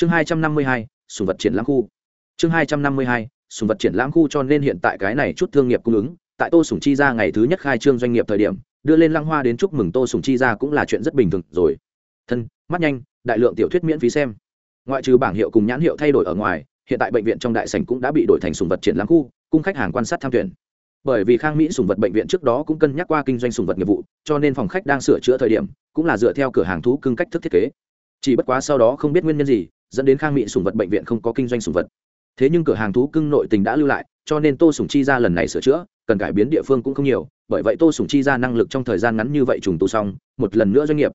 chương hai trăm năm mươi hai, sùng vật triển lãm khu. Chương hai trăm năm mươi hai, sùng vật triển lãm khu cho nên hiện tại cái này chút thương nghiệp cung ứng, tại tô sùng chi ra ngày thứ nhất khai trương doanh nghiệp thời điểm, đưa lên lăng hoa đến chúc mừng tô sùng chi ra cũng là chuyện rất bình thường rồi. Thân, mắt nhanh, đại lượng tiểu thuyết miễn phí xem. Ngoại trừ bảng hiệu cùng nhãn hiệu thay đổi ở ngoài, hiện tại bệnh viện trong đại sảnh cũng đã bị đổi thành sùng vật triển lãm khu, cung khách hàng quan sát tham tuyển. Bởi vì khang mỹ sùng vật bệnh viện trước đó cũng cân nhắc qua kinh doanh sùng vật nghiệp vụ, cho nên phòng khách đang sửa chữa thời điểm, cũng là dựa theo cửa hàng thú cưng cách thức thiết kế. Chỉ bất quá sau đó không biết nguyên nhân gì dẫn đến khang mỹ sùng vật bệnh viện không có kinh doanh sùng vật. Thế nhưng cửa hàng thú cưng nội tình đã lưu lại, cho nên tô sùng chi ra lần này sửa chữa, cần cải biến địa phương cũng không nhiều, bởi vậy tô sùng chi ra năng lực trong thời gian ngắn như vậy trùng tu xong, một lần nữa doanh nghiệp.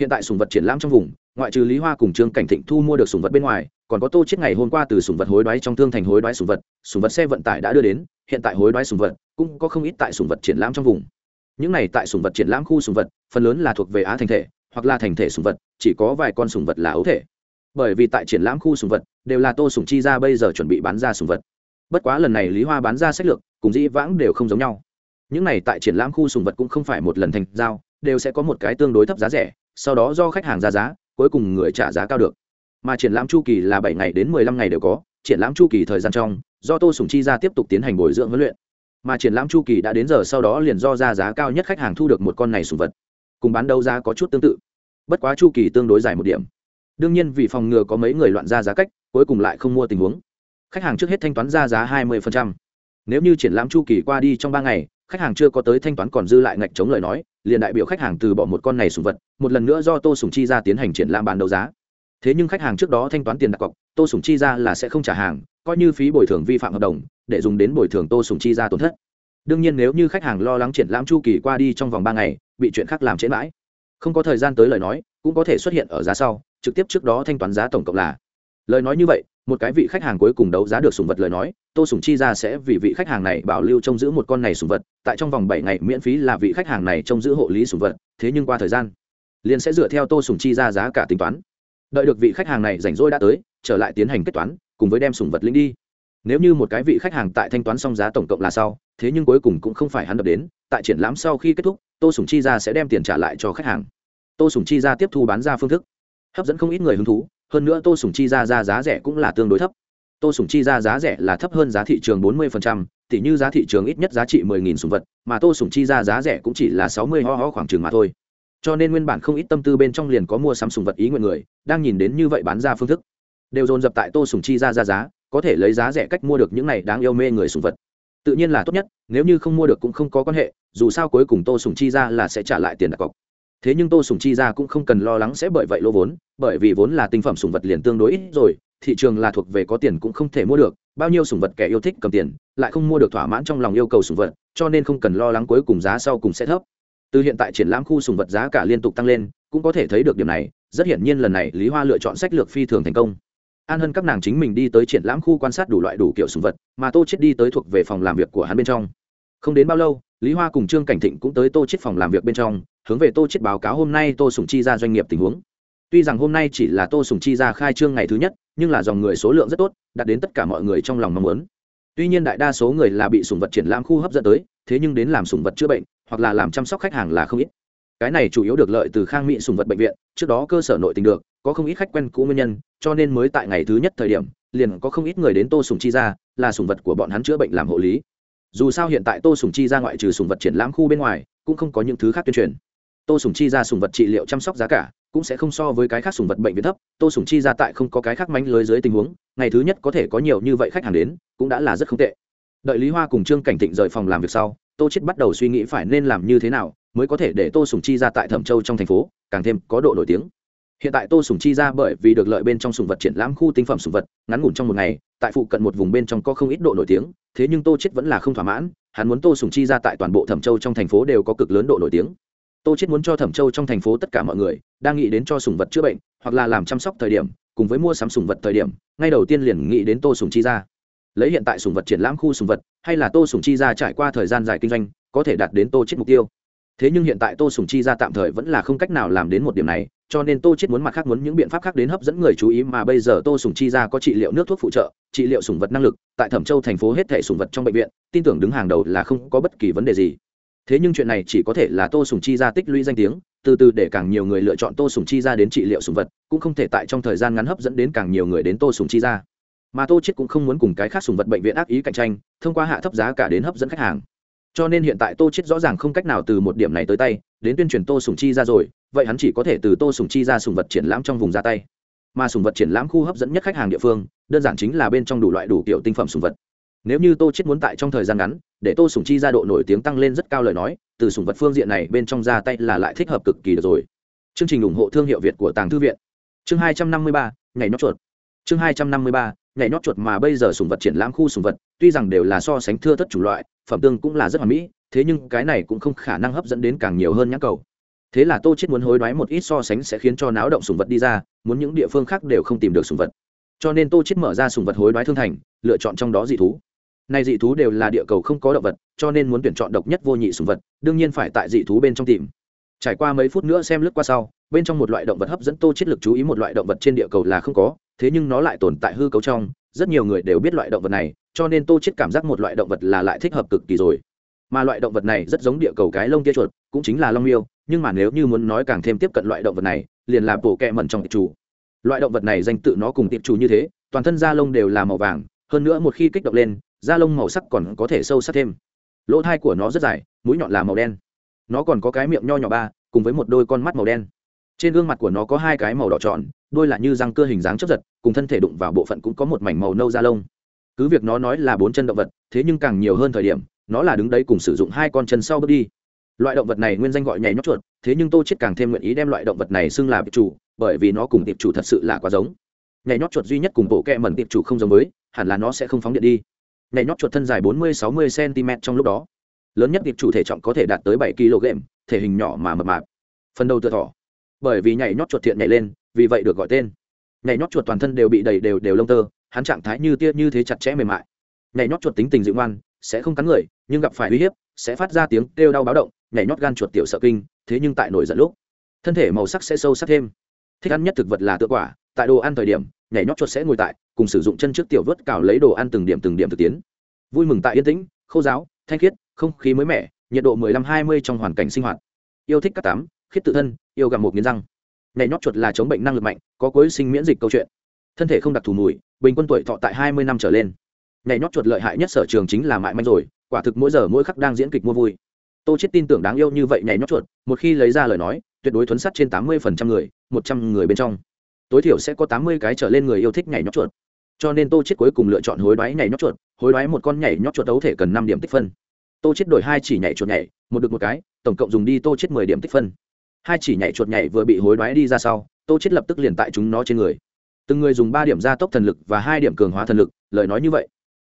Hiện tại sùng vật triển lãm trong vùng, ngoại trừ lý hoa cùng trương cảnh thịnh thu mua được sùng vật bên ngoài, còn có tô chết ngày hôm qua từ sùng vật hối đoái trong thương thành hối đoái sùng vật sùng vật xe vận tải đã đưa đến, hiện tại hối đoái sùng vật cũng có không ít tại sùng vật triển lãm trong vùng. Những này tại sùng vật triển lãm khu sùng vật, phần lớn là thuộc về á thành thể, hoặc là thành thể sùng vật, chỉ có vài con sùng vật là ấu thể bởi vì tại triển lãm khu sùng vật đều là tô sùng chi ra bây giờ chuẩn bị bán ra sùng vật. Bất quá lần này lý hoa bán ra sách lược, cùng dĩ vãng đều không giống nhau. Những này tại triển lãm khu sùng vật cũng không phải một lần thành giao, đều sẽ có một cái tương đối thấp giá rẻ, sau đó do khách hàng ra giá, cuối cùng người trả giá cao được. Mà triển lãm chu kỳ là bảy ngày đến mười lăm ngày đều có, triển lãm chu kỳ thời gian trong, do tô sùng chi ra tiếp tục tiến hành bồi dưỡng huấn luyện. Mà triển lãm chu kỳ đã đến giờ sau đó liền do ra giá cao nhất khách hàng thu được một con này sùng vật, cùng bán đấu giá có chút tương tự. Bất quá chu kỳ tương đối dài một điểm đương nhiên vì phòng ngừa có mấy người loạn ra giá cách, cuối cùng lại không mua tình huống. Khách hàng trước hết thanh toán ra giá hai 20%. nếu như triển lãm chu kỳ qua đi trong ba ngày, khách hàng chưa có tới thanh toán còn dư lại ngạch chống lời nói, liền đại biểu khách hàng từ bỏ một con này sùng vật, một lần nữa do tô sùng chi ra tiến hành triển lãm bán đấu giá. Thế nhưng khách hàng trước đó thanh toán tiền đặt cọc, tô sùng chi ra là sẽ không trả hàng, coi như phí bồi thường vi phạm hợp đồng, để dùng đến bồi thường tô sùng chi ra tổn thất. Đương nhiên nếu như khách hàng lo lắng triển lãm chu kỳ qua đi trong vòng ba ngày, bị chuyện khác làm trễ mãi. Không có thời gian tới lời nói, cũng có thể xuất hiện ở giá sau trực tiếp trước đó thanh toán giá tổng cộng là. Lời nói như vậy, một cái vị khách hàng cuối cùng đấu giá được sùng vật lời nói, tô sùng chi ra sẽ vì vị khách hàng này bảo lưu trông giữ một con này sùng vật, tại trong vòng bảy ngày miễn phí là vị khách hàng này trông giữ hộ lý sùng vật, thế nhưng qua thời gian, liền sẽ dựa theo tô sùng chi ra giá cả tính toán. Đợi được vị khách hàng này rảnh rỗi đã tới, trở lại tiến hành kết toán, cùng với đem sùng vật linh đi. Nếu như một cái vị khách hàng tại thanh toán xong giá tổng cộng là sau, thế nhưng cuối cùng cũng không phải hắn đập đến, tại triển lãm sau khi kết thúc, tô sùng chi ra sẽ đem tiền trả lại cho khách hàng. Tô sùng chi ra tiếp thu bán ra phương thức hấp dẫn không ít người hứng thú, hơn nữa tô sùng chi ra ra giá rẻ cũng là tương đối thấp. Tô sùng chi ra giá rẻ là thấp hơn giá thị trường bốn mươi tỷ như giá thị trường ít nhất giá trị mười nghìn sùng vật, mà tô sùng chi ra giá rẻ cũng chỉ là sáu mươi ho ho khoảng trường mà thôi. Cho nên nguyên bản không ít tâm tư bên trong liền có mua sắm sùng vật ý nguyện người, đang nhìn đến như vậy bán ra phương thức. Đều dồn dập tại tô sùng chi ra ra giá, có thể lấy giá rẻ cách mua được những này đáng yêu mê người sùng vật. Tự nhiên là tốt nhất, nếu như không mua được cũng không có quan hệ, dù sao cuối cùng tô sùng chi ra là sẽ trả lại tiền đặt cọc thế nhưng tô sùng chi ra cũng không cần lo lắng sẽ bởi vậy lỗ vốn, bởi vì vốn là tinh phẩm sùng vật liền tương đối ít rồi, thị trường là thuộc về có tiền cũng không thể mua được, bao nhiêu sùng vật kẻ yêu thích cầm tiền, lại không mua được thỏa mãn trong lòng yêu cầu sùng vật, cho nên không cần lo lắng cuối cùng giá sau cùng sẽ thấp. Từ hiện tại triển lãm khu sùng vật giá cả liên tục tăng lên, cũng có thể thấy được điểm này, rất hiển nhiên lần này lý hoa lựa chọn sách lược phi thường thành công. An hơn các nàng chính mình đi tới triển lãm khu quan sát đủ loại đủ kiểu sùng vật, mà tô chết đi tới thuộc về phòng làm việc của hắn bên trong. Không đến bao lâu, lý hoa cùng trương cảnh thịnh cũng tới tô chết phòng làm việc bên trong hướng về tô chết báo cáo hôm nay tô sùng chi ra doanh nghiệp tình huống. Tuy rằng hôm nay chỉ là tô sùng chi ra khai trương ngày thứ nhất, nhưng là dòng người số lượng rất tốt, đạt đến tất cả mọi người trong lòng mong muốn. Tuy nhiên đại đa số người là bị sùng vật triển lãm khu hấp dẫn tới, thế nhưng đến làm sùng vật chữa bệnh, hoặc là làm chăm sóc khách hàng là không ít. Cái này chủ yếu được lợi từ khang mỹ sùng vật bệnh viện, trước đó cơ sở nội tình được, có không ít khách quen cũ nguyên nhân, cho nên mới tại ngày thứ nhất thời điểm, liền có không ít người đến tô sùng chi ra, là sùng vật của bọn hắn chữa bệnh làm hộ lý. Dù sao hiện tại tô sùng chi ra ngoại trừ sùng vật triển lãm khu bên ngoài, cũng không có những thứ khác tuyên truyền tô sùng chi ra sùng vật trị liệu chăm sóc giá cả, cũng sẽ không so với cái khác sùng vật bệnh viện thấp. Tô sùng chi ra tại không có cái khác mánh lưới dưới tình huống, ngày thứ nhất có thể có nhiều như vậy khách hàng đến, cũng đã là rất không tệ. Đợi lý hoa cùng trương cảnh thịnh rời phòng làm việc sau, tô chết bắt đầu suy nghĩ phải nên làm như thế nào mới có thể để tô sùng chi ra tại thẩm châu trong thành phố, càng thêm có độ nổi tiếng. Hiện tại tô sùng chi ra bởi vì được lợi bên trong sùng vật triển lãm khu tinh phẩm sùng vật, ngắn ngủn trong một ngày, tại phụ cận một vùng bên trong có không ít độ nổi tiếng, thế nhưng tô chết vẫn là không thỏa mãn, hắn muốn tô sùng chi ra tại toàn bộ thẩm châu trong thành phố đều có cực lớn độ nổi tiếng tô chết muốn cho thẩm châu trong thành phố tất cả mọi người đang nghĩ đến cho sùng vật chữa bệnh, hoặc là làm chăm sóc thời điểm, cùng với mua sắm sùng vật thời điểm, ngay đầu tiên liền nghĩ đến tô sùng chi ra lấy hiện tại sùng vật triển lãm khu sùng vật, hay là tô sùng chi ra trải qua thời gian dài kinh doanh, có thể đạt đến tô chết mục tiêu. Thế nhưng hiện tại tô sùng chi ra tạm thời vẫn là không cách nào làm đến một điểm này, cho nên tô chết muốn mặt khác muốn những biện pháp khác đến hấp dẫn người chú ý mà bây giờ tô sùng chi ra có trị liệu nước thuốc phụ trợ, trị liệu sùng vật năng lực, tại thẩm châu thành phố hết thể sùng vật trong bệnh viện, tin tưởng đứng hàng đầu là không có bất kỳ vấn đề gì thế nhưng chuyện này chỉ có thể là tô sùng chi ra tích lũy danh tiếng, từ từ để càng nhiều người lựa chọn tô sùng chi ra đến trị liệu sùng vật, cũng không thể tại trong thời gian ngắn hấp dẫn đến càng nhiều người đến tô sùng chi ra. Mà tô chết cũng không muốn cùng cái khác sùng vật bệnh viện ác ý cạnh tranh, thông qua hạ thấp giá cả đến hấp dẫn khách hàng. Cho nên hiện tại tô chết rõ ràng không cách nào từ một điểm này tới tay, đến tuyên truyền tô sùng chi ra rồi, vậy hắn chỉ có thể từ tô sùng chi ra sùng vật triển lãm trong vùng ra tay. Mà sùng vật triển lãm khu hấp dẫn nhất khách hàng địa phương, đơn giản chính là bên trong đủ loại đủ kiểu tinh phẩm sùng vật nếu như tô chết muốn tại trong thời gian ngắn, để tô sùng chi ra độ nổi tiếng tăng lên rất cao lời nói, từ sùng vật phương diện này bên trong ra tay là lại thích hợp cực kỳ được rồi. Chương trình ủng hộ thương hiệu việt của tàng thư viện. Chương hai trăm năm mươi ba ngày nhót chuột. Chương hai trăm năm mươi ba ngày nhót chuột mà bây giờ sùng vật triển lãm khu sùng vật, tuy rằng đều là so sánh thưa thất chủng loại, phẩm tương cũng là rất hoàn mỹ, thế nhưng cái này cũng không khả năng hấp dẫn đến càng nhiều hơn nhãn cầu. Thế là tô chết muốn hối đoái một ít so sánh sẽ khiến cho náo động sùng vật đi ra, muốn những địa phương khác đều không tìm được sùng vật. Cho nên tô chết mở ra sùng vật hối đoái thương thành, lựa chọn trong đó dị thú này dị thú đều là địa cầu không có động vật, cho nên muốn tuyển chọn độc nhất vô nhị sùng vật, đương nhiên phải tại dị thú bên trong tìm. Trải qua mấy phút nữa xem lướt qua sau, bên trong một loại động vật hấp dẫn tô chết lực chú ý một loại động vật trên địa cầu là không có, thế nhưng nó lại tồn tại hư cấu trong, rất nhiều người đều biết loại động vật này, cho nên tô chết cảm giác một loại động vật là lại thích hợp cực kỳ rồi. Mà loại động vật này rất giống địa cầu cái lông tia chuột, cũng chính là long miêu, nhưng mà nếu như muốn nói càng thêm tiếp cận loại động vật này, liền là bộ kẹ mẩn trong tiệp chủ. Loại động vật này danh tự nó cùng tiệp chủ như thế, toàn thân da lông đều là màu vàng, hơn nữa một khi kích động lên da lông màu sắc còn có thể sâu sắc thêm. Lỗ thai của nó rất dài, mũi nhọn là màu đen. Nó còn có cái miệng nho nhỏ ba, cùng với một đôi con mắt màu đen. Trên gương mặt của nó có hai cái màu đỏ tròn, đôi là như răng cưa hình dáng chấp giật, cùng thân thể đụng vào bộ phận cũng có một mảnh màu nâu da lông. Cứ việc nó nói là bốn chân động vật, thế nhưng càng nhiều hơn thời điểm, nó là đứng đấy cùng sử dụng hai con chân sau bước đi. Loại động vật này nguyên danh gọi nhảy nhóc chuột, thế nhưng tô chết càng thêm nguyện ý đem loại động vật này xưng là tiệp chủ, bởi vì nó cùng tiệp chủ thật sự là quá giống. Nhảy nhóc chuột duy nhất cùng bộ kẹ mẩn tiệp chủ không giống với, hẳn là nó sẽ không phóng điện đi nhảy nhót chuột thân dài 40-60 cm trong lúc đó. Lớn nhất tiệp chủ thể trọng có thể đạt tới 7 kg, thể hình nhỏ mà mập mạp. Phần đầu tựa thỏ. Bởi vì nhảy nhót chuột thiện nhảy lên, vì vậy được gọi tên. Nhảy nhót chuột toàn thân đều bị đầy đều đều lông tơ, hắn trạng thái như tia như thế chặt chẽ mềm mại. Nhảy nhót chuột tính tình dịu ngoan, sẽ không cắn người, nhưng gặp phải uy hiếp, sẽ phát ra tiếng kêu đau báo động, nhảy nhót gan chuột tiểu sợ kinh, thế nhưng tại nổi giận lúc, thân thể màu sắc sẽ sâu sắc thêm. Thích ăn nhất thực vật là tựa quả, tại đồ ăn thời điểm nhảy nhót chuột sẽ ngồi tại, cùng sử dụng chân trước tiểu vớt cào lấy đồ ăn từng điểm từng điểm thực tiến. Vui mừng tại yên tĩnh, khô giáo, thanh khiết, không khí mới mẻ, nhiệt độ 15-20 trong hoàn cảnh sinh hoạt. Yêu thích cắt tắm khiết tự thân, yêu gặm một nghiến răng. Nhảy nhót chuột là chống bệnh năng lực mạnh, có cuối sinh miễn dịch câu chuyện. Thân thể không đặc thù mùi, bình quân tuổi thọ tại 20 năm trở lên. Nhảy nhót chuột lợi hại nhất sở trường chính là mại manh rồi, quả thực mỗi giờ mỗi khắc đang diễn kịch mua vui. Tô chết tin tưởng đáng yêu như vậy nhảy nhót chuột, một khi lấy ra lời nói, tuyệt đối thuấn sát trên tám mươi phần trăm người, một trăm người bên trong tối thiểu sẽ có tám mươi cái trở lên người yêu thích nhảy nhót chuột. Cho nên tô chết cuối cùng lựa chọn hối đoái nhảy nhót chuột, hối đoái một con nhảy nhót chuột đấu thể cần năm điểm tích phân. Tô chết đổi hai chỉ nhảy chuột nhảy, một được một cái, tổng cộng dùng đi tô chết mười điểm tích phân. Hai chỉ nhảy chuột nhảy vừa bị hối đoái đi ra sau, tô chết lập tức liền tại chúng nó trên người. Từng người dùng ba điểm gia tốc thần lực và hai điểm cường hóa thần lực, lời nói như vậy.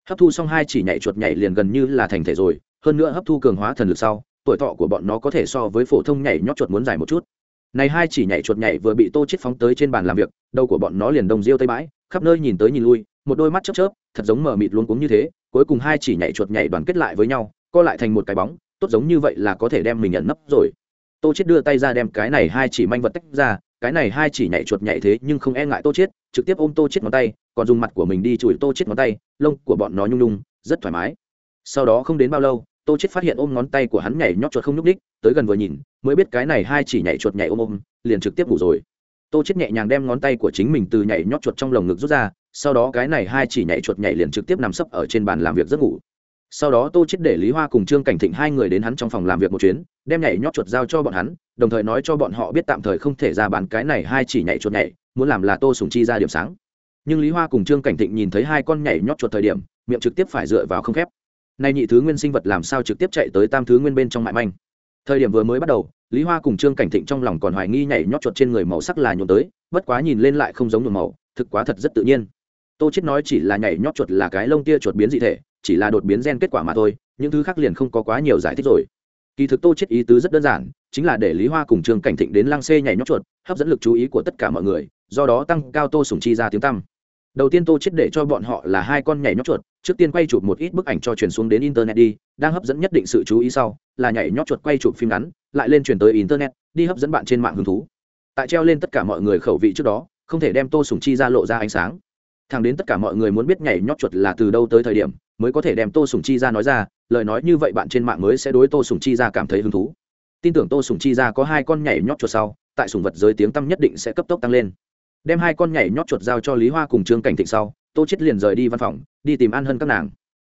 Hấp thu xong hai chỉ nhảy chuột nhảy liền gần như là thành thể rồi, hơn nữa hấp thu cường hóa thần lực sau, tuổi thọ của bọn nó có thể so với phổ thông nhảy nhót chuột muốn dài một chút này hai chỉ nhảy chuột nhảy vừa bị tô chết phóng tới trên bàn làm việc, đầu của bọn nó liền đông diêu tây bãi, khắp nơi nhìn tới nhìn lui, một đôi mắt chớp chớp, thật giống mờ mịt luống cuống như thế, cuối cùng hai chỉ nhảy chuột nhảy đoàn kết lại với nhau, co lại thành một cái bóng, tốt giống như vậy là có thể đem mình nhận nấp rồi. Tô chết đưa tay ra đem cái này hai chỉ manh vật tách ra, cái này hai chỉ nhảy chuột nhảy thế nhưng không e ngại tô chết trực tiếp ôm tô chết ngón tay, còn dùng mặt của mình đi chùi tô chết ngón tay, lông của bọn nó nhung nhung, rất thoải mái. Sau đó không đến bao lâu tô chết phát hiện ôm ngón tay của hắn nhảy nhót chuột không nhúc đích tới gần vừa nhìn, mới biết cái này hai chỉ nhảy chuột nhảy ôm ôm, liền trực tiếp ngủ rồi. Tô chết nhẹ nhàng đem ngón tay của chính mình từ nhảy nhót chuột trong lồng ngực rút ra, sau đó cái này hai chỉ nhảy chuột nhảy liền trực tiếp nằm sấp ở trên bàn làm việc giấc ngủ. Sau đó tô chết để lý hoa cùng trương cảnh thịnh hai người đến hắn trong phòng làm việc một chuyến, đem nhảy nhót chuột giao cho bọn hắn, đồng thời nói cho bọn họ biết tạm thời không thể ra bán cái này hai chỉ nhảy chuột nhảy, muốn làm là tô sùng chi ra điểm sáng. Nhưng lý hoa cùng trương cảnh thịnh nhìn thấy hai con nhảy nhót chuột thời điểm, miệng trực tiếp phải dựa vào không khép nay nhị thứ nguyên sinh vật làm sao trực tiếp chạy tới tam thứ nguyên bên trong mại manh? Thời điểm vừa mới bắt đầu, lý hoa cùng trương cảnh thịnh trong lòng còn hoài nghi nhảy nhót chuột trên người màu sắc là nhuộm tới, bất quá nhìn lên lại không giống nhuộm màu, thực quá thật rất tự nhiên. Tô chết nói chỉ là nhảy nhót chuột là cái lông tia chuột biến dị thể, chỉ là đột biến gen kết quả mà thôi, những thứ khác liền không có quá nhiều giải thích rồi. Kỳ thực tô chết ý tứ rất đơn giản, chính là để lý hoa cùng trương cảnh thịnh đến lăng xê nhảy nhót chuột, hấp dẫn lực chú ý của tất cả mọi người, do đó tăng cao tô sùng chi ra tiếng tăm. Đầu tiên tô chết để cho bọn họ là hai con nhảy nhót chuột trước tiên quay chụp một ít bức ảnh cho truyền xuống đến internet đi, đang hấp dẫn nhất định sự chú ý sau, là nhảy nhót chuột quay chụp phim ngắn, lại lên truyền tới internet, đi hấp dẫn bạn trên mạng hứng thú. Tại treo lên tất cả mọi người khẩu vị trước đó, không thể đem tô sùng chi ra lộ ra ánh sáng. Thẳng đến tất cả mọi người muốn biết nhảy nhót chuột là từ đâu tới thời điểm, mới có thể đem tô sùng chi ra nói ra, lời nói như vậy bạn trên mạng mới sẽ đối tô sùng chi ra cảm thấy hứng thú. Tin tưởng tô sùng chi ra có hai con nhảy nhót chuột sau, tại sùng vật giới tiếng tăm nhất định sẽ cấp tốc tăng lên. Đem hai con nhảy nhót chuột giao cho lý hoa cùng trương cảnh thịnh sau tô chết liền rời đi văn phòng, đi tìm an hân các nàng.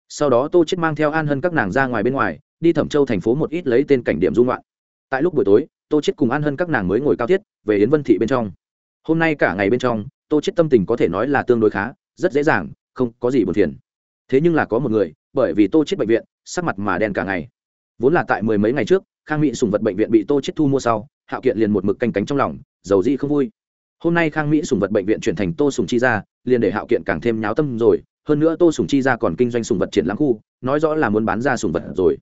Sau đó tô chết mang theo an hân các nàng ra ngoài bên ngoài, đi thẩm châu thành phố một ít lấy tên cảnh điểm dung loạn tại lúc buổi tối, tô chết cùng an hân các nàng mới ngồi cao thiết, về yến vân thị bên trong. Hôm nay cả ngày bên trong, tô chết tâm tình có thể nói là tương đối khá, rất dễ dàng, không có gì buồn phiền. Thế nhưng là có một người, bởi vì tô chết bệnh viện, sắc mặt mà đen cả ngày. Vốn là tại mười mấy ngày trước, khang mỹ sùng vật bệnh viện bị tô chết thu mua sau, hạo kiện liền một mực canh cánh trong lòng dầu di không vui hôm nay khang mỹ sùng vật bệnh viện chuyển thành tô sùng chi ra liền để hạo kiện càng thêm nháo tâm rồi. Hơn nữa tô sùng chi ra còn kinh doanh sùng vật triển lãm khu, nói rõ là muốn bán ra sùng vật rồi.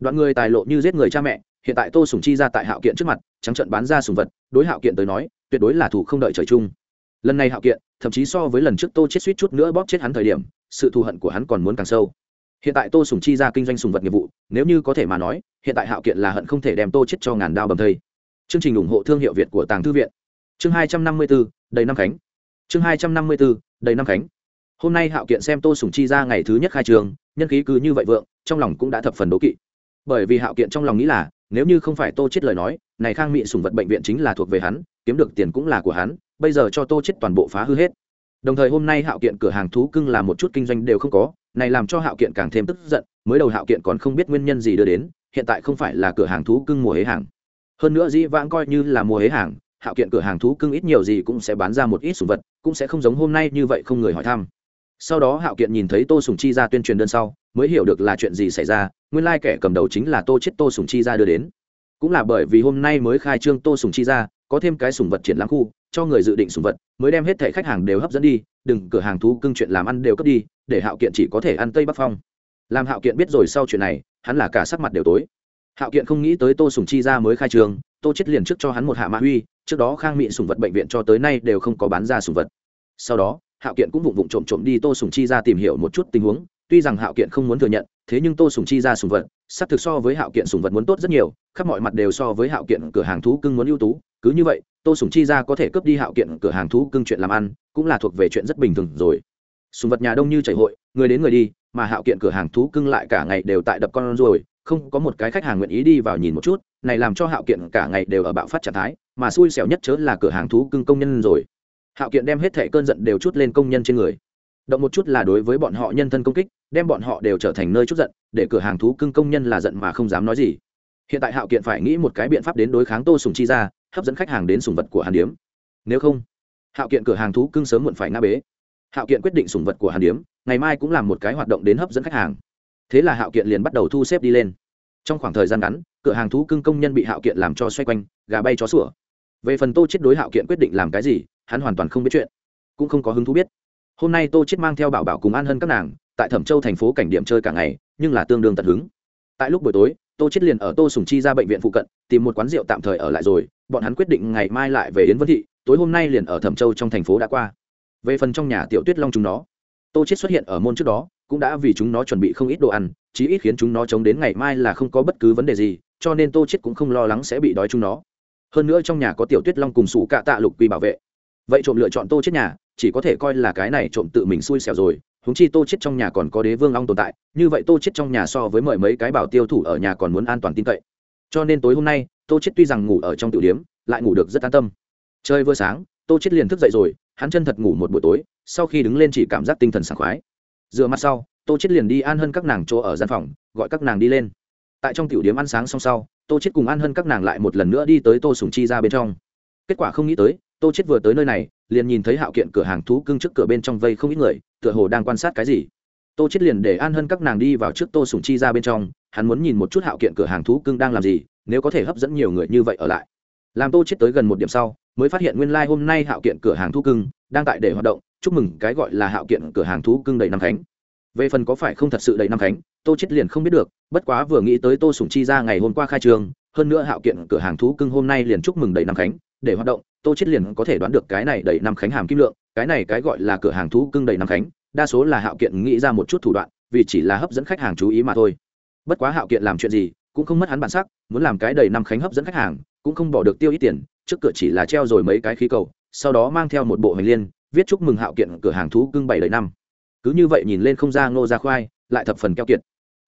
Đoạn người tài lộ như giết người cha mẹ, hiện tại tô sùng chi ra tại hạo kiện trước mặt, trắng trận bán ra sùng vật, đối hạo kiện tới nói, tuyệt đối là thủ không đợi trời chung. Lần này hạo kiện, thậm chí so với lần trước tô chết suýt chút nữa bóp chết hắn thời điểm, sự thù hận của hắn còn muốn càng sâu. Hiện tại tô sùng chi ra kinh doanh sùng vật nghiệp vụ, nếu như có thể mà nói, hiện tại hạo kiện là hận không thể đem tô chết cho ngàn đao bầm thây. Chương trình ủng hộ thương hiệu việt của tàng thư viện chương hai trăm năm mươi bốn đầy năm khánh. Chương hai trăm năm mươi bốn đầy năm khánh. Hôm nay hạo kiện xem tô sùng chi ra ngày thứ nhất khai trường, nhân khí cứ như vậy vượng, trong lòng cũng đã thập phần đố kỵ. Bởi vì hạo kiện trong lòng nghĩ là, nếu như không phải tô chết lời nói, này khang Mị sùng vật bệnh viện chính là thuộc về hắn, kiếm được tiền cũng là của hắn, bây giờ cho tô chết toàn bộ phá hư hết. Đồng thời hôm nay hạo kiện cửa hàng thú cưng là một chút kinh doanh đều không có, này làm cho hạo kiện càng thêm tức giận, mới đầu hạo kiện còn không biết nguyên nhân gì đưa đến, hiện tại không phải là cửa hàng thú cưng mùa hế hàng. Hơn nữa dĩ vãng coi như là mùa hế hàng hạo kiện cửa hàng thú cưng ít nhiều gì cũng sẽ bán ra một ít sùng vật, cũng sẽ không giống hôm nay như vậy không người hỏi thăm. Sau đó hạo kiện nhìn thấy tô sùng chi ra tuyên truyền đơn sau, mới hiểu được là chuyện gì xảy ra, nguyên lai kẻ cầm đầu chính là tô chết tô sùng chi ra đưa đến. Cũng là bởi vì hôm nay mới khai trương tô sùng chi ra, có thêm cái sùng vật triển lãm khu, cho người dự định sùng vật, mới đem hết thẻ khách hàng đều hấp dẫn đi, đừng, cửa hàng thú cưng chuyện làm ăn đều cất đi, để hạo kiện chỉ có thể ăn tây bắc phong. Làm hạo kiện biết rồi sau chuyện này, hắn là cả sắc mặt đều tối. Hạo kiện không nghĩ tới tô sùng chi ra mới khai trường tô chết liền trước cho hắn một hạ mã huy trước đó khang mỹ sùng vật bệnh viện cho tới nay đều không có bán ra sùng vật. Sau đó, hạo kiện cũng vụng vụng trộm trộm đi tô sùng chi ra tìm hiểu một chút tình huống, tuy rằng hạo kiện không muốn thừa nhận, thế nhưng tô sùng chi ra sùng vật, xác thực so với hạo kiện sùng vật muốn tốt rất nhiều, khắp mọi mặt đều so với hạo kiện cửa hàng thú cưng muốn ưu tú, cứ như vậy, tô sùng chi ra có thể cướp đi hạo kiện cửa hàng thú cưng chuyện làm ăn, cũng là thuộc về chuyện rất bình thường rồi. Sùng vật nhà đông như chảy hội, người đến người đi, mà hạo kiện cửa hàng thú cưng lại cả ngày đều tại đập con rồi không có một cái khách hàng nguyện ý đi vào nhìn một chút, này làm cho hạo kiện cả ngày đều ở bạo phát trạng thái mà xui xẻo nhất chớ là cửa hàng thú cưng công nhân rồi. Hạo kiện đem hết thẻ cơn giận đều chút lên công nhân trên người. Động một chút là đối với bọn họ nhân thân công kích, đem bọn họ đều trở thành nơi chút giận, để cửa hàng thú cưng công nhân là giận mà không dám nói gì. Hiện tại hạo kiện phải nghĩ một cái biện pháp đến đối kháng tô sùng chi ra, hấp dẫn khách hàng đến sùng vật của hàn điếm. Nếu không, hạo kiện cửa hàng thú cưng sớm muộn phải nga bế. Hạo kiện quyết định sùng vật của hàn điếm, ngày mai cũng làm một cái hoạt động đến hấp dẫn khách hàng. Thế là hạo kiện liền bắt đầu thu xếp đi lên. Trong khoảng thời gian ngắn, cửa hàng thú cưng công nhân bị hạo kiện làm cho xoay quanh, gà bay chó sủa về phần tô chết đối hạo kiện quyết định làm cái gì, hắn hoàn toàn không biết chuyện, cũng không có hứng thú biết. Hôm nay tô chết mang theo bảo bảo cùng an hân các nàng, tại thẩm châu thành phố cảnh điểm chơi cả ngày, nhưng là tương đương tận hứng. Tại lúc buổi tối, tô chết liền ở tô sùng chi ra bệnh viện phụ cận, tìm một quán rượu tạm thời ở lại rồi, bọn hắn quyết định ngày mai lại về yến vân thị, tối hôm nay liền ở thẩm châu trong thành phố đã qua. Về phần trong nhà tiểu tuyết long chúng nó, tô chết xuất hiện ở môn trước đó, cũng đã vì chúng nó chuẩn bị không ít đồ ăn, chí ít khiến chúng nó chống đến ngày mai là không có bất cứ vấn đề gì, cho nên tô chết cũng không lo lắng sẽ bị đói chúng nó hơn nữa trong nhà có tiểu tuyết long cùng sủ cạ tạ lục quy bảo vệ. Vậy trộm lựa chọn tô chết nhà, chỉ có thể coi là cái này trộm tự mình xui xẻo rồi húng chi tô chết trong nhà còn có đế vương long tồn tại, như vậy tô chết trong nhà so với mời mấy cái bảo tiêu thủ ở nhà còn muốn an toàn tin cậy. Cho nên tối hôm nay, tô chết tuy rằng ngủ ở trong tiểu điếm, lại ngủ được rất an tâm. Chơi vừa sáng, tô chết liền thức dậy rồi, hắn chân thật ngủ một buổi tối, sau khi đứng lên chỉ cảm giác tinh thần sảng khoái. Dựa mặt sau, tô chết liền đi an hơn các nàng chỗ ở gian phòng, gọi các nàng đi lên. Tại trong tiểu điếm ăn sáng xong sau tô chết cùng an Hân các nàng lại một lần nữa đi tới tô sùng chi ra bên trong. Kết quả không nghĩ tới, tô chết vừa tới nơi này, liền nhìn thấy hạo kiện cửa hàng thú cưng trước cửa bên trong vây không ít người, tựa hồ đang quan sát cái gì. Tô chết liền để an Hân các nàng đi vào trước tô sùng chi ra bên trong, hắn muốn nhìn một chút hạo kiện cửa hàng thú cưng đang làm gì, nếu có thể hấp dẫn nhiều người như vậy ở lại. Làm tô chết tới gần một điểm sau, mới phát hiện nguyên lai like hôm nay hạo kiện cửa hàng thú cưng đang tại để hoạt động, chúc mừng cái gọi là hạo kiện cửa hàng thú cưng đầy năm khánh về phần có phải không thật sự đầy năm khánh tô chết liền không biết được, bất quá vừa nghĩ tới tô sùng chi ra ngày hôm qua khai trường hơn nữa hạo kiện cửa hàng thú cưng hôm nay liền chúc mừng đầy năm khánh để hoạt động, tô chết liền có thể đoán được cái này đầy năm khánh hàm kim lượng, cái này cái gọi là cửa hàng thú cưng đầy năm khánh đa số là hạo kiện nghĩ ra một chút thủ đoạn, vì chỉ là hấp dẫn khách hàng chú ý mà thôi. Bất quá hạo kiện làm chuyện gì, cũng không mất hắn bản sắc, muốn làm cái đầy năm khánh hấp dẫn khách hàng, cũng không bỏ được tiêu ít tiền, trước cửa chỉ là treo rồi mấy cái khí cầu, sau đó mang theo một bộ hành liên, viết chúc mừng hạo kiện cửa hàng thú cưng bảy đầy năm cứ như vậy nhìn lên không ra ngô ra khoai, lại thập phần keo kiệt.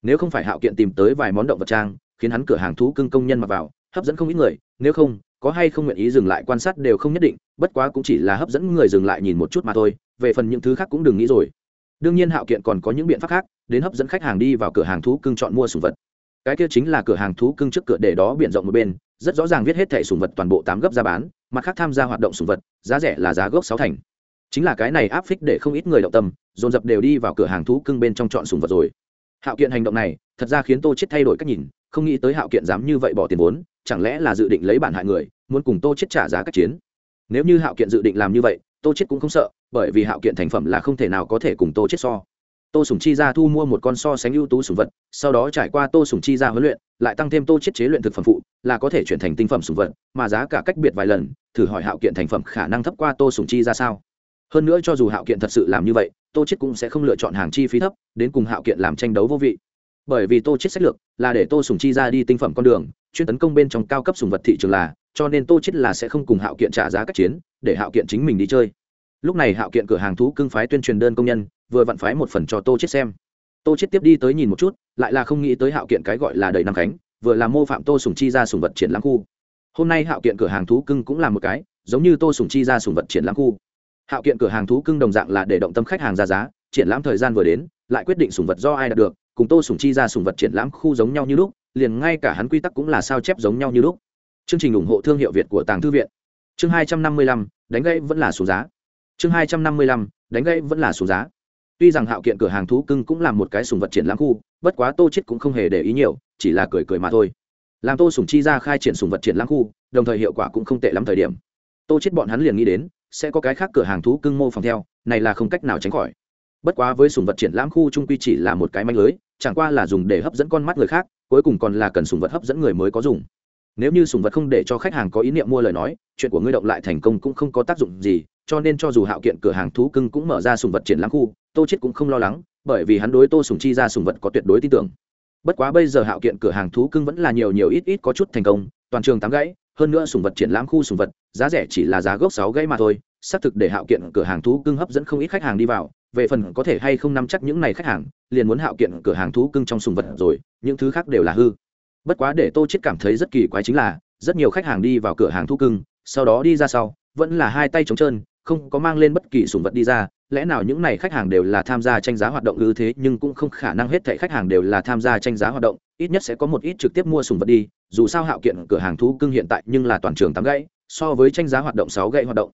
Nếu không phải hạo kiện tìm tới vài món động vật trang, khiến hắn cửa hàng thú cưng công nhân mặc vào, hấp dẫn không ít người, nếu không, có hay không nguyện ý dừng lại quan sát đều không nhất định, bất quá cũng chỉ là hấp dẫn người dừng lại nhìn một chút mà thôi, về phần những thứ khác cũng đừng nghĩ rồi. Đương nhiên hạo kiện còn có những biện pháp khác, đến hấp dẫn khách hàng đi vào cửa hàng thú cưng chọn mua sùng vật. Cái kia chính là cửa hàng thú cưng trước cửa để đó biển rộng một bên, rất rõ ràng viết hết thẻ sùng vật toàn bộ tám gấp ra bán, mặt khác tham gia hoạt động sùng vật, giá rẻ là giá gốc sáu thành. Chính là cái này áp phích để không ít người động tâm dồn dập đều đi vào cửa hàng thú cưng bên trong chọn sùng vật rồi. Hạo kiện hành động này, thật ra khiến tô chết thay đổi cách nhìn, không nghĩ tới hạo kiện dám như vậy bỏ tiền vốn, chẳng lẽ là dự định lấy bản hại người, muốn cùng tô chết trả giá các chiến? Nếu như hạo kiện dự định làm như vậy, tô chết cũng không sợ, bởi vì hạo kiện thành phẩm là không thể nào có thể cùng tô chết so. Tô sùng chi ra thu mua một con so sánh ưu tú sùng vật, sau đó trải qua tô sùng chi ra huấn luyện, lại tăng thêm tô chết chế luyện thực phẩm phụ, là có thể chuyển thành tinh phẩm sùng vật, mà giá cả cách biệt vài lần, thử hỏi hạo kiện thành phẩm khả năng thấp qua tô sùng chi ra sao? Hơn nữa cho dù hạo kiện thật sự làm như vậy, tô chết cũng sẽ không lựa chọn hàng chi phí thấp, đến cùng hạo kiện làm tranh đấu vô vị. Bởi vì tô chết sách lược là để tô sùng chi ra đi tinh phẩm con đường, chuyên tấn công bên trong cao cấp sùng vật thị trường là, cho nên tô chết là sẽ không cùng hạo kiện trả giá các chiến, để hạo kiện chính mình đi chơi. Lúc này hạo kiện cửa hàng thú cưng phái tuyên truyền đơn công nhân, vừa vặn phái một phần cho tô chết xem. Tô chết tiếp đi tới nhìn một chút, lại là không nghĩ tới hạo kiện cái gọi là đầy năm khánh vừa là mô phạm tô sùng chi ra sùng vật triển lãm khu. Hôm nay hạo kiện cửa hàng thú cưng cũng là một cái, giống như tô sùng chi ra sùng vật triển lãm khu hạo kiện cửa hàng thú cưng đồng dạng là để động tâm khách hàng ra giá, triển lãm thời gian vừa đến, lại quyết định sùng vật do ai đạt được, cùng tô sùng chi ra sùng vật triển lãm khu giống nhau như lúc, liền ngay cả hắn quy tắc cũng là sao chép giống nhau như lúc. Chương trình ủng hộ thương hiệu việt của tàng thư viện. Chương hai trăm năm mươi lăm, đánh gãy vẫn là xuống giá. Chương hai trăm năm mươi lăm, đánh gãy vẫn là xuống giá. Tuy rằng hạo kiện cửa hàng thú cưng cũng là một cái sùng vật triển lãm khu, bất quá tô chết cũng không hề để ý nhiều, chỉ là cười cười mà thôi. Làm tô sùng chi ra khai triển sùng vật triển lãm khu, đồng thời hiệu quả cũng không tệ lắm thời điểm. Tô chết bọn hắn liền nghĩ đến sẽ có cái khác cửa hàng thú cưng mô phòng theo, này là không cách nào tránh khỏi. Bất quá với sùng vật triển lãm khu trung quy chỉ là một cái manh lưới, chẳng qua là dùng để hấp dẫn con mắt người khác, cuối cùng còn là cần sùng vật hấp dẫn người mới có dùng. Nếu như sùng vật không để cho khách hàng có ý niệm mua lời nói, chuyện của ngươi động lại thành công cũng không có tác dụng gì, cho nên cho dù hạo kiện cửa hàng thú cưng cũng mở ra sùng vật triển lãm khu, tô chết cũng không lo lắng, bởi vì hắn đối tô sùng chi ra sùng vật có tuyệt đối tin tưởng. Bất quá bây giờ hạo kiện cửa hàng thú cưng vẫn là nhiều nhiều ít ít có chút thành công, toàn trường tám gãy hơn nữa sùng vật triển lãm khu sùng vật, giá rẻ chỉ là giá gốc sáu gây mà thôi, xác thực để hạo kiện cửa hàng thú cưng hấp dẫn không ít khách hàng đi vào. Về phần có thể hay không nắm chắc những này khách hàng, liền muốn hạo kiện cửa hàng thú cưng trong sùng vật rồi, những thứ khác đều là hư. Bất quá để tô chết cảm thấy rất kỳ quái chính là, rất nhiều khách hàng đi vào cửa hàng thú cưng, sau đó đi ra sau, vẫn là hai tay trống trơn, không có mang lên bất kỳ sùng vật đi ra lẽ nào những này khách hàng đều là tham gia tranh giá hoạt động ư thế, nhưng cũng không khả năng hết thảy khách hàng đều là tham gia tranh giá hoạt động, ít nhất sẽ có một ít trực tiếp mua sùng vật đi, dù sao hạo kiện cửa hàng thú cưng hiện tại nhưng là toàn trường tám gãy, so với tranh giá hoạt động sáu gãy hoạt động.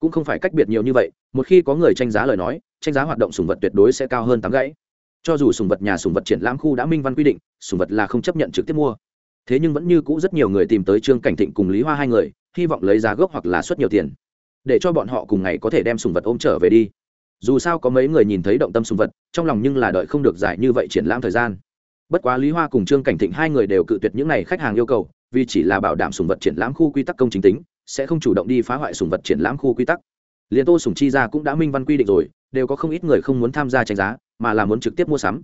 Cũng không phải cách biệt nhiều như vậy, một khi có người tranh giá lời nói, tranh giá hoạt động sùng vật tuyệt đối sẽ cao hơn tám gãy. Cho dù sùng vật nhà sùng vật triển lãm khu đã minh văn quy định, sùng vật là không chấp nhận trực tiếp mua. Thế nhưng vẫn như cũ rất nhiều người tìm tới trương cảnh thịnh cùng lý hoa hai người, hy vọng lấy giá gốc hoặc là xuất nhiều tiền, để cho bọn họ cùng ngày có thể đem sùng vật ôm trở về đi dù sao có mấy người nhìn thấy động tâm sùng vật, trong lòng nhưng là đợi không được giải như vậy triển lãm thời gian. Bất quá lý hoa cùng trương cảnh thịnh hai người đều cự tuyệt những n à y khách hàng yêu cầu, vì chỉ là bảo đảm sùng vật triển lãm khu quy tắc công chính tính, sẽ không chủ động đi phá hoại sùng vật triển lãm khu quy tắc. Liền tô sùng chi ra cũng đã minh văn quy định rồi, đều có không ít người không muốn tham gia tranh giá, mà là muốn trực tiếp mua sắm.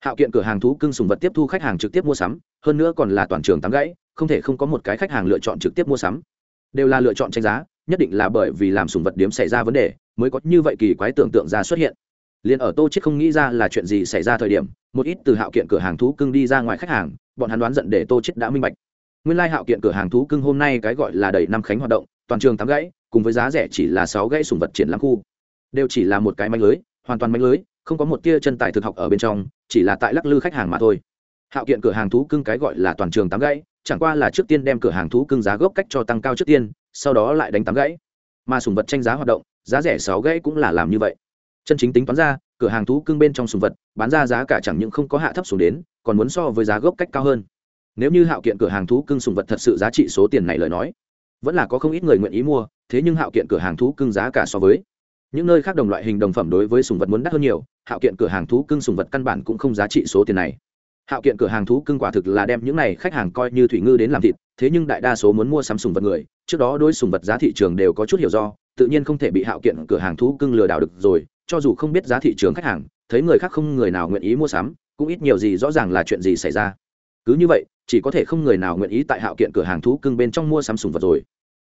Hạo kiện cửa hàng thú cưng sùng vật tiếp thu khách hàng trực tiếp mua sắm, hơn nữa còn là toàn trường tám gãy, không thể không có một cái khách hàng lựa chọn trực tiếp mua sắm. Đều là lựa chọn tranh giá, nhất định là bởi vì làm sùng vật điếm xảy ra vấn đề mới có như vậy kỳ quái tưởng tượng ra xuất hiện. Liền ở tô chết không nghĩ ra là chuyện gì xảy ra thời điểm, một ít từ hạo kiện cửa hàng thú cưng đi ra ngoài khách hàng, bọn hắn đoán giận để tô chết đã minh bạch. Nguyên lai hạo kiện cửa hàng thú cưng hôm nay cái gọi là đầy năm khánh hoạt động, toàn trường tám gãy, cùng với giá rẻ chỉ là sáu gãy sùng vật triển lãm khu. Đều chỉ là một cái manh lưới, hoàn toàn manh lưới, không có một tia chân tài thực học ở bên trong, chỉ là tại lắc lư khách hàng mà thôi. Hạo kiện cửa hàng thú cưng cái gọi là toàn trường tám gãy, chẳng qua là trước tiên đem cửa hàng thú cưng giá gốc cách cho tăng cao trước tiên, sau đó lại đánh tám gãy. Mà sùng vật tranh giá hoạt động giá rẻ sáu gãy cũng là làm như vậy. Chân chính tính toán ra, cửa hàng thú cưng bên trong sùng vật, bán ra giá cả chẳng những không có hạ thấp xuống đến, còn muốn so với giá gốc cách cao hơn. Nếu như hạo kiện cửa hàng thú cưng sùng vật thật sự giá trị số tiền này lời nói, vẫn là có không ít người nguyện ý mua, thế nhưng hạo kiện cửa hàng thú cưng giá cả so với những nơi khác đồng loại hình đồng phẩm đối với sùng vật muốn đắt hơn nhiều, hạo kiện cửa hàng thú cưng sùng vật căn bản cũng không giá trị số tiền này. Hạo kiện cửa hàng thú cưng quả thực là đem những này khách hàng coi như thủy ngư đến làm thịt, thế nhưng đại đa số muốn mua sắm sùng vật người, trước đó đối sùng vật giá thị trường đều có chút hiểu do tự nhiên không thể bị hạo kiện cửa hàng thú cưng lừa đảo được rồi, cho dù không biết giá thị trường khách hàng, thấy người khác không người nào nguyện ý mua sắm, cũng ít nhiều gì rõ ràng là chuyện gì xảy ra. Cứ như vậy, chỉ có thể không người nào nguyện ý tại hạo kiện cửa hàng thú cưng bên trong mua sắm sùng vật rồi.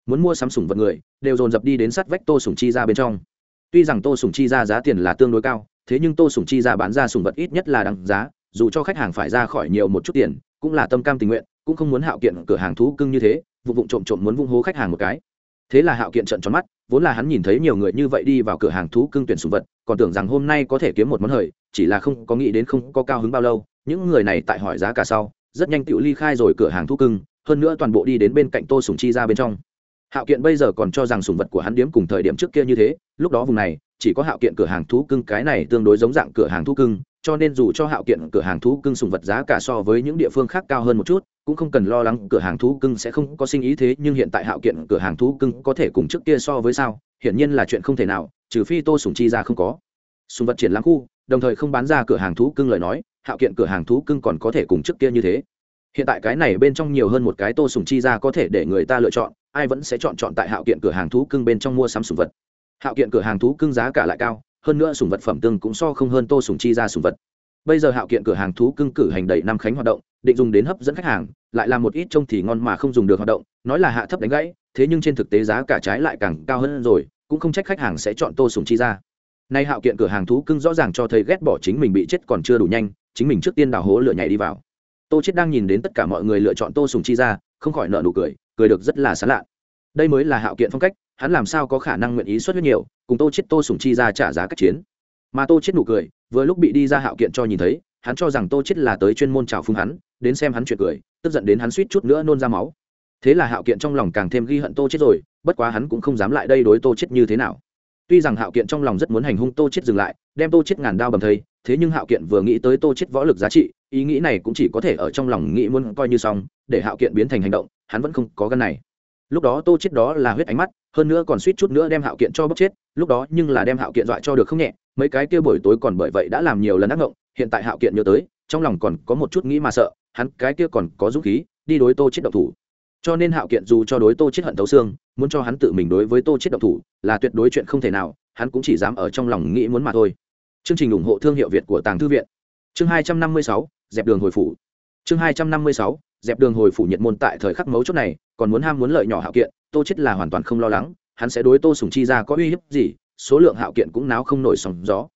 Muốn mua sắm sùng vật người, đều dồn dập đi đến sát vách tô sùng chi ra bên trong. Tuy rằng tô sùng chi ra giá tiền là tương đối cao, thế nhưng tô sùng chi ra bán ra sùng vật ít nhất là đằng giá, dù cho khách hàng phải ra khỏi nhiều một chút tiền, cũng là tâm cam tình nguyện, cũng không muốn hạo kiện cửa hàng thú cưng như thế vụ vụ trộm trộm muốn vung hố khách hàng một cái. Thế là hạo kiện trận tròn mắt vốn là hắn nhìn thấy nhiều người như vậy đi vào cửa hàng thú cưng tuyển sùng vật, còn tưởng rằng hôm nay có thể kiếm một món hời, chỉ là không có nghĩ đến không có cao hứng bao lâu, những người này tại hỏi giá cả sau, rất nhanh tự ly khai rồi cửa hàng thú cưng, hơn nữa toàn bộ đi đến bên cạnh tô sùng chi ra bên trong. Hạo kiện bây giờ còn cho rằng sùng vật của hắn điếm cùng thời điểm trước kia như thế, lúc đó vùng này, chỉ có hạo kiện cửa hàng thú cưng cái này tương đối giống dạng cửa hàng thú cưng, cho nên dù cho hạo kiện cửa hàng thú cưng sùng vật giá cả so với những địa phương khác cao hơn một chút cũng không cần lo lắng cửa hàng thú cưng sẽ không có sinh ý thế, nhưng hiện tại hạo kiện cửa hàng thú cưng có thể cùng trước kia so với sao? Hiển nhiên là chuyện không thể nào, trừ phi tô sùng chi ra không có. Sùng vật triển lãm khu, đồng thời không bán ra cửa hàng thú cưng lời nói, hạo kiện cửa hàng thú cưng còn có thể cùng trước kia như thế. Hiện tại cái này bên trong nhiều hơn một cái tô sùng chi ra có thể để người ta lựa chọn, ai vẫn sẽ chọn chọn tại hạo kiện cửa hàng thú cưng bên trong mua sắm sùng vật. Hạo kiện cửa hàng thú cưng giá cả lại cao, hơn nữa sùng vật phẩm tương cũng so không hơn tô sùng chi ra sùng vật. Bây giờ hạo kiện cửa hàng thú cưng cử hành đầy năm khánh hoạt động định dùng đến hấp dẫn khách hàng, lại là một ít trông thì ngon mà không dùng được hoạt động, nói là hạ thấp đánh gãy, thế nhưng trên thực tế giá cả trái lại càng cao hơn rồi, cũng không trách khách hàng sẽ chọn tô sùng chi ra. Nay hạo kiện cửa hàng thú cưng rõ ràng cho thấy ghét bỏ chính mình bị chết còn chưa đủ nhanh, chính mình trước tiên đào hố lửa nhảy đi vào. Tô chết đang nhìn đến tất cả mọi người lựa chọn tô sùng chi ra, không khỏi nợ nụ cười cười được rất là sán lạ. Đây mới là hạo kiện phong cách, hắn làm sao có khả năng nguyện ý xuất huyết nhiều, cùng tô chết tô sùng chi ra trả giá cách chiến. Mà tô chết nụ cười, vừa lúc bị đi ra hạo kiện cho nhìn thấy hắn cho rằng tô chết là tới chuyên môn chào phúng hắn, đến xem hắn chuyện cười, tức giận đến hắn suýt chút nữa nôn ra máu. Thế là hạo kiện trong lòng càng thêm ghi hận tô chết rồi, bất quá hắn cũng không dám lại đây đối tô chết như thế nào. Tuy rằng hạo kiện trong lòng rất muốn hành hung tô chết dừng lại, đem tô chết ngàn đao bầm thây, thế nhưng hạo kiện vừa nghĩ tới tô chết võ lực giá trị, ý nghĩ này cũng chỉ có thể ở trong lòng nghĩ muốn coi như xong, để hạo kiện biến thành hành động, hắn vẫn không có gân này. Lúc đó tô chết đó là huyết ánh mắt, hơn nữa còn suýt chút nữa đem hạo kiện cho bốc chết, lúc đó nhưng là đem hạo kiện dọa cho được không nhẹ, mấy cái kia buổi tối còn bởi vậy đã làm nhiều lần ác ngộng hiện tại hạo kiện nhớ tới, trong lòng còn có một chút nghĩ mà sợ, hắn cái kia còn có dũng khí, đi đối tô chết độc thủ. Cho nên hạo kiện dù cho đối tô chết hận thấu xương, muốn cho hắn tự mình đối với tô chết độc thủ, là tuyệt đối chuyện không thể nào, hắn cũng chỉ dám ở trong lòng nghĩ muốn mà thôi. Chương trình ủng hộ thương hiệu việt của tàng thư viện. Chương hai trăm năm mươi sáu, dẹp đường hồi phủ. Chương hai trăm năm mươi sáu, dẹp đường hồi phủ nhiệt môn tại thời khắc mấu chốt này, còn muốn ham muốn lợi nhỏ hạo kiện, tô chết là hoàn toàn không lo lắng, hắn sẽ đối tô sùng chi ra có uy hiếp gì, số lượng hạo kiện cũng náo không nổi sóng gió.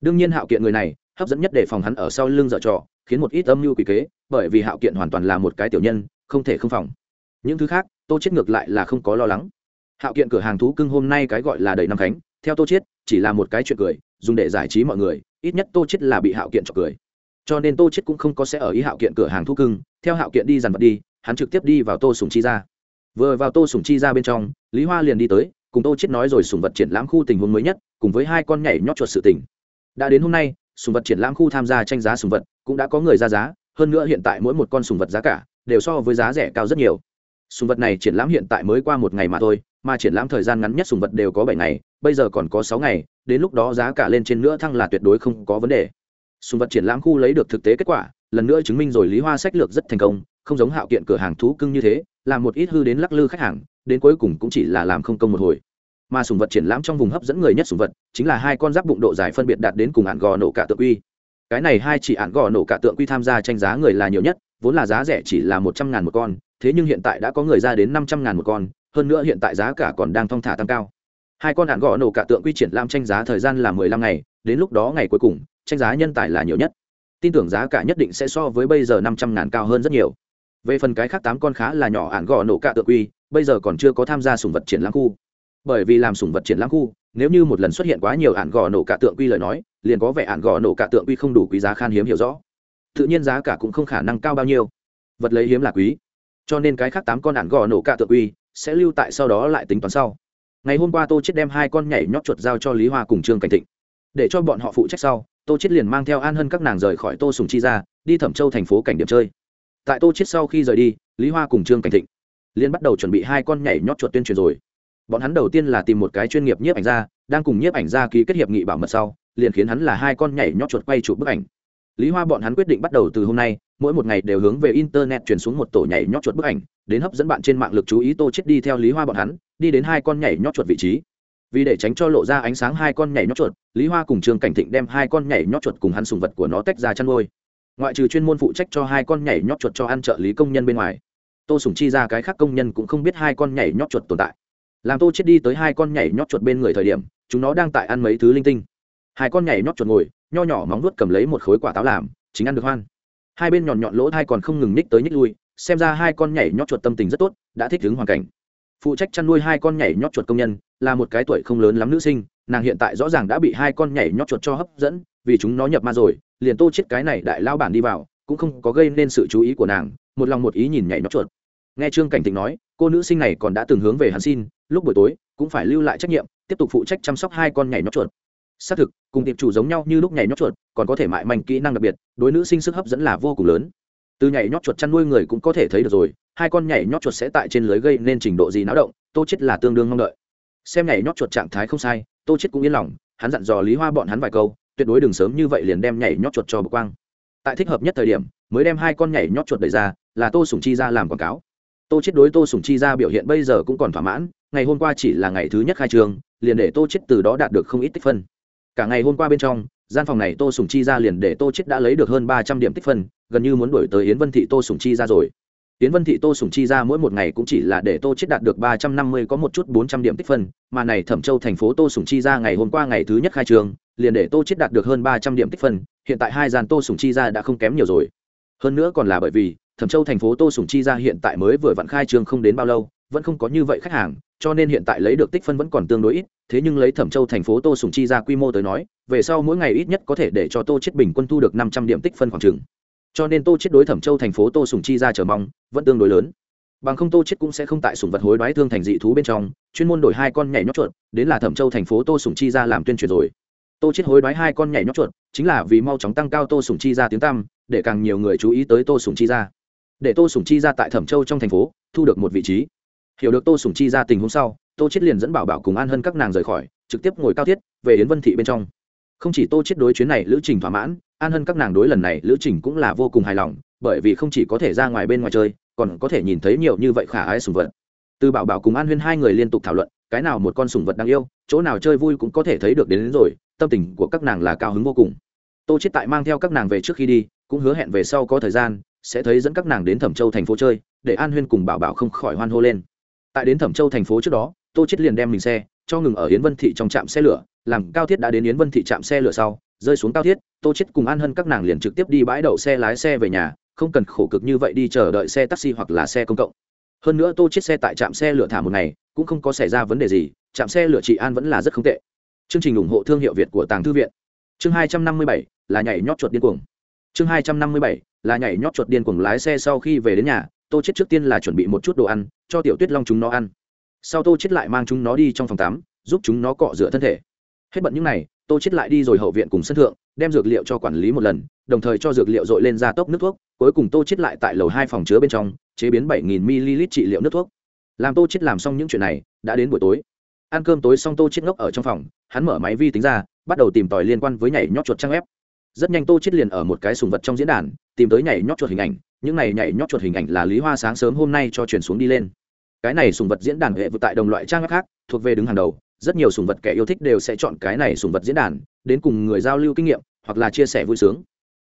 Đương nhiên hạo kiện người này hấp dẫn nhất để phòng hắn ở sau lưng dở trò, khiến một ít âm mưu quỷ kế, bởi vì hạo kiện hoàn toàn là một cái tiểu nhân, không thể không phòng. Những thứ khác, tô chết ngược lại là không có lo lắng. Hạo kiện cửa hàng thú cưng hôm nay cái gọi là đầy năm khánh theo tô chết chỉ là một cái chuyện cười, dùng để giải trí mọi người, ít nhất tô chết là bị hạo kiện chọc cười. Cho nên tô chết cũng không có sẽ ở ý hạo kiện cửa hàng thú cưng, theo hạo kiện đi dàn vật đi, hắn trực tiếp đi vào tô sùng chi ra vừa vào tô sùng chi ra bên trong, lý hoa liền đi tới, cùng tô chết nói rồi sùng vật triển lãm khu tình huống mới nhất, cùng với hai con nhảy nhót chuột sự tình. Đã đến hôm nay sùng vật triển lãm khu tham gia tranh giá sùng vật cũng đã có người ra giá, hơn nữa hiện tại mỗi một con sùng vật giá cả đều so với giá rẻ cao rất nhiều. Sùng vật này triển lãm hiện tại mới qua một ngày mà thôi, mà triển lãm thời gian ngắn nhất sùng vật đều có bảy ngày, bây giờ còn có sáu ngày, đến lúc đó giá cả lên trên nữa thăng là tuyệt đối không có vấn đề. Sùng vật triển lãm khu lấy được thực tế kết quả, lần nữa chứng minh rồi lý hoa sách lược rất thành công, không giống hạo kiện cửa hàng thú cưng như thế, làm một ít hư đến lắc lư khách hàng, đến cuối cùng cũng chỉ là làm không công một hồi mà sùng vật triển lãm trong vùng hấp dẫn người nhất sùng vật chính là hai con giáp bụng độ dài phân biệt đạt đến cùng ạn gò nổ cả tượng quy. Cái này hai chỉ ạn gò nổ cả tượng quy tham gia tranh giá người là nhiều nhất, vốn là giá rẻ chỉ là một trăm ngàn một con, thế nhưng hiện tại đã có người ra đến năm trăm ngàn một con, hơn nữa hiện tại giá cả còn đang thong thả tăng cao. Hai con ạn gò nổ cả tượng quy triển lãm tranh giá thời gian là mười lăm ngày, đến lúc đó ngày cuối cùng, tranh giá nhân tài là nhiều nhất. Tin tưởng giá cả nhất định sẽ so với bây giờ năm trăm ngàn cao hơn rất nhiều. Về phần cái khác tám con khá là nhỏ ạn gò nổ cả tượng quy, bây giờ còn chưa có tham gia sùng vật triển lãm khu bởi vì làm sùng vật triển lãm khu, nếu như một lần xuất hiện quá nhiều ạn gò nổ cả tượng quy lời nói, liền có vẻ ạn gò nổ cả tượng quy không đủ quý giá khan hiếm hiểu rõ. Tự nhiên giá cả cũng không khả năng cao bao nhiêu. Vật lấy hiếm là quý. Cho nên cái khác tám con ạn gò nổ cả tượng quy sẽ lưu tại sau đó lại tính toán sau. Ngày hôm qua tô chết đem hai con nhảy nhót chuột giao cho lý hoa cùng trương cảnh thịnh. Để cho bọn họ phụ trách sau, tô chết liền mang theo an hân các nàng rời khỏi tô sùng chi ra, đi thẩm châu thành phố cảnh điểm chơi. Tại tô chết sau khi rời đi, lý hoa cùng trương cảnh thịnh liên bắt đầu chuẩn bị hai con nhảy nhót chuột tuyên truyền rồi bọn hắn đầu tiên là tìm một cái chuyên nghiệp nhiếp ảnh gia, đang cùng nhiếp ảnh gia ký kết hiệp nghị bảo mật sau, liền khiến hắn là hai con nhảy nhót chuột quay chụp bức ảnh. Lý hoa bọn hắn quyết định bắt đầu từ hôm nay, mỗi một ngày đều hướng về internet truyền xuống một tổ nhảy nhót chuột bức ảnh, đến hấp dẫn bạn trên mạng lực chú ý tô chết đi theo lý hoa bọn hắn, đi đến hai con nhảy nhót chuột vị trí. Vì để tránh cho lộ ra ánh sáng hai con nhảy nhót chuột, lý hoa cùng trương cảnh thịnh đem hai con nhảy nhót chuột cùng hắn sùng vật của nó tách ra chăn nuôi. Ngoại trừ chuyên môn phụ trách cho hai con nhảy nhót chuột cho ăn trợ lý công nhân bên ngoài, tô sùng chi ra cái khác công nhân cũng không biết hai con nhảy nhót chuột tồn tại làm tô chết đi tới hai con nhảy nhót chuột bên người thời điểm, chúng nó đang tại ăn mấy thứ linh tinh. Hai con nhảy nhót chuột ngồi, nho nhỏ móng vuốt cầm lấy một khối quả táo làm, chính ăn được hoan. Hai bên nhọn nhọn lỗ thai còn không ngừng ních tới ních lui, xem ra hai con nhảy nhót chuột tâm tình rất tốt, đã thích ứng hoàn cảnh. Phụ trách chăn nuôi hai con nhảy nhót chuột công nhân, là một cái tuổi không lớn lắm nữ sinh, nàng hiện tại rõ ràng đã bị hai con nhảy nhót chuột cho hấp dẫn, vì chúng nó nhập ma rồi, liền tô chết cái này đại lao bản đi vào, cũng không có gây nên sự chú ý của nàng, một lòng một ý nhìn nhảy nhót chuột. Nghe trương cảnh thịnh nói, cô nữ sinh này còn đã từng hướng về hắn xin lúc buổi tối, cũng phải lưu lại trách nhiệm, tiếp tục phụ trách chăm sóc hai con nhảy nhót chuột. Xác thực, cùng tiệp chủ giống nhau như lúc nhảy nhót chuột, còn có thể mại manh kỹ năng đặc biệt, đối nữ sinh sức hấp dẫn là vô cùng lớn. Từ nhảy nhót chuột chăn nuôi người cũng có thể thấy được rồi, hai con nhảy nhót chuột sẽ tại trên lưới gây nên trình độ gì náo động, tô chết là tương đương mong đợi. Xem nhảy nhót chuột trạng thái không sai, tô chết cũng yên lòng, hắn dặn dò lý hoa bọn hắn vài câu, tuyệt đối đừng sớm như vậy liền đem nhảy nhót chuột cho bực quang. Tại thích hợp nhất thời điểm, mới đem hai con nhảy nhót chuột đẩy ra, là tô sùng chi ra làm quảng cáo. Tô chết đối tô sùng chi ra biểu hiện bây giờ cũng còn thỏa mãn ngày hôm qua chỉ là ngày thứ nhất khai trường liền để tô chết từ đó đạt được không ít tích phân. Cả ngày hôm qua bên trong, gian phòng này tô sùng chi ra liền để tô chết đã lấy được hơn ba trăm điểm tích phân, gần như muốn đổi tới yến vân thị tô sùng chi ra rồi. Yến vân thị tô sùng chi ra mỗi một ngày cũng chỉ là để tô chết đạt được ba trăm năm mươi có một chút bốn trăm điểm tích phân, mà này thẩm châu thành phố tô sùng chi ra ngày hôm qua ngày thứ nhất khai trường liền để tô chết đạt được hơn ba trăm điểm tích phân, hiện tại hai gian tô sùng chi ra đã không kém nhiều rồi. Hơn nữa còn là bởi vì, thẩm châu thành phố tô sùng chi ra hiện tại mới vừa vặn khai trường không đến bao lâu, vẫn không có như vậy khách hàng cho nên hiện tại lấy được tích phân vẫn còn tương đối ít, thế nhưng lấy thẩm châu thành phố tô sùng chi ra quy mô tới nói, về sau mỗi ngày ít nhất có thể để cho tô chết bình quân thu được năm trăm điểm tích phân khoảng trừng. cho nên tô chết đối thẩm châu thành phố tô sùng chi ra chờ mong vẫn tương đối lớn. Bằng không tô chết cũng sẽ không tại sùng vật hối đoái thương thành dị thú bên trong, chuyên môn đổi hai con nhảy nhót chuột, đến là thẩm châu thành phố tô sùng chi ra làm tuyên truyền rồi. Tô chết hối đoái hai con nhảy nhót chuột, chính là vì mau chóng tăng cao tô sùng chi ra tiếng tăm, để càng nhiều người chú ý tới tô sùng chi ra. Để tô sùng chi ra tại thẩm châu trong thành phố, thu được một vị trí hiểu được tô sùng chi ra tình huống sau tô chết liền dẫn bảo bảo cùng an hân các nàng rời khỏi trực tiếp ngồi cao thiết về yến vân thị bên trong. Không chỉ tô chết đối chuyến này lữ trình thỏa mãn an hân các nàng đối lần này lữ trình cũng là vô cùng hài lòng bởi vì không chỉ có thể ra ngoài bên ngoài chơi còn có thể nhìn thấy nhiều như vậy khả ái sùng vật. Từ bảo bảo cùng an huyên hai người liên tục thảo luận cái nào một con sùng vật đáng yêu chỗ nào chơi vui cũng có thể thấy được đến, đến rồi tâm tình của các nàng là cao hứng vô cùng. Tô chết tại mang theo các nàng về trước khi đi cũng hứa hẹn về sau có thời gian sẽ thấy dẫn các nàng đến thẩm châu thành phố chơi để an huyên cùng bảo bảo không khỏi hoan hô lên tại đến thẩm châu thành phố trước đó, tô chết liền đem mình xe cho ngừng ở yến vân thị trong trạm xe lửa, làm cao thiết đã đến yến vân thị trạm xe lửa sau, rơi xuống cao thiết, tô chết cùng an hân các nàng liền trực tiếp đi bãi đậu xe lái xe về nhà, không cần khổ cực như vậy đi chờ đợi xe taxi hoặc là xe công cộng. Hơn nữa tô chết xe tại trạm xe lửa thả một ngày, cũng không có xảy ra vấn đề gì, trạm xe lửa chị an vẫn là rất không tệ. Chương trình ủng hộ thương hiệu việt của tàng thư viện. Chương hai trăm năm mươi bảy, là nhảy nhót chuột điên cuồng. Chương hai trăm năm mươi bảy, là nhảy nhót chuột điên cuồng lái xe sau khi về đến nhà tô chết trước tiên là chuẩn bị một chút đồ ăn, cho tiểu tuyết long chúng nó ăn. Sau tô chết lại mang chúng nó đi trong phòng tắm, giúp chúng nó cọ rửa thân thể. Hết bận những này tô chết lại đi rồi hậu viện cùng sân thượng, đem dược liệu cho quản lý một lần, đồng thời cho dược liệu dội lên ra tốc nước thuốc, cuối cùng tô chết lại tại lầu hai phòng chứa bên trong, chế biến bảy nghìn ml trị liệu nước thuốc. Làm tô chết làm xong những chuyện này, đã đến buổi tối. Ăn cơm tối xong tô chết ngốc ở trong phòng, hắn mở máy vi tính ra, bắt đầu tìm tòi liên quan với nhảy nhót chuột trang web. Rất nhanh tô chết liền ở một cái sùng vật trong diễn đàn, tìm tới nhảy nhót chuột hình ảnh những này nhảy nhót chuột hình ảnh là lý hoa sáng sớm hôm nay cho chuyển xuống đi lên. Cái này sùng vật diễn đàn hệ vượt tại đồng loại trang web khác, thuộc về đứng hàng đầu, rất nhiều sùng vật kẻ yêu thích đều sẽ chọn cái này sùng vật diễn đàn, đến cùng người giao lưu kinh nghiệm, hoặc là chia sẻ vui sướng.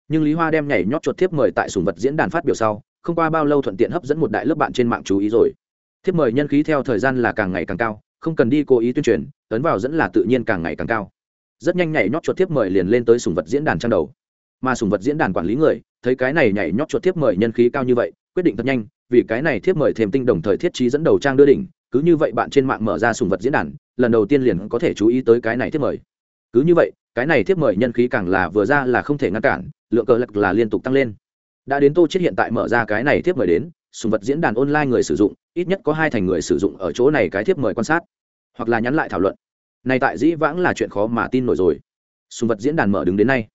Nhưng lý hoa đem nhảy nhót chuột thiếp mời tại sùng vật diễn đàn phát biểu sau, không qua bao lâu thuận tiện hấp dẫn một đại lớp bạn trên mạng chú ý rồi. Thiếp mời nhân khí theo thời gian là càng ngày càng cao, không cần đi cố ý tuyên truyền, ấn vào dẫn là tự nhiên càng ngày càng cao. Rất nhanh nhảy nhót chuột thiếp mời liền lên tới sùng vật diễn đàn trang đầu mà sùng vật diễn đàn quản lý người, thấy cái này nhảy nhót chuột thiếp mời nhân khí cao như vậy, quyết định thật nhanh, vì cái này thiếp mời thêm tinh đồng thời thiết trí dẫn đầu trang đưa đỉnh, cứ như vậy bạn trên mạng mở ra sùng vật diễn đàn, lần đầu tiên liền có thể chú ý tới cái này thiếp mời. Cứ như vậy, cái này thiếp mời nhân khí càng là vừa ra là không thể ngăn cản, lượng cờ lực là liên tục tăng lên. Đã đến tô chết hiện tại mở ra cái này thiếp mời đến, sùng vật diễn đàn online người sử dụng, ít nhất có hai thành người sử dụng ở chỗ này cái thiếp mời quan sát, hoặc là nhắn lại thảo luận. Này tại dĩ vãng là chuyện khó mà tin nổi rồi. Sùng vật diễn đàn mở đứng đến nay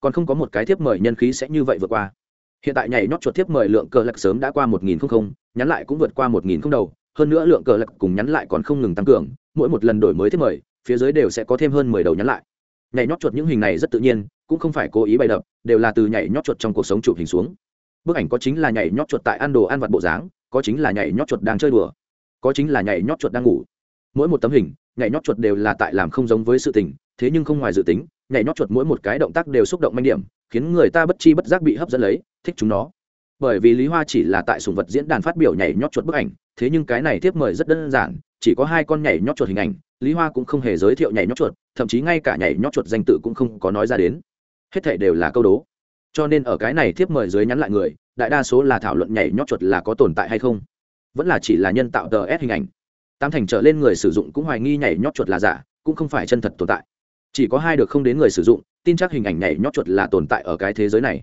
còn không có một cái thiếp mời nhân khí sẽ như vậy vượt qua. Hiện tại nhảy nhót chuột thiếp mời lượng cờ lạc sớm đã qua một nghìn không nhắn lại cũng vượt qua một nghìn không đầu. Hơn nữa lượng cờ lạc cùng nhắn lại còn không ngừng tăng cường, mỗi một lần đổi mới thiếp mời, phía dưới đều sẽ có thêm hơn mười đầu nhắn lại. Nhảy nhót chuột những hình này rất tự nhiên, cũng không phải cố ý bày đập, đều là từ nhảy nhót chuột trong cuộc sống chụp hình xuống. Bức ảnh có chính là nhảy nhót chuột tại ăn đồ ăn vặt bộ dáng, có chính là nhảy nhót chuột đang chơi đùa, có chính là nhảy nhót chuột đang ngủ. Mỗi một tấm hình, nhảy nhót chuột đều là tại làm không giống với sự tình thế nhưng không ngoài dự tính, nhảy nhót chuột mỗi một cái động tác đều xúc động manh điểm, khiến người ta bất chi bất giác bị hấp dẫn lấy, thích chúng nó. Bởi vì lý hoa chỉ là tại sùng vật diễn đàn phát biểu nhảy nhót chuột bức ảnh, thế nhưng cái này tiếp mời rất đơn giản, chỉ có hai con nhảy nhót chuột hình ảnh, lý hoa cũng không hề giới thiệu nhảy nhót chuột, thậm chí ngay cả nhảy nhót chuột danh tự cũng không có nói ra đến. Hết thể đều là câu đố. Cho nên ở cái này tiếp mời dưới nhắn lại người, đại đa số là thảo luận nhảy nhót chuột là có tồn tại hay không. Vẫn là chỉ là nhân tạo tờ ép hình ảnh. Tam thành trở lên người sử dụng cũng hoài nghi nhảy nhót chuột là giả, cũng không phải chân thật tồn tại chỉ có hai được không đến người sử dụng, tin chắc hình ảnh nhảy nhót chuột là tồn tại ở cái thế giới này.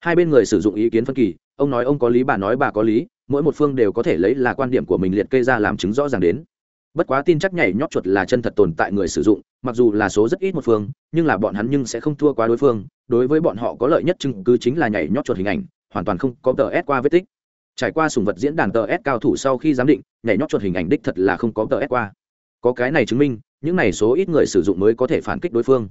Hai bên người sử dụng ý kiến phân kỳ, ông nói ông có lý, bà nói bà có lý, mỗi một phương đều có thể lấy là quan điểm của mình liệt kê ra làm chứng rõ ràng đến. Bất quá tin chắc nhảy nhót chuột là chân thật tồn tại người sử dụng, mặc dù là số rất ít một phương, nhưng là bọn hắn nhưng sẽ không thua qua đối phương, đối với bọn họ có lợi nhất chứng cứ chính là nhảy nhót chuột hình ảnh, hoàn toàn không có tờ s qua vết tích. Trải qua sùng vật diễn đàn tờ s cao thủ sau khi giám định, nhảy nhót chuột hình ảnh đích thật là không có tờ s qua. Có cái này chứng minh những này số ít người sử dụng mới có thể phản kích đối phương.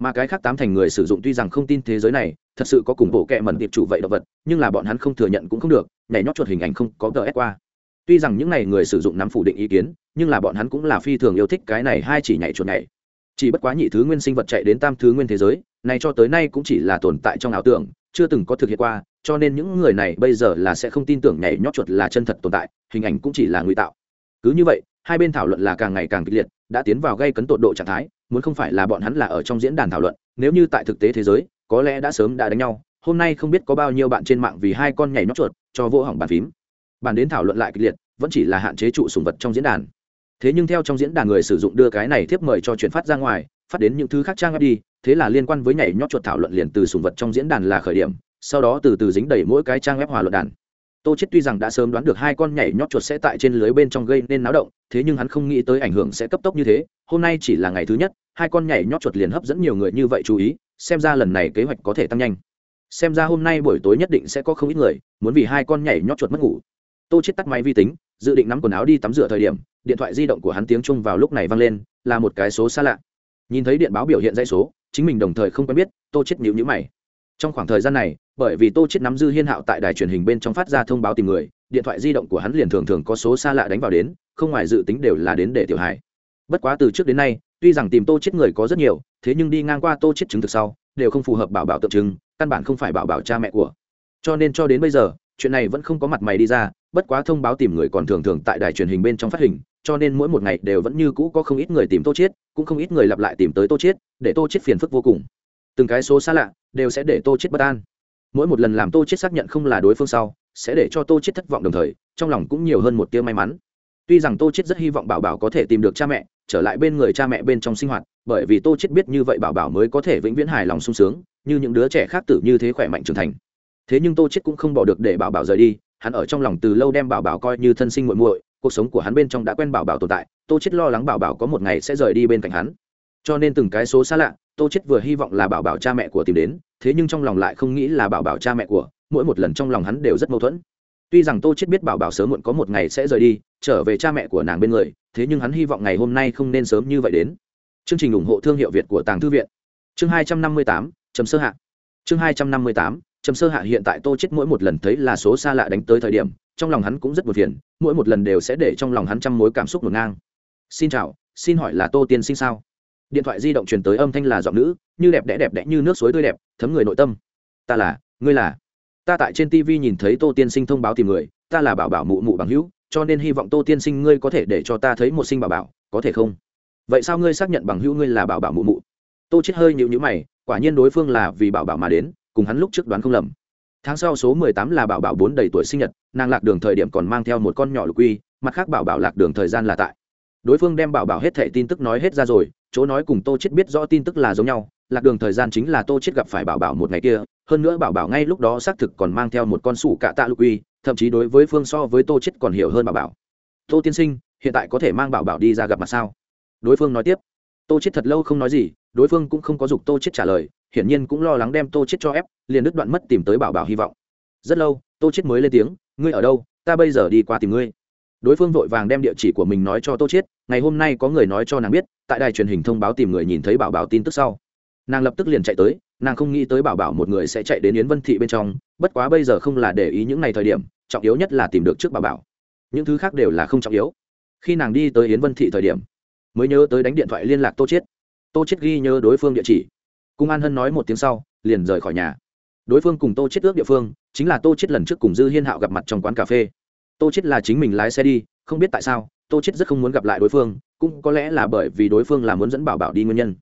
Mà cái khác tám thành người sử dụng tuy rằng không tin thế giới này, thật sự có cùng bộ kệ mẩn tiệp chủ vậy động vật, nhưng là bọn hắn không thừa nhận cũng không được, nhảy nhót chuột hình ảnh không có tờ ép qua. Tuy rằng những này người sử dụng nắm phủ định ý kiến, nhưng là bọn hắn cũng là phi thường yêu thích cái này hai chỉ nhảy chuột nhảy. Chỉ bất quá nhị thứ nguyên sinh vật chạy đến tam thứ nguyên thế giới, này cho tới nay cũng chỉ là tồn tại trong ảo tưởng, chưa từng có thực hiện qua, cho nên những người này bây giờ là sẽ không tin tưởng nhảy nhót chuột là chân thật tồn tại, hình ảnh cũng chỉ là ngụy tạo. Cứ như vậy, hai bên thảo luận là càng ngày càng kịch liệt đã tiến vào gây cấn tột độ trạng thái, muốn không phải là bọn hắn là ở trong diễn đàn thảo luận, nếu như tại thực tế thế giới, có lẽ đã sớm đã đánh nhau, hôm nay không biết có bao nhiêu bạn trên mạng vì hai con nhảy nhót chuột, cho vô hỏng bàn phím. Bàn đến thảo luận lại kịch liệt, vẫn chỉ là hạn chế trụ sùng vật trong diễn đàn. Thế nhưng theo trong diễn đàn người sử dụng đưa cái này tiếp mời cho chuyển phát ra ngoài, phát đến những thứ khác trang web đi, thế là liên quan với nhảy nhót chuột thảo luận liền từ sùng vật trong diễn đàn là khởi điểm, sau đó từ từ dính đầy mỗi cái trang web hòa luận đàn tô chết tuy rằng đã sớm đoán được hai con nhảy nhót chuột sẽ tại trên lưới bên trong gây nên náo động, thế nhưng hắn không nghĩ tới ảnh hưởng sẽ cấp tốc như thế. Hôm nay chỉ là ngày thứ nhất, hai con nhảy nhót chuột liền hấp dẫn nhiều người như vậy chú ý, xem ra lần này kế hoạch có thể tăng nhanh. Xem ra hôm nay buổi tối nhất định sẽ có không ít người muốn vì hai con nhảy nhót chuột mất ngủ. Tô chết tắt máy vi tính, dự định nắm quần áo đi tắm rửa thời điểm, điện thoại di động của hắn tiếng chung vào lúc này vang lên, là một cái số xa lạ. Nhìn thấy điện báo biểu hiện dãy số, chính mình đồng thời không quen biết, tô chết nhíu nhíu mày. Trong khoảng thời gian này bởi vì tô chết nắm dư hiên hạo tại đài truyền hình bên trong phát ra thông báo tìm người, điện thoại di động của hắn liền thường thường có số xa lạ đánh vào đến, không ngoài dự tính đều là đến để tiểu hải bất quá từ trước đến nay, tuy rằng tìm tô chết người có rất nhiều, thế nhưng đi ngang qua tô chết chứng thực sau, đều không phù hợp bảo bảo tượng trưng, căn bản không phải bảo bảo cha mẹ của. Cho nên cho đến bây giờ, chuyện này vẫn không có mặt mày đi ra, bất quá thông báo tìm người còn thường thường tại đài truyền hình bên trong phát hình, cho nên mỗi một ngày đều vẫn như cũ có không ít người tìm tô chiết, cũng không ít người lặp lại tìm tới tô chiết, để tô chiết phiền phức vô cùng. Từng cái số xa lạ, đều sẽ để tô chiết bất an mỗi một lần làm tô chiết xác nhận không là đối phương sau, sẽ để cho tô chiết thất vọng đồng thời, trong lòng cũng nhiều hơn một tia may mắn. Tuy rằng tô chiết rất hy vọng bảo bảo có thể tìm được cha mẹ, trở lại bên người cha mẹ bên trong sinh hoạt, bởi vì tô chiết biết như vậy bảo bảo mới có thể vĩnh viễn hài lòng sung sướng, như những đứa trẻ khác tử như thế khỏe mạnh trưởng thành. Thế nhưng tô chiết cũng không bỏ được để bảo bảo rời đi, hắn ở trong lòng từ lâu đem bảo bảo coi như thân sinh muội muội, cuộc sống của hắn bên trong đã quen bảo bảo tồn tại, tô chết lo lắng bảo bảo có một ngày sẽ rời đi bên cạnh hắn. Cho nên từng cái số xa lạ, tô chết vừa hy vọng là bảo bảo cha mẹ của tìm đến thế nhưng trong lòng lại không nghĩ là bảo bảo cha mẹ của, mỗi một lần trong lòng hắn đều rất mâu thuẫn. Tuy rằng tô chết biết bảo bảo sớm muộn có một ngày sẽ rời đi, trở về cha mẹ của nàng bên người, thế nhưng hắn hy vọng ngày hôm nay không nên sớm như vậy đến. Chương trình ủng hộ thương hiệu việt của tàng thư viện. Chương hai trăm năm mươi tám chấm sơ hạ. Chương 258 trăm sơ hạ hiện tại tô chết mỗi một lần thấy là số xa lạ đánh tới thời điểm, trong lòng hắn cũng rất buồn phiền, mỗi một lần đều sẽ để trong lòng hắn trăm mối cảm xúc ngổn ngang. Xin chào, xin hỏi là tô tiên sinh sao? Điện thoại di động truyền tới âm thanh là giọng nữ, như đẹp đẽ đẹp đẽ như nước suối tươi đẹp, thấm người nội tâm. Ta là, ngươi là. Ta tại trên tv nhìn thấy tô tiên sinh thông báo tìm người, ta là bảo bảo mụ mụ bằng hữu, cho nên hy vọng tô tiên sinh ngươi có thể để cho ta thấy một sinh bảo bảo, có thể không? Vậy sao ngươi xác nhận bằng hữu ngươi là bảo bảo mụ mụ? Tô chết hơi nhịu nhữ mày, quả nhiên đối phương là vì bảo bảo mà đến, cùng hắn lúc trước đoán không lầm. Tháng sau số mười tám là bảo bảo bốn đầy tuổi sinh nhật, nàng lạc đường thời điểm còn mang theo một con nhỏ lục quy, mặt khác bảo bảo lạc đường thời gian là tại đối phương đem bảo bảo hết thẻ tin tức nói hết ra rồi chỗ nói cùng tô chết biết rõ tin tức là giống nhau lạc đường thời gian chính là tô chết gặp phải bảo bảo một ngày kia hơn nữa bảo bảo ngay lúc đó xác thực còn mang theo một con sủ cạ tạ lục uy, thậm chí đối với phương so với tô chết còn hiểu hơn bảo bảo. Tô tiên sinh hiện tại có thể mang bảo bảo đi ra gặp mặt sao? Đối phương nói tiếp. Tô chết thật lâu không nói gì đối phương cũng không có dục tô chết trả lời hiển nhiên cũng lo lắng đem tô chết cho ép liền đứt đoạn mất tìm tới bảo bảo hy vọng. Rất lâu tô chết mới lên tiếng ngươi ở đâu? Ta bây giờ đi qua tìm ngươi đối phương vội vàng đem địa chỉ của mình nói cho tô chết ngày hôm nay có người nói cho nàng biết, tại đài truyền hình thông báo tìm người nhìn thấy bảo bảo tin tức sau. Nàng lập tức liền chạy tới, nàng không nghĩ tới bảo bảo một người sẽ chạy đến yến vân thị bên trong, bất quá bây giờ không là để ý những ngày thời điểm, trọng yếu nhất là tìm được trước bảo bảo. Những thứ khác đều là không trọng yếu. Khi nàng đi tới yến vân thị thời điểm, mới nhớ tới đánh điện thoại liên lạc tô chết tô chết ghi nhớ đối phương địa chỉ. Cung an hân nói một tiếng sau, liền rời khỏi nhà. Đối phương cùng tô chết ước địa phương, chính là tô chết lần trước cùng dư hiên hạo gặp mặt trong quán cà phê tô chết là chính mình lái xe đi, không biết tại sao, tô chết rất không muốn gặp lại đối phương, cũng có lẽ là bởi vì đối phương là muốn dẫn bảo bảo đi nguyên nhân.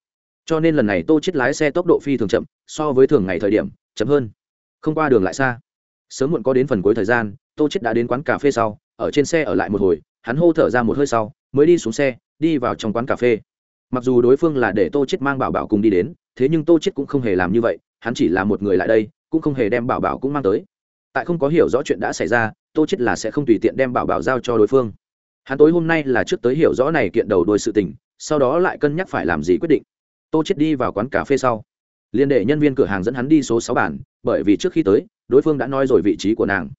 Cho nên lần này tô chết lái xe tốc độ phi thường chậm, so với thường ngày thời điểm, chậm hơn. Không qua đường lại xa. Sớm muộn có đến phần cuối thời gian, tô chết đã đến quán cà phê sau, ở trên xe ở lại một hồi, hắn hô thở ra một hơi sau, mới đi xuống xe, đi vào trong quán cà phê. Mặc dù đối phương là để tô chết mang bảo bảo cùng đi đến, thế nhưng tô chết cũng không hề làm như vậy, hắn chỉ là một người lại đây, cũng không hề đem bảo bảo cũng mang tới. Tại không có hiểu rõ chuyện đã xảy ra tô chết là sẽ không tùy tiện đem bảo bảo giao cho đối phương. Hắn tối hôm nay là trước tới hiểu rõ này kiện đầu đôi sự tình, sau đó lại cân nhắc phải làm gì quyết định. Tô chết đi vào quán cà phê sau. Liên đệ nhân viên cửa hàng dẫn hắn đi số sáu bàn, bởi vì trước khi tới, đối phương đã nói rồi vị trí của nàng.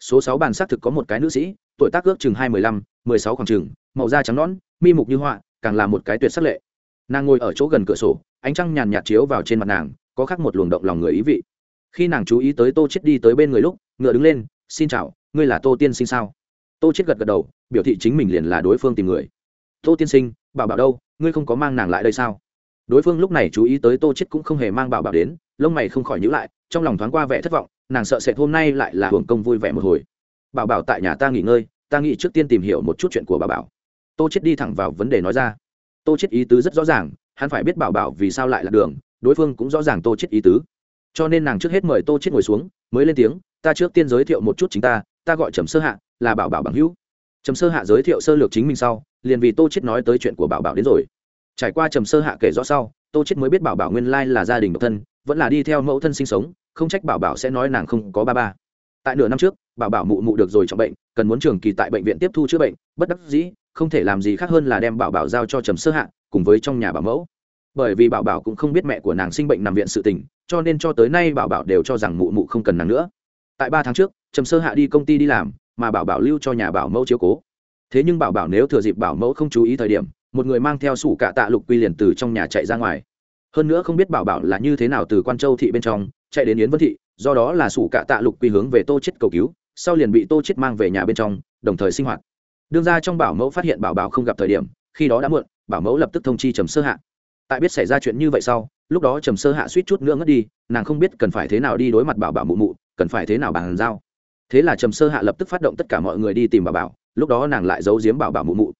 Số sáu bàn xác thực có một cái nữ sĩ, tuổi tác ước chừng hai mười lăm, mười sáu khoảng chừng, màu da trắng nõn, mi mục như họa, càng là một cái tuyệt sắc lệ. Nàng ngồi ở chỗ gần cửa sổ, ánh trăng nhàn nhạt chiếu vào trên mặt nàng, có khác một luồng động lòng người ý vị. Khi nàng chú ý tới tô chết đi tới bên người lúc, ngựa đứng lên, xin chào ngươi là tô tiên sinh sao? Tô chết gật gật đầu, biểu thị chính mình liền là đối phương tìm người. Tô tiên sinh, bảo bảo đâu? Ngươi không có mang nàng lại đây sao? Đối phương lúc này chú ý tới tô chết cũng không hề mang bảo bảo đến, lông mày không khỏi nhíu lại, trong lòng thoáng qua vẻ thất vọng, nàng sợ sệt hôm nay lại là hưởng công vui vẻ một hồi. Bảo bảo tại nhà ta nghỉ ngơi, ta nghĩ trước tiên tìm hiểu một chút chuyện của bảo bảo. Tô chết đi thẳng vào vấn đề nói ra. Tô chết ý tứ rất rõ ràng, hắn phải biết bảo bảo vì sao lại là đường, đối phương cũng rõ ràng tô chết ý tứ. Cho nên nàng trước hết mời tô chết ngồi xuống, mới lên tiếng, ta trước tiên giới thiệu một chút chính ta ta gọi trầm sơ hạ, là bảo bảo bằng hữu. Trầm sơ hạ giới thiệu sơ lược chính mình sau, liền vì tô chết nói tới chuyện của bảo bảo đến rồi. Trải qua trầm sơ hạ kể rõ sau, tô chết mới biết bảo bảo nguyên lai là gia đình độc thân, vẫn là đi theo mẫu thân sinh sống, không trách bảo bảo sẽ nói nàng không có ba ba. Tại nửa năm trước, bảo bảo mụ mụ được rồi trọng bệnh, cần muốn trường kỳ tại bệnh viện tiếp thu chữa bệnh, bất đắc dĩ, không thể làm gì khác hơn là đem bảo bảo giao cho trầm sơ hạ, cùng với trong nhà bảo mẫu. Bởi vì bảo bảo cũng không biết mẹ của nàng sinh bệnh nằm viện sự tình, cho nên cho tới nay bảo bảo đều cho rằng mụ mụ không cần nàng nữa. Tại ba tháng trước trầm sơ hạ đi công ty đi làm, mà bảo bảo lưu cho nhà bảo mẫu chiếu cố. Thế nhưng bảo bảo nếu thừa dịp bảo mẫu không chú ý thời điểm, một người mang theo sủ cạ tạ lục quy liền từ trong nhà chạy ra ngoài. Hơn nữa không biết bảo bảo là như thế nào từ quan châu thị bên trong, chạy đến yến vân thị, do đó là sủ cạ tạ lục quy hướng về tô chết cầu cứu, sau liền bị tô chết mang về nhà bên trong, đồng thời sinh hoạt. Đương ra trong bảo mẫu phát hiện bảo bảo không gặp thời điểm, khi đó đã muộn, bảo mẫu lập tức thông chi trầm sơ hạ. Tại biết xảy ra chuyện như vậy sau, lúc đó trầm sơ hạ suýt chút nữa ngất đi, nàng không biết cần phải thế nào đi đối mặt bảo bảo mụ mụ, cần phải thế nào bàn giao thế là trầm sơ hạ lập tức phát động tất cả mọi người đi tìm bảo bảo, lúc đó nàng lại giấu giếm bảo bảo mụ mụ.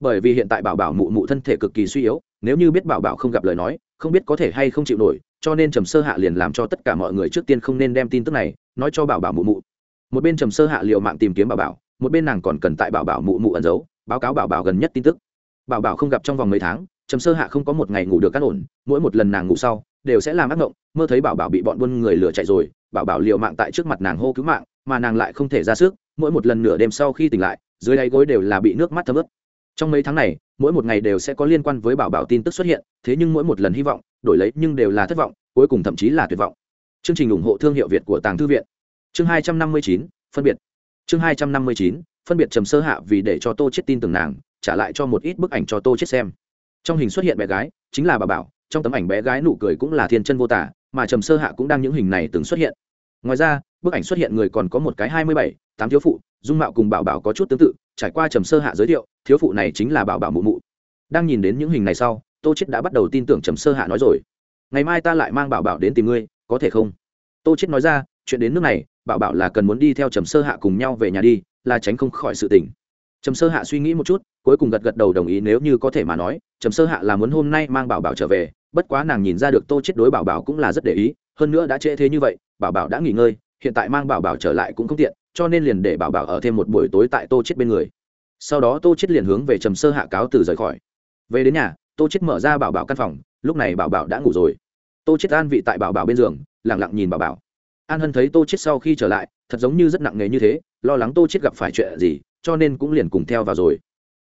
Bởi vì hiện tại bảo bảo mụ mụ thân thể cực kỳ suy yếu, nếu như biết bảo bảo không gặp lời nói, không biết có thể hay không chịu nổi, cho nên trầm sơ hạ liền làm cho tất cả mọi người trước tiên không nên đem tin tức này nói cho bảo bảo mụ mụ. Một bên trầm sơ hạ liệu mạng tìm kiếm bảo bảo, một bên nàng còn cần tại bảo bảo mụ mụ ẩn giấu, báo cáo bảo bảo gần nhất tin tức. Bảo bảo không gặp trong vòng mấy tháng, trầm sơ hạ không có một ngày ngủ được cắt ổn, mỗi một lần nàng ngủ sau, đều sẽ làm ác mộng, mơ thấy bảo bảo bị bọn buôn người lừa chạy rồi bảo bảo liệu mạng tại trước mặt nàng hô cứu mạng mà nàng lại không thể ra sức, mỗi một lần nửa đêm sau khi tỉnh lại, dưới đáy gối đều là bị nước mắt thấm ướt. Trong mấy tháng này, mỗi một ngày đều sẽ có liên quan với bảo bảo tin tức xuất hiện, thế nhưng mỗi một lần hy vọng, đổi lấy nhưng đều là thất vọng, cuối cùng thậm chí là tuyệt vọng. Chương trình ủng hộ thương hiệu việt của tàng thư viện. Chương hai trăm năm mươi chín, phân biệt. Chương hai trăm năm mươi chín, phân biệt trầm sơ hạ vì để cho tô chết tin tưởng nàng, trả lại cho một ít bức ảnh cho tô chết xem. Trong hình xuất hiện bé gái, chính là bà bảo, trong tấm ảnh bé gái nụ cười cũng là thiên chân vô tả, mà trầm sơ hạ cũng đang những hình này từng xuất hiện ngoài ra, bức ảnh xuất hiện người còn có một cái hai mươi bảy, tám thiếu phụ, dung mạo cùng bảo bảo có chút tương tự, trải qua trầm sơ hạ giới thiệu, thiếu phụ này chính là bảo bảo mụ mụ. Đang nhìn đến những hình này sau, tô chết đã bắt đầu tin tưởng trầm sơ hạ nói rồi. Ngày mai ta lại mang bảo bảo đến tìm ngươi, có thể không? Tô chết nói ra, chuyện đến nước này, bảo bảo là cần muốn đi theo trầm sơ hạ cùng nhau về nhà đi, là tránh không khỏi sự tình. Trầm sơ hạ suy nghĩ một chút, cuối cùng gật gật đầu đồng ý nếu như có thể mà nói, trầm sơ hạ là muốn hôm nay mang bảo bảo trở về, bất quá nàng nhìn ra được tô chết đối bảo bảo cũng là rất để ý, hơn nữa đã trễ thế như vậy bảo bảo đã nghỉ ngơi, hiện tại mang bảo bảo trở lại cũng không tiện, cho nên liền để bảo bảo ở thêm một buổi tối tại tô chết bên người. Sau đó tô chết liền hướng về trầm sơ hạ cáo từ rời khỏi. Về đến nhà, tô chết mở ra bảo bảo căn phòng, lúc này bảo bảo đã ngủ rồi. Tô chết an vị tại bảo bảo bên giường, lặng lặng nhìn bảo bảo. An hân thấy tô chết sau khi trở lại, thật giống như rất nặng nề như thế, lo lắng tô chết gặp phải chuyện gì, cho nên cũng liền cùng theo vào rồi.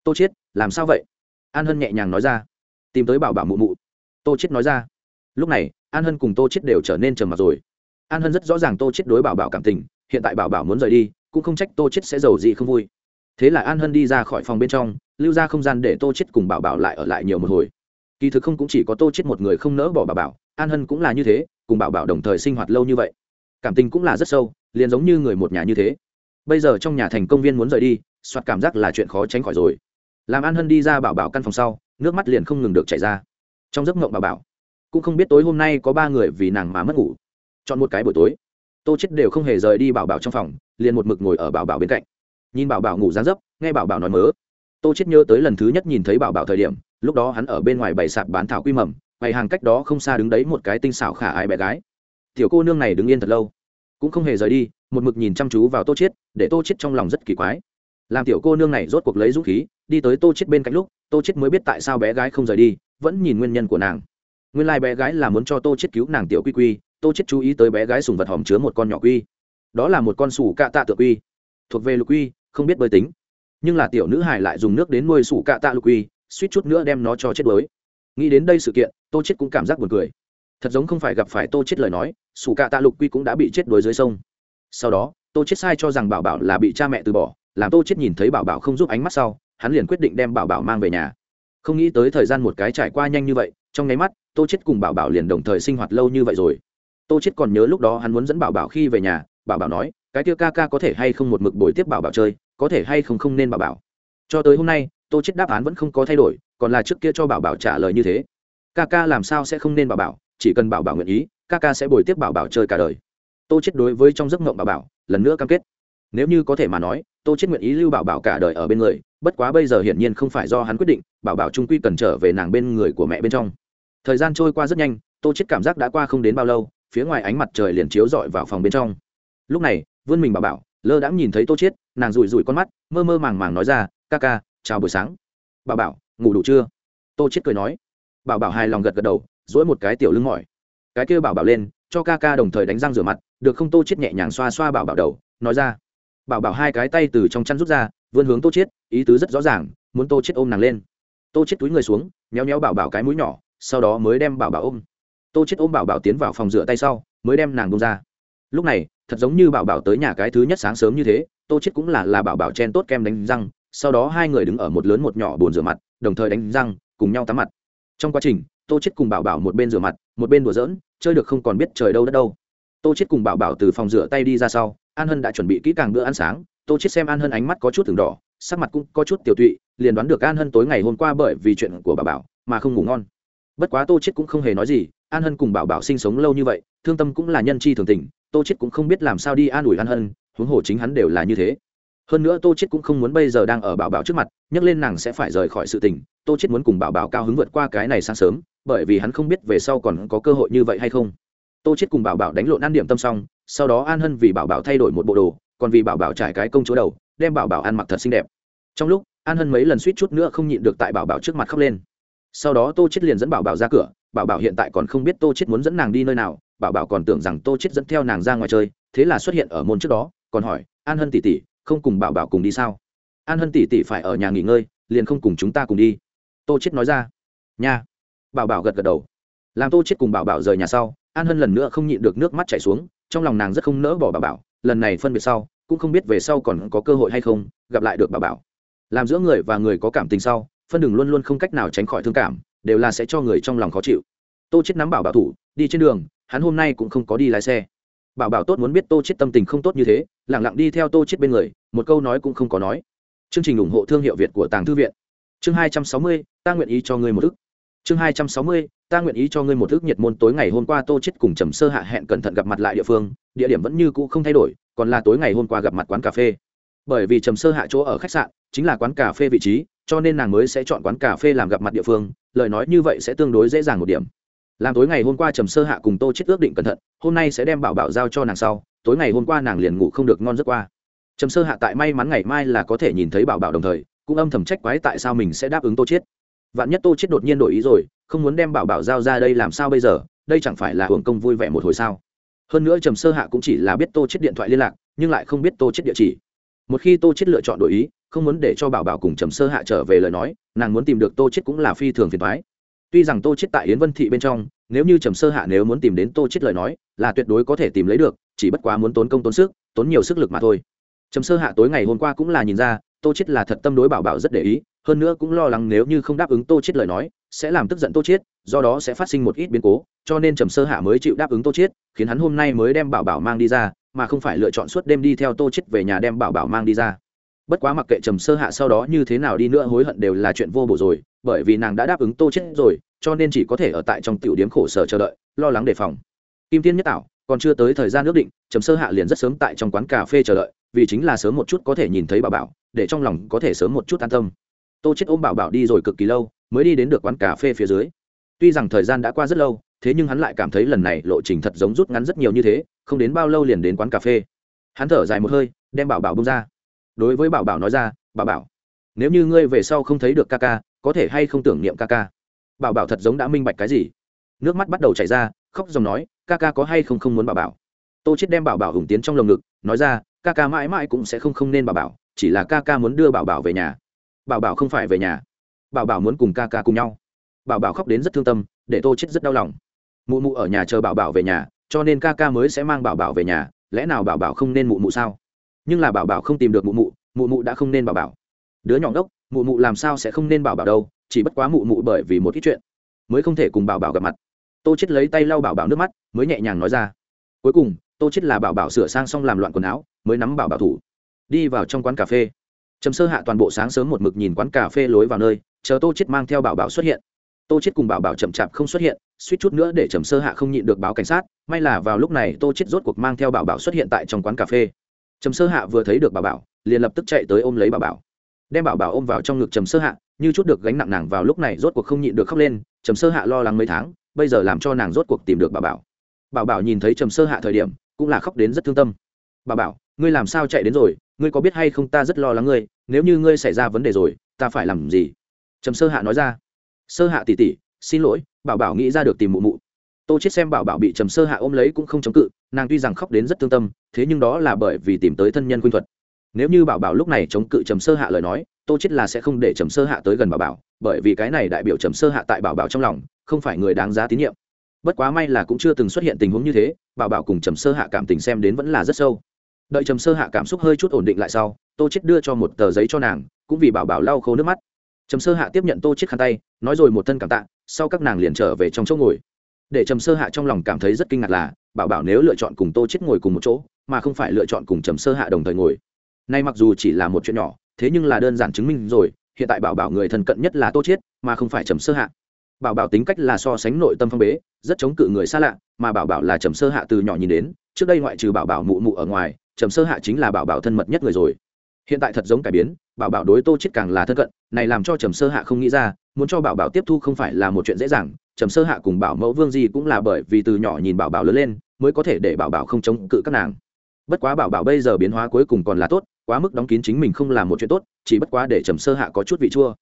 Tô chết làm sao vậy? An hân nhẹ nhàng nói ra. Tìm tới bảo bảo mụ mụ. Tô chết nói ra. Lúc này, an hân cùng tô chết đều trở nên trầm mặc rồi an hân rất rõ ràng tô chết đối bảo bảo cảm tình, hiện tại bảo bảo muốn rời đi, cũng không trách tô chết sẽ giàu gì không vui. Thế là an hân đi ra khỏi phòng bên trong, lưu ra không gian để tô chết cùng bảo bảo lại ở lại nhiều một hồi. Kỳ thực không cũng chỉ có tô chết một người không nỡ bỏ bảo bảo, an hân cũng là như thế, cùng bảo bảo đồng thời sinh hoạt lâu như vậy. Cảm tình cũng là rất sâu, liền giống như người một nhà như thế. Bây giờ trong nhà thành công viên muốn rời đi, soạt cảm giác là chuyện khó tránh khỏi rồi. Làm an hân đi ra bảo bảo căn phòng sau, nước mắt liền không ngừng được chảy ra. Trong giấc mộng bảo bảo, cũng không biết tối hôm nay có ba người vì nàng mà mất ngủ chọn một cái buổi tối. Tô chết đều không hề rời đi bảo bảo trong phòng liền một mực ngồi ở bảo bảo bên cạnh. Nhìn bảo bảo ngủ dán dấp nghe bảo bảo nói mớ. Tô chết nhớ tới lần thứ nhất nhìn thấy bảo bảo thời điểm lúc đó hắn ở bên ngoài bày sạp bán thảo quy mầm bày hàng cách đó không xa đứng đấy một cái tinh xảo khả ái bé gái. Tiểu cô nương này đứng yên thật lâu cũng không hề rời đi một mực nhìn chăm chú vào tô chết, để tô chết trong lòng rất kỳ quái. Làm tiểu cô nương này rốt cuộc lấy dũng khí đi tới tô chết bên cạnh lúc tô chết mới biết tại sao bé gái không rời đi vẫn nhìn nguyên nhân của nàng. Nguyên lai like bé gái là muốn cho tô chết cứu nàng tiểu quy quy tô chiết chú ý tới bé gái sùng vật hòm chứa một con nhỏ quy. Đó là một con sủ cạ tạ tự quy, thuộc về lục quy, không biết bơi tính. Nhưng là tiểu nữ hải lại dùng nước đến nuôi sủ cạ tạ lục quy, suýt chút nữa đem nó cho chết đuối. Nghĩ đến đây sự kiện, tô chết cũng cảm giác buồn cười. Thật giống không phải gặp phải tô chết lời nói, sủ cạ tạ lục quy cũng đã bị chết đuối dưới sông. Sau đó, tô chết sai cho rằng bảo bảo là bị cha mẹ từ bỏ, làm tô chết nhìn thấy bảo bảo không giúp ánh mắt sau, hắn liền quyết định đem bảo bảo mang về nhà. Không nghĩ tới thời gian một cái trải qua nhanh như vậy, trong nháy mắt, tô chết cùng bảo bảo liền đồng thời sinh hoạt lâu như vậy rồi tô chết còn nhớ lúc đó hắn muốn dẫn bảo bảo khi về nhà, bảo bảo nói, cái kia ca ca có thể hay không một mực bồi tiếp bảo bảo chơi, có thể hay không không nên bảo bảo. Cho tới hôm nay, tô chết đáp án vẫn không có thay đổi, còn là trước kia cho bảo bảo trả lời như thế. Ca ca làm sao sẽ không nên bảo bảo, chỉ cần bảo bảo nguyện ý, ca ca sẽ bồi tiếp bảo bảo chơi cả đời. Tô chết đối với trong giấc mộng bảo bảo, lần nữa cam kết. Nếu như có thể mà nói, tô chết nguyện ý lưu bảo bảo cả đời ở bên người, bất quá bây giờ hiển nhiên không phải do hắn quyết định, bảo bảo trung quy cần trở về nàng bên người của mẹ bên trong. Thời gian trôi qua rất nhanh, tô chết cảm giác đã qua không đến bao lâu phía ngoài ánh mặt trời liền chiếu rọi vào phòng bên trong. Lúc này, vươn mình bảo bảo, lơ đãng nhìn thấy tô chiết, nàng rủi rủi con mắt, mơ mơ màng màng nói ra, ca ca, chào buổi sáng. Bảo bảo, ngủ đủ chưa? Tô chiết cười nói. Bảo bảo hài lòng gật gật đầu dỗi một cái tiểu lưng mỏi. Cái kia bảo bảo lên, cho ca ca đồng thời đánh răng rửa mặt, được không tô chiết nhẹ nhàng xoa xoa bảo bảo đầu, nói ra. Bảo bảo hai cái tay từ trong chăn rút ra, vươn hướng tô chiết, ý tứ rất rõ ràng, muốn tô chiết ôm nàng lên. Tô chiết túi người xuống nhéo nhéo bảo bảo cái mũi nhỏ, sau đó mới đem bảo bảo ôm tô chết ôm bảo bảo tiến vào phòng rửa tay sau, mới đem nàng bông ra. Lúc này, thật giống như bảo bảo tới nhà cái thứ nhất sáng sớm như thế, tô chết cũng là là bảo bảo chen tốt kem đánh răng, sau đó hai người đứng ở một lớn một nhỏ bồn rửa mặt, đồng thời đánh răng, cùng nhau tắm mặt. Trong quá trình, tô chết cùng bảo bảo một bên rửa mặt, một bên đùa giỡn, chơi được không còn biết trời đâu đất đâu. Tô chết cùng bảo bảo từ phòng rửa tay đi ra sau, an hân đã chuẩn bị kỹ càng bữa ăn sáng. Tô chết xem an hân ánh mắt có chút từng đỏ, sắc mặt cũng có chút tiểu tụy, liền đoán được an hân tối ngày hôm qua bởi vì chuyện của bảo bảo mà không ngủ ngon. Bất quá tô chết cũng không hề nói gì an hân cùng bảo bảo sinh sống lâu như vậy, thương tâm cũng là nhân chi thường tình, tô chết cũng không biết làm sao đi an ủi an hân, huống hồ chính hắn đều là như thế. Hơn nữa tô chết cũng không muốn bây giờ đang ở bảo bảo trước mặt, nhắc lên nàng sẽ phải rời khỏi sự tình, tô chết muốn cùng bảo bảo cao hứng vượt qua cái này sáng sớm, bởi vì hắn không biết về sau còn có cơ hội như vậy hay không. Tô chết cùng bảo bảo đánh lộn ăn điểm tâm xong, sau đó an hân vì bảo bảo thay đổi một bộ đồ, còn vì bảo bảo trải cái công chúa đầu, đem bảo bảo ăn mặc thật xinh đẹp. Trong lúc, an hân mấy lần suýt chút nữa không nhịn được tại bảo bảo trước mặt khóc lên. Sau đó tô chết liền dẫn bảo bảo ra cửa bảo bảo hiện tại còn không biết tô chết muốn dẫn nàng đi nơi nào, bảo bảo còn tưởng rằng tô chết dẫn theo nàng ra ngoài chơi, thế là xuất hiện ở môn trước đó, còn hỏi, an hân tỷ tỷ, không cùng bảo bảo cùng đi sao? An hân tỷ tỷ phải ở nhà nghỉ ngơi, liền không cùng chúng ta cùng đi. Tô chết nói ra. Nha. Bảo bảo gật gật đầu. Làm tô chết cùng bảo bảo rời nhà sau, an hân lần nữa không nhịn được nước mắt chảy xuống, trong lòng nàng rất không nỡ bỏ bảo bảo, lần này phân biệt sau, cũng không biết về sau còn có cơ hội hay không, gặp lại được bảo bảo. Làm giữa người và người có cảm tình sau, phân đường luôn luôn không cách nào tránh khỏi thương cảm đều là sẽ cho người trong lòng khó chịu. Tô chết nắm bảo bảo thủ, đi trên đường, hắn hôm nay cũng không có đi lái xe. Bảo bảo tốt muốn biết tô chết tâm tình không tốt như thế, lặng lặng đi theo tô chết bên người, một câu nói cũng không có nói. Chương trình ủng hộ thương hiệu việt của tàng thư viện. Chương hai trăm sáu mươi, ta nguyện ý cho ngươi một ức chương hai trăm sáu mươi, ta nguyện ý cho ngươi một ức nhiệt môn tối ngày hôm qua tô chết cùng trầm sơ hạ hẹn cẩn thận gặp mặt lại địa phương, địa điểm vẫn như cũ không thay đổi, còn là tối ngày hôm qua gặp mặt quán cà phê. Bởi vì trầm sơ hạ chỗ ở khách sạn chính là quán cà phê vị trí, cho nên nàng mới sẽ chọn quán cà phê làm gặp mặt địa phương lời nói như vậy sẽ tương đối dễ dàng một điểm. Làm tối ngày hôm qua trầm sơ hạ cùng tô chết ước định cẩn thận, hôm nay sẽ đem bảo bảo giao cho nàng sau, tối ngày hôm qua nàng liền ngủ không được ngon giấc qua. Trầm sơ hạ tại may mắn ngày mai là có thể nhìn thấy bảo bảo đồng thời, cũng âm thầm trách quái tại sao mình sẽ đáp ứng tô chết vạn nhất tô chết đột nhiên đổi ý rồi, không muốn đem bảo bảo giao ra đây làm sao bây giờ, đây chẳng phải là hưởng công vui vẻ một hồi sao? Hơn nữa trầm sơ hạ cũng chỉ là biết tô chết điện thoại liên lạc, nhưng lại không biết tô chết địa chỉ. Một khi tô chết lựa chọn đổi ý không muốn để cho bảo bảo cùng trầm sơ hạ trở về lời nói, nàng muốn tìm được tô chết cũng là phi thường phiền toái. Tuy rằng tô chết tại yến vân thị bên trong, nếu như trầm sơ hạ nếu muốn tìm đến tô chết lời nói, là tuyệt đối có thể tìm lấy được, chỉ bất quá muốn tốn công tốn sức, tốn nhiều sức lực mà thôi. Trầm sơ hạ tối ngày hôm qua cũng là nhìn ra, tô chết là thật tâm đối bảo bảo rất để ý, hơn nữa cũng lo lắng nếu như không đáp ứng tô chết lời nói, sẽ làm tức giận tô chết do đó sẽ phát sinh một ít biến cố, cho nên trầm sơ hạ mới chịu đáp ứng tô chết khiến hắn hôm nay mới đem bảo bảo mang đi ra, mà không phải lựa chọn suốt đêm đi theo tô chết về nhà đem bảo bảo mang đi ra bất quá mặc kệ trầm sơ hạ sau đó như thế nào đi nữa hối hận đều là chuyện vô bổ rồi, bởi vì nàng đã đáp ứng tô chết rồi, cho nên chỉ có thể ở tại trong tiểu điếm khổ sở chờ đợi, lo lắng đề phòng. Kim tiên nhất tảo, còn chưa tới thời gian ước định, trầm sơ hạ liền rất sớm tại trong quán cà phê chờ đợi, vì chính là sớm một chút có thể nhìn thấy bảo bảo, để trong lòng có thể sớm một chút an tâm. Tô chết ôm bảo bảo đi rồi cực kỳ lâu, mới đi đến được quán cà phê phía dưới. Tuy rằng thời gian đã qua rất lâu, thế nhưng hắn lại cảm thấy lần này lộ trình thật giống rút ngắn rất nhiều như thế, không đến bao lâu liền đến quán cà phê. Hắn thở dài một hơi, đem bảo bảo bông ra đối với bảo bảo nói ra, bảo bảo, nếu như ngươi về sau không thấy được ca ca, có thể hay không tưởng niệm ca ca? Bảo bảo thật giống đã minh bạch cái gì. Nước mắt bắt đầu chảy ra, khóc dòng nói, ca ca có hay không không muốn bảo bảo? Tô chết đem bảo bảo hùng tiến trong lồng ngực, nói ra, ca ca mãi mãi cũng sẽ không không nên bảo bảo, chỉ là ca ca muốn đưa bảo bảo về nhà. Bảo bảo không phải về nhà. Bảo bảo muốn cùng ca ca cùng nhau. Bảo bảo khóc đến rất thương tâm, để tô chết rất đau lòng. Mụ mụ ở nhà chờ bảo bảo về nhà, cho nên ca ca mới sẽ mang bảo bảo về nhà, lẽ nào bảo bảo không nên mụ mụ sao? Nhưng là bảo bảo không tìm được mụ mụ mụ mụ đã không nên bảo bảo. Đứa nhỏ ngốc, mụ mụ làm sao sẽ không nên bảo bảo đâu, chỉ bất quá mụ mụ bởi vì một ít chuyện mới không thể cùng bảo bảo gặp mặt. Tô chết lấy tay lau bảo bảo nước mắt, mới nhẹ nhàng nói ra. Cuối cùng, tô chết là bảo bảo sửa sang xong làm loạn quần áo, mới nắm bảo bảo thủ. Đi vào trong quán cà phê. Trầm sơ hạ toàn bộ sáng sớm một mực nhìn quán cà phê lối vào nơi, chờ tô chết mang theo bảo bảo xuất hiện. Tô chết cùng bảo bảo chậm chạp không xuất hiện, suýt chút nữa để trầm sơ hạ không nhịn được báo cảnh sát, may là vào lúc này tô chết rốt cuộc mang theo bảo bảo xuất hiện tại trong quán cà phê trầm sơ hạ vừa thấy được bà bảo, liền lập tức chạy tới ôm lấy bà bảo. Đem bảo bảo ôm vào trong ngực trầm sơ hạ, như chút được gánh nặng nàng vào lúc này rốt cuộc không nhịn được khóc lên, trầm sơ hạ lo lắng mấy tháng, bây giờ làm cho nàng rốt cuộc tìm được bà bảo. Bảo bảo nhìn thấy trầm sơ hạ thời điểm, cũng là khóc đến rất thương tâm. Bà bảo, ngươi làm sao chạy đến rồi? Ngươi có biết hay không ta rất lo lắng ngươi, nếu như ngươi xảy ra vấn đề rồi, ta phải làm gì? Trầm sơ hạ nói ra. Sơ hạ tỉ tỉ xin lỗi bảo bảo nghĩ ra được tìm mụ mụ tô chết xem bảo bảo bị trầm sơ hạ ôm lấy cũng không chống cự, nàng tuy rằng khóc đến rất thương tâm, thế nhưng đó là bởi vì tìm tới thân nhân Quy thuật. Nếu như bảo bảo lúc này chống cự trầm sơ hạ lời nói, tô chết là sẽ không để trầm sơ hạ tới gần bảo bảo, bởi vì cái này đại biểu trầm sơ hạ tại bảo bảo trong lòng, không phải người đáng giá tín nhiệm. Bất quá may là cũng chưa từng xuất hiện tình huống như thế, bảo bảo cùng trầm sơ hạ cảm tình xem đến vẫn là rất sâu. Đợi trầm sơ hạ cảm xúc hơi chút ổn định lại sau, tô chết đưa cho một tờ giấy cho nàng, cũng vì bảo bảo lau khô nước mắt. Trầm sơ hạ tiếp nhận tô chết khăn tay, nói rồi một thân cảm tạ, sau các nàng liền trở về trong chỗ ngồi để trầm sơ hạ trong lòng cảm thấy rất kinh ngạc là, bảo bảo nếu lựa chọn cùng tô chết ngồi cùng một chỗ, mà không phải lựa chọn cùng trầm sơ hạ đồng thời ngồi. Nay mặc dù chỉ là một chuyện nhỏ, thế nhưng là đơn giản chứng minh rồi, hiện tại bảo bảo người thân cận nhất là tô chết mà không phải trầm sơ hạ. Bảo bảo tính cách là so sánh nội tâm phong bế, rất chống cự người xa lạ, mà bảo bảo là trầm sơ hạ từ nhỏ nhìn đến, trước đây ngoại trừ bảo bảo mụ mụ ở ngoài, trầm sơ hạ chính là bảo bảo thân mật nhất người rồi. Hiện tại thật giống cải biến, bảo bảo đối tô chết càng là thân cận, này làm cho trầm sơ hạ không nghĩ ra muốn cho bảo bảo tiếp thu không phải là một chuyện dễ dàng, trầm sơ hạ cùng bảo mẫu vương di cũng là bởi vì từ nhỏ nhìn bảo bảo lớn lên, mới có thể để bảo bảo không chống cự các nàng. Bất quá bảo bảo bây giờ biến hóa cuối cùng còn là tốt, quá mức đóng kín chính mình không làm một chuyện tốt, chỉ bất quá để trầm sơ hạ có chút vị chua.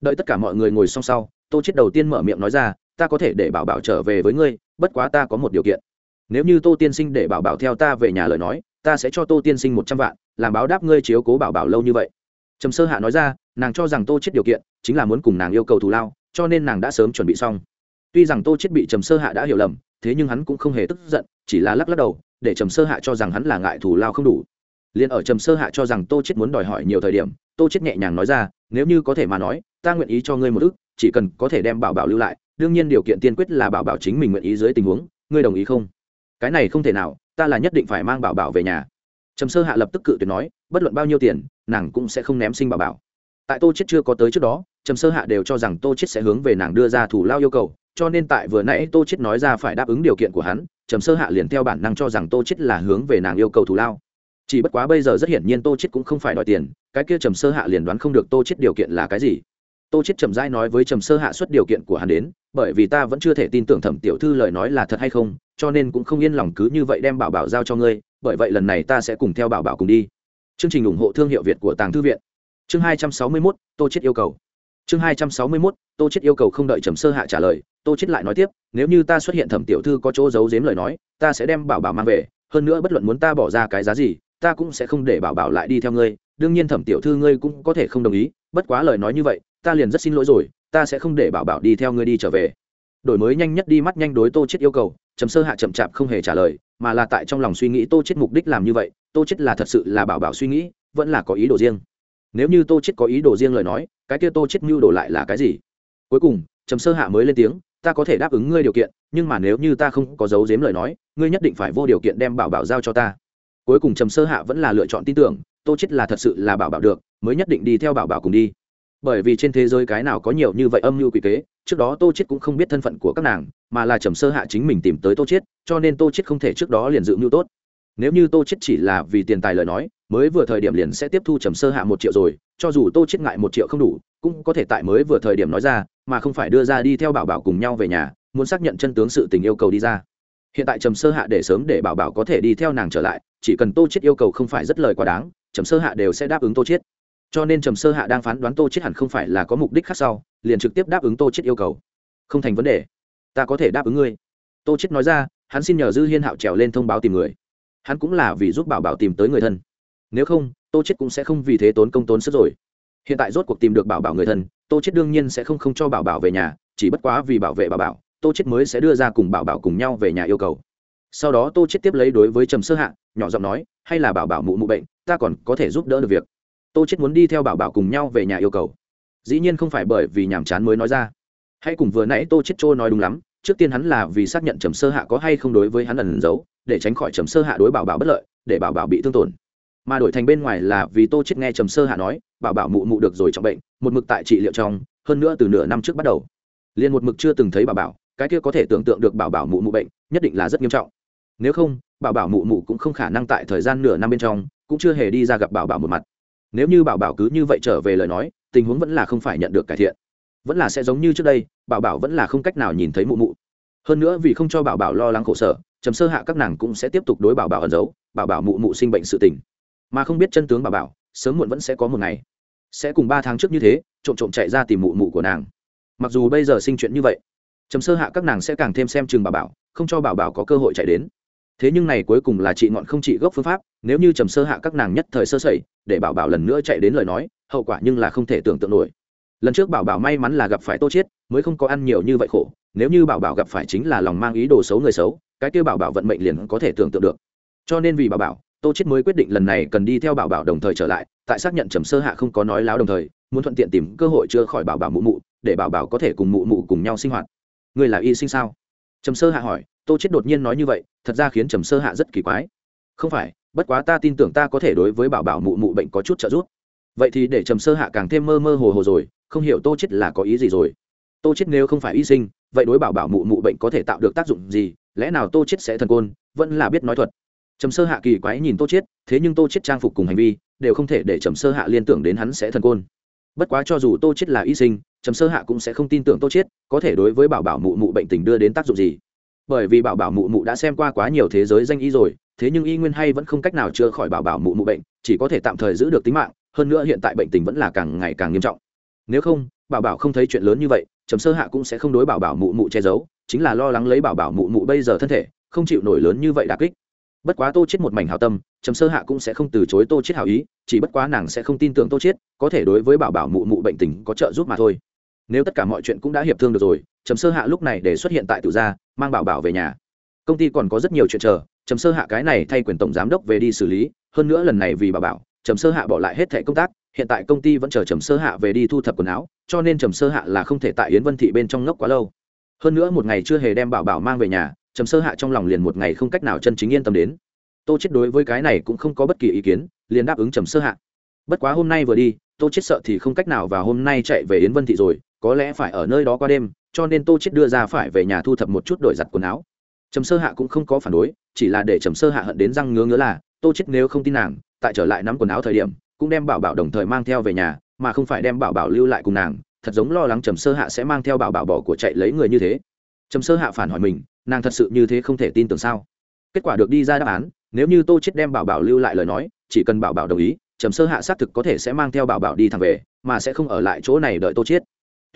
Đợi tất cả mọi người ngồi xong sau, tô chết đầu tiên mở miệng nói ra, ta có thể để bảo bảo trở về với ngươi, bất quá ta có một điều kiện. Nếu như tô tiên sinh để bảo bảo theo ta về nhà lời nói, ta sẽ cho tô tiên sinh một trăm vạn, làm báo đáp ngươi chiếu cố bảo bảo lâu như vậy. Trầm sơ hạ nói ra nàng cho rằng tô chết điều kiện chính là muốn cùng nàng yêu cầu thù lao cho nên nàng đã sớm chuẩn bị xong. Tuy rằng tô chết bị trầm sơ hạ đã hiểu lầm thế nhưng hắn cũng không hề tức giận chỉ là lắc lắc đầu để trầm sơ hạ cho rằng hắn là ngại thù lao không đủ. Liền ở trầm sơ hạ cho rằng tô chết muốn đòi hỏi nhiều thời điểm tô chết nhẹ nhàng nói ra nếu như có thể mà nói ta nguyện ý cho ngươi một ước, chỉ cần có thể đem bảo bảo lưu lại đương nhiên điều kiện tiên quyết là bảo bảo chính mình nguyện ý dưới tình huống ngươi đồng ý không? Cái này không thể nào ta là nhất định phải mang bảo bảo về nhà. Trầm sơ hạ lập tức cự tuyệt nói bất luận bao nhiêu tiền nàng cũng sẽ không ném sinh bảo bảo tại tô chết chưa có tới trước đó, trầm sơ hạ đều cho rằng tô chết sẽ hướng về nàng đưa ra thủ lao yêu cầu, cho nên tại vừa nãy tô chết nói ra phải đáp ứng điều kiện của hắn, trầm sơ hạ liền theo bản năng cho rằng tô chết là hướng về nàng yêu cầu thủ lao. Chỉ bất quá bây giờ rất hiển nhiên tô chết cũng không phải đòi tiền, cái kia trầm sơ hạ liền đoán không được tô chết điều kiện là cái gì. Tô chết trầm dai nói với trầm sơ hạ xuất điều kiện của hắn đến, bởi vì ta vẫn chưa thể tin tưởng thẩm tiểu thư lời nói là thật hay không, cho nên cũng không yên lòng cứ như vậy đem bảo bảo giao cho ngươi, bởi vậy lần này ta sẽ cùng theo bảo bảo cùng đi. Chương trình ủng hộ thương hiệu việt của tàng thư viện chương hai trăm sáu mươi 261, tô chết yêu cầu. Chương hai trăm sáu mươi 261, tô chết yêu cầu không đợi trầm sơ hạ trả lời tô chết lại nói tiếp nếu như ta xuất hiện thẩm tiểu thư có chỗ giấu giếm lời nói ta sẽ đem bảo bảo mang về hơn nữa bất luận muốn ta bỏ ra cái giá gì ta cũng sẽ không để bảo bảo lại đi theo ngươi đương nhiên thẩm tiểu thư ngươi cũng có thể không đồng ý bất quá lời nói như vậy ta liền rất xin lỗi rồi ta sẽ không để bảo bảo đi theo ngươi đi trở về. Đổi mới nhanh nhất đi mắt nhanh đối tô chết yêu cầu trầm sơ hạ chậm chạp không hề trả lời mà là tại trong lòng suy nghĩ tô chết mục đích làm như vậy tô chết là thật sự là bảo bảo suy nghĩ vẫn là có ý đồ riêng nếu như tô chết có ý đồ riêng lời nói, cái kia tô chết mưu đồ lại là cái gì? Cuối cùng, trầm sơ hạ mới lên tiếng, ta có thể đáp ứng ngươi điều kiện, nhưng mà nếu như ta không có giấu giếm lời nói, ngươi nhất định phải vô điều kiện đem bảo bảo giao cho ta. Cuối cùng trầm sơ hạ vẫn là lựa chọn tin tưởng, tô chết là thật sự là bảo bảo được, mới nhất định đi theo bảo bảo cùng đi. Bởi vì trên thế giới cái nào có nhiều như vậy âm mưu quỷ kế, trước đó tô chết cũng không biết thân phận của các nàng, mà là trầm sơ hạ chính mình tìm tới tô chết cho nên tô chết không thể trước đó liền dự mưu tốt. Nếu như tô chết chỉ là vì tiền tài lời nói mới vừa thời điểm liền sẽ tiếp thu trầm sơ hạ một triệu rồi, cho dù tô chết ngại một triệu không đủ, cũng có thể tại mới vừa thời điểm nói ra, mà không phải đưa ra đi theo bảo bảo cùng nhau về nhà, muốn xác nhận chân tướng sự tình yêu cầu đi ra. Hiện tại trầm sơ hạ để sớm để bảo bảo có thể đi theo nàng trở lại, chỉ cần tô chết yêu cầu không phải rất lời quá đáng, trầm sơ hạ đều sẽ đáp ứng tô chết cho nên trầm sơ hạ đang phán đoán tô chết hẳn không phải là có mục đích khác sau, liền trực tiếp đáp ứng tô chết yêu cầu. Không thành vấn đề. Ta có thể đáp ứng ngươi. Tô chết nói ra, hắn xin nhờ dư hiên hạo trèo lên thông báo tìm người. Hắn cũng là vì giúp bảo bảo tìm tới người thân nếu không, tô chết cũng sẽ không vì thế tốn công tốn sức rồi. Hiện tại rốt cuộc tìm được bảo bảo người thân, tô chết đương nhiên sẽ không không cho bảo bảo về nhà, chỉ bất quá vì bảo vệ bảo bảo, tô chết mới sẽ đưa ra cùng bảo bảo cùng nhau về nhà yêu cầu. Sau đó tô chết tiếp lấy đối với trầm sơ hạ, nhỏ giọng nói, hay là bảo bảo mụ mụ bệnh, ta còn có thể giúp đỡ được việc. Tô chết muốn đi theo bảo bảo cùng nhau về nhà yêu cầu. Dĩ nhiên không phải bởi vì nhàm chán mới nói ra. Hay cùng vừa nãy tô chết trôi nói đúng lắm, trước tiên hắn là vì xác nhận trầm sơ hạ có hay không đối với hắn ẩn giấu, để tránh khỏi trầm sơ hạ đối bảo bảo bất lợi, để bảo bảo bị thương tổn mà đổi thành bên ngoài là vì tô chết nghe trầm sơ hạ nói, bảo bảo mụ mụ được rồi trọng bệnh, một mực tại trị liệu trong, hơn nữa từ nửa năm trước bắt đầu. Liền một mực chưa từng thấy bảo bảo, cái kia có thể tưởng tượng được bảo bảo mụ mụ bệnh, nhất định là rất nghiêm trọng. Nếu không, bảo bảo mụ mụ cũng không khả năng tại thời gian nửa năm bên trong, cũng chưa hề đi ra gặp bảo bảo một mặt. Nếu như bảo bảo cứ như vậy trở về lời nói, tình huống vẫn là không phải nhận được cải thiện. Vẫn là sẽ giống như trước đây, bảo bảo vẫn là không cách nào nhìn thấy mụ mụ. Hơn nữa vì không cho bảo bảo lo lắng khổ sở chấm sơ hạ các nàng cũng sẽ tiếp tục đối bảo bảo ẩn giấu, bảo bảo mụ mụ sinh bệnh sự tình mà không biết chân tướng bà bảo, sớm muộn vẫn sẽ có một ngày. Sẽ cùng ba tháng trước như thế, trộm trộm chạy ra tìm mụ mụ của nàng. Mặc dù bây giờ sinh chuyện như vậy chấm sơ hạ các nàng sẽ càng thêm xem chừng bà bảo, không cho bảo bảo có cơ hội chạy đến. Thế nhưng này cuối cùng là trị ngọn không trị gốc phương pháp, nếu như trầm sơ hạ các nàng nhất thời sơ sẩy, để bảo bảo lần nữa chạy đến lời nói, hậu quả nhưng là không thể tưởng tượng nổi. Lần trước bảo bảo may mắn là gặp phải tô chiết, mới không có ăn nhiều như vậy khổ, nếu như bảo bảo gặp phải chính là lòng mang ý đồ xấu người xấu, cái kia bảo bảo vận mệnh liền có thể tưởng tượng được. Cho nên vì bảo bảo tô chết mới quyết định lần này cần đi theo bảo bảo đồng thời trở lại, tại xác nhận trầm sơ hạ không có nói láo đồng thời, muốn thuận tiện tìm cơ hội chữa khỏi bảo bảo mụ mụ, để bảo bảo có thể cùng mụ mụ cùng nhau sinh hoạt. Người là y sinh sao? Trầm sơ hạ hỏi, tô chết đột nhiên nói như vậy, thật ra khiến trầm sơ hạ rất kỳ quái. Không phải, bất quá ta tin tưởng ta có thể đối với bảo bảo mụ mụ bệnh có chút trợ giúp. Vậy thì để trầm sơ hạ càng thêm mơ mơ hồ hồ rồi, không hiểu tô chết là có ý gì rồi. Tô chết nếu không phải y sinh, vậy đối bảo bảo mụ mụ bệnh có thể tạo được tác dụng gì? Lẽ nào tô chết sẽ thần côn, vẫn là biết nói thuật? Trầm sơ hạ kỳ quái nhìn tô chết thế nhưng tô chết trang phục cùng hành vi đều không thể để trầm sơ hạ liên tưởng đến hắn sẽ thần côn. Bất quá cho dù tô chết là y sinh, trầm sơ hạ cũng sẽ không tin tưởng tô chết có thể đối với bảo bảo mụ mụ bệnh tình đưa đến tác dụng gì. Bởi vì bảo bảo mụ mụ đã xem qua quá nhiều thế giới danh y rồi, thế nhưng y nguyên hay vẫn không cách nào chữa khỏi bảo bảo mụ mụ bệnh, chỉ có thể tạm thời giữ được tính mạng, hơn nữa hiện tại bệnh tình vẫn là càng ngày càng nghiêm trọng. Nếu không, bảo bảo không thấy chuyện lớn như vậy, trầm sơ hạ cũng sẽ không đối bảo bảo mụ mụ che giấu, chính là lo lắng lấy bảo bảo mụ mụ bây giờ thân thể, không chịu nổi lớn như vậy đà kích bất quá tô chết một mảnh hảo tâm, trầm sơ hạ cũng sẽ không từ chối tô chết hảo ý, chỉ bất quá nàng sẽ không tin tưởng tô chết có thể đối với bảo bảo mụ mụ bệnh tình có trợ giúp mà thôi. Nếu tất cả mọi chuyện cũng đã hiệp thương được rồi, trầm sơ hạ lúc này để xuất hiện tại tự gia mang bảo bảo về nhà. Công ty còn có rất nhiều chuyện chờ, trầm sơ hạ cái này thay quyền tổng giám đốc về đi xử lý, hơn nữa lần này vì bảo bảo, trầm sơ hạ bỏ lại hết thẻ công tác, hiện tại công ty vẫn chờ trầm sơ hạ về đi thu thập quần áo, cho nên trầm sơ hạ là không thể tại yến vân thị bên trong ngốc quá lâu. Hơn nữa một ngày chưa hề đem bảo bảo mang về nhà trầm sơ hạ trong lòng liền một ngày không cách nào chân chính yên tâm đến. Tô chết đối với cái này cũng không có bất kỳ ý kiến, liền đáp ứng trầm sơ hạ. Bất quá hôm nay vừa đi, tô chết sợ thì không cách nào và hôm nay chạy về yến vân thị rồi, có lẽ phải ở nơi đó qua đêm, cho nên tô chết đưa ra phải về nhà thu thập một chút đổi giặt quần áo. Trầm sơ hạ cũng không có phản đối, chỉ là để trầm sơ hạ hận đến răng ngứa ngứa là, tô chết nếu không tin nàng, tại trở lại nắm quần áo thời điểm, cũng đem bảo bảo đồng thời mang theo về nhà, mà không phải đem bảo bảo lưu lại cùng nàng, thật giống lo lắng trầm sơ hạ sẽ mang theo bảo bảo bỏ của chạy lấy người như thế. Trầm sơ hạ phản hỏi mình nàng thật sự như thế không thể tin tưởng sao? Kết quả được đi ra đáp án, nếu như tô chết đem bảo bảo lưu lại lời nói, chỉ cần bảo bảo đồng ý, trầm sơ hạ xác thực có thể sẽ mang theo bảo bảo đi thẳng về, mà sẽ không ở lại chỗ này đợi tô chết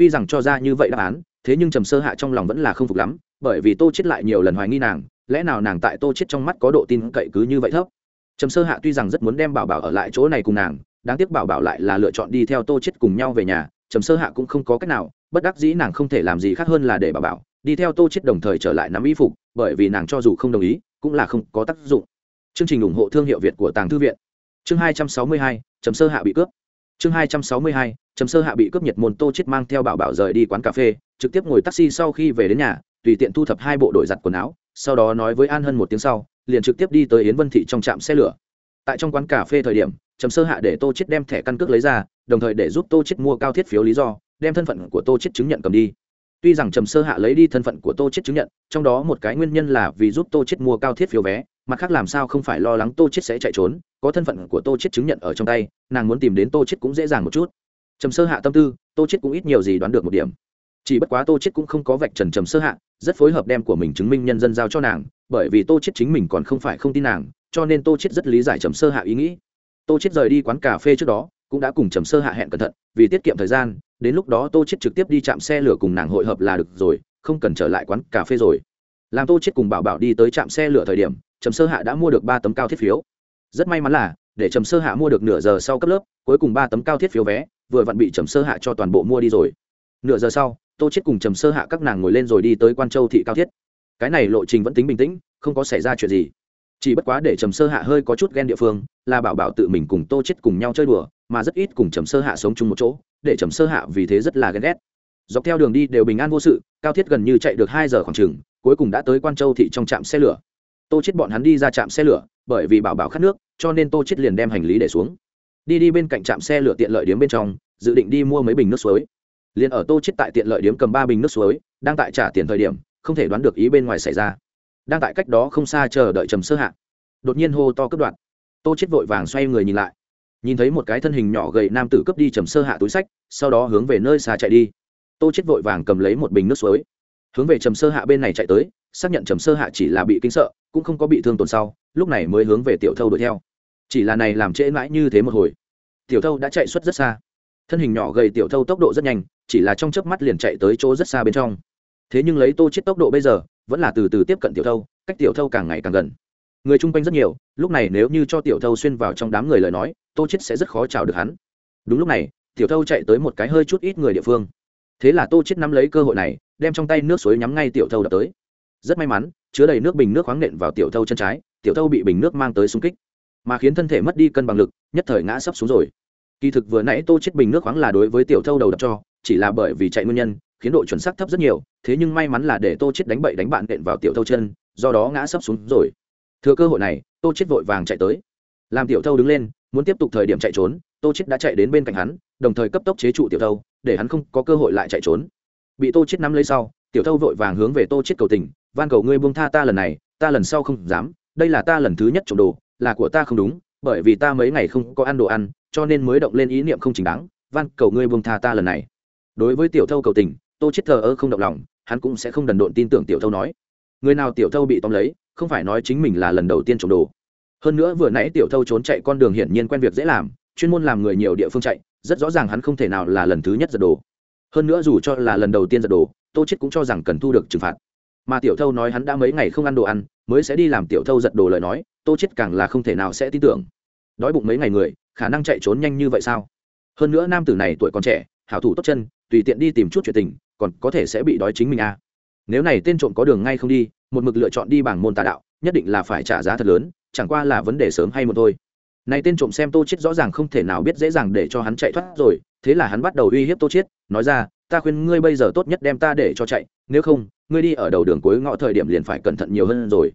tuy rằng cho ra như vậy đáp án, thế nhưng trầm sơ hạ trong lòng vẫn là không phục lắm, bởi vì tô chết lại nhiều lần hoài nghi nàng, lẽ nào nàng tại tô chết trong mắt có độ tin cậy cứ như vậy thấp? Trầm sơ hạ tuy rằng rất muốn đem bảo bảo ở lại chỗ này cùng nàng, đáng tiếc bảo bảo lại là lựa chọn đi theo tô chết cùng nhau về nhà, trầm sơ hạ cũng không có cách nào, bất đắc dĩ nàng không thể làm gì khác hơn là để bảo bảo đi theo tô chết đồng thời trở lại nắm y phục, bởi vì nàng cho dù không đồng ý, cũng là không có tác dụng. Chương trình ủng hộ thương hiệu việt của tàng thư viện. Chương hai trăm sáu mươi hai trầm sơ hạ bị cướp. Chương hai trăm sáu mươi hai trầm sơ hạ bị cướp nhiệt môn tô chết mang theo bảo bảo rời đi quán cà phê, trực tiếp ngồi taxi sau khi về đến nhà, tùy tiện thu thập hai bộ đổi giặt quần áo, sau đó nói với an hân một tiếng sau, liền trực tiếp đi tới yến vân thị trong trạm xe lửa. Tại trong quán cà phê thời điểm trầm sơ hạ để tô chết đem thẻ căn cước lấy ra, đồng thời để giúp tô chết mua cao thiết phiếu lý do, đem thân phận của tô chết chứng nhận cầm đi tuy rằng trầm sơ hạ lấy đi thân phận của tô chết chứng nhận trong đó một cái nguyên nhân là vì giúp tô chết mua cao thiết phiếu vé mặt khác làm sao không phải lo lắng tô chết sẽ chạy trốn có thân phận của tô chết chứng nhận ở trong tay nàng muốn tìm đến tô chết cũng dễ dàng một chút trầm sơ hạ tâm tư tô chết cũng ít nhiều gì đoán được một điểm chỉ bất quá tô chết cũng không có vạch trần trầm sơ hạ rất phối hợp đem của mình chứng minh nhân dân giao cho nàng bởi vì tô chết chính mình còn không phải không tin nàng cho nên tô chết rất lý giải trầm sơ hạ ý nghĩ tô chết rời đi quán cà phê trước đó cũng đã cùng trầm sơ hạ hẹn cẩn thận, vì tiết kiệm thời gian, đến lúc đó tô chết trực tiếp đi chạm xe lửa cùng nàng hội hợp là được rồi, không cần trở lại quán cà phê rồi. Làm tô chết cùng bảo bảo đi tới trạm xe lửa thời điểm, trầm sơ hạ đã mua được ba tấm cao thiết phiếu. Rất may mắn là, để trầm sơ hạ mua được nửa giờ sau cấp lớp, cuối cùng ba tấm cao thiết phiếu vé, vừa vặn bị trầm sơ hạ cho toàn bộ mua đi rồi. Nửa giờ sau, tô chết cùng trầm sơ hạ các nàng ngồi lên rồi đi tới quan châu thị cao thiết. Cái này lộ trình vẫn tính bình tĩnh, không có xảy ra chuyện gì chỉ bất quá để trầm sơ hạ hơi có chút ghen địa phương, là bảo bảo tự mình cùng tô chết cùng nhau chơi đùa, mà rất ít cùng trầm sơ hạ sống chung một chỗ, để trầm sơ hạ vì thế rất là ghen ghét. Dọc theo đường đi đều bình an vô sự, cao thiết gần như chạy được hai giờ khoảng chừng, cuối cùng đã tới quan châu thị trong trạm xe lửa. Tô chết bọn hắn đi ra trạm xe lửa, bởi vì bảo bảo khát nước, cho nên tô chết liền đem hành lý để xuống. Đi đi bên cạnh trạm xe lửa tiện lợi điếm bên trong, dự định đi mua mấy bình nước suối. Liền ở tô chết tại tiện lợi điếm cầm ba bình nước suối, đang tại trả tiền thời điểm, không thể đoán được ý bên ngoài xảy ra đang tại cách đó không xa chờ đợi trầm sơ hạ. Đột nhiên hô to cướp đoạn tô chết vội vàng xoay người nhìn lại. Nhìn thấy một cái thân hình nhỏ gầy nam tử cướp đi trầm sơ hạ túi sách, sau đó hướng về nơi xa chạy đi. Tô chết vội vàng cầm lấy một bình nước suối. Hướng về trầm sơ hạ bên này chạy tới, xác nhận trầm sơ hạ chỉ là bị kinh sợ, cũng không có bị thương tổn sau, lúc này mới hướng về tiểu thâu đuổi theo. Chỉ là này làm trễ mãi như thế một hồi. Tiểu thâu đã chạy xuất rất xa. Thân hình nhỏ gầy tiểu thâu tốc độ rất nhanh, chỉ là trong chớp mắt liền chạy tới chỗ rất xa bên trong. Thế nhưng lấy tô chết tốc độ bây giờ vẫn là từ từ tiếp cận tiểu thâu, cách tiểu thâu càng ngày càng gần. Người chung quanh rất nhiều, lúc này nếu như cho tiểu thâu xuyên vào trong đám người lời nói, tô chết sẽ rất khó chào được hắn. Đúng lúc này, tiểu thâu chạy tới một cái hơi chút ít người địa phương. Thế là tô chết nắm lấy cơ hội này, đem trong tay nước suối nhắm ngay tiểu thâu đập tới. Rất may mắn, chứa đầy nước bình nước khoáng nện vào tiểu thâu chân trái, tiểu thâu bị bình nước mang tới xung kích, mà khiến thân thể mất đi cân bằng lực, nhất thời ngã sấp xuống rồi. Kỳ thực vừa nãy tô chết bình nước khoáng là đối với tiểu thâu đầu đập cho, chỉ là bởi vì chạy nguyên nhân khiến độ chuẩn xác thấp rất nhiều, thế nhưng may mắn là để tô chết đánh bậy đánh bạn đện vào tiểu thâu chân, do đó ngã sấp xuống rồi. Thừa cơ hội này, tô chết vội vàng chạy tới. Làm tiểu thâu đứng lên, muốn tiếp tục thời điểm chạy trốn, tô chết đã chạy đến bên cạnh hắn, đồng thời cấp tốc chế trụ tiểu thâu, để hắn không có cơ hội lại chạy trốn. Bị tô chết nắm lấy sau, tiểu thâu vội vàng hướng về tô chết cầu tình, van cầu ngươi buông tha ta lần này, ta lần sau không dám, đây là ta lần thứ nhất trộm đồ, là của ta không đúng, bởi vì ta mấy ngày không có ăn đồ ăn, cho nên mới động lên ý niệm không chính đáng, van cầu ngươi buông tha ta lần này. Đối với tiểu thâu cầu tình tô chết thờ ơ không động lòng, hắn cũng sẽ không đần độn tin tưởng tiểu thâu nói. Người nào tiểu thâu bị tóm lấy, không phải nói chính mình là lần đầu tiên trộm đồ. Hơn nữa vừa nãy tiểu thâu trốn chạy con đường hiển nhiên quen việc dễ làm, chuyên môn làm người nhiều địa phương chạy, rất rõ ràng hắn không thể nào là lần thứ nhất giật đồ. Hơn nữa dù cho là lần đầu tiên giật đồ, tô chết cũng cho rằng cần thu được trừng phạt. Mà tiểu thâu nói hắn đã mấy ngày không ăn đồ ăn, mới sẽ đi làm tiểu thâu giật đồ lời nói, tô chết càng là không thể nào sẽ tin tưởng. Đói bụng mấy ngày người, khả năng chạy trốn nhanh như vậy sao? Hơn nữa nam tử này tuổi còn trẻ, hảo thủ tốt chân, tùy tiện đi tìm chút chuyện tình còn có thể sẽ bị đói chính mình à. Nếu này tên trộm có đường ngay không đi, một mực lựa chọn đi bảng môn tà đạo, nhất định là phải trả giá thật lớn, chẳng qua là vấn đề sớm hay một thôi. Này tên trộm xem tô chết rõ ràng không thể nào biết dễ dàng để cho hắn chạy thoát rồi, thế là hắn bắt đầu uy hiếp tô chết nói ra, ta khuyên ngươi bây giờ tốt nhất đem ta để cho chạy, nếu không, ngươi đi ở đầu đường cuối ngõ thời điểm liền phải cẩn thận nhiều hơn rồi.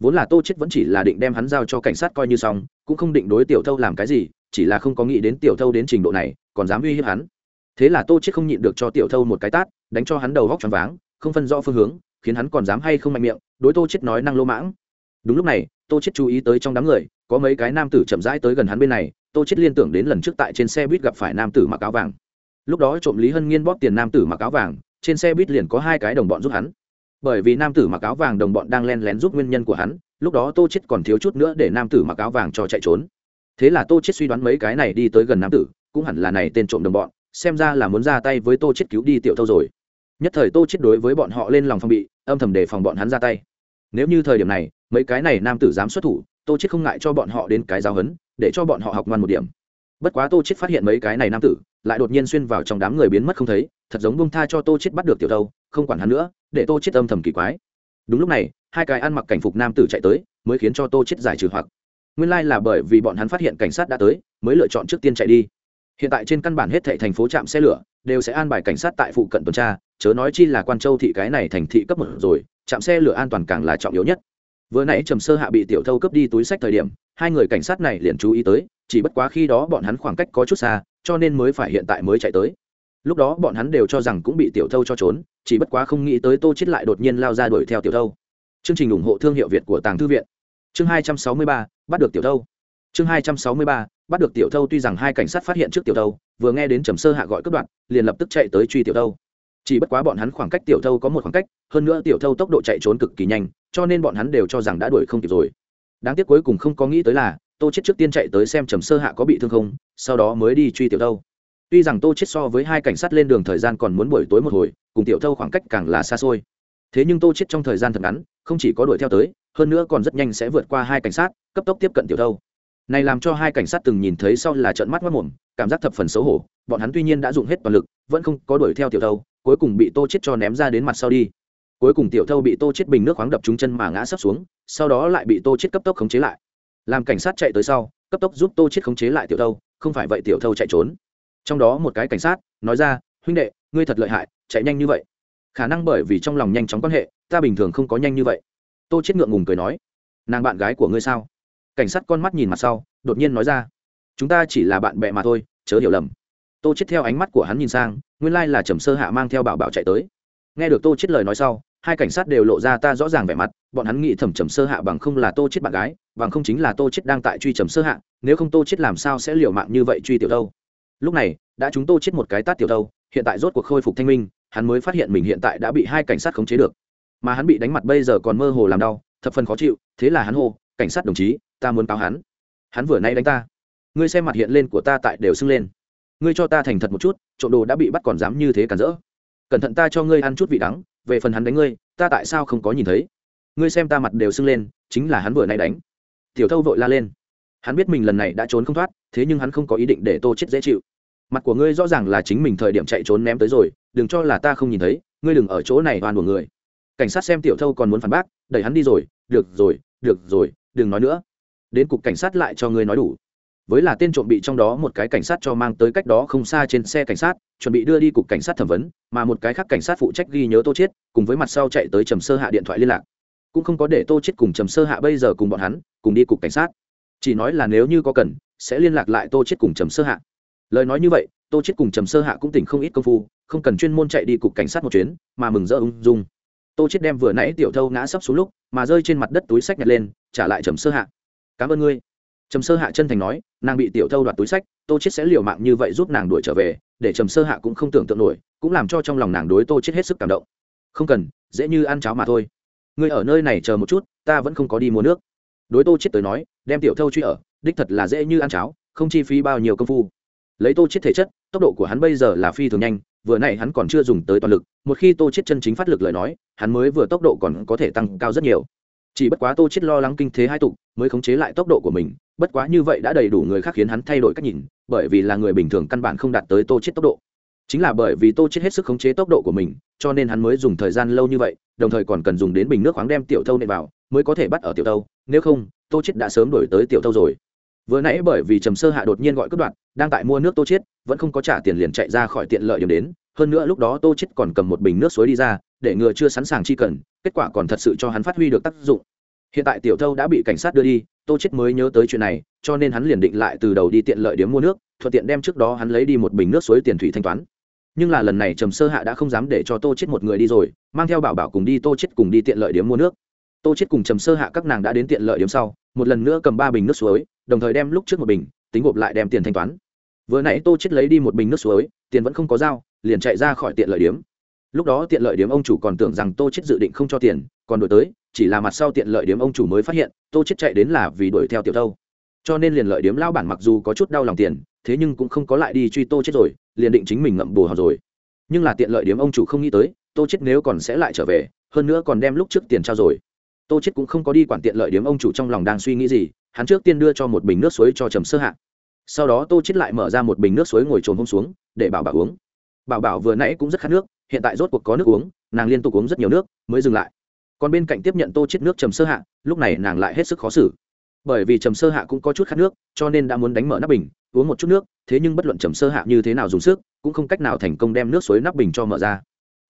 Vốn là tô chết vẫn chỉ là định đem hắn giao cho cảnh sát coi như xong, cũng không định đối tiểu thâu làm cái gì, chỉ là không có nghĩ đến tiểu thâu đến trình độ này, còn dám uy hiếp hắn thế là tô chết không nhịn được cho tiểu thâu một cái tát, đánh cho hắn đầu góc tròn váng, không phân rõ phương hướng, khiến hắn còn dám hay không mạnh miệng, đối tô chết nói năng lô mãng. Đúng lúc này, tô chết chú ý tới trong đám người, có mấy cái nam tử chậm rãi tới gần hắn bên này, tô chết liên tưởng đến lần trước tại trên xe buýt gặp phải nam tử mặc áo vàng. Lúc đó trộm lý hân nghiên bóp tiền nam tử mặc áo vàng, trên xe buýt liền có hai cái đồng bọn giúp hắn. Bởi vì nam tử mặc áo vàng đồng bọn đang len lén giúp nguyên nhân của hắn, lúc đó tô chết còn thiếu chút nữa để nam tử mặc áo vàng cho chạy trốn. Thế là tô chết suy đoán mấy cái này đi tới gần nam tử, cũng hẳn là này tên trộm đồng bọn xem ra là muốn ra tay với tô chết cứu đi tiểu thâu rồi. Nhất thời tô chết đối với bọn họ lên lòng phòng bị, âm thầm đề phòng bọn hắn ra tay. Nếu như thời điểm này, mấy cái này nam tử dám xuất thủ, tô chết không ngại cho bọn họ đến cái giáo hấn để cho bọn họ học ngoan một điểm. Bất quá tô chết phát hiện mấy cái này nam tử, lại đột nhiên xuyên vào trong đám người biến mất không thấy, thật giống bông tha cho tô chết bắt được tiểu thâu, không quản hắn nữa, để tô chết âm thầm kỳ quái. Đúng lúc này, hai cái ăn mặc cảnh phục nam tử chạy tới, mới khiến cho tô chết giải trừ hoặc. Nguyên lai like là bởi vì bọn hắn phát hiện cảnh sát đã tới, mới lựa chọn trước tiên chạy đi hiện tại trên căn bản hết thệ thành phố trạm xe lửa đều sẽ an bài cảnh sát tại phụ cận tuần tra chớ nói chi là quan châu thị cái này thành thị cấp một rồi trạm xe lửa an toàn càng là trọng yếu nhất. Vừa nãy trầm sơ hạ bị tiểu thâu cướp đi túi sách thời điểm hai người cảnh sát này liền chú ý tới chỉ bất quá khi đó bọn hắn khoảng cách có chút xa cho nên mới phải hiện tại mới chạy tới. Lúc đó bọn hắn đều cho rằng cũng bị tiểu thâu cho trốn chỉ bất quá không nghĩ tới tô chết lại đột nhiên lao ra đuổi theo tiểu thâu. Chương trình ủng hộ thương hiệu việt của tàng thư viện. Chương 263, bắt được tiểu thâu. Chương 263, bắt được tiểu thâu tuy rằng hai cảnh sát phát hiện trước tiểu thâu, vừa nghe đến trầm sơ hạ gọi cướp đoạn liền lập tức chạy tới truy tiểu thâu. Chỉ bất quá bọn hắn khoảng cách tiểu thâu có một khoảng cách, hơn nữa tiểu thâu tốc độ chạy trốn cực kỳ nhanh, cho nên bọn hắn đều cho rằng đã đuổi không kịp rồi. Đáng tiếc cuối cùng không có nghĩ tới là, tô chết trước tiên chạy tới xem trầm sơ hạ có bị thương không, sau đó mới đi truy tiểu thâu. Tuy rằng tô chết so với hai cảnh sát lên đường thời gian còn muốn buổi tối một hồi, cùng tiểu thâu khoảng cách càng là xa xôi. Thế nhưng tô chết trong thời gian thật ngắn, không chỉ có đuổi theo tới, hơn nữa còn rất nhanh sẽ vượt qua hai cảnh sát, cấp tốc tiếp cận tiểu thâu này làm cho hai cảnh sát từng nhìn thấy sau là trợn mắt mất mồm, cảm giác thập phần xấu hổ, bọn hắn tuy nhiên đã dùng hết toàn lực, vẫn không có đuổi theo tiểu thâu, cuối cùng bị tô chết cho ném ra đến mặt sau đi. Cuối cùng tiểu thâu bị tô chết bình nước khoáng đập trúng chân mà ngã sấp xuống, sau đó lại bị tô chết cấp tốc khống chế lại. Làm cảnh sát chạy tới sau, cấp tốc giúp tô chết khống chế lại tiểu thâu, không phải vậy tiểu thâu chạy trốn. Trong đó một cái cảnh sát, nói ra, huynh đệ, ngươi thật lợi hại, chạy nhanh như vậy. Khả năng bởi vì trong lòng nhanh chóng quan hệ, ta bình thường không có nhanh như vậy. Tô chết ngượng ngùng cười nói, nàng bạn gái của ngươi sao? Cảnh sát con mắt nhìn mặt sau, đột nhiên nói ra, chúng ta chỉ là bạn bè mà thôi, chớ hiểu lầm. Tô chết theo ánh mắt của hắn nhìn sang, nguyên lai là trầm sơ hạ mang theo bảo bảo chạy tới. Nghe được tô chết lời nói sau, hai cảnh sát đều lộ ra ta rõ ràng vẻ mặt, bọn hắn nghĩ thẩm trầm sơ hạ bằng không là tô chết bạn gái, bằng không chính là tô chết đang tại truy trầm sơ hạ, nếu không tô chết làm sao sẽ liều mạng như vậy truy tiểu đâu lúc này, đã chúng tô chết một cái tát tiểu đâu hiện tại rốt cuộc khôi phục thanh minh, hắn mới phát hiện mình hiện tại đã bị hai cảnh sát khống chế được. Mà hắn bị đánh mặt bây giờ còn mơ hồ làm đau, thập phần khó chịu, thế là hắn hô, cảnh sát đồng chí ta muốn cáo hắn. Hắn vừa nay đánh ta. Ngươi xem mặt hiện lên của ta tại đều sưng lên. Ngươi cho ta thành thật một chút, trộm đồ đã bị bắt còn dám như thế cản rỡ. Cẩn thận ta cho ngươi ăn chút vị đắng, về phần hắn đánh ngươi, ta tại sao không có nhìn thấy? Ngươi xem ta mặt đều sưng lên, chính là hắn vừa nay đánh. Tiểu thâu vội la lên. Hắn biết mình lần này đã trốn không thoát, thế nhưng hắn không có ý định để tô chết dễ chịu. Mặt của ngươi rõ ràng là chính mình thời điểm chạy trốn ném tới rồi, đừng cho là ta không nhìn thấy, ngươi đừng ở chỗ này oan của người. Cảnh sát xem tiểu thâu còn muốn phản bác, đẩy hắn đi rồi, được rồi được rồi, đừng nói nữa đến cục cảnh sát lại cho ngươi nói đủ. Với là tên trộm bị trong đó một cái cảnh sát cho mang tới cách đó không xa trên xe cảnh sát, chuẩn bị đưa đi cục cảnh sát thẩm vấn, mà một cái khác cảnh sát phụ trách ghi nhớ tô chết cùng với mặt sau chạy tới trầm sơ hạ điện thoại liên lạc. Cũng không có để tô chết cùng trầm sơ hạ bây giờ cùng bọn hắn, cùng đi cục cảnh sát. Chỉ nói là nếu như có cần, sẽ liên lạc lại tô chết cùng trầm sơ hạ. Lời nói như vậy, tô chết cùng trầm sơ hạ cũng tỉnh không ít công phu, không cần chuyên môn chạy đi cục cảnh sát một chuyến, mà mừng rỡ ung dung. Tô chết đem vừa nãy tiểu thâu ngã sấp xuống lúc, mà rơi trên mặt đất túi sách nhặt lên, trả lại trầm sơ hạ cảm ơn ngươi. Trầm sơ hạ chân thành nói, nàng bị tiểu thâu đoạt túi sách, tô chết sẽ liều mạng như vậy giúp nàng đuổi trở về, để trầm sơ hạ cũng không tưởng tượng nổi, cũng làm cho trong lòng nàng đối tô chết hết sức cảm động. Không cần, dễ như ăn cháo mà thôi. Ngươi ở nơi này chờ một chút, ta vẫn không có đi mua nước. Đối tô chết tới nói, đem tiểu thâu truy ở, đích thật là dễ như ăn cháo, không chi phí bao nhiêu công phu. Lấy tô chết thể chất, tốc độ của hắn bây giờ là phi thường nhanh, vừa nãy hắn còn chưa dùng tới toàn lực, một khi tô chết chân chính phát lực lời nói, hắn mới vừa tốc độ còn có thể tăng cao rất nhiều chỉ bất quá tô chết lo lắng kinh thế hai tục mới khống chế lại tốc độ của mình, bất quá như vậy đã đầy đủ người khác khiến hắn thay đổi cách nhìn, bởi vì là người bình thường căn bản không đạt tới tô chết tốc độ. Chính là bởi vì tô chết hết sức khống chế tốc độ của mình, cho nên hắn mới dùng thời gian lâu như vậy, đồng thời còn cần dùng đến bình nước khoáng đem tiểu thâu nện vào, mới có thể bắt ở tiểu thâu, nếu không, tô chết đã sớm đổi tới tiểu thâu rồi. Vừa nãy bởi vì trầm sơ hạ đột nhiên gọi cướp đoạn đang tại mua nước tô chết vẫn không có trả tiền liền chạy ra khỏi tiện lợi điểm đến, hơn nữa lúc đó tô chết còn cầm một bình nước suối đi ra để ngừa chưa sẵn sàng chi cần, kết quả còn thật sự cho hắn phát huy được tác dụng. Hiện tại tiểu thâu đã bị cảnh sát đưa đi, tô chết mới nhớ tới chuyện này, cho nên hắn liền định lại từ đầu đi tiện lợi điểm mua nước, thuận tiện đem trước đó hắn lấy đi một bình nước suối tiền thủy thanh toán. Nhưng là lần này trầm sơ hạ đã không dám để cho tô chết một người đi rồi, mang theo bảo bảo cùng đi, tô chết cùng đi tiện lợi điểm mua nước. Tô chết cùng trầm sơ hạ các nàng đã đến tiện lợi điểm sau, một lần nữa cầm ba bình nước suối, đồng thời đem lúc trước một bình, tính gộp lại đem tiền thanh toán. Vừa nãy tô chết lấy đi một bình nước suối, tiền vẫn không có giao, liền chạy ra khỏi tiện lợi điểm lúc đó tiện lợi điếm ông chủ còn tưởng rằng tô chết dự định không cho tiền, còn đổi tới, chỉ là mặt sau tiện lợi điếm ông chủ mới phát hiện, tô chết chạy đến là vì đuổi theo tiểu thâu. Cho nên liền lợi điếm lao bản mặc dù có chút đau lòng tiền, thế nhưng cũng không có lại đi truy tô chết rồi, liền định chính mình ngậm bù hòn rồi. Nhưng là tiện lợi điếm ông chủ không nghĩ tới, tô chết nếu còn sẽ lại trở về, hơn nữa còn đem lúc trước tiền trao rồi. Tô chết cũng không có đi quản tiện lợi điếm ông chủ trong lòng đang suy nghĩ gì, hắn trước tiên đưa cho một bình nước suối cho trầm sơ hạ. Sau đó tô chết lại mở ra một bình nước suối ngồi trồn hôm xuống, để bảo bảo uống. Bảo bảo vừa nãy cũng rất khát nước hiện tại rốt cuộc có nước uống, nàng liên tục uống rất nhiều nước, mới dừng lại. Còn bên cạnh tiếp nhận tô chết nước trầm sơ hạ, lúc này nàng lại hết sức khó xử. Bởi vì trầm sơ hạ cũng có chút khát nước, cho nên đã muốn đánh mở nắp bình, uống một chút nước, thế nhưng bất luận trầm sơ hạ như thế nào dùng sức, cũng không cách nào thành công đem nước suối nắp bình cho mở ra.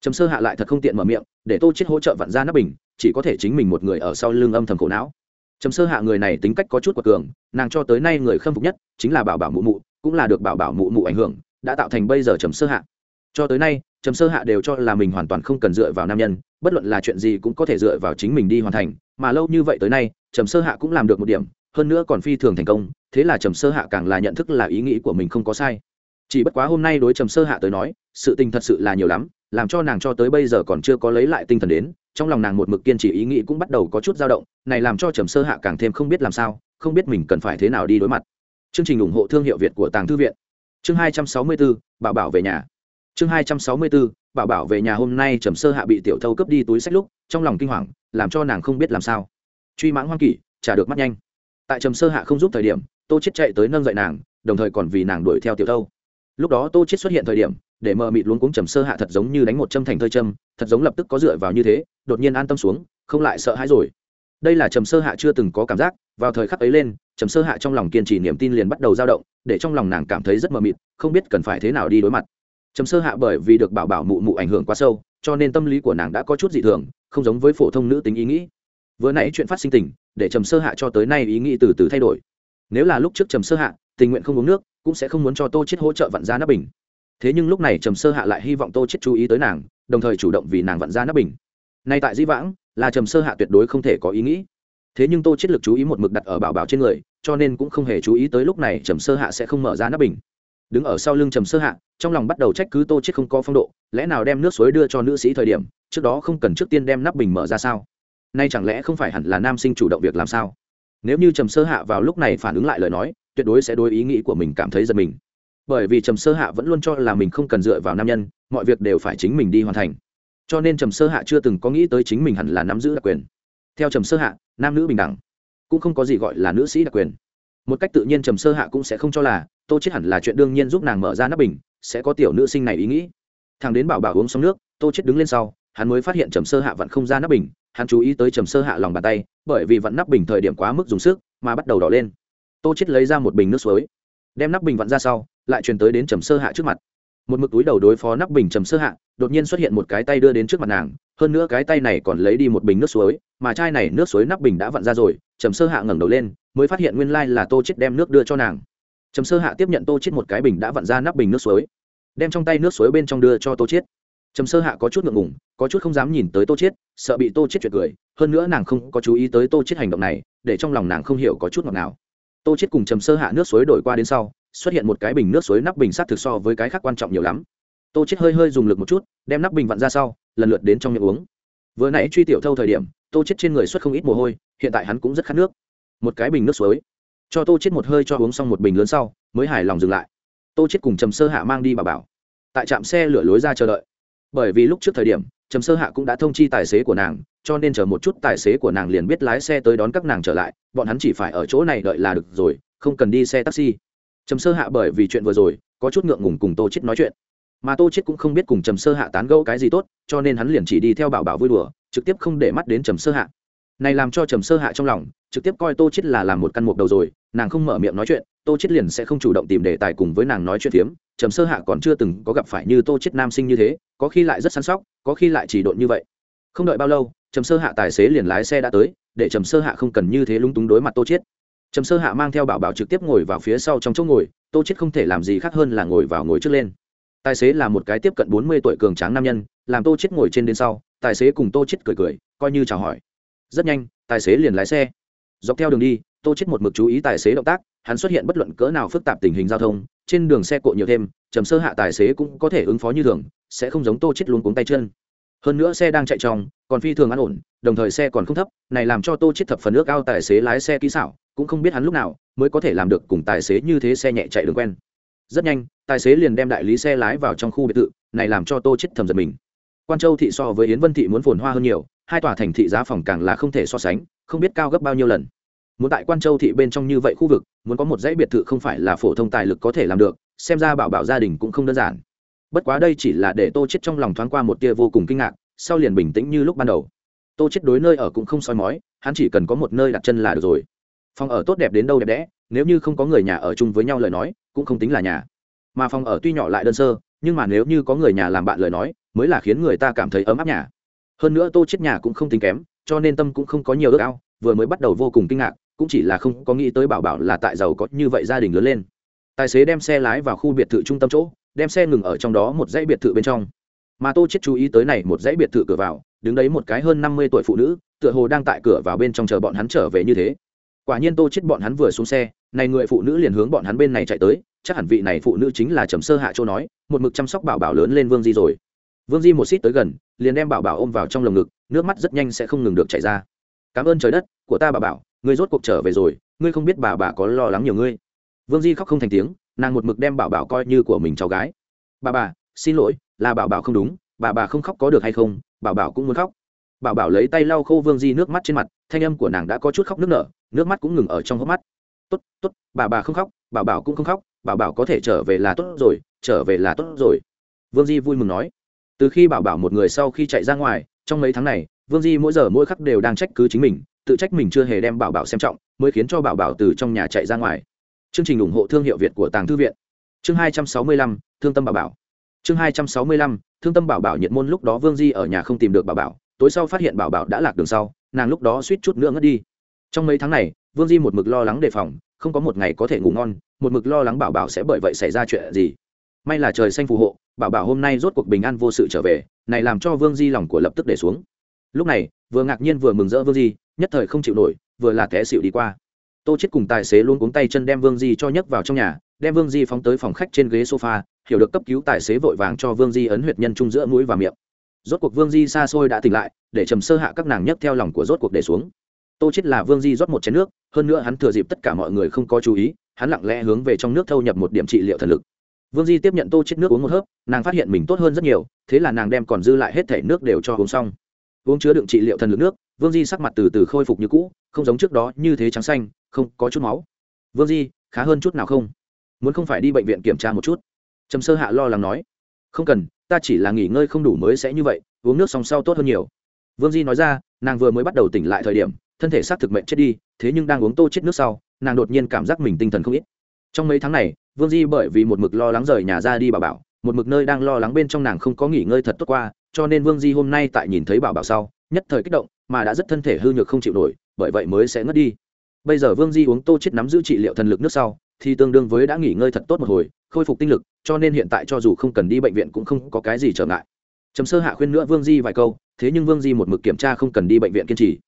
Trầm sơ hạ lại thật không tiện mở miệng, để tô chết hỗ trợ vặn ra nắp bình, chỉ có thể chính mình một người ở sau lưng âm thầm khổ não. Trầm sơ hạ người này tính cách có chút quật cường, nàng cho tới nay người khâm phục nhất chính là bảo bảo mụ mụ, cũng là được bảo bảo mụ mụ ảnh hưởng, đã tạo thành bây giờ trầm sơ hạ cho tới nay, trầm sơ hạ đều cho là mình hoàn toàn không cần dựa vào nam nhân, bất luận là chuyện gì cũng có thể dựa vào chính mình đi hoàn thành, mà lâu như vậy tới nay, trầm sơ hạ cũng làm được một điểm, hơn nữa còn phi thường thành công, thế là trầm sơ hạ càng là nhận thức là ý nghĩ của mình không có sai. Chỉ bất quá hôm nay đối trầm sơ hạ tới nói, sự tình thật sự là nhiều lắm, làm cho nàng cho tới bây giờ còn chưa có lấy lại tinh thần đến, trong lòng nàng một mực kiên trì ý nghĩ cũng bắt đầu có chút dao động, này làm cho trầm sơ hạ càng thêm không biết làm sao, không biết mình cần phải thế nào đi đối mặt. Chương trình ủng hộ thương hiệu việt của tàng thư viện. Chương hai trăm sáu mươi bốn, bảo bảo về nhà chương hai trăm sáu mươi bốn bảo bảo về nhà hôm nay trầm sơ hạ bị tiểu thâu cướp đi túi sách lúc, trong lòng kinh hoàng, làm cho nàng không biết làm sao. Truy mãng hoang kỷ, trả được mắt nhanh. Tại trầm sơ hạ không giúp thời điểm, tô chết chạy tới nâng dậy nàng, đồng thời còn vì nàng đuổi theo tiểu thâu. Lúc đó tô chết xuất hiện thời điểm, để mờ mịt luống cuống trầm sơ hạ thật giống như đánh một châm thành thơi châm, thật giống lập tức có dựa vào như thế, đột nhiên an tâm xuống, không lại sợ hãi rồi. Đây là trầm sơ hạ chưa từng có cảm giác, vào thời khắc ấy lên, trầm sơ hạ trong lòng kiên trì niềm tin liền bắt đầu dao động, để trong lòng nàng cảm thấy rất mờ mịt, không biết cần phải thế nào đi đối mặt trầm sơ hạ bởi vì được bảo bảo mụ mụ ảnh hưởng quá sâu, cho nên tâm lý của nàng đã có chút dị thường, không giống với phổ thông nữ tính ý nghĩ. Vừa nãy chuyện phát sinh tình, để trầm sơ hạ cho tới nay ý nghĩ từ từ thay đổi. Nếu là lúc trước trầm sơ hạ, tình nguyện không uống nước, cũng sẽ không muốn cho tô chết hỗ trợ vặn ra nắp bình. Thế nhưng lúc này trầm sơ hạ lại hy vọng tô chết chú ý tới nàng, đồng thời chủ động vì nàng vặn ra nắp bình. Nay tại di vãng, là trầm sơ hạ tuyệt đối không thể có ý nghĩ. Thế nhưng tô chết lực chú ý một mực đặt ở bảo bảo trên người, cho nên cũng không hề chú ý tới lúc này trầm sơ hạ sẽ không mở ra nắp bình đứng ở sau lưng trầm sơ hạ, trong lòng bắt đầu trách cứ tô chết không có phong độ, lẽ nào đem nước suối đưa cho nữ sĩ thời điểm, trước đó không cần trước tiên đem nắp bình mở ra sao? Nay chẳng lẽ không phải hẳn là nam sinh chủ động việc làm sao? Nếu như trầm sơ hạ vào lúc này phản ứng lại lời nói, tuyệt đối sẽ đối ý nghĩ của mình cảm thấy giật mình. Bởi vì trầm sơ hạ vẫn luôn cho là mình không cần dựa vào nam nhân, mọi việc đều phải chính mình đi hoàn thành. Cho nên trầm sơ hạ chưa từng có nghĩ tới chính mình hẳn là nắm giữ đặc quyền. Theo trầm sơ hạ, nam nữ bình đẳng, cũng không có gì gọi là nữ sĩ đặc quyền một cách tự nhiên trầm sơ hạ cũng sẽ không cho là tô chết hẳn là chuyện đương nhiên giúp nàng mở ra nắp bình, sẽ có tiểu nữ sinh này ý nghĩ. Thằng đến bảo bảo uống xong nước, tô chết đứng lên sau, hắn mới phát hiện trầm sơ hạ vẫn không ra nắp bình, hắn chú ý tới trầm sơ hạ lòng bàn tay, bởi vì vẫn nắp bình thời điểm quá mức dùng sức, mà bắt đầu đỏ lên. Tô chết lấy ra một bình nước suối, đem nắp bình vặn ra sau, lại truyền tới đến trầm sơ hạ trước mặt. Một mực túi đầu đối phó nắp bình trầm sơ hạ, đột nhiên xuất hiện một cái tay đưa đến trước mặt nàng, hơn nữa cái tay này còn lấy đi một bình nước suối, mà chai này nước suối nắp bình đã vặn ra rồi trầm sơ hạ ngẩng đầu lên, mới phát hiện nguyên lai là tô chết đem nước đưa cho nàng. Trầm sơ hạ tiếp nhận tô chết một cái bình đã vặn ra nắp bình nước suối, đem trong tay nước suối bên trong đưa cho tô chết trầm sơ hạ có chút ngượng ngùng, có chút không dám nhìn tới tô chết sợ bị tô chết chuyện cười, hơn nữa nàng không có chú ý tới tô chết hành động này, để trong lòng nàng không hiểu có chút ngọt nào tô chết cùng trầm sơ hạ nước suối đổi qua đến sau, xuất hiện một cái bình nước suối nắp bình sát thực so với cái khác quan trọng nhiều lắm. Tô chết hơi hơi dùng lực một chút, đem nắp bình vặn ra sau, lần lượt đến trong miệng uống vừa nãy truy tiểu thâu thời điểm, tô chết trên người xuất không ít mồ hôi, hiện tại hắn cũng rất khát nước. Một cái bình nước suối. Cho tô chết một hơi cho uống xong một bình lớn sau, mới hài lòng dừng lại. Tô chết cùng trầm sơ hạ mang đi bà bảo. Tại trạm xe lửa lối ra chờ đợi. Bởi vì lúc trước thời điểm, trầm sơ hạ cũng đã thông chi tài xế của nàng, cho nên chờ một chút tài xế của nàng liền biết lái xe tới đón các nàng trở lại, bọn hắn chỉ phải ở chỗ này đợi là được rồi, không cần đi xe taxi. Trầm sơ hạ bởi vì chuyện vừa rồi, có chút ngượng ngùng cùng tô chết nói chuyện mà tô chết cũng không biết cùng trầm sơ hạ tán gẫu cái gì tốt, cho nên hắn liền chỉ đi theo bảo bảo vui đùa, trực tiếp không để mắt đến trầm sơ hạ. Này làm cho trầm sơ hạ trong lòng, trực tiếp coi tô chết là làm một căn mục đầu rồi, nàng không mở miệng nói chuyện, tô chết liền sẽ không chủ động tìm đề tài cùng với nàng nói chuyện phiếm. Trầm sơ hạ còn chưa từng có gặp phải như tô chết nam sinh như thế, có khi lại rất săn sóc, có khi lại chỉ độn như vậy. Không đợi bao lâu, trầm sơ hạ tài xế liền lái xe đã tới, để trầm sơ hạ không cần như thế lung túng đối mặt tô chết. Trầm sơ hạ mang theo bảo bảo trực tiếp ngồi vào phía sau trong chỗ ngồi, tô chết không thể làm gì khác hơn là ngồi vào ngồi trước lên tài xế là một cái tiếp cận bốn mươi tuổi cường tráng nam nhân, làm tô chết ngồi trên đến sau, tài xế cùng tô chết cười cười, coi như chào hỏi. Rất nhanh, tài xế liền lái xe. Dọc theo đường đi, tô chết một mực chú ý tài xế động tác, hắn xuất hiện bất luận cỡ nào phức tạp tình hình giao thông, trên đường xe cộ nhiều thêm, trầm sơ hạ tài xế cũng có thể ứng phó như thường, sẽ không giống tô chết luôn cuống tay chân. Hơn nữa xe đang chạy trong còn phi thường an ổn, đồng thời xe còn không thấp, này làm cho tô chết thập phần nước ao tài xế lái xe kỹ xảo, cũng không biết hắn lúc nào mới có thể làm được cùng tài xế như thế xe nhẹ chạy đường quen rất nhanh, tài xế liền đem đại lý xe lái vào trong khu biệt thự, này làm cho tô chết thầm giật mình. Quan châu thị so với yến vân thị muốn phồn hoa hơn nhiều, hai tòa thành thị giá phòng càng là không thể so sánh, không biết cao gấp bao nhiêu lần. Muốn tại quan châu thị bên trong như vậy khu vực, muốn có một dãy biệt thự không phải là phổ thông tài lực có thể làm được, xem ra bảo bảo gia đình cũng không đơn giản. Bất quá đây chỉ là để tô chết trong lòng thoáng qua một tia vô cùng kinh ngạc, sau liền bình tĩnh như lúc ban đầu. Tô chết đối nơi ở cũng không soi mói, hắn chỉ cần có một nơi đặt chân là được rồi. Phòng ở tốt đẹp đến đâu đẹp đẽ, nếu như không có người nhà ở chung với nhau lời nói cũng không tính là nhà. Mà phòng ở tuy nhỏ lại đơn sơ, nhưng mà nếu như có người nhà làm bạn lời nói, mới là khiến người ta cảm thấy ấm áp nhà. Hơn nữa tô chết nhà cũng không tính kém, cho nên tâm cũng không có nhiều ước ao, vừa mới bắt đầu vô cùng kinh ngạc, cũng chỉ là không có nghĩ tới bảo bảo là tại giàu có như vậy gia đình lớn lên. Tài xế đem xe lái vào khu biệt thự trung tâm chỗ, đem xe ngừng ở trong đó một dãy biệt thự bên trong. Mà tô chết chú ý tới này một dãy biệt thự cửa vào, đứng đấy một cái hơn năm mươi tuổi phụ nữ, tựa hồ đang tại cửa vào bên trong chờ bọn hắn trở về như thế. Quả nhiên tô chết bọn hắn vừa xuống xe này người phụ nữ liền hướng bọn hắn bên này chạy tới, chắc hẳn vị này phụ nữ chính là trầm sơ hạ châu nói, một mực chăm sóc bảo bảo lớn lên vương di rồi. Vương di một xít tới gần, liền đem bảo bảo ôm vào trong lồng ngực, nước mắt rất nhanh sẽ không ngừng được chảy ra. Cảm ơn trời đất của ta bà bảo, ngươi rốt cuộc trở về rồi, ngươi không biết bà bà có lo lắng nhiều ngươi. Vương di khóc không thành tiếng, nàng một mực đem bảo bảo coi như của mình cháu gái. Bà bà, xin lỗi, là bảo bảo không đúng, bà bà không khóc có được hay không, bảo bảo cũng muốn khóc. Bảo bảo lấy tay lau khô vương di nước mắt trên mặt, thanh âm của nàng đã có chút khóc nước nở, nước mắt cũng ngừng ở trong hốc mắt tốt tốt, bà bà không khóc bảo bảo cũng không khóc bảo bảo có thể trở về là tốt rồi, trở về là tốt rồi. Vương di vui mừng nói. Từ khi bảo bảo một người sau khi chạy ra ngoài, trong mấy tháng này, vương di mỗi giờ mỗi khắc đều đang trách cứ chính mình, tự trách mình chưa hề đem bảo bảo xem trọng, mới khiến cho bảo bảo từ trong nhà chạy ra ngoài. Chương trình ủng hộ thương hiệu việt của tàng thư viện. Chương hai trăm sáu mươi lăm, thương tâm bảo bảo. Chương hai trăm sáu mươi lăm, thương tâm bảo bảo nhiệt môn lúc đó vương di ở nhà không tìm được bảo bảo, tối sau phát hiện bảo bảo đã lạc đường sau, nàng lúc đó suýt chút nữa ngất đi. Trong mấy tháng này vương di một mực lo lắng đề phòng, không có một ngày có thể ngủ ngon, một mực lo lắng bảo bảo sẽ bởi vậy xảy ra chuyện gì. May là trời xanh phù hộ, bảo bảo hôm nay rốt cuộc bình an vô sự trở về, này làm cho vương di lòng của lập tức để xuống. Lúc này, vừa ngạc nhiên vừa mừng rỡ vương di, nhất thời không chịu nổi, vừa là té xịu đi qua. Tô chết cùng tài xế luôn cuống tay chân đem vương di cho nhấc vào trong nhà, đem vương di phóng tới phòng khách trên ghế sofa, hiểu được cấp cứu tài xế vội vàng cho vương di ấn huyệt nhân trung giữa mũi và miệng. Rốt cuộc vương di xa xôi đã tỉnh lại, để trầm sơ hạ các nàng nhấc theo lòng của rốt cuộc để xuống. Tô chết là vương di rót một chén nước hơn nữa hắn thừa dịp tất cả mọi người không có chú ý, hắn lặng lẽ hướng về trong nước thâu nhập một điểm trị liệu thần lực. Vương di tiếp nhận tô chết nước uống một hớp, nàng phát hiện mình tốt hơn rất nhiều, thế là nàng đem còn dư lại hết thể nước đều cho uống xong. Uống chứa đựng trị liệu thần lực nước, vương di sắc mặt từ từ khôi phục như cũ, không giống trước đó như thế trắng xanh, không có chút máu. Vương di, khá hơn chút nào không? Muốn không phải đi bệnh viện kiểm tra một chút? Trầm sơ hạ lo lắng nói. Không cần, ta chỉ là nghỉ ngơi không đủ mới sẽ như vậy, uống nước xong sau tốt hơn nhiều. Vương di nói ra nàng vừa mới bắt đầu tỉnh lại thời điểm, thân thể xác thực mệnh chết đi, thế nhưng đang uống tô chết nước sau, nàng đột nhiên cảm giác mình tinh thần không ít. Trong mấy tháng này, vương di bởi vì một mực lo lắng rời nhà ra đi bảo bảo, một mực nơi đang lo lắng bên trong nàng không có nghỉ ngơi thật tốt qua, cho nên vương di hôm nay tại nhìn thấy bảo bảo sau, nhất thời kích động, mà đã rất thân thể hư nhược không chịu nổi, bởi vậy mới sẽ ngất đi. Bây giờ vương di uống tô chết nắm giữ trị liệu thần lực nước sau, thì tương đương với đã nghỉ ngơi thật tốt một hồi, khôi phục tinh lực, cho nên hiện tại cho dù không cần đi bệnh viện cũng không có cái gì trở ngại. Trầm sơ hạ khuyên nữa vương di vài câu thế nhưng vương di một mực kiểm tra không cần đi bệnh viện kiên trì.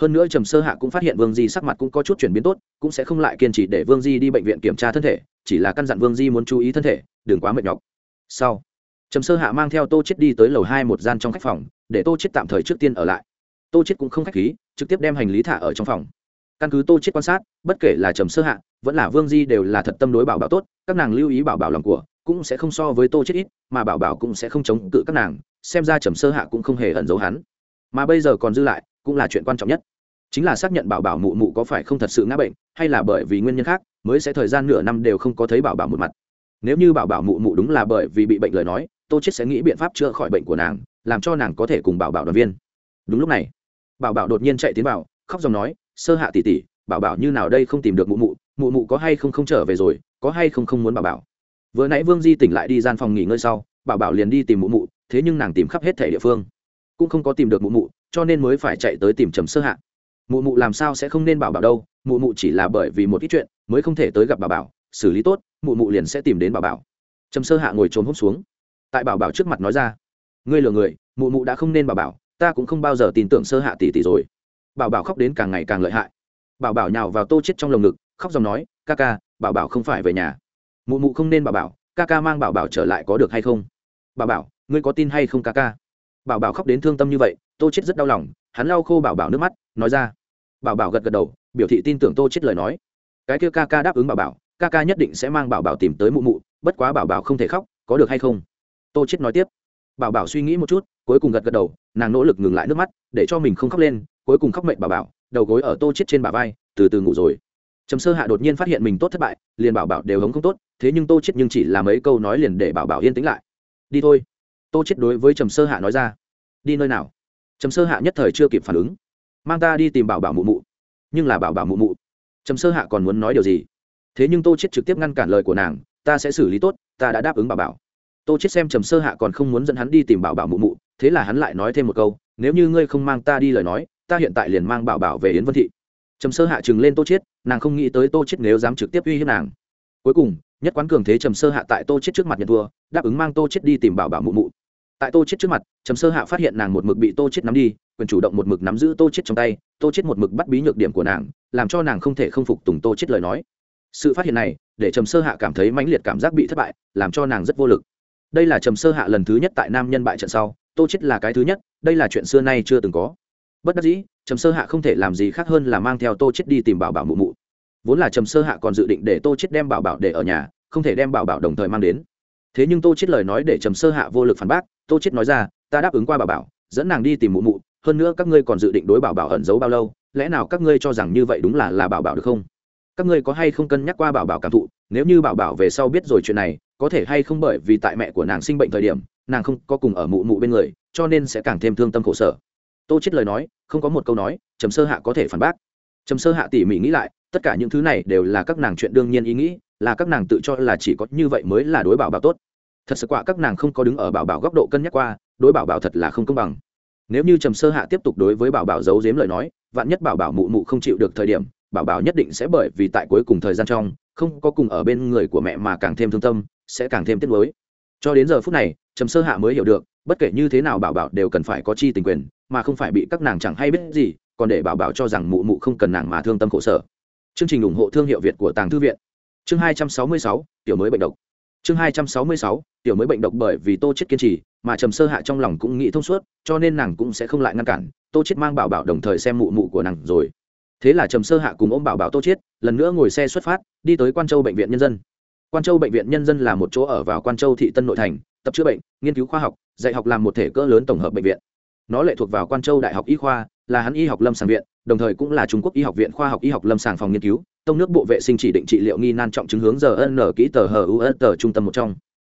Hơn nữa trầm sơ hạ cũng phát hiện vương di sắc mặt cũng có chút chuyển biến tốt, cũng sẽ không lại kiên trì để vương di đi bệnh viện kiểm tra thân thể, chỉ là căn dặn vương di muốn chú ý thân thể, đừng quá mệt nhọc. Sau, trầm sơ hạ mang theo tô chết đi tới lầu hai một gian trong khách phòng, để tô chết tạm thời trước tiên ở lại. Tô chết cũng không khách khí, trực tiếp đem hành lý thả ở trong phòng. Căn cứ tô chết quan sát, bất kể là trầm sơ hạ, vẫn là vương di đều là thật tâm đối bảo bảo tốt, các nàng lưu ý bảo bảo lòng của, cũng sẽ không so với tô chết ít, mà bảo bảo cũng sẽ không chống cự các nàng xem ra trầm sơ hạ cũng không hề ẩn giấu hắn. Mà bây giờ còn dư lại cũng là chuyện quan trọng nhất. Chính là xác nhận bảo bảo mụ mụ có phải không thật sự ngã bệnh hay là bởi vì nguyên nhân khác mới sẽ thời gian nửa năm đều không có thấy bảo bảo một mặt. Nếu như bảo bảo mụ mụ đúng là bởi vì bị bệnh lời nói tô chết sẽ nghĩ biện pháp chữa khỏi bệnh của nàng làm cho nàng có thể cùng bảo bảo đoàn viên. Đúng lúc này bảo bảo đột nhiên chạy tiến vào khóc dòng nói sơ hạ tỷ tỷ, bảo bảo như nào đây không tìm được mụ mụ mụ mụ có hay không không trở về rồi có hay không không muốn bảo bảo? Vừa nãy vương di tỉnh lại đi gian phòng nghỉ ngơi sau bảo bảo liền đi tìm mụ mụ thế nhưng nàng tìm khắp hết thể địa phương, cũng không có tìm được mụ mụ, cho nên mới phải chạy tới tìm trầm sơ hạ. Mụ mụ làm sao sẽ không nên bảo bảo đâu, mụ mụ chỉ là bởi vì một ít chuyện mới không thể tới gặp bà bảo, xử lý tốt, mụ mụ liền sẽ tìm đến bà bảo. Trầm sơ hạ ngồi trốn hút xuống. Tại bảo bảo trước mặt nói ra, ngươi lừa người, mụ mụ đã không nên bảo bảo, ta cũng không bao giờ tin tưởng sơ hạ tỷ tỷ rồi. Bảo bảo khóc đến càng ngày càng lợi hại. Bảo bảo nhào vào tô chết trong lồng ngực, khóc dòng nói, ca ca, bảo bảo không phải về nhà. Mụ mụ không nên bảo bảo, ca ca mang bảo bảo trở lại có được hay không? Bảo bảo ngươi có tin hay không ca ca? Bảo bảo khóc đến thương tâm như vậy, tô chết rất đau lòng, hắn lau khô bảo bảo nước mắt, nói ra. Bảo bảo gật gật đầu, biểu thị tin tưởng tô chết lời nói. Cái kia ca ca đáp ứng bảo bảo, ca ca nhất định sẽ mang bảo bảo tìm tới mụ mụ, bất quá bảo bảo không thể khóc, có được hay không? Tô chết nói tiếp. Bảo bảo suy nghĩ một chút, cuối cùng gật gật đầu, nàng nỗ lực ngừng lại nước mắt, để cho mình không khóc lên, cuối cùng khóc mệt bảo bảo, đầu gối ở tô chết trên bả vai, từ từ ngủ rồi. Trầm sơ hạ đột nhiên phát hiện mình tốt thất bại, liền bảo bảo đều hống không tốt, thế nhưng tô chết nhưng chỉ là mấy câu nói liền để bảo bảo yên tĩnh lại. Đi thôi tô chết đối với trầm sơ hạ nói ra. Đi nơi nào? Trầm sơ hạ nhất thời chưa kịp phản ứng. Mang ta đi tìm bảo bảo mụ mụ. Nhưng là bảo bảo mụ mụ. Trầm sơ hạ còn muốn nói điều gì? Thế nhưng tô chết trực tiếp ngăn cản lời của nàng, ta sẽ xử lý tốt, ta đã đáp ứng bảo bảo. Tô chết xem trầm sơ hạ còn không muốn dẫn hắn đi tìm bảo bảo mụ mụ, thế là hắn lại nói thêm một câu, nếu như ngươi không mang ta đi lời nói, ta hiện tại liền mang bảo bảo về yến vân thị. Trầm sơ hạ chừng lên tô chết, nàng không nghĩ tới tô chết nếu dám trực tiếp uy hiếp nàng. Cuối cùng, nhất quán cường thế trầm sơ hạ tại tô chết trước mặt nhận thua, đáp ứng mang tô chết đi tìm bảo bảo mụ mụ tại tô chết trước mặt, trầm sơ hạ phát hiện nàng một mực bị tô chết nắm đi, quyền chủ động một mực nắm giữ tô chết trong tay, tô chết một mực bắt bí nhược điểm của nàng, làm cho nàng không thể không phục tùng tô chết lời nói. Sự phát hiện này, để trầm sơ hạ cảm thấy mãnh liệt cảm giác bị thất bại, làm cho nàng rất vô lực. Đây là trầm sơ hạ lần thứ nhất tại nam nhân bại trận sau, tô chết là cái thứ nhất, đây là chuyện xưa nay chưa từng có. Bất đắc dĩ, trầm sơ hạ không thể làm gì khác hơn là mang theo tô chết đi tìm bảo bảo mụ mụ. Vốn là trầm sơ hạ còn dự định để tô chết đem bảo bảo để ở nhà, không thể đem bảo bảo đồng thời mang đến. Thế nhưng tô chết lời nói để trầm sơ hạ vô lực phản bác tô chết nói ra, ta đáp ứng qua bảo bảo, dẫn nàng đi tìm mụ mụ, hơn nữa các ngươi còn dự định đối bảo bảo ẩn giấu bao lâu, lẽ nào các ngươi cho rằng như vậy đúng là là bảo bảo được không? Các ngươi có hay không cân nhắc qua bảo bảo cảm thụ, nếu như bảo bảo về sau biết rồi chuyện này, có thể hay không bởi vì tại mẹ của nàng sinh bệnh thời điểm, nàng không có cùng ở mụ mụ bên người, cho nên sẽ càng thêm thương tâm khổ sở. Tô chết lời nói, không có một câu nói, trầm sơ hạ có thể phản bác. Trầm sơ hạ tỉ mỉ nghĩ lại, tất cả những thứ này đều là các nàng chuyện đương nhiên ý nghĩ, là các nàng tự cho là chỉ có như vậy mới là đối bảo bảo tốt thật sự quả các nàng không có đứng ở bảo bảo góc độ cân nhắc qua, đối bảo bảo thật là không công bằng. Nếu như trầm sơ hạ tiếp tục đối với bảo bảo giấu giếm lời nói, vạn nhất bảo bảo mụ mụ không chịu được thời điểm, bảo bảo nhất định sẽ bởi vì tại cuối cùng thời gian trong, không có cùng ở bên người của mẹ mà càng thêm thương tâm, sẽ càng thêm tiếc nuối. Cho đến giờ phút này, trầm sơ hạ mới hiểu được, bất kể như thế nào bảo bảo đều cần phải có chi tình quyền, mà không phải bị các nàng chẳng hay biết gì, còn để bảo bảo cho rằng mụ mụ không cần nàng mà thương tâm khổ sở. Chương trình ủng hộ thương hiệu việt của tàng thư viện. Chương hai trăm sáu mươi sáu, tiểu mới bệnh độc chương hai trăm sáu mươi sáu, tiểu mới bệnh độc bởi vì tô chết kiên trì, mà trầm sơ hạ trong lòng cũng nghĩ thông suốt, cho nên nàng cũng sẽ không lại ngăn cản. Tô chết mang bảo bảo đồng thời xem mụ mụ của nàng rồi. Thế là trầm sơ hạ cùng ôm bảo bảo tô chết, lần nữa ngồi xe xuất phát, đi tới quan châu bệnh viện nhân dân. Quan châu bệnh viện nhân dân là một chỗ ở vào quan châu thị tân nội thành, tập chữa bệnh, nghiên cứu khoa học, dạy học làm một thể cỡ lớn tổng hợp bệnh viện. Nó lệ thuộc vào quan châu đại học y khoa, là hắn y học lâm sàng viện, đồng thời cũng là trung quốc y học viện khoa học y học lâm sàng phòng nghiên cứu tông nước bộ vệ sinh chỉ định trị liệu nghi nan trọng chứng hướng giờ n kỹ tờ hờ u tờ trung tâm một trong.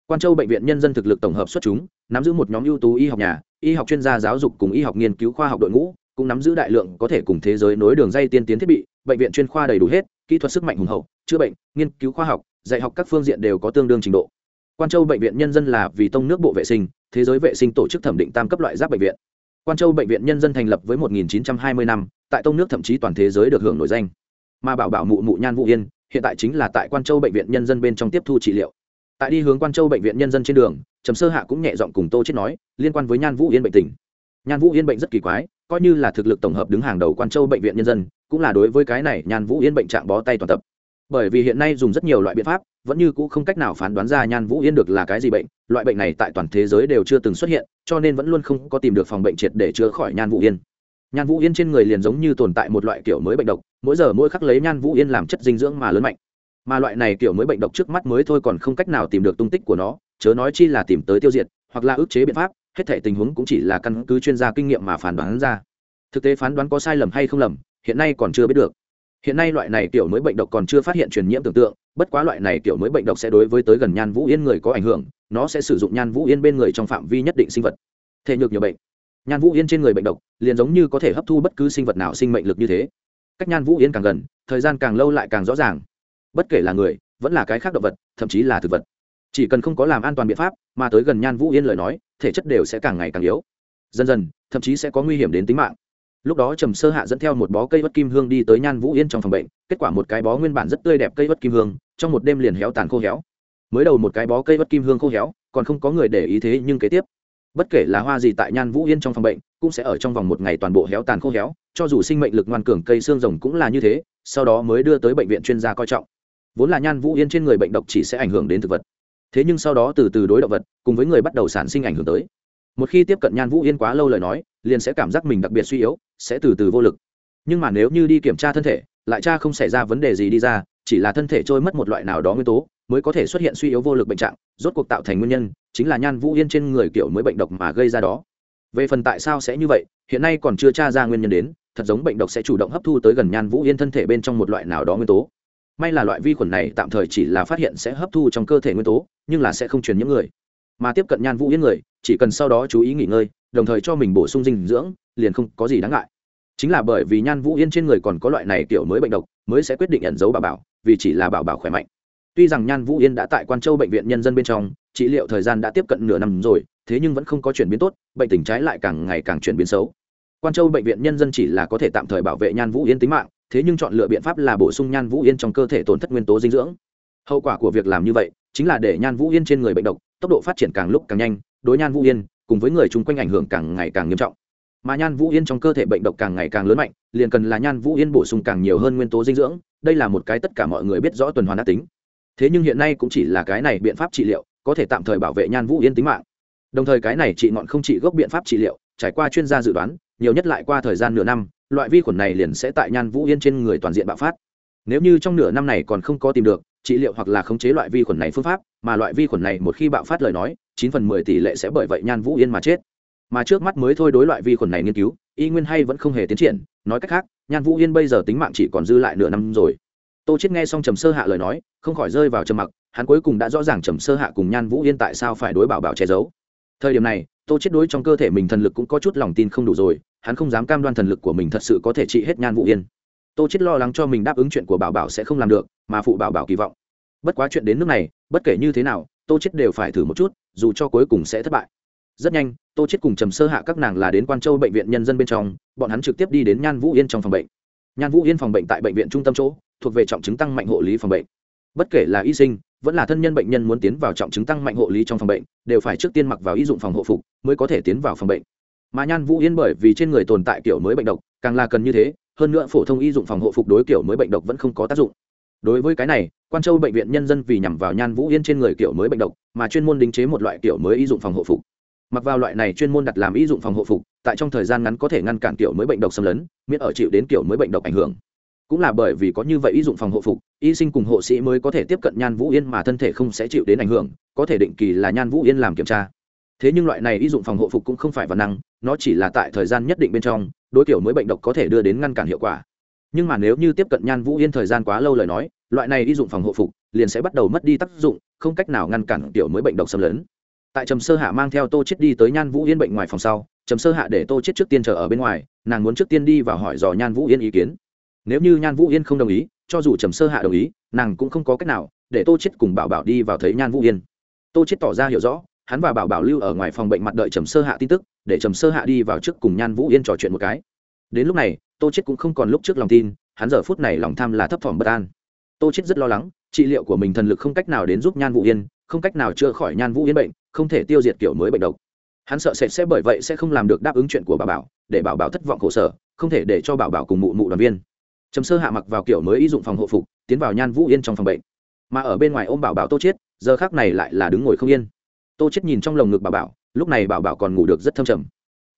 Quan châu bệnh viện nhân dân thực lực tổng hợp xuất chúng, nắm giữ một nhóm ưu tú y học nhà, y học chuyên gia giáo dục cùng y học nghiên cứu khoa học đội ngũ, cũng nắm giữ đại lượng có thể cùng thế giới nối đường dây tiên tiến thiết bị, bệnh viện chuyên khoa đầy đủ hết, kỹ thuật sức mạnh hùng hậu, chữa bệnh, nghiên cứu khoa học, dạy học các phương diện đều có tương đương trình độ. Quan châu bệnh viện nhân dân là vì tông nước bộ vệ sinh, thế giới vệ sinh tổ chức thẩm định tam cấp loại giáp bệnh viện. Quan châu bệnh viện nhân dân thành lập với 1920 năm, tại tông nước thậm chí toàn thế giới được hưởng nổi danh mà bảo bảo mụ mụ nhan vũ yên, hiện tại chính là tại quan châu bệnh viện nhân dân bên trong tiếp thu trị liệu. Tại đi hướng quan châu bệnh viện nhân dân trên đường, trầm sơ hạ cũng nhẹ giọng cùng tô chết nói, liên quan với nhan vũ yên bệnh tình. Nhan vũ yên bệnh rất kỳ quái, coi như là thực lực tổng hợp đứng hàng đầu quan châu bệnh viện nhân dân, cũng là đối với cái này nhan vũ yên bệnh trạng bó tay toàn tập. Bởi vì hiện nay dùng rất nhiều loại biện pháp, vẫn như cũ không cách nào phán đoán ra nhan vũ yên được là cái gì bệnh, loại bệnh này tại toàn thế giới đều chưa từng xuất hiện, cho nên vẫn luôn không có tìm được phòng bệnh triệt để chữa khỏi nhan vũ yên. Nhan vũ yên trên người liền giống như tồn tại một loại kiểu mới bệnh độc mỗi giờ mỗi khắc lấy nhan vũ yên làm chất dinh dưỡng mà lớn mạnh. Mà loại này kiểu mới bệnh độc trước mắt mới thôi còn không cách nào tìm được tung tích của nó, chớ nói chi là tìm tới tiêu diệt, hoặc là ức chế biện pháp, hết thể tình huống cũng chỉ là căn cứ chuyên gia kinh nghiệm mà phán đoán ra. Thực tế phán đoán có sai lầm hay không lầm, hiện nay còn chưa biết được. Hiện nay loại này kiểu mới bệnh độc còn chưa phát hiện truyền nhiễm tưởng tượng, bất quá loại này kiểu mới bệnh độc sẽ đối với tới gần nhan vũ yên người có ảnh hưởng, nó sẽ sử dụng nhan vũ yên bên người trong phạm vi nhất định sinh vật. Thể nhược nhiều bệnh. Nhan vũ yên trên người bệnh độc liền giống như có thể hấp thu bất cứ sinh vật nào sinh mệnh lực như thế cách nhan vũ yên càng gần, thời gian càng lâu lại càng rõ ràng. Bất kể là người, vẫn là cái khác động vật, thậm chí là thực vật. Chỉ cần không có làm an toàn biện pháp, mà tới gần nhan vũ yên lời nói, thể chất đều sẽ càng ngày càng yếu. Dần dần, thậm chí sẽ có nguy hiểm đến tính mạng. Lúc đó trầm sơ hạ dẫn theo một bó cây bất kim hương đi tới nhan vũ yên trong phòng bệnh, kết quả một cái bó nguyên bản rất tươi đẹp cây bất kim hương, trong một đêm liền héo tàn khô héo. Mới đầu một cái bó cây bất kim hương khô héo, còn không có người để ý thế nhưng kế tiếp. Bất kể là hoa gì tại nhan vũ yên trong phòng bệnh cũng sẽ ở trong vòng một ngày toàn bộ héo tàn khô héo, cho dù sinh mệnh lực ngoan cường cây xương rồng cũng là như thế, sau đó mới đưa tới bệnh viện chuyên gia coi trọng. Vốn là nhan vũ yên trên người bệnh độc chỉ sẽ ảnh hưởng đến thực vật. Thế nhưng sau đó từ từ đối động vật, cùng với người bắt đầu sản sinh ảnh hưởng tới. Một khi tiếp cận nhan vũ yên quá lâu lời nói, liền sẽ cảm giác mình đặc biệt suy yếu, sẽ từ từ vô lực. Nhưng mà nếu như đi kiểm tra thân thể, lại cha không xảy ra vấn đề gì đi ra, chỉ là thân thể trôi mất một loại nào đó nguyên tố, mới có thể xuất hiện suy yếu vô lực bệnh trạng, rốt cuộc tạo thành nguyên nhân, chính là nhan vũ yên trên người kiểu mới bệnh độc mà gây ra đó về phần tại sao sẽ như vậy, hiện nay còn chưa tra ra nguyên nhân đến, thật giống bệnh độc sẽ chủ động hấp thu tới gần nhan vũ yên thân thể bên trong một loại nào đó nguyên tố. May là loại vi khuẩn này tạm thời chỉ là phát hiện sẽ hấp thu trong cơ thể nguyên tố, nhưng là sẽ không truyền những người. Mà tiếp cận nhan vũ yên người, chỉ cần sau đó chú ý nghỉ ngơi, đồng thời cho mình bổ sung dinh dưỡng, liền không có gì đáng ngại. Chính là bởi vì nhan vũ yên trên người còn có loại này kiểu mới bệnh độc, mới sẽ quyết định ẩn giấu bảo bảo, vì chỉ là bảo bảo khỏe mạnh. Tuy rằng nhan vũ yên đã tại quan châu bệnh viện nhân dân bên trong, trị liệu thời gian đã tiếp cận nửa năm rồi thế nhưng vẫn không có chuyển biến tốt, bệnh tình trái lại càng ngày càng chuyển biến xấu. Quan châu bệnh viện nhân dân chỉ là có thể tạm thời bảo vệ nhan vũ yên tính mạng, thế nhưng chọn lựa biện pháp là bổ sung nhan vũ yên trong cơ thể tổn thất nguyên tố dinh dưỡng. Hậu quả của việc làm như vậy, chính là để nhan vũ yên trên người bệnh độc, tốc độ phát triển càng lúc càng nhanh, đối nhan vũ yên, cùng với người chung quanh ảnh hưởng càng ngày càng nghiêm trọng. Mà nhan vũ yên trong cơ thể bệnh độc càng ngày càng lớn mạnh, liền cần là nhan vũ yên bổ sung càng nhiều hơn nguyên tố dinh dưỡng, đây là một cái tất cả mọi người biết rõ tuần hoàn đã tính. Thế nhưng hiện nay cũng chỉ là cái này biện pháp trị liệu, có thể tạm thời bảo vệ nhan vũ yên tính mạng đồng thời cái này trị ngọn không trị gốc biện pháp trị liệu, trải qua chuyên gia dự đoán, nhiều nhất lại qua thời gian nửa năm, loại vi khuẩn này liền sẽ tại nhan vũ yên trên người toàn diện bạo phát. Nếu như trong nửa năm này còn không có tìm được trị liệu hoặc là khống chế loại vi khuẩn này phương pháp, mà loại vi khuẩn này một khi bạo phát lời nói, chín phần mười tỷ lệ sẽ bởi vậy nhan vũ yên mà chết. Mà trước mắt mới thôi đối loại vi khuẩn này nghiên cứu, y nguyên hay vẫn không hề tiến triển, nói cách khác, nhan vũ yên bây giờ tính mạng chỉ còn dư lại nửa năm rồi. Tô chết nghe xong trầm sơ hạ lời nói, không khỏi rơi vào trầm mặc, hắn cuối cùng đã rõ ràng trầm sơ hạ cùng nhan vũ yên tại sao phải đối bảo bảo che giấu thời điểm này, tô chết đối trong cơ thể mình thần lực cũng có chút lòng tin không đủ rồi, hắn không dám cam đoan thần lực của mình thật sự có thể trị hết nhan vũ yên. Tô chết lo lắng cho mình đáp ứng chuyện của bảo bảo sẽ không làm được, mà phụ bảo bảo kỳ vọng. Bất quá chuyện đến nước này, bất kể như thế nào, tô chết đều phải thử một chút, dù cho cuối cùng sẽ thất bại. Rất nhanh, tô chết cùng trầm sơ hạ các nàng là đến quan châu bệnh viện nhân dân bên trong, bọn hắn trực tiếp đi đến nhan vũ yên trong phòng bệnh. Nhan vũ yên phòng bệnh tại bệnh viện trung tâm chỗ, thuộc về trọng chứng tăng mạnh hộ lý phòng bệnh. Bất kể là y sinh vẫn là thân nhân bệnh nhân muốn tiến vào trọng chứng tăng mạnh hộ lý trong phòng bệnh, đều phải trước tiên mặc vào y dụng phòng hộ phục mới có thể tiến vào phòng bệnh. Mà nhan vũ yên bởi vì trên người tồn tại kiểu mới bệnh độc, càng là cần như thế, hơn nữa phổ thông y dụng phòng hộ phục đối kiểu mới bệnh độc vẫn không có tác dụng. Đối với cái này, quan châu bệnh viện nhân dân vì nhằm vào nhan vũ yên trên người kiểu mới bệnh độc mà chuyên môn đính chế một loại kiểu mới y dụng phòng hộ phục. Mặc vào loại này chuyên môn đặt làm y dụng phòng hộ phục, tại trong thời gian ngắn có thể ngăn cản kiểu mới bệnh độc xâm lấn, miễn ở chịu đến kiểu mới bệnh độc ảnh hưởng cũng là bởi vì có như vậy y dụng phòng hộ phục, y sinh cùng hộ sĩ mới có thể tiếp cận nhan vũ yên mà thân thể không sẽ chịu đến ảnh hưởng, có thể định kỳ là nhan vũ yên làm kiểm tra. Thế nhưng loại này y dụng phòng hộ phục cũng không phải văn năng, nó chỉ là tại thời gian nhất định bên trong, đối kiểu mới bệnh độc có thể đưa đến ngăn cản hiệu quả. Nhưng mà nếu như tiếp cận nhan vũ yên thời gian quá lâu lời nói, loại này ý dụng phòng hộ phục liền sẽ bắt đầu mất đi tác dụng, không cách nào ngăn cản kiểu mới bệnh độc xâm lấn. Tại trầm sơ hạ mang theo tô chết đi tới nhan vũ yên bệnh ngoài phòng sau, trầm sơ hạ để tô chết trước tiên chờ ở bên ngoài, nàng muốn trước tiên đi và hỏi dò nhan vũ yên ý kiến nếu như nhan vũ yên không đồng ý, cho dù trầm sơ hạ đồng ý, nàng cũng không có cách nào để tô chết cùng bảo bảo đi vào thấy nhan vũ yên. Tô chết tỏ ra hiểu rõ, hắn và bảo bảo lưu ở ngoài phòng bệnh mặt đợi trầm sơ hạ tin tức, để trầm sơ hạ đi vào trước cùng nhan vũ yên trò chuyện một cái. Đến lúc này, tô chết cũng không còn lúc trước lòng tin, hắn giờ phút này lòng tham là thấp thỏm bất an. Tô chết rất lo lắng, trị liệu của mình thần lực không cách nào đến giúp nhan vũ yên, không cách nào chữa khỏi nhan vũ yên bệnh, không thể tiêu diệt kiểu mới bệnh độc. Hắn sợ sệt sẽ bởi vậy sẽ không làm được đáp ứng chuyện của bảo bảo, để bảo bảo thất vọng khổ sở, không thể để cho bảo bảo cùng mụ mụ đoàn viên trầm sơ hạ mặc vào kiểu mới ý dụng phòng hộ phục, tiến vào nhan vũ yên trong phòng bệnh. Mà ở bên ngoài ôm bảo bảo tô chết giờ khác này lại là đứng ngồi không yên. Tô chết nhìn trong lồng ngực bảo bảo, lúc này bảo bảo còn ngủ được rất thâm trầm.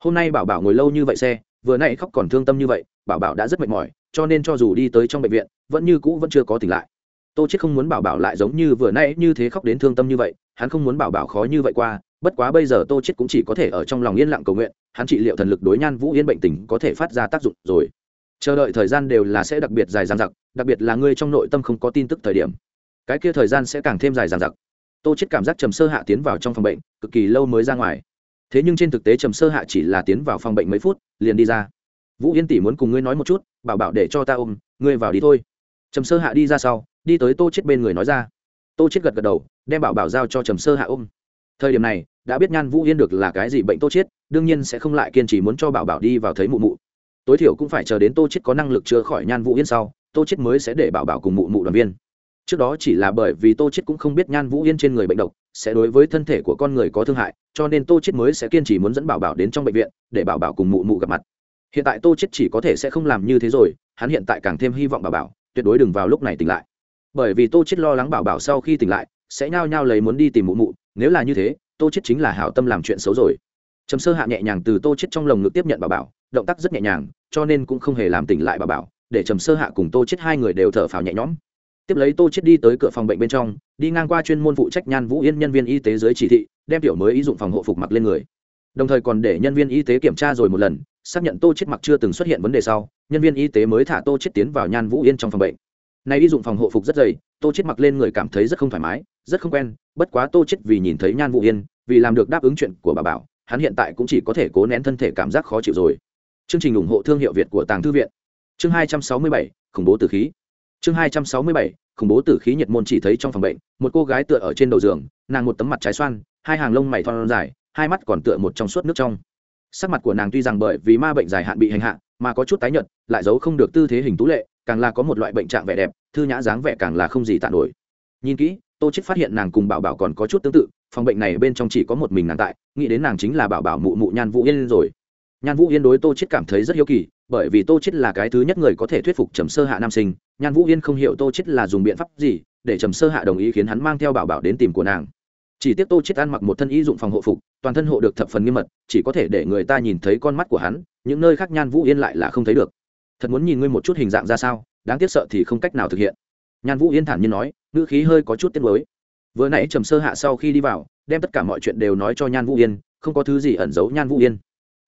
Hôm nay bảo bảo ngồi lâu như vậy xe, vừa nãy khóc còn thương tâm như vậy, bảo bảo đã rất mệt mỏi, cho nên cho dù đi tới trong bệnh viện, vẫn như cũ vẫn chưa có tỉnh lại. Tô chết không muốn bảo bảo lại giống như vừa nãy như thế khóc đến thương tâm như vậy, hắn không muốn bảo bảo khó như vậy qua, bất quá bây giờ tô chết cũng chỉ có thể ở trong lòng yên lặng cầu nguyện, hắn trị liệu thần lực đối nhan vũ yên bệnh tình có thể phát ra tác dụng rồi chờ đợi thời gian đều là sẽ đặc biệt dài dằng dặc, đặc biệt là ngươi trong nội tâm không có tin tức thời điểm. Cái kia thời gian sẽ càng thêm dài dằng dặc. Tô chết cảm giác trầm sơ hạ tiến vào trong phòng bệnh, cực kỳ lâu mới ra ngoài. Thế nhưng trên thực tế trầm sơ hạ chỉ là tiến vào phòng bệnh mấy phút, liền đi ra. Vũ yên tỷ muốn cùng ngươi nói một chút, bảo bảo để cho ta ôm, ngươi vào đi thôi. Trầm sơ hạ đi ra sau, đi tới tô chết bên người nói ra. Tô chết gật gật đầu, đem bảo bảo giao cho trầm sơ hạ ôm. Thời điểm này, đã biết nhan vũ yên được là cái gì bệnh tô chết đương nhiên sẽ không lại kiên trì muốn cho bảo bảo đi vào thấy mụ mụ tối thiểu cũng phải chờ đến tô chết có năng lực chữa khỏi nhan vũ yên sau, tô chết mới sẽ để bảo bảo cùng mụ mụ đoàn viên. Trước đó chỉ là bởi vì tô chết cũng không biết nhan vũ yên trên người bệnh độc, sẽ đối với thân thể của con người có thương hại, cho nên tô chết mới sẽ kiên trì muốn dẫn bảo bảo đến trong bệnh viện, để bảo bảo cùng mụ mụ gặp mặt. Hiện tại tô chết chỉ có thể sẽ không làm như thế rồi, hắn hiện tại càng thêm hy vọng bảo bảo, tuyệt đối đừng vào lúc này tỉnh lại. Bởi vì tô chết lo lắng bảo bảo sau khi tỉnh lại, sẽ nhao nhao lấy muốn đi tìm mụ mụ, nếu là như thế, tô chết chính là hảo tâm làm chuyện xấu rồi trầm sơ hạ nhẹ nhàng từ tô chết trong lồng ngực tiếp nhận bà bảo, động tác rất nhẹ nhàng, cho nên cũng không hề làm tỉnh lại bà bảo, để trầm sơ hạ cùng tô chết hai người đều thở phào nhẹ nhõm. Tiếp lấy tô chết đi tới cửa phòng bệnh bên trong, đi ngang qua chuyên môn phụ trách nhan vũ yên nhân viên y tế dưới chỉ thị, đem tiểu mới ý dụng phòng hộ phục mặc lên người. Đồng thời còn để nhân viên y tế kiểm tra rồi một lần, xác nhận tô chết mặc chưa từng xuất hiện vấn đề sau, nhân viên y tế mới thả tô chết tiến vào nhan vũ yên trong phòng bệnh. Này y dụng phòng hộ phục rất dày, tô chết mặc lên người cảm thấy rất không thoải mái, rất không quen, bất quá tô chết vì nhìn thấy nhan vũ yên, vì làm được đáp ứng chuyện của bà bảo hắn hiện tại cũng chỉ có thể cố nén thân thể cảm giác khó chịu rồi. Chương trình ủng hộ thương hiệu việt của tàng thư viện. Chương 267, khủng bố tử khí. Chương 267, khủng bố tử khí nhiệt môn chỉ thấy trong phòng bệnh một cô gái tựa ở trên đầu giường nàng một tấm mặt trái xoan hai hàng lông mày thon dài hai mắt còn tựa một trong suốt nước trong. Sắc mặt của nàng tuy rằng bởi vì ma bệnh dài hạn bị hành hạ mà có chút tái nhợt lại giấu không được tư thế hình tú lệ càng là có một loại bệnh trạng vẻ đẹp thư nhã dáng vẻ càng là không gì tạ nổi. Nhìn kỹ tô chết phát hiện nàng cùng bảo bảo còn có chút tương tự phòng bệnh này bên trong chỉ có một mình nàng tại, nghĩ đến nàng chính là bảo bảo mụ mụ nhan vũ yên rồi. Nhan vũ yên đối tô chết cảm thấy rất hiếu kỳ, bởi vì tô chết là cái thứ nhất người có thể thuyết phục trầm sơ hạ nam sinh, nhan vũ yên không hiểu tô chết là dùng biện pháp gì để trầm sơ hạ đồng ý khiến hắn mang theo bảo bảo đến tìm của nàng. Chỉ tiếc tô chết ăn mặc một thân y dụng phòng hộ phục, toàn thân hộ được thập phần nghiêm mật, chỉ có thể để người ta nhìn thấy con mắt của hắn, những nơi khác nhan vũ yên lại là không thấy được. Thật muốn nhìn ngươi một chút hình dạng ra sao, đáng tiếc sợ thì không cách nào thực hiện. Nhan vũ yên thản nhiên nói, ngữ khí hơi có chút tiếc nuối vừa nãy trầm sơ hạ sau khi đi vào, đem tất cả mọi chuyện đều nói cho nhan vũ yên, không có thứ gì ẩn giấu nhan vũ yên.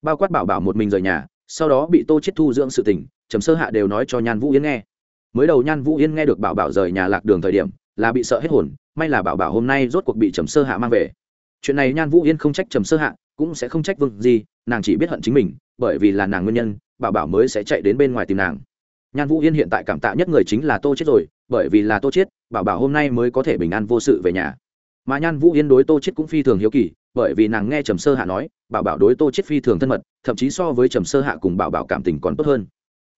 Bao quát bảo bảo một mình rời nhà, sau đó bị tô chết thu dưỡng sự tình, trầm sơ hạ đều nói cho nhan vũ yên nghe. Mới đầu nhan vũ yên nghe được bảo bảo rời nhà lạc đường thời điểm, là bị sợ hết hồn, may là bảo bảo hôm nay rốt cuộc bị trầm sơ hạ mang về. Chuyện này nhan vũ yên không trách trầm sơ hạ, cũng sẽ không trách vương gì, nàng chỉ biết hận chính mình, bởi vì là nàng nguyên nhân, bảo bảo mới sẽ chạy đến bên ngoài tìm nàng. Nhan vũ yên hiện tại cảm tạ nhất người chính là tô chết rồi bởi vì là tô chết bảo bảo hôm nay mới có thể bình an vô sự về nhà. Mà nhan vũ yên đối tô chết cũng phi thường hiếu kỳ, bởi vì nàng nghe trầm sơ hạ nói, bảo bảo đối tô chết phi thường thân mật, thậm chí so với trầm sơ hạ cùng bảo bảo cảm tình còn tốt hơn.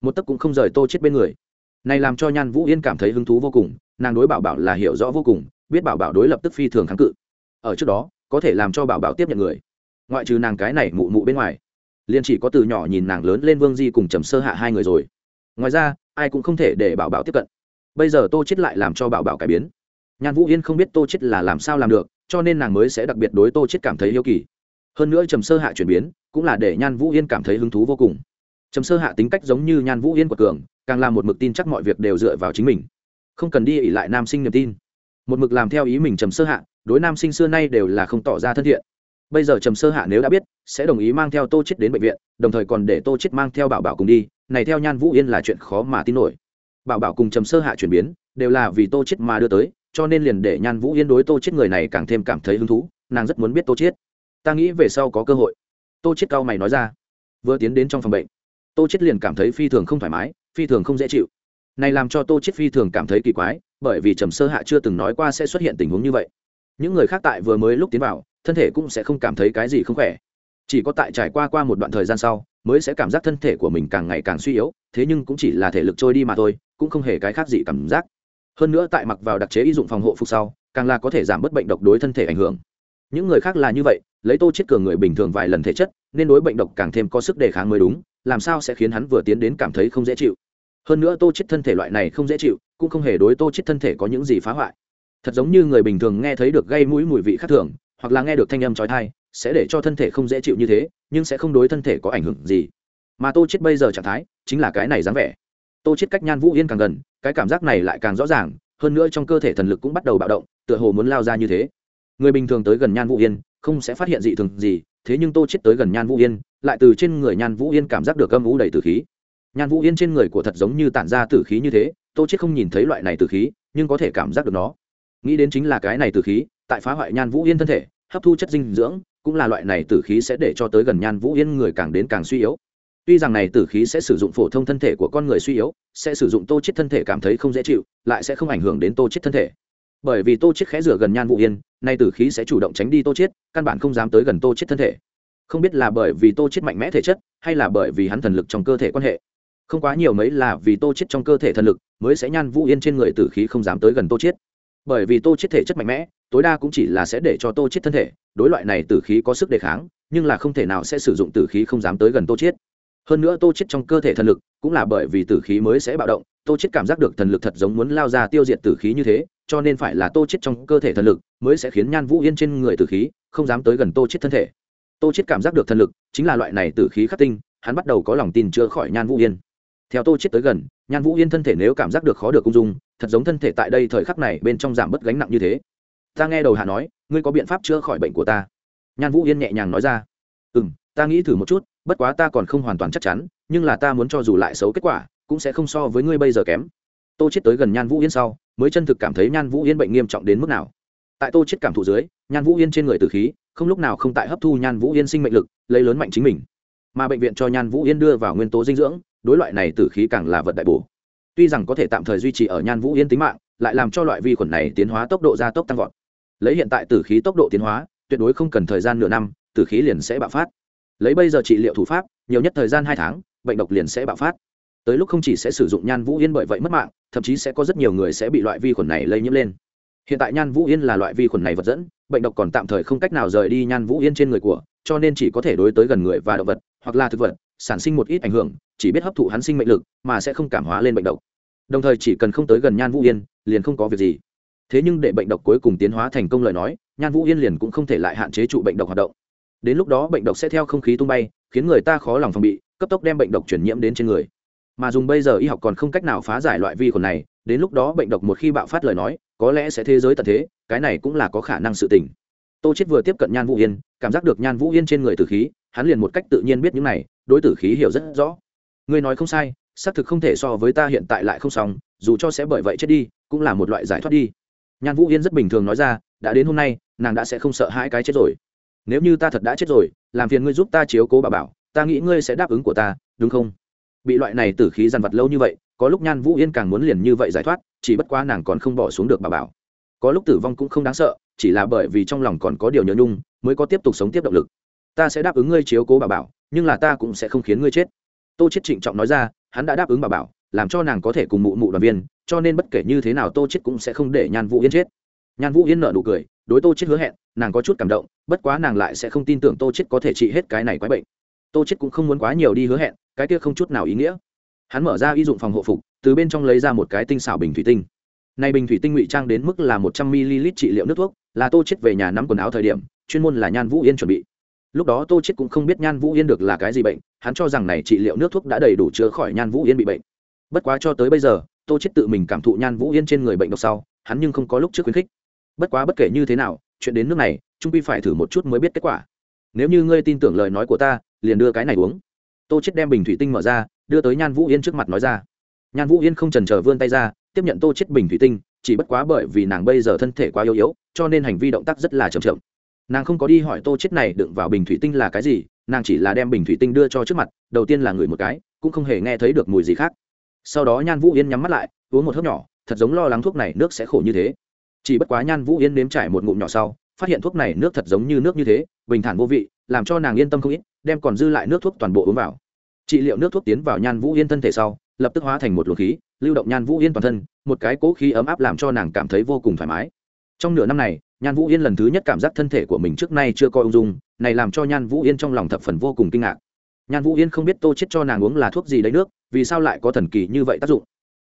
Một tấc cũng không rời tô chết bên người. Này làm cho nhan vũ yên cảm thấy hứng thú vô cùng, nàng đối bảo bảo là hiểu rõ vô cùng, biết bảo bảo đối lập tức phi thường kháng cự. Ở trước đó, có thể làm cho bảo bảo tiếp nhận người. Ngoại trừ nàng cái này mụ mụ bên ngoài liên chỉ có từ nhỏ nhìn nàng lớn lên vương di cùng trầm sơ hạ hai người rồi. Ngoài ra, ai cũng không thể để bảo bảo tiếp cận bây giờ tô chết lại làm cho bảo bảo cải biến. Nhan vũ yên không biết tô chết là làm sao làm được, cho nên nàng mới sẽ đặc biệt đối tô chết cảm thấy yêu kỳ. Hơn nữa trầm sơ hạ chuyển biến, cũng là để nhan vũ yên cảm thấy hứng thú vô cùng. Trầm sơ hạ tính cách giống như nhan vũ yên của cường, càng làm một mực tin chắc mọi việc đều dựa vào chính mình. Không cần đi ỉ lại nam sinh niềm tin. Một mực làm theo ý mình trầm sơ hạ, đối nam sinh xưa nay đều là không tỏ ra thân thiện. Bây giờ trầm sơ hạ nếu đã biết, sẽ đồng ý mang theo tô chết đến bệnh viện, đồng thời còn để tô chết mang theo bảo bảo cùng đi, này theo nhan vũ yên là chuyện khó mà tin nổi bảo bảo cùng trầm sơ hạ chuyển biến, đều là vì tô chết mà đưa tới, cho nên liền để nhan vũ yên đối tô chết người này càng thêm cảm thấy hứng thú, nàng rất muốn biết tô chết ta nghĩ về sau có cơ hội. Tô chết cao mày nói ra. Vừa tiến đến trong phòng bệnh, tô chết liền cảm thấy phi thường không thoải mái, phi thường không dễ chịu. Này làm cho tô chết phi thường cảm thấy kỳ quái, bởi vì trầm sơ hạ chưa từng nói qua sẽ xuất hiện tình huống như vậy. Những người khác tại vừa mới lúc tiến vào, thân thể cũng sẽ không cảm thấy cái gì không khỏe. Chỉ có tại trải qua qua một đoạn thời gian sau mới sẽ cảm giác thân thể của mình càng ngày càng suy yếu, thế nhưng cũng chỉ là thể lực trôi đi mà thôi, cũng không hề cái khác gì cảm giác. Hơn nữa tại mặc vào đặc chế y dụng phòng hộ phục sau, càng là có thể giảm bớt bệnh độc đối thân thể ảnh hưởng. Những người khác là như vậy, lấy tô chết cường người bình thường vài lần thể chất, nên đối bệnh độc càng thêm có sức đề kháng mới đúng, làm sao sẽ khiến hắn vừa tiến đến cảm thấy không dễ chịu. Hơn nữa tô chết thân thể loại này không dễ chịu, cũng không hề đối tô chết thân thể có những gì phá hoại. Thật giống như người bình thường nghe thấy được gây mũi mùi vị khác thường, hoặc là nghe được thanh âm chói tai sẽ để cho thân thể không dễ chịu như thế, nhưng sẽ không đối thân thể có ảnh hưởng gì. Mà tô chết bây giờ trạng thái chính là cái này dáng vẻ. Tô chết cách nhan vũ yên càng gần, cái cảm giác này lại càng rõ ràng, hơn nữa trong cơ thể thần lực cũng bắt đầu bạo động, tựa hồ muốn lao ra như thế. Người bình thường tới gần nhan vũ yên, không sẽ phát hiện dị thường gì, thế nhưng tô chết tới gần nhan vũ yên, lại từ trên người nhan vũ yên cảm giác được âm vũ đầy tử khí. Nhan vũ yên trên người của thật giống như tản ra tử khí như thế, tô chết không nhìn thấy loại này tử khí, nhưng có thể cảm giác được nó. Nghĩ đến chính là cái này tử khí, tại phá hoại nhan vũ yên thân thể, hấp thu chất dinh dưỡng cũng là loại này tử khí sẽ để cho tới gần nhan vũ yên người càng đến càng suy yếu. Tuy rằng này tử khí sẽ sử dụng phổ thông thân thể của con người suy yếu, sẽ sử dụng tô chết thân thể cảm thấy không dễ chịu, lại sẽ không ảnh hưởng đến tô chết thân thể. Bởi vì tô chết khẽ rửa gần nhan vũ yên, nay tử khí sẽ chủ động tránh đi tô chết, căn bản không dám tới gần tô chết thân thể. Không biết là bởi vì tô chết mạnh mẽ thể chất, hay là bởi vì hắn thần lực trong cơ thể quan hệ. Không quá nhiều mấy là vì tô chết trong cơ thể thần lực mới sẽ nhan vũ yên trên người tử khí không dám tới gần tô chết. Bởi vì tô chết thể chất mạnh mẽ, tối đa cũng chỉ là sẽ để cho tô chết thân thể đối loại này tử khí có sức đề kháng, nhưng là không thể nào sẽ sử dụng tử khí không dám tới gần tô chiết. hơn nữa tô chiết trong cơ thể thần lực cũng là bởi vì tử khí mới sẽ bạo động, tô chiết cảm giác được thần lực thật giống muốn lao ra tiêu diệt tử khí như thế, cho nên phải là tô chiết trong cơ thể thần lực mới sẽ khiến nhan vũ yên trên người tử khí không dám tới gần tô chiết thân thể. Tô chiết cảm giác được thần lực chính là loại này tử khí khắc tinh, hắn bắt đầu có lòng tin chữa khỏi nhan vũ yên. Theo tô chiết tới gần, nhan vũ yên thân thể nếu cảm giác được khó được cung dung, thật giống thân thể tại đây thời khắc này bên trong giảm bớt gánh nặng như thế ta nghe đầu hạ nói, ngươi có biện pháp chữa khỏi bệnh của ta. Nhan vũ yên nhẹ nhàng nói ra. Ừ m ta nghĩ thử một chút, bất quá ta còn không hoàn toàn chắc chắn, nhưng là ta muốn cho dù lại xấu kết quả, cũng sẽ không so với ngươi bây giờ kém. Tô chết tới gần nhan vũ yên sau, mới chân thực cảm thấy nhan vũ yên bệnh nghiêm trọng đến mức nào. Tại tô chết cảm thụ dưới, nhan vũ yên trên người từ khí, không lúc nào không tại hấp thu nhan vũ yên sinh mệnh lực, lấy lớn mạnh chính mình. Mà bệnh viện cho nhan vũ yên đưa vào nguyên tố dinh dưỡng, đối loại này tử khí càng là vật đại bổ. Tuy rằng có thể tạm thời duy trì ở nhan vũ yên tính mạng, lại làm cho loại vi khuẩn này tiến hóa tốc độ gia tốc tăng vọt lấy hiện tại tử khí tốc độ tiến hóa, tuyệt đối không cần thời gian nửa năm, tử khí liền sẽ bạo phát. Lấy bây giờ trị liệu thủ pháp, nhiều nhất thời gian hai tháng, bệnh độc liền sẽ bạo phát. Tới lúc không chỉ sẽ sử dụng nhan vũ yên bởi vậy mất mạng, thậm chí sẽ có rất nhiều người sẽ bị loại vi khuẩn này lây nhiễm lên. Hiện tại nhan vũ yên là loại vi khuẩn này vật dẫn, bệnh độc còn tạm thời không cách nào rời đi nhan vũ yên trên người của, cho nên chỉ có thể đối tới gần người và động vật, hoặc là thực vật, sản sinh một ít ảnh hưởng, chỉ biết hấp thụ hắn sinh mệnh lực, mà sẽ không cảm hóa lên bệnh độc. Đồng thời chỉ cần không tới gần nhan vũ yên, liền không có việc gì thế nhưng để bệnh độc cuối cùng tiến hóa thành công lời nói, nhan vũ yên liền cũng không thể lại hạn chế trụ bệnh độc hoạt động. Đến lúc đó bệnh độc sẽ theo không khí tung bay, khiến người ta khó lòng phòng bị, cấp tốc đem bệnh độc chuyển nhiễm đến trên người. Mà dùng bây giờ y học còn không cách nào phá giải loại vi khuẩn này, đến lúc đó bệnh độc một khi bạo phát lời nói, có lẽ sẽ thế giới tận thế, cái này cũng là có khả năng sự tình. Tô chết vừa tiếp cận nhan vũ yên, cảm giác được nhan vũ yên trên người tử khí, hắn liền một cách tự nhiên biết những này, đối tử khí hiểu rất rõ. Ngươi nói không sai, xác thực không thể so với ta hiện tại lại không xong, dù cho sẽ bởi vậy chết đi, cũng là một loại giải thoát đi nhan vũ yên rất bình thường nói ra, đã đến hôm nay, nàng đã sẽ không sợ hãi cái chết rồi. Nếu như ta thật đã chết rồi, làm phiền ngươi giúp ta chiếu cố bà bảo, ta nghĩ ngươi sẽ đáp ứng của ta, đúng không? Bị loại này tử khí dằn vặt lâu như vậy, có lúc nhan vũ yên càng muốn liền như vậy giải thoát, chỉ bất quá nàng còn không bỏ xuống được bà bảo. Có lúc tử vong cũng không đáng sợ, chỉ là bởi vì trong lòng còn có điều nhớ nhung, mới có tiếp tục sống tiếp động lực. Ta sẽ đáp ứng ngươi chiếu cố bà bảo, nhưng là ta cũng sẽ không khiến ngươi chết. Tô chết trịnh trọng nói ra, hắn đã đáp ứng bà bảo, làm cho nàng có thể cùng mụ mụ đoàn viên cho nên bất kể như thế nào tô chết cũng sẽ không để nhan vũ yên chết. Nhan vũ yên nở nụ cười, đối tô chết hứa hẹn, nàng có chút cảm động, bất quá nàng lại sẽ không tin tưởng tô chết có thể trị hết cái này quái bệnh. Tô chết cũng không muốn quá nhiều đi hứa hẹn, cái kia không chút nào ý nghĩa. Hắn mở ra y dụng phòng hộ phục, từ bên trong lấy ra một cái tinh xảo bình thủy tinh. Này bình thủy tinh ngụy trang đến mức là một trăm ml trị liệu nước thuốc, là tô chết về nhà nắm quần áo thời điểm, chuyên môn là nhan vũ yên chuẩn bị. Lúc đó tô chết cũng không biết nhan vũ yên được là cái gì bệnh, hắn cho rằng này trị liệu nước thuốc đã đầy đủ chữa khỏi nhan vũ yên bị bệnh. Bất quá cho tới bây giờ tô chết tự mình cảm thụ nhan vũ yên trên người bệnh độc sau, hắn nhưng không có lúc trước khuyến khích. Bất quá bất kể như thế nào, chuyện đến nước này, trung quy phải thử một chút mới biết kết quả. Nếu như ngươi tin tưởng lời nói của ta, liền đưa cái này uống. Tô chết đem bình thủy tinh mở ra, đưa tới nhan vũ yên trước mặt nói ra. Nhan vũ yên không chần chờ vươn tay ra, tiếp nhận tô chết bình thủy tinh, chỉ bất quá bởi vì nàng bây giờ thân thể quá yếu yếu, cho nên hành vi động tác rất là chậm chậm. Nàng không có đi hỏi tô chết này đựng vào bình thủy tinh là cái gì, nàng chỉ là đem bình thủy tinh đưa cho trước mặt, đầu tiên là người một cái, cũng không hề nghe thấy được mùi gì khác sau đó nhan vũ yên nhắm mắt lại, uống một hớp nhỏ, thật giống lo lắng thuốc này nước sẽ khổ như thế. Chỉ bất quá nhan vũ yên nếm trải một ngụm nhỏ sau, phát hiện thuốc này nước thật giống như nước như thế, bình thản vô vị, làm cho nàng yên tâm không ít, đem còn dư lại nước thuốc toàn bộ uống vào. Trị liệu nước thuốc tiến vào nhan vũ yên thân thể sau, lập tức hóa thành một luồng khí, lưu động nhan vũ yên toàn thân, một cái cố khí ấm áp làm cho nàng cảm thấy vô cùng thoải mái. Trong nửa năm này, nhan vũ yên lần thứ nhất cảm giác thân thể của mình trước nay chưa coi ung dung, này làm cho nhan vũ yên trong lòng thập phần vô cùng kinh ngạc. Nhan vũ yên không biết tô chết cho nàng uống là thuốc gì đấy nước vì sao lại có thần kỳ như vậy tác dụng?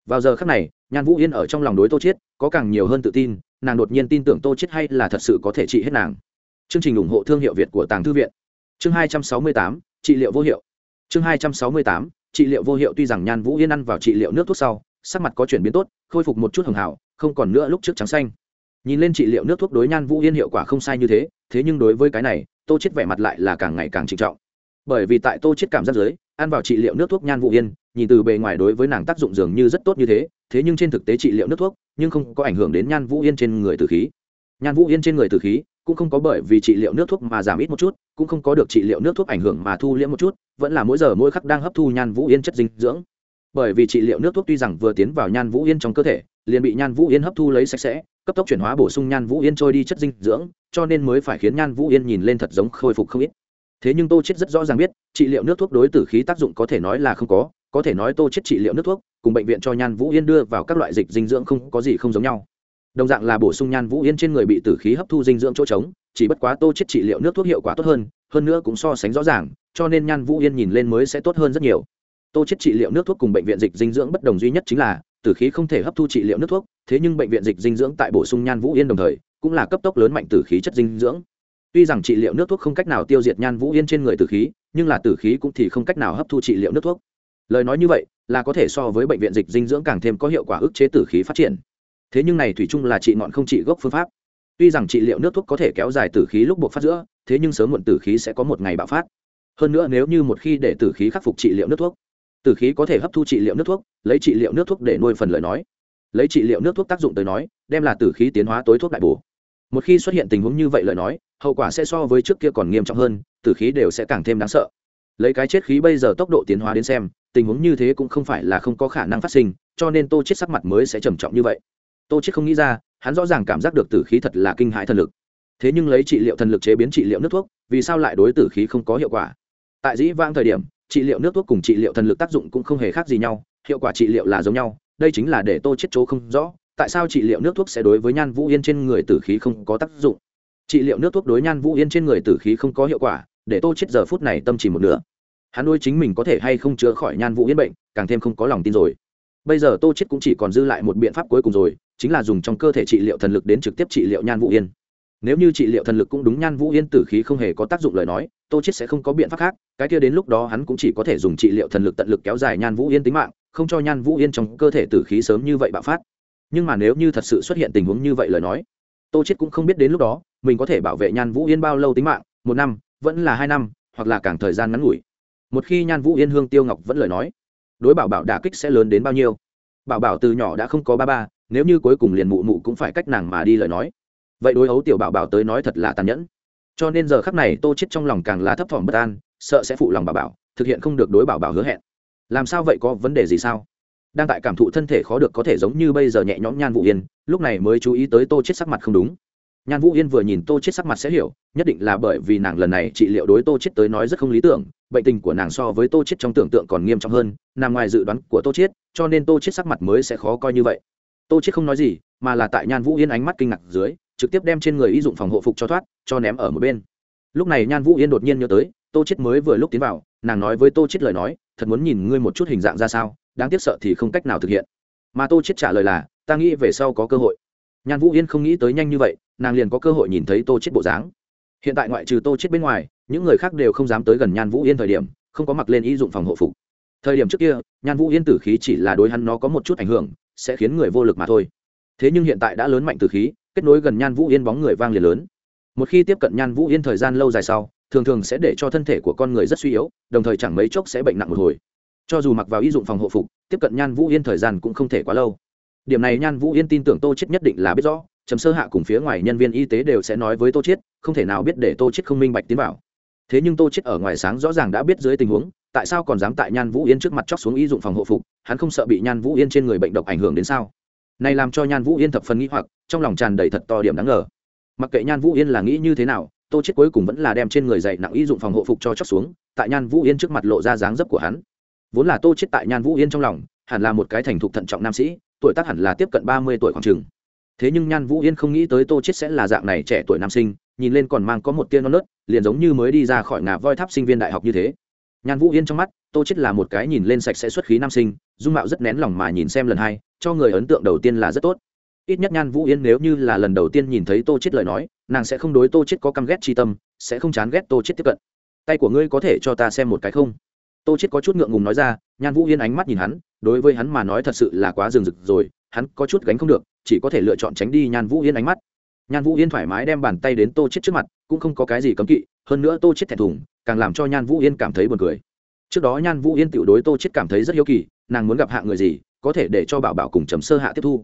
Vào giờ khắc này, nhan vũ yên ở trong lòng đối tô Chiết có càng nhiều hơn tự tin, nàng đột nhiên tin tưởng tô Chiết hay là thật sự có thể trị hết nàng. Chương trình ủng hộ thương hiệu việt của tàng thư viện. Chương hai trăm sáu mươi tám, trị liệu vô hiệu. Chương hai trăm sáu mươi tám, trị liệu vô hiệu tuy rằng nhan vũ yên ăn vào trị liệu nước thuốc sau, sắc mặt có chuyển biến tốt, khôi phục một chút hưởng hảo, không còn nữa lúc trước trắng xanh. Nhìn lên trị liệu nước thuốc đối nhan vũ yên hiệu quả không sai như thế thế nhưng đối với cái này, tô chết vẻ mặt lại là càng ngày càng trịnh trọng bởi vì tại tô chết cảm giác dưới, ăn vào trị liệu nước thuốc nhan vũ yên, nhìn từ bề ngoài đối với nàng tác dụng dường như rất tốt như thế thế nhưng trên thực tế trị liệu nước thuốc, nhưng không có ảnh hưởng đến nhan vũ yên trên người tử khí. Nhan vũ yên trên người tử khí cũng không có bởi vì trị liệu nước thuốc mà giảm ít một chút, cũng không có được trị liệu nước thuốc ảnh hưởng mà thu liễm một chút, vẫn là mỗi giờ mỗi khắc đang hấp thu nhan vũ yên chất dinh dưỡng. Bởi vì trị liệu nước thuốc tuy rằng vừa tiến vào nhan vũ yên trong cơ thể, liền bị nhan vũ yên hấp thu lấy sạch sẽ, cấp tốc chuyển hóa bổ sung nhan vũ yên trôi đi chất dinh dưỡng, cho nên mới phải khiến nhan vũ yên nhìn lên thật giống khôi phục không ít thế nhưng tô chết rất rõ ràng biết, trị liệu nước thuốc đối tử khí tác dụng có thể nói là không có có thể nói tô chết trị liệu nước thuốc, cùng bệnh viện cho nhan vũ yên đưa vào các loại dịch dinh dưỡng không có gì không giống nhau. Đồng dạng là bổ sung nhan vũ yên trên người bị tử khí hấp thu dinh dưỡng chỗ trống, chỉ bất quá tô chết trị liệu nước thuốc hiệu quả tốt hơn hơn nữa cũng so sánh rõ ràng, cho nên nhan vũ yên nhìn lên mới sẽ tốt hơn rất nhiều. Tô chết trị liệu nước thuốc cùng bệnh viện dịch dinh dưỡng bất đồng duy nhất chính là, tử khí không thể hấp thu trị liệu nước thuốc, thế nhưng bệnh viện dịch dinh dưỡng tại bổ sung nhan vũ yên đồng thời, cũng là cấp tốc lớn mạnh tử khí chất dinh dưỡng tuy rằng trị liệu nước thuốc không cách nào tiêu diệt nhan vũ yên trên người tử khí, nhưng là tử khí cũng thì không cách nào hấp thu trị liệu nước thuốc. Lời nói như vậy, là có thể so với bệnh viện dịch dinh dưỡng càng thêm có hiệu quả ức chế tử khí phát triển. Thế nhưng này thủy chung là trị ngọn không trị gốc phương pháp. Tuy rằng trị liệu nước thuốc có thể kéo dài tử khí lúc buộc phát giữa, thế nhưng sớm muộn tử khí sẽ có một ngày bạo phát. Hơn nữa nếu như một khi để tử khí khắc phục trị liệu nước thuốc, tử khí có thể hấp thu trị liệu nước thuốc, lấy trị liệu nước thuốc để nuôi phần lời nói. Lấy trị liệu nước thuốc tác dụng tới nói, đem là tử khí tiến hóa tối thuốc đại bổ một khi xuất hiện tình huống như vậy lời nói, hậu quả sẽ so với trước kia còn nghiêm trọng hơn, tử khí đều sẽ càng thêm đáng sợ. Lấy cái chết khí bây giờ tốc độ tiến hóa đến xem, tình huống như thế cũng không phải là không có khả năng phát sinh, cho nên tô chết sắc mặt mới sẽ trầm trọng như vậy. Tô chết không nghĩ ra, hắn rõ ràng cảm giác được tử khí thật là kinh hãi thần lực. Thế nhưng lấy trị liệu thần lực chế biến trị liệu nước thuốc, vì sao lại đối tử khí không có hiệu quả? Tại dĩ vãng thời điểm, trị liệu nước thuốc cùng trị liệu thần lực tác dụng cũng không hề khác gì nhau, hiệu quả trị liệu là giống nhau, đây chính là để tô chết chỗ không rõ tại sao trị liệu nước thuốc sẽ đối với nhan vũ yên trên người tử khí không có tác dụng? Trị liệu nước thuốc đối nhan vũ yên trên người tử khí không có hiệu quả, để tô chết giờ phút này tâm chỉ một nửa. Hắn đôi chính mình có thể hay không chữa khỏi nhan vũ yên bệnh, càng thêm không có lòng tin rồi. Bây giờ tô chết cũng chỉ còn dư lại một biện pháp cuối cùng rồi, chính là dùng trong cơ thể trị liệu thần lực đến trực tiếp trị liệu nhan vũ yên. Nếu như trị liệu thần lực cũng đúng nhan vũ yên tử khí không hề có tác dụng lời nói, tô chết sẽ không có biện pháp khác, cái kia đến lúc đó hắn cũng chỉ có thể dùng trị liệu thần lực tận lực kéo dài nhan vũ yên tính mạng, không cho nhan vũ yên trong cơ thể tử khí sớm như vậy bạo phát nhưng mà nếu như thật sự xuất hiện tình huống như vậy lời nói, tô chết cũng không biết đến lúc đó, mình có thể bảo vệ nhan vũ yên bao lâu tính mạng, một năm, vẫn là hai năm, hoặc là càng thời gian ngắn ngủi. Một khi nhan vũ yên hương tiêu ngọc vẫn lời nói, đối bảo bảo đả kích sẽ lớn đến bao nhiêu? Bảo bảo từ nhỏ đã không có ba ba, nếu như cuối cùng liền mụ mụ cũng phải cách nàng mà đi lời nói. Vậy đối ấu tiểu bảo bảo tới nói thật là tàn nhẫn. Cho nên giờ khắc này tô chết trong lòng càng là thấp thỏm bất an, sợ sẽ phụ lòng bảo bảo, thực hiện không được đối bảo bảo hứa hẹn. Làm sao vậy có vấn đề gì sao? Đang tại cảm thụ thân thể khó được có thể giống như bây giờ nhẹ nhõm nhan vũ yên, lúc này mới chú ý tới tô chết sắc mặt không đúng. Nhan vũ yên vừa nhìn tô chết sắc mặt sẽ hiểu, nhất định là bởi vì nàng lần này trị liệu đối tô chết tới nói rất không lý tưởng, bệnh tình của nàng so với tô chết trong tưởng tượng còn nghiêm trọng hơn, nằm ngoài dự đoán của tô chết cho nên tô chết sắc mặt mới sẽ khó coi như vậy. Tô chết không nói gì, mà là tại nhan vũ yên ánh mắt kinh ngạc dưới, trực tiếp đem trên người y dụng phòng hộ phục cho thoát, cho ném ở một bên. Lúc này nhan vũ yên đột nhiên nhớ tới, tô chết mới vừa lúc tiến vào, nàng nói với tô chết lời nói, thật muốn nhìn ngươi một chút hình dạng ra sao? Đáng tiếc sợ thì không cách nào thực hiện. Mà tô chết trả lời là, ta nghĩ về sau có cơ hội. Nhan vũ yên không nghĩ tới nhanh như vậy, nàng liền có cơ hội nhìn thấy tô chết bộ dáng. Hiện tại ngoại trừ tô chết bên ngoài, những người khác đều không dám tới gần nhan vũ yên thời điểm, không có mặc lên ý dụng phòng hộ phục. Thời điểm trước kia, nhan vũ yên tử khí chỉ là đối hắn nó có một chút ảnh hưởng, sẽ khiến người vô lực mà thôi. Thế nhưng hiện tại đã lớn mạnh tử khí, kết nối gần nhan vũ yên bóng người vang liền lớn. Một khi tiếp cận nhan vũ yên thời gian lâu dài sau, thường thường sẽ để cho thân thể của con người rất suy yếu, đồng thời chẳng mấy chốc sẽ bệnh nặng một hồi cho dù mặc vào y dụng phòng hộ phục, tiếp cận nhan vũ yên thời gian cũng không thể quá lâu. Điểm này nhan vũ yên tin tưởng tô chết nhất định là biết rõ, trầm sơ hạ cùng phía ngoài nhân viên y tế đều sẽ nói với tô chết không thể nào biết để tô chết không minh bạch tiến vào. Thế nhưng tô chết ở ngoài sáng rõ ràng đã biết dưới tình huống, tại sao còn dám tại nhan vũ yên trước mặt chóc xuống y dụng phòng hộ phục, hắn không sợ bị nhan vũ yên trên người bệnh độc ảnh hưởng đến sao? Này làm cho nhan vũ yên thập phần nghĩ hoặc, trong lòng tràn đầy thật to điểm đáng ngờ. Mặc kệ nhan vũ yên là nghĩ như thế nào, tô chết cuối cùng vẫn là đem trên người dày nặng y dụng phòng hộ phục cho chóc xuống, tại nhan vũ yên trước mặt lộ ra dáng dấp của hắn vốn là tô chết tại nhan vũ yên trong lòng, hẳn là một cái thành thục thận trọng nam sĩ, tuổi tác hẳn là tiếp cận ba mươi tuổi khoảng trường thế nhưng nhan vũ yên không nghĩ tới tô chết sẽ là dạng này trẻ tuổi nam sinh, nhìn lên còn mang có một tia non nớt, liền giống như mới đi ra khỏi ngà voi tháp sinh viên đại học như thế. Nhan vũ yên trong mắt, tô chết là một cái nhìn lên sạch sẽ xuất khí nam sinh, dung mạo rất nén lòng mà nhìn xem lần hai, cho người ấn tượng đầu tiên là rất tốt. Ít nhất nhan vũ yên nếu như là lần đầu tiên nhìn thấy tô chết lời nói, nàng sẽ không đối tô chết có căm ghét tri tâm, sẽ không chán ghét tô chết tiếp cận. Tay của ngươi có thể cho ta xem một cái không? Tô chết có chút ngượng ngùng nói ra, nhan vũ yên ánh mắt nhìn hắn, đối với hắn mà nói thật sự là quá rừng rực rồi, hắn có chút gánh không được, chỉ có thể lựa chọn tránh đi nhan vũ yên ánh mắt. Nhan vũ yên thoải mái đem bàn tay đến tô chết trước mặt, cũng không có cái gì cấm kỵ, hơn nữa tô chết thẹn thùng, càng làm cho nhan vũ yên cảm thấy buồn cười. Trước đó nhan vũ yên tiểu đối tô chết cảm thấy rất hiếu kỳ, nàng muốn gặp hạ người gì, có thể để cho bảo bảo cùng chấm sơ hạ tiếp thu.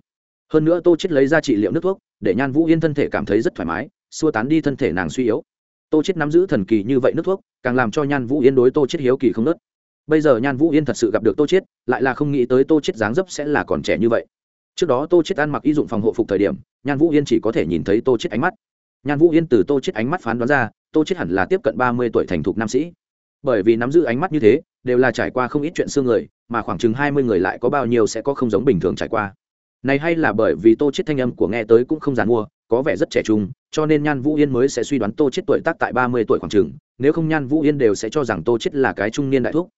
Hơn nữa tô chết lấy ra trị liệu nước thuốc, để nhan vũ yên thân thể cảm thấy rất thoải mái, xua tán đi thân thể nàng suy yếu. Tô chết nắm giữ thần kỳ như vậy nước thuốc, càng làm cho nhan vũ yên đối tô chết hiếu kỳ không nớt bây giờ nhan vũ yên thật sự gặp được tô chết lại là không nghĩ tới tô chết dáng dấp sẽ là còn trẻ như vậy. trước đó tô chết ăn mặc y dụng phòng hộ phục thời điểm, nhan vũ yên chỉ có thể nhìn thấy tô chết ánh mắt. nhan vũ yên từ tô chết ánh mắt phán đoán ra, tô chết hẳn là tiếp cận ba mươi tuổi thành thục nam sĩ. bởi vì nắm giữ ánh mắt như thế, đều là trải qua không ít chuyện xương người, mà khoảng chừng hai mươi người lại có bao nhiêu sẽ có không giống bình thường trải qua. này hay là bởi vì tô chết thanh âm của nghe tới cũng không dàn mua, có vẻ rất trẻ trung, cho nên nhan vũ yên mới sẽ suy đoán tô chết tuổi tác tại ba mươi tuổi khoảng chừng, nếu không nhan vũ yên đều sẽ cho rằng tô chết là cái trung niên đại thúc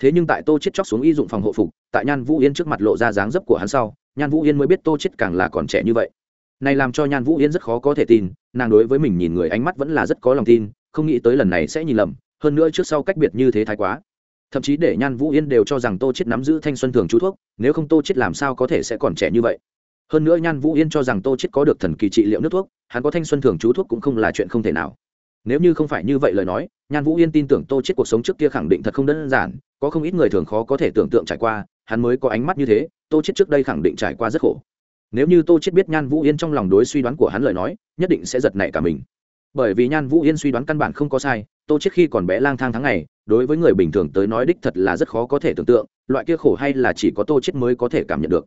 thế nhưng tại tô chết chóc xuống y dụng phòng hộ phục, tại nhan vũ yên trước mặt lộ ra dáng dấp của hắn sau, nhan vũ yên mới biết tô chết càng là còn trẻ như vậy. Này làm cho nhan vũ yên rất khó có thể tin, nàng đối với mình nhìn người ánh mắt vẫn là rất có lòng tin, không nghĩ tới lần này sẽ nhìn lầm, hơn nữa trước sau cách biệt như thế thái quá. Thậm chí để nhan vũ yên đều cho rằng tô chết nắm giữ thanh xuân thường chú thuốc, nếu không tô chết làm sao có thể sẽ còn trẻ như vậy? Hơn nữa nhan vũ yên cho rằng tô chết có được thần kỳ trị liệu nước thuốc, hắn có thanh xuân thường chú thuốc cũng không là chuyện không thể nào nếu như không phải như vậy lời nói, nhan vũ yên tin tưởng tô chết cuộc sống trước kia khẳng định thật không đơn giản, có không ít người thường khó có thể tưởng tượng trải qua, hắn mới có ánh mắt như thế, tô chết trước đây khẳng định trải qua rất khổ. Nếu như tô chết biết nhan vũ yên trong lòng đối suy đoán của hắn lời nói, nhất định sẽ giật nảy cả mình. Bởi vì nhan vũ yên suy đoán căn bản không có sai, tô chết khi còn bé lang thang tháng ngày, đối với người bình thường tới nói đích thật là rất khó có thể tưởng tượng, loại kia khổ hay là chỉ có tô chết mới có thể cảm nhận được.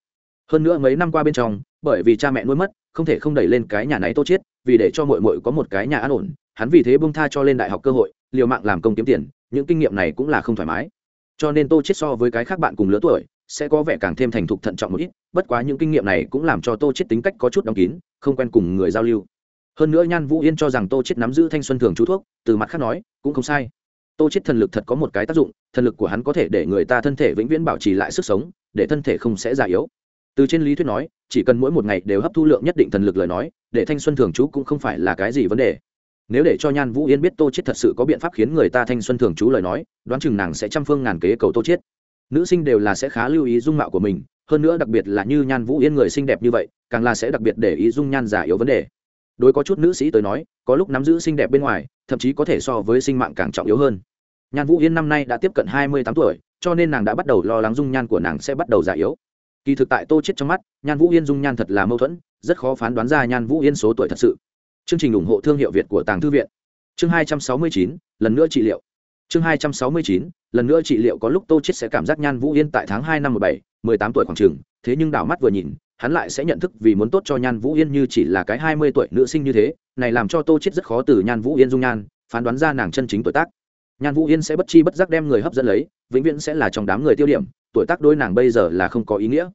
Hơn nữa mấy năm qua bên trong, bởi vì cha mẹ nuôi mất, không thể không đẩy lên cái nhà này tô chết, vì để cho muội muội có một cái nhà an ổn hắn vì thế bông tha cho lên đại học cơ hội, liều mạng làm công kiếm tiền, những kinh nghiệm này cũng là không thoải mái. Cho nên tô chết so với cái khác bạn cùng lứa tuổi, sẽ có vẻ càng thêm thành thục thận trọng một ít, bất quá những kinh nghiệm này cũng làm cho tô chết tính cách có chút đóng kín, không quen cùng người giao lưu. Hơn nữa nhan vũ yên cho rằng tô chết nắm giữ thanh xuân thường chú thuốc, từ mặt khác nói, cũng không sai. Tô chết thần lực thật có một cái tác dụng, thần lực của hắn có thể để người ta thân thể vĩnh viễn bảo trì lại sức sống, để thân thể không sẽ già yếu. Từ trên lý thuyết nói, chỉ cần mỗi một ngày đều hấp thu lượng nhất định thần lực lời nói, để thanh xuân thường chú cũng không phải là cái gì vấn đề nếu để cho nhan vũ yên biết tô chết thật sự có biện pháp khiến người ta thanh xuân thường trú lời nói, đoán chừng nàng sẽ trăm phương ngàn kế cầu tô chết nữ sinh đều là sẽ khá lưu ý dung mạo của mình, hơn nữa đặc biệt là như nhan vũ yên người xinh đẹp như vậy, càng là sẽ đặc biệt để ý dung nhan giả yếu vấn đề. Đối có chút nữ sĩ tới nói, có lúc nắm giữ xinh đẹp bên ngoài, thậm chí có thể so với sinh mạng càng trọng yếu hơn. Nhan vũ yên năm nay đã tiếp cận hai mươi tám tuổi, cho nên nàng đã bắt đầu lo lắng dung nhan của nàng sẽ bắt đầu già yếu. Kỳ thực tại tô chết trong mắt, nhan vũ yên dung nhan thật là mâu thuẫn, rất khó phán đoán ra nhan vũ yên số tuổi thật sự chương trình ủng hộ thương hiệu việt của tàng thư viện. Chương hai trăm sáu mươi chín, lần nữa trị liệu. Chương hai trăm sáu mươi chín, lần nữa trị liệu có lúc tô chết sẽ cảm giác nhan vũ yên tại tháng hai năm một bảy, mười tám tuổi khoảng trường thế nhưng đảo mắt vừa nhìn, hắn lại sẽ nhận thức vì muốn tốt cho nhan vũ yên như chỉ là cái hai mươi tuổi nữ sinh như thế, này làm cho tô chết rất khó từ nhan vũ yên dung nhan, phán đoán ra nàng chân chính tuổi tác. Nhan vũ yên sẽ bất chi bất giác đem người hấp dẫn lấy, vĩnh viễn sẽ là trong đám người tiêu điểm, tuổi tác đôi nàng bây giờ là không có ý nghĩa.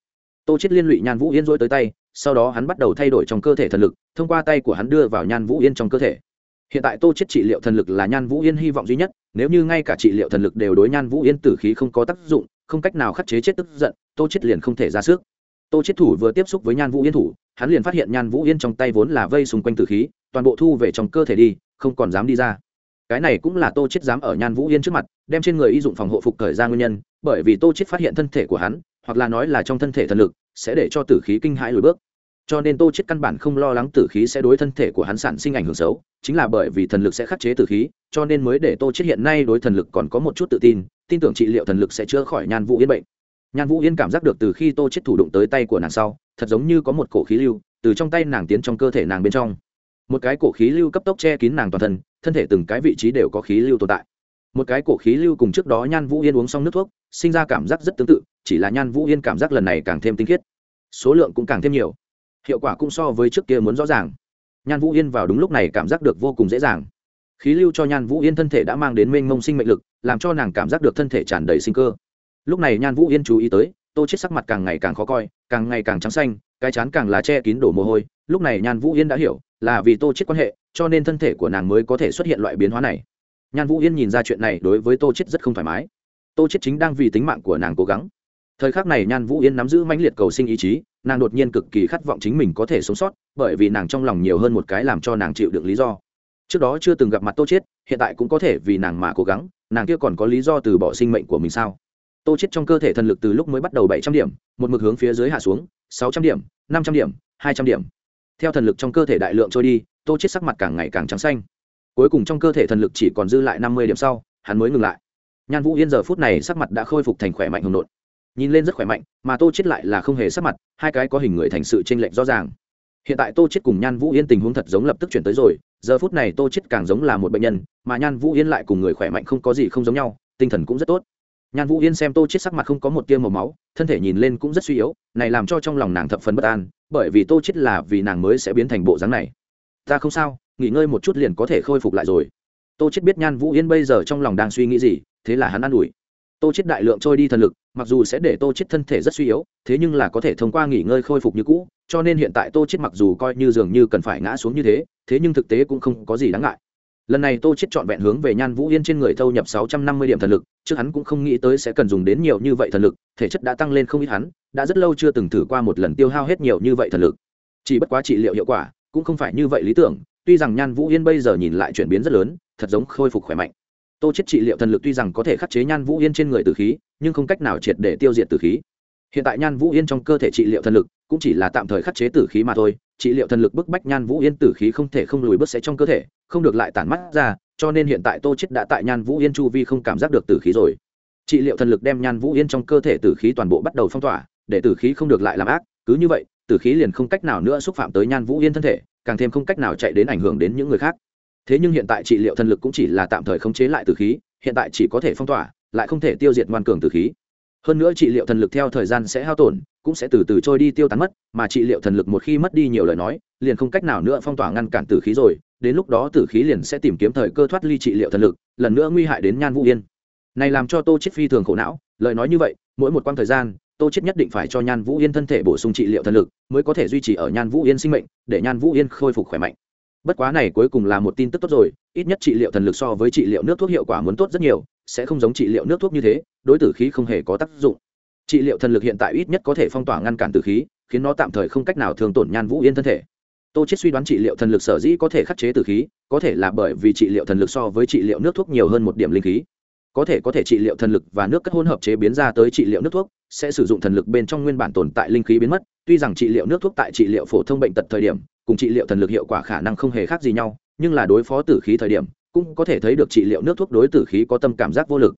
Tô chết liên lụy nhan vũ yên dối tới tay sau đó hắn bắt đầu thay đổi trong cơ thể thần lực, thông qua tay của hắn đưa vào nhan vũ yên trong cơ thể. Hiện tại tô chết trị liệu thần lực là nhan vũ yên hy vọng duy nhất, nếu như ngay cả trị liệu thần lực đều đối nhan vũ yên tử khí không có tác dụng, không cách nào khắc chế chết tức giận, tô chết liền không thể ra sức. Tô chết thủ vừa tiếp xúc với nhan vũ yên thủ, hắn liền phát hiện nhan vũ yên trong tay vốn là vây xung quanh tử khí, toàn bộ thu về trong cơ thể đi, không còn dám đi ra. Cái này cũng là tô chết dám ở nhan vũ yên trước mặt, đem trên người y dụng phòng hộ phục thời ra nguyên nhân, bởi vì tô chết phát hiện thân thể của hắn, hoặc là nói là trong thân thể thần lực sẽ để cho tử khí kinh hãi lùi bước. Cho nên tô chết căn bản không lo lắng tử khí sẽ đối thân thể của hắn sản sinh ảnh hưởng xấu, chính là bởi vì thần lực sẽ khắc chế tử khí, cho nên mới để tô chết hiện nay đối thần lực còn có một chút tự tin tin tưởng trị liệu thần lực sẽ chữa khỏi nhan vũ yên bệnh. Nhan vũ yên cảm giác được từ khi tô chết thủ đụng tới tay của nàng sau, thật giống như có một cổ khí lưu từ trong tay nàng tiến trong cơ thể nàng bên trong. Một cái cổ khí lưu cấp tốc che kín nàng toàn thân thân thể từng cái vị trí đều có khí lưu tồn tại. Một cái cổ khí lưu cùng trước đó nhan vũ yên uống xong nước thuốc, sinh ra cảm giác rất tương tự chỉ là nhan vũ yên cảm giác lần này càng thêm tinh khiết số lượng cũng càng thêm nhiều hiệu quả cũng so với trước kia muốn rõ ràng nhan vũ yên vào đúng lúc này cảm giác được vô cùng dễ dàng khí lưu cho nhan vũ yên thân thể đã mang đến mênh mông sinh mệnh lực làm cho nàng cảm giác được thân thể tràn đầy sinh cơ lúc này nhan vũ yên chú ý tới tô chết sắc mặt càng ngày càng khó coi càng ngày càng trắng xanh cái chán càng là che kín đổ mồ hôi lúc này nhan vũ yên đã hiểu là vì tô chết quan hệ cho nên thân thể của nàng mới có thể xuất hiện loại biến hóa này nhan vũ yên nhìn ra chuyện này đối với tô chết rất không thoải mái tô chết chính đang vì tính mạng của nàng cố gắng thời khắc này nhan vũ yên nắm giữ mãnh liệt cầu sinh ý chí, nàng đột nhiên cực kỳ khát vọng chính mình có thể sống sót, bởi vì nàng trong lòng nhiều hơn một cái làm cho nàng chịu được lý do. Trước đó chưa từng gặp mặt tô chết hiện tại cũng có thể vì nàng mà cố gắng, nàng kia còn có lý do từ bỏ sinh mệnh của mình sao? Tô chết trong cơ thể thần lực từ lúc mới bắt đầu bảy trăm điểm, một mực hướng phía dưới hạ xuống, sáu trăm điểm, năm trăm điểm, hai trăm điểm. Theo thần lực trong cơ thể đại lượng trôi đi, tô chết sắc mặt càng ngày càng trắng xanh. Cuối cùng trong cơ thể thần lực chỉ còn dư lại năm mươi điểm sau, hắn mới ngừng lại. Nhan vũ yên giờ phút này sắc mặt đã khôi phục thành khỏe mạnh hồng nộn nhìn lên rất khỏe mạnh, mà tô chết lại là không hề sắc mặt, hai cái có hình người thành sự trên lệch rõ ràng. Hiện tại tô chết cùng nhan vũ yên tình huống thật giống lập tức chuyển tới rồi, giờ phút này tô chết càng giống là một bệnh nhân, mà nhan vũ yên lại cùng người khỏe mạnh không có gì không giống nhau, tinh thần cũng rất tốt. Nhan vũ yên xem tô chết sắc mặt không có một tia màu máu, thân thể nhìn lên cũng rất suy yếu, này làm cho trong lòng nàng thập phần bất an, bởi vì tô chết là vì nàng mới sẽ biến thành bộ dáng này. Ta không sao, nghỉ ngơi một chút liền có thể khôi phục lại rồi. Tô chết biết nhan vũ yên bây giờ trong lòng đang suy nghĩ gì, thế là hắn an ủi tô chết đại lượng trôi đi thần lực, mặc dù sẽ để tô chết thân thể rất suy yếu, thế nhưng là có thể thông qua nghỉ ngơi khôi phục như cũ, cho nên hiện tại tô chết mặc dù coi như dường như cần phải ngã xuống như thế thế nhưng thực tế cũng không có gì đáng ngại. Lần này tô chết chọn vẹn hướng về nhan vũ yên trên người thâu nhập sáu trăm năm mươi điểm thần lực, trước hắn cũng không nghĩ tới sẽ cần dùng đến nhiều như vậy thần lực, thể chất đã tăng lên không ít hắn, đã rất lâu chưa từng thử qua một lần tiêu hao hết nhiều như vậy thần lực. Chỉ bất quá trị liệu hiệu quả, cũng không phải như vậy lý tưởng, tuy rằng nhan vũ yên bây giờ nhìn lại chuyển biến rất lớn, thật giống khôi phục khỏe mạnh tô chết trị liệu thần lực tuy rằng có thể khắc chế nhan vũ yên trên người tử khí, nhưng không cách nào triệt để tiêu diệt tử khí. Hiện tại nhan vũ yên trong cơ thể trị liệu thần lực cũng chỉ là tạm thời khắc chế tử khí mà thôi. Trị liệu thần lực bức bách nhan vũ yên tử khí không thể không lùi bước sẽ trong cơ thể, không được lại tản mắt ra, cho nên hiện tại tô chết đã tại nhan vũ yên chu vi không cảm giác được tử khí rồi. Trị liệu thần lực đem nhan vũ yên trong cơ thể tử khí toàn bộ bắt đầu phong tỏa, để tử khí không được lại làm ác. Cứ như vậy, tử khí liền không cách nào nữa xúc phạm tới nhan vũ yên thân thể, càng thêm không cách nào chạy đến ảnh hưởng đến những người khác thế nhưng hiện tại trị liệu thần lực cũng chỉ là tạm thời khống chế lại tử khí, hiện tại chỉ có thể phong tỏa, lại không thể tiêu diệt ngoan cường tử khí. Hơn nữa trị liệu thần lực theo thời gian sẽ hao tổn, cũng sẽ từ từ trôi đi tiêu tán mất, mà trị liệu thần lực một khi mất đi nhiều lời nói, liền không cách nào nữa phong tỏa ngăn cản tử khí rồi, đến lúc đó tử khí liền sẽ tìm kiếm thời cơ thoát ly trị liệu thần lực, lần nữa nguy hại đến nhan vũ yên. Này làm cho tô chết phi thường khổ não, lời nói như vậy, mỗi một quãng thời gian, tô chết nhất định phải cho nhan vũ yên thân thể bổ sung trị liệu thần lực, mới có thể duy trì ở nhan vũ yên sinh mệnh, để nhan vũ yên khôi phục khỏe mạnh bất quá này cuối cùng là một tin tức tốt rồi, ít nhất trị liệu thần lực so với trị liệu nước thuốc hiệu quả muốn tốt rất nhiều, sẽ không giống trị liệu nước thuốc như thế, đối tử khí không hề có tác dụng. Trị liệu thần lực hiện tại ít nhất có thể phong tỏa ngăn cản tử khí, khiến nó tạm thời không cách nào thường tổn nhan vũ yên thân thể. Tô chết suy đoán trị liệu thần lực sở dĩ có thể khắc chế tử khí, có thể là bởi vì trị liệu thần lực so với trị liệu nước thuốc nhiều hơn một điểm linh khí. Có thể có thể trị liệu thần lực và nước cất hỗn hợp chế biến ra tới trị liệu nước thuốc, sẽ sử dụng thần lực bên trong nguyên bản tồn tại linh khí biến mất tuy rằng trị liệu nước thuốc tại trị liệu phổ thông bệnh tật thời điểm, cùng trị liệu thần lực hiệu quả khả năng không hề khác gì nhau, nhưng là đối phó tử khí thời điểm, cũng có thể thấy được trị liệu nước thuốc đối tử khí có tâm cảm giác vô lực.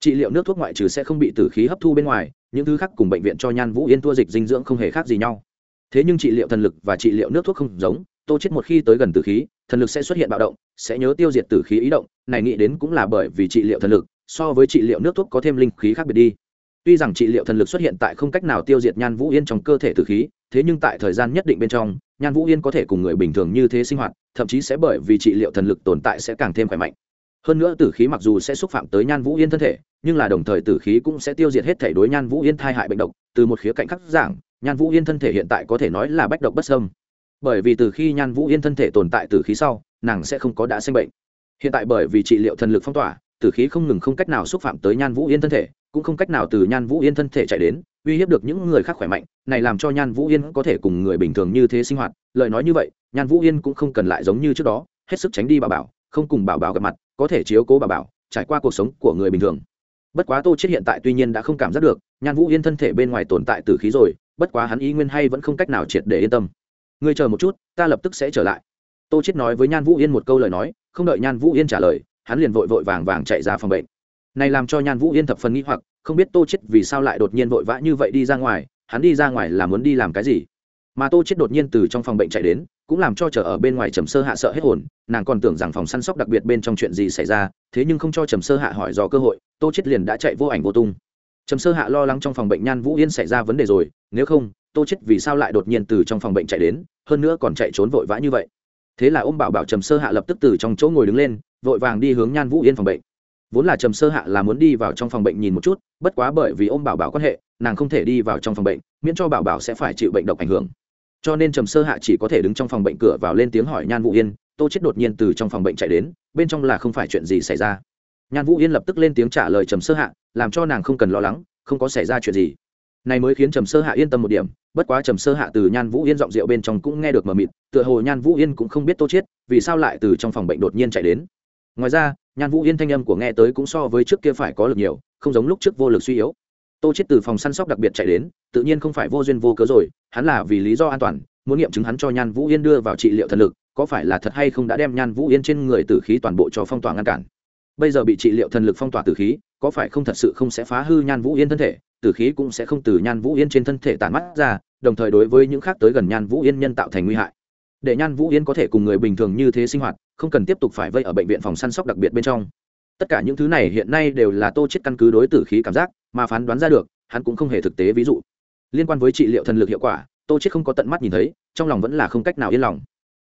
Trị liệu nước thuốc ngoại trừ sẽ không bị tử khí hấp thu bên ngoài, những thứ khác cùng bệnh viện cho nhan vũ yên thua dịch dinh dưỡng không hề khác gì nhau. Thế nhưng trị liệu thần lực và trị liệu nước thuốc không giống, tô chết một khi tới gần tử khí, thần lực sẽ xuất hiện bạo động, sẽ nhớ tiêu diệt tử khí ý động, này nghĩ đến cũng là bởi vì trị liệu thần lực, so với trị liệu nước thuốc có thêm linh khí khác biệt đi tuy rằng trị liệu thần lực xuất hiện tại không cách nào tiêu diệt nhan vũ yên trong cơ thể tử khí, thế nhưng tại thời gian nhất định bên trong, nhan vũ yên có thể cùng người bình thường như thế sinh hoạt, thậm chí sẽ bởi vì trị liệu thần lực tồn tại sẽ càng thêm khỏe mạnh. Hơn nữa tử khí mặc dù sẽ xúc phạm tới nhan vũ yên thân thể, nhưng là đồng thời tử khí cũng sẽ tiêu diệt hết thể đối nhan vũ yên thai hại bệnh độc, từ một khía cạnh khác giảng, nhan vũ yên thân thể hiện tại có thể nói là bách độc bất sâm bởi vì từ khi nhan vũ yên thân thể tồn tại tử khí sau, nàng sẽ không có đã sinh bệnh. Hiện tại bởi vì trị liệu thần lực phong tỏa, tử khí không ngừng không cách nào xúc phạm tới nhan vũ yên thân thể cũng không cách nào từ nhan vũ yên thân thể chạy đến, uy hiếp được những người khác khỏe mạnh, này làm cho nhan vũ yên có thể cùng người bình thường như thế sinh hoạt. Lời nói như vậy, nhan vũ yên cũng không cần lại giống như trước đó, hết sức tránh đi bà bảo, không cùng bảo bảo gặp mặt, có thể chiếu cố bà bảo, trải qua cuộc sống của người bình thường. Bất quá tô chết hiện tại tuy nhiên đã không cảm giác được, nhan vũ yên thân thể bên ngoài tồn tại tử khí rồi, bất quá hắn ý nguyên hay vẫn không cách nào triệt để yên tâm. Ngươi chờ một chút, ta lập tức sẽ trở lại. Tô chết nói với nhan vũ yên một câu lời nói, không đợi nhan vũ yên trả lời, hắn liền vội vội vàng vàng chạy ra phòng bệnh này làm cho nhan vũ yên thập phần nghĩ hoặc, không biết tô chết vì sao lại đột nhiên vội vã như vậy đi ra ngoài, hắn đi ra ngoài là muốn đi làm cái gì? Mà tô chết đột nhiên từ trong phòng bệnh chạy đến, cũng làm cho chờ ở bên ngoài trầm sơ hạ sợ hết hồn, nàng còn tưởng rằng phòng săn sóc đặc biệt bên trong chuyện gì xảy ra, thế nhưng không cho trầm sơ hạ hỏi dò cơ hội, tô chết liền đã chạy vô ảnh vô tung. Trầm sơ hạ lo lắng trong phòng bệnh nhan vũ yên xảy ra vấn đề rồi, nếu không, tô chết vì sao lại đột nhiên từ trong phòng bệnh chạy đến, hơn nữa còn chạy trốn vội vã như vậy? Thế là ôm bảo bảo trầm sơ hạ lập tức từ trong chỗ ngồi đứng lên, vội vàng đi hướng nhan vũ yên phòng bệnh vốn là trầm sơ hạ là muốn đi vào trong phòng bệnh nhìn một chút, bất quá bởi vì ôm bảo bảo quan hệ, nàng không thể đi vào trong phòng bệnh, miễn cho bảo bảo sẽ phải chịu bệnh độc ảnh hưởng. Cho nên trầm sơ hạ chỉ có thể đứng trong phòng bệnh cửa vào lên tiếng hỏi nhan vũ yên, tô chết đột nhiên từ trong phòng bệnh chạy đến, bên trong là không phải chuyện gì xảy ra. Nhan vũ yên lập tức lên tiếng trả lời trầm sơ hạ, làm cho nàng không cần lo lắng, không có xảy ra chuyện gì. Này mới khiến trầm sơ hạ yên tâm một điểm, bất quá trầm sơ hạ từ nhan vũ yên giọng rượu bên trong cũng nghe được mờ mịt, tựa hồ nhan vũ yên cũng không biết tô chết vì sao lại từ trong phòng bệnh đột nhiên chạy đến. Ngoài ra nhan vũ yên thanh âm của nghe tới cũng so với trước kia phải có lực nhiều, không giống lúc trước vô lực suy yếu. Tô chết từ phòng săn sóc đặc biệt chạy đến, tự nhiên không phải vô duyên vô cớ rồi, hắn là vì lý do an toàn, muốn nghiệm chứng hắn cho nhan vũ yên đưa vào trị liệu thần lực, có phải là thật hay không đã đem nhan vũ yên trên người tử khí toàn bộ cho phong tỏa ngăn cản. Bây giờ bị trị liệu thần lực phong tỏa tử khí, có phải không thật sự không sẽ phá hư nhan vũ yên thân thể, tử khí cũng sẽ không từ nhan vũ yên trên thân thể tản mắt ra, đồng thời đối với những khác tới gần nhan vũ yên nhân tạo thành nguy hại để nhan vũ yên có thể cùng người bình thường như thế sinh hoạt, không cần tiếp tục phải vây ở bệnh viện phòng săn sóc đặc biệt bên trong. Tất cả những thứ này hiện nay đều là tô chết căn cứ đối tử khí cảm giác, mà phán đoán ra được, hắn cũng không hề thực tế ví dụ. Liên quan với trị liệu thần lực hiệu quả, tô chết không có tận mắt nhìn thấy, trong lòng vẫn là không cách nào yên lòng.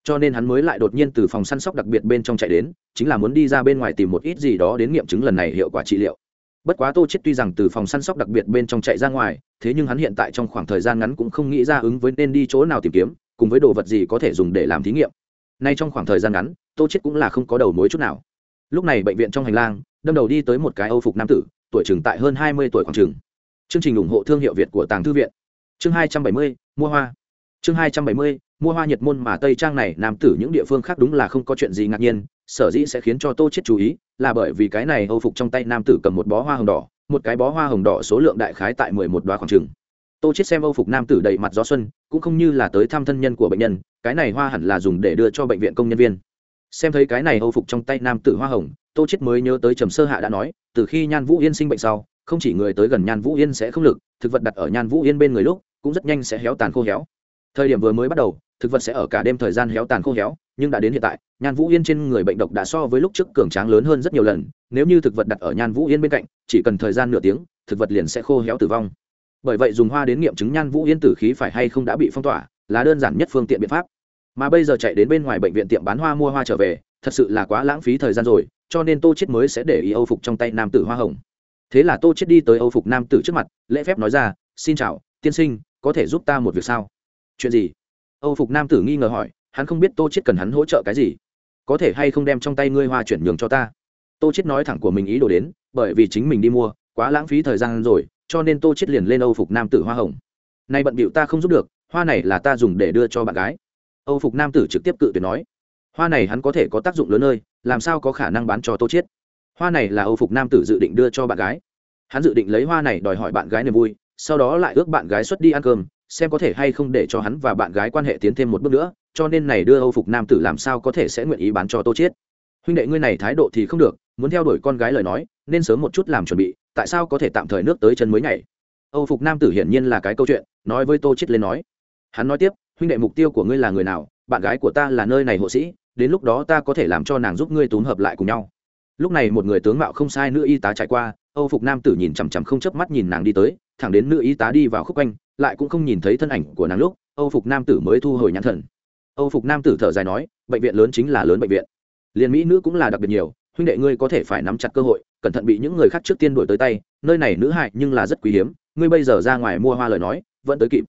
Cho nên hắn mới lại đột nhiên từ phòng săn sóc đặc biệt bên trong chạy đến, chính là muốn đi ra bên ngoài tìm một ít gì đó đến nghiệm chứng lần này hiệu quả trị liệu. Bất quá tô chết tuy rằng từ phòng săn sóc đặc biệt bên trong chạy ra ngoài, thế nhưng hắn hiện tại trong khoảng thời gian ngắn cũng không nghĩ ra ứng với nên đi chỗ nào tìm kiếm cùng với đồ vật gì có thể dùng để làm thí nghiệm. Nay trong khoảng thời gian ngắn, tô chết cũng là không có đầu mối chút nào. Lúc này bệnh viện trong hành lang, đâm đầu đi tới một cái âu phục nam tử, tuổi chừng tại hơn hai mươi tuổi khoảng chừng. Chương trình ủng hộ thương hiệu việt của tàng thư viện. Chương hai trăm bảy mươi, mua hoa. Chương hai trăm bảy mươi, mua hoa nhiệt môn mà tây trang này, nam tử những địa phương khác đúng là không có chuyện gì ngạc nhiên, sở dĩ sẽ khiến cho tô chết chú ý là bởi vì cái này âu phục trong tay nam tử cầm một bó hoa hồng đỏ, một cái bó hoa hồng đỏ số lượng đại khái tại mười một đoá khoảng chừng tô chết xem âu phục nam tử đầy mặt gió xuân, cũng không như là tới thăm thân nhân của bệnh nhân, cái này hoa hẳn là dùng để đưa cho bệnh viện công nhân viên. Xem thấy cái này âu phục trong tay nam tử hoa hồng, tô chết mới nhớ tới trầm sơ hạ đã nói, từ khi nhan vũ yên sinh bệnh sau, không chỉ người tới gần nhan vũ yên sẽ không lực, thực vật đặt ở nhan vũ yên bên người lúc, cũng rất nhanh sẽ héo tàn khô héo. Thời điểm vừa mới bắt đầu, thực vật sẽ ở cả đêm thời gian héo tàn khô héo, nhưng đã đến hiện tại, nhan vũ yên trên người bệnh độc đã so với lúc trước cường tráng lớn hơn rất nhiều lần, nếu như thực vật đặt ở nhan vũ yên bên cạnh, chỉ cần thời gian nửa tiếng, thực vật liền sẽ khô héo tử vong bởi vậy dùng hoa đến nghiệm chứng nhan vũ yên tử khí phải hay không đã bị phong tỏa, là đơn giản nhất phương tiện biện pháp. Mà bây giờ chạy đến bên ngoài bệnh viện tiệm bán hoa mua hoa trở về, thật sự là quá lãng phí thời gian rồi, cho nên tô chết mới sẽ để ý âu phục trong tay nam tử hoa hồng. Thế là tô chết đi tới âu phục nam tử trước mặt, lễ phép nói ra, xin chào, tiên sinh, có thể giúp ta một việc sao? Chuyện gì? Âu phục nam tử nghi ngờ hỏi, hắn không biết tô chết cần hắn hỗ trợ cái gì? Có thể hay không đem trong tay ngươi hoa chuyển nhường cho ta? Tô chết nói thẳng của mình ý đồ đến, bởi vì chính mình đi mua, quá lãng phí thời gian rồi cho nên tô chết liền lên âu phục nam tử hoa hồng. Nay bận bịu ta không giúp được, hoa này là ta dùng để đưa cho bạn gái. Âu phục nam tử trực tiếp cự tuyệt nói. Hoa này hắn có thể có tác dụng lớn nơi làm sao có khả năng bán cho tô chết? Hoa này là âu phục nam tử dự định đưa cho bạn gái. Hắn dự định lấy hoa này đòi hỏi bạn gái niềm vui, sau đó lại ước bạn gái xuất đi ăn cơm, xem có thể hay không để cho hắn và bạn gái quan hệ tiến thêm một bước nữa, cho nên này đưa âu phục nam tử làm sao có thể sẽ nguyện ý bán cho tô chết? Huynh đệ ngươi này thái độ thì không được, muốn theo đuổi con gái lời nói, nên sớm một chút làm chuẩn bị tại sao có thể tạm thời nước tới chân mới nhảy? Âu phục nam tử hiển nhiên là cái câu chuyện, nói với tô chết lên nói. Hắn nói tiếp, huynh đệ mục tiêu của ngươi là người nào? Bạn gái của ta là nơi này hộ sĩ, đến lúc đó ta có thể làm cho nàng giúp ngươi túm hợp lại cùng nhau. Lúc này một người tướng mạo không sai nữ y tá trải qua, âu phục nam tử nhìn chằm chằm không chớp mắt nhìn nàng đi tới, thẳng đến nữ y tá đi vào khúc quanh, lại cũng không nhìn thấy thân ảnh của nàng lúc, âu phục nam tử mới thu hồi nhãn thần. Âu phục nam tử thở dài nói, bệnh viện lớn chính là lớn bệnh viện. Liền mỹ nữ cũng là đặc biệt nhiều, huynh đệ ngươi có thể phải nắm chặt cơ hội cẩn thận bị những người khác trước tiên đuổi tới tay, nơi này nữ hại nhưng là rất quý hiếm, ngươi bây giờ ra ngoài mua hoa lời nói, vẫn tới kịp.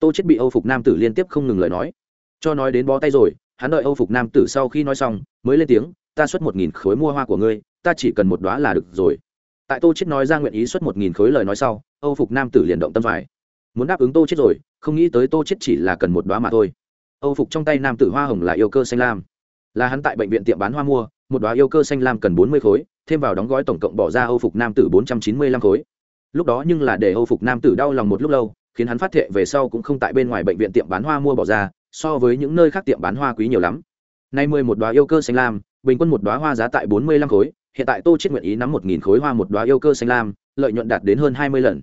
Tô chết bị âu phục nam tử liên tiếp không ngừng lời nói. Cho nói đến bó tay rồi, hắn đợi âu phục nam tử sau khi nói xong, mới lên tiếng, ta xuất một nghìn khối mua hoa của ngươi, ta chỉ cần một đóa là được rồi. Tại tô chết nói ra nguyện ý xuất một nghìn khối lời nói sau, âu phục nam tử liền động tâm phải muốn đáp ứng tô chết rồi, không nghĩ tới tô chết chỉ là cần một đóa mà thôi. Âu phục trong tay nam tử hoa hồng là yêu cơ xanh lam. Là hắn tại bệnh viện tiệm bán hoa mua, một đóa yêu cơ xanh lam cần bốn mươi khối thêm vào đóng gói tổng cộng bỏ ra âu phục nam tử bốn trăm chín mươi lăm khối. Lúc đó nhưng là để âu phục nam tử đau lòng một lúc lâu, khiến hắn phát thệ về sau cũng không tại bên ngoài bệnh viện tiệm bán hoa mua bỏ ra, so với những nơi khác tiệm bán hoa quý nhiều lắm. Nay mười một đóa yêu cơ xanh lam, bình quân một đóa hoa giá tại bốn mươi lăm khối, hiện tại tô chết nguyện ý nắm một nghìn khối hoa một đóa yêu cơ xanh lam, lợi nhuận đạt đến hơn hai mươi lần.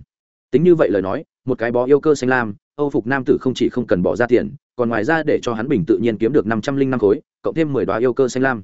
Tính như vậy lời nói, một cái bó yêu cơ xanh lam, âu phục nam tử không chỉ không cần bỏ ra tiền, còn ngoài ra để cho hắn bình tự nhiên kiếm được năm trăm linh năm khối, cộng thêm mười đóa yêu cơ xanh lam.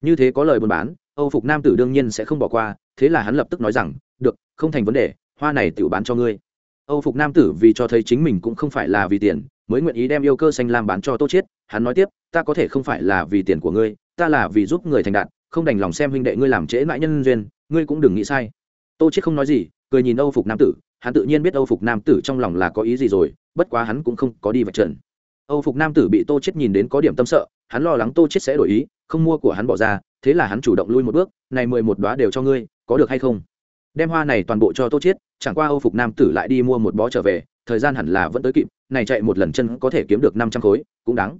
Như thế có lời buôn bán âu phục nam tử đương nhiên sẽ không bỏ qua, thế là hắn lập tức nói rằng, được, không thành vấn đề, hoa này tự bán cho ngươi. Âu phục nam tử vì cho thấy chính mình cũng không phải là vì tiền, mới nguyện ý đem yêu cơ xanh lam bán cho tô chiết, hắn nói tiếp, ta có thể không phải là vì tiền của ngươi, ta là vì giúp người thành đạt, không đành lòng xem huynh đệ ngươi làm trễ mãi nhân duyên, ngươi cũng đừng nghĩ sai. Tô chiết không nói gì, cười nhìn âu phục nam tử, hắn tự nhiên biết âu phục nam tử trong lòng là có ý gì rồi, bất quá hắn cũng không có đi vạch trần. Âu phục nam tử bị tô chiết nhìn đến có điểm tâm sợ, hắn lo lắng tô chiết sẽ đổi ý, không mua của hắn bỏ ra thế là hắn chủ động lui một bước, này mười một đóa đều cho ngươi, có được hay không? Đem hoa này toàn bộ cho tô chiết, chẳng qua âu phục nam tử lại đi mua một bó trở về, thời gian hẳn là vẫn tới kịp, này chạy một lần chân có thể kiếm được năm trăm khối, cũng đáng.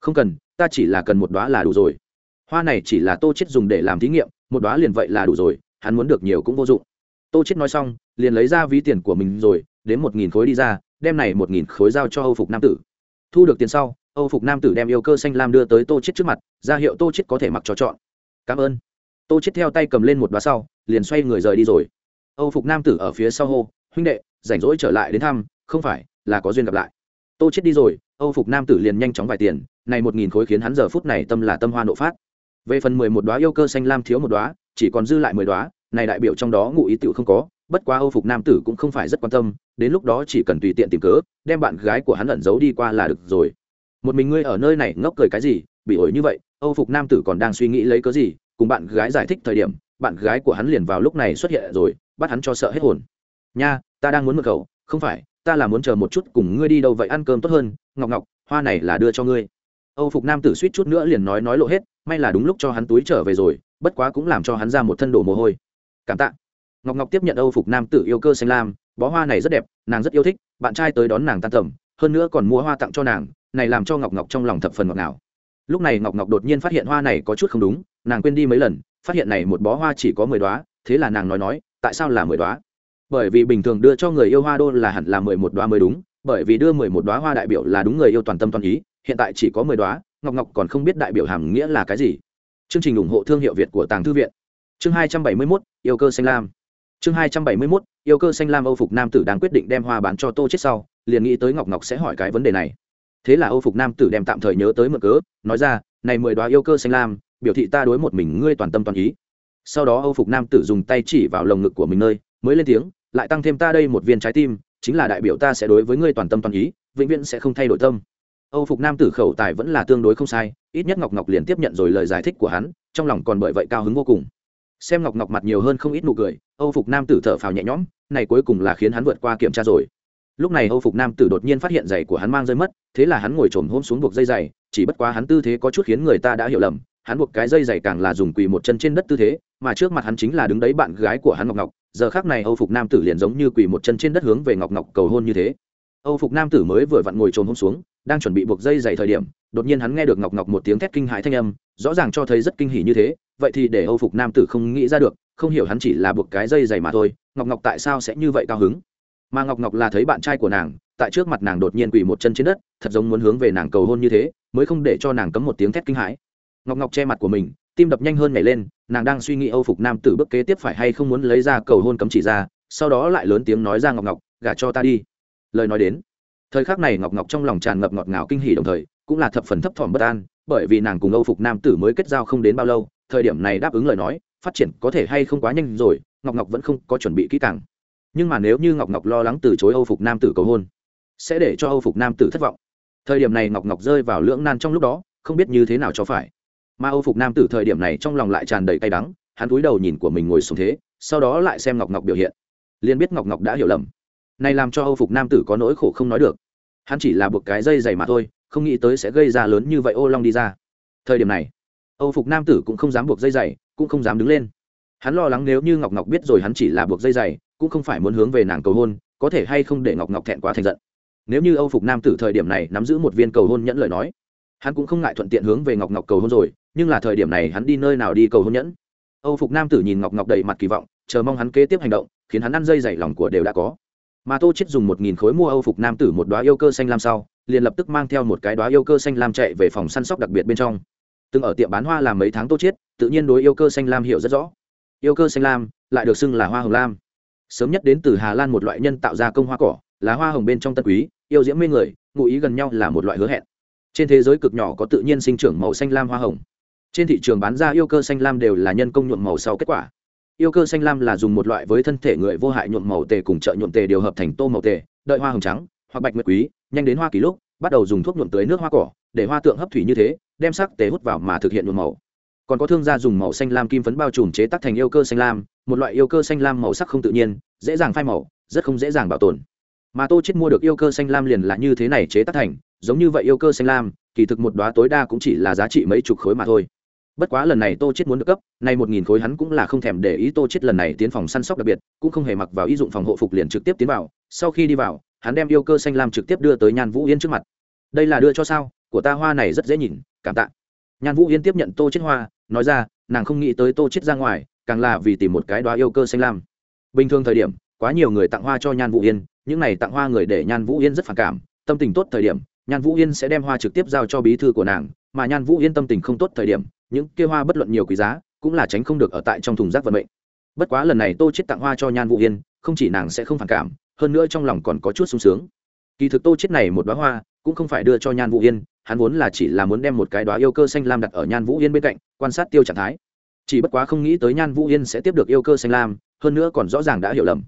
Không cần, ta chỉ là cần một đóa là đủ rồi. Hoa này chỉ là tô chết dùng để làm thí nghiệm, một đóa liền vậy là đủ rồi, hắn muốn được nhiều cũng vô dụng. Tô chết nói xong, liền lấy ra ví tiền của mình rồi, đến một nghìn khối đi ra, đem này một nghìn khối giao cho âu phục nam tử. Thu được tiền sau, âu phục nam tử đem yêu cơ xanh lam đưa tới tô chết trước mặt, ra hiệu tô chết có thể mặc cho chọn cảm ơn. Tô chết theo tay cầm lên một đóa sau, liền xoay người rời đi rồi. Âu phục nam tử ở phía sau hô, huynh đệ, rảnh rỗi trở lại đến thăm, không phải là có duyên gặp lại. Tô chết đi rồi, âu phục nam tử liền nhanh chóng vài tiền, này một nghìn khối khiến hắn giờ phút này tâm là tâm hoa nộ phát. Về phần mười một đoá yêu cơ xanh lam thiếu một đoá chỉ còn dư lại mười đoá này đại biểu trong đó ngụ ý tựu không có, bất quá âu phục nam tử cũng không phải rất quan tâm, đến lúc đó chỉ cần tùy tiện tìm cớ, đem bạn gái của hắn ẩn giấu đi qua là được rồi. Một mình ngươi ở nơi này ngốc cười cái gì, bị ổi như vậy âu phục nam tử còn đang suy nghĩ lấy cớ gì, cùng bạn gái giải thích thời điểm, bạn gái của hắn liền vào lúc này xuất hiện rồi, bắt hắn cho sợ hết hồn. Nha, ta đang muốn mượn cậu, không phải, ta là muốn chờ một chút cùng ngươi đi đâu vậy ăn cơm tốt hơn, ngọc ngọc, hoa này là đưa cho ngươi. Âu phục nam tử suýt chút nữa liền nói nói lộ hết, may là đúng lúc cho hắn túi trở về rồi, bất quá cũng làm cho hắn ra một thân đổ mồ hôi. Cảm tạ. Ngọc ngọc tiếp nhận âu phục nam tử yêu cơ xanh lam, bó hoa này rất đẹp, nàng rất yêu thích, bạn trai tới đón nàng tan tầm, hơn nữa còn mua hoa tặng cho nàng, này làm cho ngọc ngọc trong lòng thập phần ngọt ngào lúc này ngọc ngọc đột nhiên phát hiện hoa này có chút không đúng, nàng quên đi mấy lần, phát hiện này một bó hoa chỉ có mười đoá thế là nàng nói nói, tại sao là mười đoá bởi vì bình thường đưa cho người yêu hoa đô là hẳn là mười một đoá mới đúng, bởi vì đưa mười một đoá hoa đại biểu là đúng người yêu toàn tâm toàn ý, hiện tại chỉ có mười đoá ngọc ngọc còn không biết đại biểu hàm nghĩa là cái gì. Chương trình ủng hộ thương hiệu việt của tàng thư viện. Chương hai trăm bảy mươi mốt, yêu cơ xanh lam. Chương hai trăm bảy mươi mốt, yêu cơ xanh lam âu phục nam tử đang quyết định đem hoa bán cho tô chết sau, liền nghĩ tới ngọc ngọc sẽ hỏi cái vấn đề này thế là âu phục nam tử đem tạm thời nhớ tới mượn cớ, nói ra, này mười đoá yêu cơ xanh lam, biểu thị ta đối một mình ngươi toàn tâm toàn ý. Sau đó âu phục nam tử dùng tay chỉ vào lồng ngực của mình nơi, mới lên tiếng, lại tăng thêm ta đây một viên trái tim, chính là đại biểu ta sẽ đối với ngươi toàn tâm toàn ý, vĩnh viễn sẽ không thay đổi tâm. Âu phục nam tử khẩu tài vẫn là tương đối không sai, ít nhất ngọc ngọc liền tiếp nhận rồi lời giải thích của hắn, trong lòng còn bởi vậy cao hứng vô cùng. Xem ngọc ngọc mặt nhiều hơn không ít nụ cười, âu phục nam tử thở phào nhẹ nhõm, này cuối cùng là khiến hắn vượt qua kiểm tra rồi lúc này âu phục nam tử đột nhiên phát hiện giày của hắn mang rơi mất, thế là hắn ngồi trồm hôm xuống buộc dây giày, chỉ bất quá hắn tư thế có chút khiến người ta đã hiểu lầm, hắn buộc cái dây giày càng là dùng quỳ một chân trên đất tư thế, mà trước mặt hắn chính là đứng đấy bạn gái của hắn ngọc ngọc, giờ khác này âu phục nam tử liền giống như quỳ một chân trên đất hướng về ngọc ngọc cầu hôn như thế. Âu phục nam tử mới vừa vặn ngồi trồm hôm xuống, đang chuẩn bị buộc dây giày thời điểm, đột nhiên hắn nghe được ngọc ngọc một tiếng thét kinh hãi thanh âm, rõ ràng cho thấy rất kinh hỉ như thế, vậy thì để âu phục nam tử không nghĩ ra được, không hiểu hắn chỉ là buộc cái dây giày mà thôi, ngọc ngọc tại sao sẽ như vậy cao hứng? Mà ngọc ngọc là thấy bạn trai của nàng tại trước mặt nàng đột nhiên quỳ một chân trên đất thật giống muốn hướng về nàng cầu hôn như thế mới không để cho nàng cấm một tiếng thét kinh hãi ngọc ngọc che mặt của mình tim đập nhanh hơn nhảy lên nàng đang suy nghĩ âu phục nam tử bước kế tiếp phải hay không muốn lấy ra cầu hôn cấm chỉ ra sau đó lại lớn tiếng nói ra ngọc ngọc gả cho ta đi lời nói đến thời khắc này ngọc ngọc trong lòng tràn ngập ngọt ngào kinh hỉ đồng thời cũng là thập phần thấp thỏm bất an bởi vì nàng cùng âu phục nam tử mới kết giao không đến bao lâu thời điểm này đáp ứng lời nói phát triển có thể hay không quá nhanh rồi ngọc ngọc vẫn không có chuẩn bị kỹ càng nhưng mà nếu như ngọc ngọc lo lắng từ chối âu phục nam tử cầu hôn, sẽ để cho âu phục nam tử thất vọng. Thời điểm này ngọc ngọc rơi vào lưỡng nan trong lúc đó, không biết như thế nào cho phải. Mà âu phục nam tử thời điểm này trong lòng lại tràn đầy cay đắng, hắn cúi đầu nhìn của mình ngồi xuống thế, sau đó lại xem ngọc ngọc biểu hiện. Liền biết ngọc ngọc đã hiểu lầm. Này làm cho âu phục nam tử có nỗi khổ không nói được. Hắn chỉ là buộc cái dây dày mà thôi, không nghĩ tới sẽ gây ra lớn như vậy ô long đi ra. Thời điểm này, âu phục nam tử cũng không dám buộc dây dày, cũng không dám đứng lên. Hắn lo lắng nếu như ngọc ngọc biết rồi hắn chỉ là buộc dây dày cũng không phải muốn hướng về nàng cầu hôn, có thể hay không để ngọc ngọc thẹn quá thành giận. Nếu như âu phục nam tử thời điểm này nắm giữ một viên cầu hôn nhẫn lời nói, hắn cũng không ngại thuận tiện hướng về ngọc ngọc cầu hôn rồi, nhưng là thời điểm này hắn đi nơi nào đi cầu hôn nhẫn? Âu phục nam tử nhìn ngọc ngọc đầy mặt kỳ vọng, chờ mong hắn kế tiếp hành động, khiến hắn ăn dây dày lòng của đều đã có. Mà tô chết dùng một nghìn khối mua âu phục nam tử một đoá yêu cơ xanh lam sau, liền lập tức mang theo một cái đoá yêu cơ xanh lam chạy về phòng săn sóc đặc biệt bên trong. Từng ở tiệm bán hoa làm mấy tháng tô chết tự nhiên đối yêu cơ xanh lam hiểu rất rõ. Yêu cơ xanh lam, lại được xưng là hoa hồng lam sớm nhất đến từ hà lan một loại nhân tạo ra công hoa cỏ lá hoa hồng bên trong tân quý, yêu diễm mê người, ngụ ý gần nhau là một loại hứa hẹn. Trên thế giới cực nhỏ có tự nhiên sinh trưởng màu xanh lam hoa hồng. Trên thị trường bán ra yêu cơ xanh lam đều là nhân công nhuộm màu sau kết quả. Yêu cơ xanh lam là dùng một loại với thân thể người vô hại nhuộm màu tề cùng chợ nhuộm tề điều hợp thành tô màu tề, đợi hoa hồng trắng, hoặc bạch nguyệt quý, nhanh đến hoa kỳ lúc, bắt đầu dùng thuốc nhuộm tới nước hoa cỏ, để hoa tượng hấp thủy như thế, đem sắc tề hút vào mà thực hiện nhuộm màu còn có thương gia dùng màu xanh lam kim phấn bao trùm chế tác thành yêu cơ xanh lam, một loại yêu cơ xanh lam màu sắc không tự nhiên, dễ dàng phai màu, rất không dễ dàng bảo tồn. Mà tô chết mua được yêu cơ xanh lam liền là như thế này chế tác thành, giống như vậy yêu cơ xanh lam, kỳ thực một đóa tối đa cũng chỉ là giá trị mấy chục khối mà thôi. Bất quá lần này tô chết muốn được cấp, nay một nghìn khối hắn cũng là không thèm để ý tô chết lần này tiến phòng săn sóc đặc biệt, cũng không hề mặc vào y dụng phòng hộ phục liền trực tiếp tiến vào. Sau khi đi vào, hắn đem yêu cơ xanh lam trực tiếp đưa tới nhan vũ yên trước mặt. Đây là đưa cho sao? Của ta hoa này rất dễ nhìn, cảm tạ. Nhan vũ yên tiếp nhận tô chết hoa nói ra, nàng không nghĩ tới tô chết ra ngoài, càng là vì tìm một cái đoá yêu cơ xanh lam. Bình thường thời điểm, quá nhiều người tặng hoa cho nhan vũ yên, những này tặng hoa người để nhan vũ yên rất phản cảm, tâm tình tốt thời điểm, nhan vũ yên sẽ đem hoa trực tiếp giao cho bí thư của nàng, mà nhan vũ yên tâm tình không tốt thời điểm, những kia hoa bất luận nhiều quý giá, cũng là tránh không được ở tại trong thùng rác vận mệnh. Bất quá lần này tô chết tặng hoa cho nhan vũ yên, không chỉ nàng sẽ không phản cảm, hơn nữa trong lòng còn có chút sung sướng. Kỳ thực tô chết này một đóa hoa, cũng không phải đưa cho nhan vũ yên hắn vốn là chỉ là muốn đem một cái đóa yêu cơ xanh lam đặt ở nhan vũ yên bên cạnh, quan sát tiêu trạng thái. Chỉ bất quá không nghĩ tới nhan vũ yên sẽ tiếp được yêu cơ xanh lam, hơn nữa còn rõ ràng đã hiểu lầm.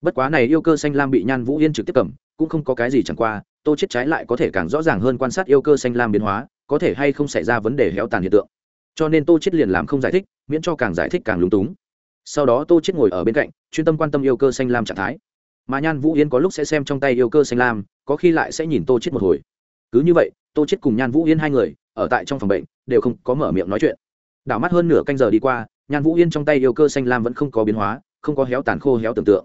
Bất quá này yêu cơ xanh lam bị nhan vũ yên trực tiếp cầm, cũng không có cái gì chẳng qua, tô chết trái lại có thể càng rõ ràng hơn quan sát yêu cơ xanh lam biến hóa, có thể hay không xảy ra vấn đề héo tàn hiện tượng. Cho nên tô chết liền làm không giải thích, miễn cho càng giải thích càng lúng túng. Sau đó tô chết ngồi ở bên cạnh, chuyên tâm quan tâm yêu cơ xanh lam trạng thái. Mà nhan vũ yên có lúc sẽ xem trong tay yêu cơ xanh lam, có khi lại sẽ nhìn tô chết một hồi. Cứ như vậy tô chết cùng nhan vũ yên hai người, ở tại trong phòng bệnh, đều không có mở miệng nói chuyện. Đảo mắt hơn nửa canh giờ đi qua, nhan vũ yên trong tay yêu cơ xanh lam vẫn không có biến hóa, không có héo tàn khô héo tưởng tượng.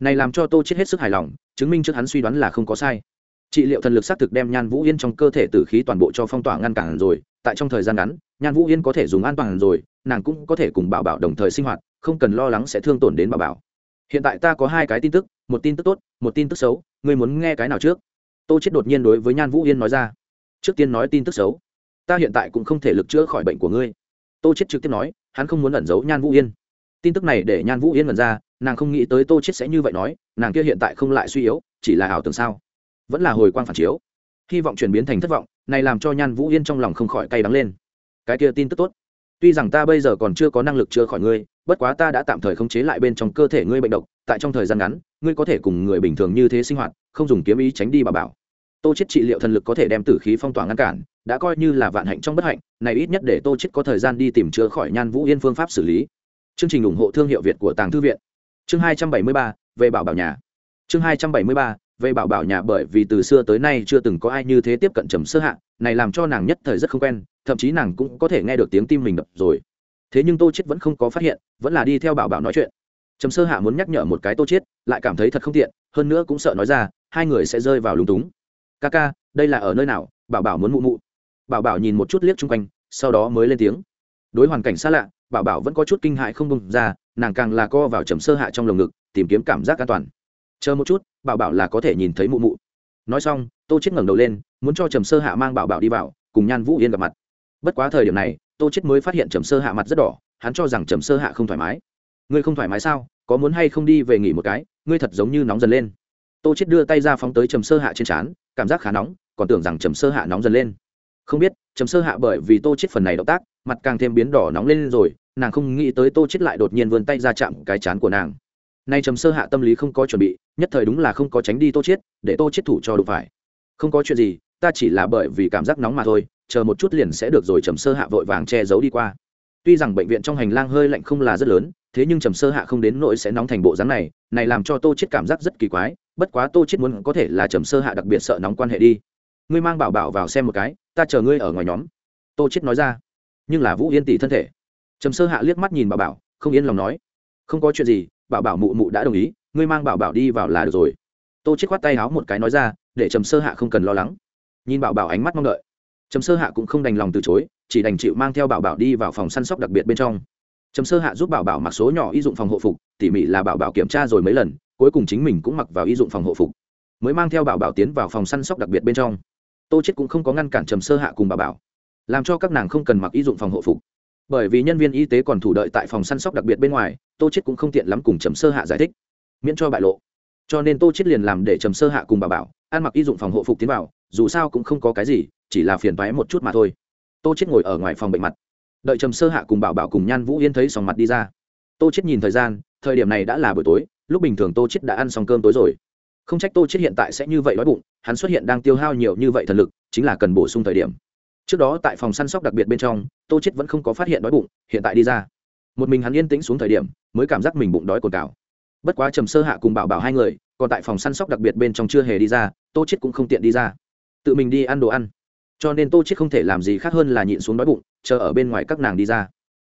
Này làm cho tô chết hết sức hài lòng, chứng minh trước hắn suy đoán là không có sai. Trị liệu thần lực xác thực đem nhan vũ yên trong cơ thể tử khí toàn bộ cho phong tỏa ngăn cản rồi, tại trong thời gian ngắn, nhan vũ yên có thể dùng an toàn rồi, nàng cũng có thể cùng bảo bảo đồng thời sinh hoạt, không cần lo lắng sẽ thương tổn đến bảo bảo. Hiện tại ta có hai cái tin tức, một tin tức tốt, một tin tức xấu, ngươi muốn nghe cái nào trước? Tô chết đột nhiên đối với nhan vũ yên nói ra trước tiên nói tin tức xấu. Ta hiện tại cũng không thể lực chữa khỏi bệnh của ngươi. Tô chết trực tiếp nói, hắn không muốn ẩn giấu nhan vũ yên. Tin tức này để nhan vũ yên ngẩn ra, nàng không nghĩ tới tô chết sẽ như vậy nói, nàng kia hiện tại không lại suy yếu, chỉ là ảo tưởng sao. Vẫn là hồi quang phản chiếu. Hy vọng chuyển biến thành thất vọng, này làm cho nhan vũ yên trong lòng không khỏi cay đắng lên. Cái kia tin tức tốt. Tuy rằng ta bây giờ còn chưa có năng lực chữa khỏi ngươi, bất quá ta đã tạm thời khống chế lại bên trong cơ thể ngươi bệnh độc, tại trong thời gian ngắn, ngươi có thể cùng người bình thường như thế sinh hoạt, không dùng kiếm ý tránh đi bà bảo tô chết trị liệu thần lực có thể đem tử khí phong tỏa ngăn cản, đã coi như là vạn hạnh trong bất hạnh, này ít nhất để tô chết có thời gian đi tìm chữa khỏi nhan vũ yên phương pháp xử lý. Chương trình ủng hộ thương hiệu việt của tàng thư viện. Chương hai trăm bảy mươi ba, về bảo bảo nhà. Chương hai trăm bảy mươi ba, về bảo bảo nhà bởi vì từ xưa tới nay chưa từng có ai như thế tiếp cận trầm sơ hạ, này làm cho nàng nhất thời rất không quen, thậm chí nàng cũng có thể nghe được tiếng tim mình đập rồi. Thế nhưng tô chết vẫn không có phát hiện, vẫn là đi theo bảo bảo nói chuyện. Trầm sơ hạ muốn nhắc nhở một cái tô chết lại cảm thấy thật không tiện, hơn nữa cũng sợ nói ra, hai người sẽ rơi vào lúng túng ca ca, đây là ở nơi nào? Bảo bảo muốn mụ mụ. Bảo bảo nhìn một chút liếc chung quanh, sau đó mới lên tiếng. Đối hoàn cảnh xa lạ, bảo bảo vẫn có chút kinh hại không bùng ra, nàng càng là co vào trầm sơ hạ trong lồng ngực, tìm kiếm cảm giác an toàn. Chờ một chút, bảo bảo là có thể nhìn thấy mụ mụ. Nói xong, tô chết ngẩng đầu lên, muốn cho trầm sơ hạ mang bảo bảo đi vào, cùng nhan vũ yên gặp mặt. Bất quá thời điểm này, tô chết mới phát hiện trầm sơ hạ mặt rất đỏ, hắn cho rằng trầm sơ hạ không thoải mái. Ngươi không thoải mái sao? Có muốn hay không đi về nghỉ một cái? Ngươi thật giống như nóng dần lên. Tô chết đưa tay ra phóng tới trầm sơ hạ trên trán cảm giác khá nóng, còn tưởng rằng trầm sơ hạ nóng dần lên. Không biết, trầm sơ hạ bởi vì tô chết phần này động tác, mặt càng thêm biến đỏ nóng lên rồi, nàng không nghĩ tới tô chết lại đột nhiên vươn tay ra chạm cái chán của nàng. Nay trầm sơ hạ tâm lý không có chuẩn bị, nhất thời đúng là không có tránh đi tô chết, để tô chết thủ cho đủ phải. Không có chuyện gì, ta chỉ là bởi vì cảm giác nóng mà thôi, chờ một chút liền sẽ được rồi, trầm sơ hạ vội vàng che giấu đi qua. Tuy rằng bệnh viện trong hành lang hơi lạnh không là rất lớn, thế nhưng trầm sơ hạ không đến nỗi sẽ nóng thành bộ dáng này này làm cho tô chết cảm giác rất kỳ quái bất quá tô chết muốn có thể là trầm sơ hạ đặc biệt sợ nóng quan hệ đi. Ngươi mang bảo bảo vào xem một cái, ta chờ ngươi ở ngoài nhóm. Tô chết nói ra. Nhưng là vũ yên tỷ thân thể. Trầm sơ hạ liếc mắt nhìn bảo bảo, không yên lòng nói. Không có chuyện gì, bảo bảo mụ mụ đã đồng ý, ngươi mang bảo bảo đi vào là được rồi. Tô chết khoát tay háo một cái nói ra, để trầm sơ hạ không cần lo lắng. Nhìn bảo bảo ánh mắt mong đợi. Trầm sơ hạ cũng không đành lòng từ chối, chỉ đành chịu mang theo bảo bảo đi vào phòng săn sóc đặc biệt bên trong. Trầm sơ hạ giúp bảo bảo mặc số nhỏ y dụng phòng hộ phục, tỉ mỉ là bảo bảo kiểm tra rồi mấy lần cuối cùng chính mình cũng mặc vào y dụng phòng hộ phục, mới mang theo bảo bảo tiến vào phòng săn sóc đặc biệt bên trong. Tô chết cũng không có ngăn cản trầm sơ hạ cùng bảo bảo, làm cho các nàng không cần mặc y dụng phòng hộ phục. Bởi vì nhân viên y tế còn thủ đợi tại phòng săn sóc đặc biệt bên ngoài, tô chết cũng không tiện lắm cùng trầm sơ hạ giải thích, miễn cho bại lộ. Cho nên tô chết liền làm để trầm sơ hạ cùng bảo bảo ăn mặc y dụng phòng hộ phục tiến vào, dù sao cũng không có cái gì, chỉ là phiền toái một chút mà thôi. Tô chết ngồi ở ngoài phòng bệnh mặt, đợi trầm sơ hạ cùng bảo bảo cùng nhan vũ yên thấy sòng mặt đi ra. Tô chết nhìn thời gian, thời điểm này đã là buổi tối lúc bình thường tô chết đã ăn xong cơm tối rồi. Không trách tô chết hiện tại sẽ như vậy đói bụng, hắn xuất hiện đang tiêu hao nhiều như vậy thần lực, chính là cần bổ sung thời điểm. Trước đó tại phòng săn sóc đặc biệt bên trong, tô chết vẫn không có phát hiện đói bụng, hiện tại đi ra. Một mình hắn yên tĩnh xuống thời điểm, mới cảm giác mình bụng đói cồn cào. Bất quá trầm sơ hạ cùng bảo bảo hai người, còn tại phòng săn sóc đặc biệt bên trong chưa hề đi ra, tô chết cũng không tiện đi ra. Tự mình đi ăn đồ ăn. Cho nên tô chết không thể làm gì khác hơn là nhịn xuống đói bụng, chờ ở bên ngoài các nàng đi ra.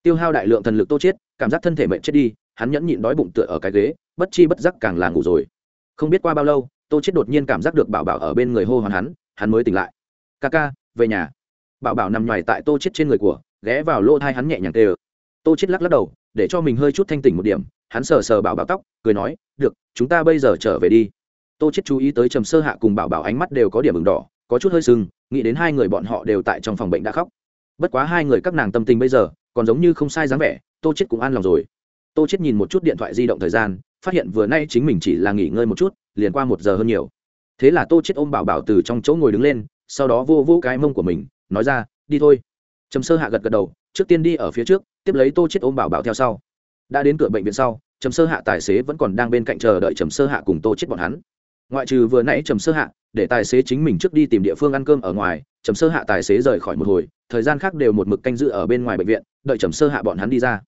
Tiêu hao đại lượng thần lực tô chết, cảm giác thân thể mệnh chết đi, hắn nhẫn nhịn đói bụng tựa ở cái ghế bất chi bất giác càng là ngủ rồi. Không biết qua bao lâu, tô chết đột nhiên cảm giác được bảo bảo ở bên người hô hoán hắn hắn mới tỉnh lại. Ca ca, về nhà. Bảo bảo nằm ngoài tại tô chết trên người của, ghé vào lỗ thai hắn nhẹ nhàng tê ờ tô chết lắc lắc đầu, để cho mình hơi chút thanh tỉnh một điểm, hắn sờ sờ bảo bảo tóc, cười nói, được, chúng ta bây giờ trở về đi. Tô chết chú ý tới trầm sơ hạ cùng bảo bảo ánh mắt đều có điểm ửng đỏ, có chút hơi sưng, nghĩ đến hai người bọn họ đều tại trong phòng bệnh đã khóc. Bất quá hai người các nàng tâm tình bây giờ, còn giống như không sai dáng vẻ, tô chết cũng an lòng rồi. Tô chết nhìn một chút điện thoại di động thời gian phát hiện vừa nay chính mình chỉ là nghỉ ngơi một chút, liền qua một giờ hơn nhiều. Thế là tô chết ôm bảo bảo từ trong chỗ ngồi đứng lên, sau đó vô vô cái mông của mình, nói ra, đi thôi. Trầm sơ hạ gật gật đầu, trước tiên đi ở phía trước, tiếp lấy tô chết ôm bảo bảo theo sau. Đã đến cửa bệnh viện sau, trầm sơ hạ tài xế vẫn còn đang bên cạnh chờ đợi trầm sơ hạ cùng tô chết bọn hắn. Ngoại trừ vừa nãy trầm sơ hạ, để tài xế chính mình trước đi tìm địa phương ăn cơm ở ngoài, trầm sơ hạ tài xế rời khỏi một hồi, thời gian khác đều một mực canh giữ ở bên ngoài bệnh viện, đợi trầm sơ hạ bọn hắn đi ra.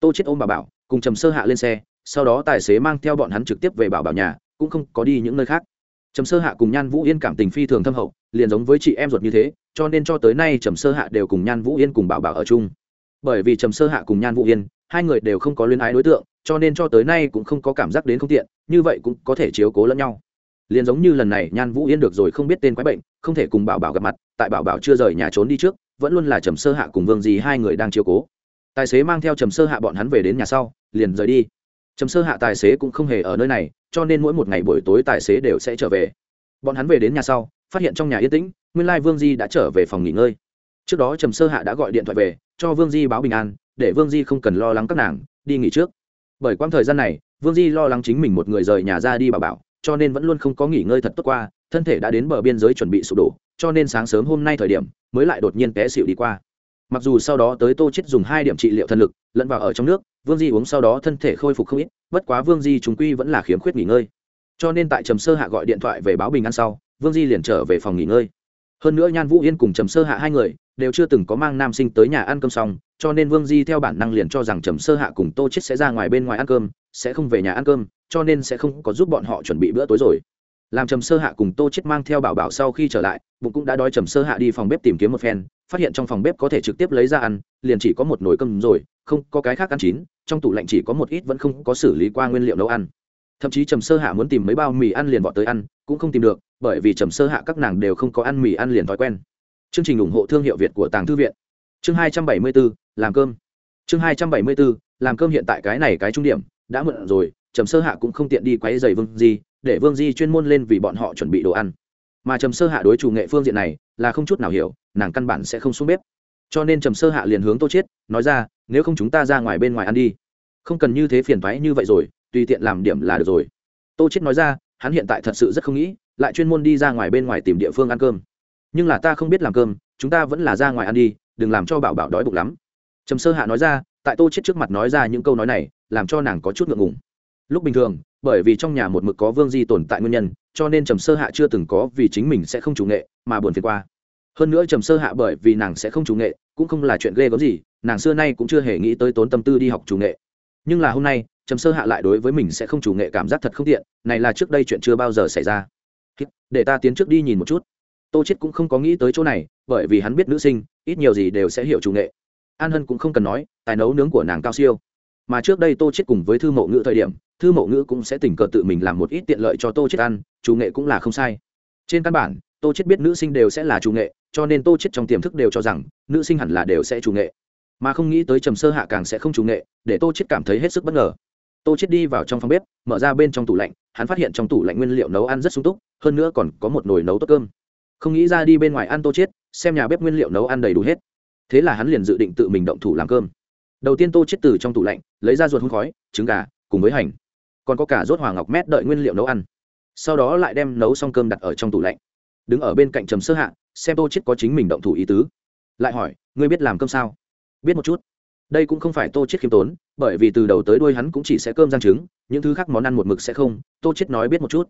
Tô chết ôm bà bảo, cùng trầm sơ hạ lên xe sau đó tài xế mang theo bọn hắn trực tiếp về bảo bảo nhà, cũng không có đi những nơi khác. Trầm sơ hạ cùng nhan vũ yên cảm tình phi thường thâm hậu, liền giống với chị em ruột như thế, cho nên cho tới nay trầm sơ hạ đều cùng nhan vũ yên cùng bảo bảo ở chung. Bởi vì trầm sơ hạ cùng nhan vũ yên, hai người đều không có luyến ái đối tượng, cho nên cho tới nay cũng không có cảm giác đến không tiện, như vậy cũng có thể chiếu cố lẫn nhau. Liền giống như lần này nhan vũ yên được rồi không biết tên quái bệnh, không thể cùng bảo bảo gặp mặt, tại bảo bảo chưa rời nhà trốn đi trước, vẫn luôn là trầm sơ hạ cùng vương dì hai người đang chiếu cố. Tài xế mang theo trầm sơ hạ bọn hắn về đến nhà sau, liền rời đi trầm sơ hạ tài xế cũng không hề ở nơi này, cho nên mỗi một ngày buổi tối tài xế đều sẽ trở về. Bọn hắn về đến nhà sau, phát hiện trong nhà yên tĩnh, nguyên lai vương di đã trở về phòng nghỉ ngơi. Trước đó trầm sơ hạ đã gọi điện thoại về, cho vương di báo bình an, để vương di không cần lo lắng các nàng, đi nghỉ trước. Bởi quãng thời gian này, vương di lo lắng chính mình một người rời nhà ra đi bảo bảo, cho nên vẫn luôn không có nghỉ ngơi thật tốt qua, thân thể đã đến bờ biên giới chuẩn bị sụp đổ, cho nên sáng sớm hôm nay thời điểm, mới lại đột nhiên té xịu đi qua. Mặc dù sau đó tới tô chết dùng hai điểm trị liệu thần lực, lẫn vào ở trong nước vương di uống sau đó thân thể khôi phục không ít, bất quá vương di chúng quy vẫn là khiếm khuyết nghỉ ngơi. Cho nên tại trầm sơ hạ gọi điện thoại về báo bình ăn sau, vương di liền trở về phòng nghỉ ngơi. Hơn nữa nhan vũ yên cùng trầm sơ hạ hai người đều chưa từng có mang nam sinh tới nhà ăn cơm xong, cho nên vương di theo bản năng liền cho rằng trầm sơ hạ cùng tô chết sẽ ra ngoài bên ngoài ăn cơm, sẽ không về nhà ăn cơm, cho nên sẽ không có giúp bọn họ chuẩn bị bữa tối rồi làm trầm sơ hạ cùng tô chết mang theo bảo bảo sau khi trở lại, bụng cũng đã đói trầm sơ hạ đi phòng bếp tìm kiếm một phen, phát hiện trong phòng bếp có thể trực tiếp lấy ra ăn, liền chỉ có một nồi cơm rồi, không có cái khác ăn chín, trong tủ lạnh chỉ có một ít vẫn không có xử lý qua nguyên liệu nấu ăn. Thậm chí trầm sơ hạ muốn tìm mấy bao mì ăn liền vọt tới ăn, cũng không tìm được, bởi vì trầm sơ hạ các nàng đều không có ăn mì ăn liền thói quen. Chương trình ủng hộ thương hiệu việt của tàng thư viện. Chương hai trăm bảy mươi bốn làm cơm. Chương hai trăm bảy mươi bốn làm cơm hiện tại cái này cái trung điểm, đã mượn rồi, trầm sơ hạ cũng không tiện đi quấy giày vương gì để vương di chuyên môn lên vì bọn họ chuẩn bị đồ ăn. Mà trầm sơ hạ đối chủ nghệ phương diện này là không chút nào hiểu, nàng căn bản sẽ không xuống bếp. Cho nên trầm sơ hạ liền hướng tô chiết, nói ra, nếu không chúng ta ra ngoài bên ngoài ăn đi. Không cần như thế phiền thoái như vậy rồi, tùy tiện làm điểm là được rồi. Tô chiết nói ra, hắn hiện tại thật sự rất không nghĩ, lại chuyên môn đi ra ngoài bên ngoài tìm địa phương ăn cơm. Nhưng là ta không biết làm cơm, chúng ta vẫn là ra ngoài ăn đi, đừng làm cho bảo bảo đói bụng lắm. Trầm sơ hạ nói ra, tại tô chết trước mặt nói ra những câu nói này, làm cho nàng có chút ngượng ngùng. Lúc bình thường bởi vì trong nhà một mực có vương di tồn tại nguyên nhân, cho nên trầm sơ hạ chưa từng có vì chính mình sẽ không chủ nghệ mà buồn phiền qua. Hơn nữa trầm sơ hạ bởi vì nàng sẽ không chủ nghệ, cũng không là chuyện ghê có gì, nàng xưa nay cũng chưa hề nghĩ tới tốn tâm tư đi học chủ nghệ. Nhưng là hôm nay, trầm sơ hạ lại đối với mình sẽ không chủ nghệ cảm giác thật không tiện, này là trước đây chuyện chưa bao giờ xảy ra. Để ta tiến trước đi nhìn một chút. Tô chết cũng không có nghĩ tới chỗ này, bởi vì hắn biết nữ sinh, ít nhiều gì đều sẽ hiểu chủ nghệ. An hân cũng không cần nói, tài nấu nướng của nàng cao siêu mà trước đây tô chết cùng với thư mộ ngữ thời điểm, thư mộ ngữ cũng sẽ tình cờ tự mình làm một ít tiện lợi cho tô chết ăn, chủ nghệ cũng là không sai. Trên căn bản, tô chết biết nữ sinh đều sẽ là chủ nghệ, cho nên tô chết trong tiềm thức đều cho rằng, nữ sinh hẳn là đều sẽ chủ nghệ. Mà không nghĩ tới trầm sơ hạ càng sẽ không chủ nghệ, để tô chết cảm thấy hết sức bất ngờ. Tô chết đi vào trong phòng bếp, mở ra bên trong tủ lạnh, hắn phát hiện trong tủ lạnh nguyên liệu nấu ăn rất sung túc, hơn nữa còn có một nồi nấu tốt cơm. Không nghĩ ra đi bên ngoài ăn tô chết, xem nhà bếp nguyên liệu nấu ăn đầy đủ hết. Thế là hắn liền dự định tự mình động thủ làm cơm đầu tiên tô chết từ trong tủ lạnh, lấy ra ruột hun khói, trứng gà, cùng với hành. Còn có cả rốt hoàng ngọc mét đợi nguyên liệu nấu ăn. Sau đó lại đem nấu xong cơm đặt ở trong tủ lạnh. Đứng ở bên cạnh trầm sơ hạ, xem tô chết có chính mình động thủ ý tứ. Lại hỏi, ngươi biết làm cơm sao? Biết một chút. Đây cũng không phải tô chết khiêm tốn, bởi vì từ đầu tới đuôi hắn cũng chỉ sẽ cơm rang trứng, những thứ khác món ăn một mực sẽ không, tô chết nói biết một chút.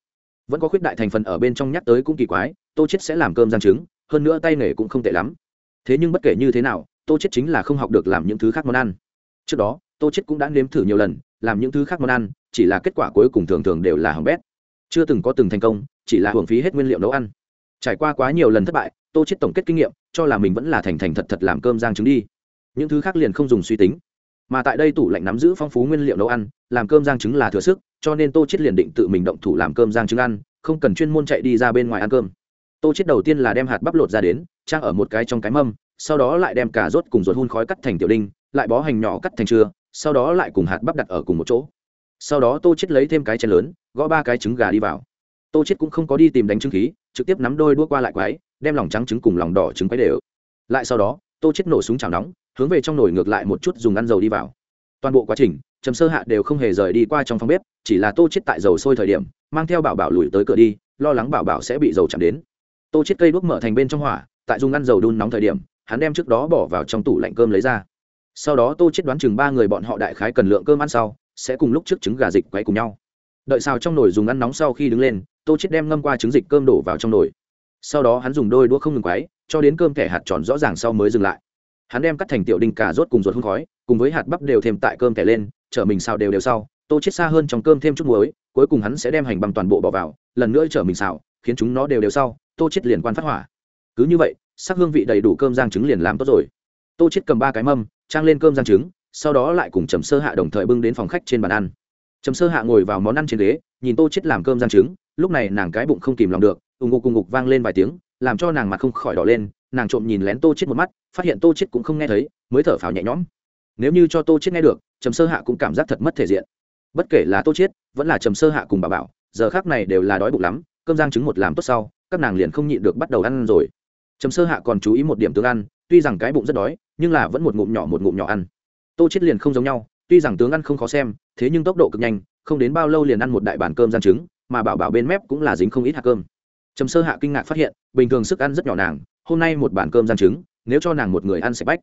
Vẫn có khuyết đại thành phần ở bên trong nhắc tới cũng kỳ quái, tô chết sẽ làm cơm rang trứng, hơn nữa tay nghề cũng không tệ lắm. Thế nhưng bất kể như thế nào tô chết chính là không học được làm những thứ khác món ăn. Trước đó, tô chết cũng đã nếm thử nhiều lần, làm những thứ khác món ăn, chỉ là kết quả cuối cùng thường thường đều là hỏng bét. Chưa từng có từng thành công, chỉ là hưởng phí hết nguyên liệu nấu ăn. Trải qua quá nhiều lần thất bại, tô chết tổng kết kinh nghiệm, cho là mình vẫn là thành thành thật thật làm cơm rang trứng đi. Những thứ khác liền không dùng suy tính. Mà tại đây tủ lạnh nắm giữ phong phú nguyên liệu nấu ăn, làm cơm rang trứng là thừa sức, cho nên tô chết liền định tự mình động thủ làm cơm rang trứng ăn, không cần chuyên môn chạy đi ra bên ngoài ăn cơm. Tô chết đầu tiên là đem hạt bắp lột ra đến, trang ở một cái trong cái mâm sau đó lại đem cà rốt cùng ruột hun khói cắt thành tiểu đinh, lại bó hành nhỏ cắt thành trưa sau đó lại cùng hạt bắp đặt ở cùng một chỗ. Sau đó tô chết lấy thêm cái chén lớn, gõ ba cái trứng gà đi vào. Tô chết cũng không có đi tìm đánh trứng khí, trực tiếp nắm đôi đua qua lại quái, đem lòng trắng trứng cùng lòng đỏ trứng quấy đều. Lại sau đó, tô chết nổ súng chảo nóng, hướng về trong nồi ngược lại một chút dùng ăn dầu đi vào. Toàn bộ quá trình, trầm sơ hạ đều không hề rời đi qua trong phòng bếp, chỉ là tô chết tại dầu sôi thời điểm, mang theo bảo bảo lùi tới cửa đi, lo lắng bảo bảo sẽ bị dầu chạm đến. Tô chết cây đuốc mở thành bên trong hỏa, tại dùng ăn dầu đun nóng thời điểm hắn đem trước đó bỏ vào trong tủ lạnh cơm lấy ra. Sau đó tô chết đoán chừng ba người bọn họ đại khái cần lượng cơm ăn sau, sẽ cùng lúc trước trứng gà dịch quấy cùng nhau. Đợi xào trong nồi dùng ăn nóng sau khi đứng lên, tô chết đem ngâm qua trứng dịch cơm đổ vào trong nồi. Sau đó hắn dùng đôi đũa không ngừng quấy, cho đến cơm thẻ hạt tròn rõ ràng sau mới dừng lại. Hắn đem cắt thành tiểu đinh cà rốt cùng ruột hun khói, cùng với hạt bắp đều thêm tại cơm thẻ lên chở mình xào đều đều sau, tô chết xa hơn trong cơm thêm chút muối, cuối cùng hắn sẽ đem hành bằng toàn bộ bỏ vào, lần nữa chở mình xào, khiến chúng nó đều đều sau, tô chết liền quan phát hỏa. Cứ như vậy sắc hương vị đầy đủ cơm rang trứng liền làm tốt rồi. Tô chết cầm ba cái mâm, trang lên cơm rang trứng, sau đó lại cùng trầm sơ hạ đồng thời bưng đến phòng khách trên bàn ăn. Trầm sơ hạ ngồi vào món ăn trên ghế, nhìn tô chết làm cơm rang trứng, lúc này nàng cái bụng không kìm lòng được, ù ngục cùng ngục vang lên vài tiếng, làm cho nàng mặt không khỏi đỏ lên, nàng trộm nhìn lén tô chết một mắt, phát hiện tô chết cũng không nghe thấy, mới thở phào nhẹ nhõm. Nếu như cho tô chết nghe được, trầm sơ hạ cũng cảm giác thật mất thể diện. Bất kể là tô chết vẫn là trầm sơ hạ cùng bà bảo, giờ khác này đều là đói bụng lắm, cơm rang trứng một làm tốt sau, các nàng liền không nhịn được bắt đầu ăn rồi trầm sơ hạ còn chú ý một điểm tướng ăn, tuy rằng cái bụng rất đói, nhưng là vẫn một ngụm nhỏ một ngụm nhỏ ăn. Tô chết liền không giống nhau, tuy rằng tướng ăn không khó xem, thế nhưng tốc độ cực nhanh, không đến bao lâu liền ăn một đại bản cơm giang trứng, mà bảo bảo bên mép cũng là dính không ít hạt cơm. Trầm sơ hạ kinh ngạc phát hiện, bình thường sức ăn rất nhỏ nàng, hôm nay một bản cơm giang trứng, nếu cho nàng một người ăn sạch bách.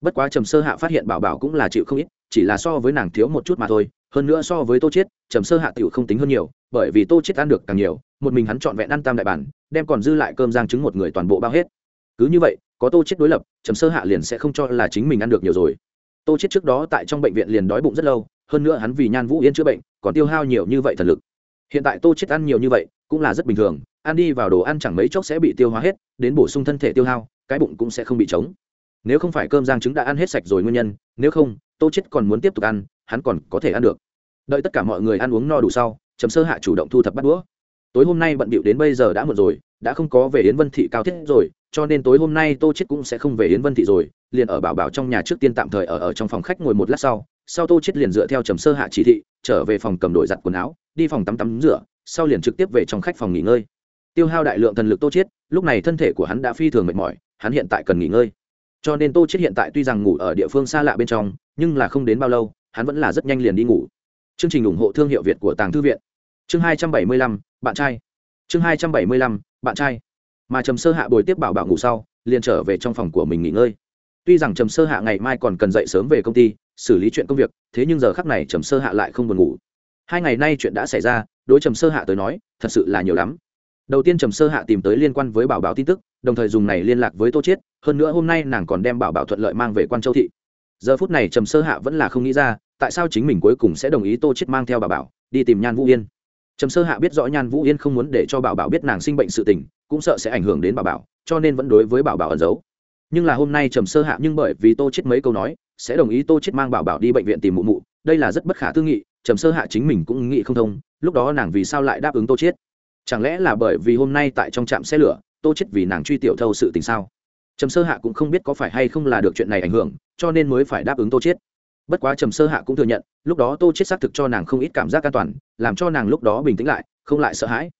Bất quá trầm sơ hạ phát hiện bảo bảo cũng là chịu không ít, chỉ là so với nàng thiếu một chút mà thôi, hơn nữa so với tô chết trầm sơ hạ tiểu không tính hơn nhiều, bởi vì tô chết ăn được càng nhiều, một mình hắn chọn vẹn ăn tam đại bản đem còn dư lại cơm giang trứng một người toàn bộ bao hết cứ như vậy, có tô chết đối lập, trầm sơ hạ liền sẽ không cho là chính mình ăn được nhiều rồi. Tô chết trước đó tại trong bệnh viện liền đói bụng rất lâu, hơn nữa hắn vì nhan vũ yên chữa bệnh, còn tiêu hao nhiều như vậy thần lực. Hiện tại tô chết ăn nhiều như vậy, cũng là rất bình thường, ăn đi vào đồ ăn chẳng mấy chốc sẽ bị tiêu hóa hết, đến bổ sung thân thể tiêu hao, cái bụng cũng sẽ không bị trống. Nếu không phải cơm giang trứng đã ăn hết sạch rồi nguyên nhân, nếu không, tô chết còn muốn tiếp tục ăn, hắn còn có thể ăn được. Đợi tất cả mọi người ăn uống no đủ sau chấm sơ hạ chủ động thu thập bắt đũa. Tối hôm nay bận bịu đến bây giờ đã muộn rồi đã không có về yến vân thị cao thiết rồi, cho nên tối hôm nay tô chết cũng sẽ không về yến vân thị rồi, liền ở bảo bảo trong nhà trước tiên tạm thời ở ở trong phòng khách ngồi một lát sau. Sau tô chết liền dựa theo trầm sơ hạ chỉ thị, trở về phòng cầm đổi giặt quần áo, đi phòng tắm tắm rửa, sau liền trực tiếp về trong khách phòng nghỉ ngơi. Tiêu hao đại lượng thần lực tô chết lúc này thân thể của hắn đã phi thường mệt mỏi, hắn hiện tại cần nghỉ ngơi. Cho nên tô chết hiện tại tuy rằng ngủ ở địa phương xa lạ bên trong, nhưng là không đến bao lâu, hắn vẫn là rất nhanh liền đi ngủ. Chương trình ủng hộ thương hiệu việt của tàng thư viện. Chương hai trăm bảy mươi lăm, bạn trai chương hai trăm bảy mươi lăm, bạn trai. Mà trầm sơ hạ bồi tiếp bảo bảo ngủ sau, liền trở về trong phòng của mình nghỉ ngơi. Tuy rằng trầm sơ hạ ngày mai còn cần dậy sớm về công ty, xử lý chuyện công việc, thế nhưng giờ khắc này trầm sơ hạ lại không buồn ngủ. Hai ngày nay chuyện đã xảy ra, đối trầm sơ hạ tới nói, thật sự là nhiều lắm. Đầu tiên trầm sơ hạ tìm tới liên quan với bảo bảo tin tức, đồng thời dùng này liên lạc với tô chiết, hơn nữa hôm nay nàng còn đem bảo bảo thuận lợi mang về quan châu thị. Giờ phút này trầm sơ hạ vẫn là không nghĩ ra, tại sao chính mình cuối cùng sẽ đồng ý tô chiết mang theo bảo bảo, đi tìm nhan vũ yên trầm sơ hạ biết rõ nhan vũ yên không muốn để cho bảo bảo biết nàng sinh bệnh sự tình, cũng sợ sẽ ảnh hưởng đến bảo bảo, cho nên vẫn đối với bảo bảo ẩn giấu. Nhưng là hôm nay trầm sơ hạ nhưng bởi vì tô chết mấy câu nói, sẽ đồng ý tô chết mang bảo bảo đi bệnh viện tìm mụ mụ, đây là rất bất khả tư nghị, trầm sơ hạ chính mình cũng nghĩ không thông, lúc đó nàng vì sao lại đáp ứng tô chết? Chẳng lẽ là bởi vì hôm nay tại trong trạm xe lửa, tô chết vì nàng truy tiểu thâu sự tình sao? Trầm sơ hạ cũng không biết có phải hay không là được chuyện này ảnh hưởng, cho nên mới phải đáp ứng tô chết bất quá trầm sơ hạ cũng thừa nhận, lúc đó tô chết xác thực cho nàng không ít cảm giác an toàn, làm cho nàng lúc đó bình tĩnh lại, không lại sợ hãi.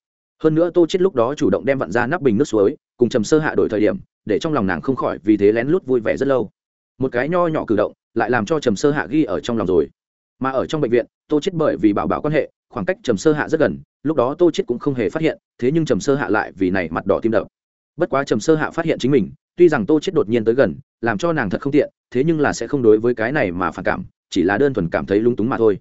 Hơn nữa tô chết lúc đó chủ động đem vặn ra nắp bình nước suối, cùng trầm sơ hạ đổi thời điểm, để trong lòng nàng không khỏi vì thế lén lút vui vẻ rất lâu. Một cái nho nhỏ cử động, lại làm cho trầm sơ hạ ghi ở trong lòng rồi. Mà ở trong bệnh viện, tô chết bởi vì bảo bảo quan hệ, khoảng cách trầm sơ hạ rất gần, lúc đó tô chết cũng không hề phát hiện, thế nhưng trầm sơ hạ lại vì này mặt đỏ tim đập. Bất quá trầm sơ hạ phát hiện chính mình tuy rằng tô chết đột nhiên tới gần, làm cho nàng thật không tiện, thế nhưng là sẽ không đối với cái này mà phản cảm, chỉ là đơn thuần cảm thấy lung túng mà thôi.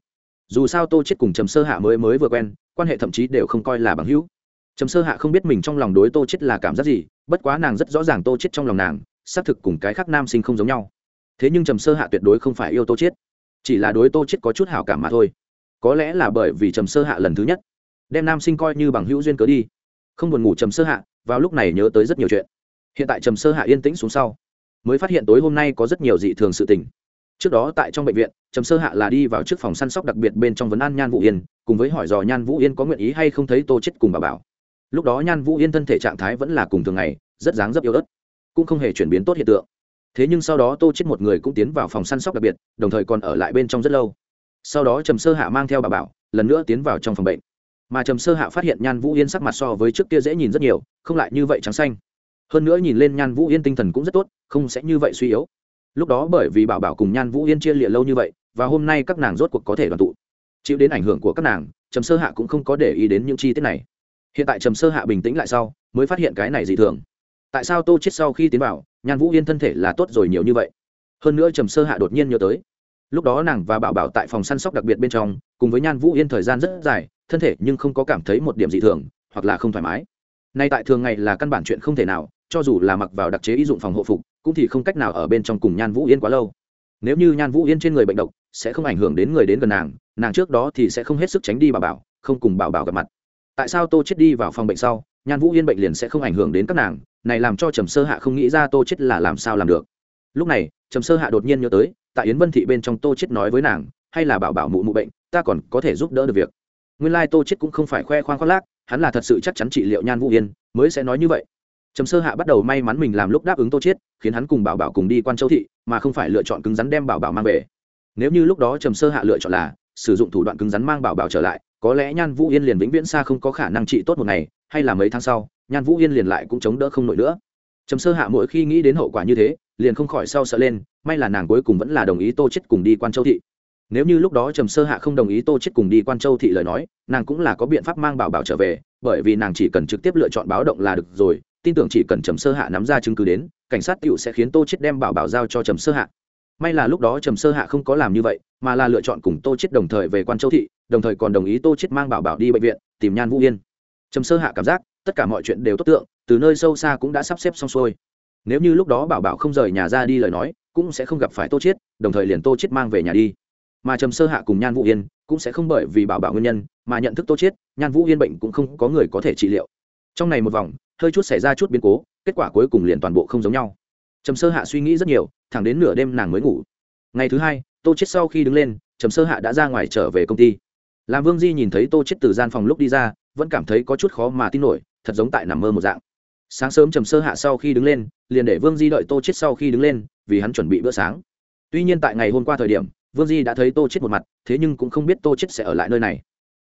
Dù sao tô chết cùng trầm sơ hạ mới mới vừa quen, quan hệ thậm chí đều không coi là bằng hữu. Trầm sơ hạ không biết mình trong lòng đối tô chết là cảm giác gì, bất quá nàng rất rõ ràng tô chết trong lòng nàng, xác thực cùng cái khác nam sinh không giống nhau. Thế nhưng trầm sơ hạ tuyệt đối không phải yêu tô chết, chỉ là đối tô chết có chút hảo cảm mà thôi. Có lẽ là bởi vì trầm sơ hạ lần thứ nhất đem nam sinh coi như bằng hữu duyên cớ đi. Không buồn ngủ trầm sơ hạ, vào lúc này nhớ tới rất nhiều chuyện hiện tại trầm sơ hạ yên tĩnh xuống sau, mới phát hiện tối hôm nay có rất nhiều dị thường sự tình. Trước đó tại trong bệnh viện, trầm sơ hạ là đi vào trước phòng săn sóc đặc biệt bên trong vấn an nhan vũ yên, cùng với hỏi dò nhan vũ yên có nguyện ý hay không thấy tô chết cùng bà bảo. Lúc đó nhan vũ yên thân thể trạng thái vẫn là cùng thường ngày, rất dáng dấp yếu ớt, cũng không hề chuyển biến tốt hiện tượng. Thế nhưng sau đó tô chết một người cũng tiến vào phòng săn sóc đặc biệt, đồng thời còn ở lại bên trong rất lâu. Sau đó trầm sơ hạ mang theo bà bảo, lần nữa tiến vào trong phòng bệnh. Mà trầm sơ hạ phát hiện nhan vũ yên sắc mặt so với trước kia dễ nhìn rất nhiều, không lại như vậy trắng xanh hơn nữa nhìn lên nhan vũ yên tinh thần cũng rất tốt, không sẽ như vậy suy yếu. Lúc đó bởi vì bảo bảo cùng nhan vũ yên chia lịa lâu như vậy, và hôm nay các nàng rốt cuộc có thể đoàn tụ. Chịu đến ảnh hưởng của các nàng, trầm sơ hạ cũng không có để ý đến những chi tiết này. Hiện tại trầm sơ hạ bình tĩnh lại sau, mới phát hiện cái này dị thường. Tại sao tô chết sau khi tiến vào, nhan vũ yên thân thể là tốt rồi nhiều như vậy? Hơn nữa trầm sơ hạ đột nhiên nhớ tới. Lúc đó nàng và bảo bảo tại phòng săn sóc đặc biệt bên trong, cùng với nhan vũ yên thời gian rất dài, thân thể nhưng không có cảm thấy một điểm dị thường, hoặc là không thoải mái. Nay tại thường ngày là căn bản chuyện không thể nào cho dù là mặc vào đặc chế y dụng phòng hộ phục, cũng thì không cách nào ở bên trong cùng nhan vũ yên quá lâu. Nếu như nhan vũ yên trên người bệnh độc, sẽ không ảnh hưởng đến người đến gần nàng nàng trước đó thì sẽ không hết sức tránh đi bà bảo, không cùng bảo bảo gặp mặt. Tại sao tô chết đi vào phòng bệnh sau, nhan vũ yên bệnh liền sẽ không ảnh hưởng đến các nàng, này làm cho trầm sơ hạ không nghĩ ra tô chết là làm sao làm được. Lúc này, trầm sơ hạ đột nhiên nhớ tới, tại yến vân thị bên trong tô chết nói với nàng, hay là bảo bảo mụ mụ bệnh, ta còn có thể giúp đỡ được việc. Nguyên lai tô chết cũng không phải khoe khoang khoác lác, hắn là thật sự chắc chắn trị liệu nhan vũ yên, mới sẽ nói như vậy trầm sơ hạ bắt đầu may mắn mình làm lúc đáp ứng tô chết khiến hắn cùng bảo bảo cùng đi quan châu thị, mà không phải lựa chọn cứng rắn đem bảo bảo mang về. Nếu như lúc đó trầm sơ hạ lựa chọn là sử dụng thủ đoạn cứng rắn mang bảo bảo trở lại, có lẽ nhan vũ yên liền vĩnh viễn xa không có khả năng trị tốt một ngày, hay là mấy tháng sau, nhan vũ yên liền lại cũng chống đỡ không nổi nữa. Trầm sơ hạ mỗi khi nghĩ đến hậu quả như thế, liền không khỏi sau sợ lên, may là nàng cuối cùng vẫn là đồng ý tô chết cùng đi quan châu thị. Nếu như lúc đó trầm sơ hạ không đồng ý tô chết cùng đi quan châu thị lời nói, nàng cũng là có biện pháp mang bảo bảo trở về, bởi vì nàng chỉ cần trực tiếp lựa chọn báo động là được rồi tin tưởng chỉ cần trầm sơ hạ nắm ra chứng cứ đến, cảnh sát cựu sẽ khiến tô chết đem bảo bảo giao cho trầm sơ hạ. May là lúc đó trầm sơ hạ không có làm như vậy, mà là lựa chọn cùng tô chết đồng thời về quan châu thị, đồng thời còn đồng ý tô chết mang bảo bảo đi bệnh viện, tìm nhan vũ yên. Trầm sơ hạ cảm giác, tất cả mọi chuyện đều tốt tượng, từ nơi sâu xa cũng đã sắp xếp xong xuôi. Nếu như lúc đó bảo bảo không rời nhà ra đi lời nói, cũng sẽ không gặp phải tô chết đồng thời liền tô chết mang về nhà đi. Mà trầm sơ hạ cùng nhan vũ yên cũng sẽ không bởi vì bảo bảo nguyên nhân mà nhận thức tô chết nhan vũ yên bệnh cũng không có người có thể trị liệu trong này một vòng, hơi chút xảy ra chút biến cố, kết quả cuối cùng liền toàn bộ không giống nhau. Trầm sơ hạ suy nghĩ rất nhiều, thẳng đến nửa đêm nàng mới ngủ. Ngày thứ hai, tô chết sau khi đứng lên, trầm sơ hạ đã ra ngoài trở về công ty. Làm vương di nhìn thấy tô chết từ gian phòng lúc đi ra, vẫn cảm thấy có chút khó mà tin nổi, thật giống tại nằm mơ một dạng. Sáng sớm trầm sơ hạ sau khi đứng lên, liền để vương di đợi tô chết sau khi đứng lên, vì hắn chuẩn bị bữa sáng. Tuy nhiên tại ngày hôm qua thời điểm, vương di đã thấy tô chết một mặt, thế nhưng cũng không biết tô chết sẽ ở lại nơi này.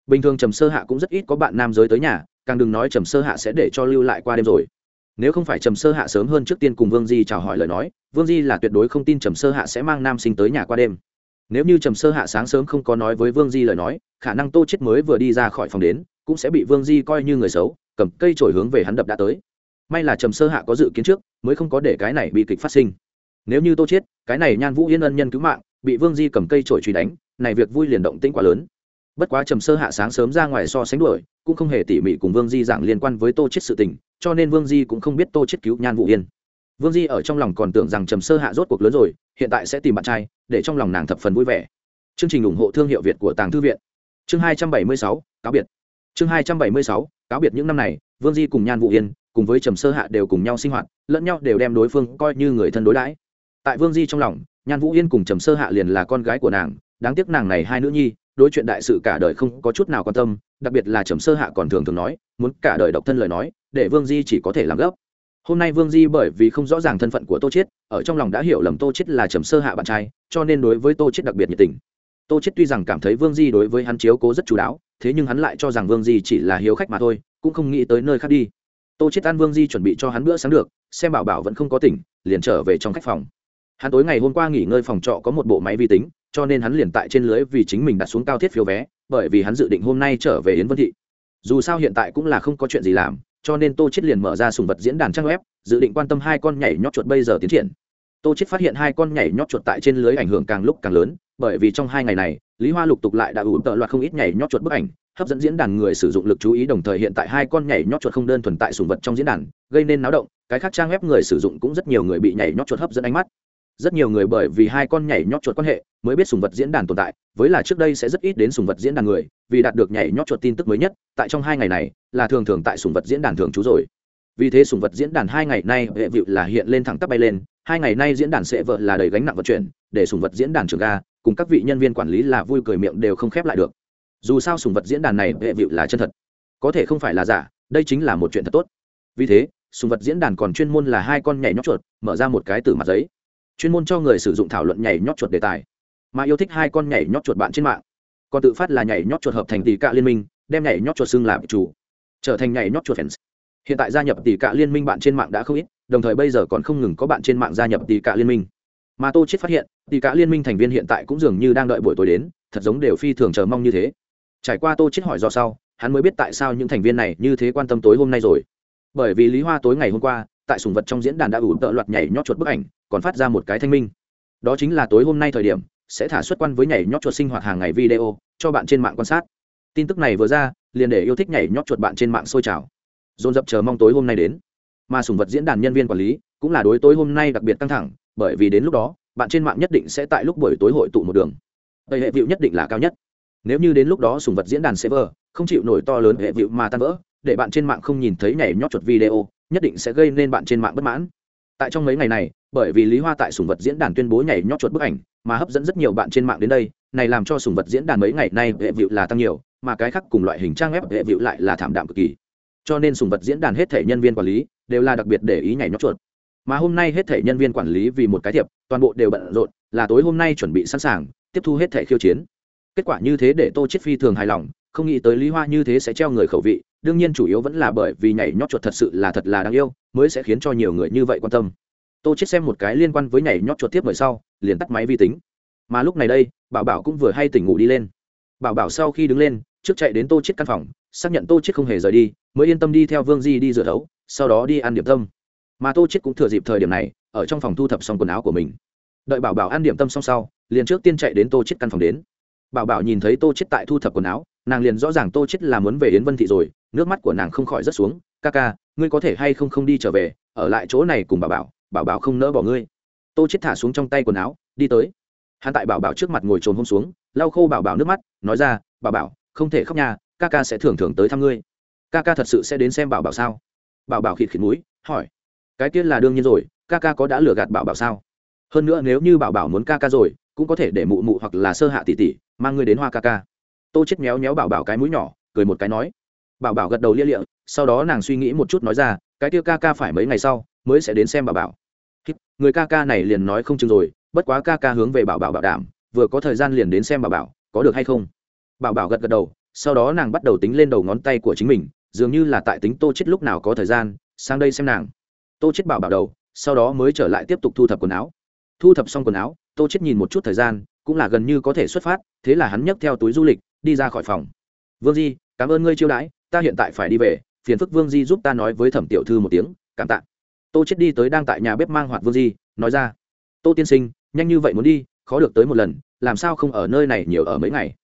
Bình thường trầm sơ hạ cũng rất ít có bạn nam giới tới nhà càng đừng nói trầm sơ hạ sẽ để cho lưu lại qua đêm rồi. Nếu không phải trầm sơ hạ sớm hơn trước tiên cùng vương di chào hỏi lời nói, vương di là tuyệt đối không tin trầm sơ hạ sẽ mang nam sinh tới nhà qua đêm. Nếu như trầm sơ hạ sáng sớm không có nói với vương di lời nói, khả năng tô chết mới vừa đi ra khỏi phòng đến, cũng sẽ bị vương di coi như người xấu, cầm cây trổi hướng về hắn đập đã tới. May là trầm sơ hạ có dự kiến trước, mới không có để cái này bị kịch phát sinh. Nếu như tô chết, cái này nhan vũ yên ân nhân cứu mạng, bị vương di cầm cây trổi truy đánh, này việc vui liền động tĩnh quá lớn bất quá trầm sơ hạ sáng sớm ra ngoài so sánh đuổi, cũng không hề tỉ mỉ cùng vương di giảng liên quan với tô chết sự tình, cho nên vương di cũng không biết tô chết cứu nhan vũ yên. Vương di ở trong lòng còn tưởng rằng trầm sơ hạ rốt cuộc lớn rồi, hiện tại sẽ tìm bạn trai, để trong lòng nàng thập phần vui vẻ. Chương trình ủng hộ thương hiệu việt của tàng thư viện. Chương hai trăm bảy mươi sáu, cáo biệt. Chương hai trăm bảy mươi sáu, cáo biệt những năm này, vương di cùng nhan vũ yên, cùng với trầm sơ hạ đều cùng nhau sinh hoạt, lẫn nhau đều đem đối phương coi như người thân đối đãi. Tại vương di trong lòng, nhan vũ yên cùng trầm sơ hạ liền là con gái của nàng, đáng tiếc nàng này hai nữ nhi đối chuyện đại sự cả đời không có chút nào quan tâm, đặc biệt là trầm sơ hạ còn thường thường nói, muốn cả đời độc thân lời nói, để vương di chỉ có thể làm gấp. Hôm nay vương di bởi vì không rõ ràng thân phận của tô chiết, ở trong lòng đã hiểu lầm tô chiết là trầm sơ hạ bạn trai, cho nên đối với tô chiết đặc biệt nhiệt tình. Tô chiết tuy rằng cảm thấy vương di đối với hắn chiếu cố rất chú đáo, thế nhưng hắn lại cho rằng vương di chỉ là hiếu khách mà thôi, cũng không nghĩ tới nơi khác đi. Tô chiết ăn vương di chuẩn bị cho hắn bữa sáng được, xem bảo bảo vẫn không có tỉnh, liền trở về trong khách phòng. Hắn tối ngày hôm qua nghỉ ngơi phòng trọ có một bộ máy vi tính cho nên hắn liền tại trên lưới vì chính mình đặt xuống cao thiết phiếu vé, bởi vì hắn dự định hôm nay trở về yến vân thị. Dù sao hiện tại cũng là không có chuyện gì làm, cho nên tô chết liền mở ra sùng vật diễn đàn trang web, dự định quan tâm hai con nhảy nhót chuột bây giờ tiến triển. Tô chết phát hiện hai con nhảy nhót chuột tại trên lưới ảnh hưởng càng lúc càng lớn, bởi vì trong hai ngày này, lý hoa lục tục lại đã ủ tợ loạt không ít nhảy nhót chuột bức ảnh, hấp dẫn diễn đàn người sử dụng lực chú ý đồng thời hiện tại hai con nhảy nhót chuột không đơn thuần tại sùng vật trong diễn đàn, gây nên náo động, cái khác trang web người sử dụng cũng rất nhiều người bị nhảy nhót chuột hấp dẫn ánh mắt rất nhiều người bởi vì hai con nhảy nhót chuột quan hệ mới biết sùng vật diễn đàn tồn tại, với là trước đây sẽ rất ít đến sùng vật diễn đàn người, vì đạt được nhảy nhót chuột tin tức mới nhất, tại trong hai ngày này là thường thường tại sùng vật diễn đàn thường trú rồi. Vì thế sùng vật diễn đàn hai ngày nay hệ vịu là hiện lên thẳng tắp bay lên, hai ngày nay diễn đàn sẽ vợ là đầy gánh nặng vận chuyển, để sùng vật diễn đàn trường ga cùng các vị nhân viên quản lý là vui cười miệng đều không khép lại được. Dù sao sùng vật diễn đàn này hệ vịu là chân thật, có thể không phải là giả, đây chính là một chuyện thật tốt. Vì thế, sùng vật diễn đàn còn chuyên môn là hai con nhảy nhót chuột, mở ra một cái từ mặt giấy chuyên môn cho người sử dụng thảo luận nhảy nhót chuột đề tài. Mà yêu thích hai con nhảy nhót chuột bạn trên mạng. Còn tự phát là nhảy nhót chuột hợp thành tỷ cạ liên minh, đem nhảy nhót chuột xưng làm chủ. Trở thành nhảy nhót chuột fans. Hiện tại gia nhập tỷ cạ liên minh bạn trên mạng đã không ít, đồng thời bây giờ còn không ngừng có bạn trên mạng gia nhập tỷ cạ liên minh. Mà tô chết phát hiện, tỷ cạ liên minh thành viên hiện tại cũng dường như đang đợi buổi tối đến, thật giống đều phi thường chờ mong như thế. Trải qua tô chết hỏi do sau, hắn mới biết tại sao những thành viên này như thế quan tâm tối hôm nay rồi. Bởi vì lý hoa tối ngày hôm qua tại sùng vật trong diễn đàn đã ủ tợ loạt nhảy nhót chuột bức ảnh, còn phát ra một cái thanh minh. Đó chính là tối hôm nay thời điểm, sẽ thả xuất quan với nhảy nhót chuột sinh hoạt hàng ngày video, cho bạn trên mạng quan sát. Tin tức này vừa ra, liền để yêu thích nhảy nhót chuột bạn trên mạng sôi trào. Dồn dập chờ mong tối hôm nay đến. Mà sùng vật diễn đàn nhân viên quản lý cũng là đối tối hôm nay đặc biệt căng thẳng, bởi vì đến lúc đó, bạn trên mạng nhất định sẽ tại lúc buổi tối hội tụ một đường. Tây hệ vịu nhất định là cao nhất. Nếu như đến lúc đó sùng vật diễn đàn server không chịu nổi to lớn hệ vịu mà tan vỡ, để bạn trên mạng không nhìn thấy nhảy nhót chuột video nhất định sẽ gây nên bạn trên mạng bất mãn. Tại trong mấy ngày này, bởi vì lý hoa tại sùng vật diễn đàn tuyên bố nhảy nhót chuột bức ảnh, mà hấp dẫn rất nhiều bạn trên mạng đến đây, này làm cho sùng vật diễn đàn mấy ngày nay hệ vịu là tăng nhiều, mà cái khác cùng loại hình trang web hệ vịu lại là thảm đạm cực kỳ. Cho nên sùng vật diễn đàn hết thể nhân viên quản lý đều là đặc biệt để ý nhảy nhót chuột. Mà hôm nay hết thể nhân viên quản lý vì một cái thiệp, toàn bộ đều bận rộn, là tối hôm nay chuẩn bị sẵn sàng, tiếp thu hết thể khiêu chiến. Kết quả như thế để tô chết phi thường hài lòng, không nghĩ tới lý hoa như thế sẽ treo người khẩu vị đương nhiên chủ yếu vẫn là bởi vì nhảy nhót chuột thật sự là thật là đáng yêu, mới sẽ khiến cho nhiều người như vậy quan tâm. Tô chết xem một cái liên quan với nhảy nhót chuột tiếp mời sau, liền tắt máy vi tính. Mà lúc này đây, bảo bảo cũng vừa hay tỉnh ngủ đi lên. Bảo bảo sau khi đứng lên, trước chạy đến tô chết căn phòng, xác nhận tô chết không hề rời đi, mới yên tâm đi theo vương di đi rửa đấu sau đó đi ăn điểm tâm. Mà tô chết cũng thừa dịp thời điểm này, ở trong phòng thu thập xong quần áo của mình. Đợi bảo bảo ăn điểm tâm xong sau, liền trước tiên chạy đến tô chết căn phòng đến. Bảo bảo nhìn thấy tô chết tại thu thập quần áo nàng liền rõ ràng tô chết là muốn về yến vân thị rồi, nước mắt của nàng không khỏi rất xuống. Ca ca, ngươi có thể hay không không đi trở về, ở lại chỗ này cùng bảo bảo bảo bảo không nỡ bỏ ngươi. Tô chết thả xuống trong tay quần áo, đi tới. Hắn tại bảo bảo trước mặt ngồi trồn hôm xuống, lau khô bảo bảo nước mắt, nói ra, bảo bảo, không thể khóc nhà ca ca sẽ thường thường tới thăm ngươi. Ca ca thật sự sẽ đến xem bảo bảo sao? Bảo bảo khịt khịt mũi, hỏi, cái kia là đương nhiên rồi, ca ca có đã lừa gạt bảo bảo sao? Hơn nữa nếu như bảo bảo muốn ca ca rồi, cũng có thể để mụ mụ hoặc là sơ hạ tỷ tỷ, mang ngươi đến hoa ca ca tô chết méo méo bảo bảo cái mũi nhỏ, cười một cái nói. Bảo bảo gật đầu lia lịa, sau đó nàng suy nghĩ một chút nói ra, cái kia ca ca phải mấy ngày sau mới sẽ đến xem bảo bảo. Người ca ca này liền nói không chừng rồi, bất quá ca ca hướng về bảo bảo bảo đảm, vừa có thời gian liền đến xem bảo bảo, có được hay không? Bảo bảo gật gật đầu, sau đó nàng bắt đầu tính lên đầu ngón tay của chính mình, dường như là tại tính tô chết lúc nào có thời gian, sang đây xem nàng. Tô chết bảo bảo đầu, sau đó mới trở lại tiếp tục thu thập quần áo. Thu thập xong quần áo, tô chết nhìn một chút thời gian, cũng là gần như có thể xuất phát, thế là hắn nhấc theo túi du lịch đi ra khỏi phòng. Vương di, cảm ơn ngươi chiêu đãi, ta hiện tại phải đi về, phiền phức vương di giúp ta nói với thẩm tiểu thư một tiếng, cảm tạ. Tô chết đi tới đang tại nhà bếp mang hoạt vương di, nói ra. Tô tiên sinh, nhanh như vậy muốn đi, khó được tới một lần, làm sao không ở nơi này nhiều ở mấy ngày?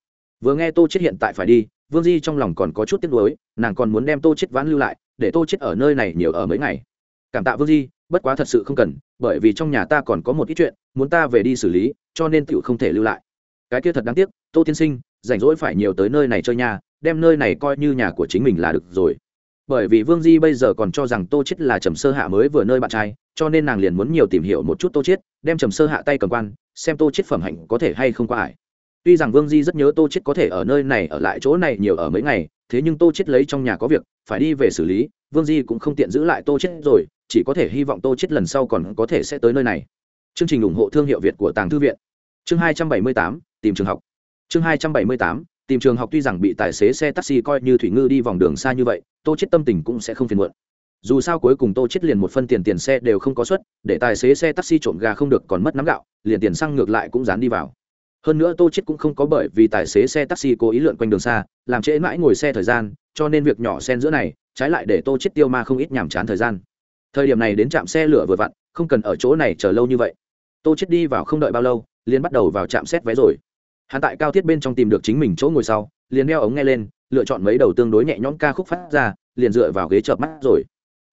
Vừa nghe tô chết hiện tại phải đi, vương di trong lòng còn có chút tiếc nuối, nàng còn muốn đem tô chết vãn lưu lại, để tô chết ở nơi này nhiều ở mấy ngày. Cảm tạ vương di, bất quá thật sự không cần, bởi vì trong nhà ta còn có một ít chuyện, muốn ta về đi xử lý, cho nên tựu không thể lưu lại. Cái kia thật đáng tiếc, tô tiên sinh rảnh rỗi phải nhiều tới nơi này chơi nhà đem nơi này coi như nhà của chính mình là được rồi. Bởi vì vương di bây giờ còn cho rằng tô chết là trầm sơ hạ mới vừa nơi bạn trai cho nên nàng liền muốn nhiều tìm hiểu một chút tô chết đem trầm sơ hạ tay cầm quan xem tô chết phẩm hạnh có thể hay không qua ải. Tuy rằng vương di rất nhớ tô chết có thể ở nơi này ở lại chỗ này nhiều ở mấy ngày thế nhưng tô chết lấy trong nhà có việc phải đi về xử lý vương di cũng không tiện giữ lại tô chết rồi chỉ có thể hy vọng tô chết lần sau còn có thể sẽ tới nơi này. Chương trình ủng hộ thương hiệu việt của tàng thư viện. Chương 278, tìm trường học chương 278, tìm trường học tuy rằng bị tài xế xe taxi coi như thủy ngư đi vòng đường xa như vậy tô chết tâm tình cũng sẽ không phiền muộn. Dù sao cuối cùng tô chết liền một phân tiền tiền xe đều không có suất để tài xế xe taxi trộm gà không được còn mất nắm gạo liền tiền xăng ngược lại cũng dán đi vào. Hơn nữa tô chết cũng không có bởi vì tài xế xe taxi cố ý lượn quanh đường xa làm trễ mãi ngồi xe thời gian cho nên việc nhỏ xen giữa này trái lại để tô chết tiêu ma không ít nhàm chán thời gian. Thời điểm này đến trạm xe lửa vừa vặn không cần ở chỗ này chờ lâu như vậy. Tô chết đi vào không đợi bao lâu liền bắt đầu vào trạm xét vé rồi hắn tại cao thiết bên trong tìm được chính mình chỗ ngồi sau, liền đeo ống nghe lên, lựa chọn mấy đầu tương đối nhẹ nhõm ca khúc phát ra, liền dựa vào ghế chợp mắt rồi.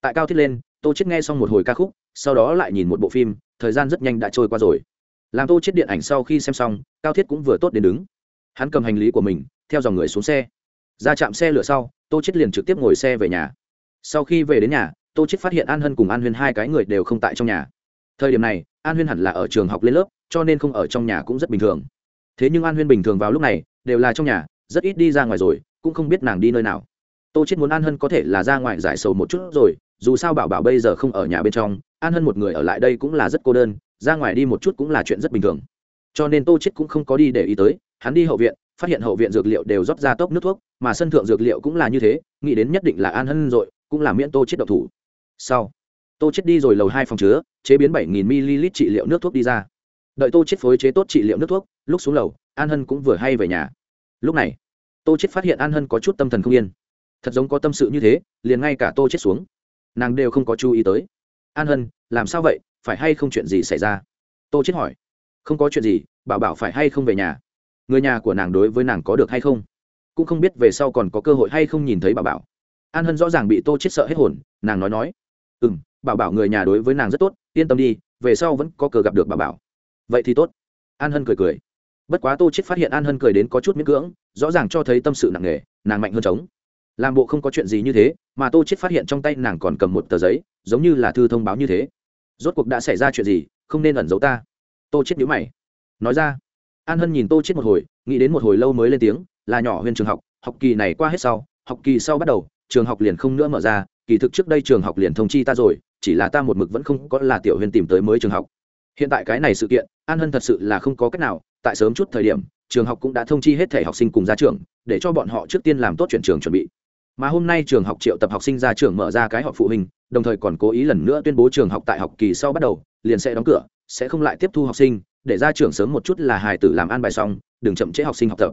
Tại cao thiết lên, tô chết nghe xong một hồi ca khúc, sau đó lại nhìn một bộ phim, thời gian rất nhanh đã trôi qua rồi. Làm tô chết điện ảnh sau khi xem xong, cao thiết cũng vừa tốt đến đứng. Hắn cầm hành lý của mình, theo dòng người xuống xe. Ra chạm xe lửa sau, tô chết liền trực tiếp ngồi xe về nhà. Sau khi về đến nhà, tô chết phát hiện an hân cùng an huyên hai cái người đều không tại trong nhà. Thời điểm này, an huyên hẳn là ở trường học lên lớp, cho nên không ở trong nhà cũng rất bình thường thế nhưng an huyên bình thường vào lúc này đều là trong nhà, rất ít đi ra ngoài rồi, cũng không biết nàng đi nơi nào. Tô chết muốn an hân có thể là ra ngoài giải sầu một chút rồi, dù sao bảo bảo bây giờ không ở nhà bên trong, an hân một người ở lại đây cũng là rất cô đơn, ra ngoài đi một chút cũng là chuyện rất bình thường. Cho nên tô chết cũng không có đi để ý tới, hắn đi hậu viện, phát hiện hậu viện dược liệu đều rót ra tốc nước thuốc, mà sân thượng dược liệu cũng là như thế, nghĩ đến nhất định là an hân rồi, cũng là miễn tô chết độc thủ. Sau, tô chết đi rồi lầu hai phòng chứa, chế biến bảy nghìn ml trị liệu nước thuốc đi ra. Đợi tô chết phối chế tốt trị liệu nước thuốc lúc xuống lầu, an hân cũng vừa hay về nhà. Lúc này, tô chết phát hiện an hân có chút tâm thần không yên. Thật giống có tâm sự như thế, liền ngay cả tô chết xuống, nàng đều không có chú ý tới. An hân, làm sao vậy? Phải hay không chuyện gì xảy ra? Tô chết hỏi. Không có chuyện gì, bảo bảo phải hay không về nhà? Người nhà của nàng đối với nàng có được hay không? Cũng không biết về sau còn có cơ hội hay không nhìn thấy bảo bảo. An hân rõ ràng bị tô chết sợ hết hồn, nàng nói nói. Ừ m bảo bảo người nhà đối với nàng rất tốt, yên tâm đi, về sau vẫn có cờ gặp được bảo bảo. Vậy thì tốt. An hân cười cười bất quá tô chết phát hiện an hân cười đến có chút miễn cưỡng, rõ ràng cho thấy tâm sự nặng nề, nàng mạnh hơn trống. Làm bộ không có chuyện gì như thế, mà tô chết phát hiện trong tay nàng còn cầm một tờ giấy, giống như là thư thông báo như thế. Rốt cuộc đã xảy ra chuyện gì, không nên ẩn giấu ta. Tô chết nhíu mày. Nói ra. An hân nhìn tô chết một hồi, nghĩ đến một hồi lâu mới lên tiếng, là nhỏ huyền trường học học kỳ này qua hết sau, học kỳ sau bắt đầu, trường học liền không nữa mở ra, kỳ thực trước đây trường học liền thông chi ta rồi, chỉ là ta một mực vẫn không có là tiểu huyền tìm tới mới trường học. Hiện tại cái này sự kiện, an hân thật sự là không có cách nào tại sớm chút thời điểm, trường học cũng đã thông chi hết thể học sinh cùng ra trường để cho bọn họ trước tiên làm tốt chuyển trường chuẩn bị. Mà hôm nay trường học triệu tập học sinh ra trường mở ra cái họp phụ huynh, đồng thời còn cố ý lần nữa tuyên bố trường học tại học kỳ sau bắt đầu, liền sẽ đóng cửa, sẽ không lại tiếp thu học sinh, để ra trường sớm một chút là hài tử làm an bài xong, đừng chậm trễ học sinh học tập.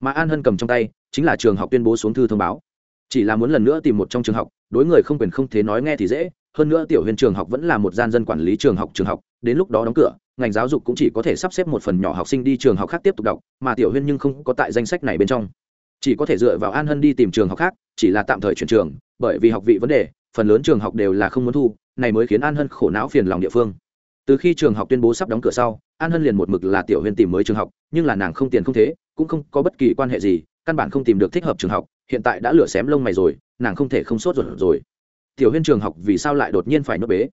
Mà an hân cầm trong tay, chính là trường học tuyên bố xuống thư thông báo. Chỉ là muốn lần nữa tìm một trong trường học, đối người không quyền không thế nói nghe thì dễ hơn nữa tiểu huyền trường học vẫn là một gian dân quản lý trường học trường học, đến lúc đó đóng cửa, ngành giáo dục cũng chỉ có thể sắp xếp một phần nhỏ học sinh đi trường học khác tiếp tục đọc, mà tiểu huyên nhưng không có tại danh sách này bên trong. Chỉ có thể dựa vào an hân đi tìm trường học khác, chỉ là tạm thời chuyển trường, bởi vì học vị vấn đề, phần lớn trường học đều là không muốn thu, này mới khiến an hân khổ não phiền lòng địa phương. Từ khi trường học tuyên bố sắp đóng cửa sau, an hân liền một mực là tiểu huyên tìm mới trường học, nhưng là nàng không tiền không thế, cũng không có bất kỳ quan hệ gì, căn bản không tìm được thích hợp trường học, hiện tại đã lửa xém lông mày rồi, nàng không thể không sốt ruột rồi tiểu huyên trường học vì sao lại đột nhiên phải nhốt bế?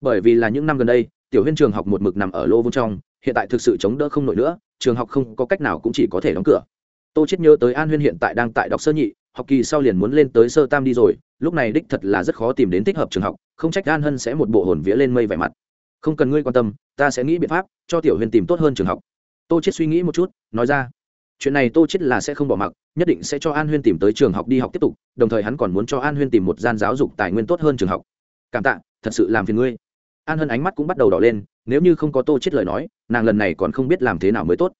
Bởi vì là những năm gần đây, tiểu huyên trường học một mực nằm ở lô vung trong, hiện tại thực sự chống đỡ không nổi nữa, trường học không có cách nào cũng chỉ có thể đóng cửa. Tô chết nhớ tới an huyên hiện tại đang tại đọc sơ nhị, học kỳ sau liền muốn lên tới sơ tam đi rồi, lúc này đích thật là rất khó tìm đến thích hợp trường học, không trách an hân sẽ một bộ hồn vía lên mây vẻ mặt. Không cần ngươi quan tâm, ta sẽ nghĩ biện pháp, cho tiểu huyên tìm tốt hơn trường học. Tô chết suy nghĩ một chút, nói ra chuyện này tô chết là sẽ không bỏ mặc, nhất định sẽ cho an huyên tìm tới trường học đi học tiếp tục, đồng thời hắn còn muốn cho an huyên tìm một gian giáo dục tài nguyên tốt hơn trường học. Cảm tạ, thật sự làm phiền ngươi. An hân ánh mắt cũng bắt đầu đỏ lên, nếu như không có tô chết lời nói, nàng lần này còn không biết làm thế nào mới tốt.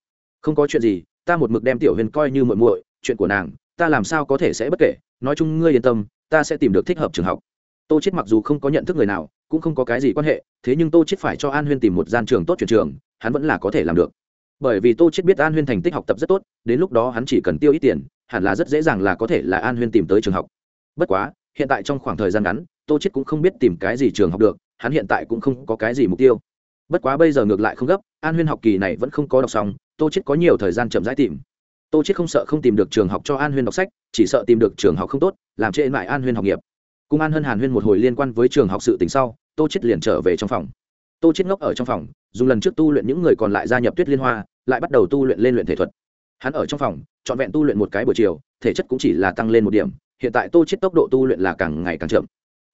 Không có chuyện gì, ta một mực đem tiểu huyên coi như muội muội, chuyện của nàng, ta làm sao có thể sẽ bất kể, nói chung ngươi yên tâm, ta sẽ tìm được thích hợp trường học. Tô chết mặc dù không có nhận thức người nào, cũng không có cái gì quan hệ, thế nhưng tô chết phải cho an huyên tìm một gian trường tốt chuyển trường, hắn vẫn là có thể làm được bởi vì tô chết biết an huyên thành tích học tập rất tốt, đến lúc đó hắn chỉ cần tiêu ít tiền, hẳn là rất dễ dàng là có thể là an huyên tìm tới trường học. Bất quá, hiện tại trong khoảng thời gian ngắn, tô chết cũng không biết tìm cái gì trường học được, hắn hiện tại cũng không có cái gì mục tiêu. Bất quá bây giờ ngược lại không gấp, an huyên học kỳ này vẫn không có đọc xong, tô chết có nhiều thời gian chậm rãi tìm. Tô chết không sợ không tìm được trường học cho an huyên đọc sách, chỉ sợ tìm được trường học không tốt, làm trễ mãi an huyên học nghiệp. Cùng an hân hàn huyên một hồi liên quan với trường học sự tình sau, tô chết liền trở về trong phòng. Tô chết ngốc ở trong phòng, dùng lần trước tu luyện những người còn lại gia nhập tuyết liên hoa lại bắt đầu tu luyện lên luyện thể thuật. Hắn ở trong phòng, trọn vẹn tu luyện một cái buổi chiều, thể chất cũng chỉ là tăng lên một điểm, hiện tại tô chết tốc độ tu luyện là càng ngày càng chậm.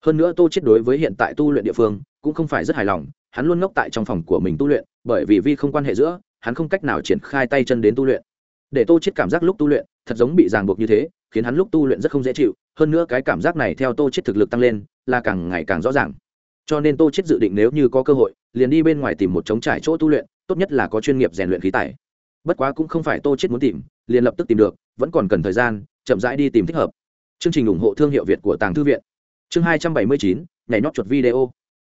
Hơn nữa tô chết đối với hiện tại tu luyện địa phương, cũng không phải rất hài lòng, hắn luôn ngốc tại trong phòng của mình tu luyện, bởi vì vi không quan hệ giữa, hắn không cách nào triển khai tay chân đến tu luyện. Để tô chết cảm giác lúc tu luyện, thật giống bị ràng buộc như thế, khiến hắn lúc tu luyện rất không dễ chịu, hơn nữa cái cảm giác này theo tô chết thực lực tăng lên, là càng ngày càng rõ ràng. Cho nên tô chết dự định nếu như có cơ hội, liền đi bên ngoài tìm một trống trải chỗ tu luyện tốt nhất là có chuyên nghiệp rèn luyện khí tài. Bất quá cũng không phải tô chết muốn tìm liền lập tức tìm được vẫn còn cần thời gian chậm rãi đi tìm thích hợp. Chương trình ủng hộ thương hiệu việt của tàng thư viện. Chương 279, nhảy nhót chuột video.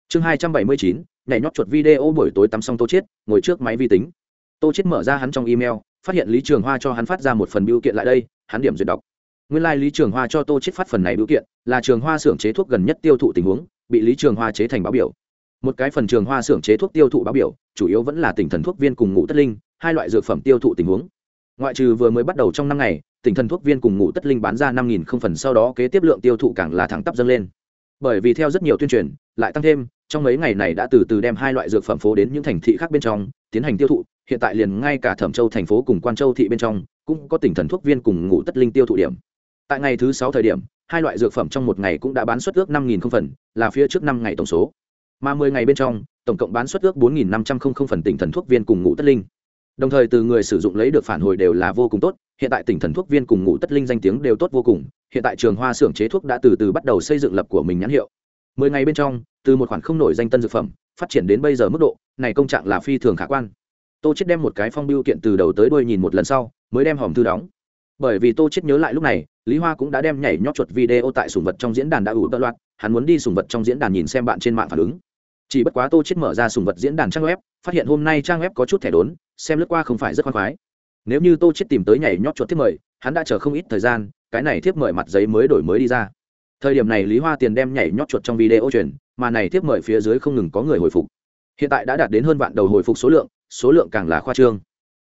Chương 279, nhảy nhót chuột video buổi tối tắm xong tô chết ngồi trước máy vi tính. Tô chết mở ra hắn trong email phát hiện lý trường hoa cho hắn phát ra một phần biểu kiện lại đây hắn điểm duyệt đọc. Nguyên lai lý trường hoa cho tô chết phát phần này biểu kiện là trường hoa xưởng chế thuốc gần nhất tiêu thụ tình huống bị lý trường hoa chế thành báo biểu một cái phần trường hoa xưởng chế thuốc tiêu thụ báo biểu, chủ yếu vẫn là tỉnh thần thuốc viên cùng ngũ tất linh, hai loại dược phẩm tiêu thụ tình huống. Ngoại trừ vừa mới bắt đầu trong năm ngày, tỉnh thần thuốc viên cùng ngũ tất linh bán ra năm nghìn không phần sau đó kế tiếp lượng tiêu thụ càng là thẳng tắp dâng lên. Bởi vì theo rất nhiều tuyên truyền, lại tăng thêm, trong mấy ngày này đã từ từ đem hai loại dược phẩm phố đến những thành thị khác bên trong, tiến hành tiêu thụ, hiện tại liền ngay cả thẩm châu thành phố cùng quan châu thị bên trong, cũng có tỉnh thần thuốc viên cùng ngũ tất linh tiêu thụ điểm. Tại ngày thứ sáu thời điểm, hai loại dược phẩm trong một ngày cũng đã bán xuất ước năm nghìn không phần, là phía trước năm ngày tổng số mà mười ngày bên trong, tổng cộng bán suất ước bốn nghìn năm trăm không phần tỉnh thần thuốc viên cùng ngũ tất linh. Đồng thời từ người sử dụng lấy được phản hồi đều là vô cùng tốt, hiện tại tỉnh thần thuốc viên cùng ngũ tất linh danh tiếng đều tốt vô cùng, hiện tại trường hoa xưởng chế thuốc đã từ từ bắt đầu xây dựng lập của mình nhãn hiệu. Mười ngày bên trong, từ một khoản không nổi danh tân dược phẩm, phát triển đến bây giờ mức độ, này công trạng là phi thường khả quan. Tô chết đem một cái phong biêu kiện từ đầu tới đuôi nhìn một lần sau, mới đem hòm thư đóng. Bởi vì tô chết nhớ lại lúc này, lý hoa cũng đã đem nhảy nhót chuột video tại sùng vật trong diễn đàn đã ủ tận loạt hắn muốn đi sùng vật trong diễn đàn nhìn xem bạn trên mạng phản ứng chỉ bất quá tô chết mở ra sùng vật diễn đàn trang web, phát hiện hôm nay trang web có chút thẻ đốn, xem lướt qua không phải rất khoan khoái. Nếu như tô chết tìm tới nhảy nhót chuột tiếp mời, hắn đã chờ không ít thời gian, cái này tiếp mời mặt giấy mới đổi mới đi ra. Thời điểm này lý hoa tiền đem nhảy nhót chuột trong video truyền, mà này tiếp mời phía dưới không ngừng có người hồi phục. Hiện tại đã đạt đến hơn vạn đầu hồi phục số lượng số lượng càng là khoa trương.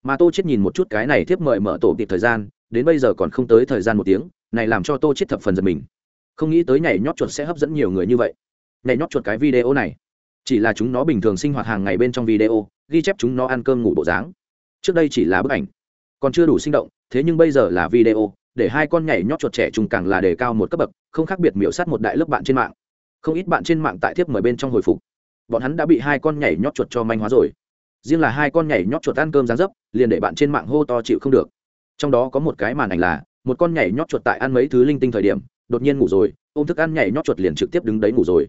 Mà tô chết nhìn một chút cái này tiếp mời mở tổ kịp thời gian, đến bây giờ còn không tới thời gian một tiếng, này làm cho tô chết thập phần giật mình. Không nghĩ tới nhảy nhót chuột sẽ hấp dẫn nhiều người như vậy. Nhảy nhót chuột cái video này chỉ là chúng nó bình thường sinh hoạt hàng ngày bên trong video, ghi chép chúng nó ăn cơm ngủ bộ dáng. Trước đây chỉ là bức ảnh, còn chưa đủ sinh động, thế nhưng bây giờ là video, để hai con nhảy nhót chuột trẻ trùng càng là đề cao một cấp bậc, không khác biệt miểu sát một đại lớp bạn trên mạng. Không ít bạn trên mạng tại tiếp mời bên trong hồi phục. Bọn hắn đã bị hai con nhảy nhót chuột cho manh hóa rồi. Riêng là hai con nhảy nhót chuột ăn cơm dán dấp, liền để bạn trên mạng hô to chịu không được. Trong đó có một cái màn ảnh là, một con nhảy nhót chuột tại ăn mấy thứ linh tinh thời điểm, đột nhiên ngủ rồi, ôm thức ăn nhảy nhót chuột liền trực tiếp đứng đấy ngủ rồi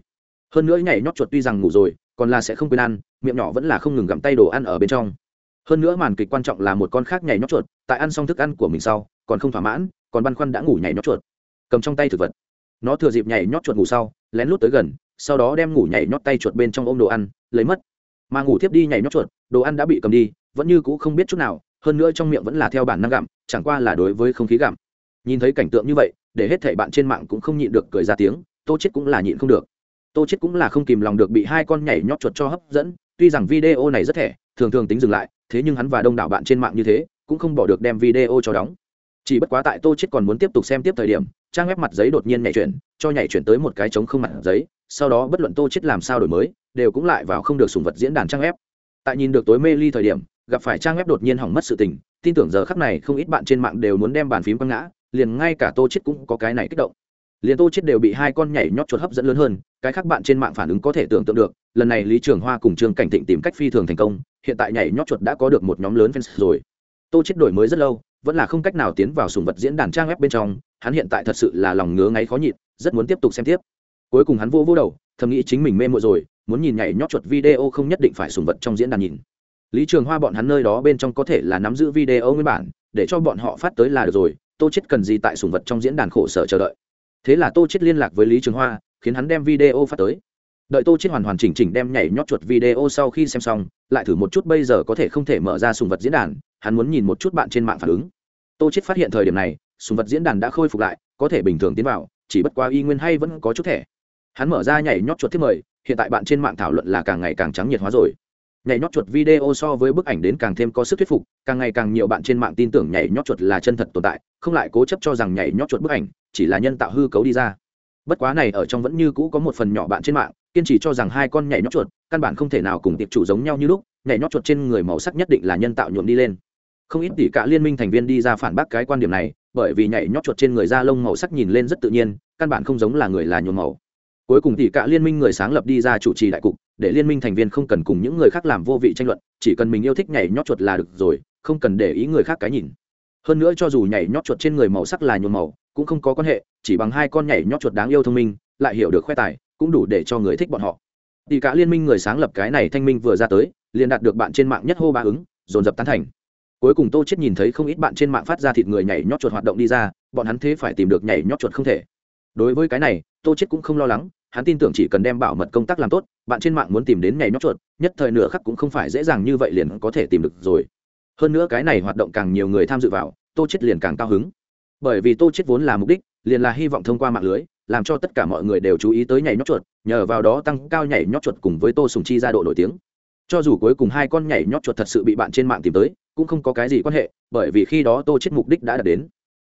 hơn nữa nhảy nhót chuột tuy rằng ngủ rồi, còn là sẽ không quên ăn, miệng nhỏ vẫn là không ngừng gặm tay đồ ăn ở bên trong. Hơn nữa màn kịch quan trọng là một con khác nhảy nhót chuột, tại ăn xong thức ăn của mình sau, còn không thỏa mãn, còn băn khoăn đã ngủ nhảy nhót chuột. Cầm trong tay thực vật. Nó thừa dịp nhảy nhót chuột ngủ sau, lén lút tới gần, sau đó đem ngủ nhảy nhót tay chuột bên trong ôm đồ ăn, lấy mất. Mà ngủ thiếp đi nhảy nhót chuột, đồ ăn đã bị cầm đi, vẫn như cũ không biết chút nào, hơn nữa trong miệng vẫn là theo bản năng gặm, chẳng qua là đối với không khí gặm. Nhìn thấy cảnh tượng như vậy, để hết thảy bạn trên mạng cũng không nhịn được cười ra tiếng, tô chết cũng là nhịn không được tô chết cũng là không kìm lòng được bị hai con nhảy nhót chuột cho hấp dẫn, tuy rằng video này rất thẻ, thường thường tính dừng lại, thế nhưng hắn và đông đảo bạn trên mạng như thế, cũng không bỏ được đem video cho đóng. Chỉ bất quá tại tô chết còn muốn tiếp tục xem tiếp thời điểm, trang web mặt giấy đột nhiên nhảy chuyển, cho nhảy chuyển tới một cái trống không mặt giấy, sau đó bất luận tô chết làm sao đổi mới, đều cũng lại vào không được sùng vật diễn đàn trang web. Tại nhìn được tối mê ly thời điểm, gặp phải trang web đột nhiên hỏng mất sự tình, tin tưởng giờ khắc này không ít bạn trên mạng đều muốn đem bàn phím quăng ngã, liền ngay cả tô chết cũng có cái này kích động liền tô chết đều bị hai con nhảy nhót chuột hấp dẫn lớn hơn, cái khác bạn trên mạng phản ứng có thể tưởng tượng được, lần này lý trường hoa cùng trương cảnh thịnh tìm cách phi thường thành công, hiện tại nhảy nhót chuột đã có được một nhóm lớn fans rồi. Tô chết đổi mới rất lâu, vẫn là không cách nào tiến vào sùng vật diễn đàn trang web bên trong, hắn hiện tại thật sự là lòng ngứa ngáy khó nhịn, rất muốn tiếp tục xem tiếp. Cuối cùng hắn vô vô đầu, thầm nghĩ chính mình mê muội rồi, muốn nhìn nhảy nhót chuột video không nhất định phải sùng vật trong diễn đàn nhìn. Lý trường hoa bọn hắn nơi đó bên trong có thể là nắm giữ video nguyên bản, để cho bọn họ phát tới là được rồi, tô chết cần gì tại sùng vật trong diễn đàn khổ sở chờ đợi thế là tô chết liên lạc với lý trường hoa, khiến hắn đem video phát tới. Đợi tô chết hoàn hoàn chỉnh chỉnh đem nhảy nhót chuột video sau khi xem xong, lại thử một chút bây giờ có thể không thể mở ra sùng vật diễn đàn, hắn muốn nhìn một chút bạn trên mạng phản ứng. Tô chết phát hiện thời điểm này, sùng vật diễn đàn đã khôi phục lại, có thể bình thường tiến vào, chỉ bất qua y nguyên hay vẫn có chút thẻ. Hắn mở ra nhảy nhót chuột thiết mời, hiện tại bạn trên mạng thảo luận là càng ngày càng trắng nhiệt hóa rồi nhảy nhót chuột video so với bức ảnh đến càng thêm có sức thuyết phục, càng ngày càng nhiều bạn trên mạng tin tưởng nhảy nhót chuột là chân thật tồn tại, không lại cố chấp cho rằng nhảy nhót chuột bức ảnh chỉ là nhân tạo hư cấu đi ra. Bất quá này ở trong vẫn như cũ có một phần nhỏ bạn trên mạng, kiên trì cho rằng hai con nhảy nhót chuột căn bản không thể nào cùng tiệp chủ giống nhau như lúc, nhảy nhót chuột trên người màu sắc nhất định là nhân tạo nhuộm đi lên. Không ít tỷ cả liên minh thành viên đi ra phản bác cái quan điểm này, bởi vì nhảy nhót chuột trên người da lông màu sắc nhìn lên rất tự nhiên, căn bản không giống là người là nhuộm màu. Cuối cùng tỷ cả liên minh người sáng lập đi ra chủ trì đại cục để liên minh thành viên không cần cùng những người khác làm vô vị tranh luận, chỉ cần mình yêu thích nhảy nhót chuột là được rồi, không cần để ý người khác cái nhìn. Hơn nữa cho dù nhảy nhót chuột trên người màu sắc là nhuộm màu, cũng không có quan hệ, chỉ bằng hai con nhảy nhót chuột đáng yêu thông minh, lại hiểu được khoe tài, cũng đủ để cho người thích bọn họ. Tỷ cả liên minh người sáng lập cái này thanh minh vừa ra tới, liền đạt được bạn trên mạng nhất hô ba ứng, dồn dập tán thành. Cuối cùng tô chết nhìn thấy không ít bạn trên mạng phát ra thịt người nhảy nhót chuột hoạt động đi ra, bọn hắn thế phải tìm được nhảy nhót chuột không thể. Đối với cái này, tô chết cũng không lo lắng, hắn tin tưởng chỉ cần đem bảo mật công tác làm tốt bạn trên mạng muốn tìm đến nhảy nhót chuột, nhất thời nửa khắc cũng không phải dễ dàng như vậy liền có thể tìm được rồi. Hơn nữa cái này hoạt động càng nhiều người tham dự vào, tô chết liền càng cao hứng. Bởi vì tô chết vốn là mục đích, liền là hy vọng thông qua mạng lưới, làm cho tất cả mọi người đều chú ý tới nhảy nhót chuột, nhờ vào đó tăng cao nhảy nhót chuột cùng với tô sùng chi ra độ nổi tiếng. Cho dù cuối cùng hai con nhảy nhót chuột thật sự bị bạn trên mạng tìm tới, cũng không có cái gì quan hệ, bởi vì khi đó tô chết mục đích đã đạt đến.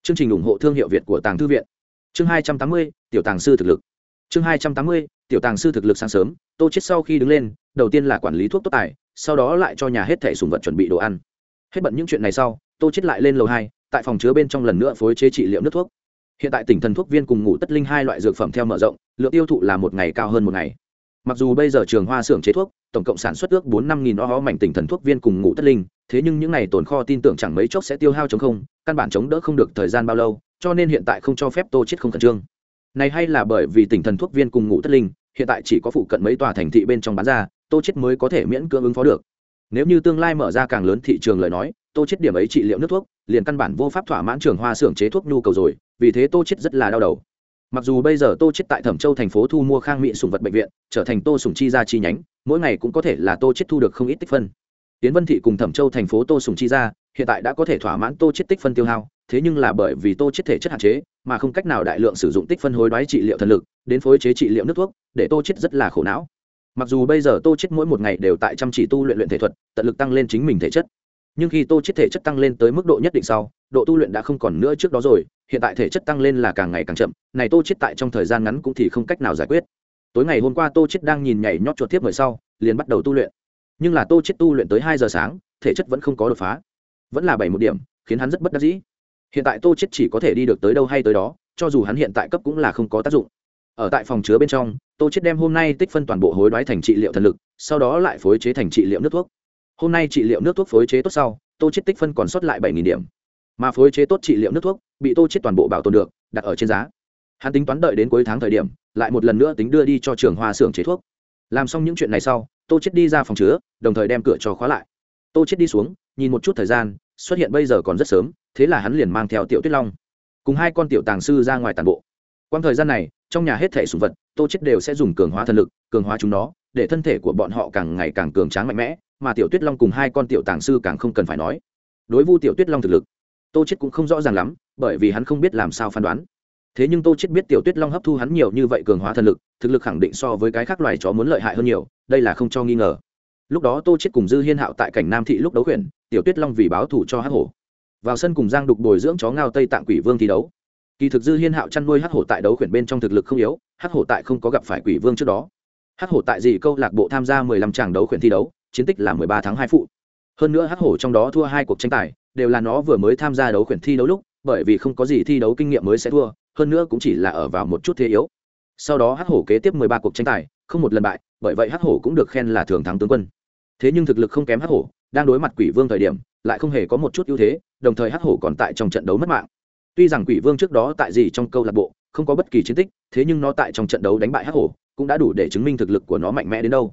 Chương trình ủng hộ thương hiệu việt của tàng thư viện. Chương hai trăm tám mươi, tiểu tàng sư thực lực. Chương hai trăm tám mươi tiểu tàng sư thực lực sáng sớm, tô chết sau khi đứng lên, đầu tiên là quản lý thuốc tốt tài, sau đó lại cho nhà hết thẻ sùng vật chuẩn bị đồ ăn. Hết bận những chuyện này sau, tô chết lại lên lầu hai, tại phòng chứa bên trong lần nữa phối chế trị liệu nước thuốc. Hiện tại tỉnh thần thuốc viên cùng ngủ tất linh hai loại dược phẩm theo mở rộng, lượng tiêu thụ là một ngày cao hơn một ngày. Mặc dù bây giờ trường hoa xưởng chế thuốc, tổng cộng sản xuất ước bốn năm nghìn o ho mảnh tỉnh thần thuốc viên cùng ngủ tất linh, thế nhưng những n à y tồn kho tin tưởng chẳng mấy chốc sẽ tiêu hao chống không, căn bản chống đỡ không được thời gian bao lâu, cho nên hiện tại không cho phép tô chết không khẩn trương. Này hay là bởi vì tỉnh thần thuốc viên cùng ngủ tất linh hiện tại chỉ có phụ cận mấy tòa thành thị bên trong bán ra tô chết mới có thể miễn cưỡng ứng phó được. Nếu như tương lai mở ra càng lớn thị trường lời nói tô chết điểm ấy trị liệu nước thuốc liền căn bản vô pháp thỏa mãn trường hoa xưởng chế thuốc nhu cầu rồi vì thế tô chết rất là đau đầu. Mặc dù bây giờ tô chết tại thẩm châu thành phố thu mua khang mỹ sủng vật bệnh viện trở thành tô sủng chi gia chi nhánh mỗi ngày cũng có thể là tô chết thu được không ít tích phân. Tiến vân thị cùng thẩm châu thành phố tô sủng chi gia, hiện tại đã có thể thỏa mãn tô chết tích phân tiêu hao thế nhưng là bởi vì tô chết thể chất hạn chế, mà không cách nào đại lượng sử dụng tích phân hối đoái trị liệu thần lực, đến phối chế trị liệu nước thuốc, để tô chết rất là khổ não. Mặc dù bây giờ tô chết mỗi một ngày đều tại chăm chỉ tu luyện luyện thể thuật, tận lực tăng lên chính mình thể chất. Nhưng khi tô chết thể chất tăng lên tới mức độ nhất định sau, độ tu luyện đã không còn nữa trước đó rồi, hiện tại thể chất tăng lên là càng ngày càng chậm, này tô chết tại trong thời gian ngắn cũng thì không cách nào giải quyết. Tối ngày hôm qua tô chết đang nhìn nhảy nhót chuột tiếp mời sau, liền bắt đầu tu luyện. Nhưng là tô chết tu luyện tới hai giờ sáng, thể chất vẫn không có đột phá. Vẫn là bảy một điểm, khiến hắn rất bất đắc dĩ hiện tại tô chết chỉ có thể đi được tới đâu hay tới đó, cho dù hắn hiện tại cấp cũng là không có tác dụng. Ở tại phòng chứa bên trong, tô chết đem hôm nay tích phân toàn bộ hối đoái thành trị liệu thần lực, sau đó lại phối chế thành trị liệu nước thuốc. Hôm nay trị liệu nước thuốc phối chế tốt sau, tô chết tích phân còn sót lại bảy điểm. Mà phối chế tốt trị liệu nước thuốc, bị tô chết toàn bộ bảo tồn được, đặt ở trên giá. Hắn tính toán đợi đến cuối tháng thời điểm, lại một lần nữa tính đưa đi cho trường hoa xưởng chế thuốc. Làm xong những chuyện này sau, tô chết đi ra phòng chứa, đồng thời đem cửa cho khóa lại. Tô chết đi xuống, nhìn một chút thời gian, xuất hiện bây giờ còn rất sớm thế là hắn liền mang theo tiểu tuyết long, cùng hai con tiểu tàng sư ra ngoài tàn bộ. Quang thời gian này, trong nhà hết thể sùng vật, tô chết đều sẽ dùng cường hóa thần lực, cường hóa chúng nó, để thân thể của bọn họ càng ngày càng cường tráng mạnh mẽ, mà tiểu tuyết long cùng hai con tiểu tàng sư càng không cần phải nói. Đối vu tiểu tuyết long thực lực, tô chết cũng không rõ ràng lắm, bởi vì hắn không biết làm sao phán đoán. Thế nhưng tô chết biết tiểu tuyết long hấp thu hắn nhiều như vậy cường hóa thần lực, thực lực khẳng định so với cái khác loài chó muốn lợi hại hơn nhiều, đây là không cho nghi ngờ. Lúc đó tô chết cùng dư hiên hạo tại cảnh nam thị lúc đấu khuyển tiểu tuyết long vì báo thù cho hắc hổ vào sân cùng giang đục bồi dưỡng chó ngao tây tạng quỷ vương thi đấu. Kỳ thực dư hiên hạo chăn nuôi hắc hổ tại đấu khuyển bên trong thực lực không yếu, hắc hổ tại không có gặp phải quỷ vương trước đó. Hắc hổ tại gì câu lạc bộ tham gia mười lăm tràng đấu khuyển thi đấu, chiến tích là mười ba tháng hai phụ. Hơn nữa hắc hổ trong đó thua hai cuộc tranh tài, đều là nó vừa mới tham gia đấu khuyển thi đấu lúc, bởi vì không có gì thi đấu kinh nghiệm mới sẽ thua, hơn nữa cũng chỉ là ở vào một chút thế yếu. Sau đó hắc hổ kế tiếp mười ba cuộc tranh tài, không một lần bại, bởi vậy hắc hổ cũng được khen là thường thắng tướng quân. Thế nhưng thực lực không kém hắc hổ, đang đối mặt quỷ vương thời điểm lại không hề có một chút ưu thế, đồng thời hắc hổ còn tại trong trận đấu mất mạng. Tuy rằng quỷ vương trước đó tại gì trong câu lạc bộ, không có bất kỳ chiến tích, thế nhưng nó tại trong trận đấu đánh bại hắc hổ, cũng đã đủ để chứng minh thực lực của nó mạnh mẽ đến đâu.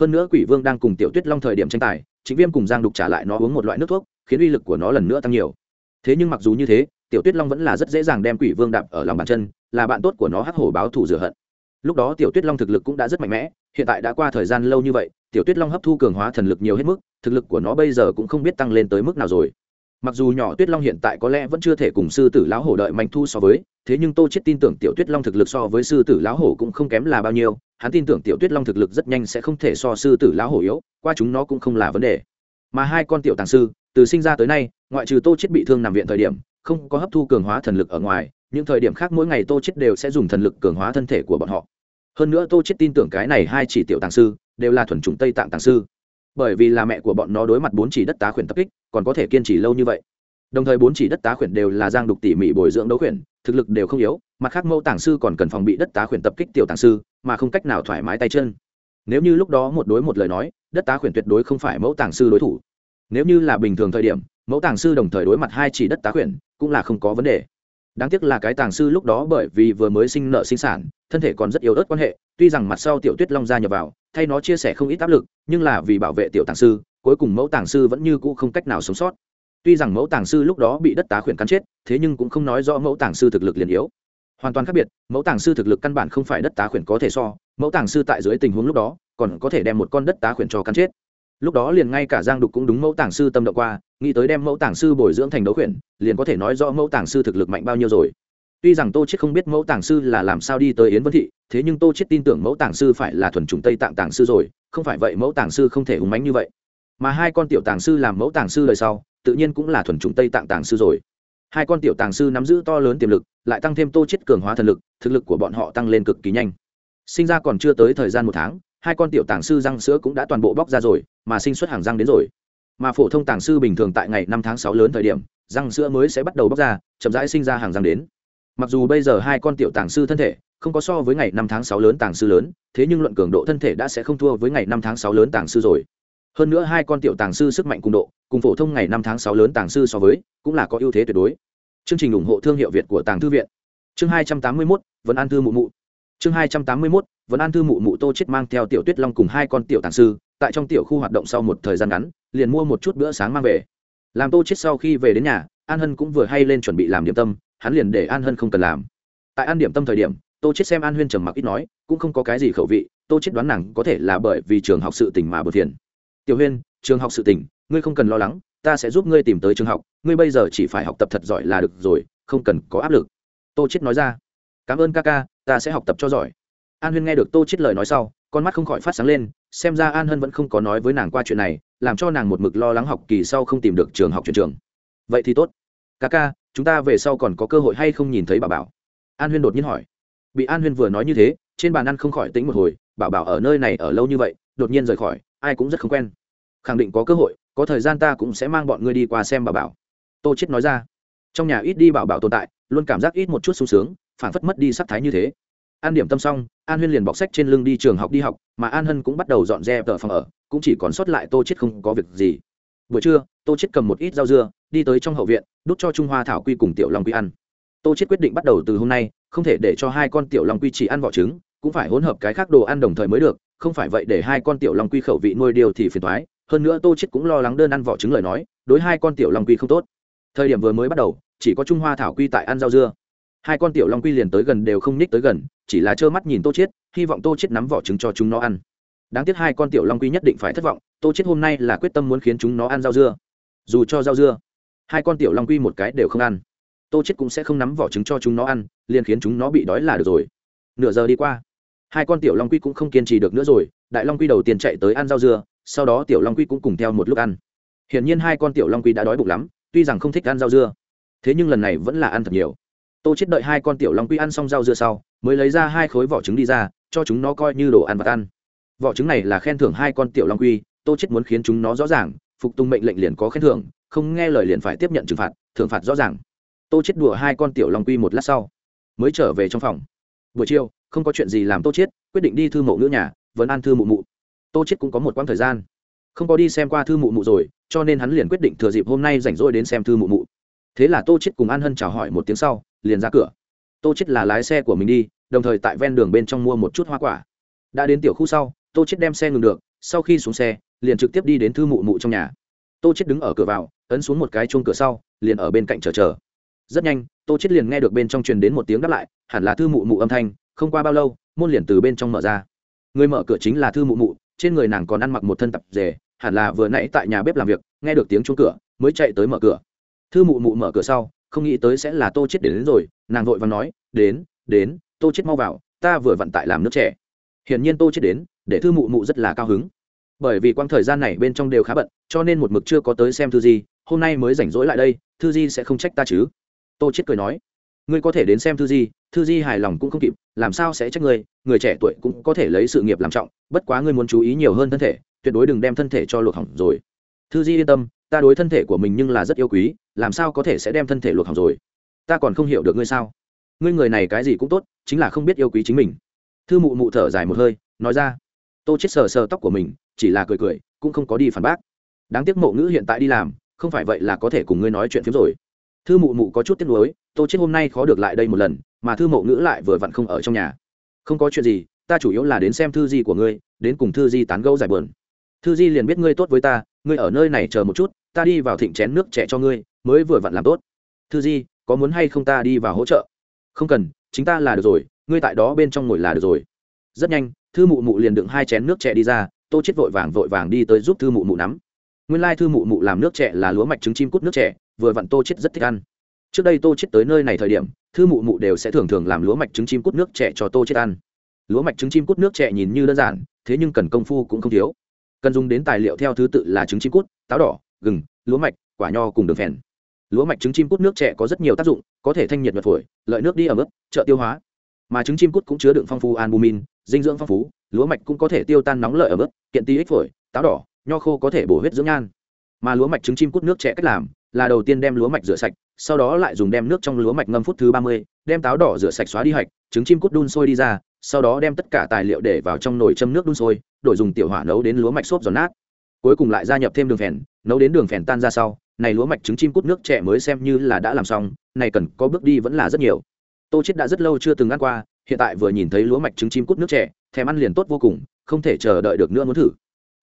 Hơn nữa quỷ vương đang cùng tiểu tuyết long thời điểm tranh tài chính viêm cùng giang đục trả lại nó uống một loại nước thuốc, khiến uy lực của nó lần nữa tăng nhiều. Thế nhưng mặc dù như thế, tiểu tuyết long vẫn là rất dễ dàng đem quỷ vương đạp ở lòng bàn chân, là bạn tốt của nó hắc hổ báo thù rửa hận lúc đó tiểu tuyết long thực lực cũng đã rất mạnh mẽ, hiện tại đã qua thời gian lâu như vậy, tiểu tuyết long hấp thu cường hóa thần lực nhiều hết mức, thực lực của nó bây giờ cũng không biết tăng lên tới mức nào rồi. Mặc dù nhỏ tuyết long hiện tại có lẽ vẫn chưa thể cùng sư tử lão hổ đợi mạnh thu so với, thế nhưng tô chết tin tưởng tiểu tuyết long thực lực so với sư tử lão hổ cũng không kém là bao nhiêu, hắn tin tưởng tiểu tuyết long thực lực rất nhanh sẽ không thể so sư tử lão hổ yếu, qua chúng nó cũng không là vấn đề. Mà hai con tiểu tàng sư, từ sinh ra tới nay, ngoại trừ tô chết bị thương nằm viện thời điểm, không có hấp thu cường hóa thần lực ở ngoài những thời điểm khác mỗi ngày tô chết đều sẽ dùng thần lực cường hóa thân thể của bọn họ. Hơn nữa tô chết tin tưởng cái này hai chỉ tiểu tàng sư đều là thuần chủng tây tạng tàng sư. Bởi vì là mẹ của bọn nó đối mặt bốn chỉ đất tá khuyển tập kích, còn có thể kiên trì lâu như vậy. Đồng thời bốn chỉ đất tá khuyển đều là giang đục tỉ mỉ bồi dưỡng đấu khuyển, thực lực đều không yếu, mặt khác mẫu tàng sư còn cần phòng bị đất tá khuyển tập kích tiểu tàng sư, mà không cách nào thoải mái tay chân. Nếu như lúc đó một đối một lời nói, đất tá khuyển tuyệt đối không phải mẫu tàng sư đối thủ. Nếu như là bình thường thời điểm, mẫu tàng sư đồng thời đối mặt hai chỉ đất tá khuyển, cũng là không có vấn đề đáng tiếc là cái tàng sư lúc đó bởi vì vừa mới sinh nợ sinh sản, thân thể còn rất yếu ớt quan hệ, tuy rằng mặt sau tiểu tuyết long gia nhập vào, thay nó chia sẻ không ít áp lực, nhưng là vì bảo vệ tiểu tàng sư, cuối cùng mẫu tàng sư vẫn như cũ không cách nào sống sót. Tuy rằng mẫu tàng sư lúc đó bị đất tá khuyển cắn chết, thế nhưng cũng không nói rõ mẫu tàng sư thực lực liền yếu. Hoàn toàn khác biệt, mẫu tàng sư thực lực căn bản không phải đất tá khuyển có thể so, mẫu tàng sư tại dưới tình huống lúc đó, còn có thể đem một con đất tá khuyển cho cắn chết lúc đó liền ngay cả giang đục cũng đúng mẫu tàng sư tâm động qua nghĩ tới đem mẫu tàng sư bồi dưỡng thành đấu khuyển liền có thể nói rõ mẫu tàng sư thực lực mạnh bao nhiêu rồi tuy rằng tô chết không biết mẫu tàng sư là làm sao đi tới yến vân thị thế nhưng tô chết tin tưởng mẫu tàng sư phải là thuần chủng tây tạng tàng sư rồi không phải vậy mẫu tàng sư không thể hùng mánh như vậy mà hai con tiểu tàng sư làm mẫu tàng sư lời sau tự nhiên cũng là thuần chủng tây tạng tàng sư rồi hai con tiểu tàng sư nắm giữ to lớn tiềm lực lại tăng thêm tô chết cường hóa thần lực thực lực của bọn họ tăng lên cực kỳ nhanh sinh ra còn chưa tới thời gian một tháng hai con tiểu tàng sư răng sữa cũng đã toàn bộ bóc ra rồi, mà sinh xuất hàng răng đến rồi. Mà phổ thông tàng sư bình thường tại ngày năm tháng sáu lớn thời điểm, răng sữa mới sẽ bắt đầu bóc ra, chậm rãi sinh ra hàng răng đến. Mặc dù bây giờ hai con tiểu tàng sư thân thể không có so với ngày năm tháng sáu lớn tàng sư lớn, thế nhưng luận cường độ thân thể đã sẽ không thua với ngày năm tháng sáu lớn tàng sư rồi. Hơn nữa hai con tiểu tàng sư sức mạnh cùng độ, cùng phổ thông ngày năm tháng sáu lớn tàng sư so với, cũng là có ưu thế tuyệt đối. Chương trình ủng hộ thương hiệu việt của tàng thư viện. Chương hai trăm tám mươi mốt vẫn an thư mụ mụ. Chương hai trăm tám mươi mốt vẫn an thư mụ mụ tô chết mang theo tiểu tuyết long cùng hai con tiểu tàng sư, tại trong tiểu khu hoạt động sau một thời gian ngắn, liền mua một chút bữa sáng mang về. Làm tô chết sau khi về đến nhà, an hân cũng vừa hay lên chuẩn bị làm điểm tâm, hắn liền để an hân không cần làm. Tại an điểm tâm thời điểm, tô chết xem an huyên trầm mặc ít nói, cũng không có cái gì khẩu vị, tô chết đoán nàng có thể là bởi vì trường học sự tình mà bờ phiền. Tiểu huyên, trường học sự tình, ngươi không cần lo lắng, ta sẽ giúp ngươi tìm tới trường học, ngươi bây giờ chỉ phải học tập thật giỏi là được rồi, không cần có áp lực. Tô chết nói ra. Cảm ơn ca ca, ta sẽ học tập cho giỏi an huyên nghe được tô chết lời nói sau, con mắt không khỏi phát sáng lên, xem ra an hân vẫn không có nói với nàng qua chuyện này, làm cho nàng một mực lo lắng học kỳ sau không tìm được trường học chuyển trường. Vậy thì tốt. Ca ca, chúng ta về sau còn có cơ hội hay không nhìn thấy bà bảo? An huyên đột nhiên hỏi. Bị an huyên vừa nói như thế, trên bàn ăn không khỏi tính một hồi bảo bảo ở nơi này ở lâu như vậy, đột nhiên rời khỏi, ai cũng rất không quen. Khẳng định có cơ hội, có thời gian ta cũng sẽ mang bọn ngươi đi qua xem bảo bảo. Tô chết nói ra. Trong nhà ít đi bảo bảo tồn tại, luôn cảm giác ít một chút sung sướng phản phất mất đi sắc thái như thế an điểm tâm xong, an huyên liền bọc sách trên lưng đi trường học đi học, mà an hân cũng bắt đầu dọn dẹp tờ phòng ở, cũng chỉ còn sót lại tô chết không có việc gì. Buổi trưa, tô chết cầm một ít rau dưa, đi tới trong hậu viện, đút cho trung hoa thảo quy cùng tiểu long quy ăn. Tô chết quyết định bắt đầu từ hôm nay, không thể để cho hai con tiểu long quy chỉ ăn vỏ trứng, cũng phải hỗn hợp cái khác đồ ăn đồng thời mới được, không phải vậy để hai con tiểu long quy khẩu vị nuôi điều thì phiền toái. Hơn nữa tô chết cũng lo lắng đơn ăn vỏ trứng lời nói, đối hai con tiểu long quy không tốt. Thời điểm vừa mới bắt đầu, chỉ có trung hoa thảo quy tại ăn rau dưa hai con tiểu long quy liền tới gần đều không ních tới gần, chỉ là trơ mắt nhìn tô chết hy vọng tô chết nắm vỏ trứng cho chúng nó ăn. Đáng tiếc hai con tiểu long quy nhất định phải thất vọng, tô chết hôm nay là quyết tâm muốn khiến chúng nó ăn rau dưa. Dù cho rau dưa, hai con tiểu long quy một cái đều không ăn. Tô chết cũng sẽ không nắm vỏ trứng cho chúng nó ăn, liền khiến chúng nó bị đói là được rồi. Nửa giờ đi qua, hai con tiểu long quy cũng không kiên trì được nữa rồi, đại long quy đầu tiên chạy tới ăn rau dưa, sau đó tiểu long quy cũng cùng theo một lúc ăn. Hiển nhiên hai con tiểu long quy đã đói bụng lắm, tuy rằng không thích ăn rau dưa, thế nhưng lần này vẫn là ăn thật nhiều tô chết đợi hai con tiểu long quy ăn xong rau dưa sau, mới lấy ra hai khối vỏ trứng đi ra, cho chúng nó coi như đồ ăn vật ăn. Vỏ trứng này là khen thưởng hai con tiểu long quy, tô chết muốn khiến chúng nó rõ ràng, phục tùng mệnh lệnh liền có khen thưởng, không nghe lời liền phải tiếp nhận trừng phạt, thưởng phạt rõ ràng. Tô chết đùa hai con tiểu long quy một lát sau, mới trở về trong phòng. Buổi chiều, không có chuyện gì làm tô chết, quyết định đi thư mộ nữ nhà, vẫn ăn thư mụ mụ. Tô chết cũng có một quãng thời gian, không có đi xem qua thư mụ mụ rồi, cho nên hắn liền quyết định thừa dịp hôm nay rảnh rỗi đến xem thư mụ mụ. Thế là tô chết cùng an hân chào hỏi một tiếng sau liền ra cửa. Tô chết là lái xe của mình đi, đồng thời tại ven đường bên trong mua một chút hoa quả. Đã đến tiểu khu sau, tô chết đem xe ngừng được, sau khi xuống xe, liền trực tiếp đi đến thư mụ mụ trong nhà. Tô chết đứng ở cửa vào, ấn xuống một cái chuông cửa sau, liền ở bên cạnh chờ chờ. Rất nhanh, tô chết liền nghe được bên trong truyền đến một tiếng đáp lại, hẳn là thư mụ mụ âm thanh, không qua bao lâu, môn liền từ bên trong mở ra. Người mở cửa chính là thư mụ mụ, trên người nàng còn ăn mặc một thân tập dề, hẳn là vừa nãy tại nhà bếp làm việc, nghe được tiếng chuông cửa, mới chạy tới mở cửa. Thư mụ mụ mở cửa sau không nghĩ tới sẽ là tô chết đến, đến rồi nàng vội và nói đến đến tô chết mau vào ta vừa vận tại làm nước trẻ hiển nhiên tô chết đến để thư mụ mụ rất là cao hứng. Bởi vì quãng thời gian này bên trong đều khá bận cho nên một mực chưa có tới xem thư di hôm nay mới rảnh rỗi lại đây thư di sẽ không trách ta chứ. Tô chết cười nói ngươi có thể đến xem thư di thư di hài lòng cũng không kịp làm sao sẽ trách ngươi người trẻ tuổi cũng có thể lấy sự nghiệp làm trọng bất quá ngươi muốn chú ý nhiều hơn thân thể tuyệt đối đừng đem thân thể cho luộc hỏng rồi. Thư di yên tâm ta đối thân thể của mình nhưng là rất yêu quý làm sao có thể sẽ đem thân thể luộc hỏng rồi? Ta còn không hiểu được ngươi sao? Ngươi người này cái gì cũng tốt, chính là không biết yêu quý chính mình. Thư mụ mụ thở dài một hơi, nói ra. Tô chết sờ sờ tóc của mình, chỉ là cười cười, cũng không có đi phản bác. Đáng tiếc mộ ngữ hiện tại đi làm, không phải vậy là có thể cùng ngươi nói chuyện phiếm rồi. Thư mụ mụ có chút tiếc nuối, tô chết hôm nay khó được lại đây một lần, mà thư mộ ngữ lại vừa vặn không ở trong nhà. Không có chuyện gì, ta chủ yếu là đến xem thư di của ngươi, đến cùng thư di tán gẫu giải bờn thư di liền biết ngươi tốt với ta, ngươi ở nơi này chờ một chút, ta đi vào thịnh chén nước trẻ cho ngươi mới vừa vặn làm tốt. Thư di, có muốn hay không ta đi vào hỗ trợ? Không cần, chính ta là được rồi, ngươi tại đó bên trong ngồi là được rồi. Rất nhanh, thư mụ mụ liền đựng hai chén nước trẻ đi ra, tô chết vội vàng vội vàng đi tới giúp thư mụ mụ nắm. Nguyên lai thư mụ mụ làm nước trẻ là lúa mạch trứng chim cút nước trẻ vừa vặn tô chết rất thích ăn. Trước đây tô chết tới nơi này thời điểm, thư mụ mụ đều sẽ thường thường làm lúa mạch trứng chim cút nước trẻ cho tô chết ăn. Lúa mạch trứng chim cút nước trẻ nhìn như đơn giản, thế nhưng cần công phu cũng không thiếu. Cần dùng đến tài liệu theo thứ tự là trứng chim cút, táo đỏ, gừng, lúa mạch, quả nho cùng đường phèn lúa mạch trứng chim cút nước trẻ có rất nhiều tác dụng, có thể thanh nhiệt mật phổi, lợi nước đi ở mức trợ tiêu hóa. Mà trứng chim cút cũng chứa đựng phong phú albumin, dinh dưỡng phong phú, lúa mạch cũng có thể tiêu tan nóng lợi ở mức kiện ti ích phổi, táo đỏ, nho khô có thể bổ huyết dưỡng nhan. Mà lúa mạch trứng chim cút nước trẻ cách làm là đầu tiên đem lúa mạch rửa sạch, sau đó lại dùng đem nước trong lúa mạch ngâm phút thứ ba mươi, đem táo đỏ rửa sạch xóa đi hạch, trứng chim cút đun sôi đi ra, sau đó đem tất cả tài liệu để vào trong nồi châm nước đun sôi, đổi dùng tiểu hỏa nấu đến lúa mạch xốp giòn nát. Cuối cùng lại gia nhập thêm đường phèn, nấu đến đường phèn tan ra sau này lúa mạch trứng chim cút nước trẻ mới xem như là đã làm xong, này cần có bước đi vẫn là rất nhiều. Tô chết đã rất lâu chưa từng ăn qua, hiện tại vừa nhìn thấy lúa mạch trứng chim cút nước trẻ, thèm ăn liền tốt vô cùng, không thể chờ đợi được nữa muốn thử.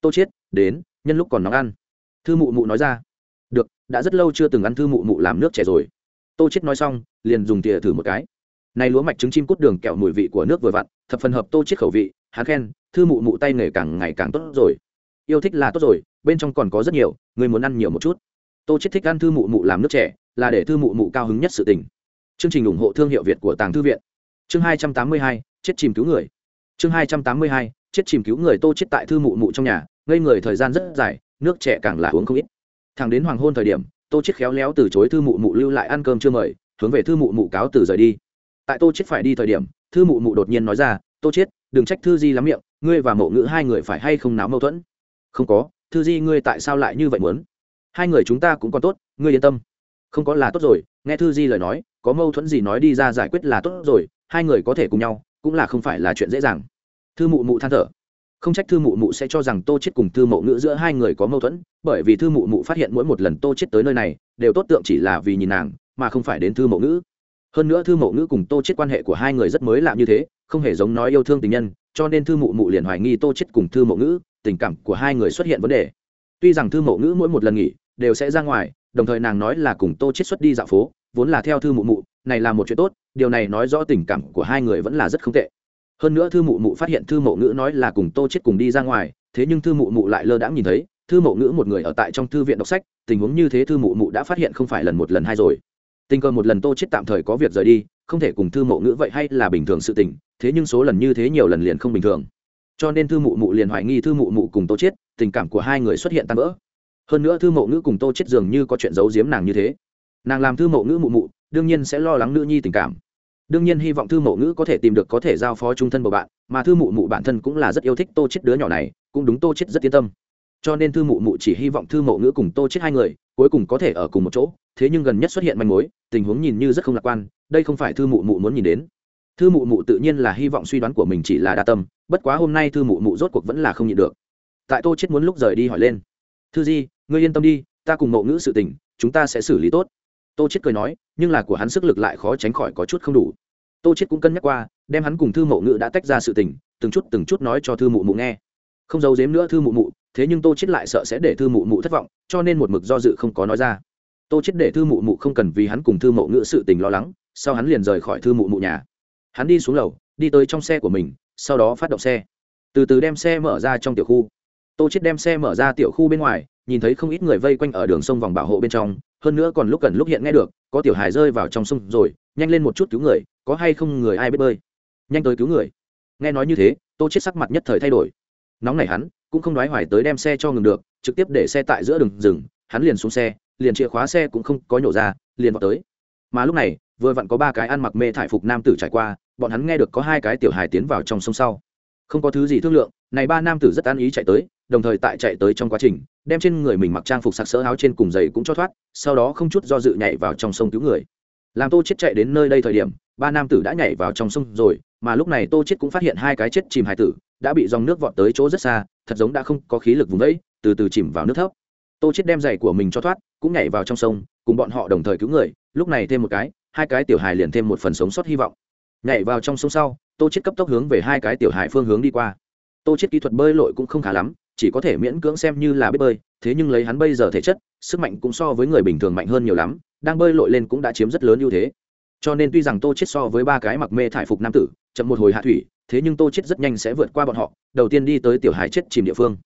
Tô chết đến, nhân lúc còn nóng ăn. Thư mụ mụ nói ra. Được, đã rất lâu chưa từng ăn thư mụ mụ làm nước trẻ rồi. Tô chết nói xong, liền dùng tỉa thử một cái. Này lúa mạch trứng chim cút đường kẹo mùi vị của nước vừa vặn, thập phần hợp tô chết khẩu vị, hắn khen, thư mụ mụ tay nghề càng ngày càng tốt rồi. Yêu thích là tốt rồi, bên trong còn có rất nhiều, người muốn ăn nhiều một chút tô chết thích ăn thư mụ mụ làm nước trẻ là để thư mụ mụ cao hứng nhất sự tình. Chương trình ủng hộ thương hiệu việt của tàng thư viện. Chương hai trăm tám mươi hai, chết chìm cứu người. Chương hai trăm tám mươi hai, chết chìm cứu người tô chết tại thư mụ mụ trong nhà, ngây người thời gian rất dài, nước trẻ càng là uống không ít. Thẳng đến hoàng hôn thời điểm, tô chết khéo léo từ chối thư mụ mụ lưu lại ăn cơm chưa mời, hướng về thư mụ mụ cáo từ rời đi. Tại tô chết phải đi thời điểm, thư mụ mụ đột nhiên nói ra, tô chết đừng trách thư di lắm miệng, ngươi và mộ ngữ hai người phải hay không náo mâu thuẫn? Không có, thư di ngươi tại sao lại như vậy muốn? Hai người chúng ta cũng còn tốt, ngươi yên tâm. Không có là tốt rồi, nghe thư di lời nói, có mâu thuẫn gì nói đi ra giải quyết là tốt rồi, hai người có thể cùng nhau, cũng là không phải là chuyện dễ dàng. Thư mụ mụ than thở. Không trách thư mụ mụ sẽ cho rằng tô chết cùng thư mậu ngữ giữa hai người có mâu thuẫn, bởi vì thư mụ mụ phát hiện mỗi một lần tô chết tới nơi này, đều tốt tượng chỉ là vì nhìn nàng, mà không phải đến thư mậu ngữ. Hơn nữa thư mậu ngữ cùng tô chết quan hệ của hai người rất mới lạ như thế, không hề giống nói yêu thương tình nhân, cho nên thư mụ mụ liền hoài nghi tô chết cùng thư mậu ngữ, tình cảm của hai người xuất hiện vấn đề. Tuy rằng thư mậu ngữ mỗi một lần nghỉ đều sẽ ra ngoài, đồng thời nàng nói là cùng tô chết xuất đi dạo phố, vốn là theo thư mụ mụ, này là một chuyện tốt, điều này nói rõ tình cảm của hai người vẫn là rất không tệ. Hơn nữa thư mụ mụ phát hiện thư mộ ngữ nói là cùng tô chết cùng đi ra ngoài, thế nhưng thư mụ mụ lại lơ đãng nhìn thấy, thư mộ ngữ một người ở tại trong thư viện đọc sách, tình huống như thế thư mụ mụ đã phát hiện không phải lần một lần hai rồi. Tình cờ một lần tô chết tạm thời có việc rời đi, không thể cùng thư mộ ngữ vậy hay là bình thường sự tình, thế nhưng số lần như thế nhiều lần liền không bình thường. Cho nên thư mụ mụ liền hoài nghi thư mụ mụ cùng tô chết tình cảm của hai người xuất hiện tan vỡ hơn nữa thư mộ ngữ cùng tô chết dường như có chuyện giấu giếm nàng như thế. Nàng làm thư mộ ngữ mụ mụ, đương nhiên sẽ lo lắng nữ nhi tình cảm. Đương nhiên hy vọng thư mộ ngữ có thể tìm được có thể giao phó trung thân bầu bạn, mà thư mụ mụ bản thân cũng là rất yêu thích tô chết đứa nhỏ này, cũng đúng tô chết rất yên tâm. Cho nên thư mụ mụ chỉ hy vọng thư mộ ngữ cùng tô chết hai người, cuối cùng có thể ở cùng một chỗ, thế nhưng gần nhất xuất hiện manh mối, tình huống nhìn như rất không lạc quan, đây không phải thư mụ mụ muốn nhìn đến. Thư mụ mụ tự nhiên là hy vọng suy đoán của mình chỉ là đa tâm, bất quá hôm nay thư mụ mụ rốt cuộc vẫn là không nhịn được. Tại tô chết muốn lúc rời đi hỏi lên, thư di ngươi yên tâm đi, ta cùng ngộ ngữ sự tình, chúng ta sẽ xử lý tốt. Tô chết cười nói, nhưng là của hắn sức lực lại khó tránh khỏi có chút không đủ. Tô chết cũng cân nhắc qua, đem hắn cùng thư mộ ngữ đã tách ra sự tình, từng chút từng chút nói cho thư mụ mụ nghe. Không giấu giếm nữa thư mụ mụ, thế nhưng tô chết lại sợ sẽ để thư mụ mụ thất vọng, cho nên một mực do dự không có nói ra. Tô chết để thư mụ mụ không cần vì hắn cùng thư mộ ngữ sự tình lo lắng, sau hắn liền rời khỏi thư mụ mụ nhà. Hắn đi xuống lầu, đi tới trong xe của mình, sau đó phát động xe. Từ từ đem xe mở ra trong tiểu khu. Tô chết đem xe mở ra tiểu khu bên ngoài nhìn thấy không ít người vây quanh ở đường sông vòng bảo hộ bên trong, hơn nữa còn lúc gần lúc hiện nghe được, có tiểu hài rơi vào trong sông rồi, nhanh lên một chút cứu người, có hay không người ai biết bơi. Nhanh tới cứu người. Nghe nói như thế, tô chết sắc mặt nhất thời thay đổi. Nóng này hắn, cũng không nói hoài tới đem xe cho ngừng được, trực tiếp để xe tại giữa đường rừng hắn liền xuống xe, liền chìa khóa xe cũng không có nhổ ra, liền vào tới. Mà lúc này, vừa vặn có ba cái ăn mặc mê thải phục nam tử trải qua, bọn hắn nghe được có hai cái tiểu hài tiến vào trong sông sau. Không có thứ gì thương lượng, này ba nam tử rất an ý chạy tới, đồng thời tại chạy tới trong quá trình đem trên người mình mặc trang phục sặc sỡ áo trên cùng giày cũng cho thoát, sau đó không chút do dự nhảy vào trong sông cứu người. Làm tô chết chạy đến nơi đây thời điểm, ba nam tử đã nhảy vào trong sông rồi, mà lúc này tô chết cũng phát hiện hai cái chết chìm hải tử, đã bị dòng nước vọt tới chỗ rất xa, thật giống đã không có khí lực vùng vẫy, từ từ chìm vào nước thấp. Tô chết đem giày của mình cho thoát, cũng nhảy vào trong sông, cùng bọn họ đồng thời cứu người, lúc này thêm một cái, hai cái tiểu hài liền thêm một phần sống sót hy vọng. Nhảy vào trong sông sau, tô chết cấp tốc hướng về hai cái tiểu hài phương hướng đi qua. Tô chết kỹ thuật bơi lội cũng không khá lắm chỉ có thể miễn cưỡng xem như là biết bơi, thế nhưng lấy hắn bây giờ thể chất, sức mạnh cũng so với người bình thường mạnh hơn nhiều lắm, đang bơi lội lên cũng đã chiếm rất lớn ưu thế. Cho nên tuy rằng tô chết so với ba cái mặc mê thải phục nam tử, chậm một hồi hạ thủy, thế nhưng tô chết rất nhanh sẽ vượt qua bọn họ, đầu tiên đi tới tiểu hải chết chìm địa phương.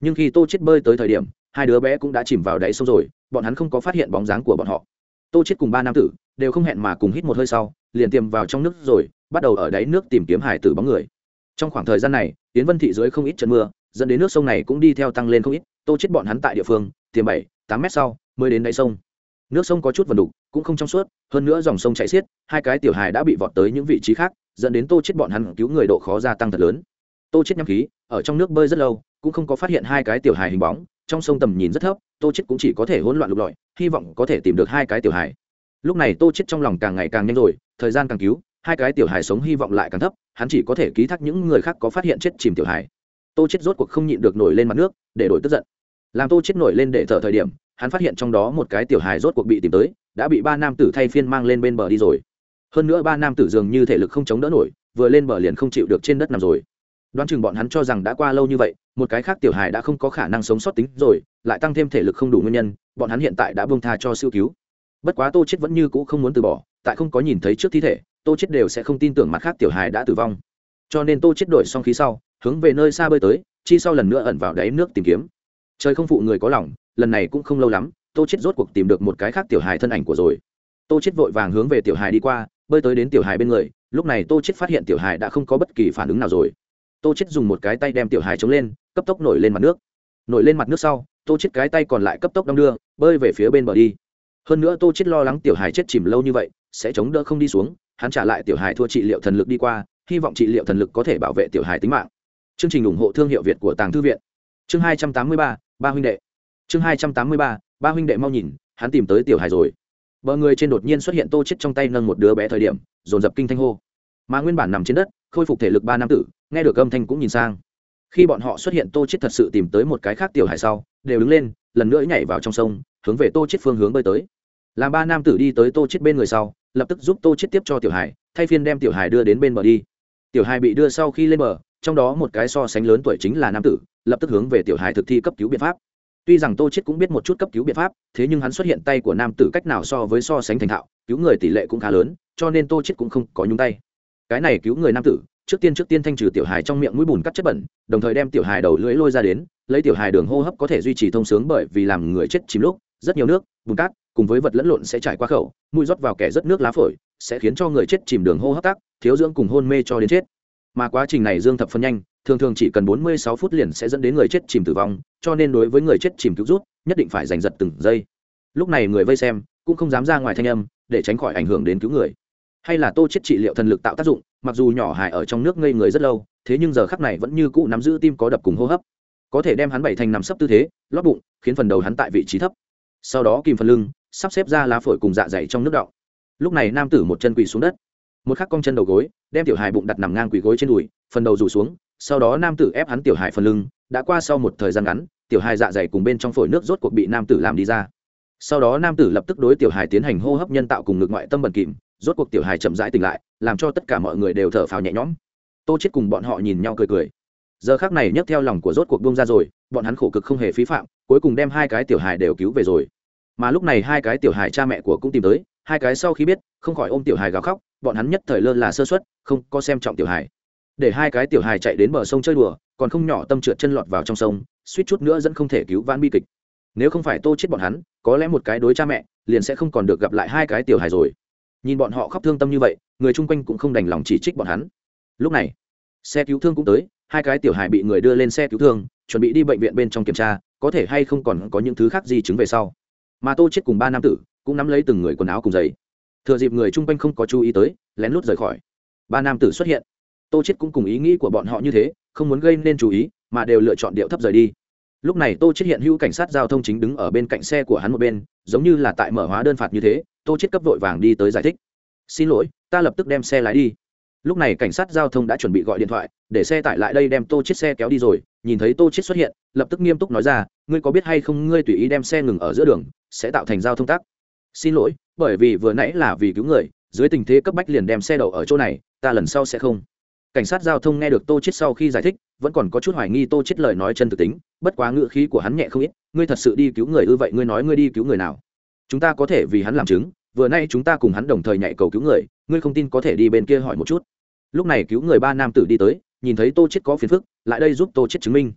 Nhưng khi tô chết bơi tới thời điểm, hai đứa bé cũng đã chìm vào đáy sông rồi, bọn hắn không có phát hiện bóng dáng của bọn họ. Tô chết cùng ba nam tử đều không hẹn mà cùng hít một hơi sau, liền tiềm vào trong nước rồi, bắt đầu ở đáy nước tìm kiếm hải tử bóng người. Trong khoảng thời gian này tiến vân thị dưới không ít trận mưa dẫn đến nước sông này cũng đi theo tăng lên không ít, tô chết bọn hắn tại địa phương, tiềm bảy, tám mét sau mới đến đáy sông. Nước sông có chút vần đục, cũng không trong suốt, hơn nữa dòng sông chảy xiết, hai cái tiểu hài đã bị vọt tới những vị trí khác, dẫn đến tô chết bọn hắn cứu người độ khó gia tăng thật lớn. Tô chết nhắm khí, ở trong nước bơi rất lâu, cũng không có phát hiện hai cái tiểu hài hình bóng, trong sông tầm nhìn rất thấp, tô chết cũng chỉ có thể hỗn loạn lục lọi, hy vọng có thể tìm được hai cái tiểu hài. Lúc này tô chết trong lòng càng ngày càng nhanh rồi, thời gian càng cứu, hai cái tiểu hài sống hy vọng lại càng thấp, hắn chỉ có thể ký thác những người khác có phát hiện chết chìm tiểu hài tô chết rốt cuộc không nhịn được nổi lên mặt nước, để đổi tức giận. Làm tô chết nổi lên để thở thời điểm, hắn phát hiện trong đó một cái tiểu hài rốt cuộc bị tìm tới, đã bị ba nam tử thay phiên mang lên bên bờ đi rồi. Hơn nữa ba nam tử dường như thể lực không chống đỡ nổi, vừa lên bờ liền không chịu được trên đất nằm rồi. Đoán chừng bọn hắn cho rằng đã qua lâu như vậy, một cái khác tiểu hài đã không có khả năng sống sót tính rồi, lại tăng thêm thể lực không đủ nguyên nhân, bọn hắn hiện tại đã bông tha cho siêu cứu. Bất quá tô chết vẫn như cũ không muốn từ bỏ, tại không có nhìn thấy trước thi thể, tô chết đều sẽ không tin tưởng mặt khác tiểu hài đã tử vong. Cho nên tô chết đổi xong khí sau hướng về nơi xa bơi tới, chi sau lần nữa ẩn vào đáy nước tìm kiếm. Trời không phụ người có lòng, lần này cũng không lâu lắm, tô chết rốt cuộc tìm được một cái khác tiểu hài thân ảnh của rồi. Tô chết vội vàng hướng về tiểu hài đi qua, bơi tới đến tiểu hài bên người, lúc này tô chết phát hiện tiểu hài đã không có bất kỳ phản ứng nào rồi. Tô chết dùng một cái tay đem tiểu hài chống lên, cấp tốc nổi lên mặt nước. Nổi lên mặt nước sau, tô chết cái tay còn lại cấp tốc đong đưa, bơi về phía bên bờ đi. Hơn nữa tô chết lo lắng tiểu hài chết chìm lâu như vậy, sẽ chống đỡ không đi xuống, hắn trả lại tiểu hài thua trị liệu thần lực đi qua, hy vọng trị liệu thần lực có thể bảo vệ tiểu hài tính mạng chương trình ủng hộ thương hiệu việt của tàng thư viện. Chương hai trăm tám mươi ba ba huynh đệ. Chương hai trăm tám mươi ba ba huynh đệ mau nhìn, hắn tìm tới tiểu hài rồi. Bờ người trên đột nhiên xuất hiện tô chết trong tay nâng một đứa bé thời điểm, dồn dập kinh thanh hô. Mà nguyên bản nằm trên đất, khôi phục thể lực ba nam tử, nghe được âm thanh cũng nhìn sang. Khi bọn họ xuất hiện, tô chết thật sự tìm tới một cái khác tiểu hải sau, đều đứng lên, lần nữa nhảy vào trong sông, hướng về tô chết phương hướng bơi tới. Làm ba nam tử đi tới tô chết bên người sau, lập tức giúp tô chết tiếp cho tiểu hải thay phiên đem tiểu hải đưa đến bên bờ đi. Tiểu hải bị đưa sau khi lên bờ trong đó một cái so sánh lớn tuổi chính là nam tử, lập tức hướng về tiểu hải thực thi cấp cứu biện pháp. Tuy rằng tô chết cũng biết một chút cấp cứu biện pháp, thế nhưng hắn xuất hiện tay của nam tử cách nào so với so sánh thành thạo, cứu người tỷ lệ cũng khá lớn, cho nên tô chết cũng không có nhúng tay. Cái này cứu người nam tử, trước tiên trước tiên thanh trừ tiểu hài trong miệng mũi bùn cắt chất bẩn, đồng thời đem tiểu hài đầu lưỡi lôi ra đến, lấy tiểu hài đường hô hấp có thể duy trì thông sướng bởi vì làm người chết chìm lúc, rất nhiều nước, bùn cát cùng với vật lẫn lộn sẽ trải qua khẩu, mũi rót vào kẻ rất nước lá phổi, sẽ khiến cho người chết chìm đường hô hấp tắc, thiếu dưỡng cùng hôn mê cho đến chết mà quá trình này dương thập phân nhanh, thường thường chỉ cần 46 phút liền sẽ dẫn đến người chết chìm tử vong, cho nên đối với người chết chìm cứu rút, nhất định phải giành giật từng giây. Lúc này người vây xem cũng không dám ra ngoài thanh âm để tránh khỏi ảnh hưởng đến cứu người. Hay là tô chết trị liệu thần lực tạo tác dụng, mặc dù nhỏ hài ở trong nước ngây người rất lâu, thế nhưng giờ khắc này vẫn như cũ nắm giữ tim có đập cùng hô hấp. Có thể đem hắn bảy thành nằm sấp tư thế, lót bụng, khiến phần đầu hắn tại vị trí thấp. Sau đó kìm phần lưng, sắp xếp ra lá phổi cùng dạ dày trong nước đọng. Lúc này nam tử một chân quỳ xuống đất một khắc cong chân đầu gối, đem tiểu hài bụng đặt nằm ngang quỳ gối trên đùi, phần đầu rủ xuống, sau đó nam tử ép hắn tiểu hài phần lưng, đã qua sau một thời gian ngắn, tiểu hài dạ dày cùng bên trong phổi nước rốt cuộc bị nam tử làm đi ra. Sau đó nam tử lập tức đối tiểu hài tiến hành hô hấp nhân tạo cùng ngược ngoại tâm bẩn kìm, rốt cuộc tiểu hài chậm rãi tỉnh lại, làm cho tất cả mọi người đều thở phào nhẹ nhõm. Tô chết cùng bọn họ nhìn nhau cười cười. Giờ khác này nhấc theo lòng của rốt cuộc buông ra rồi, bọn hắn khổ cực không hề phí phạm, cuối cùng đem hai cái tiểu hài đều cứu về rồi. Mà lúc này hai cái tiểu hài cha mẹ của cũng tìm tới, hai cái sau khi biết, không khỏi ôm tiểu hài gào khóc bọn hắn nhất thời lơ là sơ suất, không có xem trọng tiểu hài. Để hai cái tiểu hài chạy đến bờ sông chơi đùa, còn không nhỏ tâm trượt chân lọt vào trong sông, suýt chút nữa dẫn không thể cứu vãn bi kịch. Nếu không phải tô chết bọn hắn, có lẽ một cái đối cha mẹ, liền sẽ không còn được gặp lại hai cái tiểu hài rồi. Nhìn bọn họ khóc thương tâm như vậy, người chung quanh cũng không đành lòng chỉ trích bọn hắn. Lúc này, xe cứu thương cũng tới, hai cái tiểu hài bị người đưa lên xe cứu thương, chuẩn bị đi bệnh viện bên trong kiểm tra, có thể hay không còn có những thứ khác gì chứng về sau. Mà tô chết cùng ba nam tử, cũng nắm lấy từng người quần áo cùng giày thừa dịp người chung quanh không có chú ý tới, lén lút rời khỏi. Ba nam tử xuất hiện. Tô chết cũng cùng ý nghĩ của bọn họ như thế, không muốn gây nên chú ý, mà đều lựa chọn điệu thấp rời đi. Lúc này tô chết hiện hữu cảnh sát giao thông chính đứng ở bên cạnh xe của hắn một bên, giống như là tại mở hóa đơn phạt như thế, tô chết cấp vội vàng đi tới giải thích. Xin lỗi, ta lập tức đem xe lái đi. Lúc này cảnh sát giao thông đã chuẩn bị gọi điện thoại, để xe tải lại đây đem tô chết xe kéo đi rồi, nhìn thấy tô chết xuất hiện, lập tức nghiêm túc nói ra, ngươi có biết hay không, ngươi tùy ý đem xe ngừng ở giữa đường, sẽ tạo thành giao thông tắc xin lỗi, bởi vì vừa nãy là vì cứu người, dưới tình thế cấp bách liền đem xe đậu ở chỗ này, ta lần sau sẽ không. Cảnh sát giao thông nghe được tô chết sau khi giải thích, vẫn còn có chút hoài nghi tô chết lời nói chân thực tính, bất quá ngựa khí của hắn nhẹ không ít, ngươi thật sự đi cứu người ư vậy, ngươi nói ngươi đi cứu người nào? Chúng ta có thể vì hắn làm chứng, vừa nay chúng ta cùng hắn đồng thời nhảy cầu cứu người, ngươi không tin có thể đi bên kia hỏi một chút. Lúc này cứu người ba nam tử đi tới, nhìn thấy tô chết có phiền phức, lại đây giúp tô chết chứng minh.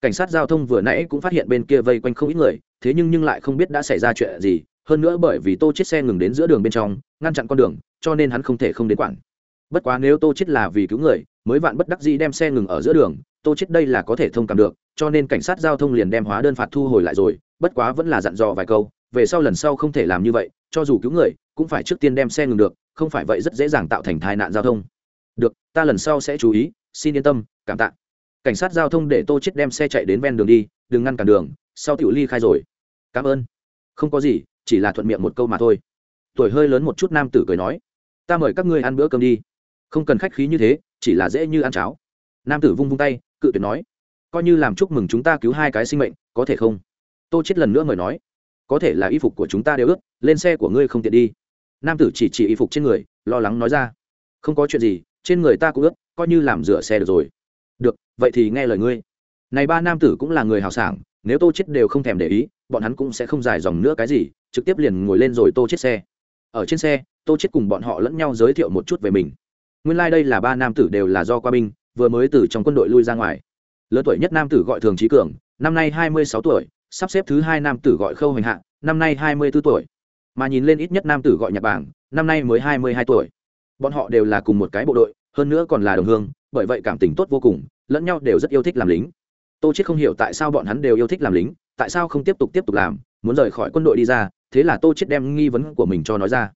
Cảnh sát giao thông vừa nãy cũng phát hiện bên kia vây quanh không ít người, thế nhưng nhưng lại không biết đã xảy ra chuyện gì hơn nữa bởi vì tô chết xe ngừng đến giữa đường bên trong, ngăn chặn con đường, cho nên hắn không thể không đến quản bất quá nếu tô chết là vì cứu người, mới vạn bất đắc dĩ đem xe ngừng ở giữa đường, tô chết đây là có thể thông cảm được, cho nên cảnh sát giao thông liền đem hóa đơn phạt thu hồi lại rồi, bất quá vẫn là dặn dò vài câu, về sau lần sau không thể làm như vậy, cho dù cứu người, cũng phải trước tiên đem xe ngừng được, không phải vậy rất dễ dàng tạo thành tai nạn giao thông. Được, ta lần sau sẽ chú ý, xin yên tâm, cảm tạ. Cảnh sát giao thông để tô chết đem xe chạy đến ven đường đi, đừng ngăn cản đường, sau tiểu ly khai rồi. Cảm ơn. Không có gì chỉ là thuận miệng một câu mà thôi. Tuổi hơi lớn một chút nam tử cười nói, ta mời các ngươi ăn bữa cơm đi. Không cần khách khí như thế, chỉ là dễ như ăn cháo. Nam tử vung vung tay, cự tuyệt nói, coi như làm chúc mừng chúng ta cứu hai cái sinh mệnh, có thể không? Tô chết lần nữa mời nói, có thể là y phục của chúng ta đều ướt, lên xe của ngươi không tiện đi. Nam tử chỉ chỉ y phục trên người, lo lắng nói ra, không có chuyện gì, trên người ta cũng ướt, coi như làm rửa xe được rồi. Được, vậy thì nghe lời ngươi. Này ba nam tử cũng là người hào sảng, nếu tô chết đều không thèm để ý, bọn hắn cũng sẽ không dài dòng nữa cái gì trực tiếp liền ngồi lên rồi tô chết xe. Ở trên xe, tô chết cùng bọn họ lẫn nhau giới thiệu một chút về mình. Nguyên lai đây là ba nam tử đều là do qua binh, vừa mới từ trong quân đội lui ra ngoài. Lớn tuổi nhất nam tử gọi thường trí cường, năm nay hai mươi sáu tuổi, sắp xếp thứ hai nam tử gọi khâu hành hạ, năm nay hai mươi 24 tuổi. Mà nhìn lên ít nhất nam tử gọi nhạc bảng, năm nay mới hai mươi hai tuổi. Bọn họ đều là cùng một cái bộ đội, hơn nữa còn là đồng hương, bởi vậy cảm tình tốt vô cùng, lẫn nhau đều rất yêu thích làm lính. Tô chết không hiểu tại sao bọn hắn đều yêu thích làm lính, tại sao không tiếp tục tiếp tục làm, muốn rời khỏi quân đội đi ra thế là tô chết đem nghi vấn của mình cho nói ra.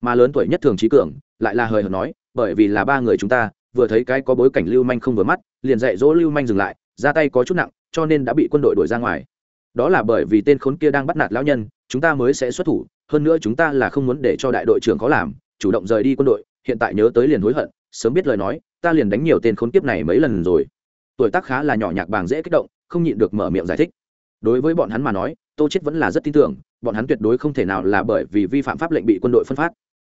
Mà lớn tuổi nhất thường trí cường lại là hời hợt nói, bởi vì là ba người chúng ta, vừa thấy cái có bối cảnh lưu manh không vừa mắt, liền dạy dỗ lưu manh dừng lại, ra tay có chút nặng, cho nên đã bị quân đội đuổi ra ngoài. Đó là bởi vì tên khốn kia đang bắt nạt lão nhân, chúng ta mới sẽ xuất thủ, hơn nữa chúng ta là không muốn để cho đại đội trưởng có làm, chủ động rời đi quân đội, hiện tại nhớ tới liền hối hận, sớm biết lời nói, ta liền đánh nhiều tên khốn kiếp này mấy lần rồi. Tuổi tác khá là nhỏ nhạc bàng dễ kích động, không nhịn được mở miệng giải thích. Đối với bọn hắn mà nói, tô chết vẫn là rất tin tưởng bọn hắn tuyệt đối không thể nào là bởi vì vi phạm pháp lệnh bị quân đội phân phát.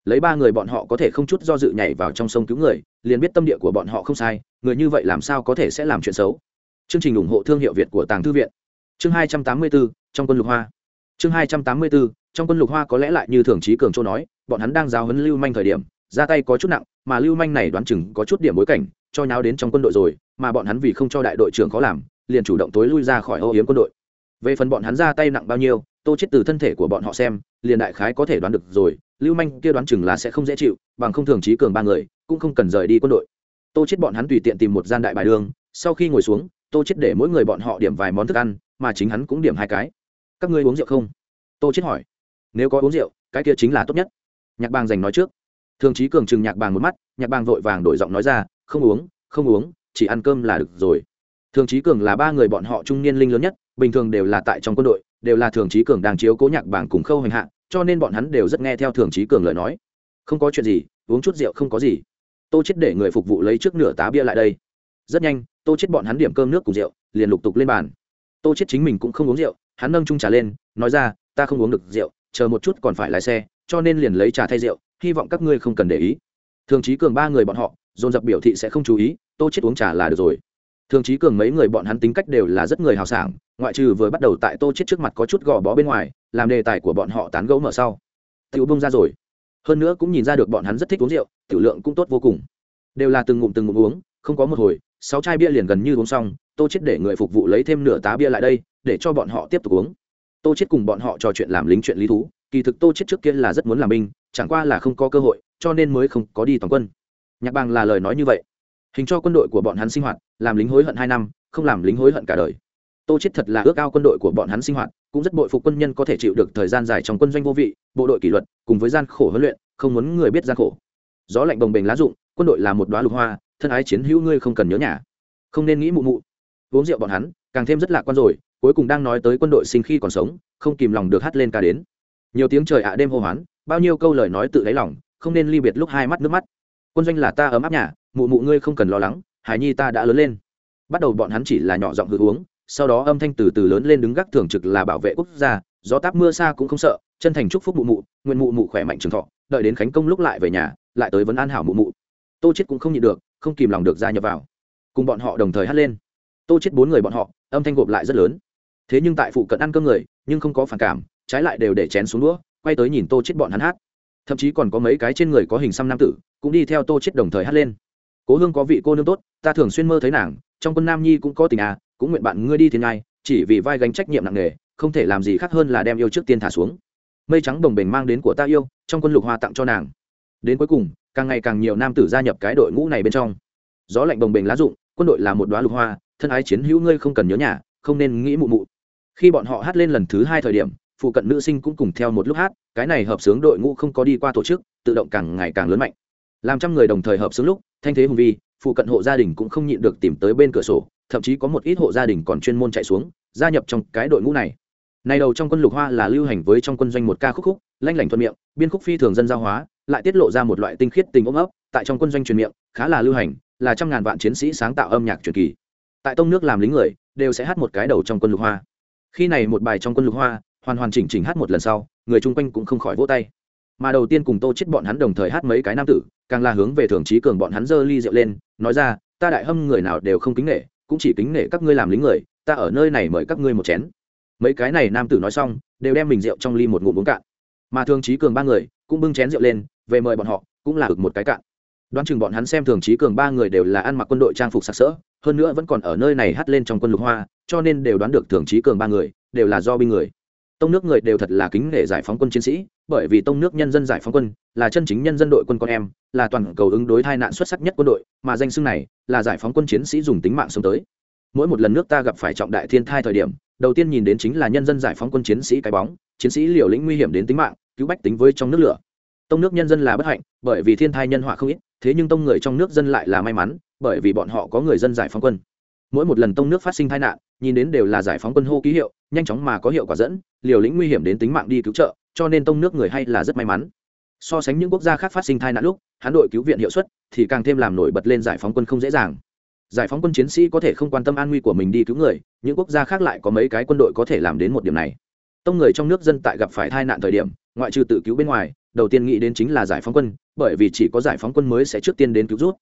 Lấy ba người bọn họ có thể không chút do dự nhảy vào trong sông cứu người, liền biết tâm địa của bọn họ không sai, người như vậy làm sao có thể sẽ làm chuyện xấu. Chương trình ủng hộ thương hiệu việt của tàng thư viện. Chương hai trăm tám mươi bốn trong quân lục hoa. Chương hai trăm tám mươi bốn trong quân lục hoa có lẽ lại như thường trí cường châu nói, bọn hắn đang giáo huấn lưu manh thời điểm, ra tay có chút nặng, mà lưu manh này đoán chừng có chút điểm bối cảnh, cho nháo đến trong quân đội rồi, mà bọn hắn vì không cho đại đội trưởng khó làm, liền chủ động tối lui ra khỏi ô yếm quân đội. Về phần bọn hắn ra tay nặng bao nhiêu tô chết từ thân thể của bọn họ xem, liền đại khái có thể đoán được rồi, lưu manh kia đoán chừng là sẽ không dễ chịu, bằng không thường trí cường ba người, cũng không cần rời đi quân đội. Tô chết bọn hắn tùy tiện tìm một gian đại bài đường, sau khi ngồi xuống, tô chết để mỗi người bọn họ điểm vài món thức ăn, mà chính hắn cũng điểm hai cái. Các ngươi uống rượu không? Tô chết hỏi. Nếu có uống rượu, cái kia chính là tốt nhất. Nhạc bàng dành nói trước. Thường chí cường chừng nhạc bàng một mắt, nhạc bàng vội vàng đổi giọng nói ra, không uống không uống, chỉ ăn cơm là được rồi. Thường chí cường là ba người bọn họ trung niên linh lớn nhất bình thường đều là tại trong quân đội, đều là thường chí cường đang chiếu cố nhạc bảng cùng khâu hành hạ, cho nên bọn hắn đều rất nghe theo thường chí cường lời nói. Không có chuyện gì, uống chút rượu không có gì. Tô chết để người phục vụ lấy trước nửa tá bia lại đây. Rất nhanh, tô chết bọn hắn điểm cơm nước cùng rượu, liền lục tục lên bàn. Tô chết chính mình cũng không uống rượu, hắn nâng chung trà lên, nói ra, ta không uống được rượu, chờ một chút còn phải lái xe, cho nên liền lấy trà thay rượu, hy vọng các ngươi không cần để ý. Thường chí cường ba người bọn họ, dồn dập biểu thị sẽ không chú ý, tô chết uống trà là được rồi. Thường chí cường mấy người bọn hắn tính cách đều là rất người hào sảng ngoại trừ vừa bắt đầu tại tô chết trước mặt có chút gò bó bên ngoài, làm đề tài của bọn họ tán gẫu mở sau. Tiểu bông ra rồi. Hơn nữa cũng nhìn ra được bọn hắn rất thích uống rượu, tiểu lượng cũng tốt vô cùng. Đều là từng ngụm từng ngụm uống, không có một hồi, sáu chai bia liền gần như uống xong, tô chết để người phục vụ lấy thêm nửa tá bia lại đây, để cho bọn họ tiếp tục uống. Tô chết cùng bọn họ trò chuyện làm lính chuyện lý thú, kỳ thực tô chết trước kia là rất muốn làm binh, chẳng qua là không có cơ hội, cho nên mới không có đi toàn quân. Nhạc bằng là lời nói như vậy. Hình cho quân đội của bọn hắn sinh hoạt, làm lính hối hận hai năm, không làm lính hối hận cả đời tô chết thật là ước ao quân đội của bọn hắn sinh hoạt, cũng rất bội phục quân nhân có thể chịu được thời gian dài trong quân doanh vô vị, bộ đội kỷ luật, cùng với gian khổ huấn luyện, không muốn người biết gian khổ. Gió lạnh đồng bình lá rụng, quân đội là một đóa lục hoa, thân ái chiến hữu ngươi không cần nhớ nhà. Không nên nghĩ mụ mụ. Uống rượu bọn hắn, càng thêm rất lạc quan rồi, cuối cùng đang nói tới quân đội sinh khi còn sống, không kìm lòng được hát lên ca đến. Nhiều tiếng trời ạ đêm hô hoán, bao nhiêu câu lời nói tự đáy lòng, không nên ly biệt lúc hai mắt nước mắt. Quân doanh là ta ấm áp nhà, mụ mụ ngươi không cần lo lắng hải nhi ta đã lớn lên. Bắt đầu bọn hắn chỉ là nhỏ giọng hư uống sau đó âm thanh từ từ lớn lên đứng gác thường trực là bảo vệ quốc gia, gió táp mưa xa cũng không sợ, chân thành chúc phúc mụ mụ, nguyện mụ mụ khỏe mạnh trường thọ, đợi đến khánh công lúc lại về nhà, lại tới vấn an hảo mụ mụ. Tô chết cũng không nhịn được, không kìm lòng được ra nhập vào. Cùng bọn họ đồng thời hát lên. Tô chết bốn người bọn họ, âm thanh gộp lại rất lớn. Thế nhưng tại phụ cận ăn cơm người, nhưng không có phản cảm, trái lại đều để chén xuống đũa, quay tới nhìn tô chết bọn hắn hát. Thậm chí còn có mấy cái trên người có hình xăm nam tử, cũng đi theo tô chết đồng thời hát lên. Cố hương có vị cô nương tốt, ta thường xuyên mơ thấy nàng, trong quân nam nhi cũng có tình à cũng nguyện bạn ngươi đi thiên ngai chỉ vì vai gánh trách nhiệm nặng nề không thể làm gì khác hơn là đem yêu trước tiên thả xuống. Mây trắng đồng bình mang đến của ta yêu trong quân lục hoa tặng cho nàng. Đến cuối cùng càng ngày càng nhiều nam tử gia nhập cái đội ngũ này bên trong. Gió lạnh đồng bình lá dụng, quân đội là một đoá lục hoa thân ái chiến hữu ngươi không cần nhớ nhà không nên nghĩ mụ mụ. Khi bọn họ hát lên lần thứ hai thời điểm phụ cận nữ sinh cũng cùng theo một lúc hát cái này hợp sướng đội ngũ không có đi qua tổ chức tự động càng ngày càng lớn mạnh. Làm trăm người đồng thời hợp sướng lúc thanh thế hùng vi phụ cận hộ gia đình cũng không nhịn được tìm tới bên cửa sổ thậm chí có một ít hộ gia đình còn chuyên môn chạy xuống, gia nhập trong cái đội ngũ này. Này đầu trong quân lục hoa là lưu hành với trong quân doanh một ca khúc khúc, lanh lảnh thuận miệng, biên khúc phi thường dân giao hóa, lại tiết lộ ra một loại tinh khiết tình ôm ấp, tại trong quân doanh truyền miệng, khá là lưu hành, là trăm ngàn vạn chiến sĩ sáng tạo âm nhạc truyền kỳ. Tại tông nước làm lính người, đều sẽ hát một cái đầu trong quân lục hoa. Khi này một bài trong quân lục hoa, hoàn hoàn chỉnh chỉnh hát một lần sau, người chung quanh cũng không khỏi vỗ tay. Mà đầu tiên cùng tô chết bọn hắn đồng thời hát mấy cái nam tử, càng là hướng về thường trí cường bọn hắn dơ ly rượu lên, nói ra, ta đại hâm người nào đều không kính nể cũng chỉ kính nể các ngươi làm lính người, ta ở nơi này mời các ngươi một chén. Mấy cái này nam tử nói xong, đều đem mình rượu trong ly một ngụm uống cạn. Mà thường trí cường ba người cũng bưng chén rượu lên, về mời bọn họ, cũng là ực một cái cạn. Đoán chừng bọn hắn xem thường trí cường ba người đều là ăn mặc quân đội trang phục sặc sỡ, hơn nữa vẫn còn ở nơi này hắt lên trong quân lục hoa, cho nên đều đoán được thường trí cường ba người đều là do binh người tông nước người đều thật là kính nể giải phóng quân chiến sĩ, bởi vì tông nước nhân dân giải phóng quân, là chân chính nhân dân đội quân con em, là toàn cầu ứng đối tai nạn xuất sắc nhất quân đội, mà danh xưng này là giải phóng quân chiến sĩ dùng tính mạng sống tới. Mỗi một lần nước ta gặp phải trọng đại thiên thai thời điểm, đầu tiên nhìn đến chính là nhân dân giải phóng quân chiến sĩ cái bóng, chiến sĩ liều lĩnh nguy hiểm đến tính mạng, cứu bách tính với trong nước lửa. Tông nước nhân dân là bất hạnh, bởi vì thiên thai nhân họa không ít, thế nhưng tông người trong nước dân lại là may mắn, bởi vì bọn họ có người dân giải phóng quân. Mỗi một lần tông nước phát sinh tai nạn nhìn đến đều là giải phóng quân hô ký hiệu, nhanh chóng mà có hiệu quả dẫn, liều lĩnh nguy hiểm đến tính mạng đi cứu trợ, cho nên tông nước người hay là rất may mắn. So sánh những quốc gia khác phát sinh tai nạn lúc hán đội cứu viện hiệu suất thì càng thêm làm nổi bật lên giải phóng quân không dễ dàng. Giải phóng quân chiến sĩ có thể không quan tâm an nguy của mình đi cứu người, những quốc gia khác lại có mấy cái quân đội có thể làm đến một điểm này. Tông người trong nước dân tại gặp phải tai nạn thời điểm, ngoại trừ tự cứu bên ngoài, đầu tiên nghĩ đến chính là giải phóng quân, bởi vì chỉ có giải phóng quân mới sẽ trước tiên đến cứu rút.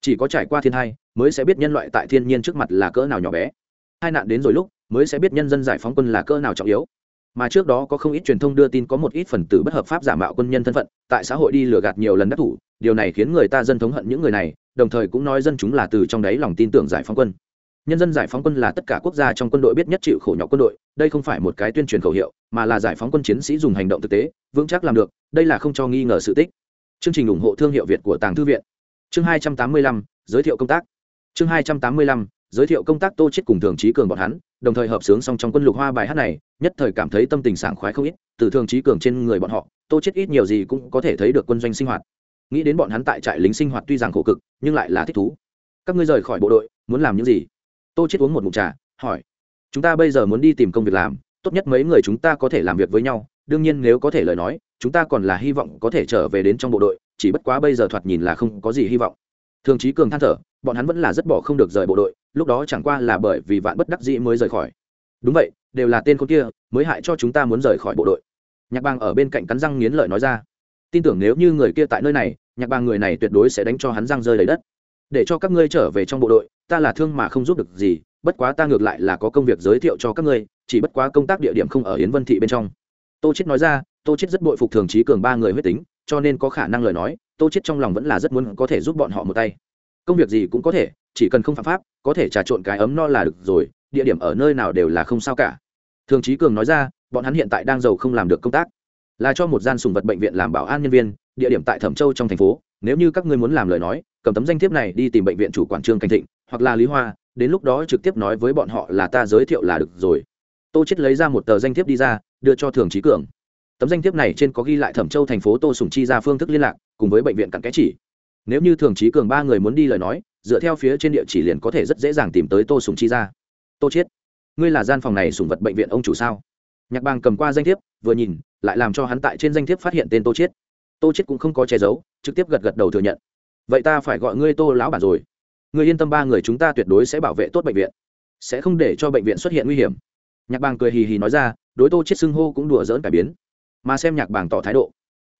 Chỉ có trải qua thiên hai mới sẽ biết nhân loại tại thiên nhiên trước mặt là cỡ nào nhỏ bé hai nạn đến rồi lúc mới sẽ biết nhân dân giải phóng quân là cơ nào trọng yếu. Mà trước đó có không ít truyền thông đưa tin có một ít phần tử bất hợp pháp giả mạo quân nhân thân phận tại xã hội đi lừa gạt nhiều lần đắc thủ điều này khiến người ta dân thống hận những người này đồng thời cũng nói dân chúng là từ trong đấy lòng tin tưởng giải phóng quân. Nhân dân giải phóng quân là tất cả quốc gia trong quân đội biết nhất chịu khổ nhọc quân đội đây không phải một cái tuyên truyền khẩu hiệu mà là giải phóng quân chiến sĩ dùng hành động thực tế vững chắc làm được đây là không cho nghi ngờ sự tích. Chương trình ủng hộ thương hiệu việt của tàng thư viện. Chương 285, giới thiệu công tác. Chương 285, giới thiệu công tác tô chết cùng thường trí cường bọn hắn, đồng thời hợp sướng xong trong quân lục hoa bài hát này, nhất thời cảm thấy tâm tình sảng khoái không ít, từ thường trí cường trên người bọn họ, tô chết ít nhiều gì cũng có thể thấy được quân doanh sinh hoạt. Nghĩ đến bọn hắn tại trại lính sinh hoạt tuy rằng khổ cực, nhưng lại là thích thú. Các ngươi rời khỏi bộ đội, muốn làm những gì? Tô chết uống một ngụm trà, hỏi. Chúng ta bây giờ muốn đi tìm công việc làm, tốt nhất mấy người chúng ta có thể làm việc với nhau, đương nhiên nếu có thể lời nói, chúng ta còn là hy vọng có thể trở về đến trong bộ đội, chỉ bất quá bây giờ thoạt nhìn là không có gì hy vọng. Thường trí cường than thở, bọn hắn vẫn là rất bỏ không được rời bộ đội lúc đó chẳng qua là bởi vì vạn bất đắc dĩ mới rời khỏi. Đúng vậy, đều là tên con kia, mới hại cho chúng ta muốn rời khỏi bộ đội. Nhạc bang ở bên cạnh cắn răng nghiến lợi nói ra. Tin tưởng nếu như người kia tại nơi này, nhạc bang người này tuyệt đối sẽ đánh cho hắn răng rơi lấy đất. Để cho các ngươi trở về trong bộ đội, ta là thương mà không giúp được gì, bất quá ta ngược lại là có công việc giới thiệu cho các ngươi, chỉ bất quá công tác địa điểm không ở yến vân thị bên trong. Tô chết nói ra, tô chết rất bội phục thường trí cường ba người huyết tính, cho nên có khả năng lời nói, tô chết trong lòng vẫn là rất muốn có thể giúp bọn họ một tay. Công việc gì cũng có thể chỉ cần không phạm pháp, có thể trà trộn cái ấm no là được rồi, địa điểm ở nơi nào đều là không sao cả. Thường trí cường nói ra, bọn hắn hiện tại đang giàu không làm được công tác. Là cho một gian sùng vật bệnh viện làm bảo an nhân viên, địa điểm tại thẩm châu trong thành phố, nếu như các ngươi muốn làm lời nói, cầm tấm danh thiếp này đi tìm bệnh viện chủ quản trương cảnh thịnh, hoặc là lý hoa, đến lúc đó trực tiếp nói với bọn họ là ta giới thiệu là được rồi. Tô chết lấy ra một tờ danh thiếp đi ra, đưa cho thường trí cường. Tấm danh thiếp này trên có ghi lại thẩm châu thành phố tô sùng chi ra phương thức liên lạc, cùng với bệnh viện cặn kẽ chỉ nếu như thường trí cường ba người muốn đi lời nói, dựa theo phía trên địa chỉ liền có thể rất dễ dàng tìm tới tô sùng chi ra tô chết ngươi là gian phòng này sùng vật bệnh viện ông chủ sao? Nhạc bang cầm qua danh thiếp, vừa nhìn, lại làm cho hắn tại trên danh thiếp phát hiện tên tô chết tô chết cũng không có che giấu, trực tiếp gật gật đầu thừa nhận. Vậy ta phải gọi ngươi tô lão bản rồi. Ngươi yên tâm ba người chúng ta tuyệt đối sẽ bảo vệ tốt bệnh viện, sẽ không để cho bệnh viện xuất hiện nguy hiểm. Nhạc bang cười hì hì nói ra, đối tô chết xưng hô cũng đùa dỡn cải biến. Mà xem nhạc bàng tỏ thái độ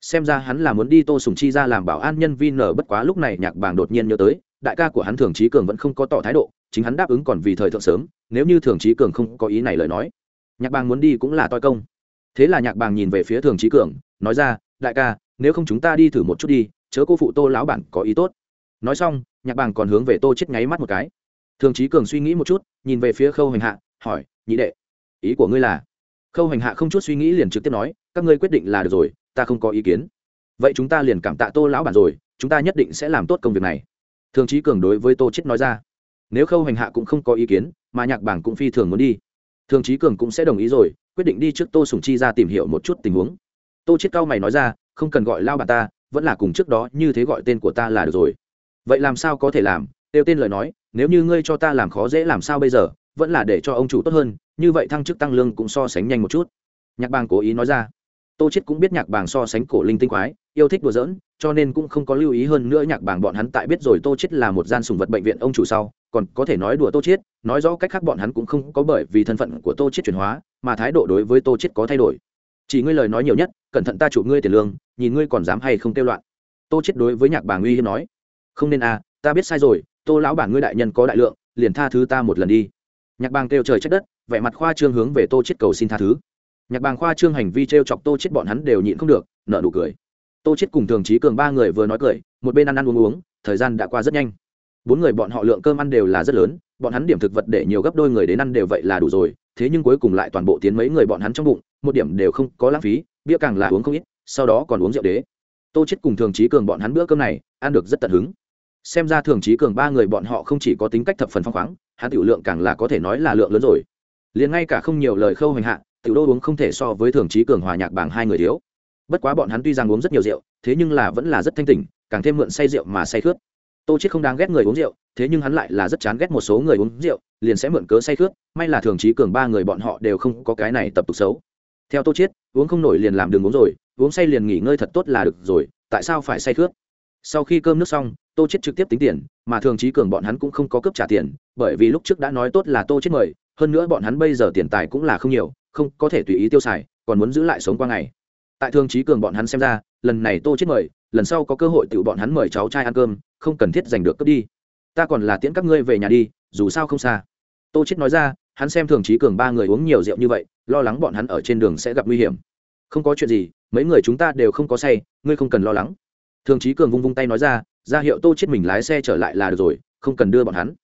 xem ra hắn là muốn đi tô sùng chi ra làm bảo an nhân viên nở bất quá lúc này nhạc bàng đột nhiên nhớ tới, đại ca của hắn thường trí cường vẫn không có tỏ thái độ, chính hắn đáp ứng còn vì thời thượng sớm, nếu như thường trí cường không có ý này lời nói. Nhạc bàng muốn đi cũng là toi công. Thế là nhạc bàng nhìn về phía thường trí cường, nói ra, đại ca, nếu không chúng ta đi thử một chút đi, chớ cô phụ tô lão bản có ý tốt. Nói xong, nhạc bàng còn hướng về tô chết nháy mắt một cái. Thường trí cường suy nghĩ một chút, nhìn về phía khâu hành hạ, hỏi, nhị đệ, ý của ngươi là? Khâu hành hạ không chút suy nghĩ liền trực tiếp nói, các ngươi quyết định là được rồi ta không có ý kiến. Vậy chúng ta liền cảm tạ tô lão bản rồi, chúng ta nhất định sẽ làm tốt công việc này. Thường trí cường đối với tô chết nói ra. Nếu khâu hành hạ cũng không có ý kiến, mà nhạc bảng cũng phi thường muốn đi, thường trí cường cũng sẽ đồng ý rồi, quyết định đi trước tô sùng chi ra tìm hiểu một chút tình huống. Tô chết cao mày nói ra, không cần gọi lao bà ta, vẫn là cùng trước đó như thế gọi tên của ta là được rồi. Vậy làm sao có thể làm? Tiêu tên lời nói, nếu như ngươi cho ta làm khó dễ làm sao bây giờ, vẫn là để cho ông chủ tốt hơn, như vậy thăng chức tăng lương cũng so sánh nhanh một chút. Nhạc bàng cố ý nói ra tô chết cũng biết nhạc bàng so sánh cổ linh tinh quái, yêu thích đùa giỡn, cho nên cũng không có lưu ý hơn nữa nhạc bàng bọn hắn tại biết rồi tô chết là một gian sùng vật bệnh viện ông chủ sau, còn có thể nói đùa tô chết nói rõ cách khác bọn hắn cũng không có bởi vì thân phận của tô chết chuyển hóa, mà thái độ đối với tô chết có thay đổi. Chỉ ngươi lời nói nhiều nhất, cẩn thận ta chủ ngươi tiền lương, nhìn ngươi còn dám hay không tiêu loạn. Tô chết đối với nhạc bàng uy hiếp nói, không nên à ta biết sai rồi, tô lão bản ngươi đại nhân có đại lượng, liền tha thứ ta một lần đi. Nhạc bàng kêu trời trách đất, vẻ mặt khoa trương hướng về tô chết cầu xin tha thứ nhạc bàng khoa trương hành vi t r e o chọc tô chết bọn hắn đều nhịn không được nợ nụ cười. Tô chết cùng thường trí cường ba người vừa nói cười, một bên ăn ăn uống uống, thời gian đã qua rất nhanh. Bốn người bọn họ lượng cơm ăn đều là rất lớn, bọn hắn điểm thực vật để nhiều gấp đôi người đến ăn đều vậy là đủ rồi, thế nhưng cuối cùng lại toàn bộ tiến mấy người bọn hắn trong bụng, một điểm đều không có lãng phí, bia càng là uống không ít, sau đó còn uống rượu đế. Tô chết cùng thường trí cường bọn hắn bữa cơm này, ăn được rất tận hứng. Xem ra thường trí cường ba người bọn họ không chỉ có tính cách thập phần phong khoáng, hắn tiểu lượng càng là có thể nói là lượng lớn rồi. Liền ngay cả không nhiều lời khâu hành hạ tiểu đô uống không thể so với thường trí cường hòa nhạc bảng hai người thiếu. Bất quá bọn hắn tuy rằng uống rất nhiều rượu, thế nhưng là vẫn là rất thanh tỉnh, càng thêm mượn say rượu mà say khướt. Tô chết không đáng ghét người uống rượu, thế nhưng hắn lại là rất chán ghét một số người uống rượu, liền sẽ mượn cớ say khướt, may là thường trí cường ba người bọn họ đều không có cái này tập tục xấu. Theo tô chết uống không nổi liền làm đường uống rồi, uống say liền nghỉ ngơi thật tốt là được rồi, tại sao phải say khướt? Sau khi cơm nước xong, tô chết trực tiếp tính tiền, mà thường trí cường bọn hắn cũng không có cấp trả tiền, bởi vì lúc trước đã nói tốt là tô chết mời, hơn nữa bọn hắn bây giờ tiền tài cũng là không nhiều không có thể tùy ý tiêu xài, còn muốn giữ lại sống qua ngày. Tại Thương trí cường bọn hắn xem ra, lần này tô chết mời, lần sau có cơ hội tự bọn hắn mời cháu trai ăn cơm, không cần thiết giành được cướp đi. Ta còn là tiễn các ngươi về nhà đi, dù sao không xa. Tô chết nói ra, hắn xem thường trí cường ba người uống nhiều rượu như vậy, lo lắng bọn hắn ở trên đường sẽ gặp nguy hiểm. Không có chuyện gì, mấy người chúng ta đều không có say, ngươi không cần lo lắng. Thường trí cường vung vung tay nói ra ra hiệu tô chết mình lái xe trở lại là được rồi, không cần đưa bọn hắn.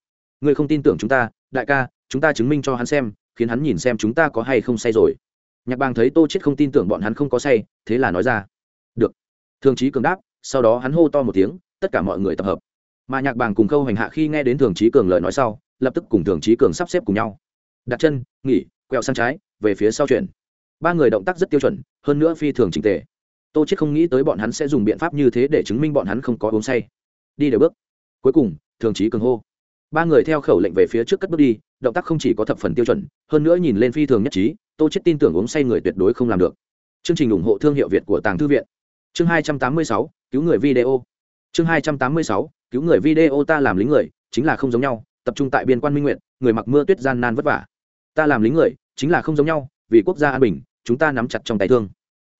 Ngươi không tin tưởng chúng ta, đại ca, chúng ta chứng minh cho hắn xem khiến hắn nhìn xem chúng ta có hay không say rồi. Nhạc bang thấy tô chết không tin tưởng bọn hắn không có say, thế là nói ra. Được. Thường trí cường đáp, sau đó hắn hô to một tiếng, tất cả mọi người tập hợp. Mà nhạc bang cùng khâu hành hạ khi nghe đến thường trí cường lời nói sau, lập tức cùng thường trí cường sắp xếp cùng nhau. Đặt chân, nghỉ, quẹo sang trái, về phía sau chuyển. Ba người động tác rất tiêu chuẩn, hơn nữa phi thường trình tề. Tô chết không nghĩ tới bọn hắn sẽ dùng biện pháp như thế để chứng minh bọn hắn không có uống say. Đi đều bước. Cuối cùng, thường trí cường hô ba người theo khẩu lệnh về phía trước cất bước đi động tác không chỉ có thập phần tiêu chuẩn hơn nữa nhìn lên phi thường nhất trí tô chết tin tưởng uống say người tuyệt đối không làm được. Chương trình ủng hộ thương hiệu việt của tàng thư viện. Chương 286, cứu người video. Chương 286, cứu người video ta làm lính người chính là không giống nhau tập trung tại biên quan minh nguyện người mặc mưa tuyết gian nan vất vả. Ta làm lính người chính là không giống nhau vì quốc gia an bình chúng ta nắm chặt trong tay thương.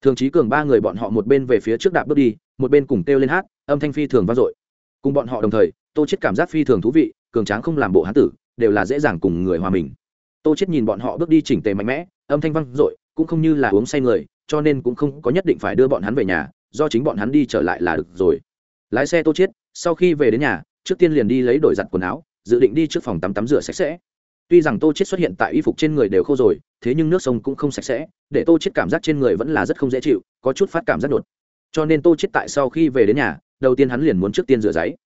Thường trí cường ba người bọn họ một bên về phía trước đạp bước đi một bên cùng kêu lên hát âm thanh phi thường vang dội. Cùng bọn họ đồng thời tô chết cảm giác phi thường thú vị cường tráng không làm bộ hán tử, đều là dễ dàng cùng người hòa mình. Tô chết nhìn bọn họ bước đi chỉnh tề mạnh mẽ, âm thanh vang dội, cũng không như là uống say người, cho nên cũng không có nhất định phải đưa bọn hắn về nhà, do chính bọn hắn đi trở lại là được rồi. Lái xe tô chết sau khi về đến nhà, trước tiên liền đi lấy đổi giặt quần áo, dự định đi trước phòng tắm tắm rửa sạch sẽ. Tuy rằng tô chết xuất hiện tại y phục trên người đều khô rồi, thế nhưng nước sông cũng không sạch sẽ, để tô chết cảm giác trên người vẫn là rất không dễ chịu, có chút phát cảm rất đột. Cho nên tô chết tại sau khi về đến nhà, đầu tiên hắn liền muốn trước tiên rửa giấy,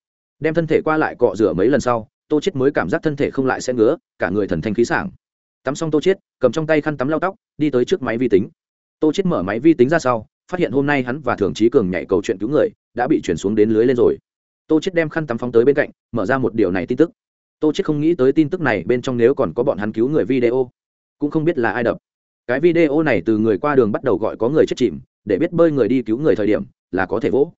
đem thân thể qua lại cọ rửa mấy lần sau tô chết mới cảm giác thân thể không lại sẽ ngứa, cả người thần thanh khí sảng. Tắm xong tô chết cầm trong tay khăn tắm lau tóc, đi tới trước máy vi tính. Tô chết mở máy vi tính ra sau, phát hiện hôm nay hắn và thường trí cường nhảy cầu chuyện cứu người, đã bị chuyển xuống đến lưới lên rồi. Tô chết đem khăn tắm phóng tới bên cạnh, mở ra một điều này tin tức. Tô chết không nghĩ tới tin tức này bên trong nếu còn có bọn hắn cứu người video, cũng không biết là ai đập. Cái video này từ người qua đường bắt đầu gọi có người chết chìm, để biết bơi người đi cứu người thời điểm là có thể vỗ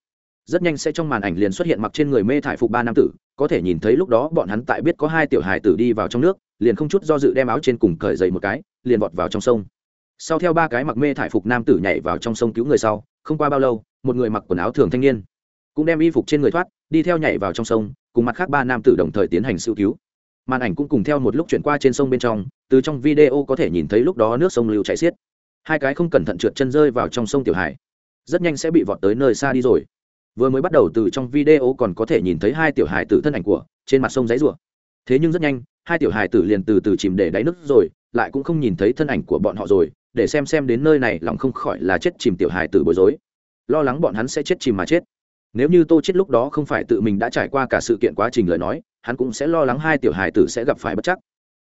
rất nhanh sẽ trong màn ảnh liền xuất hiện mặc trên người mê thải phục ba nam tử, có thể nhìn thấy lúc đó bọn hắn tại biết có hai tiểu hài tử đi vào trong nước, liền không chút do dự đem áo trên cùng cởi dậy một cái, liền vọt vào trong sông. Sau theo ba cái mặc mê thải phục nam tử nhảy vào trong sông cứu người sau, không qua bao lâu, một người mặc quần áo thường thanh niên, cũng đem y phục trên người thoát, đi theo nhảy vào trong sông, cùng mặt khác ba nam tử đồng thời tiến hành sưu cứu. Màn ảnh cũng cùng theo một lúc chuyển qua trên sông bên trong, từ trong video có thể nhìn thấy lúc đó nước sông lưu chảy xiết. Hai cái không cẩn thận trượt chân rơi vào trong sông tiểu hải rất nhanh sẽ bị vọt tới nơi xa đi rồi vừa mới bắt đầu từ trong video còn có thể nhìn thấy hai tiểu hải tử thân ảnh của trên mặt sông giấy rùa. Thế nhưng rất nhanh, hai tiểu hải tử liền từ từ chìm để đáy nước rồi, lại cũng không nhìn thấy thân ảnh của bọn họ rồi, để xem xem đến nơi này lòng không khỏi là chết chìm tiểu hải tử bối rối. Lo lắng bọn hắn sẽ chết chìm mà chết. Nếu như tô chết lúc đó không phải tự mình đã trải qua cả sự kiện quá trình lời nói, hắn cũng sẽ lo lắng hai tiểu hài tử sẽ gặp phải bất chắc.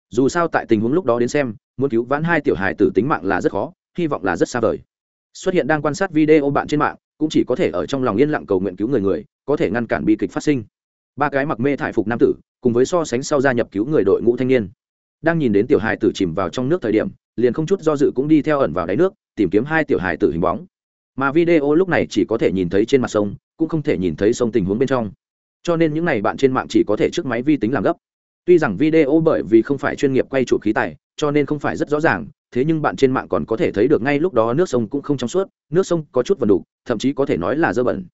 Dù sao tại tình huống lúc đó đến xem, muốn cứu vãn hai tiểu hài tử tính mạng là rất khó, hy vọng là rất xa vời. Xuất hiện đang quan sát video bạn trên mạng cũng chỉ có thể ở trong lòng yên lặng cầu nguyện cứu người người, có thể ngăn cản bi kịch phát sinh. Ba cái mặc mê thải phục nam tử, cùng với so sánh sau gia nhập cứu người đội ngũ thanh niên. Đang nhìn đến tiểu hài tử chìm vào trong nước thời điểm, liền không chút do dự cũng đi theo ẩn vào đáy nước, tìm kiếm hai tiểu hài tử hình bóng. Mà video lúc này chỉ có thể nhìn thấy trên mặt sông, cũng không thể nhìn thấy sông tình huống bên trong. Cho nên những n à y bạn trên mạng chỉ có thể trước máy vi tính làm gấp. Tuy rằng video bởi vì không phải chuyên nghiệp quay chụp khí tài, cho nên không phải rất rõ ràng thế nhưng bạn trên mạng còn có thể thấy được ngay lúc đó nước sông cũng không trong suốt, nước sông có chút vần đục, thậm chí có thể nói là dơ bẩn.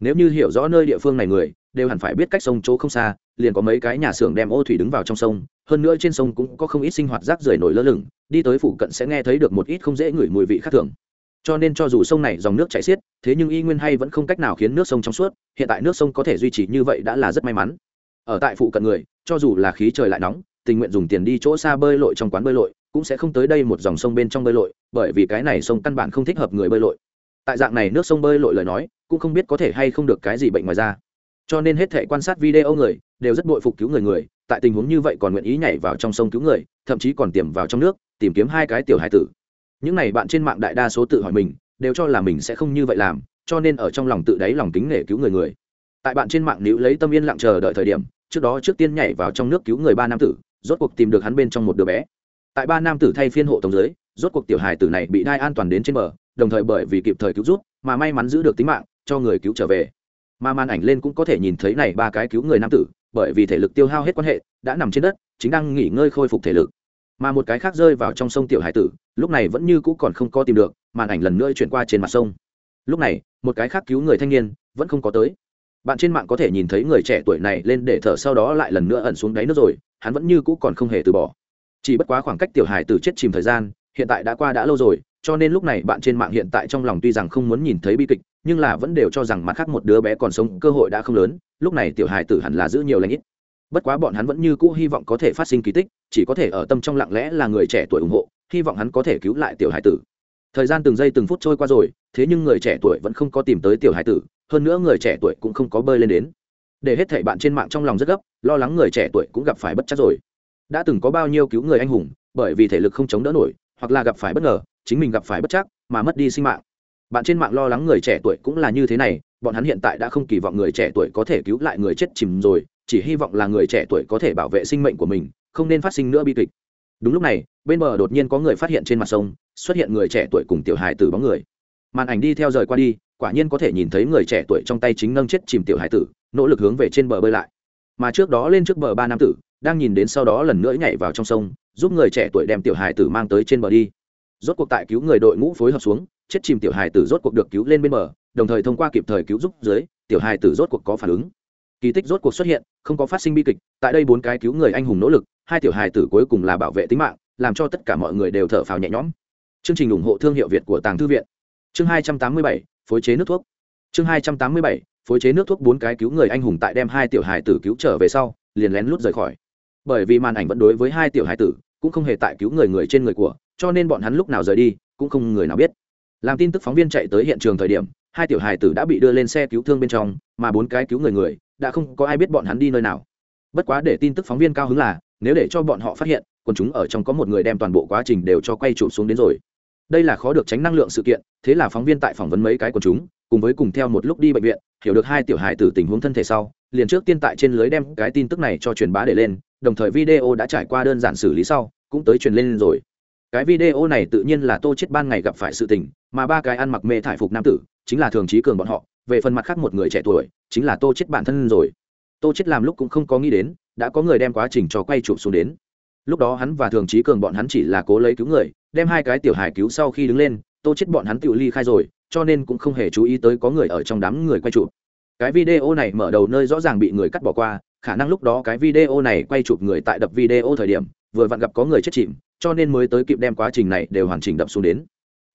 Nếu như hiểu rõ nơi địa phương này người, đều hẳn phải biết cách sông chỗ không xa, liền có mấy cái nhà xưởng đem ô thủy đứng vào trong sông, hơn nữa trên sông cũng có không ít sinh hoạt rác rưởi nổi lơ lửng, đi tới phủ cận sẽ nghe thấy được một ít không dễ ngửi mùi vị khác thường. Cho nên cho dù sông này dòng nước chảy xiết, thế nhưng y nguyên hay vẫn không cách nào khiến nước sông trong suốt, hiện tại nước sông có thể duy trì như vậy đã là rất may mắn. Ở tại phụ cận người, cho dù là khí trời lại nóng, tình nguyện dùng tiền đi chỗ xa bơi lội trong quán bơi lội cũng sẽ không tới đây một dòng sông bên trong bơi lội, bởi vì cái này sông căn bản không thích hợp người bơi lội. Tại dạng này nước sông bơi lội lời nói, cũng không biết có thể hay không được cái gì bệnh ngoài ra cho nên hết thể quan sát video người, đều rất bội phục cứu người người, tại tình huống như vậy còn nguyện ý nhảy vào trong sông cứu người, thậm chí còn tiềm vào trong nước, tìm kiếm hai cái tiểu hải tử. Những này bạn trên mạng đại đa số tự hỏi mình, đều cho là mình sẽ không như vậy làm, cho nên ở trong lòng tự đáy lòng kính nể cứu người người. Tại bạn trên mạng nữ lấy tâm yên lặng chờ đợi thời điểm, trước đó trước tiên nhảy vào trong nước cứu người ba nam tử, rốt cuộc tìm được hắn bên trong một đứa bé tại ba nam tử thay phiên hộ tổng giới rốt cuộc tiểu hài tử này bị đai an toàn đến trên bờ, đồng thời bởi vì kịp thời cứu rút mà may mắn giữ được tính mạng, cho người cứu trở về. Mà màn ảnh lên cũng có thể nhìn thấy này ba cái cứu người nam tử, bởi vì thể lực tiêu hao hết quan hệ, đã nằm trên đất, chính đang nghỉ ngơi khôi phục thể lực. Mà một cái khác rơi vào trong sông tiểu hải tử, lúc này vẫn như cũ còn không có tìm được, màn ảnh lần nữa chuyển qua trên mặt sông. Lúc này, một cái khác cứu người thanh niên, vẫn không có tới. Bạn trên mạng có thể nhìn thấy người trẻ tuổi này lên để thở sau đó lại lần nữa ẩn xuống đáy nước rồi, hắn vẫn như cũ còn không hề từ bỏ chỉ bất quá khoảng cách tiểu hải tử chết chìm thời gian, hiện tại đã qua đã lâu rồi, cho nên lúc này bạn trên mạng hiện tại trong lòng tuy rằng không muốn nhìn thấy bi kịch, nhưng là vẫn đều cho rằng mặt khác một đứa bé còn sống, cơ hội đã không lớn, lúc này tiểu hải tử hẳn là giữ nhiều lãnh ít. Bất quá bọn hắn vẫn như cũ hy vọng có thể phát sinh kỳ tích, chỉ có thể ở tâm trong lặng lẽ là người trẻ tuổi ủng hộ, hy vọng hắn có thể cứu lại tiểu hải tử. Thời gian từng giây từng phút trôi qua rồi, thế nhưng người trẻ tuổi vẫn không có tìm tới tiểu hải tử, hơn nữa người trẻ tuổi cũng không có bơi lên đến. Để hết thảy bạn trên mạng trong lòng rất gấp, lo lắng người trẻ tuổi cũng gặp phải bất chắc rồi đã từng có bao nhiêu cứu người anh hùng, bởi vì thể lực không chống đỡ nổi, hoặc là gặp phải bất ngờ, chính mình gặp phải bất chắc, mà mất đi sinh mạng. Bạn trên mạng lo lắng người trẻ tuổi cũng là như thế này, bọn hắn hiện tại đã không kỳ vọng người trẻ tuổi có thể cứu lại người chết chìm rồi, chỉ hy vọng là người trẻ tuổi có thể bảo vệ sinh mệnh của mình, không nên phát sinh nữa bi kịch. Đúng lúc này, bên bờ đột nhiên có người phát hiện trên mặt sông, xuất hiện người trẻ tuổi cùng tiểu hài tử bóng người. Màn ảnh đi theo rời qua đi, quả nhiên có thể nhìn thấy người trẻ tuổi trong tay chính nâng chết chìm tiểu hải tử, nỗ lực hướng về trên bờ bơi lại. Mà trước đó lên trước bờ ba nam tử đang nhìn đến sau đó lần nữa nhảy vào trong sông, giúp người trẻ tuổi đem tiểu hải tử mang tới trên bờ đi. Rốt cuộc tại cứu người đội ngũ phối hợp xuống, chết chìm tiểu hải tử rốt cuộc được cứu lên bên bờ, đồng thời thông qua kịp thời cứu giúp dưới, tiểu hải tử rốt cuộc có phản ứng. Kỳ tích rốt cuộc xuất hiện, không có phát sinh bi kịch, tại đây bốn cái cứu người anh hùng nỗ lực, hai tiểu hải tử cuối cùng là bảo vệ tính mạng, làm cho tất cả mọi người đều thở phào nhẹ nhõm. Chương trình ủng hộ thương hiệu việt của tàng thư viện. Chương hai trăm tám mươi bảy, phối chế nước thuốc. Chương hai trăm tám mươi bảy, phối chế nước thuốc bốn cái cứu người anh hùng tại đem hai tiểu hải tử cứu trở về sau, liền lén lút rời khỏi bởi vì màn ảnh vẫn đối với hai tiểu hải tử, cũng không hề tại cứu người người trên người của, cho nên bọn hắn lúc nào rời đi, cũng không người nào biết. Làm tin tức phóng viên chạy tới hiện trường thời điểm, hai tiểu hải tử đã bị đưa lên xe cứu thương bên trong, mà bốn cái cứu người người, đã không có ai biết bọn hắn đi nơi nào. Bất quá để tin tức phóng viên cao hứng là, nếu để cho bọn họ phát hiện còn chúng ở trong có một người đem toàn bộ quá trình đều cho quay chụp xuống đến rồi. Đây là khó được tránh năng lượng sự kiện, thế là phóng viên tại phỏng vấn mấy cái của chúng, cùng với cùng theo một lúc đi bệnh viện, hiểu được hai tiểu hài tử tình huống thân thể sau liền trước tiên tại trên lưới đem cái tin tức này cho truyền bá để lên, đồng thời video đã trải qua đơn giản xử lý sau, cũng tới truyền lên rồi. Cái video này tự nhiên là tô chết ban ngày gặp phải sự tình, mà ba cái ăn mặc mê thải phục nam tử, chính là thường trí cường bọn họ, về phần mặt khác một người trẻ tuổi, chính là tô chết bản thân rồi. Tô chết làm lúc cũng không có nghĩ đến, đã có người đem quá trình cho quay chụp xuống đến. Lúc đó hắn và thường trí cường bọn hắn chỉ là cố lấy cứu người, đem hai cái tiểu hài cứu sau khi đứng lên, tô chết bọn hắn tự ly khai rồi, cho nên cũng không hề chú ý tới có người ở trong đám người quay chụp cái video này mở đầu nơi rõ ràng bị người cắt bỏ qua, khả năng lúc đó cái video này quay chụp người tại đập video thời điểm, vừa vặn gặp có người chết chìm, cho nên mới tới kịp đem quá trình này đều hoàn chỉnh đập xuống đến.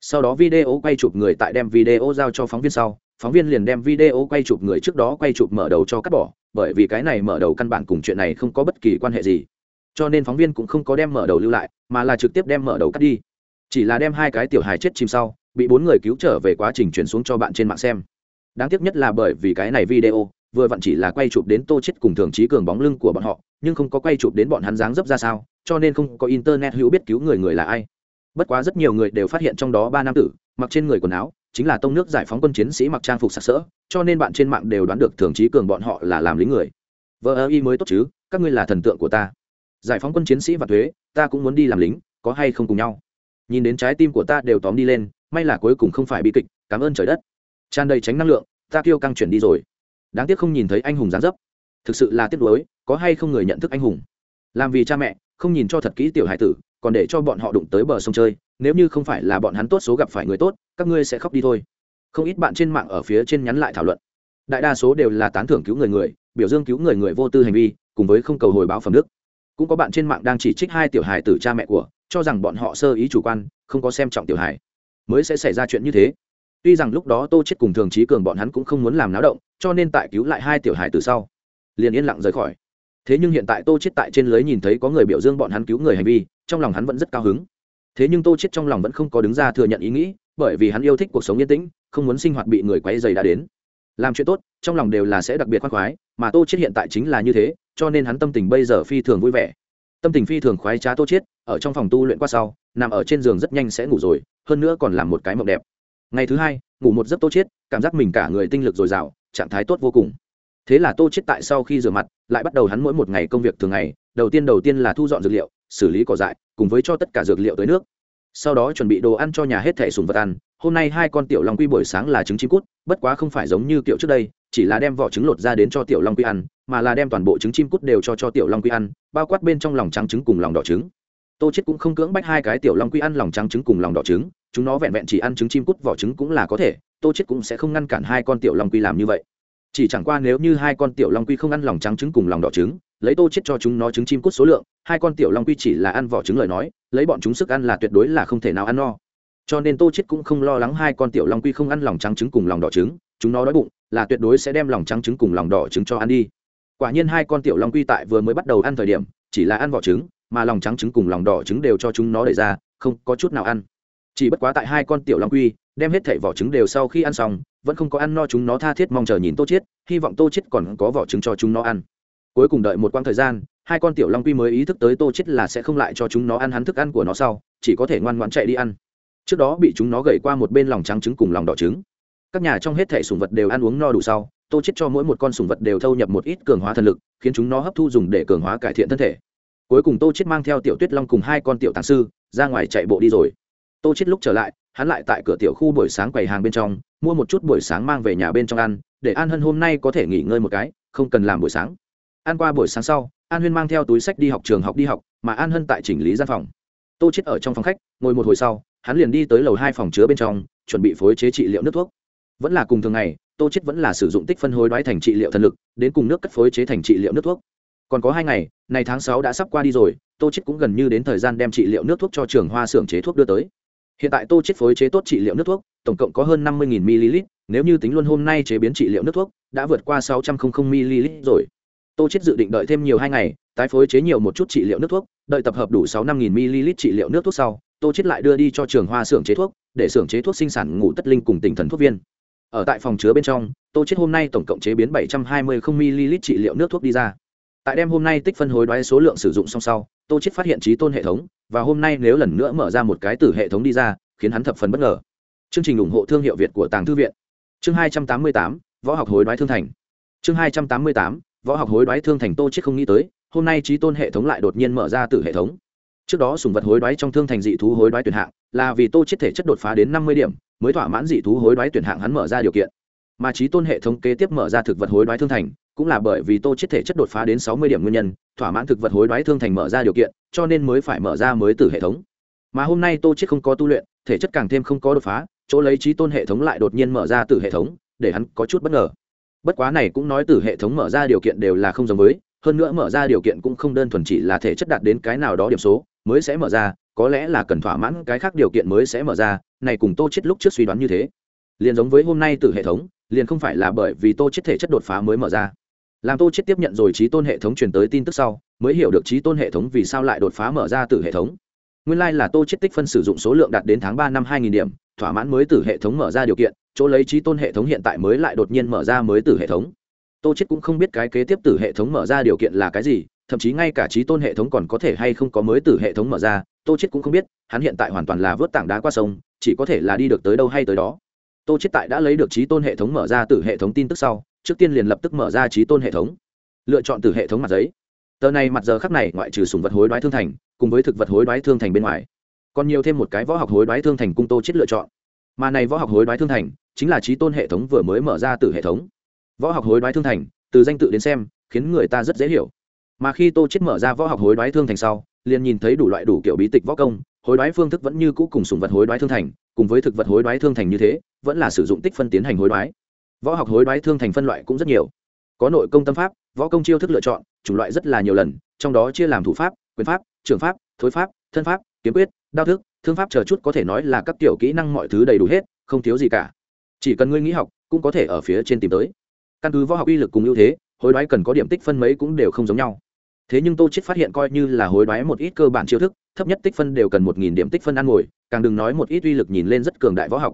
Sau đó video quay chụp người tại đem video giao cho phóng viên sau, phóng viên liền đem video quay chụp người trước đó quay chụp mở đầu cho cắt bỏ, bởi vì cái này mở đầu căn bản cùng chuyện này không có bất kỳ quan hệ gì. Cho nên phóng viên cũng không có đem mở đầu lưu lại, mà là trực tiếp đem mở đầu cắt đi. Chỉ là đem hai cái tiểu hài chết chìm sau, bị bốn người cứu trở về quá trình chuyển xuống cho bạn trên mạng xem đáng tiếc nhất là bởi vì cái này video, vừa vặn chỉ là quay chụp đến tô chết cùng thường trí cường bóng lưng của bọn họ, nhưng không có quay chụp đến bọn hắn dáng dấp ra sao, cho nên không có internet hữu biết cứu người người là ai. Bất quá rất nhiều người đều phát hiện trong đó ba nam tử, mặc trên người quần áo, chính là tông nước giải phóng quân chiến sĩ mặc trang phục sặc sỡ, cho nên bạn trên mạng đều đoán được thường trí cường bọn họ là làm lính người. Vợ ơ y mới tốt chứ, các ngươi là thần tượng của ta. Giải phóng quân chiến sĩ và thuế, ta cũng muốn đi làm lính, có hay không cùng nhau. Nhìn đến trái tim của ta đều tóm đi lên, may là cuối cùng không phải bi kịch, cảm ơn trời đất tràn đầy tránh năng lượng, ta kêu căng chuyển đi rồi. Đáng tiếc không nhìn thấy anh hùng gián dấp. Thực sự là tiếc nuối, có hay không người nhận thức anh hùng? Làm vì cha mẹ, không nhìn cho thật kỹ tiểu hải tử, còn để cho bọn họ đụng tới bờ sông chơi, nếu như không phải là bọn hắn tốt số gặp phải người tốt, các ngươi sẽ khóc đi thôi. Không ít bạn trên mạng ở phía trên nhắn lại thảo luận. Đại đa số đều là tán thưởng cứu người người, biểu dương cứu người người vô tư hành vi, cùng với không cầu hồi báo phẩm đức. Cũng có bạn trên mạng đang chỉ trích hai tiểu hài tử cha mẹ của, cho rằng bọn họ sơ ý chủ quan, không có xem trọng tiểu hài. Mới sẽ xảy ra chuyện như thế tuy rằng lúc đó tô chết cùng thường trí cường bọn hắn cũng không muốn làm náo động, cho nên tại cứu lại hai tiểu hài từ sau, liền yên lặng rời khỏi. Thế nhưng hiện tại tô chết tại trên lưới nhìn thấy có người biểu dương bọn hắn cứu người hành vi, trong lòng hắn vẫn rất cao hứng. Thế nhưng tô chết trong lòng vẫn không có đứng ra thừa nhận ý nghĩ, bởi vì hắn yêu thích cuộc sống yên tĩnh, không muốn sinh hoạt bị người quấy rầy đã đến. Làm chuyện tốt, trong lòng đều là sẽ đặc biệt khoan khoái, mà tô chết hiện tại chính là như thế, cho nên hắn tâm tình bây giờ phi thường vui vẻ. Tâm tình phi thường khoái trá tô chết ở trong phòng tu luyện qua sau, nằm ở trên giường rất nhanh sẽ ngủ rồi, hơn nữa còn làm một cái mộng đẹp ngày thứ hai, ngủ một giấc tô chết cảm giác mình cả người tinh lực dồi dào, trạng thái tốt vô cùng. Thế là tô chết tại sau khi rửa mặt, lại bắt đầu hắn mỗi một ngày công việc thường ngày, đầu tiên đầu tiên là thu dọn dược liệu, xử lý cỏ dại, cùng với cho tất cả dược liệu tới nước. Sau đó chuẩn bị đồ ăn cho nhà hết thẻ sùng vật ăn. Hôm nay hai con tiểu long quy buổi sáng là trứng chim cút, bất quá không phải giống như kiểu trước đây, chỉ là đem vỏ trứng lột ra đến cho tiểu long quy ăn, mà là đem toàn bộ trứng chim cút đều cho cho tiểu long quy ăn, bao quát bên trong lòng trắng trứng cùng lòng đỏ trứng. Tô chết cũng không cưỡng bách hai cái tiểu long quy ăn lòng trắng trứng cùng lòng đỏ trứng chúng nó vẹn vẹn chỉ ăn trứng chim cút vỏ trứng cũng là có thể, tô chết cũng sẽ không ngăn cản hai con tiểu long quy làm như vậy. Chỉ chẳng qua nếu như hai con tiểu long quy không ăn lòng trắng trứng cùng lòng đỏ trứng, lấy tô chết cho chúng nó trứng chim cút số lượng, hai con tiểu long quy chỉ là ăn vỏ trứng lời nói, lấy bọn chúng sức ăn là tuyệt đối là không thể nào ăn no. Cho nên tô chết cũng không lo lắng hai con tiểu long quy không ăn lòng trắng trứng cùng lòng đỏ trứng, chúng nó đói bụng, là tuyệt đối sẽ đem lòng trắng trứng cùng lòng đỏ trứng cho ăn đi. Quả nhiên hai con tiểu long quy tại vừa mới bắt đầu ăn thời điểm, chỉ là ăn vỏ trứng, mà lòng trắng trứng cùng lòng đỏ trứng đều cho chúng nó đẩy ra, không có chút nào ăn chỉ bất quá tại hai con tiểu long quy, đem hết thảy vỏ trứng đều sau khi ăn xong, vẫn không có ăn no chúng nó tha thiết mong chờ nhìn tô chết hy vọng tô chết còn có vỏ trứng cho chúng nó ăn. Cuối cùng đợi một quãng thời gian, hai con tiểu long quy mới ý thức tới tô chết là sẽ không lại cho chúng nó ăn hắn thức ăn của nó sau, chỉ có thể ngoan ngoãn chạy đi ăn. Trước đó bị chúng nó gầy qua một bên lòng trắng trứng cùng lòng đỏ trứng. Các nhà trong hết thể sủng vật đều ăn uống no đủ sau, tô chết cho mỗi một con sủng vật đều thâu nhập một ít cường hóa thần lực, khiến chúng nó hấp thu dùng để cường hóa cải thiện thân thể. Cuối cùng tô chết mang theo tiểu tuyết long cùng hai con tiểu tàng sư, ra ngoài chạy bộ đi rồi tô chết lúc trở lại, hắn lại tại cửa tiểu khu buổi sáng quầy hàng bên trong, mua một chút buổi sáng mang về nhà bên trong ăn, để an hân hôm nay có thể nghỉ ngơi một cái, không cần làm buổi sáng. Ăn qua buổi sáng sau, an huyên mang theo túi sách đi học trường học đi học, mà an hân tại chỉnh lý gian phòng. Tô chết ở trong phòng khách, ngồi một hồi sau, hắn liền đi tới lầu hai phòng chứa bên trong, chuẩn bị phối chế trị liệu nước thuốc. Vẫn là cùng thường ngày, tô chết vẫn là sử dụng tích phân hối đoái thành trị liệu thần lực, đến cùng nước cất phối chế thành trị liệu nước thuốc. Còn có hai ngày, này tháng sáu đã sắp qua đi rồi, tô chết cũng gần như đến thời gian đem trị liệu nước thuốc cho trường hoa xưởng chế thuốc đưa tới hiện tại tô chết phối chế tốt trị liệu nước thuốc, tổng cộng có hơn năm mươi ml, nếu như tính luôn hôm nay chế biến trị liệu nước thuốc, đã vượt qua sáu trăm linh ml rồi. Tô chết dự định đợi thêm nhiều hai ngày, tái phối chế nhiều một chút trị liệu nước thuốc, đợi tập hợp đủ sáu năm ml trị liệu nước thuốc sau, tô chết lại đưa đi cho trường hoa xưởng chế thuốc, để xưởng chế thuốc sinh sản ngủ tất linh cùng tinh thần thuốc viên. Ở tại phòng chứa bên trong, tô chết hôm nay tổng cộng chế biến bảy trăm hai mươi ml trị liệu nước thuốc đi ra tại đêm hôm nay tích phân hối đoái số lượng sử dụng xong sau, tô chết phát hiện trí tôn hệ thống, và hôm nay nếu lần nữa mở ra một cái từ hệ thống đi ra, khiến hắn thập phần bất ngờ. Chương trình ủng hộ thương hiệu việt của tàng thư viện. Chương hai trăm tám mươi tám, võ học hối đoái thương thành. Chương hai trăm tám mươi tám, võ học hối đoái thương thành tô chết không nghĩ tới, hôm nay trí tôn hệ thống lại đột nhiên mở ra từ hệ thống. Trước đó sùng vật hối đoái trong thương thành dị thú hối đoái tuyển hạng, là vì tô chết thể chất đột phá đến năm mươi điểm, mới thỏa mãn dị thú hối đoái tuyển hạng hắn mở ra điều kiện. Mà trí tôn hệ thống kế tiếp mở ra thực vật hối đoái thương thành cũng là bởi vì tô chết thể chất đột phá đến sáu mươi điểm nguyên nhân, thỏa mãn thực vật hối đoái thương thành mở ra điều kiện, cho nên mới phải mở ra mới từ hệ thống. Mà hôm nay tô chết không có tu luyện, thể chất càng thêm không có đột phá, chỗ lấy trí tôn hệ thống lại đột nhiên mở ra từ hệ thống, để hắn có chút bất ngờ. Bất quá này cũng nói từ hệ thống mở ra điều kiện đều là không giống với, hơn nữa mở ra điều kiện cũng không đơn thuần chỉ là thể chất đạt đến cái nào đó điểm số, mới sẽ mở ra, có lẽ là cần thỏa mãn cái khác điều kiện mới sẽ mở ra, này cùng tô chết lúc trước suy đoán như thế. Liền giống với hôm nay từ hệ thống, liền không phải là bởi vì tô chết thể chất đột phá mới mở ra làm tô chết tiếp nhận rồi trí tôn hệ thống truyền tới tin tức sau, mới hiểu được trí tôn hệ thống vì sao lại đột phá mở ra từ hệ thống. Nguyên lai like là tô chết tích phân sử dụng số lượng đạt đến tháng ba năm hai nghìn điểm, thỏa mãn mới từ hệ thống mở ra điều kiện, chỗ lấy trí tôn hệ thống hiện tại mới lại đột nhiên mở ra mới từ hệ thống. Tô chết cũng không biết cái kế tiếp từ hệ thống mở ra điều kiện là cái gì, thậm chí ngay cả trí tôn hệ thống còn có thể hay không có mới từ hệ thống mở ra, tô chết cũng không biết, hắn hiện tại hoàn toàn là vớt tảng đá qua sông, chỉ có thể là đi được tới đâu hay tới đó tô chết tại đã lấy được trí tôn hệ thống mở ra từ hệ thống tin tức sau, trước tiên liền lập tức mở ra trí tôn hệ thống. Lựa chọn từ hệ thống mặt giấy. Tờ này mặt giờ khắc này ngoại trừ sùng vật hối đoái thương thành, cùng với thực vật hối đoái thương thành bên ngoài, còn nhiều thêm một cái võ học hối đoái thương thành cung tô chết lựa chọn. Mà này võ học hối đoái thương thành, chính là trí tôn hệ thống vừa mới mở ra từ hệ thống. Võ học hối đoái thương thành, từ danh tự đến xem, khiến người ta rất dễ hiểu. Mà khi tô chết mở ra võ học hối đoái thương thành sau, liền nhìn thấy đủ loại đủ kiểu bí tịch võ công hối đoái phương thức vẫn như cũ cùng sùng vật hối đoái thương thành, cùng với thực vật hối đoái thương thành như thế, vẫn là sử dụng tích phân tiến hành hối đoái. Võ học hối đoái thương thành phân loại cũng rất nhiều. Có nội công tâm pháp, võ công chiêu thức lựa chọn, chủng loại rất là nhiều lần, trong đó chia làm thủ pháp, quyền pháp, trường pháp, thối pháp, thân pháp, kiếm quyết, đao thức, thương pháp chờ chút có thể nói là các kiểu kỹ năng mọi thứ đầy đủ hết, không thiếu gì cả. Chỉ cần ngươi nghĩ học, cũng có thể ở phía trên tìm tới. Căn cứ võ học uy lực cùng ưu thế, hối đoái cần có điểm tích phân mấy cũng đều không giống nhau thế nhưng tô chết phát hiện coi như là hối đoái một ít cơ bản chiêu thức, thấp nhất tích phân đều cần một nghìn điểm tích phân ăn ngồi, càng đừng nói một ít uy lực nhìn lên rất cường đại võ học.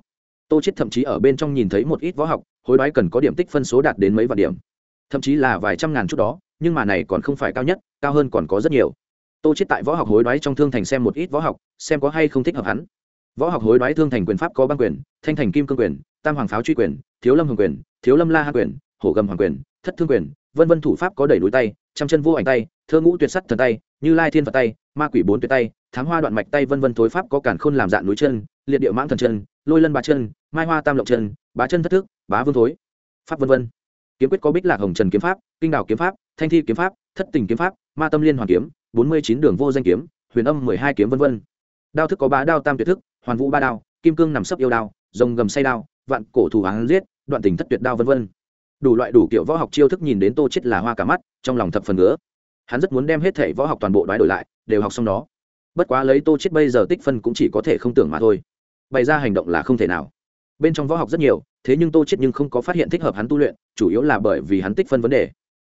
Tô chết thậm chí ở bên trong nhìn thấy một ít võ học, hối đoái cần có điểm tích phân số đạt đến mấy vạn điểm. Thậm chí là vài trăm ngàn chút đó, nhưng mà này còn không phải cao nhất, cao hơn còn có rất nhiều. Tô chết tại võ học hối đoái trong thương thành xem một ít võ học, xem có hay không thích hợp hắn. Võ học hối đoái thương thành quyền pháp có băng quyền, thanh thành kim cương quyền, tam hoàng pháo truy quyền, thiếu lâm hồng quyền, thiếu lâm la hạ quyền, hổ gầm hoàng quyền, thất thương quyền vân vân thủ pháp có đẩy núi tay, trăm chân vô ảnh tay, thơ ngũ tuyệt sắt thần tay, như lai thiên phật tay, ma quỷ bốn tuyệt tay, thám hoa đoạn mạch tay vân vân thối pháp có cản khôn làm dạng núi chân, liệt địa mãng thần chân, lôi lân ba chân, mai hoa tam lộng chân, bá chân thất thức, bá vương thối. Pháp vân vân. Kiếm quyết có bích lạc hồng trần kiếm pháp, kinh đảo kiếm pháp, thanh thi kiếm pháp, thất tình kiếm pháp, ma tâm liên hoàn kiếm, bốn mươi chín đường vô danh kiếm, huyền âm mười hai kiếm vân vân. Đao thức có bá đao tam tuyệt thức, hoàn vũ ba đao, kim cương nằm sấp yêu đao, rồng gầm say đao, vạn cổ thủ án giết, đoạn tình thất tuyệt đao vân vân đủ loại đủ kiểu võ học chiêu thức nhìn đến tô chết là hoa cả mắt, trong lòng thập phần nữa hắn rất muốn đem hết thể võ học toàn bộ đoái đổi lại, đều học xong đó bất quá lấy tô chết bây giờ tích phân cũng chỉ có thể không tưởng mà thôi. Bày ra hành động là không thể nào. Bên trong võ học rất nhiều, thế nhưng tô chết nhưng không có phát hiện thích hợp hắn tu luyện, chủ yếu là bởi vì hắn tích phân vấn đề.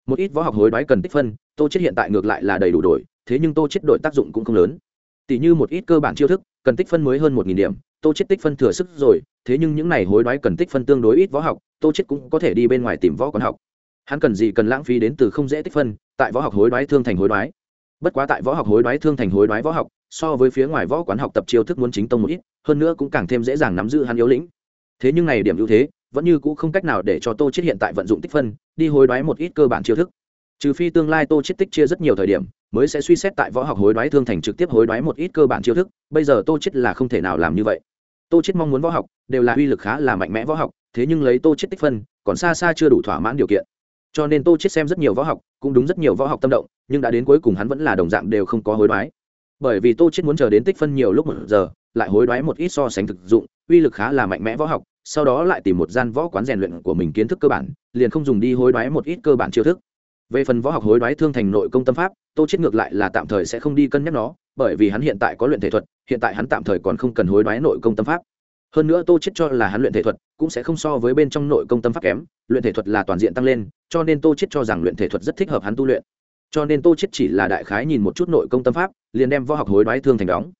Một ít võ học hối đoái cần tích phân, tô chết hiện tại ngược lại là đầy đủ đổi, thế nhưng tô chết đổi tác dụng cũng không lớn. Tỷ như một ít cơ bản chiêu thức cần tích phân mới hơn một nghìn điểm, tô chết tích phân thừa sức rồi, thế nhưng những này hối đoái cần tích phân tương đối ít võ học, tô chết cũng có thể đi bên ngoài tìm võ quán học. Hắn cần gì cần lãng phí đến từ không dễ tích phân, tại võ học hối đoái thương thành hối đoái. Bất quá tại võ học hối đoái thương thành hối đoái võ học, so với phía ngoài võ quán học tập chiêu thức muốn chính tông một ít, hơn nữa cũng càng thêm dễ dàng nắm giữ hắn yếu lĩnh. Thế nhưng này điểm ưu thế, vẫn như cũ không cách nào để cho tô chết hiện tại vận dụng tích phân, đi hối đoái một ít cơ bản chiêu thức trừ phi tương lai tô chết tích chia rất nhiều thời điểm, mới sẽ suy xét tại võ học hối đoái thương thành trực tiếp hối đoái một ít cơ bản chiêu thức, bây giờ tô chết là không thể nào làm như vậy. Tô chết mong muốn võ học, đều là uy lực khá là mạnh mẽ võ học, thế nhưng lấy tô chết tích phân, còn xa xa chưa đủ thỏa mãn điều kiện. Cho nên tô chết xem rất nhiều võ học, cũng đúng rất nhiều võ học tâm động, nhưng đã đến cuối cùng hắn vẫn là đồng dạng đều không có hối đoái. Bởi vì tô chết muốn chờ đến tích phân nhiều lúc một giờ, lại hối đoái một ít so sánh thực dụng, uy lực khá là mạnh mẽ võ học, sau đó lại tìm một gian võ quán rèn luyện của mình kiến thức cơ bản, liền không dùng đi hối đoái một ít cơ bản chiêu thức về phần võ học hối đoái thương thành nội công tâm pháp, tô chết ngược lại là tạm thời sẽ không đi cân nhắc nó, bởi vì hắn hiện tại có luyện thể thuật, hiện tại hắn tạm thời còn không cần hối đoái nội công tâm pháp. Hơn nữa tô chết cho là hắn luyện thể thuật cũng sẽ không so với bên trong nội công tâm pháp kém, luyện thể thuật là toàn diện tăng lên, cho nên tô chết cho rằng luyện thể thuật rất thích hợp hắn tu luyện. Cho nên tô chết chỉ là đại khái nhìn một chút nội công tâm pháp, liền đem võ học hối đoái thương thành đóng.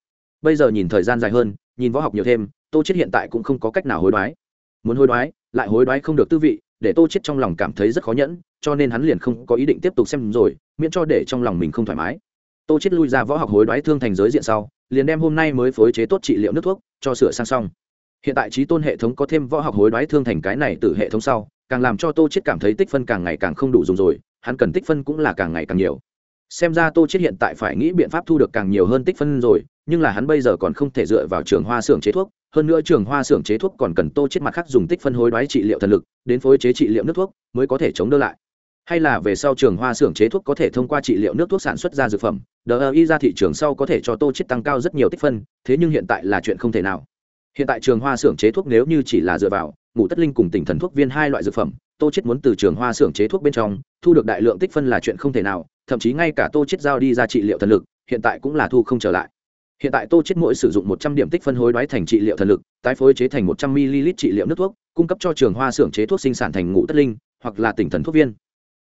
Bây giờ nhìn thời gian dài hơn, nhìn võ học nhiều thêm, tô chết hiện tại cũng không có cách nào hối đoái. Muốn hối đoái, lại hối đoái không được tư vị để tô chết trong lòng cảm thấy rất khó nhẫn, cho nên hắn liền không có ý định tiếp tục xem rồi, miễn cho để trong lòng mình không thoải mái. Tô chết lui ra võ học hối đoái thương thành giới diện sau, liền đem hôm nay mới phối chế tốt trị liệu nước thuốc, cho sửa sang xong. Hiện tại trí tôn hệ thống có thêm võ học hối đoái thương thành cái này từ hệ thống sau, càng làm cho tô chết cảm thấy tích phân càng ngày càng không đủ dùng rồi, hắn cần tích phân cũng là càng ngày càng nhiều. Xem ra tô chết hiện tại phải nghĩ biện pháp thu được càng nhiều hơn tích phân rồi, nhưng là hắn bây giờ còn không thể dựa vào trường hoa xưởng chế thuốc hơn nữa trường hoa xưởng chế thuốc còn cần tô chết mặt khác dùng tích phân hối đoái trị liệu thần lực, đến phối chế trị liệu nước thuốc mới có thể chống đỡ lại. Hay là về sau trường hoa xưởng chế thuốc có thể thông qua trị liệu nước thuốc sản xuất ra dược phẩm, đờ y ra thị trường sau có thể cho tô chết tăng cao rất nhiều tích phân, thế nhưng hiện tại là chuyện không thể nào. Hiện tại trường hoa xưởng chế thuốc nếu như chỉ là dựa vào ngủ tất linh cùng tỉnh thần thuốc viên hai loại dược phẩm, tô chết muốn từ trường hoa xưởng chế thuốc bên trong thu được đại lượng tích phân là chuyện không thể nào, thậm chí ngay cả tô chết giao đi ra trị liệu thần lực, hiện tại cũng là thu không trở lại hiện tại tô chết mỗi sử dụng một trăm điểm tích phân hối đoái thành trị liệu thần lực, tái phối chế thành một trăm ml trị liệu nước thuốc, cung cấp cho trường hoa xưởng chế thuốc sinh sản thành ngũ tất linh, hoặc là tỉnh thần thuốc viên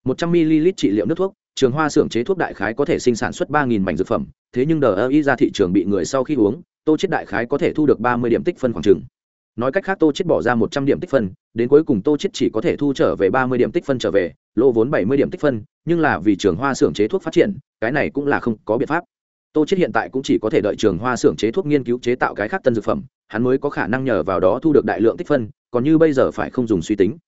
một trăm ml trị liệu nước thuốc, trường hoa xưởng chế thuốc đại khái có thể sinh sản xuất ba nghìn mảnh dược phẩm, thế nhưng đờ ơ y ra thị trường bị người sau khi uống, tô chết đại khái có thể thu được ba mươi điểm tích phân khoảng trường. nói cách khác, tô chết bỏ ra một trăm điểm tích phân, đến cuối cùng tô chết chỉ có thể thu trở về ba mươi điểm tích phân trở về, lỗ vốn bảy mươi điểm tích phân, nhưng là vì trường hoa xưởng chế thuốc phát triển, cái này cũng là không có biện pháp tô chết hiện tại cũng chỉ có thể đợi trường hoa xưởng chế thuốc nghiên cứu chế tạo cái khác tân dược phẩm, hắn mới có khả năng nhờ vào đó thu được đại lượng tích phân, còn như bây giờ phải không dùng suy tính.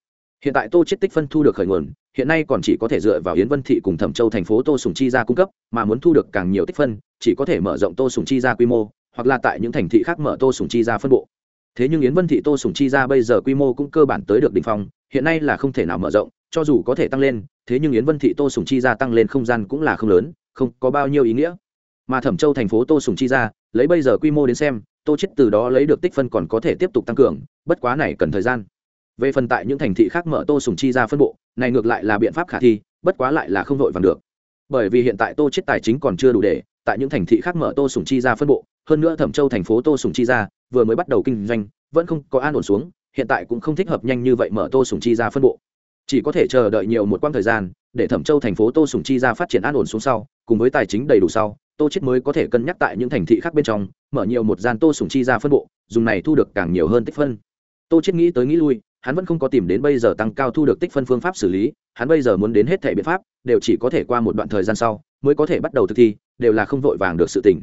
Hiện tại tô chết tích phân thu được khởi nguồn, hiện nay còn chỉ có thể dựa vào yến vân thị cùng thẩm châu thành phố tô sùng chi ra cung cấp, mà muốn thu được càng nhiều tích phân, chỉ có thể mở rộng tô sùng chi ra quy mô, hoặc là tại những thành thị khác mở tô sùng chi ra phân bộ. Thế nhưng yến vân thị tô sùng chi ra bây giờ quy mô cũng cơ bản tới được đỉnh phong, hiện nay là không thể nào mở rộng, cho dù có thể tăng lên, thế nhưng yến vân thị tô sùng chi ra tăng lên không gian cũng là không lớn, không có bao nhiêu ý nghĩa mà thẩm châu thành phố tô sùng chi ra, lấy bây giờ quy mô đến xem, tô chết từ đó lấy được tích phân còn có thể tiếp tục tăng cường, bất quá này cần thời gian. Về phần tại những thành thị khác mở tô sùng chi ra phân bộ, này ngược lại là biện pháp khả thi, bất quá lại là không vội vàng được. Bởi vì hiện tại tô chết tài chính còn chưa đủ để, tại những thành thị khác mở tô sùng chi ra phân bộ, hơn nữa thẩm châu thành phố tô sùng chi ra, vừa mới bắt đầu kinh doanh, vẫn không có an ổn xuống, hiện tại cũng không thích hợp nhanh như vậy mở tô sùng chi ra phân bộ. Chỉ có thể chờ đợi nhiều một quãng thời gian, để thẩm châu thành phố tô sùng chi ra phát triển an ổn xuống sau, cùng với tài chính đầy đủ sau tô chết mới có thể cân nhắc tại những thành thị khác bên trong, mở nhiều một gian tô Sủng chi ra phân bộ, dùng này thu được càng nhiều hơn tích phân. Tô chết nghĩ tới nghĩ lui, hắn vẫn không có tìm đến bây giờ tăng cao thu được tích phân phương pháp xử lý, hắn bây giờ muốn đến hết thể biện pháp, đều chỉ có thể qua một đoạn thời gian sau, mới có thể bắt đầu thực thi, đều là không vội vàng được sự tỉnh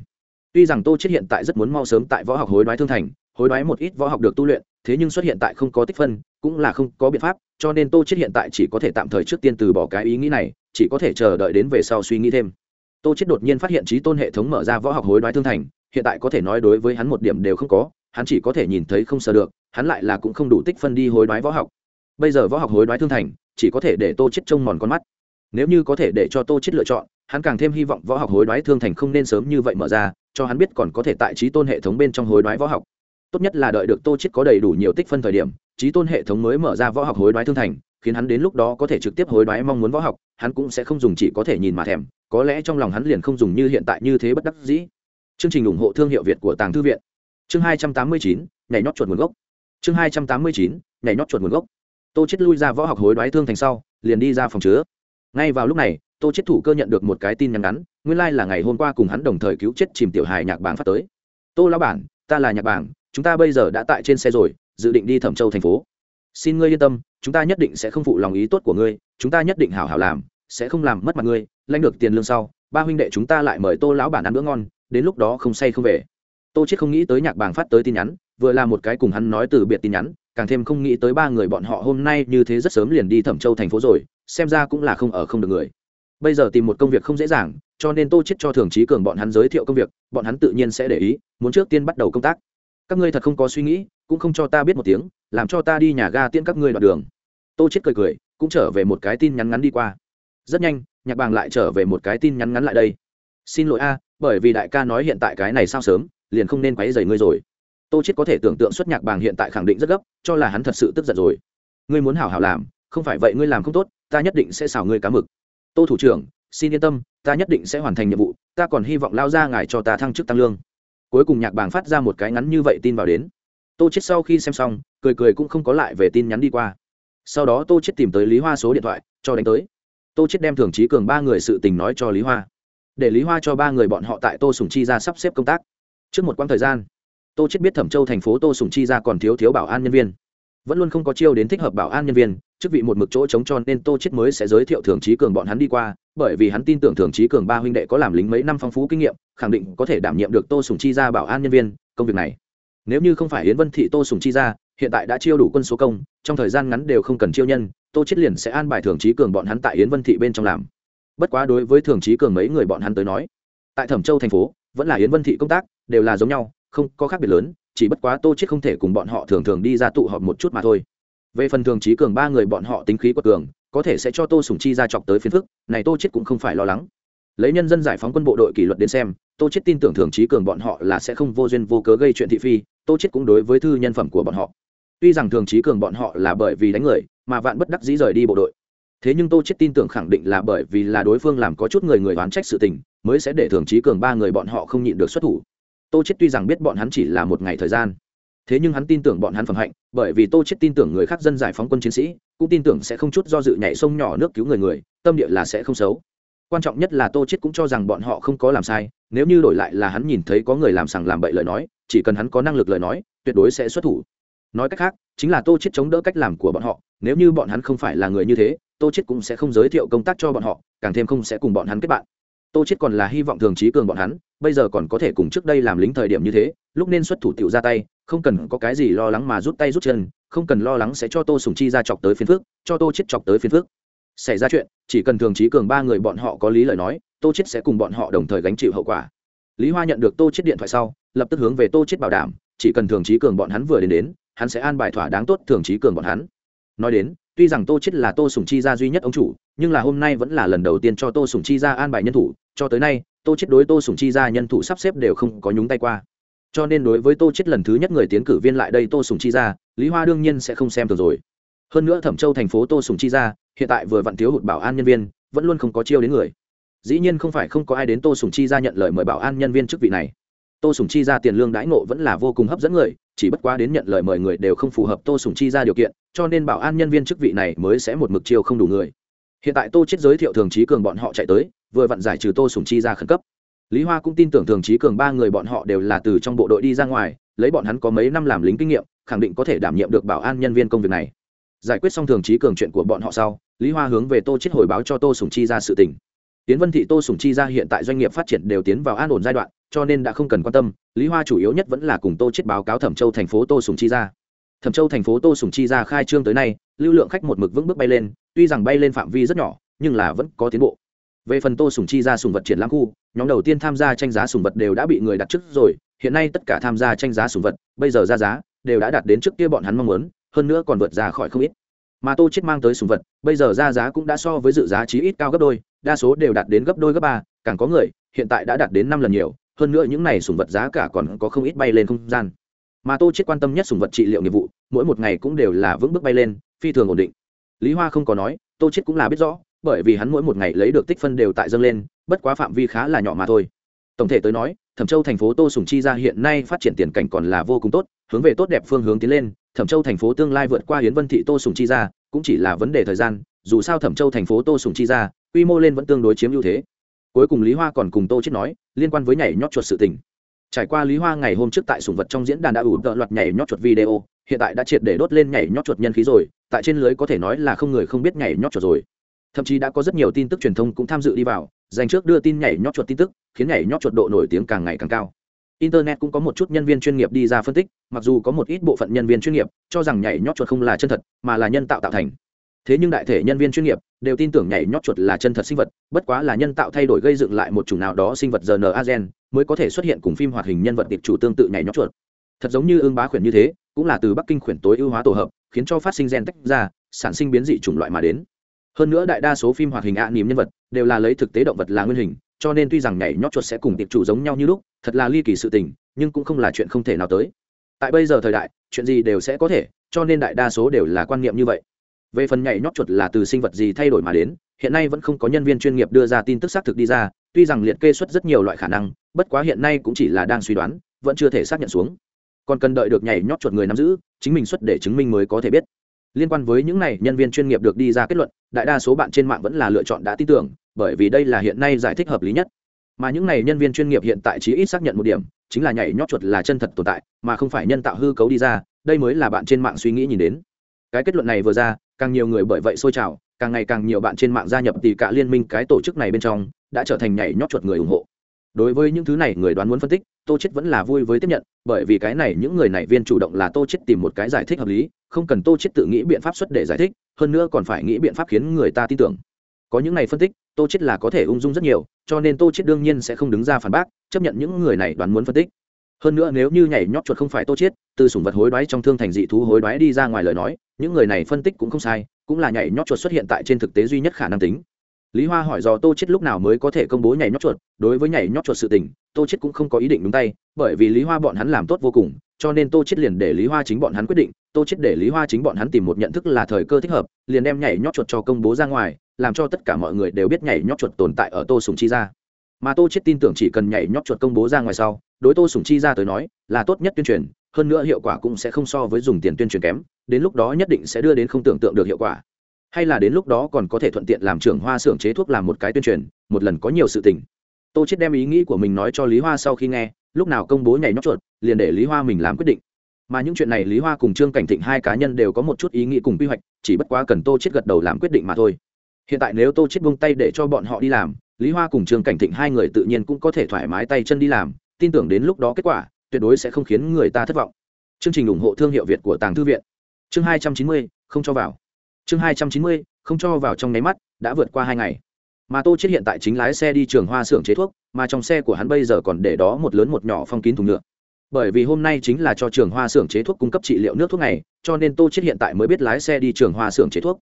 tuy rằng tô chết hiện tại rất muốn mau sớm tại võ học hối đoái thương thành, hối đoái một ít võ học được tu luyện, thế nhưng xuất hiện tại không có tích phân, cũng là không có biện pháp, cho nên tô chết hiện tại chỉ có thể tạm thời trước tiên từ bỏ cái ý nghĩ này, chỉ có thể chờ đợi đến về sau suy nghĩ thêm tô chết đột nhiên phát hiện trí tôn hệ thống mở ra võ học hối đoái thương thành, hiện tại có thể nói đối với hắn một điểm đều không có, hắn chỉ có thể nhìn thấy không sờ được, hắn lại là cũng không đủ tích phân đi hối đoái võ học. Bây giờ võ học hối đoái thương thành, chỉ có thể để tô chết trông mòn con mắt. Nếu như có thể để cho tô chết lựa chọn, hắn càng thêm hy vọng võ học hối đoái thương thành không nên sớm như vậy mở ra, cho hắn biết còn có thể tại trí tôn hệ thống bên trong hối đoái võ học. Tốt nhất là đợi được tô chết có đầy đủ nhiều tích phân thời điểm, trí tôn hệ thống mới mở ra võ học hối đoái thương thành khiến hắn đến lúc đó có thể trực tiếp hối đoái mong muốn võ học, hắn cũng sẽ không dùng chỉ có thể nhìn mà thèm, có lẽ trong lòng hắn liền không dùng như hiện tại như thế bất đắc dĩ. Chương trình ủng hộ thương hiệu việt của tàng thư viện. Chương hai trăm tám mươi chín, nhảy nhót chuột nguồn gốc. Chương hai trăm tám mươi chín, nhảy nhót chuột nguồn gốc. Tô chết lui ra võ học hối đoái thương thành sau, liền đi ra phòng chứa. Ngay vào lúc này, tô chết thủ cơ nhận được một cái tin nhắn ngắn, nguyên lai là ngày hôm qua cùng hắn đồng thời cứu chết chìm tiểu hài nhạc bảng phát tới. Tô lao bản, ta là nhạc bảng, chúng ta bây giờ đã tại trên xe rồi, dự định đi thẩm châu thành phố xin ngươi yên tâm, chúng ta nhất định sẽ không phụ lòng ý tốt của ngươi, chúng ta nhất định hảo hảo làm, sẽ không làm mất mặt ngươi, lãnh được tiền lương sau, ba huynh đệ chúng ta lại mời tô lão bản ăn bữa ngon, đến lúc đó không say không về. Tô chết không nghĩ tới nhạc bàng phát tới tin nhắn, vừa là một cái cùng hắn nói từ biệt tin nhắn, càng thêm không nghĩ tới ba người bọn họ hôm nay như thế rất sớm liền đi thẩm châu thành phố rồi, xem ra cũng là không ở không được người. Bây giờ tìm một công việc không dễ dàng, cho nên tô chết cho thường trí cường bọn hắn giới thiệu công việc, bọn hắn tự nhiên sẽ để ý, muốn trước tiên bắt đầu công tác. Các ngươi thật không có suy nghĩ, cũng không cho ta biết một tiếng làm cho ta đi nhà ga tiễn các ngươi đoạn đường. Tô chết cười cười, cũng trở về một cái tin nhắn ngắn đi qua. Rất nhanh, nhạc bàng lại trở về một cái tin nhắn ngắn lại đây. Xin lỗi a, bởi vì đại ca nói hiện tại cái này sao sớm, liền không nên quấy rầy ngươi rồi. Tô chết có thể tưởng tượng xuất nhạc bàng hiện tại khẳng định rất gấp, cho là hắn thật sự tức giận rồi. Ngươi muốn hảo hảo làm, không phải vậy ngươi làm không tốt, ta nhất định sẽ xào ngươi cá mực. Tô thủ trưởng, xin yên tâm, ta nhất định sẽ hoàn thành nhiệm vụ, ta còn hy vọng lao ra ngài cho ta thăng chức tăng lương. Cuối cùng nhạc bàng phát ra một cái ngắn như vậy tin vào đến tô chết sau khi xem xong, cười cười cũng không có lại về tin nhắn đi qua. Sau đó tô chết tìm tới lý hoa số điện thoại, cho đánh tới. Tô chết đem thường trí cường ba người sự tình nói cho lý hoa. Để lý hoa cho ba người bọn họ tại tô sùng chi ra sắp xếp công tác. Trước một quãng thời gian, tô chết biết thẩm châu thành phố tô sùng chi ra còn thiếu thiếu bảo an nhân viên. Vẫn luôn không có chiêu đến thích hợp bảo an nhân viên, chức vị một mực chỗ chống tròn nên tô chết mới sẽ giới thiệu thường trí cường bọn hắn đi qua, bởi vì hắn tin tưởng thường trí cường ba huynh đệ có làm lính mấy năm phong phú kinh nghiệm, khẳng định có thể đảm nhiệm được tô sùng chi ra bảo an nhân viên, công việc này nếu như không phải yến vân thị tô sùng chi ra, hiện tại đã chiêu đủ quân số công, trong thời gian ngắn đều không cần chiêu nhân, tô chết liền sẽ an bài thường trí cường bọn hắn tại yến vân thị bên trong làm. Bất quá đối với thường trí cường mấy người bọn hắn tới nói, tại thẩm châu thành phố, vẫn là yến vân thị công tác, đều là giống nhau, không có khác biệt lớn, chỉ bất quá tô chết không thể cùng bọn họ thường thường đi ra tụ họp một chút mà thôi. Về phần thường trí cường ba người bọn họ tính khí quật cường, có thể sẽ cho tô sùng chi ra chọc tới phiền phức, này tô chết cũng không phải lo lắng. Lấy nhân dân giải phóng quân bộ đội kỷ luật đến xem, tô chết tin tưởng thường trí cường bọn họ là sẽ không vô duyên vô cớ gây chuyện thị phi tô chết cũng đối với thư nhân phẩm của bọn họ. Tuy rằng thường trí cường bọn họ là bởi vì đánh người, mà vạn bất đắc dĩ rời đi bộ đội. Thế nhưng tô chết tin tưởng khẳng định là bởi vì là đối phương làm có chút người người oán trách sự tình, mới sẽ để thường trí cường ba người bọn họ không nhịn được xuất thủ. Tô chết tuy rằng biết bọn hắn chỉ là một ngày thời gian, thế nhưng hắn tin tưởng bọn hắn phẩm hạnh, bởi vì tô chết tin tưởng người khác dân giải phóng quân chiến sĩ, cũng tin tưởng sẽ không chút do dự nhảy sông nhỏ nước cứu người người, tâm địa là sẽ không xấu. Quan trọng nhất là tô chết cũng cho rằng bọn họ không có làm sai, nếu như đổi lại là hắn nhìn thấy có người làm sằng làm bậy lời nói chỉ cần hắn có năng lực lời nói, tuyệt đối sẽ xuất thủ. Nói cách khác, chính là tô chết chống đỡ cách làm của bọn họ, nếu như bọn hắn không phải là người như thế, tô chết cũng sẽ không giới thiệu công tác cho bọn họ, càng thêm không sẽ cùng bọn hắn kết bạn. Tô chết còn là hy vọng thường trí cường bọn hắn, bây giờ còn có thể cùng trước đây làm lính thời điểm như thế, lúc nên xuất thủ tiểu ra tay, không cần có cái gì lo lắng mà rút tay rút chân, không cần lo lắng sẽ cho tô sùng chi ra chọc tới phiền phước cho tô chết chọc tới phiền phước xảy ra chuyện, chỉ cần thường trí cường ba người bọn họ có lý lời nói, tô chết sẽ cùng bọn họ đồng thời gánh chịu hậu quả. Lý hoa nhận được tô chết điện thoại sau lập tức hướng về tô chết bảo đảm, chỉ cần thường trí cường bọn hắn vừa đến đến, hắn sẽ an bài thỏa đáng tốt thường trí cường bọn hắn. Nói đến, tuy rằng tô chết là tô sùng chi gia duy nhất ông chủ, nhưng là hôm nay vẫn là lần đầu tiên cho tô sùng chi gia an bài nhân thủ, cho tới nay, tô chết đối tô sùng chi gia nhân thủ sắp xếp đều không có nhúng tay qua. Cho nên đối với tô chết lần thứ nhất người tiến cử viên lại đây tô sùng chi gia, lý hoa đương nhiên sẽ không xem thường rồi. Hơn nữa thẩm châu thành phố tô sùng chi gia, hiện tại vừa vặn thiếu hụt bảo an nhân viên, vẫn luôn không có chiêu đến người. Dĩ nhiên không phải không có ai đến tô sùng chi gia nhận lời mời bảo an nhân viên chức vị này tô sùng chi ra tiền lương đãi ngộ vẫn là vô cùng hấp dẫn người, chỉ bất quá đến nhận lời mời người đều không phù hợp tô sùng chi ra điều kiện, cho nên bảo an nhân viên chức vị này mới sẽ một mực chiêu không đủ người. Hiện tại tô chết giới thiệu thường trí cường bọn họ chạy tới, vừa vặn giải trừ tô sùng chi ra khẩn cấp. Lý hoa cũng tin tưởng thường trí cường ba người bọn họ đều là từ trong bộ đội đi ra ngoài, lấy bọn hắn có mấy năm làm lính kinh nghiệm, khẳng định có thể đảm nhiệm được bảo an nhân viên công việc này. Giải quyết xong thường trí cường chuyện của bọn họ sau, lý hoa hướng về tô chết hồi báo cho tô sùng chi ra sự tình tiến vân thị tô sùng chi ra hiện tại doanh nghiệp phát triển đều tiến vào an ổn giai đoạn, cho nên đã không cần quan tâm, lý hoa chủ yếu nhất vẫn là cùng tô chết báo cáo thẩm châu thành phố tô sùng chi ra thẩm châu thành phố tô sùng chi ra khai trương tới nay, lưu lượng khách một mực vững bước bay lên, tuy rằng bay lên phạm vi rất nhỏ, nhưng là vẫn có tiến bộ. Về phần tô sùng chi ra sùng vật triển lãm khu, nhóm đầu tiên tham gia tranh giá sùng vật đều đã bị người đặt trước rồi, hiện nay tất cả tham gia tranh giá sùng vật, bây giờ ra giá, đều đã đạt đến trước kia bọn hắn mong muốn, hơn nữa còn vượt ra khỏi không ít mà tô chết mang tới sùng vật, bây giờ ra giá cũng đã so với dự giá chí ít cao gấp đôi, đa số đều đạt đến gấp đôi gấp ba, càng có người, hiện tại đã đạt đến năm lần nhiều, hơn nữa những này sùng vật giá cả còn có không ít bay lên không gian. Mà tô chết quan tâm nhất sùng vật trị liệu nghiệp vụ, mỗi một ngày cũng đều là vững bước bay lên, phi thường ổn định. Lý hoa không có nói, tô chết cũng là biết rõ, bởi vì hắn mỗi một ngày lấy được tích phân đều tại dâng lên, bất quá phạm vi khá là nhỏ mà thôi. Tổng thể tới nói, thẩm châu thành phố tô sùng chi ra hiện nay phát triển tiền cảnh còn là vô cùng tốt, hướng về tốt đẹp phương hướng tiến lên thẩm châu thành phố tương lai vượt qua hiến vân thị tô sùng chi ra cũng chỉ là vấn đề thời gian, dù sao thẩm châu thành phố tô sùng chi ra quy mô lên vẫn tương đối chiếm ưu thế. Cuối cùng lý hoa còn cùng tô chết nói, liên quan với nhảy nhót chuột sự tình. Trải qua lý hoa ngày hôm trước tại sùng vật trong diễn đàn đã ủ tợ loạt nhảy nhót chuột video, hiện tại đã triệt để đốt lên nhảy nhót chuột nhân khí rồi, tại trên lưới có thể nói là không người không biết nhảy nhót chuột rồi. Thậm chí đã có rất nhiều tin tức truyền thông cũng tham dự đi vào, dành trước đưa tin nhảy nhót chuột tin tức, khiến nhảy nhót chuột độ nổi tiếng càng ngày càng cao internet cũng có một chút nhân viên chuyên nghiệp đi ra phân tích, mặc dù có một ít bộ phận nhân viên chuyên nghiệp cho rằng nhảy nhót chuột không là chân thật, mà là nhân tạo tạo thành. Thế nhưng đại thể nhân viên chuyên nghiệp đều tin tưởng nhảy nhót chuột là chân thật sinh vật, bất quá là nhân tạo thay đổi gây dựng lại một chủng nào đó sinh vật rna gen mới có thể xuất hiện cùng phim hoạt hình nhân vật tiệp chủ tương tự nhảy nhót chuột. Thật giống như ương bá khuyển như thế, cũng là từ bắc kinh khuyển tối ưu hóa tổ hợp, khiến cho phát sinh gen tách ra, sản sinh biến dị chủng loại mà đến. Hơn nữa đại đa số phim hoạt hình ạ à niềm nhân vật đều là lấy thực tế động vật là nguyên hình cho nên tuy rằng nhảy nhót chuột sẽ cùng tiệp chủ giống nhau như lúc, thật là ly kỳ sự tình, nhưng cũng không là chuyện không thể nào tới. Tại bây giờ thời đại, chuyện gì đều sẽ có thể, cho nên đại đa số đều là quan niệm như vậy. Về phần nhảy nhót chuột là từ sinh vật gì thay đổi mà đến, hiện nay vẫn không có nhân viên chuyên nghiệp đưa ra tin tức xác thực đi ra, tuy rằng liệt kê xuất rất nhiều loại khả năng, bất quá hiện nay cũng chỉ là đang suy đoán, vẫn chưa thể xác nhận xuống. Còn cần đợi được nhảy nhót chuột người nắm giữ, chính mình xuất để chứng minh mới có thể biết liên quan với những này, nhân viên chuyên nghiệp được đi ra kết luận, đại đa số bạn trên mạng vẫn là lựa chọn đã tin tưởng, bởi vì đây là hiện nay giải thích hợp lý nhất. Mà những này nhân viên chuyên nghiệp hiện tại chí ít xác nhận một điểm, chính là nhảy nhót chuột là chân thật tồn tại, mà không phải nhân tạo hư cấu đi ra, đây mới là bạn trên mạng suy nghĩ nhìn đến. Cái kết luận này vừa ra, càng nhiều người bởi vậy xôi trào, càng ngày càng nhiều bạn trên mạng gia nhập tỷ cả liên minh cái tổ chức này bên trong, đã trở thành nhảy nhót chuột người ủng hộ. Đối với những thứ này, người đoán muốn phân tích tô chết vẫn là vui với tiếp nhận, bởi vì cái này những người này viên chủ động là tô chết tìm một cái giải thích hợp lý, không cần tô chết tự nghĩ biện pháp xuất để giải thích, hơn nữa còn phải nghĩ biện pháp khiến người ta tin tưởng. Có những này phân tích, tô chết là có thể ung dung rất nhiều, cho nên tô chết đương nhiên sẽ không đứng ra phản bác, chấp nhận những người này đoán muốn phân tích. Hơn nữa nếu như nhảy nhót chuột không phải tô chết, từ sủng vật hối đoái trong thương thành dị thú hối đoái đi ra ngoài lời nói, những người này phân tích cũng không sai, cũng là nhảy nhót chuột xuất hiện tại trên thực tế duy nhất khả năng tính lý hoa hỏi do tô chết lúc nào mới có thể công bố nhảy nhót chuột, đối với nhảy nhót chuột sự tình, tô chết cũng không có ý định đúng tay, bởi vì lý hoa bọn hắn làm tốt vô cùng, cho nên tô chết liền để lý hoa chính bọn hắn quyết định, tô chết để lý hoa chính bọn hắn tìm một nhận thức là thời cơ thích hợp, liền đem nhảy nhót chuột cho công bố ra ngoài, làm cho tất cả mọi người đều biết nhảy nhót chuột tồn tại ở tô sùng chi ra mà tô chết tin tưởng chỉ cần nhảy nhót chuột công bố ra ngoài sau, đối tô sùng chi ra tới nói, là tốt nhất tuyên truyền, hơn nữa hiệu quả cũng sẽ không so với dùng tiền tuyên truyền kém, đến lúc đó nhất định sẽ đưa đến không tưởng tượng được hiệu quả hay là đến lúc đó còn có thể thuận tiện làm trưởng hoa xưởng chế thuốc làm một cái tuyên truyền, một lần có nhiều sự tình. Tô chết đem ý nghĩ của mình nói cho lý hoa sau khi nghe, lúc nào công bố nhảy nhót chuột, liền để lý hoa mình làm quyết định. Mà những chuyện này lý hoa cùng trương cảnh thịnh hai cá nhân đều có một chút ý nghĩ cùng quy hoạch, chỉ bất quá cần tô chết gật đầu làm quyết định mà thôi. Hiện tại nếu tô chết buông tay để cho bọn họ đi làm, lý hoa cùng trương cảnh thịnh hai người tự nhiên cũng có thể thoải mái tay chân đi làm, tin tưởng đến lúc đó kết quả, tuyệt đối sẽ không khiến người ta thất vọng. Chương trình ủng hộ thương hiệu việt của tàng thư viện. Chương hai trăm chín mươi, không cho vào chương hai trăm chín mươi, không cho vào trong nháy mắt, đã vượt qua hai ngày. Mà tô chết hiện tại chính lái xe đi trường hoa xưởng chế thuốc, mà trong xe của hắn bây giờ còn để đó một lớn một nhỏ phong kín thùng nhựa. Bởi vì hôm nay chính là cho trường hoa xưởng chế thuốc cung cấp trị liệu nước thuốc này cho nên tô chết hiện tại mới biết lái xe đi trường hoa xưởng chế thuốc.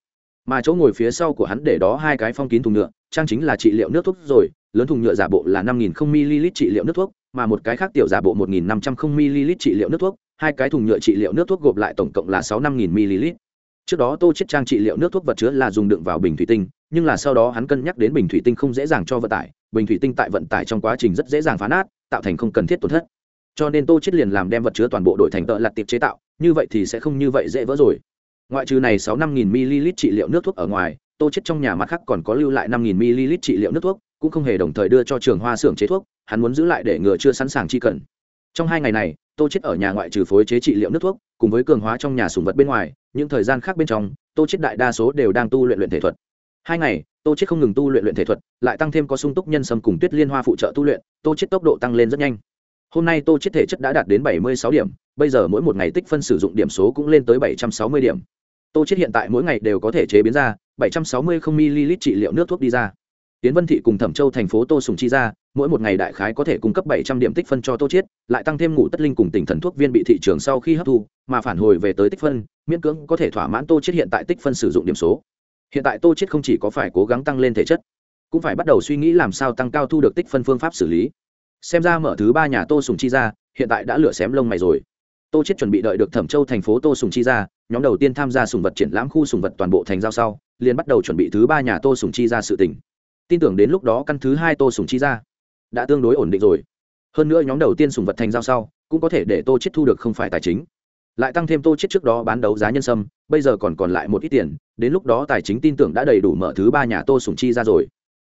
Mà chỗ ngồi phía sau của hắn để đó hai cái phong kín thùng nhựa, trang chính là trị liệu nước thuốc rồi, lớn thùng nhựa giả bộ là năm nghìn ml trị liệu nước thuốc, mà một cái khác tiểu giả bộ một nghìn năm trăm ml trị liệu nước thuốc, hai cái thùng nhựa trị liệu nước thuốc gộp lại tổng cộng là sáu năm nghìn ml trước đó tô chết trang trị liệu nước thuốc vật chứa là dùng đựng vào bình thủy tinh, nhưng là sau đó hắn cân nhắc đến bình thủy tinh không dễ dàng cho vận tải, bình thủy tinh tại vận tải trong quá trình rất dễ dàng phá nát, tạo thành không cần thiết tổn thất. Cho nên tô chết liền làm đem vật chứa toàn bộ đổi thành tợ lặt tiệp chế tạo, như vậy thì sẽ không như vậy dễ vỡ rồi. Ngoại trừ này sáu năm nghìn ml trị liệu nước thuốc ở ngoài, tô chết trong nhà mặt khác còn có lưu lại năm nghìn ml trị liệu nước thuốc, cũng không hề đồng thời đưa cho trường hoa xưởng chế thuốc, hắn muốn giữ lại để ngừa chưa sẵn sàng chi cần. Trong hai ngày này, tô chết ở nhà ngoại trừ phối chế trị liệu nước thuốc, cùng với cường hóa trong nhà sùng vật bên ngoài những thời gian khác bên trong, tô chết đại đa số đều đang tu luyện luyện thể thuật. Hai ngày, tô chết không ngừng tu luyện luyện thể thuật, lại tăng thêm có sung túc nhân sâm cùng tuyết liên hoa phụ trợ tu luyện, tô chết tốc độ tăng lên rất nhanh. Hôm nay tô chết thể chất đã đạt đến bảy mươi sáu điểm, bây giờ mỗi một ngày tích phân sử dụng điểm số cũng lên tới bảy trăm sáu mươi điểm. Tô chết hiện tại mỗi ngày đều có thể chế biến ra bảy trăm sáu mươi không ml trị liệu nước thuốc đi ra. Tiến vân thị cùng thẩm châu thành phố tô sùng chi ra, mỗi một ngày đại khái có thể cung cấp bảy trăm điểm tích phân cho tô chiết lại tăng thêm ngủ tất linh cùng tỉnh thần thuốc viên bị thị trường sau khi hấp thu, mà phản hồi về tới tích phân miễn cưỡng có thể thỏa mãn tô chiết hiện tại tích phân sử dụng điểm số. Hiện tại tô chiết không chỉ có phải cố gắng tăng lên thể chất, cũng phải bắt đầu suy nghĩ làm sao tăng cao thu được tích phân phương pháp xử lý. Xem ra mở thứ ba nhà tô sùng chi ra, hiện tại đã lựa xém lông mày rồi. Tô chiết chuẩn bị đợi được thẩm châu thành phố tô sùng chi ra, nhóm đầu tiên tham gia sùng vật triển lãm khu sùng vật toàn bộ thành giao sau, liền bắt đầu chuẩn bị thứ ba nhà tô sùng chi ra sự tình. Tin tưởng đến lúc đó căn thứ hai tô sùng chi ra đã tương đối ổn định rồi. Hơn nữa nhóm đầu tiên sùng vật thành giao sau, cũng có thể để tô chết thu được không phải tài chính lại tăng thêm tô chết trước đó bán đấu giá nhân sâm, bây giờ còn còn lại một ít tiền, đến lúc đó tài chính tin tưởng đã đầy đủ mở thứ ba nhà tô sùng chi ra rồi.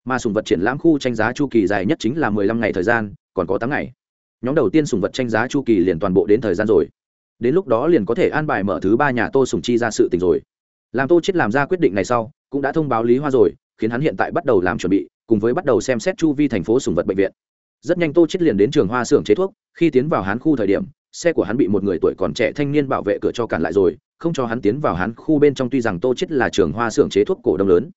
Mà sùng vật triển lãm khu tranh giá chu kỳ dài nhất chính là mười lăm ngày thời gian, còn có tám ngày. Nhóm đầu tiên sùng vật tranh giá chu kỳ liền toàn bộ đến thời gian rồi. Đến lúc đó liền có thể an bài mở thứ ba nhà tô sùng chi ra sự tình rồi. Làm tô chết làm ra quyết định này sau, cũng đã thông báo lý hoa rồi, khiến hắn hiện tại bắt đầu làm chuẩn bị, cùng với bắt đầu xem xét chu vi thành phố sùng vật bệnh viện. Rất nhanh tô chết liền đến trường hoa xưởng chế thuốc, khi tiến vào hán khu thời điểm xe của hắn bị một người tuổi còn trẻ thanh niên bảo vệ cửa cho cản lại rồi, không cho hắn tiến vào hắn khu bên trong tuy rằng tô chết là trường hoa xưởng chế thuốc cổ đông lớn,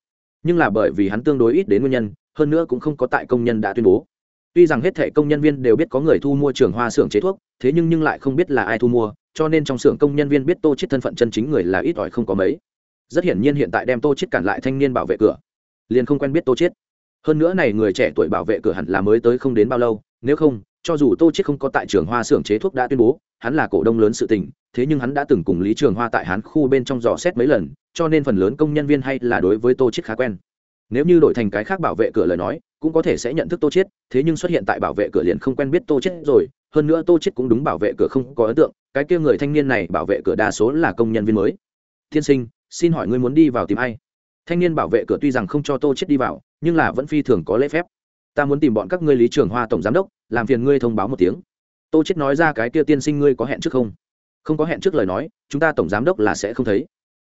nhưng là bởi vì hắn tương đối ít đến nguyên nhân, hơn nữa cũng không có tại công nhân đã tuyên bố. Tuy rằng hết thệ công nhân viên đều biết có người thu mua trường hoa xưởng chế thuốc, thế nhưng nhưng lại không biết là ai thu mua, cho nên trong xưởng công nhân viên biết tô chết thân phận chân chính người là ít ỏi không có mấy. Rất hiển nhiên hiện tại đem tô chết cản lại thanh niên bảo vệ cửa, liền không quen biết tô chết. Hơn nữa này người trẻ tuổi bảo vệ cửa hẳn là mới tới không đến bao lâu nếu không, cho dù tô chết không có tại trường hoa xưởng chế thuốc đã tuyên bố, hắn là cổ đông lớn sự tình, thế nhưng hắn đã từng cùng lý trường hoa tại hắn khu bên trong dò xét mấy lần, cho nên phần lớn công nhân viên hay là đối với tô chết khá quen. Nếu như đổi thành cái khác bảo vệ cửa lời nói, cũng có thể sẽ nhận thức tô chết thế nhưng xuất hiện tại bảo vệ cửa liền không quen biết tô chết rồi, hơn nữa tô chết cũng đúng bảo vệ cửa không có ấn tượng, cái kia người thanh niên này bảo vệ cửa đa số là công nhân viên mới. Tiên sinh, xin hỏi ngươi muốn đi vào tìm ai? Thanh niên bảo vệ cửa tuy rằng không cho tô chết đi vào, nhưng là vẫn phi thường có lễ phép ta muốn tìm bọn các ngươi lý trường hoa tổng giám đốc, làm phiền ngươi thông báo một tiếng. Tô chết nói ra cái kia tiên sinh ngươi có hẹn trước không? Không có hẹn trước lời nói, chúng ta tổng giám đốc là sẽ không thấy.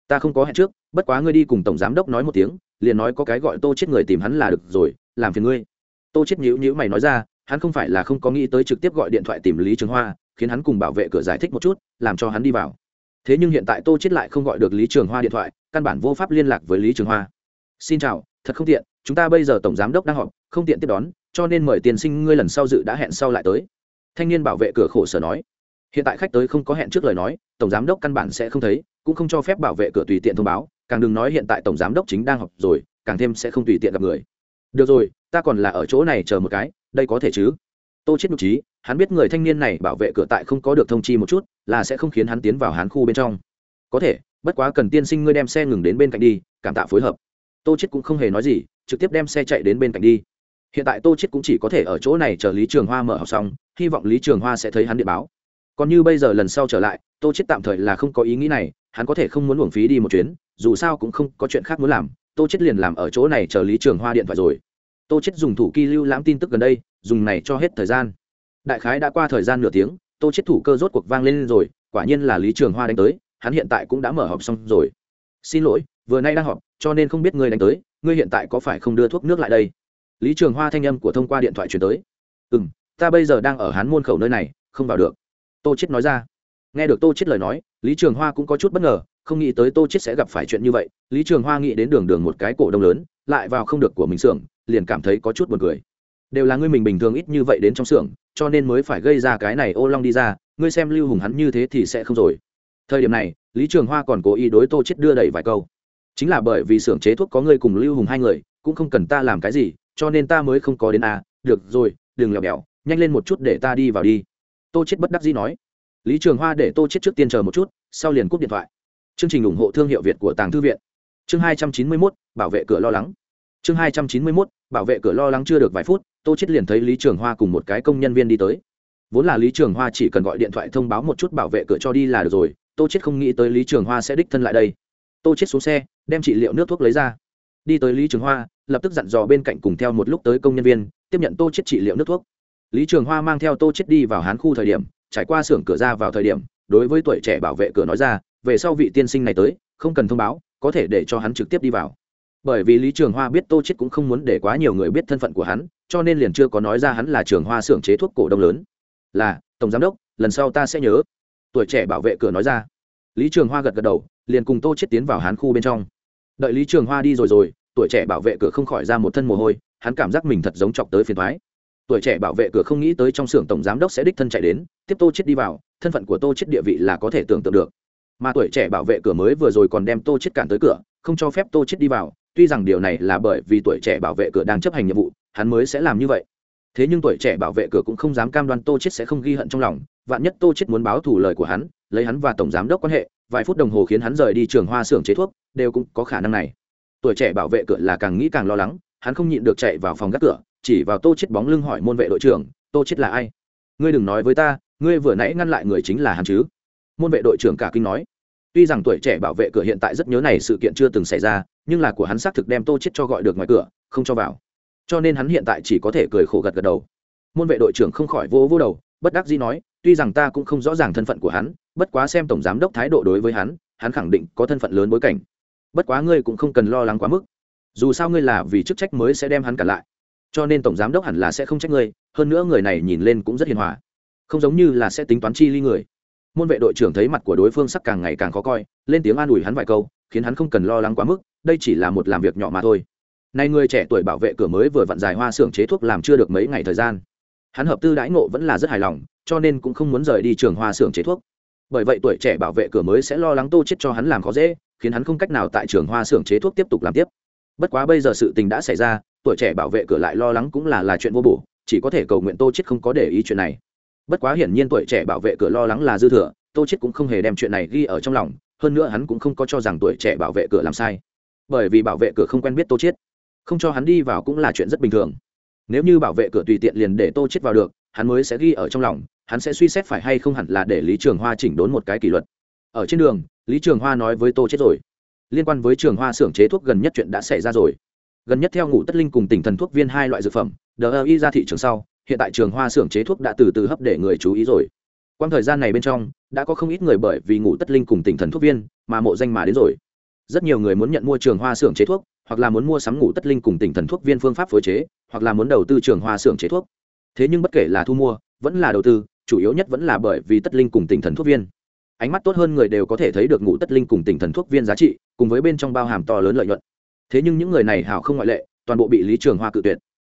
Ta không có hẹn trước, bất quá ngươi đi cùng tổng giám đốc nói một tiếng, liền nói có cái gọi tô chết người tìm hắn là được rồi, làm phiền ngươi. Tô chết nhíu nhíu mày nói ra, hắn không phải là không có nghĩ tới trực tiếp gọi điện thoại tìm lý trường hoa, khiến hắn cùng bảo vệ cửa giải thích một chút, làm cho hắn đi vào. Thế nhưng hiện tại tô chết lại không gọi được lý trường hoa điện thoại, căn bản vô pháp liên lạc với lý trường hoa. Xin chào, thật không tiện, chúng ta bây giờ tổng giám đốc đang họp không tiện tiếp đón, cho nên mời tiền sinh ngươi lần sau dự đã hẹn sau lại tới. Thanh niên bảo vệ cửa khổ sở nói. Hiện tại khách tới không có hẹn trước lời nói, tổng giám đốc căn bản sẽ không thấy, cũng không cho phép bảo vệ cửa tùy tiện thông báo, càng đừng nói hiện tại tổng giám đốc chính đang họp rồi, càng thêm sẽ không tùy tiện gặp người. Được rồi, ta còn là ở chỗ này chờ một cái, đây có thể chứ? Tô chết nhục trí hắn biết người thanh niên này bảo vệ cửa tại không có được thông chi một chút, là sẽ không khiến hắn tiến vào hán khu bên trong. Có thể, bất quá cần tiên sinh ngươi đem xe ngừng đến bên cạnh đi, cảm tạ phối hợp. Tô chết cũng không hề nói gì, trực tiếp đem xe chạy đến bên cạnh đi hiện tại tô chết cũng chỉ có thể ở chỗ này chờ lý trường hoa mở học xong, hy vọng lý trường hoa sẽ thấy hắn điện báo. Còn như bây giờ lần sau trở lại, tô chết tạm thời là không có ý nghĩ này, hắn có thể không muốn uổng phí đi một chuyến, dù sao cũng không có chuyện khác muốn làm, tô chết liền làm ở chỗ này chờ lý trường hoa điện thoại rồi. Tô chết dùng thủ kỳ lưu lãm tin tức gần đây, dùng này cho hết thời gian. Đại khái đã qua thời gian nửa tiếng, tô chết thủ cơ rốt cuộc vang lên rồi, quả nhiên là lý trường hoa đánh tới, hắn hiện tại cũng đã mở họp xong rồi. Xin lỗi, vừa nay đang họp, cho nên không biết ngươi đánh tới, ngươi hiện tại có phải không đưa thuốc nước lại đây? Lý trường hoa thanh âm của thông qua điện thoại chuyển tới. Ừ m ta bây giờ đang ở hán môn khẩu nơi này, không vào được. Tô chết nói ra. Nghe được tô chết lời nói, lý trường hoa cũng có chút bất ngờ, không nghĩ tới tô chết sẽ gặp phải chuyện như vậy. Lý trường hoa nghĩ đến đường đường một cái cổ đông lớn, lại vào không được của mình xưởng, liền cảm thấy có chút buồn cười. Đều là ngươi mình bình thường ít như vậy đến trong xưởng, cho nên mới phải gây ra cái này ô long đi ra, ngươi xem lưu hùng hắn như thế thì sẽ không rồi. Thời điểm này, lý trường hoa còn cố ý đối tô chết đưa đẩy vài câu. Chính là bởi vì xưởng chế thuốc có ngươi cùng lưu hùng hai người, cũng không cần ta làm cái gì cho nên ta mới không có đến a à. được rồi đừng lèo bèo nhanh lên một chút để ta đi vào đi. Tô chết bất đắc dĩ nói. Lý trường hoa để tô chết trước tiên chờ một chút sau liền cúp điện thoại. Chương trình ủng hộ thương hiệu việt của tàng thư viện. Chương hai trăm chín mươi 291, bảo vệ cửa lo lắng. Chương hai trăm chín mươi 291, bảo vệ cửa lo lắng chưa được vài phút tô chết liền thấy lý trường hoa cùng một cái công nhân viên đi tới. Vốn là lý trường hoa chỉ cần gọi điện thoại thông báo một chút bảo vệ cửa cho đi là được rồi tô chết không nghĩ tới lý trường hoa sẽ đích thân lại đây. Tô chết xuống xe đem trị liệu nước thuốc lấy ra đi tới lý trường hoa, lập tức dặn dò bên cạnh cùng theo một lúc tới công nhân viên, tiếp nhận tô chết trị liệu nước thuốc. Lý trường hoa mang theo tô chết đi vào hán khu thời điểm, trải qua xưởng cửa ra vào thời điểm, đối với tuổi trẻ bảo vệ cửa nói ra, về sau vị tiên sinh này tới, không cần thông báo, có thể để cho hắn trực tiếp đi vào. Bởi vì lý trường hoa biết tô chết cũng không muốn để quá nhiều người biết thân phận của hắn, cho nên liền chưa có nói ra hắn là trường hoa xưởng chế thuốc cổ đông lớn. Là, tổng giám đốc, lần sau ta sẽ nhớ. Tuổi trẻ bảo vệ cửa nói ra. Lý trường hoa gật gật đầu, liền cùng tô chết tiến vào hán khu bên trong đợi lý trường hoa đi rồi rồi, tuổi trẻ bảo vệ cửa không khỏi ra một thân mồ hôi, hắn cảm giác mình thật giống chọc tới phiền thoái. Tuổi trẻ bảo vệ cửa không nghĩ tới trong xưởng tổng giám đốc sẽ đích thân chạy đến, tiếp tô chết đi vào, thân phận của tô chết địa vị là có thể tưởng tượng được. Mà tuổi trẻ bảo vệ cửa mới vừa rồi còn đem tô chết cản tới cửa, không cho phép tô chết đi vào, tuy rằng điều này là bởi vì tuổi trẻ bảo vệ cửa đang chấp hành nhiệm vụ, hắn mới sẽ làm như vậy. Thế nhưng tuổi trẻ bảo vệ cửa cũng không dám cam đoan tô chết sẽ không ghi hận trong lòng, vạn nhất tô chết muốn báo thù lời của hắn, lấy hắn và tổng giám đốc quan hệ vài phút đồng hồ khiến hắn rời đi trường hoa xưởng chế thuốc, đều cũng có khả năng này. Tuổi trẻ bảo vệ cửa là càng nghĩ càng lo lắng, hắn không nhịn được chạy vào phòng gác cửa, chỉ vào tô chết bóng lưng hỏi môn vệ đội trưởng, tô chết là ai? Ngươi đừng nói với ta, ngươi vừa nãy ngăn lại người chính là hắn chứ? Môn vệ đội trưởng cả kinh nói. Tuy rằng tuổi trẻ bảo vệ cửa hiện tại rất nhớ này sự kiện chưa từng xảy ra, nhưng là của hắn xác thực đem tô chết cho gọi được ngoài cửa, không cho vào. Cho nên hắn hiện tại chỉ có thể cười khổ gật gật đầu. Môn vệ đội trưởng không khỏi vô vô đầu, bất đắc dĩ nói, tuy rằng ta cũng không rõ ràng thân phận của hắn bất quá xem tổng giám đốc thái độ đối với hắn hắn khẳng định có thân phận lớn bối cảnh. Bất quá ngươi cũng không cần lo lắng quá mức. Dù sao ngươi là vì chức trách mới sẽ đem hắn cản lại. Cho nên tổng giám đốc hẳn là sẽ không trách ngươi, hơn nữa người này nhìn lên cũng rất hiền hòa. Không giống như là sẽ tính toán chi ly người. Môn vệ đội trưởng thấy mặt của đối phương sắc càng ngày càng khó coi, lên tiếng an ủi hắn vài câu, khiến hắn không cần lo lắng quá mức, đây chỉ là một làm việc nhỏ mà thôi. Nay người trẻ tuổi bảo vệ cửa mới vừa vặn dài hoa xưởng chế thuốc làm chưa được mấy ngày thời gian. Hắn hợp tư đãi ngộ vẫn là rất hài lòng, cho nên cũng không muốn rời đi trường hoa xưởng chế thuốc bởi vậy tuổi trẻ bảo vệ cửa mới sẽ lo lắng tô chết cho hắn làm khó dễ, khiến hắn không cách nào tại trường hoa xưởng chế thuốc tiếp tục làm tiếp. Bất quá bây giờ sự tình đã xảy ra, tuổi trẻ bảo vệ cửa lại lo lắng cũng là là chuyện vô bổ, chỉ có thể cầu nguyện tô chết không có để ý chuyện này. Bất quá hiển nhiên tuổi trẻ bảo vệ cửa lo lắng là dư thừa, tô chết cũng không hề đem chuyện này ghi ở trong lòng, hơn nữa hắn cũng không có cho rằng tuổi trẻ bảo vệ cửa làm sai. Bởi vì bảo vệ cửa không quen biết tô chết, không cho hắn đi vào cũng là chuyện rất bình thường. Nếu như bảo vệ cửa tùy tiện liền để tô chết vào được hắn mới sẽ ghi ở trong lòng, hắn sẽ suy xét phải hay không hẳn là để lý trường hoa chỉnh đốn một cái kỷ luật. Ở trên đường, lý trường hoa nói với tô chết rồi. Liên quan với trường hoa xưởng chế thuốc gần nhất chuyện đã xảy ra rồi. Gần nhất theo ngủ tất linh cùng tỉnh thần thuốc viên hai loại dược phẩm đờ y ra thị trường sau, hiện tại trường hoa xưởng chế thuốc đã từ từ hấp để người chú ý rồi. Quang thời gian này bên trong, đã có không ít người bởi vì ngủ tất linh cùng tỉnh thần thuốc viên mà mộ danh mà đến rồi. Rất nhiều người muốn nhận mua trường hoa xưởng chế thuốc, hoặc là muốn mua sắm ngủ tất linh cùng tỉnh thần thuốc viên phương pháp phối chế, hoặc là muốn đầu tư trường hoa xưởng chế thuốc thế nhưng bất kể là thu mua, vẫn là đầu tư, chủ yếu nhất vẫn là bởi vì tất linh cùng tỉnh thần thuốc viên. Ánh mắt tốt hơn người đều có thể thấy được ngủ tất linh cùng tỉnh thần thuốc viên giá trị, cùng với bên trong bao hàm to lớn lợi nhuận. Thế nhưng những người này hào không ngoại lệ, toàn bộ bị lý trường hoa cự tuyệt.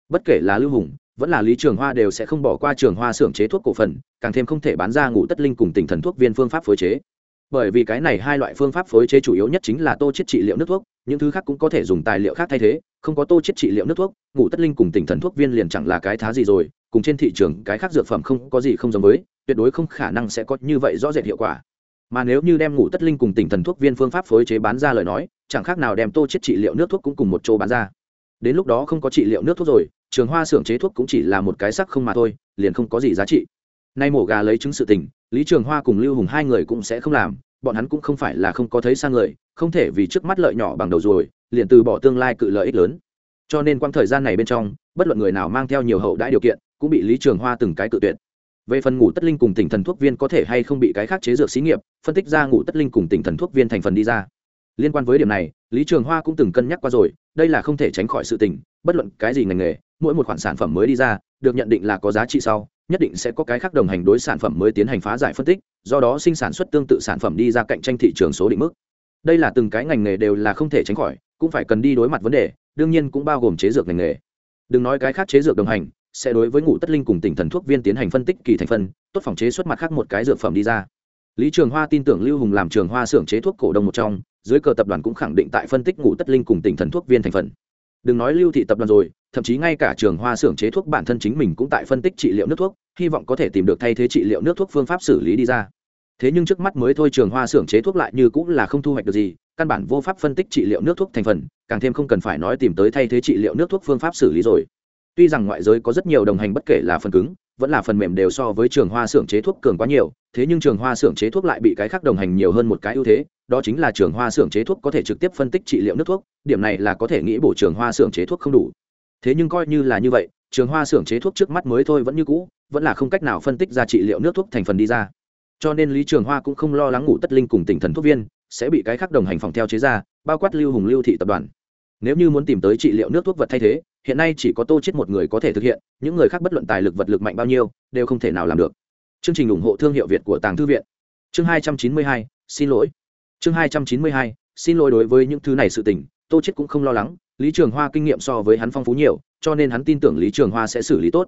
Bất kể là lưu hùng, vẫn là lý trường hoa đều sẽ không bỏ qua trường hoa xưởng chế thuốc cổ phần, càng thêm không thể bán ra ngủ tất linh cùng tỉnh thần thuốc viên phương pháp phối chế. Bởi vì cái này hai loại phương pháp phối chế chủ yếu nhất chính là tô chết trị liệu nước thuốc, những thứ khác cũng có thể dùng tài liệu khác thay thế, không có tô chết trị liệu nước thuốc ngủ tất linh cùng tỉnh thần thuốc viên liền chẳng là cái thá gì rồi cùng trên thị trường cái khác dược phẩm không có gì không giống với, tuyệt đối không khả năng sẽ có như vậy rõ rệt hiệu quả. Mà nếu như đem ngủ tất linh cùng tỉnh thần thuốc viên phương pháp phối chế bán ra lời nói, chẳng khác nào đem tô chết trị liệu nước thuốc cũng cùng một chỗ bán ra. Đến lúc đó không có trị liệu nước thuốc rồi, trường hoa xưởng chế thuốc cũng chỉ là một cái sắc không mà thôi, liền không có gì giá trị. Nay mổ gà lấy chứng sự tình, lý trường hoa cùng lưu hùng hai người cũng sẽ không làm, bọn hắn cũng không phải là không có thấy sang người, không thể vì trước mắt lợi nhỏ bằng đầu rồi, liền từ bỏ tương lai cự lợi ích lớn. Cho nên quãng thời gian này bên trong, bất luận người nào mang theo nhiều hậu đãi điều kiện cũng bị lý trường hoa từng cái cự tuyệt. Về phần ngủ tất linh cùng tỉnh thần thuốc viên có thể hay không bị cái khác chế dược xí nghiệp, phân tích ra ngủ tất linh cùng tỉnh thần thuốc viên thành phần đi ra. Liên quan với điểm này, lý trường hoa cũng từng cân nhắc qua rồi, đây là không thể tránh khỏi sự tình, bất luận cái gì ngành nghề, mỗi một khoản sản phẩm mới đi ra, được nhận định là có giá trị sau, nhất định sẽ có cái khác đồng hành đối sản phẩm mới tiến hành phá giải phân tích, do đó sinh sản xuất tương tự sản phẩm đi ra cạnh tranh thị trường số định mức. Đây là từng cái ngành nghề đều là không thể tránh khỏi, cũng phải cần đi đối mặt vấn đề, đương nhiên cũng bao gồm chế dược ngành nghề. Đừng nói cái khác chế dược đồng hành sẽ đối với ngũ tất linh cùng tỉnh thần thuốc viên tiến hành phân tích kỳ thành phần tốt phòng chế xuất mặt khác một cái dược phẩm đi ra. Lý trường hoa tin tưởng lưu hùng làm trường hoa xưởng chế thuốc cổ đông một trong, dưới cờ tập đoàn cũng khẳng định tại phân tích ngũ tất linh cùng tỉnh thần thuốc viên thành phần. Đừng nói lưu thị tập đoàn rồi, thậm chí ngay cả trường hoa xưởng chế thuốc bản thân chính mình cũng tại phân tích trị liệu nước thuốc, hy vọng có thể tìm được thay thế trị liệu nước thuốc phương pháp xử lý đi ra. Thế nhưng trước mắt mới thôi trường hoa xưởng chế thuốc lại như cũng là không thu hoạch được gì, căn bản vô pháp phân tích trị liệu nước thuốc thành phần, càng thêm không cần phải nói tìm tới thay thế trị liệu nước thuốc phương pháp xử lý rồi tuy rằng ngoại giới có rất nhiều đồng hành bất kể là phần cứng, vẫn là phần mềm đều so với trường hoa xưởng chế thuốc cường quá nhiều, thế nhưng trường hoa xưởng chế thuốc lại bị cái khác đồng hành nhiều hơn một cái ưu thế, đó chính là trường hoa xưởng chế thuốc có thể trực tiếp phân tích trị liệu nước thuốc, điểm này là có thể nghĩ bổ trường hoa xưởng chế thuốc không đủ. Thế nhưng coi như là như vậy, trường hoa xưởng chế thuốc trước mắt mới thôi vẫn như cũ, vẫn là không cách nào phân tích ra trị liệu nước thuốc thành phần đi ra. Cho nên lý trường hoa cũng không lo lắng ngủ tất linh cùng tỉnh thần thuốc viên, sẽ bị cái khác đồng hành phòng theo chế ra, bao quát lưu hùng lưu thị tập đoàn. Nếu như muốn tìm tới trị liệu nước thuốc vật thay thế hiện nay chỉ có tô chết một người có thể thực hiện, những người khác bất luận tài lực vật lực mạnh bao nhiêu, đều không thể nào làm được. Chương trình ủng hộ thương hiệu việt của tàng thư viện. Chương hai trăm chín mươi hai, xin lỗi. Chương hai trăm chín mươi hai, xin lỗi đối với những thứ này sự tình, tô chết cũng không lo lắng, lý trường hoa kinh nghiệm so với hắn phong phú nhiều, cho nên hắn tin tưởng lý trường hoa sẽ xử lý tốt.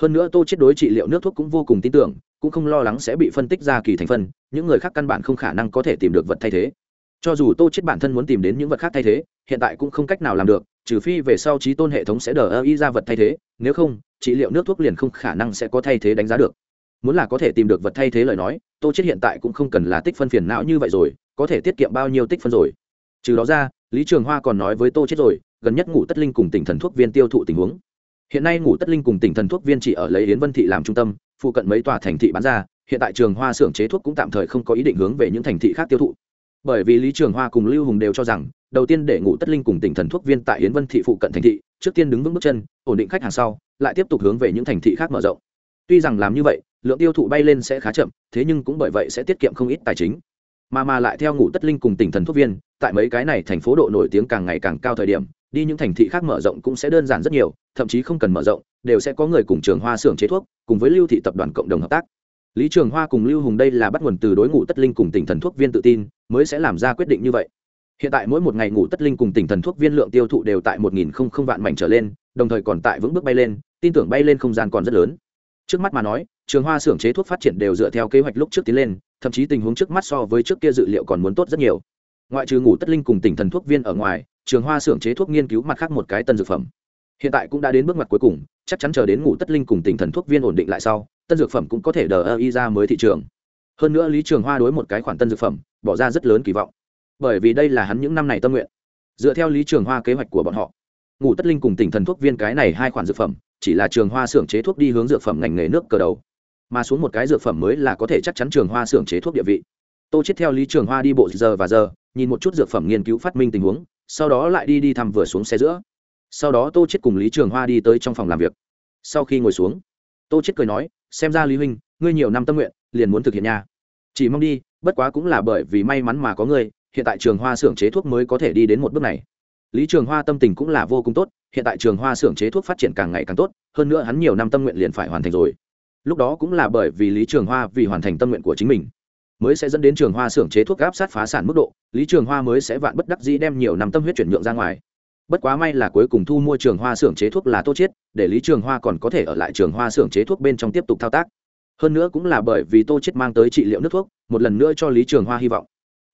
Hơn nữa tô chết đối trị liệu nước thuốc cũng vô cùng tin tưởng, cũng không lo lắng sẽ bị phân tích ra kỳ thành phần, những người khác căn bản không khả năng có thể tìm được vật thay thế. Cho dù tô chết bản thân muốn tìm đến những vật khác thay thế, hiện tại cũng không cách nào làm được trừ phi về sau trí tôn hệ thống sẽ đờ ơ y ra vật thay thế, nếu không, trị liệu nước thuốc liền không khả năng sẽ có thay thế đánh giá được. Muốn là có thể tìm được vật thay thế lời nói, tô chết hiện tại cũng không cần là tích phân phiền não như vậy rồi, có thể tiết kiệm bao nhiêu tích phân rồi. Trừ đó ra, lý trường hoa còn nói với tô chết rồi, gần nhất ngủ tất linh cùng tỉnh thần thuốc viên tiêu thụ tình huống. Hiện nay ngủ tất linh cùng tỉnh thần thuốc viên chỉ ở lấy yến vân thị làm trung tâm, phụ cận mấy tòa thành thị bán ra, hiện tại trường hoa xưởng chế thuốc cũng tạm thời không có ý định hướng về những thành thị khác tiêu thụ. Bởi vì lý trường hoa cùng lưu hùng đều cho rằng đầu tiên để ngủ tất linh cùng tỉnh thần thuốc viên tại yến vân thị phụ cận thành thị, trước tiên đứng vững bước chân, ổn định khách hàng sau, lại tiếp tục hướng về những thành thị khác mở rộng. Tuy rằng làm như vậy, lượng tiêu thụ bay lên sẽ khá chậm, thế nhưng cũng bởi vậy sẽ tiết kiệm không ít tài chính. Mà mà lại theo ngủ tất linh cùng tỉnh thần thuốc viên, tại mấy cái này thành phố độ nổi tiếng càng ngày càng cao thời điểm, đi những thành thị khác mở rộng cũng sẽ đơn giản rất nhiều, thậm chí không cần mở rộng, đều sẽ có người cùng trường hoa xưởng chế thuốc, cùng với lưu thị tập đoàn cộng đồng hợp tác. Lý trường hoa cùng lưu hùng đây là bắt nguồn từ đối ngũ tất linh cùng tỉnh thần thuốc viên tự tin, mới sẽ làm ra quyết định như vậy hiện tại mỗi một ngày ngủ tất linh cùng tỉnh thần thuốc viên lượng tiêu thụ đều tại một nghìn không không vạn mảnh trở lên, đồng thời còn tại vững bước bay lên, tin tưởng bay lên không gian còn rất lớn. Trước mắt mà nói, trường hoa xưởng chế thuốc phát triển đều dựa theo kế hoạch lúc trước tiến lên, thậm chí tình huống trước mắt so với trước kia dự liệu còn muốn tốt rất nhiều. Ngoại trừ ngủ tất linh cùng tỉnh thần thuốc viên ở ngoài, trường hoa xưởng chế thuốc nghiên cứu mặt khác một cái tân dược phẩm. Hiện tại cũng đã đến bước ngoặt cuối cùng, chắc chắn chờ đến ngủ tất linh cùng tỉnh thần thuốc viên ổn định lại sau, tân dược phẩm cũng có thể đờ ơ y ra mới thị trường. Hơn nữa lý trường hoa đối một cái khoản tân dược phẩm, bỏ ra rất lớn kỳ vọng bởi vì đây là hắn những năm này tâm nguyện. Dựa theo lý trường hoa kế hoạch của bọn họ ngủ tất linh cùng tỉnh thần thuốc viên cái này hai khoản dược phẩm, chỉ là trường hoa xưởng chế thuốc đi hướng dược phẩm ngành nghề nước cờ đầu. Mà xuống một cái dược phẩm mới là có thể chắc chắn trường hoa xưởng chế thuốc địa vị. Tô chết theo lý trường hoa đi bộ giờ và giờ, nhìn một chút dược phẩm nghiên cứu phát minh tình huống, sau đó lại đi đi thăm vừa xuống xe giữa. Sau đó tô chết cùng lý trường hoa đi tới trong phòng làm việc. Sau khi ngồi xuống, tô chết cười nói, xem ra lý huynh, ngươi nhiều năm tâm nguyện, liền muốn thực hiện nha. Chỉ mong đi, bất quá cũng là bởi vì may mắn mà có ngươi hiện tại trường hoa xưởng chế thuốc mới có thể đi đến một bước này. Lý trường hoa tâm tình cũng là vô cùng tốt, hiện tại trường hoa xưởng chế thuốc phát triển càng ngày càng tốt, hơn nữa hắn nhiều năm tâm nguyện liền phải hoàn thành rồi. Lúc đó cũng là bởi vì lý trường hoa vì hoàn thành tâm nguyện của chính mình, mới sẽ dẫn đến trường hoa xưởng chế thuốc gáp sát phá sản mức độ, lý trường hoa mới sẽ vạn bất đắc dĩ đem nhiều năm tâm huyết chuyển nhượng ra ngoài. Bất quá may là cuối cùng thu mua trường hoa xưởng chế thuốc là tô chiết, để lý trường hoa còn có thể ở lại trường hoa xưởng chế thuốc bên trong tiếp tục thao tác. Hơn nữa cũng là bởi vì tô chiết mang tới trị liệu nước thuốc, một lần nữa cho lý trường hoa hy vọng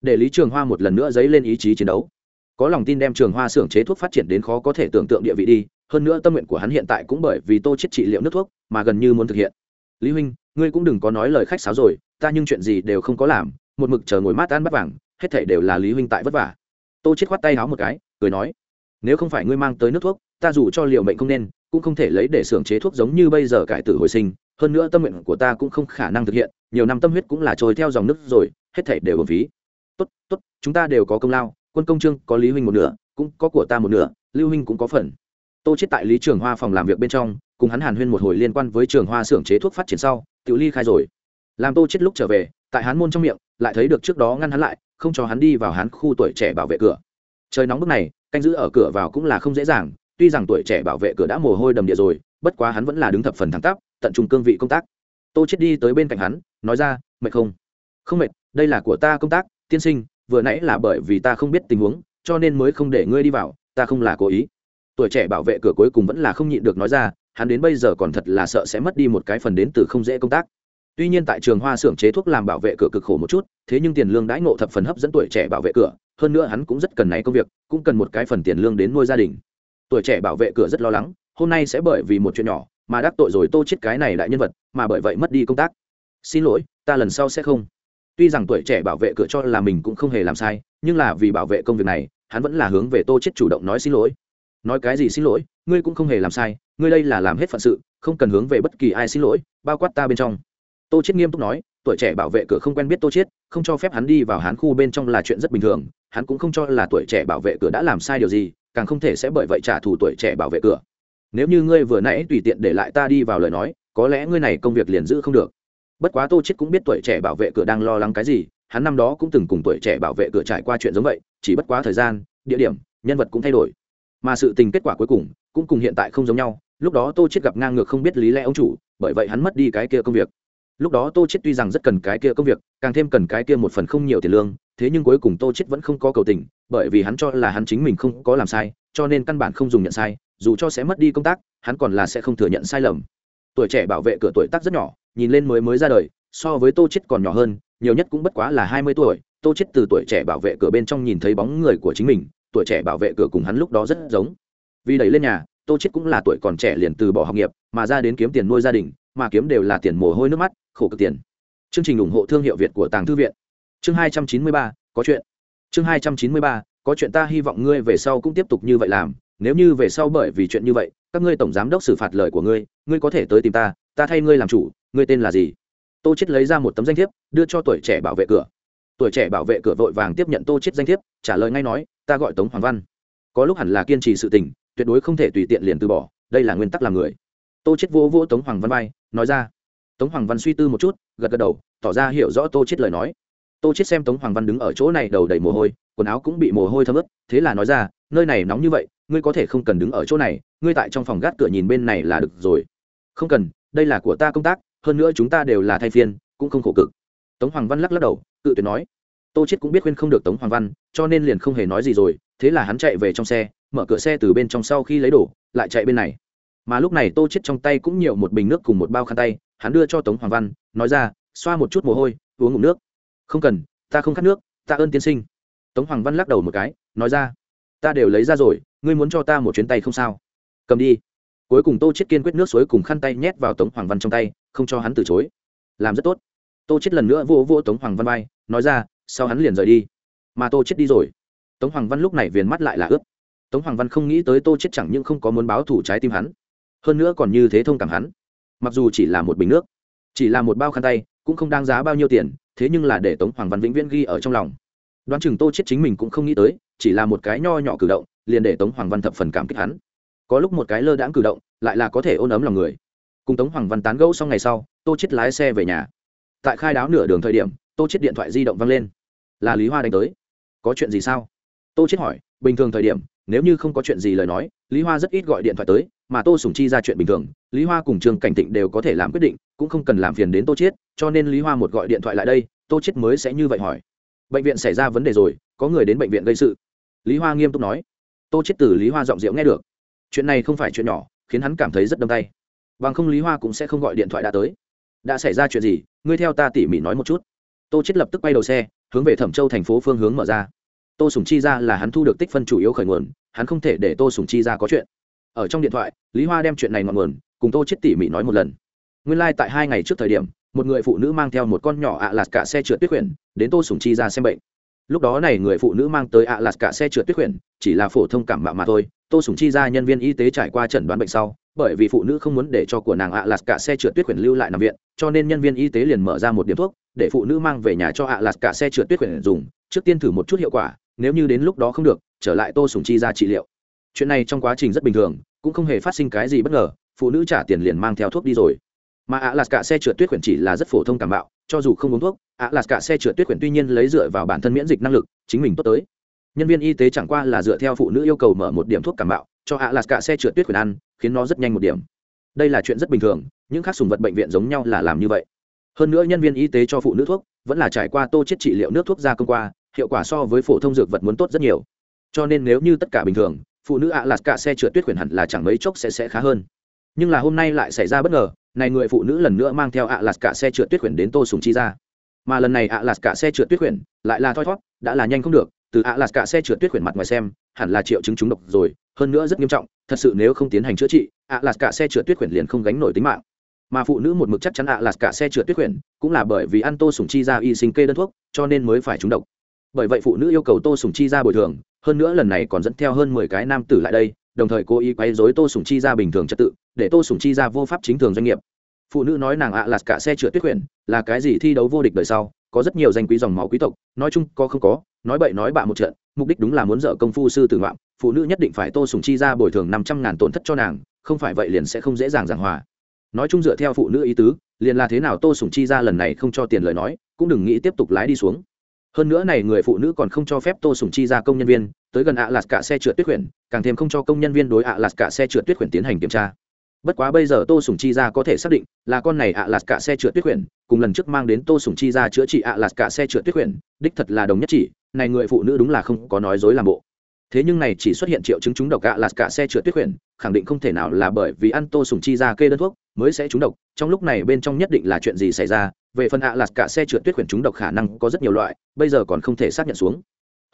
để lý trường hoa một lần nữa dấy lên ý chí chiến đấu. Có lòng tin đem trường hoa xưởng chế thuốc phát triển đến khó có thể tưởng tượng địa vị đi, hơn nữa tâm nguyện của hắn hiện tại cũng bởi vì tô chết trị liệu nước thuốc mà gần như muốn thực hiện. Lý huynh, ngươi cũng đừng có nói lời khách sáo rồi, ta nhưng chuyện gì đều không có làm, một mực chờ ngồi mát ăn bắt vàng, hết thảy đều là lý huynh tại vất vả. Tô chết khoát tay háo một cái, cười nói, nếu không phải ngươi mang tới nước thuốc, ta dù cho liệu mệnh không nên, cũng không thể lấy để xưởng chế thuốc giống như bây giờ cải tử hồi sinh, hơn nữa tâm nguyện của ta cũng không khả năng thực hiện, nhiều năm tâm huyết cũng là trôi theo dòng nước rồi, hết thảy đều bổng phí tốt tốt, chúng ta đều có công lao, quân công trương, có lý huynh một nửa, cũng có của ta một nửa, lưu huynh cũng có phần. Tô chết tại lý trường hoa phòng làm việc bên trong, cùng hắn hàn huyên một hồi liên quan với trường hoa xưởng chế thuốc phát triển sau tự ly khai rồi. Làm tô chết lúc trở về, tại hắn môn trong miệng, lại thấy được trước đó ngăn hắn lại, không cho hắn đi vào hắn khu tuổi trẻ bảo vệ cửa. Trời nóng bức này, canh giữ ở cửa vào cũng là không dễ dàng, tuy rằng tuổi trẻ bảo vệ cửa đã mồ hôi đầm địa rồi, bất quá hắn vẫn là đứng thập phần thẳng tắp, tận trung cương vị công tác. Tô chết đi tới bên cạnh hắn, nói ra, mệt không? Không mệt, đây là của ta công tác tiên sinh, vừa nãy là bởi vì ta không biết tình huống, cho nên mới không để ngươi đi vào, ta không là cố ý. Tuổi trẻ bảo vệ cửa cuối cùng vẫn là không nhịn được nói ra, hắn đến bây giờ còn thật là sợ sẽ mất đi một cái phần đến từ không dễ công tác. Tuy nhiên tại trường hoa xưởng chế thuốc làm bảo vệ cửa cực khổ một chút, thế nhưng tiền lương đãi ngộ thập phần hấp dẫn tuổi trẻ bảo vệ cửa, hơn nữa hắn cũng rất cần này công việc, cũng cần một cái phần tiền lương đến nuôi gia đình. Tuổi trẻ bảo vệ cửa rất lo lắng, hôm nay sẽ bởi vì một chuyện nhỏ mà đắc tội rồi tô chết cái này đại nhân vật, mà bởi vậy mất đi công tác. Xin lỗi, ta lần sau sẽ không tuy rằng tuổi trẻ bảo vệ cửa cho là mình cũng không hề làm sai, nhưng là vì bảo vệ công việc này, hắn vẫn là hướng về tô chết chủ động nói xin lỗi. Nói cái gì xin lỗi, ngươi cũng không hề làm sai, ngươi đây là làm hết phận sự, không cần hướng về bất kỳ ai xin lỗi, bao quát ta bên trong. Tô chết nghiêm túc nói, tuổi trẻ bảo vệ cửa không quen biết tô chết không cho phép hắn đi vào hán khu bên trong là chuyện rất bình thường, hắn cũng không cho là tuổi trẻ bảo vệ cửa đã làm sai điều gì, càng không thể sẽ bởi vậy trả thù tuổi trẻ bảo vệ cửa. Nếu như ngươi vừa nãy tùy tiện để lại ta đi vào lời nói, có lẽ ngươi này công việc liền giữ không được bất quá tô chết cũng biết tuổi trẻ bảo vệ cửa đang lo lắng cái gì, hắn năm đó cũng từng cùng tuổi trẻ bảo vệ cửa trải qua chuyện giống vậy, chỉ bất quá thời gian, địa điểm, nhân vật cũng thay đổi. Mà sự tình kết quả cuối cùng, cũng cùng hiện tại không giống nhau, lúc đó tô chết gặp ngang ngược không biết lý lẽ ông chủ, bởi vậy hắn mất đi cái kia công việc. Lúc đó tô chết tuy rằng rất cần cái kia công việc, càng thêm cần cái kia một phần không nhiều tiền lương, thế nhưng cuối cùng tô chết vẫn không có cầu tình, bởi vì hắn cho là hắn chính mình không có làm sai, cho nên căn bản không dùng nhận sai, dù cho sẽ mất đi công tác, hắn còn là sẽ không thừa nhận sai lầm. Tuổi trẻ bảo vệ cửa tuổi tác rất nhỏ nhìn lên mới mới ra đời, so với tô chết còn nhỏ hơn, nhiều nhất cũng bất quá là hai mươi tuổi. Tô chết từ tuổi trẻ bảo vệ cửa bên trong nhìn thấy bóng người của chính mình, tuổi trẻ bảo vệ cửa cùng hắn lúc đó rất giống. Vì đẩy lên nhà, tô chết cũng là tuổi còn trẻ liền từ bỏ học nghiệp, mà ra đến kiếm tiền nuôi gia đình, mà kiếm đều là tiền mồ hôi nước mắt, khổ cực tiền. Chương trình ủng hộ thương hiệu việt của tàng thư viện. Chương hai trăm chín mươi ba, có chuyện. Chương hai trăm chín mươi ba, có chuyện ta hy vọng ngươi về sau cũng tiếp tục như vậy làm. Nếu như về sau bởi vì chuyện như vậy, các ngươi tổng giám đốc xử phạt lời của ngươi ngươi có thể tới tìm ta ta thay ngươi làm chủ ngươi tên là gì? Tô chết lấy ra một tấm danh thiếp, đưa cho tuổi trẻ bảo vệ cửa. Tuổi trẻ bảo vệ cửa vội vàng tiếp nhận tô chết danh thiếp, trả lời ngay nói, ta gọi tống hoàng văn. Có lúc hẳn là kiên trì sự tình, tuyệt đối không thể tùy tiện liền từ bỏ, đây là nguyên tắc làm người. Tô chết vô vô tống hoàng văn vai, nói ra. Tống hoàng văn suy tư một chút, gật gật đầu, tỏ ra hiểu rõ tô chết lời nói. Tô chết xem tống hoàng văn đứng ở chỗ này đầu đầy mồ hôi, quần áo cũng bị mồ hôi thấm ướt, thế là nói ra, nơi này nóng như vậy, ngươi có thể không cần đứng ở chỗ này, ngươi tại trong phòng gác cửa nhìn bên này là được rồi. Không cần, đây là của ta công tác hơn nữa chúng ta đều là thay phiên, cũng không khổ cực. Tống hoàng văn lắc lắc đầu tự tuyệt nói. Tô chết cũng biết khuyên không được tống hoàng văn, cho nên liền không hề nói gì rồi, thế là hắn chạy về trong xe, mở cửa xe từ bên trong sau khi lấy đồ, lại chạy bên này. Mà lúc này tô chết trong tay cũng nhiều một bình nước cùng một bao khăn tay, hắn đưa cho tống hoàng văn, nói ra, xoa một chút mồ hôi, uống ngụm nước. Không cần, ta không khát nước, ta ơn tiên sinh. Tống hoàng văn lắc đầu một cái, nói ra, ta đều lấy ra rồi, ngươi muốn cho ta một chuyến tay không sao? Cầm đi cuối cùng tô chết kiên quyết nước suối cùng khăn tay nhét vào tống hoàng văn trong tay, không cho hắn từ chối. Làm rất tốt. Tô chết lần nữa vô vô tống hoàng văn bay nói ra, sau hắn liền rời đi. Mà tô chết đi rồi. Tống hoàng văn lúc này viền mắt lại là ướt. Tống hoàng văn không nghĩ tới tô chết chẳng những không có muốn báo thủ trái tim hắn, hơn nữa còn như thế thông cảm hắn. Mặc dù chỉ là một bình nước, chỉ là một bao khăn tay, cũng không đáng giá bao nhiêu tiền, thế nhưng là để tống hoàng văn vĩnh viễn ghi ở trong lòng. Đoán chừng tô chết chính mình cũng không nghĩ tới, chỉ là một cái nho nhỏ cử động, liền để tống hoàng văn thập phần cảm kích hắn có lúc một cái lơ đãng cử động, lại là có thể ôn ấm lòng người. Cùng tống hoàng văn tán gẫu xong ngày sau, tô chết lái xe về nhà. Tại khai đáo nửa đường thời điểm, tô chết điện thoại di động văng lên. Là lý hoa đánh tới. Có chuyện gì sao? Tô chết hỏi. Bình thường thời điểm, nếu như không có chuyện gì lời nói, lý hoa rất ít gọi điện thoại tới, mà tô sùng chi ra chuyện bình thường, lý hoa cùng trường cảnh tịnh đều có thể làm quyết định, cũng không cần làm phiền đến tô chết. cho nên lý hoa một gọi điện thoại lại đây, tô chết mới sẽ như vậy hỏi. Bệnh viện xảy ra vấn đề rồi, có người đến bệnh viện gây sự. Lý hoa nghiêm túc nói. Tô chết từ lý hoa giọng diệu nghe được chuyện này không phải chuyện nhỏ, khiến hắn cảm thấy rất đâm tay. Bằng không lý hoa cũng sẽ không gọi điện thoại đã tới. Đã xảy ra chuyện gì, ngươi theo ta tỉ mỉ nói một chút. Tô chiết lập tức quay đầu xe, hướng về thẩm châu thành phố phương hướng mở ra. Tô sùng chi ra là hắn thu được tích phân chủ yếu khởi nguồn, hắn không thể để tô sùng chi ra có chuyện. Ở trong điện thoại, lý hoa đem chuyện này ngọn nguồn, cùng tô chết tỉ mỉ nói một lần. Nguyên lai、like、tại hai ngày trước thời điểm, một người phụ nữ mang theo một con nhỏ ạ lạt cả xe trượt tuyết quyển, đến tô sùng chi ra xem bệnh. Lúc đó này người phụ nữ mang tới ạ lạt cả xe trượt tuyết quyển, chỉ là phổ thông cảm mạo mà thôi tô sùng chi ra nhân viên y tế trải qua chẩn đoán bệnh sau, bởi vì phụ nữ không muốn để cho của nàng ạ lạt cả xe trượt tuyết quyển lưu lại nằm viện, cho nên nhân viên y tế liền mở ra một điểm thuốc, để phụ nữ mang về nhà cho ạ lạt cả xe trượt tuyết quyển dùng, trước tiên thử một chút hiệu quả, nếu như đến lúc đó không được, trở lại tô sùng chi ra trị liệu. Chuyện này trong quá trình rất bình thường, cũng không hề phát sinh cái gì bất ngờ, phụ nữ trả tiền liền mang theo thuốc đi rồi. Mà ạ lạt cả xe trượt tuyết quyển chỉ là rất phổ thông cảm bạo, cho dù không uống thuốc ạ lạt cả xe trượt tuyết quyển tuy nhiên lấy dựa vào bản thân miễn dịch năng lực, chính mình tốt tới nhân viên y tế chẳng qua là dựa theo phụ nữ yêu cầu mở một điểm thuốc cảm bạo cho ạ lạt cả xe trượt tuyết quyền ăn, khiến nó rất nhanh một điểm. Đây là chuyện rất bình thường, những khác sùng vật bệnh viện giống nhau là làm như vậy. Hơn nữa nhân viên y tế cho phụ nữ thuốc, vẫn là trải qua tô chết trị liệu nước thuốc ra công qua, hiệu quả so với phổ thông dược vật muốn tốt rất nhiều. Cho nên nếu như tất cả bình thường, phụ nữ ạ lạt cả xe trượt tuyết quyền hẳn là chẳng mấy chốc sẽ sẽ khá hơn. Nhưng là hôm nay lại xảy ra bất ngờ, này người phụ nữ lần nữa mang theo ạ lạt cả xe trượt tuyết quyền đến tô sùng chi ra. Mà lần này ạ lạt cả xe trượt tuyết quyển lại là thoi thót đã là nhanh không được từ ạ lạt cả xe trượt tuyết khuyển mặt ngoài xem, hẳn là triệu chứng trúng độc rồi, hơn nữa rất nghiêm trọng, thật sự nếu không tiến hành chữa trị, ạ lạt cả xe trượt tuyết khuyển liền không gánh nổi tính mạng. Mà phụ nữ một mực chắc chắn ạ lạt cả xe trượt tuyết khuyển cũng là bởi vì ăn tô sùng chi ra y sinh kê đơn thuốc, cho nên mới phải trúng độc. Bởi vậy phụ nữ yêu cầu tô sùng chi ra bồi thường, hơn nữa lần này còn dẫn theo hơn mười cái nam tử lại đây, đồng thời cố ý quấy dối tô sùng chi ra bình thường trật tự, để tô sùng chi ra vô pháp chính thường doanh nghiệp. Phụ nữ nói nàng ạ là cả xe chữa tuyết quyển là cái gì thi đấu vô địch đời sau có rất nhiều danh quý dòng máu quý tộc, nói chung có không có, nói bậy nói bạ một trận, mục đích đúng là muốn dở công phu sư tử ngoạm, phụ nữ nhất định phải tô sùng chi ra bồi thường năm trăm ngàn tổn thất cho nàng, không phải vậy liền sẽ không dễ dàng giảng hòa. Nói chung dựa theo phụ nữ ý tứ, liền là thế nào tô sùng chi ra lần này không cho tiền lời nói, cũng đừng nghĩ tiếp tục lái đi xuống. Hơn nữa này người phụ nữ còn không cho phép tô sùng chi ra công nhân viên, tới gần ạ lạt cả xe trượt tuyết quyển càng thêm không cho công nhân viên đối ạ lạt cả xe trượt tuyết quyển tiến hành kiểm tra bất quá bây giờ tô sùng chi ra có thể xác định là con này ạ lạt cả xe trượt tuyết quyển, cùng lần trước mang đến tô sùng chi ra chữa trị ạ lạt cả xe trượt tuyết quyển, đích thật là đồng nhất chỉ, này người phụ nữ đúng là không có nói dối làm bộ. Thế nhưng này chỉ xuất hiện triệu chứng trúng độc ạ lạt cả xe trượt tuyết quyển, khẳng định không thể nào là bởi vì ăn tô sùng chi ra kê đơn thuốc mới sẽ trúng độc, trong lúc này bên trong nhất định là chuyện gì xảy ra, về phần ạ lạt cả xe trượt tuyết quyển trúng độc khả năng có rất nhiều loại, bây giờ còn không thể xác nhận xuống.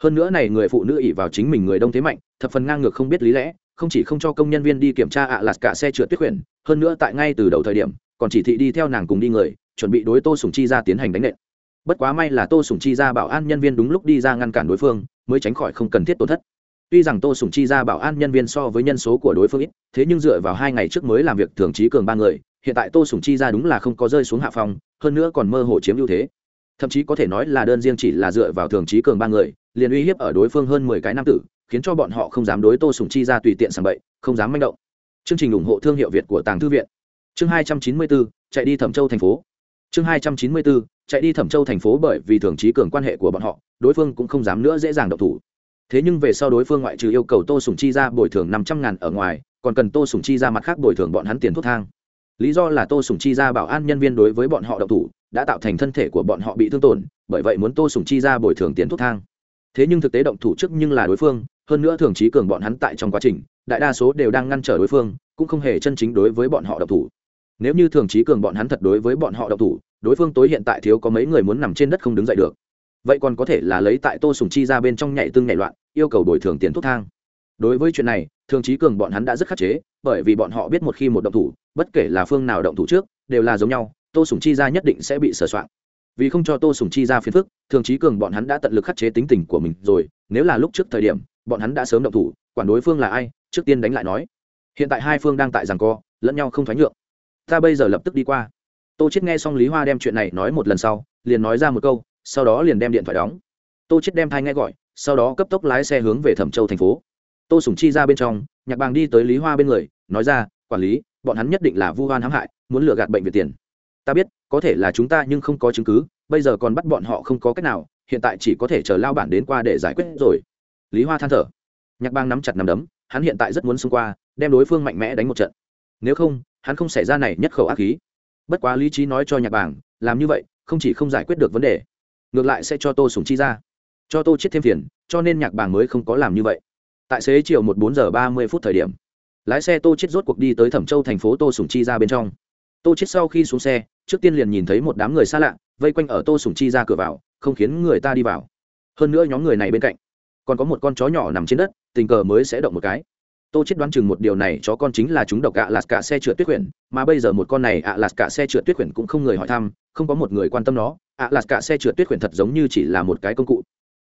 Hơn nữa này người phụ nữ ỉ vào chính mình người đông thế mạnh, thập phần ngang ngược không biết lý lẽ không chỉ không cho công nhân viên đi kiểm tra ạ lạt cả xe trượt tuyết quyển hơn nữa tại ngay từ đầu thời điểm, còn chỉ thị đi theo nàng cùng đi người, chuẩn bị đối tô sùng chi ra tiến hành đánh nện. Bất quá may là tô sùng chi ra bảo an nhân viên đúng lúc đi ra ngăn cản đối phương, mới tránh khỏi không cần thiết tổn thất. Tuy rằng tô sùng chi ra bảo an nhân viên so với nhân số của đối phương ít, thế nhưng dựa vào hai ngày trước mới làm việc thường trí cường ba người, hiện tại tô sùng chi ra đúng là không có rơi xuống hạ phòng, hơn nữa còn mơ hồ chiếm ưu thế. Thậm chí có thể nói là đơn riêng chỉ là dựa vào thường trí cường ba người liền uy hiếp ở đối phương hơn mười cái nam tử, khiến cho bọn họ không dám đối tô sùng chi ra tùy tiện sàng bậy, không dám manh động. Chương trình ủng hộ thương hiệu việt của tàng thư viện. Chương hai trăm chín mươi bốn, chạy đi thẩm châu thành phố. Chương hai trăm chín mươi bốn, chạy đi thẩm châu thành phố bởi vì thường trí cường quan hệ của bọn họ, đối phương cũng không dám nữa dễ dàng động thủ. Thế nhưng về sau đối phương ngoại trừ yêu cầu tô sùng chi ra bồi thường năm trăm ngàn ở ngoài, còn cần tô sùng chi ra mặt khác bồi thường bọn hắn tiền thuốc thang. Lý do là tô sùng chi ra bảo an nhân viên đối với bọn họ động thủ, đã tạo thành thân thể của bọn họ bị thương tổn, bởi vậy muốn tô sùng chi ra bồi thường tiền thuốc thang thế nhưng thực tế động thủ trước nhưng là đối phương, hơn nữa thường trí cường bọn hắn tại trong quá trình, đại đa số đều đang ngăn trở đối phương, cũng không hề chân chính đối với bọn họ động thủ. Nếu như thường trí cường bọn hắn thật đối với bọn họ động thủ, đối phương tối hiện tại thiếu có mấy người muốn nằm trên đất không đứng dậy được. Vậy còn có thể là lấy tại tô sùng chi ra bên trong nhảy tương nhảy loạn, yêu cầu bồi thường tiền thuốc thang. Đối với chuyện này, thường trí cường bọn hắn đã rất khắc chế, bởi vì bọn họ biết một khi một động thủ, bất kể là phương nào động thủ trước, đều là giống nhau, tô sùng chi ra nhất định sẽ bị sửa soạn vì không cho tô sùng chi ra phiền phức, thường trí cường bọn hắn đã tận lực khắc chế tính tình của mình rồi, nếu là lúc trước thời điểm, bọn hắn đã sớm động thủ, quản đối phương là ai, trước tiên đánh lại nói. Hiện tại hai phương đang tại rằng co, lẫn nhau không thoái nhượng. Ta bây giờ lập tức đi qua. Tô chết nghe xong lý hoa đem chuyện này nói một lần sau, liền nói ra một câu, sau đó liền đem điện thoại đóng. Tô chết đem thai nghe gọi, sau đó cấp tốc lái xe hướng về thẩm châu thành phố. Tô sùng chi ra bên trong, nhạc bàng đi tới lý hoa bên người, nói ra, quản lý, bọn hắn nhất định là vu hoan hãm hại, muốn lừa gạt bệnh viện tiền ta biết, có thể là chúng ta nhưng không có chứng cứ, bây giờ còn bắt bọn họ không có cách nào, hiện tại chỉ có thể chờ lao bản đến qua để giải quyết rồi. Lý hoa than thở. Nhạc bang nắm chặt nắm đấm, hắn hiện tại rất muốn xông qua, đem đối phương mạnh mẽ đánh một trận. Nếu không, hắn không xảy ra này nhất khẩu ác khí. Bất quá lý trí nói cho nhạc bảng làm như vậy, không chỉ không giải quyết được vấn đề, ngược lại sẽ cho tô sùng chi ra. Cho tô chết thêm phiền, cho nên nhạc bảng mới không có làm như vậy. Tại xế chiều một bốn giờ ba mươi phút thời điểm, lái xe tô chết rốt cuộc đi tới thẩm châu thành phố tô sùng chi ra bên trong tô chết sau khi xuống xe, trước tiên liền nhìn thấy một đám người xa lạ, vây quanh ở tô sùng chi ra cửa vào, không khiến người ta đi vào. Hơn nữa nhóm người này bên cạnh, còn có một con chó nhỏ nằm trên đất, tình cờ mới sẽ động một cái. Tô chết đoán chừng một điều này, chó con chính là chúng độc ạ lạt cả xe trượt tuyết quyển, mà bây giờ một con này ạ lạt cả xe trượt tuyết quyển cũng không người hỏi thăm, không có một người quan tâm nó. Ạ lạt cả xe trượt tuyết quyển thật giống như chỉ là một cái công cụ.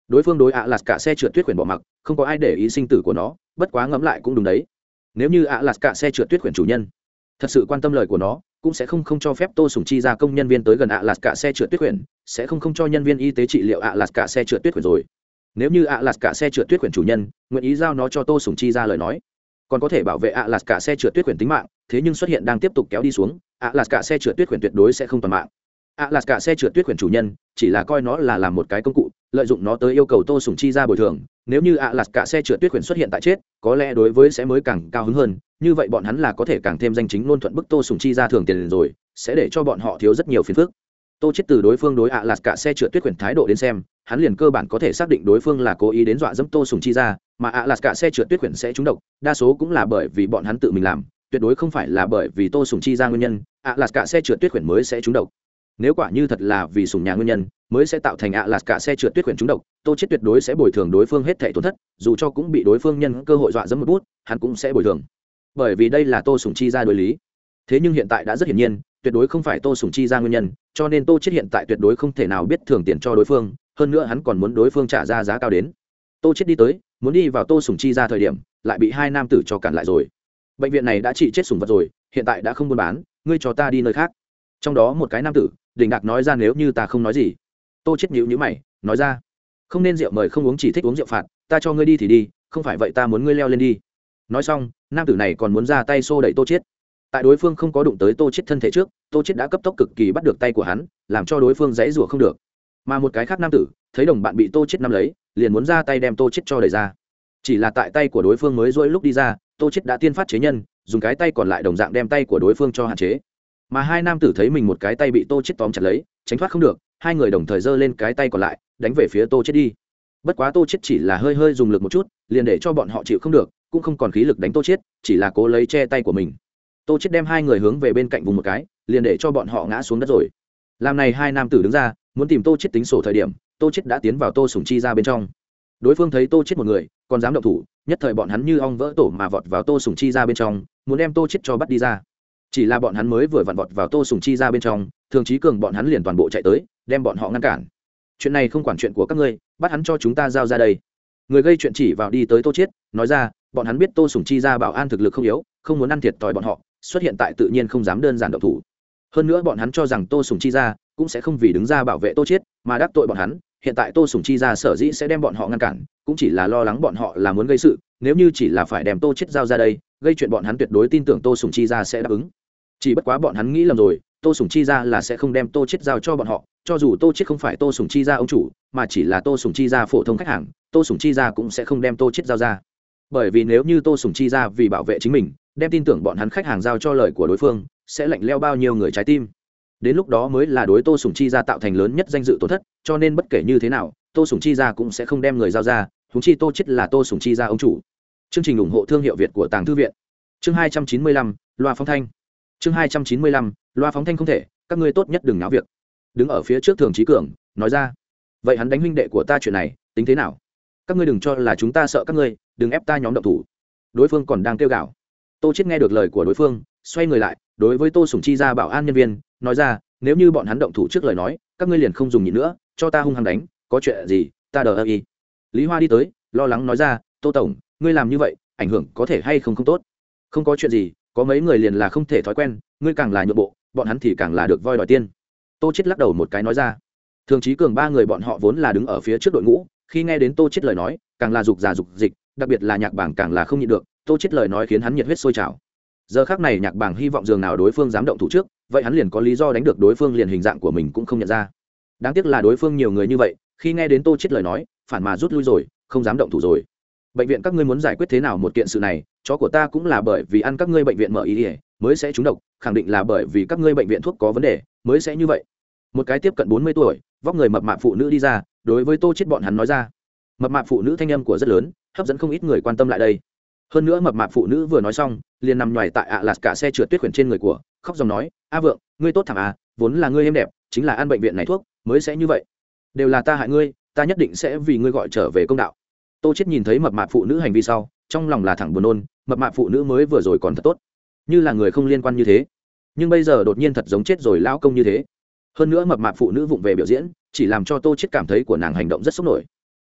Đối phương đối ạ lạt cả xe trượt tuyết quyển bỏ mặc, không có ai để ý sinh tử của nó, bất quá ngẫm lại cũng đúng đấy. Nếu như ạ lạt cả xe trượt tuyết quyển chủ nhân, thật sự quan tâm lời của nó cũng sẽ không không cho phép tô sùng chi ra công nhân viên tới gần ạ lạt cả xe trượt tuyết quyển, sẽ không không cho nhân viên y tế trị liệu ạ lạt cả xe trượt tuyết quyển rồi. Nếu như ạ lạt cả xe trượt tuyết quyển chủ nhân nguyện ý giao nó cho tô sùng chi ra lời nói, còn có thể bảo vệ ạ lạt cả xe trượt tuyết quyển tính mạng, thế nhưng xuất hiện đang tiếp tục kéo đi xuống ạ lạt cả xe trượt tuyết quyển tuyệt đối sẽ không toàn mạng. Ạ lạt cả xe trượt tuyết quyển chủ nhân chỉ là coi nó là làm một cái công cụ, lợi dụng nó tới yêu cầu tô sùng chi ra bồi thường. Nếu như ạ lạt cả xe trượt tuyết quyển xuất hiện tại chết, có lẽ đối với sẽ mới càng cao hứng hơn như vậy bọn hắn là có thể càng thêm danh chính ngôn thuận bức tô sùng chi ra thường tiền rồi, sẽ để cho bọn họ thiếu rất nhiều phiền phức. Tô chết từ đối phương đối ạ lạt cả xe trượt tuyết quyển thái độ đến xem, hắn liền cơ bản có thể xác định đối phương là cố ý đến dọa dẫm tô sùng chi ra, mà ạ lạt cả xe trượt tuyết quyển sẽ trúng độc, đa số cũng là bởi vì bọn hắn tự mình làm, tuyệt đối không phải là bởi vì tô sùng chi ra nguyên nhân ạ lạt cả xe trượt tuyết quyển mới sẽ trúng độc. Nếu quả như thật là vì sùng nhà nguyên nhân, mới sẽ tạo thành ạ lạt cả xe trượt tuyết quyển trúng độc, tô chết tuyệt đối sẽ bồi thường đối phương hết thể tổn thất, dù cho cũng bị đối phương nhân cơ hội dọa dẫm một bút, hắn cũng sẽ bồi thường bởi vì đây là tô sùng chi ra đối lý. Thế nhưng hiện tại đã rất hiển nhiên, tuyệt đối không phải tô sùng chi ra nguyên nhân, cho nên tô chết hiện tại tuyệt đối không thể nào biết thưởng tiền cho đối phương, hơn nữa hắn còn muốn đối phương trả ra giá cao đến. Tô chết đi tới, muốn đi vào tô sùng chi ra thời điểm, lại bị hai nam tử cho cản lại rồi. Bệnh viện này đã trị chết sùng vật rồi, hiện tại đã không buôn bán, ngươi cho ta đi nơi khác. Trong đó một cái nam tử, đình đạc nói ra nếu như ta không nói gì. Tô chết nhíu nhíu mày, nói ra, không nên rượu mời không uống chỉ thích uống rượu phạt, ta cho ngươi đi thì đi, không phải vậy ta muốn ngươi leo lên đi nói xong, nam tử này còn muốn ra tay xô đẩy tô chết tại đối phương không có đụng tới tô chết thân thể trước, tô chết đã cấp tốc cực kỳ bắt được tay của hắn, làm cho đối phương dãy rủa không được. Mà một cái khác nam tử, thấy đồng bạn bị tô chết nắm lấy, liền muốn ra tay đem tô chết cho đẩy ra. Chỉ là tại tay của đối phương mới rỗi lúc đi ra, tô chết đã tiên phát chế nhân, dùng cái tay còn lại đồng dạng đem tay của đối phương cho hạn chế. Mà hai nam tử thấy mình một cái tay bị tô chết tóm chặt lấy, tránh thoát không được, hai người đồng thời giơ lên cái tay còn lại, đánh về phía tô chết đi bất quá tô chết chỉ là hơi hơi dùng lực một chút, liền để cho bọn họ chịu không được, cũng không còn khí lực đánh tô chết chỉ là cố lấy che tay của mình. Tô chết đem hai người hướng về bên cạnh vùng một cái, liền để cho bọn họ ngã xuống đất rồi. Làm này hai nam tử đứng ra, muốn tìm tô chết tính sổ thời điểm, tô chết đã tiến vào tô sùng chi ra bên trong. Đối phương thấy tô chết một người, còn dám động thủ, nhất thời bọn hắn như ong vỡ tổ mà vọt vào tô sùng chi ra bên trong, muốn đem tô chết cho bắt đi ra. Chỉ là bọn hắn mới vừa vặn vọt vào tô sùng chi ra bên trong, thường trí cường bọn hắn liền toàn bộ chạy tới, đem bọn họ ngăn cản chuyện này không quản chuyện của các ngươi bắt hắn cho chúng ta giao ra đây. Người gây chuyện chỉ vào đi tới tô chiết, nói ra bọn hắn biết tô sùng chi ra bảo an thực lực không yếu không muốn ăn thiệt tỏi bọn họ xuất hiện tại tự nhiên không dám đơn giản động thủ. Hơn nữa bọn hắn cho rằng tô sùng chi ra cũng sẽ không vì đứng ra bảo vệ tô chiết mà đắc tội bọn hắn hiện tại tô sùng chi ra sở dĩ sẽ đem bọn họ ngăn cản cũng chỉ là lo lắng bọn họ là muốn gây sự nếu như chỉ là phải đem tô chiết giao ra đây gây chuyện bọn hắn tuyệt đối tin tưởng tô sùng chi ra sẽ đáp ứng. Chỉ bất quá bọn hắn nghĩ lầm rồi tô sùng chi ra là sẽ không đem tô chiết giao cho bọn họ cho dù tô chết không phải tô sùng chi ra ông chủ, mà chỉ là tô sùng chi ra phổ thông khách hàng, tô sùng chi ra cũng sẽ không đem tô chết giao ra. Bởi vì nếu như tô sùng chi ra vì bảo vệ chính mình, đem tin tưởng bọn hắn khách hàng giao cho lời của đối phương, sẽ lạnh leo bao nhiêu người trái tim. Đến lúc đó mới là đối tô sùng chi ra tạo thành lớn nhất danh dự tổn thất, cho nên bất kể như thế nào, tô sùng chi ra cũng sẽ không đem người giao ra húng chi tô chết là tô sùng chi ra ông chủ. Chương trình ủng hộ thương hiệu việt của tàng thư viện. Chương hai trăm chín mươi lăm, loa phóng thanh. Chương hai trăm chín mươi lăm, loa phóng thanh không thể, các ngươi tốt nhất đừng náo việc đứng ở phía trước thường trí cường, nói ra, vậy hắn đánh huynh đệ của ta chuyện này, tính thế nào? Các ngươi đừng cho là chúng ta sợ các ngươi, đừng ép ta nhóm động thủ. Đối phương còn đang kêu gào. Tô chết nghe được lời của đối phương, xoay người lại, đối với tô sùng chi ra bảo an nhân viên, nói ra, nếu như bọn hắn động thủ trước lời nói, các ngươi liền không dùng nhịn nữa, cho ta hung hăng đánh, có chuyện gì, ta đờ ơ y. Lý hoa đi tới, lo lắng nói ra, tô tổng, ngươi làm như vậy, ảnh hưởng có thể hay không không tốt? Không có chuyện gì, có mấy người liền là không thể thói quen, ngươi càng là nhượng bộ, bọn hắn thì càng là được voi đòi tiên tô chết lắc đầu một cái nói ra. Thường trí cường ba người bọn họ vốn là đứng ở phía trước đội ngũ, khi nghe đến tô chết lời nói, càng là dục giả dục dịch, đặc biệt là nhạc bảng càng là không nhịn được, tô chết lời nói khiến hắn nhiệt huyết sôi trào. Giờ khác này nhạc bảng hy vọng dường nào đối phương dám động thủ trước, vậy hắn liền có lý do đánh được đối phương liền hình dạng của mình cũng không nhận ra. Đáng tiếc là đối phương nhiều người như vậy, khi nghe đến tô chết lời nói, phản mà rút lui rồi, không dám động thủ rồi. Bệnh viện các ngươi muốn giải quyết thế nào một kiện sự này, chó của ta cũng là bởi vì ăn các ngươi bệnh viện mở ý ỉa mới sẽ trúng độc, khẳng định là bởi vì các ngươi bệnh viện thuốc có vấn đề, mới sẽ như vậy. Một cái tiếp cận bốn mươi tuổi, vóc người mập mạp phụ nữ đi ra, đối với tô chết bọn hắn nói ra. Mập mạp phụ nữ thanh âm của rất lớn, hấp dẫn không ít người quan tâm lại đây. Hơn nữa mập mạp phụ nữ vừa nói xong, liền nằm nhoài tại ạ lạt cả xe trượt tuyết khuyển trên người của, khóc dòng nói, a vượng, ngươi tốt thẳng à vốn là ngươi êm đẹp, chính là ăn bệnh viện này thuốc, mới sẽ như vậy. Đều là ta hại ngươi, ta nhất định sẽ vì ngươi gọi trở về công đạo. Tô chết nhìn thấy mập mạp phụ nữ hành vi sau, trong lòng là thẳng buồn nôn, mập mạp phụ nữ mới vừa rồi còn thật tốt như là người không liên quan như thế. Nhưng bây giờ đột nhiên thật giống chết rồi lão công như thế. Hơn nữa mập mạp phụ nữ vụng về biểu diễn, chỉ làm cho tô chết cảm thấy của nàng hành động rất sốc nổi.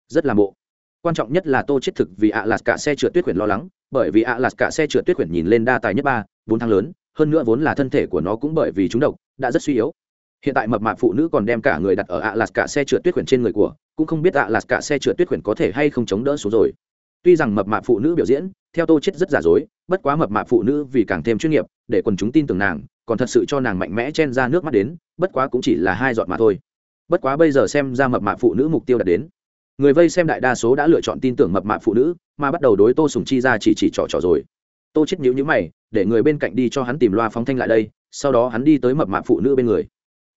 Rất là bộ quan trọng nhất là tô chết thực vì ạ lạt cả xe trượt tuyết quyển lo lắng, bởi vì ạ lạt cả xe trượt tuyết quyển nhìn lên đa tài nhất ba, bốn tháng lớn, hơn nữa vốn là thân thể của nó cũng bởi vì chúng độc, đã rất suy yếu. Hiện tại mập mạp phụ nữ còn đem cả người đặt ở ạ lạt cả xe trượt tuyết quyển trên người của, cũng không biết ạ lạt cả xe trượt tuyết quyển có thể hay không chống đỡ xuống rồi. Tuy rằng mập mạp phụ nữ biểu diễn theo tô chết rất giả dối, bất quá mập mạp phụ nữ vì càng thêm chuyên nghiệp, để quần chúng tin tưởng nàng, còn thật sự cho nàng mạnh mẽ chen ra nước mắt đến, bất quá cũng chỉ là hai giọt mà thôi. Bất quá bây giờ xem ra mập mạp phụ nữ mục tiêu đạt đến. Người vây xem đại đa số đã lựa chọn tin tưởng mập mạp phụ nữ, mà bắt đầu đối tô sùng chi ra chỉ chỉ trò trò rồi. Tô chết nhíu nhíu mày, để người bên cạnh đi cho hắn tìm loa phóng thanh lại đây, sau đó hắn đi tới mập mạp phụ nữ bên người.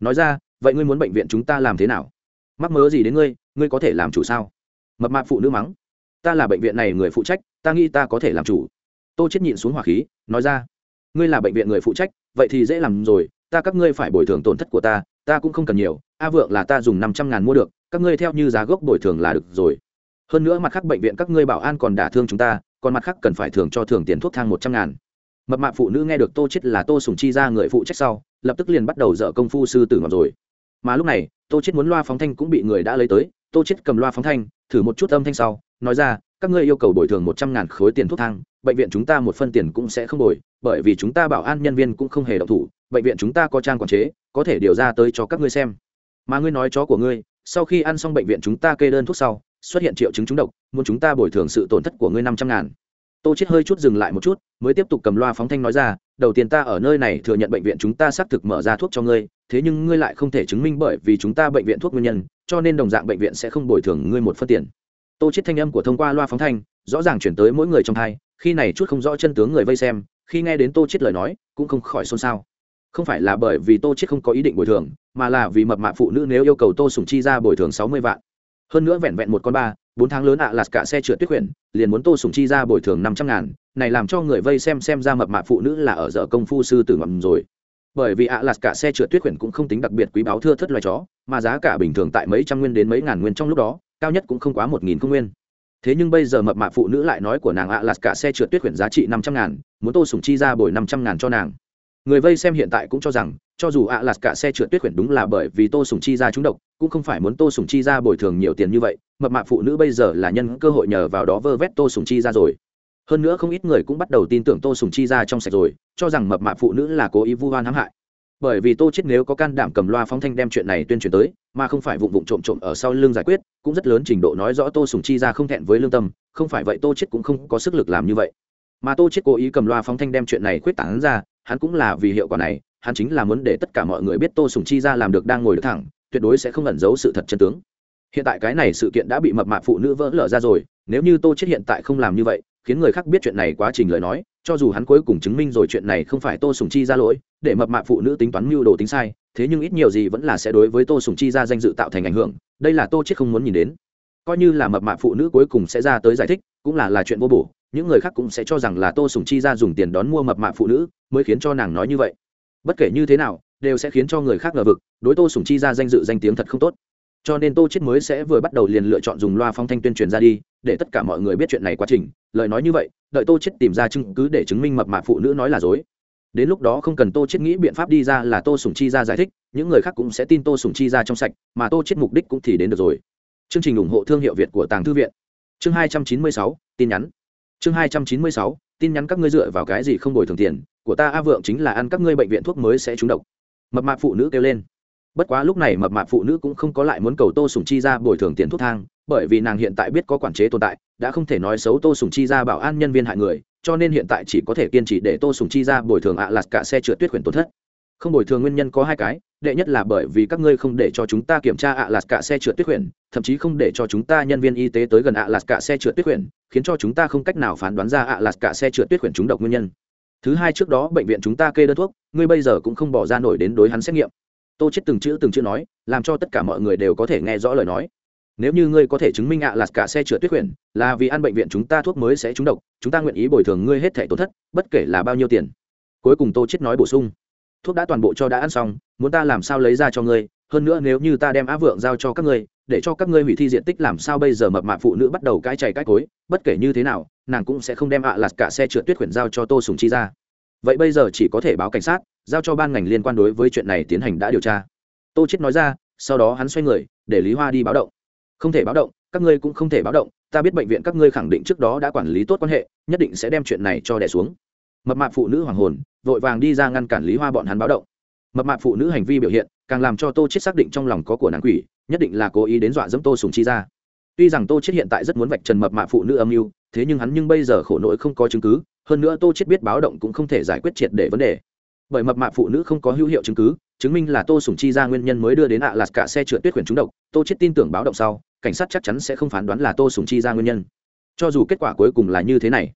Nói ra, vậy ngươi muốn bệnh viện chúng ta làm thế nào? Mắc mớ gì đến ngươi? Ngươi có thể làm chủ sao? Mập mạp phụ nữ mắng ta là bệnh viện này người phụ trách, ta nghĩ ta có thể làm chủ. Tô chết nhịn xuống hỏa khí, nói ra, ngươi là bệnh viện người phụ trách, vậy thì dễ làm rồi, ta các ngươi phải bồi thường tổn thất của ta ta cũng không cần nhiều, a vượng là ta dùng năm trăm ngàn mua được, các ngươi theo như giá gốc bồi thường là được rồi. Hơn nữa mặt khác bệnh viện các ngươi bảo an còn đả thương chúng ta, còn mặt khác cần phải thường cho thường tiền thuốc thang một trăm ngàn. Mập mạ phụ nữ nghe được tô chết là tô sùng chi ra người phụ trách sau, lập tức liền bắt đầu dở công phu sư tử ngọc rồi. Mà lúc này, tô chết muốn loa phóng thanh cũng bị người đã lấy tới, tô chết cầm loa phóng thanh, thử một chút âm thanh sau nói ra, các ngươi yêu cầu bồi thường một trăm ngàn khối tiền thuốc thang, bệnh viện chúng ta một phân tiền cũng sẽ không bồi, bởi vì chúng ta bảo an nhân viên cũng không hề động thủ, bệnh viện chúng ta có trang quản chế, có thể điều ra tới cho các ngươi xem. Mà ngươi nói chó của ngươi, sau khi ăn xong bệnh viện chúng ta kê đơn thuốc sau, xuất hiện triệu chứng trúng độc, muốn chúng ta bồi thường sự tổn thất của ngươi năm trăm ngàn. Tô chết hơi chút dừng lại một chút, mới tiếp tục cầm loa phóng thanh nói ra, đầu tiên ta ở nơi này thừa nhận bệnh viện chúng ta xác thực mở ra thuốc cho ngươi, thế nhưng ngươi lại không thể chứng minh bởi vì chúng ta bệnh viện thuốc nguyên nhân, cho nên đồng dạng bệnh viện sẽ không bồi thường ngươi một phân tiền tô chết thanh âm của thông qua loa phóng thanh, rõ ràng chuyển tới mỗi người trong thay. khi này chút không rõ chân tướng người vây xem, khi nghe đến tô chết lời nói, cũng không khỏi xôn xao không phải là bởi vì tô chết không có ý định bồi thường, mà là vì mập mạ phụ nữ nếu yêu cầu tô sùng chi ra bồi thường sáu mươi vạn hơn nữa vẹn vẹn một con ba, bốn tháng lớn ạ à lạt cả xe trượt tuyết quyển, liền muốn tô sùng chi ra bồi thường năm trăm ngàn, này làm cho người vây xem xem ra mập mạ phụ nữ là ở dở công phu sư tử ngầm rồi bởi vì ạ à lạt cả xe trượt tuyết quyển cũng không tính đặc biệt quý báo thưa thất loài chó, mà giá cả bình thường tại mấy trăm nguyên đến mấy ngàn nguyên trong lúc đó cao nhất cũng không quá một nghìn không nguyên. Thế nhưng bây giờ mập mạ phụ nữ lại nói của nàng ạ à lạt cả xe trượt tuyết quyển giá trị năm trăm ngàn, muốn tô sùng chi ra bồi năm trăm ngàn cho nàng. Người vây xem hiện tại cũng cho rằng, cho dù ạ à lạt cả xe trượt tuyết quyển đúng là bởi vì tô sùng chi ra trúng độc, cũng không phải muốn tô sùng chi ra bồi thường nhiều tiền như vậy, mập mạ phụ nữ bây giờ là nhân cơ hội nhờ vào đó vơ vét tô sùng chi ra rồi. Hơn nữa không ít người cũng bắt đầu tin tưởng tô sùng chi ra trong sạch rồi, cho rằng mập mạ phụ nữ là cố ý vu oan hãm hại bởi vì tô chết nếu có can đảm cầm loa phóng thanh đem chuyện này tuyên truyền tới, mà không phải vụng vụng trộm trộm ở sau lưng giải quyết, cũng rất lớn trình độ nói rõ tô sùng chi ra không thẹn với lương tâm, không phải vậy tô chết cũng không có sức lực làm như vậy. Mà tô chết cố ý cầm loa phóng thanh đem chuyện này quyết tảng ra, hắn cũng là vì hiệu quả này, hắn chính là muốn để tất cả mọi người biết tô sùng chi ra làm được đang ngồi được thẳng, tuyệt đối sẽ không ẩn giấu sự thật chân tướng. Hiện tại cái này sự kiện đã bị mập mạp phụ nữ vỡ lở ra rồi, nếu như tô chết hiện tại không làm như vậy, khiến người khác biết chuyện này quá trình lời nói cho dù hắn cuối cùng chứng minh rồi chuyện này không phải tô sùng chi ra lỗi, để mập mạ phụ nữ tính toán mưu đồ tính sai, thế nhưng ít nhiều gì vẫn là sẽ đối với tô sùng chi ra danh dự tạo thành ảnh hưởng, đây là tô chết không muốn nhìn đến. Coi như là mập mạ phụ nữ cuối cùng sẽ ra tới giải thích, cũng là là chuyện vô bổ, những người khác cũng sẽ cho rằng là tô sùng chi ra dùng tiền đón mua mập mạ phụ nữ, mới khiến cho nàng nói như vậy. Bất kể như thế nào, đều sẽ khiến cho người khác ngờ vực, đối tô sùng chi ra danh dự danh tiếng thật không tốt cho nên tô chết mới sẽ vừa bắt đầu liền lựa chọn dùng loa phong thanh tuyên truyền ra đi, để tất cả mọi người biết chuyện này quá trình. Lời nói như vậy, đợi tô chết tìm ra chứng cứ để chứng minh mập mạp phụ nữ nói là dối. Đến lúc đó không cần tô chết nghĩ biện pháp đi ra là tô sùng chi ra giải thích, những người khác cũng sẽ tin tô sùng chi ra trong sạch, mà tô chết mục đích cũng thì đến được rồi. Chương trình ủng hộ thương hiệu việt của tàng thư viện. Chương hai trăm chín mươi sáu, tin nhắn. Chương hai trăm chín mươi sáu, tin nhắn các ngươi dựa vào cái gì không bồi thường tiền, của ta a vượng chính là ăn các ngươi bệnh viện thuốc mới sẽ trúng độc. Mập mạp phụ nữ kêu lên bất quá lúc này mập mạp phụ nữ cũng không có lại muốn cầu tô sùng chi ra bồi thường tiền thuốc thang, bởi vì nàng hiện tại biết có quản chế tồn tại, đã không thể nói xấu tô sùng chi ra bảo an nhân viên hại người, cho nên hiện tại chỉ có thể kiên trì để tô sùng chi ra bồi thường ạ à lạt cả xe trượt tuyết khuyển tổn thất. Không bồi thường nguyên nhân có hai cái, đệ nhất là bởi vì các ngươi không để cho chúng ta kiểm tra ạ à lạt cả xe trượt tuyết khuyển, thậm chí không để cho chúng ta nhân viên y tế tới gần ạ à lạt cả xe trượt tuyết khuyển, khiến cho chúng ta không cách nào phán đoán ra ạ lạt cả xe trượt tuyết khuyển trúng độc nguyên nhân. Thứ hai trước đó bệnh viện chúng ta kê đơn thuốc, ngươi bây giờ cũng không bỏ ra nổi đến đối hắn xét nghiệm tô chết từng chữ từng chữ nói, làm cho tất cả mọi người đều có thể nghe rõ lời nói. Nếu như ngươi có thể chứng minh ạ, là cả xe chữa tuyết quyển là vì ăn bệnh viện chúng ta thuốc mới sẽ trúng độc, chúng ta nguyện ý bồi thường ngươi hết thẻ tổn thất, bất kể là bao nhiêu tiền. Cuối cùng tô chết nói bổ sung, thuốc đã toàn bộ cho đã ăn xong, muốn ta làm sao lấy ra cho ngươi? Hơn nữa nếu như ta đem á vượng giao cho các ngươi, để cho các ngươi hủy thi diện tích làm sao bây giờ mập mạp phụ nữ bắt đầu cãi chày cãi cối, bất kể như thế nào, nàng cũng sẽ không đem ạ, là cả xe trượt tuyết quyển giao cho tô sùng chi ra vậy bây giờ chỉ có thể báo cảnh sát, giao cho ban ngành liên quan đối với chuyện này tiến hành đã điều tra. Tô chết nói ra, sau đó hắn xoay người, để lý hoa đi báo động. Không thể báo động, các ngươi cũng không thể báo động, ta biết bệnh viện các ngươi khẳng định trước đó đã quản lý tốt quan hệ, nhất định sẽ đem chuyện này cho đẻ xuống. Mập mạp phụ nữ hoàng hồn, vội vàng đi ra ngăn cản lý hoa bọn hắn báo động. Mập mạp phụ nữ hành vi biểu hiện, càng làm cho tô chết xác định trong lòng có của nàng quỷ, nhất định là cố ý đến dọa dẫm tô sùng chi ra tuy rằng tô chết hiện tại rất muốn vạch trần mập mạp phụ nữ âm mưu, thế nhưng hắn nhưng bây giờ khổ nỗi không có chứng cứ, hơn nữa tô chết biết báo động cũng không thể giải quyết triệt để vấn đề. Bởi mập mạp phụ nữ không có hữu hiệu chứng cứ, chứng minh là tô sủng chi ra nguyên nhân mới đưa đến ạ à lạt cả xe trượt tuyết quyển trúng độc, tô chết tin tưởng báo động sau, cảnh sát chắc chắn sẽ không phán đoán là tô sủng chi ra nguyên nhân. Cho dù kết quả cuối cùng là như thế này,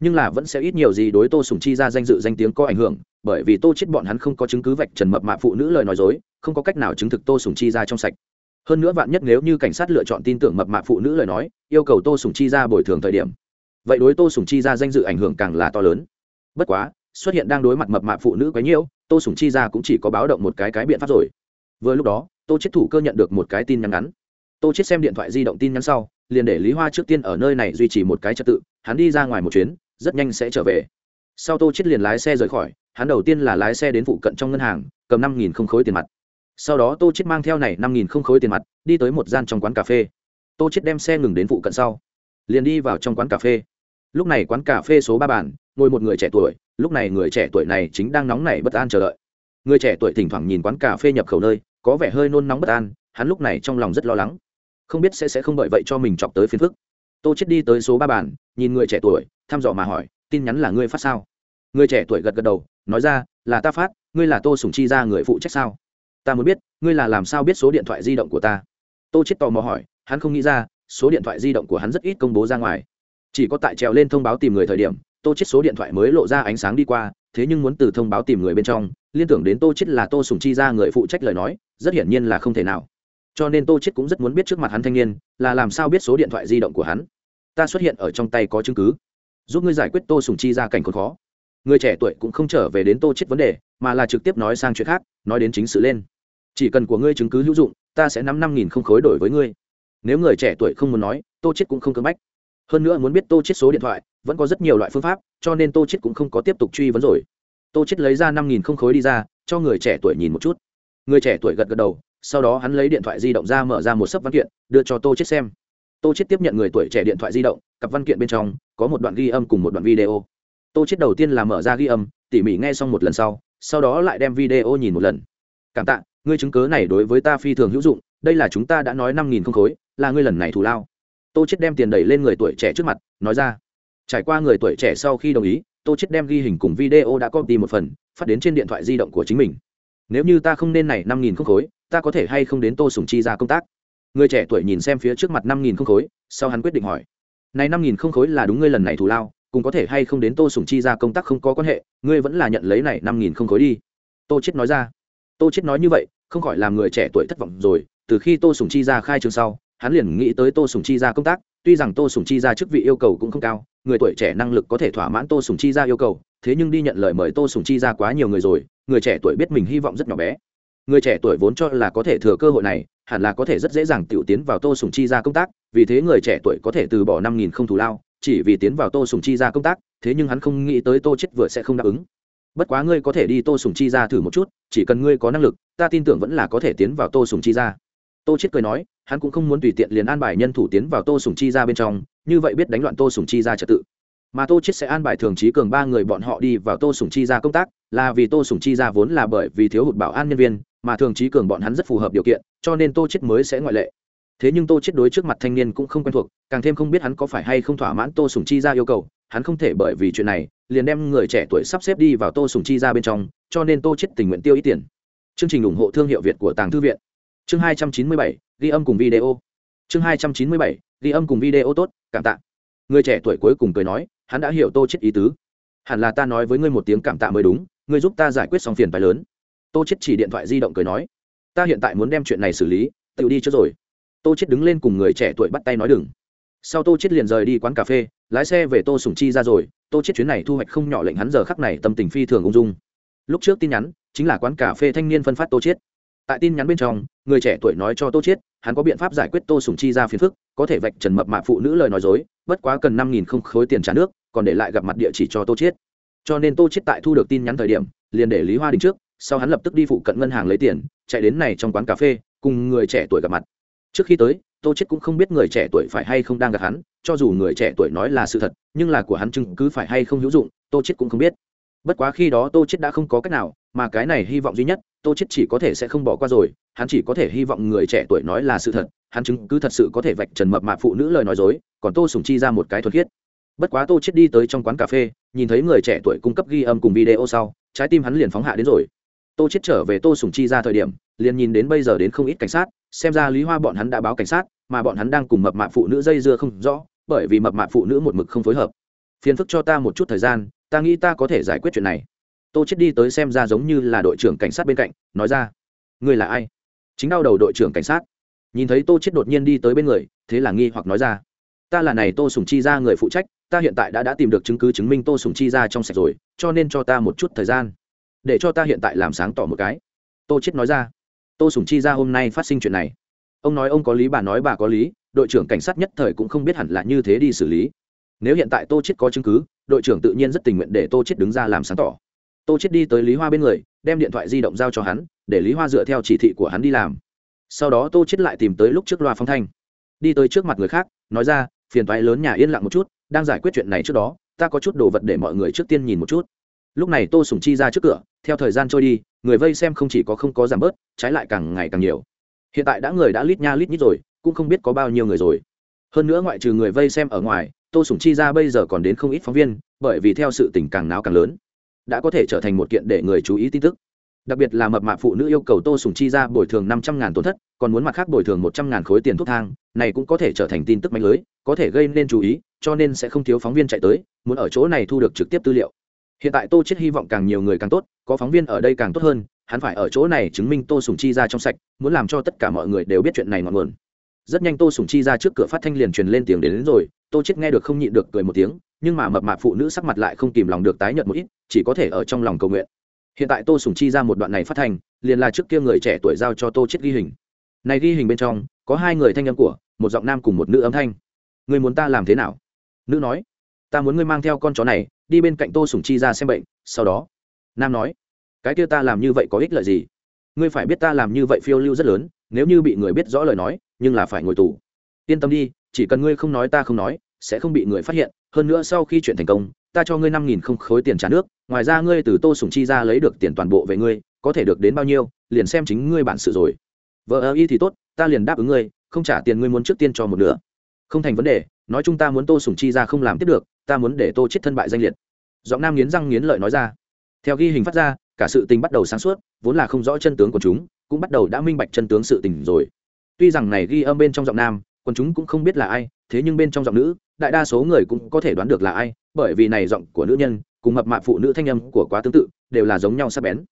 nhưng là vẫn sẽ ít nhiều gì đối tô sùng chi ra danh dự danh tiếng có ảnh hưởng, bởi vì tô chết bọn hắn không có chứng cứ vạch trần mập mạp phụ nữ lời nói dối, không có cách nào chứng thực tô sùng chi ra trong sạch hơn nữa vạn nhất nếu như cảnh sát lựa chọn tin tưởng mập mạp phụ nữ lời nói, yêu cầu tô sùng chi ra bồi thường thời điểm. Vậy đối tô sùng chi ra danh dự ảnh hưởng càng là to lớn. Bất quá, xuất hiện đang đối mặt mập mạp phụ nữ quấy nhiễu, tô sùng chi ra cũng chỉ có báo động một cái cái biện pháp rồi. Vừa lúc đó, tô chết thủ cơ nhận được một cái tin nhắn ngắn. Tô chết xem điện thoại di động tin nhắn sau, liền để lý hoa trước tiên ở nơi này duy trì một cái trật tự, hắn đi ra ngoài một chuyến, rất nhanh sẽ trở về. Sau tô chết liền lái xe rời khỏi, hắn đầu tiên là lái xe đến phụ cận trong ngân hàng, cầm năm nghìn không khối tiền mặt sau đó tô chết mang theo này năm nghìn không khối tiền mặt, đi tới một gian trong quán cà phê. Tô chết đem xe ngừng đến phụ cận sau, liền đi vào trong quán cà phê. Lúc này quán cà phê số ba bàn, ngồi một người trẻ tuổi, lúc này người trẻ tuổi này chính đang nóng nảy bất an chờ đợi. Người trẻ tuổi thỉnh thoảng nhìn quán cà phê nhập khẩu nơi, có vẻ hơi nôn nóng bất an, hắn lúc này trong lòng rất lo lắng. Không biết sẽ sẽ không bởi vậy cho mình chọc tới phiền phức. Tô chết đi tới số ba bàn, nhìn người trẻ tuổi, thăm dò mà hỏi, tin nhắn là ngươi phát sao? Người trẻ tuổi gật gật đầu, nói ra, là ta phát, ngươi là tô sùng chi ra người phụ trách sao? Ta muốn biết, ngươi là làm sao biết số điện thoại di động của ta? Tô chết tò mò hỏi, hắn không nghĩ ra, số điện thoại di động của hắn rất ít công bố ra ngoài. Chỉ có tại trèo lên thông báo tìm người thời điểm, tô chết số điện thoại mới lộ ra ánh sáng đi qua, thế nhưng muốn từ thông báo tìm người bên trong, liên tưởng đến tô chết là tô sùng chi ra người phụ trách lời nói, rất hiển nhiên là không thể nào. Cho nên tô chết cũng rất muốn biết trước mặt hắn thanh niên, là làm sao biết số điện thoại di động của hắn. Ta xuất hiện ở trong tay có chứng cứ. Giúp ngươi giải quyết tô sùng chi ra cảnh còn khó người trẻ tuổi cũng không trở về đến tô chết vấn đề, mà là trực tiếp nói sang chuyện khác, nói đến chính sự lên. Chỉ cần của ngươi chứng cứ hữu dụng, ta sẽ nắm năm nghìn không khối đổi với ngươi. Nếu người trẻ tuổi không muốn nói, tô chết cũng không cưỡng bách. Hơn nữa muốn biết tô chết số điện thoại, vẫn có rất nhiều loại phương pháp, cho nên tô chết cũng không có tiếp tục truy vấn rồi. Tô chết lấy ra năm nghìn không khối đi ra, cho người trẻ tuổi nhìn một chút. Người trẻ tuổi gật gật đầu, sau đó hắn lấy điện thoại di động ra mở ra một sấp văn kiện, đưa cho tô chết xem. Tô chết tiếp nhận người tuổi trẻ điện thoại di động, cặp văn kiện bên trong có một đoạn ghi âm cùng một đoạn video tô chết đầu tiên là mở ra ghi âm, tỉ mỉ nghe xong một lần sau sau đó lại đem video nhìn một lần. Cảm tạ, ngươi chứng cớ này đối với ta phi thường hữu dụng, đây là chúng ta đã nói năm nghìn không khối, là ngươi lần này thù lao. Tô chết đem tiền đẩy lên người tuổi trẻ trước mặt, nói ra. Trải qua người tuổi trẻ sau khi đồng ý, tô chết đem ghi hình cùng video đã copy một phần, phát đến trên điện thoại di động của chính mình. Nếu như ta không nên này năm nghìn không khối, ta có thể hay không đến tô sùng chi ra công tác? Người trẻ tuổi nhìn xem phía trước mặt năm nghìn không khối, sau hắn quyết định hỏi. Này năm nghìn không khối là đúng ngươi lần này thù lao cùng có thể hay không đến tô sùng chi ra công tác không có quan hệ, ngươi vẫn là nhận lấy này năm nghìn không khối đi. Tô chết nói ra. Tô chết nói như vậy, không khỏi làm người trẻ tuổi thất vọng rồi. Từ khi tô sùng chi ra khai trường sau, hắn liền nghĩ tới tô sùng chi ra công tác, tuy rằng tô sùng chi ra chức vị yêu cầu cũng không cao, người tuổi trẻ năng lực có thể thỏa mãn tô sùng chi ra yêu cầu, thế nhưng đi nhận lời mời tô sùng chi ra quá nhiều người rồi, người trẻ tuổi biết mình hy vọng rất nhỏ bé. Người trẻ tuổi vốn cho là có thể thừa cơ hội này, hẳn là có thể rất dễ dàng t tiến vào tô sùng chi ra công tác, vì thế người trẻ tuổi có thể từ bỏ năm nghìn không thù lao chỉ vì tiến vào tô sùng chi ra công tác, thế nhưng hắn không nghĩ tới tô chết vừa sẽ không đáp ứng. Bất quá ngươi có thể đi tô sùng chi ra thử một chút, chỉ cần ngươi có năng lực, ta tin tưởng vẫn là có thể tiến vào tô sùng chi ra tô chết cười nói, hắn cũng không muốn tùy tiện liền an bài nhân thủ tiến vào tô sùng chi ra bên trong, như vậy biết đánh loạn tô sùng chi ra trật tự. Mà tô chết sẽ an bài thường trí cường ba người bọn họ đi vào tô sùng chi ra công tác, là vì tô sùng chi ra vốn là bởi vì thiếu hụt bảo an nhân viên, mà thường trí cường bọn hắn rất phù hợp điều kiện, cho nên tô chết mới sẽ ngoại lệ thế nhưng tô chết đối trước mặt thanh niên cũng không quen thuộc càng thêm không biết hắn có phải hay không thỏa mãn tô sùng chi ra yêu cầu. Hắn không thể bởi vì chuyện này liền đem người trẻ tuổi sắp xếp đi vào tô sùng chi ra bên trong cho nên tô chết tình nguyện tiêu ít tiền. Chương trình ủng hộ thương hiệu việt của tàng thư viện. Chương 297, ghi âm cùng video. Chương 297, ghi âm cùng video tốt cảm tạ. Người trẻ tuổi cuối cùng cười nói hắn đã hiểu tô chết ý tứ. Hẳn là ta nói với ngươi một tiếng cảm tạ mới đúng ngươi giúp ta giải quyết xong phiền phải lớn. Tô chết chỉ điện thoại di động cười nói ta hiện tại muốn đem chuyện này xử lý tự đi trước rồi tô chết đứng lên cùng người trẻ tuổi bắt tay nói đừng. Sau tô chết liền rời đi quán cà phê, lái xe về tô sùng chi ra rồi, tô chết chuyến này thu hoạch không nhỏ lệnh hắn giờ khắc này tâm tình phi thường ung dung. Lúc trước tin nhắn, chính là quán cà phê thanh niên phân phát tô chết tại tin nhắn bên trong, người trẻ tuổi nói cho tô chết hắn có biện pháp giải quyết tô sùng chi ra phiền phức, có thể vạch trần mập mạ phụ nữ lời nói dối, bất quá cần năm nghìn không khối tiền trả nước, còn để lại gặp mặt địa chỉ cho tô chết cho nên tô chết tại thu được tin nhắn thời điểm, liền để lý hoa đình trước, sau hắn lập tức đi phụ cận ngân hàng lấy tiền, chạy đến này trong quán cà phê, cùng người trẻ tuổi gặp mặt trước khi tới, tô chết cũng không biết người trẻ tuổi phải hay không đang gặp hắn, cho dù người trẻ tuổi nói là sự thật, nhưng là của hắn chứng cứ phải hay không hữu dụng, tô chết cũng không biết. Bất quá khi đó tô chết đã không có cách nào, mà cái này hy vọng duy nhất, tô chết chỉ có thể sẽ không bỏ qua rồi, hắn chỉ có thể hy vọng người trẻ tuổi nói là sự thật, hắn chứng cứ thật sự có thể vạch trần mập mạp phụ nữ lời nói dối, còn tô sùng chi ra một cái thuật khiết. Bất quá tô chết đi tới trong quán cà phê, nhìn thấy người trẻ tuổi cung cấp ghi âm cùng video sau, trái tim hắn liền phóng hạ đến rồi. Tô chết trở về tô sùng chi ra thời điểm, liền nhìn đến bây giờ đến không ít cảnh sát xem ra lý hoa bọn hắn đã báo cảnh sát, mà bọn hắn đang cùng mập mạp phụ nữ dây dưa không rõ, bởi vì mập mạp phụ nữ một mực không phối hợp. Phiền phức cho ta một chút thời gian, ta nghĩ ta có thể giải quyết chuyện này. Tô chết đi tới xem ra giống như là đội trưởng cảnh sát bên cạnh, nói ra, ngươi là ai? Chính đau đầu đội trưởng cảnh sát. Nhìn thấy tô chết đột nhiên đi tới bên người, thế là nghi hoặc nói ra, ta là này tô sùng chi ra người phụ trách, ta hiện tại đã đã tìm được chứng cứ chứng minh tô sùng chi ra trong sạch rồi, cho nên cho ta một chút thời gian. Để cho ta hiện tại làm sáng tỏ một cái. Tô chết nói ra tô sùng chi ra hôm nay phát sinh chuyện này. Ông nói ông có lý, bà nói bà có lý, đội trưởng cảnh sát nhất thời cũng không biết hẳn là như thế đi xử lý. Nếu hiện tại tô chết có chứng cứ, đội trưởng tự nhiên rất tình nguyện để tô chết đứng ra làm sáng tỏ. Tô chết đi tới lý hoa bên người, đem điện thoại di động giao cho hắn, để lý hoa dựa theo chỉ thị của hắn đi làm. Sau đó tô chết lại tìm tới lúc trước loa phong thanh. Đi tới trước mặt người khác, nói ra, phiền toái lớn nhà yên lặng một chút, đang giải quyết chuyện này trước đó, ta có chút đồ vật để mọi người trước tiên nhìn một chút lúc này tô sùng chi ra trước cửa, theo thời gian trôi đi, người vây xem không chỉ có không có giảm bớt, trái lại càng ngày càng nhiều. Hiện tại đã người đã lít nha lít nhít rồi, cũng không biết có bao nhiêu người rồi. Hơn nữa ngoại trừ người vây xem ở ngoài, tô sùng chi ra bây giờ còn đến không ít phóng viên, bởi vì theo sự tình càng náo càng lớn, đã có thể trở thành một kiện để người chú ý tin tức. Đặc biệt là mập mạ phụ nữ yêu cầu tô sùng chi ra bồi thường năm trăm ngàn tổn thất, còn muốn mặt khác bồi thường một trăm ngàn khối tiền thuốc thang, này cũng có thể trở thành tin tức mạnh lưới, có thể gây nên chú ý, cho nên sẽ không thiếu phóng viên chạy tới, muốn ở chỗ này thu được trực tiếp tư liệu hiện tại tô chết hy vọng càng nhiều người càng tốt có phóng viên ở đây càng tốt hơn hắn phải ở chỗ này chứng minh tô sùng chi ra trong sạch muốn làm cho tất cả mọi người đều biết chuyện này ngọn nguồn. Rất nhanh tô sùng chi ra trước cửa phát thanh liền truyền lên tiếng đến, đến rồi tô chết nghe được không nhịn được cười một tiếng nhưng mà mập mạp phụ nữ sắc mặt lại không kìm lòng được tái nhợt một ít chỉ có thể ở trong lòng cầu nguyện. Hiện tại tô sùng chi ra một đoạn này phát thanh liền là trước kia người trẻ tuổi giao cho tô chết ghi hình. Này ghi hình bên trong có hai người thanh âm của một giọng nam cùng một nữ âm thanh. Người muốn ta làm thế nào? Nữ nói ta muốn ngươi mang theo con chó này đi bên cạnh tô sùng chi ra xem bệnh, sau đó, nam nói, cái kia ta làm như vậy có ích lợi gì? Ngươi phải biết ta làm như vậy phiêu lưu rất lớn, nếu như bị người biết rõ lời nói, nhưng là phải ngồi tù. Yên tâm đi, chỉ cần ngươi không nói ta không nói, sẽ không bị người phát hiện. Hơn nữa sau khi chuyện thành công, ta cho ngươi năm nghìn không khối tiền trả nước, ngoài ra ngươi từ tô sùng chi ra lấy được tiền toàn bộ về ngươi, có thể được đến bao nhiêu, liền xem chính ngươi bản sự rồi. Vợ ơ y thì tốt, ta liền đáp ứng ngươi, không trả tiền ngươi muốn trước tiên cho một nửa. Không thành vấn đề, nói chung ta muốn tô sùng chi ra không làm tiếp được ta muốn để tô chết thân bại danh liệt. Giọng nam nghiến răng nghiến lợi nói ra. Theo ghi hình phát ra, cả sự tình bắt đầu sáng suốt, vốn là không rõ chân tướng của chúng, cũng bắt đầu đã minh bạch chân tướng sự tình rồi. Tuy rằng này ghi âm bên trong giọng nam, còn chúng cũng không biết là ai, thế nhưng bên trong giọng nữ, đại đa số người cũng có thể đoán được là ai, bởi vì này giọng của nữ nhân, cùng mập mạ phụ nữ thanh âm của quá tương tự, đều là giống nhau sắc bén.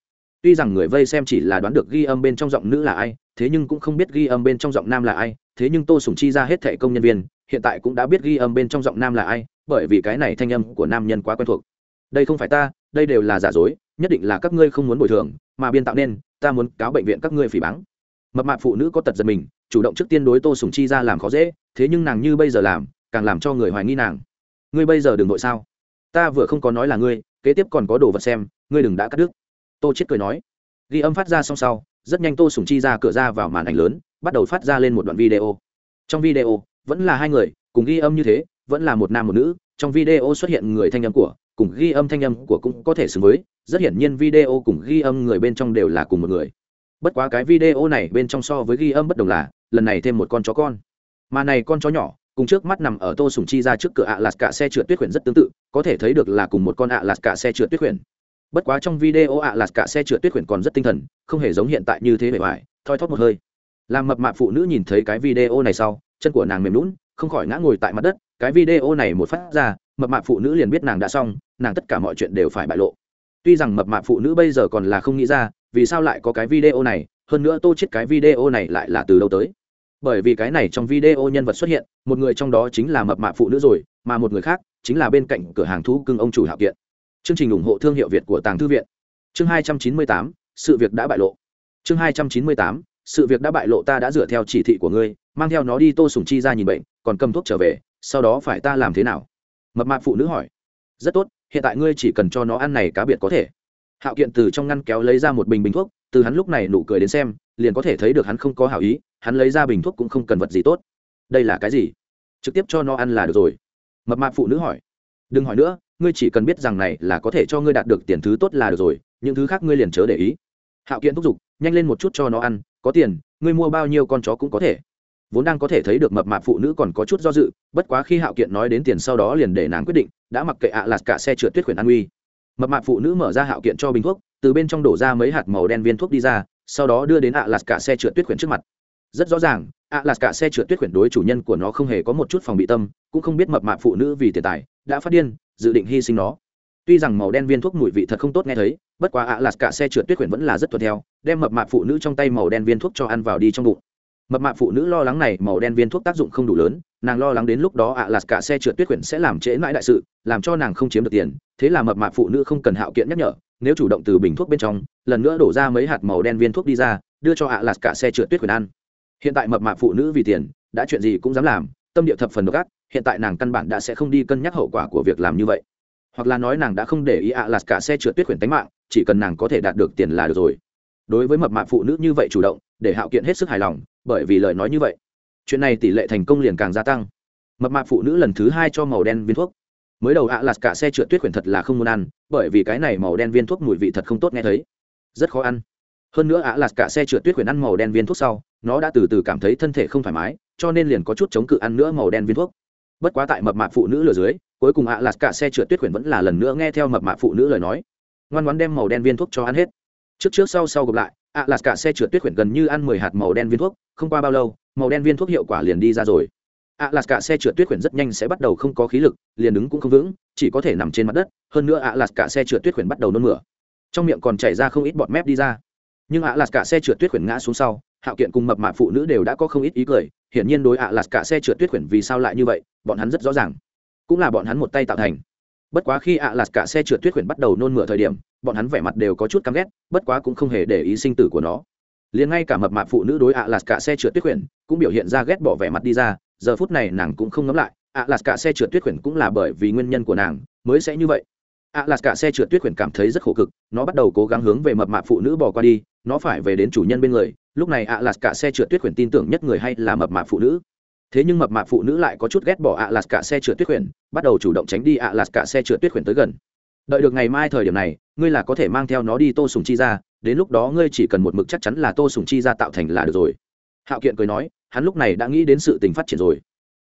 Tuy rằng người vây xem chỉ là đoán được ghi âm bên trong giọng nữ là ai, thế nhưng cũng không biết ghi âm bên trong giọng nam là ai, thế nhưng tô sùng chi ra hết thẻ công nhân viên, hiện tại cũng đã biết ghi âm bên trong giọng nam là ai bởi vì cái này thanh âm của nam nhân quá quen thuộc. Đây không phải ta, đây đều là giả dối, nhất định là các ngươi không muốn bồi thường, mà biên tạo nên, ta muốn cáo bệnh viện các ngươi phỉ báng. Mập mạp phụ nữ có tật giật mình, chủ động trước tiên đối tô sùng chi ra làm khó dễ, thế nhưng nàng như bây giờ làm, càng làm cho người hoài nghi nàng. Ngươi bây giờ đừng nội sao? Ta vừa không có nói là ngươi, kế tiếp còn có đồ vật xem, ngươi đừng đã cắt đứt. Tô chết cười nói. Ghi âm phát ra xong sau, rất nhanh tô sùng chi ra cửa ra vào màn ảnh lớn, bắt đầu phát ra lên một đoạn video. Trong video, vẫn là hai người, cùng ghi âm như thế vẫn là một nam một nữ, trong video xuất hiện người thanh âm của, cùng ghi âm thanh âm của cũng có thể xứng với, rất hiển nhiên video cùng ghi âm người bên trong đều là cùng một người. Bất quá cái video này bên trong so với ghi âm bất đồng là, lần này thêm một con chó con. Mà này con chó nhỏ, cùng trước mắt nằm ở tô sùng chi ra trước cửa ạ lạt cả xe trượt tuyết khuyển rất tương tự, có thể thấy được là cùng một con ạ lạt cả xe trượt tuyết khuyển bất quá trong video ạ lạt cả xe trượt tuyết khuyển còn rất tinh thần, không hề giống hiện tại như thế bề ngoài, thoi thóp một hơi. Làm mập mạp phụ nữ nhìn thấy cái video này sau, chân của nàng mềm lún không khỏi ngã ngồi tại mặt đất cái video này một phát ra, mập mạp phụ nữ liền biết nàng đã xong, nàng tất cả mọi chuyện đều phải bại lộ. Tuy rằng mập mạp phụ nữ bây giờ còn là không nghĩ ra, vì sao lại có cái video này, hơn nữa tô chết cái video này lại là từ đâu tới. Bởi vì cái này trong video nhân vật xuất hiện, một người trong đó chính là mập mạp phụ nữ rồi, mà một người khác chính là bên cạnh cửa hàng thú cưng ông chủ hạo kiện. Chương trình ủng hộ thương hiệu việt của tàng thư viện. Chương hai trăm chín mươi tám, sự việc đã bại lộ. Chương hai trăm chín mươi tám, sự việc đã bại lộ ta đã dựa theo chỉ thị của ngươi, mang theo nó đi tô sùng chi ra nhìn bệnh, còn cầm thuốc trở về sau đó phải ta làm thế nào? Mập mạp phụ nữ hỏi. Rất tốt, hiện tại ngươi chỉ cần cho nó ăn này cá biệt có thể. Hạo kiện từ trong ngăn kéo lấy ra một bình bình thuốc, từ hắn lúc này nụ cười đến xem, liền có thể thấy được hắn không có hảo ý, hắn lấy ra bình thuốc cũng không cần vật gì tốt. Đây là cái gì? Trực tiếp cho nó ăn là được rồi. Mập mạp phụ nữ hỏi. Đừng hỏi nữa, ngươi chỉ cần biết rằng này là có thể cho ngươi đạt được tiền thứ tốt là được rồi, những thứ khác ngươi liền chớ để ý. Hạo kiện thúc giục, nhanh lên một chút cho nó ăn, có tiền, ngươi mua bao nhiêu con chó cũng có thể vốn đang có thể thấy được mập mạp phụ nữ còn có chút do dự, bất quá khi hạo kiện nói đến tiền sau đó liền để nàng quyết định, đã mặc kệ ạ à lạt cả xe trượt tuyết khuyển an uy mập mạp phụ nữ mở ra hạo kiện cho bình thuốc, từ bên trong đổ ra mấy hạt màu đen viên thuốc đi ra, sau đó đưa đến ạ à lạt cả xe trượt tuyết khuyển trước mặt. Rất rõ ràng ạ à lạt cả xe trượt tuyết khuyển đối chủ nhân của nó không hề có một chút phòng bị tâm, cũng không biết mập mạp phụ nữ vì tiền tài đã phát điên, dự định hy sinh nó. Tuy rằng màu đen viên thuốc mùi vị thật không tốt nghe thấy, bất quá ạ lạt cả xe trượt tuyết khuyển vẫn là rất thuận theo, đem mập mạp phụ nữ trong tay màu đen viên thuốc cho ăn vào đi trong bụng mập mạp phụ nữ lo lắng này màu đen viên thuốc tác dụng không đủ lớn, nàng lo lắng đến lúc đó ạ lạt cả xe trượt tuyết quyển sẽ làm trễ mãi đại sự, làm cho nàng không chiếm được tiền. Thế là mập mạp phụ nữ không cần hạo kiện nhắc nhở, nếu chủ động từ bình thuốc bên trong, lần nữa đổ ra mấy hạt màu đen viên thuốc đi ra, đưa cho ạ lạt cả xe trượt tuyết quyển ăn. Hiện tại mập mạp phụ nữ vì tiền, đã chuyện gì cũng dám làm, tâm địa thập phần độc ác, hiện tại nàng căn bản đã sẽ không đi cân nhắc hậu quả của việc làm như vậy. Hoặc là nói nàng đã không để ý ạ lạt cả xe trượt tuyết quyển tánh mạng, chỉ cần nàng có thể đạt được tiền là được rồi. Đối với mập mạp phụ nữ như vậy chủ động, để hạo kiện hết sức hài lòng bởi vì lời nói như vậy, chuyện này tỷ lệ thành công liền càng gia tăng. Mập mạp phụ nữ lần thứ hai cho màu đen viên thuốc. Mới đầu ạ à lạt cả xe trượt tuyết quyển thật là không muốn ăn, bởi vì cái này màu đen viên thuốc mùi vị thật không tốt nghe thấy. Rất khó ăn. Hơn nữa ạ à lạt cả xe trượt tuyết quyển ăn màu đen viên thuốc sau, nó đã từ từ cảm thấy thân thể không thoải mái, cho nên liền có chút chống cự ăn nữa màu đen viên thuốc. Bất quá tại mập mạp phụ nữ lừa dưới, cuối cùng ạ à lạt cả xe trượt tuyết quyển vẫn là lần nữa nghe theo mập mạp phụ nữ lời nói. Ngoan ngoan đem màu đen viên thuốc cho ăn hết. Trước trước sau sau gặp lại ạ lạt cả xe trượt tuyết quyển gần như ăn mười hạt màu đen viên thuốc, không qua bao lâu, màu đen viên thuốc hiệu quả liền đi ra rồi. Ạ lạt cả xe trượt tuyết quyển rất nhanh sẽ bắt đầu không có khí lực, liền đứng cũng không vững, chỉ có thể nằm trên mặt đất, hơn nữa ạ lạt cả xe trượt tuyết quyển bắt đầu nôn mửa. Trong miệng còn chảy ra không ít bọt mép đi ra. Nhưng ạ lạt cả xe trượt tuyết quyển ngã xuống sau, hạo kiện cùng mập mạp phụ nữ đều đã có không ít ý cười, hiển nhiên đối ạ lạt cả xe trượt tuyết quyển vì sao lại như vậy, bọn hắn rất rõ ràng. Cũng là bọn hắn một tay tạo thành bất quá khi ạ lạt cả xe trượt tuyết khuyển bắt đầu nôn mửa thời điểm, bọn hắn vẻ mặt đều có chút căm ghét, bất quá cũng không hề để ý sinh tử của nó. Liền ngay cả mập mạp phụ nữ đối ạ lạt cả xe trượt tuyết khuyển cũng biểu hiện ra ghét bỏ vẻ mặt đi ra, giờ phút này nàng cũng không ngấm lại ạ lạt cả xe trượt tuyết khuyển cũng là bởi vì nguyên nhân của nàng mới sẽ như vậy. Ạ lạt cả xe trượt tuyết khuyển cảm thấy rất khổ cực, nó bắt đầu cố gắng hướng về mập mạp phụ nữ bỏ qua đi, nó phải về đến chủ nhân bên người, lúc này ạ lạt cả xe trượt tuyết khuyển tin tưởng nhất người hay là mập mạp phụ nữ thế nhưng mập mạp phụ nữ lại có chút ghét bỏ ạ lạt cả xe trượt tuyết khuyển bắt đầu chủ động tránh đi ạ lạt cả xe trượt tuyết khuyển tới gần. Đợi được ngày mai thời điểm này, ngươi là có thể mang theo nó đi tô sùng chi ra đến lúc đó ngươi chỉ cần một mực chắc chắn là tô sùng chi ra tạo thành là được rồi. Hạo kiện cười nói, hắn lúc này đã nghĩ đến sự tình phát triển rồi.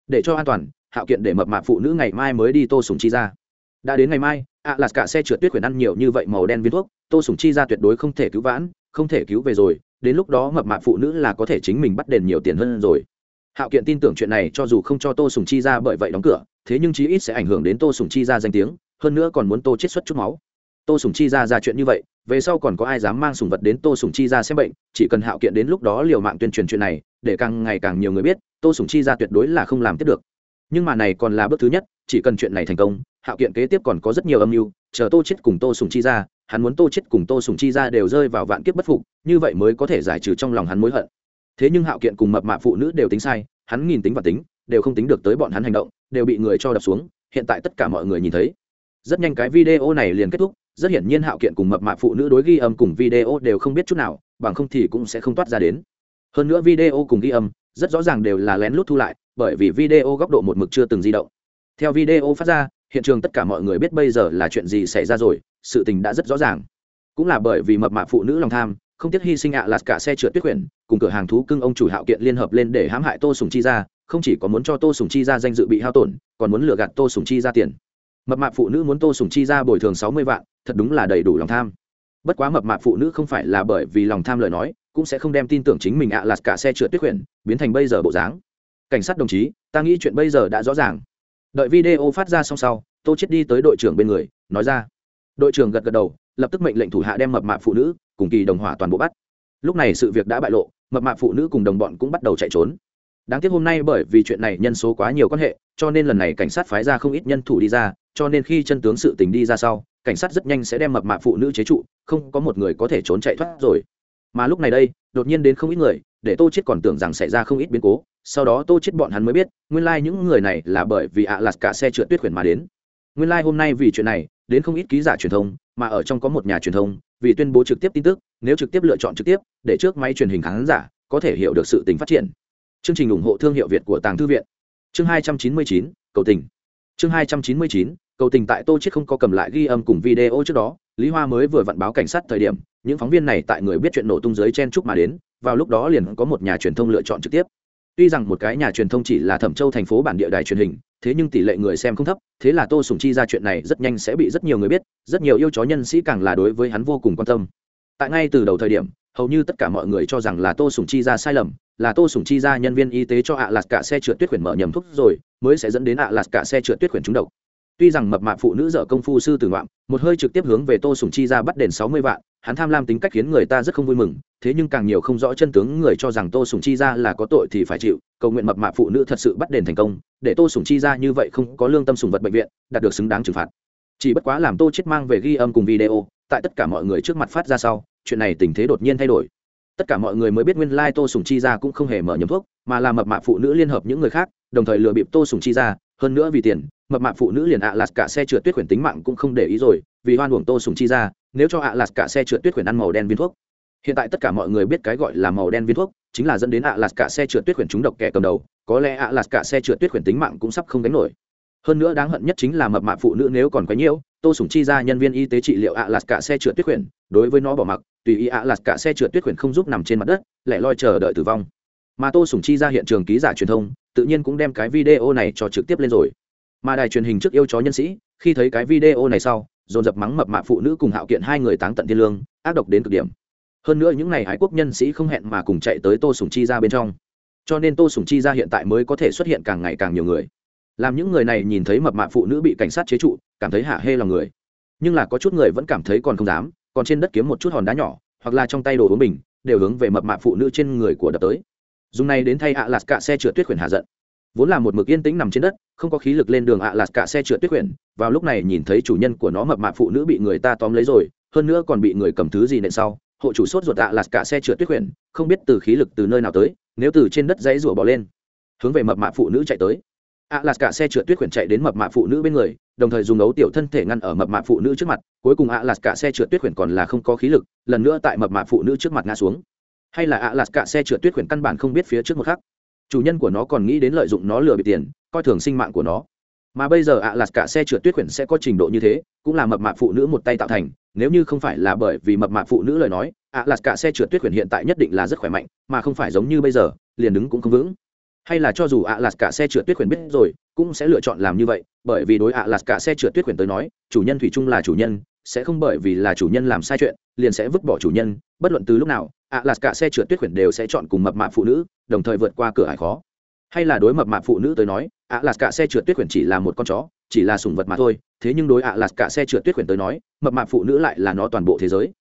Để cho an toàn, hạo kiện để mập mạp phụ nữ ngày mai mới đi tô sùng chi ra đã đến ngày mai ạ lạt cả xe trượt tuyết quyển ăn nhiều như vậy màu đen viên thuốc, tô sùng chi ra tuyệt đối không thể cứu vãn, không thể cứu về rồi, đến lúc đó mập mạp phụ nữ là có thể chính mình bắt đền nhiều tiền hơn rồi hạo kiện tin tưởng chuyện này cho dù không cho tô sùng chi ra bởi vậy đóng cửa, thế nhưng chí ít sẽ ảnh hưởng đến tô sùng chi ra danh tiếng, hơn nữa còn muốn tô chết xuất chút máu. Tô sùng chi ra ra chuyện như vậy, về sau còn có ai dám mang sùng vật đến tô sùng chi ra xem bệnh, chỉ cần hạo kiện đến lúc đó liều mạng tuyên truyền chuyện này, để càng ngày càng nhiều người biết, tô sùng chi ra tuyệt đối là không làm tiếp được. Nhưng mà này còn là bước thứ nhất, chỉ cần chuyện này thành công, hạo kiện kế tiếp còn có rất nhiều âm mưu, chờ tô chết cùng tô sùng chi ra, hắn muốn tô chết cùng tô sùng chi ra đều rơi vào vạn kiếp bất phục, như vậy mới có thể giải trừ trong lòng hắn mối hận thế nhưng hạo kiện cùng mập mạp phụ nữ đều tính sai, hắn nghìn tính và tính, đều không tính được tới bọn hắn hành động, đều bị người cho đập xuống, hiện tại tất cả mọi người nhìn thấy. Rất nhanh cái video này liền kết thúc, rất hiển nhiên hạo kiện cùng mập mạp phụ nữ đối ghi âm cùng video đều không biết chút nào, bằng không thì cũng sẽ không toát ra đến. Hơn nữa video cùng ghi âm, rất rõ ràng đều là lén lút thu lại, bởi vì video góc độ một mực chưa từng di động. Theo video phát ra, hiện trường tất cả mọi người biết bây giờ là chuyện gì xảy ra rồi, sự tình đã rất rõ ràng. Cũng là bởi vì mập mạp phụ nữ lòng tham không tiếc hy sinh ạ à lạt cả xe trượt tuyết quyển, cùng cửa hàng thú cưng ông chủ hạo kiện liên hợp lên để hãm hại tô sùng chi ra không chỉ có muốn cho tô sùng chi ra danh dự bị hao tổn, còn muốn lừa gạt tô sùng chi ra tiền. Mập mạp phụ nữ muốn tô sùng chi ra bồi thường sáu mươi vạn, thật đúng là đầy đủ lòng tham. Bất quá mập mạp phụ nữ không phải là bởi vì lòng tham lời nói, cũng sẽ không đem tin tưởng chính mình ạ à lạt cả xe trượt tuyết quyển, biến thành bây giờ bộ dáng. Cảnh sát đồng chí, ta nghĩ chuyện bây giờ đã rõ ràng. Đợi video phát ra xong sau, tô chết đi tới đội trưởng bên người, nói ra. Đội trưởng gật gật đầu, lập tức mệnh lệnh thủ hạ đem mập mạp phụ nữ cùng kỳ đồng hỏa toàn bộ bắt. Lúc này sự việc đã bại lộ, mập mạ phụ nữ cùng đồng bọn cũng bắt đầu chạy trốn. Đáng tiếc hôm nay bởi vì chuyện này nhân số quá nhiều quan hệ, cho nên lần này cảnh sát phái ra không ít nhân thủ đi ra, cho nên khi chân tướng sự tình đi ra sau, cảnh sát rất nhanh sẽ đem mập mạ phụ nữ chế trụ, không có một người có thể trốn chạy thoát rồi. Mà lúc này đây, đột nhiên đến không ít người, để tô chết còn tưởng rằng xảy ra không ít biến cố, sau đó tô chết bọn hắn mới biết, nguyên lai like những người này là bởi vì ạ à lạt cả xe trượt tuyết khuyển mà đến. Nguyên lai like hôm nay vì chuyện này, đến không ít ký giả truyền thông, mà ở trong có một nhà truyền thông vì tuyên bố trực tiếp tin tức nếu trực tiếp lựa chọn trực tiếp để trước máy truyền hình khán giả có thể hiểu được sự tình phát triển. Chương trình ủng hộ thương hiệu việt của tàng thư viện. Chương 299, cầu tình. Chương 299, cầu tình tại tô chết không có cầm lại ghi âm cùng video trước đó lý hoa mới vừa vặn báo cảnh sát thời điểm những phóng viên này tại người biết chuyện nổ tung dưới chen chúc mà đến vào lúc đó liền có một nhà truyền thông lựa chọn trực tiếp. Tuy rằng một cái nhà truyền thông chỉ là thẩm châu thành phố bản địa đài truyền hình thế nhưng tỷ lệ người xem không thấp, thế là tô sùng chi ra chuyện này rất nhanh sẽ bị rất nhiều người biết, rất nhiều yêu chó nhân sĩ càng là đối với hắn vô cùng quan tâm. Tại ngay từ đầu thời điểm, hầu như tất cả mọi người cho rằng là tô sùng chi ra sai lầm, là tô sùng chi ra nhân viên y tế cho ạ lạt cả xe trượt tuyết khuyển mở nhầm thuốc rồi, mới sẽ dẫn đến ạ lạt cả xe trượt tuyết khuyển trúng độc. Tuy rằng mập mạp phụ nữ dở công phu sư tử ngoạm, một hơi trực tiếp hướng về tô sùng chi ra bắt đền sáu mươi vạn hắn tham lam tính cách khiến người ta rất không vui mừng, thế nhưng càng nhiều không rõ chân tướng người cho rằng tô sùng chi ra là có tội thì phải chịu, cầu nguyện mập mạp phụ nữ thật sự bắt đền thành công, để tô sùng chi ra như vậy không có lương tâm sùng vật bệnh viện, đạt được xứng đáng trừng phạt. Chỉ bất quá làm tô chết mang về ghi âm cùng video, tại tất cả mọi người trước mặt phát ra sau, chuyện này tình thế đột nhiên thay đổi. Tất cả mọi người mới biết nguyên lai tô sùng chi ra cũng không hề mở nhầm thuốc, mà là mập mạp phụ nữ liên hợp những người khác, đồng thời lừa bịp tô sùng chi ra hơn nữa vì tiền, mập mạp phụ nữ liền ạ lạt cả xe trượt tuyết khuyển tính mạng cũng không để ý rồi, vì hoan uổng tô sùng chi ra nếu cho ạ lạt cả xe trượt tuyết quyển ăn màu đen viên thuốc. Hiện tại tất cả mọi người biết cái gọi là màu đen viên thuốc, chính là dẫn đến ạ lạt cả xe trượt tuyết quyển trúng độc kẻ cầm đầu, có lẽ ạ lạt cả xe trượt tuyết quyển tính mạng cũng sắp không đánh nổi. Hơn nữa đáng hận nhất chính là mập mạp phụ nữ nếu còn quấy nhiễu, tô sùng chi ra nhân viên y tế trị liệu ạ lạt cả xe trượt tuyết quyển đối với nó bỏ mặc, tùy ý ạ lạt cả xe trượt tuyết quyển không giúp nằm trên mặt đất, lại loi chờ đợi tử vong. Mà tô sùng chi ra hiện trường ký giả truyền thông, tự nhiên cũng đem cái video này cho trực tiếp lên rồi. Mà đài truyền hình trước yêu chó nhân sĩ, khi thấy cái video này sau dồn dập mắng mập mạp phụ nữ cùng hạo kiện hai người táng tận thiên lương, ác độc đến cực điểm. Hơn nữa những n à y hải quốc nhân sĩ không hẹn mà cùng chạy tới tô sùng chi ra bên trong. Cho nên tô sùng chi ra hiện tại mới có thể xuất hiện càng ngày càng nhiều người. Làm những người này nhìn thấy mập mạp phụ nữ bị cảnh sát chế trụ, cảm thấy hạ hê lòng người. Nhưng là có chút người vẫn cảm thấy còn không dám, còn trên đất kiếm một chút hòn đá nhỏ, hoặc là trong tay đồ uống bình, đều hướng về mập mạp phụ nữ trên người của đập tới. Dùng này đến thay ạ lạt cả xe trượt tuyết khuyển hạ giận vốn là một mực yên tĩnh nằm trên đất, không có khí lực lên đường ạ lạt cả xe trượt tuyết quyển, vào lúc này nhìn thấy chủ nhân của nó mập mạp phụ nữ bị người ta tóm lấy rồi, hơn nữa còn bị người cầm thứ gì nện sau, hộ chủ sốt ruột ạ lạt cả xe trượt tuyết quyển, không biết từ khí lực từ nơi nào tới, nếu từ trên đất dãy rủa bỏ lên, hướng về mập mạp phụ nữ chạy tới. ạ lạt cả xe trượt tuyết quyển chạy đến mập mạp phụ nữ bên người, đồng thời dùng ấu tiểu thân thể ngăn ở mập mạp phụ nữ trước mặt, cuối cùng ạ lạt cả xe trượt tuyết quyển còn là không có khí lực, lần nữa tại mập mạp phụ nữ trước mặt ngã xuống. Hay là ạ lạt cả xe trượt tuyết quyển căn bản không biết phía trước một khắc chủ nhân của nó còn nghĩ đến lợi dụng nó lừa bị tiền, coi thường sinh mạng của nó. Mà bây giờ ạ à lạt cả xe trượt tuyết quyển sẽ có trình độ như thế, cũng là mập mạp phụ nữ một tay tạo thành, nếu như không phải là bởi vì mập mạp phụ nữ lời nói ạ à lạt cả xe trượt tuyết quyển hiện tại nhất định là rất khỏe mạnh, mà không phải giống như bây giờ, liền đứng cũng không vững. Hay là cho dù ạ à lạt cả xe trượt tuyết quyển biết rồi, cũng sẽ lựa chọn làm như vậy, bởi vì đối ạ lạt cả xe trượt tuyết quyển tới nói, chủ nhân thủy chung là chủ nhân, sẽ không bởi vì là chủ nhân làm sai chuyện, liền sẽ vứt bỏ chủ nhân bất luận từ lúc nào ạ lạt cả xe trượt tuyết khuyển đều sẽ chọn cùng mập mạp phụ nữ đồng thời vượt qua cửa hải khó. Hay là đối mập mạp phụ nữ tới nói ạ lạt cả xe trượt tuyết khuyển chỉ là một con chó chỉ là sủng vật mà thôi thế nhưng đối ạ lạt cả xe trượt tuyết khuyển tới nói mập mạp phụ nữ lại là nó toàn bộ thế giới.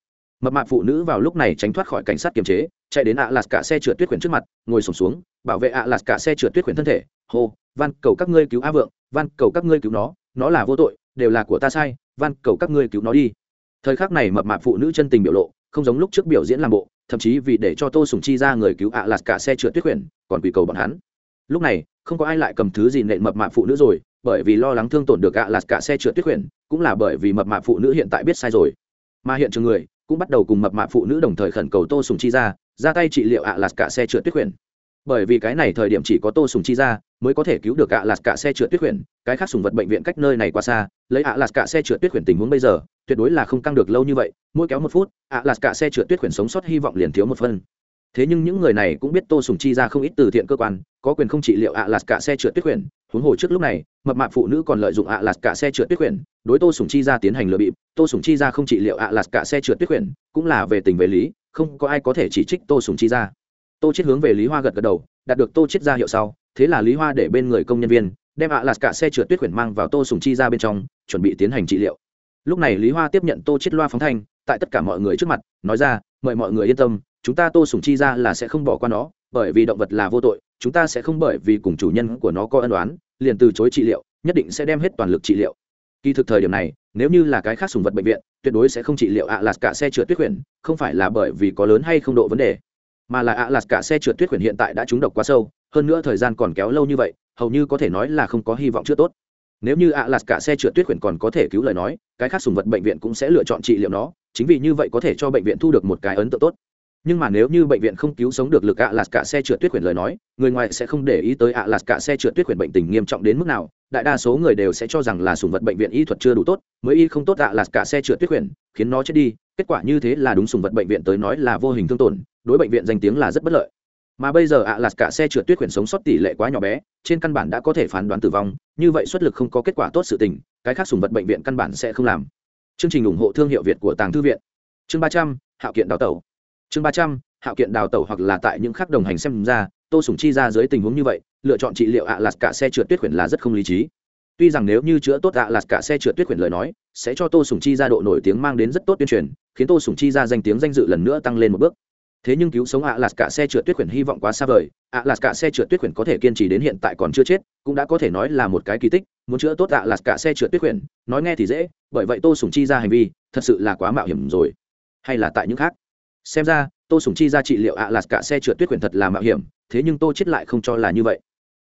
Mập mạp phụ nữ vào lúc này tránh thoát khỏi cảnh sát kiềm chế chạy đến ạ lạt cả xe trượt tuyết khuyển trước mặt ngồi sùng xuống, xuống bảo vệ ạ lạt cả xe trượt tuyết khuyển thân thể. Hô van cầu các ngươi cứu a vượng van cầu các ngươi cứu nó nó là vô tội đều là của ta sai van cầu các ngươi cứu nó đi. Thời khắc này mập mạp phụ nữ chân tình biểu lộ không giống lúc trước biểu diễn làm bộ, thậm chí vì để cho tô sùng chi ra người cứu ạ lạt cả xe trượt tuyết quyển còn quỳ cầu bọn hắn. Lúc này, không có ai lại cầm thứ gì nện mập mạp phụ nữ rồi, bởi vì lo lắng thương tổn được ạ lạt cả xe trượt tuyết quyển cũng là bởi vì mập mạp phụ nữ hiện tại biết sai rồi. Mà hiện trường người cũng bắt đầu cùng mập mạp phụ nữ đồng thời khẩn cầu tô sùng chi ra ra tay trị liệu ạ lạt cả xe trượt tuyết quyển bởi vì cái này thời điểm chỉ có tô sùng chi ra mới có thể cứu được ạ lạt cả xe trượt tuyết quyển cái khác sùng vật bệnh viện cách nơi này qua xa, lấy ạ lạt cả xe trượt tuyết quyển tình huống bây giờ, tuyệt đối là không căng được lâu như vậy, mỗi kéo một phút ạ lạt cả xe trượt tuyết quyển sống sót hy vọng liền thiếu một phân thế nhưng những người này cũng biết tô sùng chi ra không ít từ thiện cơ quan, có quyền không trị liệu ạ lạt cả xe trượt tuyết quyển huống hồ trước lúc này, mập mạp phụ nữ còn lợi dụng ạ lạt cả xe trượt tuyết quyển đối tô sùng chi ra tiến hành lừa bịp, tô sùng chi ra không trị liệu ạ lạt cả xe trượt tuyết quyển cũng là về tình về lý, không có ai có thể chỉ trích tô sùng chi ra tô chết hướng về lý hoa gật gật đầu, đạt được tô chết ra hiệu sau, thế là lý hoa để bên người công nhân viên, đem ạ lạt cả xe trượt tuyết quyển mang vào tô sùng chi ra bên trong, chuẩn bị tiến hành trị liệu. Lúc này lý hoa tiếp nhận tô chết loa phóng thanh, tại tất cả mọi người trước mặt, nói ra, mời mọi người yên tâm, chúng ta tô sùng chi ra là sẽ không bỏ qua nó, bởi vì động vật là vô tội, chúng ta sẽ không bởi vì cùng chủ nhân của nó có ân đoán liền từ chối trị liệu, nhất định sẽ đem hết toàn lực trị liệu. Kỳ thực thời điểm này, nếu như là cái khác sùng vật bệnh viện, tuyệt đối sẽ không trị liệu ạ lạt cả xe trượt tuyết quyển, không phải là bởi vì có lớn hay không độ vấn đề mà là ạ lạt cả xe trượt tuyết quyển hiện tại đã trúng độc quá sâu, hơn nữa thời gian còn kéo lâu như vậy, hầu như có thể nói là không có hy vọng chưa tốt. Nếu như ạ lạt cả xe trượt tuyết quyển còn có thể cứu lời nói, cái khác sùng vật bệnh viện cũng sẽ lựa chọn trị liệu nó, chính vì như vậy có thể cho bệnh viện thu được một cái ấn tượng tốt. Nhưng mà nếu như bệnh viện không cứu sống được lực ạ lạt cả xe trượt tuyết quyển lời nói, người ngoài sẽ không để ý tới ạ lạt cả xe trượt tuyết quyển bệnh tình nghiêm trọng đến mức nào, đại đa số người đều sẽ cho rằng là sùng vật bệnh viện y thuật chưa đủ tốt, mới y không tốt ạ lạt cả xe trượt tuyết quyển khiến nó chết đi, kết quả như thế là đúng sùng vật bệnh viện tới nói là vô hình thương tổn đối bệnh viện danh tiếng là rất bất lợi. Mà bây giờ ạ lạt cả xe trượt tuyết quyển sống sót tỷ lệ quá nhỏ bé, trên căn bản đã có thể phán đoán tử vong, như vậy xuất lực không có kết quả tốt sự tình, cái khác sùng vật bệnh viện căn bản sẽ không làm. Chương trình ủng hộ thương hiệu việt của tàng thư viện. Chương ba trăm, hạo kiện đào tẩu. Chương ba trăm, hạo kiện đào tẩu hoặc là tại những khác đồng hành xem ra, tô sùng chi ra dưới tình huống như vậy, lựa chọn trị liệu ạ lạt cả xe trượt tuyết quyển là rất không lý trí. Tuy rằng nếu như chữa tốt ạ lạt cả xe trượt tuyết quyển lời nói, sẽ cho tô sùng chi ra độ nổi tiếng mang đến rất tốt tuyên truyền, khiến tô sùng chi ra danh tiếng danh dự lần nữa tăng lên một bước thế nhưng cứu sống ạ lạt cả xe trượt tuyết khuyển hy vọng quá xa vời ạ lạt cả xe trượt tuyết khuyển có thể kiên trì đến hiện tại còn chưa chết, cũng đã có thể nói là một cái kỳ tích, muốn chữa tốt ạ lạt cả xe trượt tuyết khuyển, nói nghe thì dễ, bởi vậy tô sùng chi ra hành vi, thật sự là quá mạo hiểm rồi. Hay là tại những khác? Xem ra, tô sùng chi ra trị liệu ạ lạt cả xe trượt tuyết khuyển thật là mạo hiểm, thế nhưng tô chết lại không cho là như vậy.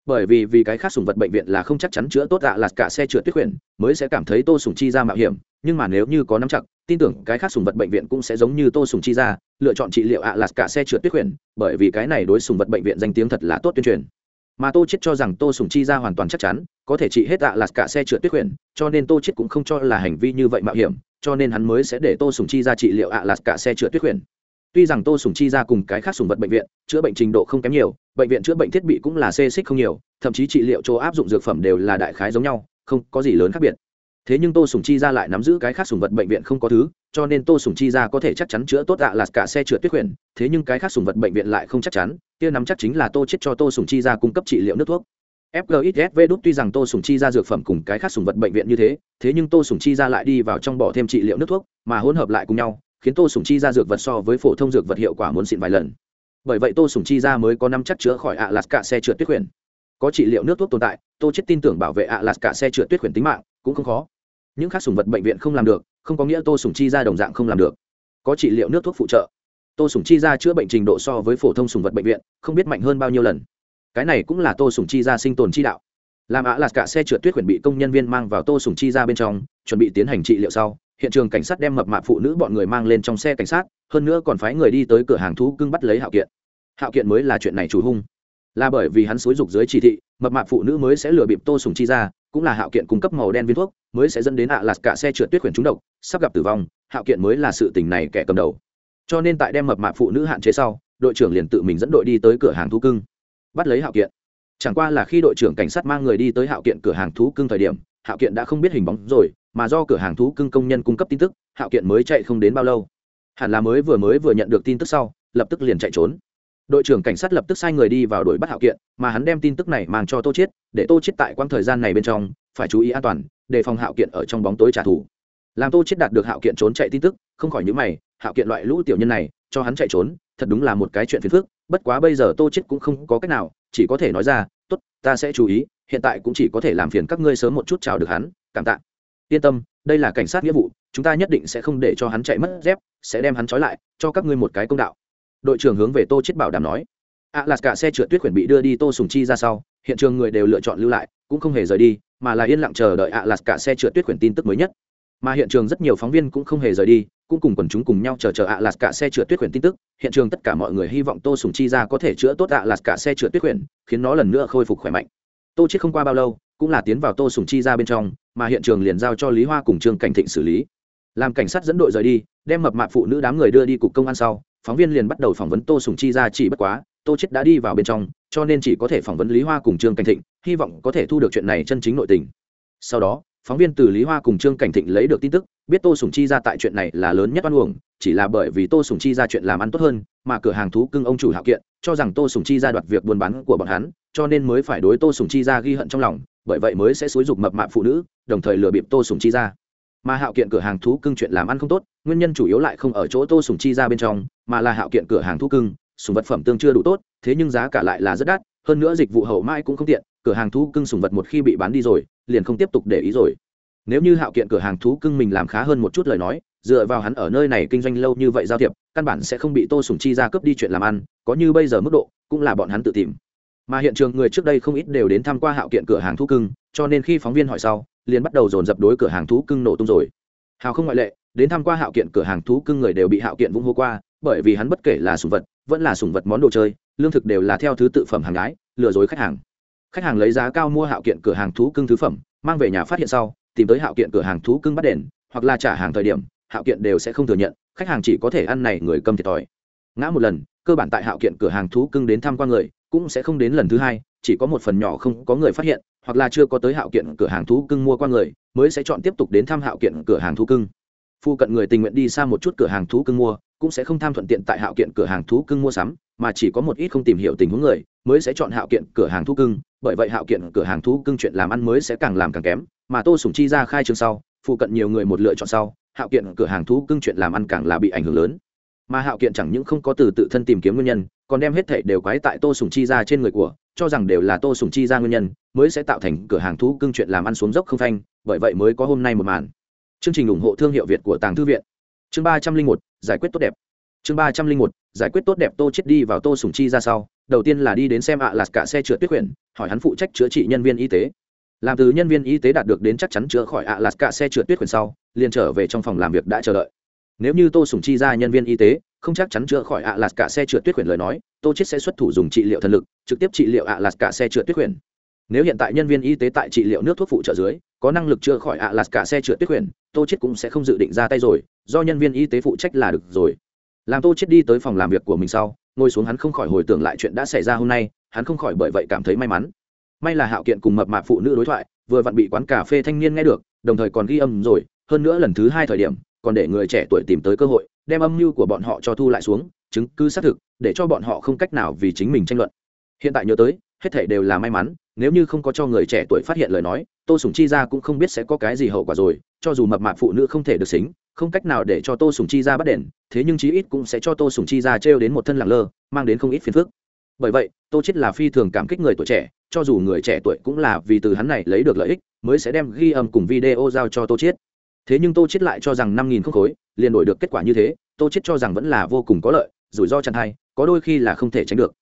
Bởi vì vì cái khác sùng vật bệnh viện là không chắc chắn chữa tốt ạ lạt cả xe trượt tuyết khuyển, mới sẽ cảm thấy tô sùng chi ra mạo hiểm, nhưng mà nếu như có nắm chặt tin tưởng cái khác sùng vật bệnh viện cũng sẽ giống như tô sùng chi ra, lựa chọn trị liệu ạ lạt cả xe trượt tuyết quyển bởi vì cái này đối sùng vật bệnh viện danh tiếng thật là tốt tuyên truyền. Mà tô chết cho rằng tô sùng chi ra hoàn toàn chắc chắn, có thể trị hết ạ lạt cả xe trượt tuyết quyển cho nên tô chết cũng không cho là hành vi như vậy mạo hiểm, cho nên hắn mới sẽ để tô sùng chi ra trị liệu ạ lạt cả xe trượt tuyết quyển tuy rằng tô sùng chi ra cùng cái khác sùng vật bệnh viện, chữa bệnh trình độ không kém nhiều, bệnh viện chữa bệnh thiết bị cũng là xê xích không nhiều, thậm chí trị liệu chỗ áp dụng dược phẩm đều là đại khái giống nhau, không có gì lớn khác biệt thế nhưng tô sùng chi ra lại nắm giữ cái khác sùng vật bệnh viện không có thứ cho nên tô sùng chi ra có thể chắc chắn chữa tốt ạ là cả xe chữa tuyết quyển thế nhưng cái khác sùng vật bệnh viện lại không chắc chắn kia nắm chắc chính là tô chết cho tô sùng chi ra cung cấp trị liệu nước thuốc FGXSV đút tuy rằng Tô Sùng Chi ra dược phẩm cùng cái khác sùng vật bệnh viện như thế, thế nhưng Tô Sùng Chi ra lại đi vào trong bỏ thêm trị liệu nước thuốc, mà hỗn hợp lại cùng nhau, khiến Tô Sùng Chi ra dược vật so với phổ thông dược vật hiệu quả muốn xịn vài lần. Bởi vậy Tô Sùng Chi ra mới có năm chắc chữa khỏi ạ lạt cả xe trượt tuyết huyền. Có trị liệu nước thuốc tồn tại, Tô chết tin tưởng bảo vệ ạ lạt cả xe trượt tuyết huyền tính mạng, cũng không khó. Những khác sùng vật bệnh viện không làm được, không có nghĩa Tô Sùng Chi ra đồng dạng không làm được. Có trị liệu nước thuốc phụ trợ. Tô Sùng Chi ra chữa bệnh trình độ so với phổ thông sùng vật bệnh viện, không biết mạnh hơn bao nhiêu lần cái này cũng là tô sùng chi ra sinh tồn chi đạo làm ạ lạt cả xe trượt tuyết quyển bị công nhân viên mang vào tô sùng chi ra bên trong chuẩn bị tiến hành trị liệu sau hiện trường cảnh sát đem mập mạp phụ nữ bọn người mang lên trong xe cảnh sát hơn nữa còn phái người đi tới cửa hàng thú cưng bắt lấy hạo kiện hạo kiện mới là chuyện này chủ hung là bởi vì hắn xúi dục dưới chỉ thị mập mạp phụ nữ mới sẽ lừa bịp tô sùng chi ra cũng là hạo kiện cung cấp màu đen viên thuốc mới sẽ dẫn đến ạ lạt cả xe trượt tuyết khuyển trúng độc, sắp gặp tử vong, hạo kiện mới là sự tình này kẻ cầm đầu. Cho nên tại đem mập mạp phụ nữ hạn chế sau, đội trưởng liền tự mình dẫn đội đi tới cửa hàng thú cưng. Bắt lấy hạo kiện. Chẳng qua là khi đội trưởng cảnh sát mang người đi tới hạo kiện cửa hàng thú cưng thời điểm, hạo kiện đã không biết hình bóng rồi, mà do cửa hàng thú cưng công nhân cung cấp tin tức, hạo kiện mới chạy không đến bao lâu. Hẳn là mới vừa mới vừa nhận được tin tức sau, lập tức liền chạy trốn. Đội trưởng cảnh sát lập tức sai người đi vào đuổi bắt hạo kiện, mà hắn đem tin tức này mang cho tô chiết, để tô chiết tại quãng thời gian này bên trong, phải chú ý an toàn đề phòng hạo kiện ở trong bóng tối trả thù. Làm tô chiết đạt được hạo kiện trốn chạy tin tức, không khỏi những mày, hạo kiện loại lũ tiểu nhân này, cho hắn chạy trốn, thật đúng là một cái chuyện phiền phức, bất quá bây giờ tô chiết cũng không có cách nào, chỉ có thể nói ra, tốt, ta sẽ chú ý, hiện tại cũng chỉ có thể làm phiền các ngươi sớm một chút chào được hắn, cảm tạ. Yên tâm, đây là cảnh sát nghĩa vụ, chúng ta nhất định sẽ không để cho hắn chạy mất dép, sẽ đem hắn trói lại, cho các ngươi một cái công đạo. Đội trưởng hướng về tô chết bảo đảm nói. Ạ là cả xe trượt tuyết quyển bị đưa đi tô sùng chi ra sau, hiện trường người đều lựa chọn lưu lại cũng không hề rời đi, mà là yên lặng chờ đợi ạ lạt cả xe trượt tuyết quyển tin tức mới nhất. Mà hiện trường rất nhiều phóng viên cũng không hề rời đi, cũng cùng quần chúng cùng nhau chờ chờ ạ lạt cả xe trượt tuyết quyển tin tức. Hiện trường tất cả mọi người hy vọng tô sùng chi ra có thể chữa tốt ạ lạt cả xe trượt tuyết quyển, khiến nó lần nữa khôi phục khỏe mạnh. Tô chết không qua bao lâu, cũng là tiến vào tô sùng chi ra bên trong, mà hiện trường liền giao cho lý hoa cùng trương cảnh thịnh xử lý. Làm cảnh sát dẫn đội rời đi, đem mập mạp phụ nữ đám người đưa đi cục công an sau, phóng viên liền bắt đầu phỏng vấn tô sùng chi ra chỉ bất quá, tô chết đã đi vào bên trong, cho nên chỉ có thể phỏng vấn lý hoa cùng trương cảnh thịnh hy vọng có thể thu được chuyện này chân chính nội tình. Sau đó, phóng viên từ lý hoa cùng trương cảnh thịnh lấy được tin tức, biết tô sùng chi ra tại chuyện này là lớn nhất oan uổng, chỉ là bởi vì tô sùng chi ra chuyện làm ăn tốt hơn, mà cửa hàng thú cưng ông chủ hạo kiện cho rằng tô sùng chi ra đoạt việc buôn bán của bọn hắn, cho nên mới phải đối tô sùng chi ra ghi hận trong lòng, bởi vậy mới sẽ xúi dục mập mạp phụ nữ, đồng thời lừa bịp tô sùng chi ra. Mà hạo kiện cửa hàng thú cưng chuyện làm ăn không tốt, nguyên nhân chủ yếu lại không ở chỗ tô sùng chi ra bên trong, mà là hạo kiện cửa hàng thú cưng, sùng vật phẩm tương chưa đủ tốt, thế nhưng giá cả lại là rất đắt, hơn nữa dịch vụ hậu mãi cũng không tiện cửa hàng thú cưng sùng vật một khi bị bán đi rồi, liền không tiếp tục để ý rồi. Nếu như hạo kiện cửa hàng thú cưng mình làm khá hơn một chút lời nói, dựa vào hắn ở nơi này kinh doanh lâu như vậy giao thiệp, căn bản sẽ không bị tô sùng chi ra cướp đi chuyện làm ăn, có như bây giờ mức độ, cũng là bọn hắn tự tìm. Mà hiện trường người trước đây không ít đều đến tham q u a hạo kiện cửa hàng thú cưng, cho nên khi phóng viên hỏi sau, liền bắt đầu dồn dập đối cửa hàng thú cưng nổ tung rồi. Hào không ngoại lệ, đến tham q u a hạo kiện cửa hàng thú cưng người đều bị hạo kiện vung hô qua, bởi vì hắn bất kể là sùng vật, vẫn là sùng vật món đồ chơi, lương thực đều là theo thứ tự phẩm hàng gái, lừa dối khách hàng khách hàng lấy giá cao mua hạo kiện cửa hàng thú cưng thứ phẩm, mang về nhà phát hiện sau, tìm tới hạo kiện cửa hàng thú cưng bắt đền, hoặc là trả hàng thời điểm, hạo kiện đều sẽ không thừa nhận, khách hàng chỉ có thể ăn này người cầm thiệt thòi. Ngã một lần, cơ bản tại hạo kiện cửa hàng thú cưng đến tham quan người, cũng sẽ không đến lần thứ hai, chỉ có một phần nhỏ không có người phát hiện, hoặc là chưa có tới hạo kiện cửa hàng thú cưng mua qua người, mới sẽ chọn tiếp tục đến thăm hạo kiện cửa hàng thú cưng. Phu cận người tình nguyện đi xa một chút cửa hàng thú cưng mua, cũng sẽ không tham thuận tiện tại hạo kiện cửa hàng thú cưng mua sắm, mà chỉ có một ít không tìm hiểu tình huống người, mới sẽ chọn hạo kiện cửa hàng thú cưng bởi vậy hạo kiện cửa hàng thú cưng chuyện làm ăn mới sẽ càng làm càng kém, mà tô sùng chi ra khai trương sau, phụ cận nhiều người một lựa chọn sau, hạo kiện cửa hàng thú cưng chuyện làm ăn càng là bị ảnh hưởng lớn. Mà hạo kiện chẳng những không có từ tự thân tìm kiếm nguyên nhân, còn đem hết thảy đều quái tại tô sùng chi ra trên người của, cho rằng đều là tô sùng chi ra nguyên nhân, mới sẽ tạo thành cửa hàng thú cưng chuyện làm ăn xuống dốc không phanh, bởi vậy mới có hôm nay một màn. Chương trình ủng hộ thương hiệu việt của tàng thư viện. Chương ba trăm linh một, giải quyết tốt đẹp. Chương ba trăm linh một, giải quyết tốt đẹp tô chết đi vào tô sùng chi ra sau đầu tiên là đi đến xem ạ à là cả xe chữa tuyết quyển, hỏi hắn phụ trách chữa trị nhân viên y tế. Làm từ nhân viên y tế đạt được đến chắc chắn chữa khỏi ạ à là cả xe chữa tuyết quyển sau, liền trở về trong phòng làm việc đã chờ đợi. Nếu như tô sùng chi ra nhân viên y tế, không chắc chắn chữa khỏi ạ à là cả xe chữa tuyết quyển lời nói, tô chết sẽ xuất thủ dùng trị liệu thần lực, trực tiếp trị liệu ạ à là cả xe chữa tuyết quyển. Nếu hiện tại nhân viên y tế tại trị liệu nước thuốc phụ trợ dưới, có năng lực chữa khỏi ạ là cả xe chữa tuyết quyển, tô chết cũng sẽ không dự định ra tay rồi, do nhân viên y tế phụ trách là được rồi. Làm tô chết đi tới phòng làm việc của mình sau ngồi xuống hắn không khỏi hồi tưởng lại chuyện đã xảy ra hôm nay, hắn không khỏi bởi vậy cảm thấy may mắn. May là hạo kiện cùng mập mạp phụ nữ đối thoại, vừa vặn bị quán cà phê thanh niên nghe được, đồng thời còn ghi âm rồi, hơn nữa lần thứ hai thời điểm, còn để người trẻ tuổi tìm tới cơ hội, đem âm mưu của bọn họ cho thu lại xuống, chứng cứ xác thực, để cho bọn họ không cách nào vì chính mình tranh luận. Hiện tại nhớ tới, hết thể đều là may mắn, nếu như không có cho người trẻ tuổi phát hiện lời nói, tô sùng chi ra cũng không biết sẽ có cái gì hậu quả rồi, cho dù mập mạp phụ nữ không thể được xính không cách nào để cho tô sùng chi ra bắt đền, thế nhưng chí ít cũng sẽ cho tô sùng chi ra trêu đến một thân làng lơ, mang đến không ít phiền phức. Bởi vậy, tô chết là phi thường cảm kích người tuổi trẻ, cho dù người trẻ tuổi cũng là vì từ hắn này lấy được lợi ích, mới sẽ đem ghi âm cùng video giao cho tô chết. Thế nhưng tô chết lại cho rằng năm nghìn không khối, liền đổi được kết quả như thế, tô chết cho rằng vẫn là vô cùng có lợi, rủi ro chăn hay, có đôi khi là không thể tránh được.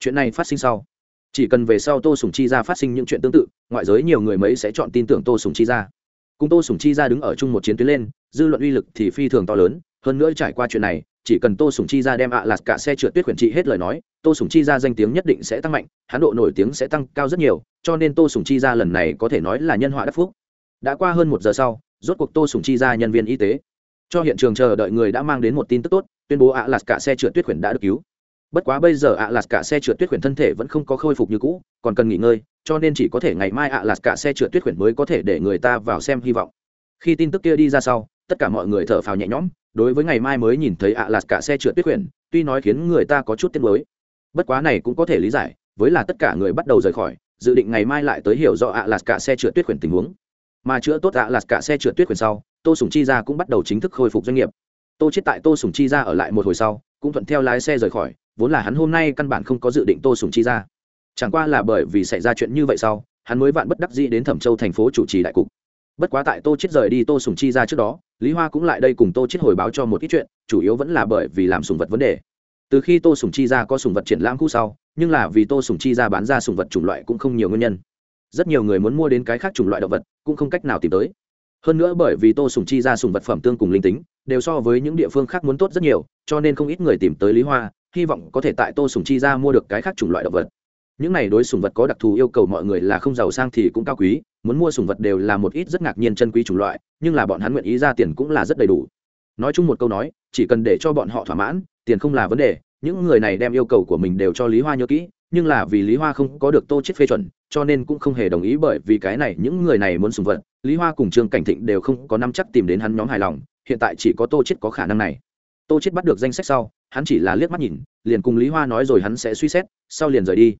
Chuyện này phát sinh sau. Chỉ cần về sau tô sùng chi ra phát sinh những chuyện tương tự, ngoại giới nhiều người mấy sẽ chọn tin tưởng tô sùng chi ra. Cùng tô sùng chi ra đứng ở chung một chiến tuyến lên dư luận uy lực thì phi thường to lớn, hơn nữa trải qua chuyện này, chỉ cần tô sùng chi ra đem ạ à lạt cả xe trượt tuyết quyển trị hết lời nói, tô sùng chi ra danh tiếng nhất định sẽ tăng mạnh hãn độ nổi tiếng sẽ tăng cao rất nhiều, cho nên tô sùng chi ra lần này có thể nói là nhân họa đắc phúc. Đã qua hơn một giờ sau, rốt cuộc tô sùng chi ra nhân viên y tế. Cho hiện trường chờ đợi người đã mang đến một tin tức tốt, tuyên bố ạ à lạt cả xe trượt tuyết quyển đã được cứu. Bất quá bây giờ ạ lạt cả xe trượt tuyết khuyển thân thể vẫn không có khôi phục như cũ, còn cần nghỉ ngơi, cho nên chỉ có thể ngày mai ạ lạt cả xe trượt tuyết khuyển mới có thể để người ta vào xem hy vọng. Khi tin tức kia đi ra sau tất cả mọi người thở phào nhẹ nhõm, đối với ngày mai mới nhìn thấy ạ lạt cả xe trượt tuyết quyển, tuy nói khiến người ta có chút tiếc mới bất quá này cũng có thể lý giải, với là tất cả người bắt đầu rời khỏi, dự định ngày mai lại tới hiểu rõ ạ lạt cả xe trượt tuyết quyển tình huống. Mà chữa tốt ạ lạt cả xe trượt tuyết quyển sau, tô sùng chi ra cũng bắt đầu chính thức khôi phục doanh nghiệp. Tô chết tại tô sùng chi ra ở lại một hồi sau, cũng thuận theo lái xe rời khỏi, vốn là hắn hôm nay căn bản không có dự định tô sùng chi ra chẳng qua là bởi vì xảy ra chuyện như vậy sau, hắn mới vạn bất đắc dĩ đến thẩm châu thành phố chủ trì đại cục bất quá tại tô chết rời đi tô sùng chi ra trước đó, lý hoa cũng lại đây cùng tô chết hồi báo cho một ít chuyện, chủ yếu vẫn là bởi vì làm sùng vật vấn đề. Từ khi tô sùng chi ra có sùng vật triển lãm khu sau, nhưng là vì tô sùng chi ra bán ra sùng vật chủng loại cũng không nhiều nguyên nhân. Rất nhiều người muốn mua đến cái khác chủng loại động vật, cũng không cách nào tìm tới. Hơn nữa bởi vì tô sùng chi ra sùng vật phẩm tương cùng linh tính, đều so với những địa phương khác muốn tốt rất nhiều, cho nên không ít người tìm tới lý hoa, hy vọng có thể tại tô sùng chi ra mua được cái khác chủng loại động vật. Những này đối sùng vật có đặc thù yêu cầu mọi người là không giàu sang thì cũng cao quý muốn mua sủng vật đều là một ít rất ngạc nhiên chân quý chủng loại, nhưng là bọn hắn nguyện ý ra tiền cũng là rất đầy đủ. Nói chung một câu nói, chỉ cần để cho bọn họ thỏa mãn, tiền không là vấn đề, những người này đem yêu cầu của mình đều cho lý hoa nhớ kỹ, nhưng là vì lý hoa không có được tô chết phê chuẩn, cho nên cũng không hề đồng ý bởi vì cái này những người này muốn sùng vật, lý hoa cùng trương cảnh thịnh đều không có năm chắc tìm đến hắn nhóm hài lòng, hiện tại chỉ có tô chết có khả năng này. Tô chết bắt được danh sách sau, hắn chỉ là liếc mắt nhìn, liền cùng lý hoa nói rồi hắn sẽ suy xét, sau liền rời đi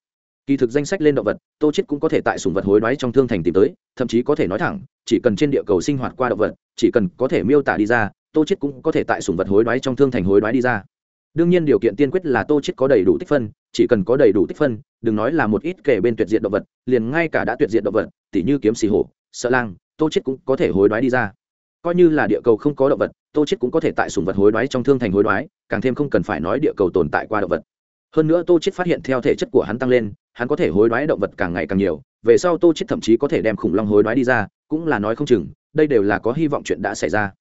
kỳ thực danh sách lên động vật, tô chết cũng có thể tại sùng vật hối đoái trong thương thành tìm tới, thậm chí có thể nói thẳng, chỉ cần trên địa cầu sinh hoạt qua động vật, chỉ cần có thể miêu tả đi ra, tô chết cũng có thể tại sùng vật hối đoái trong thương thành hối đoái đi ra. Đương nhiên điều kiện tiên quyết là tô chết có đầy đủ tích phân, chỉ cần có đầy đủ tích phân, đừng nói là một ít kể bên tuyệt diện động vật, liền ngay cả đã tuyệt diện động vật, tỉ như kiếm xì hổ, sợ lang, tô chết cũng có thể hối đoái đi ra. Coi như là địa cầu không có động vật, tô chết cũng có thể tại sùng vật hối đoái trong thương thành hối đoái, càng thêm không cần phải nói địa cầu tồn tại qua động vật hơn nữa tô chết phát hiện theo thể chất của hắn tăng lên, hắn có thể hối đoái động vật càng ngày càng nhiều, về sau tô chết thậm chí có thể đem khủng long hối đoái đi ra, cũng là nói không chừng, đây đều là có hy vọng chuyện đã xảy ra.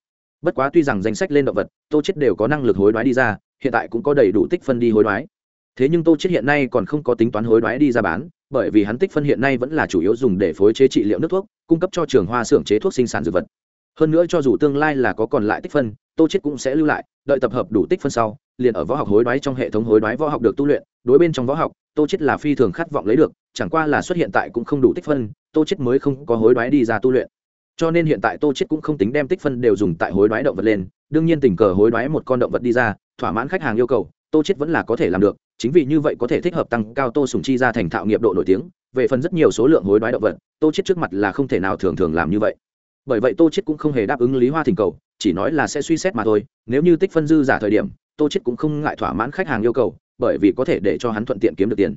Bất quá tuy rằng danh sách lên động vật, tô chết đều có năng lực hối đoái đi ra, hiện tại cũng có đầy đủ tích phân đi hối đoái. Thế nhưng tô chết hiện nay còn không có tính toán hối đoái đi ra bán, bởi vì hắn tích phân hiện nay vẫn là chủ yếu dùng để phối chế trị liệu nước thuốc, cung cấp cho trường hoa xưởng chế thuốc sinh sản dược vật. Hơn nữa cho dù tương lai là có còn lại tích phân tô chết cũng sẽ lưu lại, đợi tập hợp đủ tích phân sau, liền ở võ học hối đoái trong hệ thống hối đoái võ học được tu luyện. Đối bên trong võ học, tô chết là phi thường khát vọng lấy được, chẳng qua là xuất hiện tại cũng không đủ tích phân, tô chết mới không có hối đoái đi ra tu luyện. Cho nên hiện tại tô chết cũng không tính đem tích phân đều dùng tại hối đoái động vật lên, đương nhiên tình cờ hối đoái một con động vật đi ra, thỏa mãn khách hàng yêu cầu, tô chết vẫn là có thể làm được, chính vì như vậy có thể thích hợp tăng cao tô sùng chi ra thành thạo nghiệp độ nổi tiếng. Về phần rất nhiều số lượng hối đoái động vật, tô chết trước mặt là không thể nào thường thường làm như vậy bởi vậy tô chết cũng không hề đáp ứng lý hoa thỉnh cầu, chỉ nói là sẽ suy xét mà thôi, nếu như tích phân dư giả thời điểm, tô chết cũng không ngại thỏa mãn khách hàng yêu cầu, bởi vì có thể để cho hắn thuận tiện kiếm được tiền.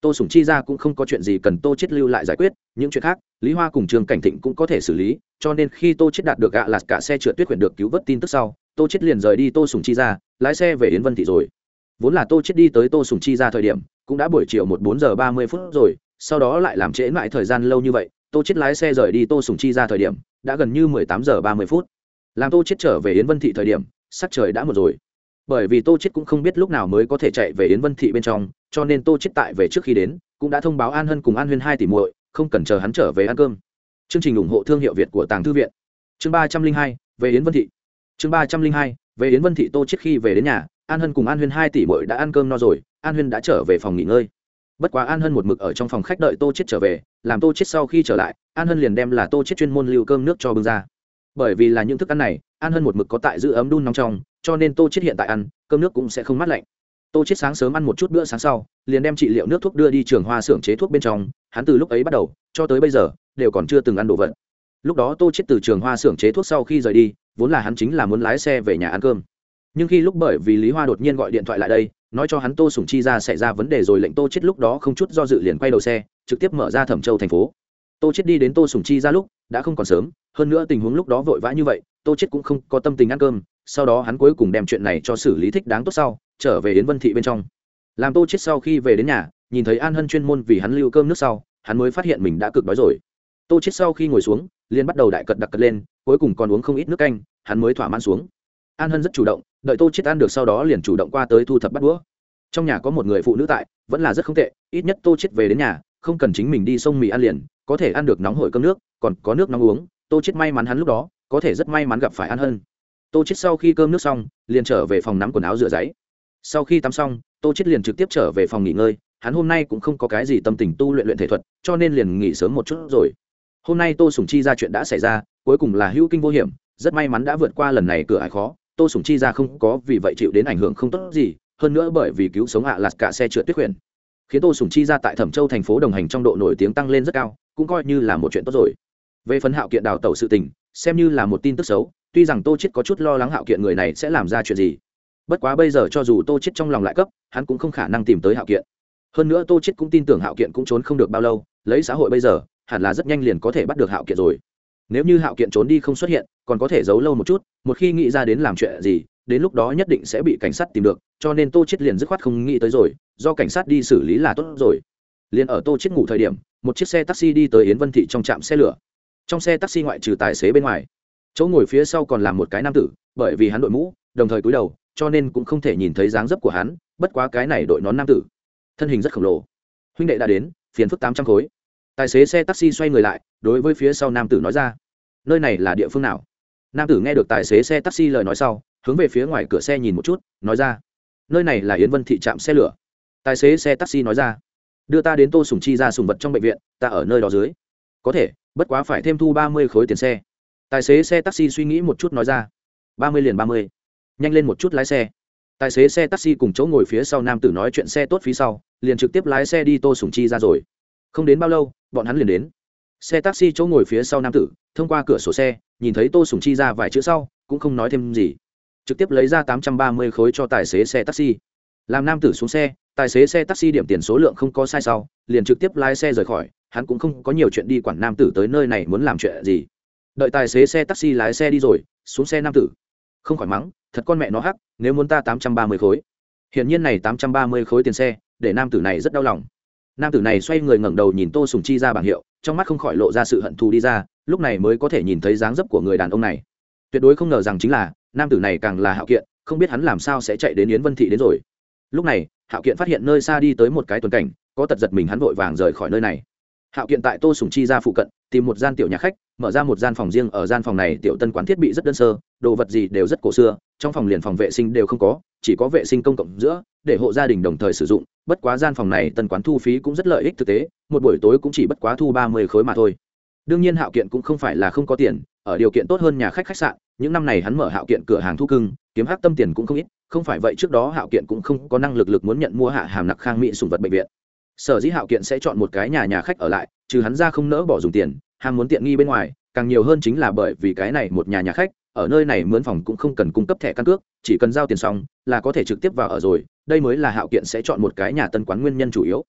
Tô sùng chi ra cũng không có chuyện gì cần tô chết lưu lại giải quyết, những chuyện khác, lý hoa cùng trường cảnh thịnh cũng có thể xử lý, cho nên khi tô chết đạt được gạ lạt cả xe trượt tuyết quyển được cứu vớt tin tức sau, tô chết liền rời đi tô sùng chi ra, lái xe về yến vân thị rồi. Vốn là tô chết đi tới tô sùng chi ra thời điểm, cũng đã buổi chiều một bốn giờ ba mươi phút rồi, sau đó lại làm trễ lại thời gian lâu như vậy, tô chết lái xe rời đi tô sùng chi ra thời điểm đã gần như mười tám giờ ba mươi phút. Làm tô chết trở về yến vân thị thời điểm, sắc trời đã một rồi. Bởi vì tô chết cũng không biết lúc nào mới có thể chạy về yến vân thị bên trong, cho nên tô chết tại về trước khi đến, cũng đã thông báo an hân cùng an huyên hai tỷ muội, không cần chờ hắn trở về ăn cơm. Chương trình ủng hộ thương hiệu việt của tàng thư viện. Chương ba trăm linh hai, về yến vân thị. Chương ba trăm linh hai, về yến vân thị tô chết khi về đến nhà, an hân cùng an huyên hai tỷ muội đã ăn cơm no rồi, an huyên đã trở về phòng nghỉ ngơi. Bất quá an hân một mực ở trong phòng khách đợi tô chết trở về, làm tô chết sau khi trở lại an hân liền đem là tô chết chuyên môn lưu cơm nước cho bưng ra bởi vì là những thức ăn này an hân một mực có tại giữ ấm đun nóng trong cho nên tô chết hiện tại ăn cơm nước cũng sẽ không mát lạnh tô chết sáng sớm ăn một chút bữa sáng sau liền đem trị liệu nước thuốc đưa đi trường hoa xưởng chế thuốc bên trong hắn từ lúc ấy bắt đầu cho tới bây giờ đều còn chưa từng ăn đồ vật lúc đó tô chết từ trường hoa xưởng chế thuốc sau khi rời đi vốn là hắn chính là muốn lái xe về nhà ăn cơm nhưng khi lúc bởi vì lý hoa đột nhiên gọi điện thoại lại đây nói cho hắn tô sùng chi ra xảy ra vấn đề rồi lệnh tô chết lúc đó không chút do dự liền quay đầu xe trực tiếp mở ra thẩm châu thành phố tô chết đi đến tô sùng chi ra lúc, đã không còn sớm, hơn nữa tình huống lúc đó vội vã như vậy, tô chết cũng không có tâm tình ăn cơm, sau đó hắn cuối cùng đem chuyện này cho xử lý thích đáng tốt sau, trở về đến vân thị bên trong. Làm tô chết sau khi về đến nhà, nhìn thấy an hân chuyên môn vì hắn lưu cơm nước sau, hắn mới phát hiện mình đã cực đói rồi. Tô chết sau khi ngồi xuống, liền bắt đầu đại cật đặc cật lên, cuối cùng còn uống không ít nước canh, hắn mới thỏa mãn xuống. An hân rất chủ động, đợi tô chết ăn được sau đó liền chủ động qua tới thu thập bắt đũa. Trong nhà có một người phụ nữ tại, vẫn là rất không tệ, ít nhất tô chết về đến nhà, không cần chính mình đi sông mì ăn liền có thể ăn được nóng hổi cơm nước, còn có nước nóng uống, tô chết may mắn hắn lúc đó, có thể rất may mắn gặp phải ăn hơn tô chết sau khi cơm nước xong, liền trở về phòng nắm quần áo rửa giấy. Sau khi tắm xong, tô chết liền trực tiếp trở về phòng nghỉ ngơi, hắn hôm nay cũng không có cái gì tâm tình tu luyện luyện thể thuật, cho nên liền nghỉ sớm một chút rồi. Hôm nay tô sùng chi ra chuyện đã xảy ra, cuối cùng là hữu kinh vô hiểm, rất may mắn đã vượt qua lần này cửa ải khó, tô sùng chi ra không có vì vậy chịu đến ảnh hưởng không tốt gì, hơn nữa bởi vì cứu sống ạ à lạt cả xe trượt tuyết quyển khiến tô sùng chi ra tại thẩm châu thành phố đồng hành trong độ nổi tiếng tăng lên rất cao, cũng coi như là một chuyện tốt rồi. Về phần hạo kiện đào tẩu sự tình, xem như là một tin tức xấu, tuy rằng tô chết có chút lo lắng hạo kiện người này sẽ làm ra chuyện gì. Bất quá bây giờ cho dù tô chết trong lòng lại cấp, hắn cũng không khả năng tìm tới hạo kiện. Hơn nữa tô chết cũng tin tưởng hạo kiện cũng trốn không được bao lâu, lấy xã hội bây giờ, hẳn là rất nhanh liền có thể bắt được hạo kiện rồi. Nếu như hạo kiện trốn đi không xuất hiện, còn có thể giấu lâu một chút, một khi nghĩ ra đến làm chuyện gì đến lúc đó nhất định sẽ bị cảnh sát tìm được, cho nên tô chết liền dứt khoát không nghĩ tới rồi, do cảnh sát đi xử lý là tốt rồi. Liền ở tô chết ngủ thời điểm, một chiếc xe taxi đi tới yến vân thị trong trạm xe lửa. Trong xe taxi ngoại trừ tài xế bên ngoài, chỗ ngồi phía sau còn là một cái nam tử, bởi vì hắn đội mũ, đồng thời cúi đầu, cho nên cũng không thể nhìn thấy dáng dấp của hắn, bất quá cái này đội nón nam tử, thân hình rất khổng lồ. Huynh đệ đã đến, phiền phức tám trăm khối. Tài xế xe taxi xoay người lại, đối với phía sau nam tử nói ra, nơi này là địa phương nào? Nam tử nghe được tài xế xe taxi lời nói sau hướng về phía ngoài cửa xe nhìn một chút, nói ra, nơi này là yến vân thị trạm xe lửa. Tài xế xe taxi nói ra, đưa ta đến tô sùng chi ra sùng vật trong bệnh viện, ta ở nơi đó dưới. Có thể, bất quá phải thêm thu ba mươi khối tiền xe. Tài xế xe taxi suy nghĩ một chút nói ra, ba mươi liền ba mươi, nhanh lên một chút lái xe. Tài xế xe taxi cùng chỗ ngồi phía sau nam tử nói chuyện xe tốt phía sau, liền trực tiếp lái xe đi tô sùng chi ra rồi. Không đến bao lâu, bọn hắn liền đến. Xe taxi chỗ ngồi phía sau nam tử, thông qua cửa sổ xe, nhìn thấy tô sùng chi ra vài chữ sau, cũng không nói thêm gì trực tiếp lấy ra tám trăm ba mươi khối cho tài xế xe taxi. Làm nam tử xuống xe, tài xế xe taxi điểm tiền số lượng không có sai sau, liền trực tiếp lái xe rời khỏi. Hắn cũng không có nhiều chuyện đi quản nam tử tới nơi này muốn làm chuyện gì. Đợi tài xế xe taxi lái xe đi rồi, xuống xe nam tử. Không khỏi mắng, thật con mẹ nó hắc, nếu muốn ta tám trăm ba mươi khối. Hiển nhiên này tám trăm ba mươi khối tiền xe, để nam tử này rất đau lòng. Nam tử này xoay người ngẩng đầu nhìn tô sùng chi ra bảng hiệu, trong mắt không khỏi lộ ra sự hận thù đi ra, lúc này mới có thể nhìn thấy dáng dấp của người đàn ông này tuyệt đối không ngờ rằng chính là, nam tử này càng là hạo kiện, không biết hắn làm sao sẽ chạy đến yến vân thị đến rồi. Lúc này, hạo kiện phát hiện nơi xa đi tới một cái tuần cảnh, có tật giật mình hắn vội vàng rời khỏi nơi này. Hạo kiện tại tô sùng chi ra phụ cận, tìm một gian tiểu nhà khách, mở ra một gian phòng riêng, ở gian phòng này tiểu tân quán thiết bị rất đơn sơ, đồ vật gì đều rất cổ xưa, trong phòng liền phòng vệ sinh đều không có, chỉ có vệ sinh công cộng giữa, để hộ gia đình đồng thời sử dụng, bất quá gian phòng này tân quán thu phí cũng rất lợi ích thực tế, một buổi tối cũng chỉ bất quá thu ba mươi khối mà thôi đương nhiên hạo kiện cũng không phải là không có tiền, ở điều kiện tốt hơn nhà khách khách sạn, những năm này hắn mở hạo kiện cửa hàng thu cưng, kiếm hát tâm tiền cũng không ít, không phải vậy trước đó hạo kiện cũng không có năng lực lực muốn nhận mua hạ hàm nặc khang mỹ sùng vật bệnh viện. Sở dĩ hạo kiện sẽ chọn một cái nhà nhà khách ở lại, trừ hắn ra không nỡ bỏ dùng tiền, ham muốn tiện nghi bên ngoài, càng nhiều hơn chính là bởi vì cái này một nhà nhà khách, ở nơi này mướn phòng cũng không cần cung cấp thẻ căn cước, chỉ cần giao tiền xong là có thể trực tiếp vào ở rồi, đây mới là hạo kiện sẽ chọn một cái nhà tân quán nguyên nhân chủ yếu.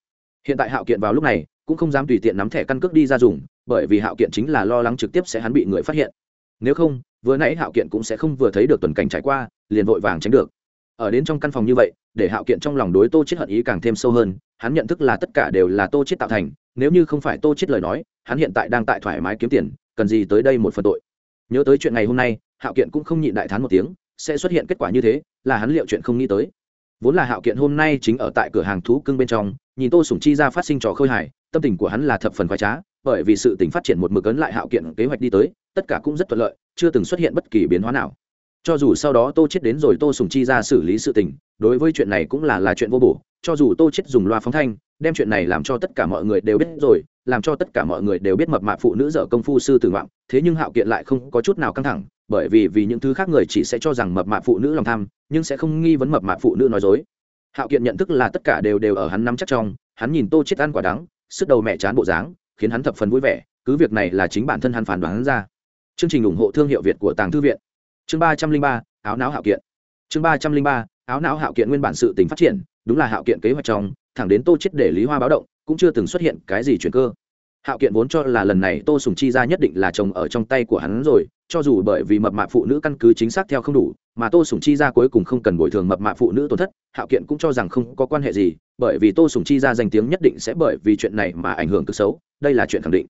Hiện tại hạo kiện vào lúc này, cũng không dám tùy tiện nắm thẻ căn cước đi ra dùng bởi vì hạo kiện chính là lo lắng trực tiếp sẽ hắn bị người phát hiện. Nếu không, vừa nãy hạo kiện cũng sẽ không vừa thấy được tuần cảnh trải qua, liền vội vàng tránh được. Ở đến trong căn phòng như vậy, để hạo kiện trong lòng đối tô chết hận ý càng thêm sâu hơn, hắn nhận thức là tất cả đều là tô chết tạo thành, nếu như không phải tô chết lời nói, hắn hiện tại đang tại thoải mái kiếm tiền, cần gì tới đây một phần tội. Nhớ tới chuyện ngày hôm nay, hạo kiện cũng không nhịn đại thán một tiếng, sẽ xuất hiện kết quả như thế, là hắn liệu chuyện không nghĩ tới. Vốn là hạo kiện hôm nay chính ở tại cửa hàng thú cưng bên trong, nhìn tô sủng chi ra phát sinh trò khơi hài, tâm tình của hắn là thập phần khoái trá bởi vì sự tình phát triển một mực ấn lại hạo kiện kế hoạch đi tới, tất cả cũng rất thuận lợi, chưa từng xuất hiện bất kỳ biến hóa nào. Cho dù sau đó tô chết đến rồi tô sùng chi ra xử lý sự tình, đối với chuyện này cũng là là chuyện vô bổ. Cho dù tô chết dùng loa phóng thanh, đem chuyện này làm cho tất cả mọi người đều biết rồi, làm cho tất cả mọi người đều biết mập mạp phụ nữ dở công phu sư tử ngoạm, thế nhưng hạo kiện lại không có chút nào căng thẳng, bởi vì vì những thứ khác người chỉ sẽ cho rằng mập mạp phụ nữ lòng tham, nhưng sẽ không nghi vấn mập mạp phụ nữ nói dối. Hạo kiện nhận thức là tất cả đều đều ở hắn nắm chắc trong, hắn nhìn tô chết ăn quả đắng, sức đầu mẹ chán bộ dáng khiến hắn thập phần vui vẻ, cứ việc này là chính bản thân hắn phản đoán ra. Chương trình ủng hộ thương hiệu việt của tàng thư viện. Chương ba trăm linh ba, áo não hạo kiện. Chương ba trăm linh ba, áo não hạo kiện nguyên bản sự tình phát triển, đúng là hạo kiện kế hoạch trong, thẳng đến tô chết để lý hoa báo động, cũng chưa từng xuất hiện cái gì chuyển cơ. Hạo kiện vốn cho là lần này tô sùng chi ra nhất định là chồng ở trong tay của hắn rồi cho dù bởi vì mập mạp phụ nữ căn cứ chính xác theo không đủ, mà tô sùng chi ra cuối cùng không cần bồi thường mập mạp phụ nữ tổn thất, hạo kiện cũng cho rằng không có quan hệ gì, bởi vì tô sùng chi ra danh tiếng nhất định sẽ bởi vì chuyện này mà ảnh hưởng cực xấu, đây là chuyện khẳng định.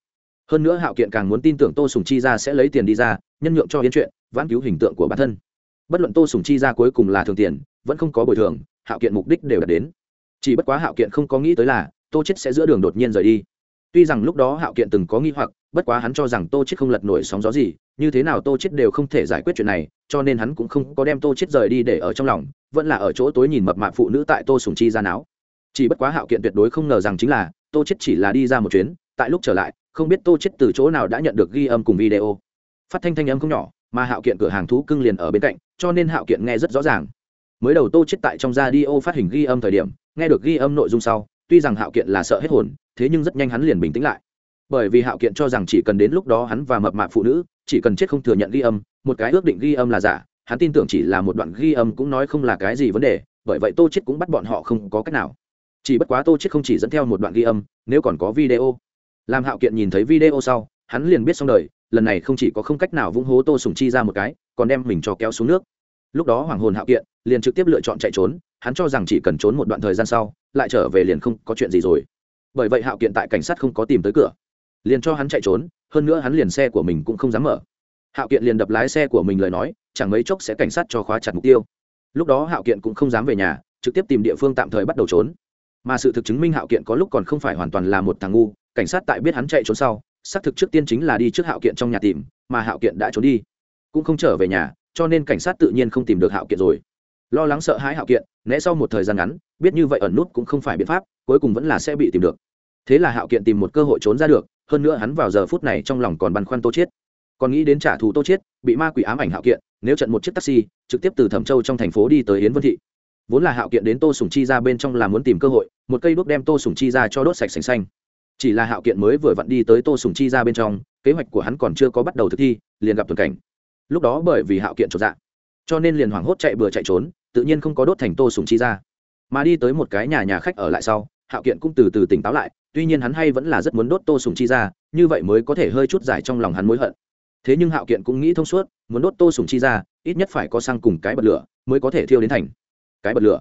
Hơn nữa hạo kiện càng muốn tin tưởng tô sùng chi ra sẽ lấy tiền đi ra, nhân nhượng cho hiến chuyện, vãn cứu hình tượng của bản thân. Bất luận tô sùng chi ra cuối cùng là thường tiền, vẫn không có bồi thường, hạo kiện mục đích đều đạt đến. Chỉ bất quá hạo kiện không có nghĩ tới là, tô chết sẽ giữa đường đột nhiên rời đi. Tuy rằng lúc đó hạo kiện từng có nghi hoặc, bất quá hắn cho rằng tô chết không lật nổi sóng gió gì như thế nào tô chết đều không thể giải quyết chuyện này, cho nên hắn cũng không có đem tô chết rời đi để ở trong lòng, vẫn là ở chỗ tối nhìn mập mạp phụ nữ tại tô sùng chi ra náo chỉ bất quá hạo kiện tuyệt đối không ngờ rằng chính là, tô chết chỉ là đi ra một chuyến, tại lúc trở lại, không biết tô chết từ chỗ nào đã nhận được ghi âm cùng video. Phát thanh thanh âm không nhỏ, mà hạo kiện cửa hàng thú cưng liền ở bên cạnh, cho nên hạo kiện nghe rất rõ ràng. Mới đầu tô chết tại trong ra đi ô phát hình ghi âm thời điểm, nghe được ghi âm nội dung sau, tuy rằng hạo kiện là sợ hết hồn, thế nhưng rất nhanh hắn liền bình tĩnh lại. Bởi vì hạo kiện cho rằng chỉ cần đến lúc đó hắn và mập mạp phụ nữ chỉ cần chết không thừa nhận ghi âm, một cái ước định ghi âm là giả, hắn tin tưởng chỉ là một đoạn ghi âm cũng nói không là cái gì vấn đề, bởi vậy tô chết cũng bắt bọn họ không có cách nào. Chỉ bất quá tô chết không chỉ dẫn theo một đoạn ghi âm, nếu còn có video. Làm hạo kiện nhìn thấy video sau, hắn liền biết xong đời, lần này không chỉ có không cách nào vung hố tô sùng chi ra một cái, còn đem mình cho kéo xuống nước. Lúc đó hoàng hồn hạo kiện liền trực tiếp lựa chọn chạy trốn, hắn cho rằng chỉ cần trốn một đoạn thời gian sau, lại trở về liền không có chuyện gì rồi. Bởi vậy hạo kiện tại cảnh sát không có tìm tới cửa liền cho hắn chạy trốn, hơn nữa hắn liền xe của mình cũng không dám mở. Hạo kiện liền đập lái xe của mình lời nói, chẳng mấy chốc sẽ cảnh sát cho khóa chặt mục tiêu. Lúc đó hạo kiện cũng không dám về nhà, trực tiếp tìm địa phương tạm thời bắt đầu trốn. Mà sự thực chứng minh hạo kiện có lúc còn không phải hoàn toàn là một thằng ngu, cảnh sát tại biết hắn chạy trốn sau, xác thực trước tiên chính là đi trước hạo kiện trong nhà tìm, mà hạo kiện đã trốn đi. Cũng không trở về nhà, cho nên cảnh sát tự nhiên không tìm được hạo kiện rồi. Lo lắng sợ hãi hạo kiện, né sau một thời gian ngắn, biết như vậy ẩn nút cũng không phải biện pháp, cuối cùng vẫn là sẽ bị tìm được thế là hạo kiện tìm một cơ hội trốn ra được, hơn nữa hắn vào giờ phút này trong lòng còn băn khoăn tô chiết. Còn nghĩ đến trả thù tô chiết, bị ma quỷ ám ảnh hạo kiện, nếu trận một chiếc taxi, trực tiếp từ thẩm châu trong thành phố đi tới yến vân thị. Vốn là hạo kiện đến tô sùng chi ra bên trong là muốn tìm cơ hội, một cây đuốc đem tô sùng chi ra cho đốt sạch sành xanh. Chỉ là hạo kiện mới vừa vặn đi tới tô sùng chi ra bên trong, kế hoạch của hắn còn chưa có bắt đầu thực thi, liền gặp tuần cảnh. Lúc đó bởi vì hạo kiện trột dạ cho nên liền hoảng hốt chạy bừa chạy trốn, tự nhiên không có đốt thành tô sùng chi ra. Mà đi tới một cái nhà nhà khách ở lại sau hạo kiện cũng từ từ tỉnh táo lại, tuy nhiên hắn hay vẫn là rất muốn đốt tô sùng chi ra, như vậy mới có thể hơi chút giải trong lòng hắn mối hận. Thế nhưng hạo kiện cũng nghĩ thông suốt, muốn đốt tô sùng chi ra, ít nhất phải có xăng cùng cái bật lửa mới có thể thiêu đến thành. Cái bật lửa?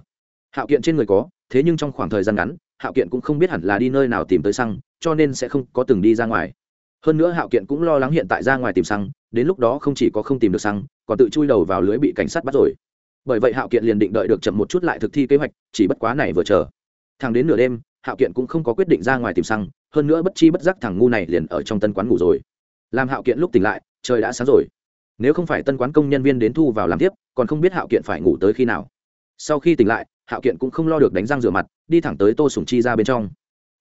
Hạo kiện trên người có, thế nhưng trong khoảng thời gian ngắn, hạo kiện cũng không biết hẳn là đi nơi nào tìm tới xăng, cho nên sẽ không có từng đi ra ngoài. Hơn nữa hạo kiện cũng lo lắng hiện tại ra ngoài tìm xăng, đến lúc đó không chỉ có không tìm được xăng, còn tự chui đầu vào lưới bị cảnh sát bắt rồi. Bởi vậy hạo kiện liền định đợi được chậm một chút lại thực thi kế hoạch, chỉ bất quá này vừa chờ thằng đến nửa đêm, hạo kiện cũng không có quyết định ra ngoài tìm xăng, hơn nữa bất chi bất giác thằng ngu này liền ở trong tân quán ngủ rồi. Làm hạo kiện lúc tỉnh lại, trời đã sáng rồi. Nếu không phải tân quán công nhân viên đến thu vào làm tiếp, còn không biết hạo kiện phải ngủ tới khi nào. Sau khi tỉnh lại, hạo kiện cũng không lo được đánh răng rửa mặt, đi thẳng tới tô sùng chi ra bên trong.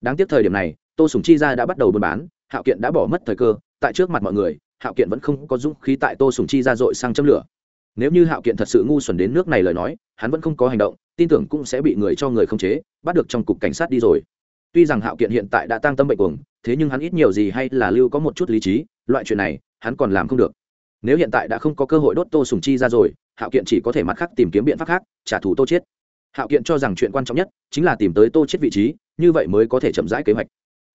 Đáng tiếc thời điểm này, tô sùng chi ra đã bắt đầu buôn bán, hạo kiện đã bỏ mất thời cơ, tại trước mặt mọi người, hạo kiện vẫn không có dũng khí tại tô sùng chi ra dội sang châm lửa nếu như hạo kiện thật sự ngu xuẩn đến nước này lời nói, hắn vẫn không có hành động, tin tưởng cũng sẽ bị người cho người không chế, bắt được trong cục cảnh sát đi rồi. Tuy rằng hạo kiện hiện tại đã tăng tâm bệnh cuồng, thế nhưng hắn ít nhiều gì hay là lưu có một chút lý trí, loại chuyện này, hắn còn làm không được. Nếu hiện tại đã không có cơ hội đốt tô sùng chi ra rồi, hạo kiện chỉ có thể mặt khác tìm kiếm biện pháp khác, trả thù tô chết. Hạo kiện cho rằng chuyện quan trọng nhất chính là tìm tới tô chết vị trí, như vậy mới có thể chậm rãi kế hoạch.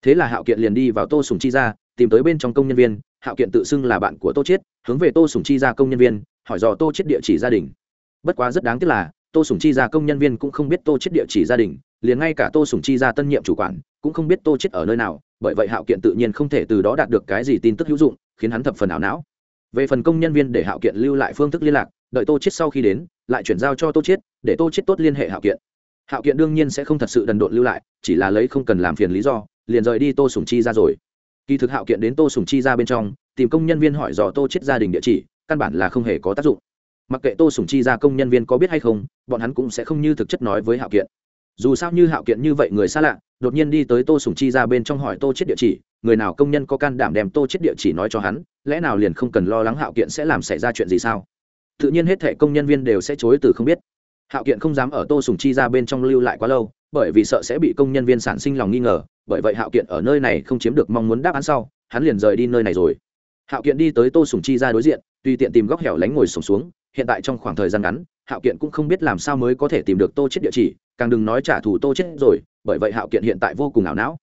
Thế là hạo kiện liền đi vào tô sùng chi ra, tìm tới bên trong công nhân viên hạo kiện tự xưng là bạn của tô Chiết, hướng về tô sùng chi ra công nhân viên hỏi dò tô Chiết địa chỉ gia đình. Bất quá rất đáng tiếc là tô sùng chi ra công nhân viên cũng không biết tô Chiết địa chỉ gia đình liền ngay cả tô sùng chi ra tân nhiệm chủ quản cũng không biết tô Chiết ở nơi nào bởi vậy hạo kiện tự nhiên không thể từ đó đạt được cái gì tin tức hữu dụng khiến hắn thập phần ảo não. Về phần công nhân viên để hạo kiện lưu lại phương thức liên lạc đợi tô Chiết sau khi đến lại chuyển giao cho tô Chiết, để tô Chiết tốt liên hệ hạo kiện. Hạo kiện đương nhiên sẽ không thật sự đần độn lưu lại chỉ là lấy không cần làm phiền lý do liền rời đi tô sùng chi ra rồi kỳ thực hạo kiện đến tô sùng chi ra bên trong, tìm công nhân viên hỏi dò tô chết gia đình địa chỉ, căn bản là không hề có tác dụng. Mặc kệ tô sùng chi ra công nhân viên có biết hay không, bọn hắn cũng sẽ không như thực chất nói với hạo kiện. Dù sao như hạo kiện như vậy người xa lạ, đột nhiên đi tới tô sùng chi ra bên trong hỏi tô chết địa chỉ, người nào công nhân có can đảm đem tô chết địa chỉ nói cho hắn, lẽ nào liền không cần lo lắng hạo kiện sẽ làm xảy ra chuyện gì sao? Tự nhiên hết thệ công nhân viên đều sẽ chối từ không biết. Hạo kiện không dám ở tô sùng chi ra bên trong lưu lại quá lâu bởi vì sợ sẽ bị công nhân viên sản sinh lòng nghi ngờ, bởi vậy hạo kiện ở nơi này không chiếm được mong muốn đáp án sau, hắn liền rời đi nơi này rồi. Hạo kiện đi tới tô sùng chi ra đối diện, tùy tiện tìm góc hẻo lánh ngồi sùng xuống, hiện tại trong khoảng thời gian ngắn, hạo kiện cũng không biết làm sao mới có thể tìm được tô chết địa chỉ, càng đừng nói trả thù tô chết rồi, bởi vậy hạo kiện hiện tại vô cùng ảo não.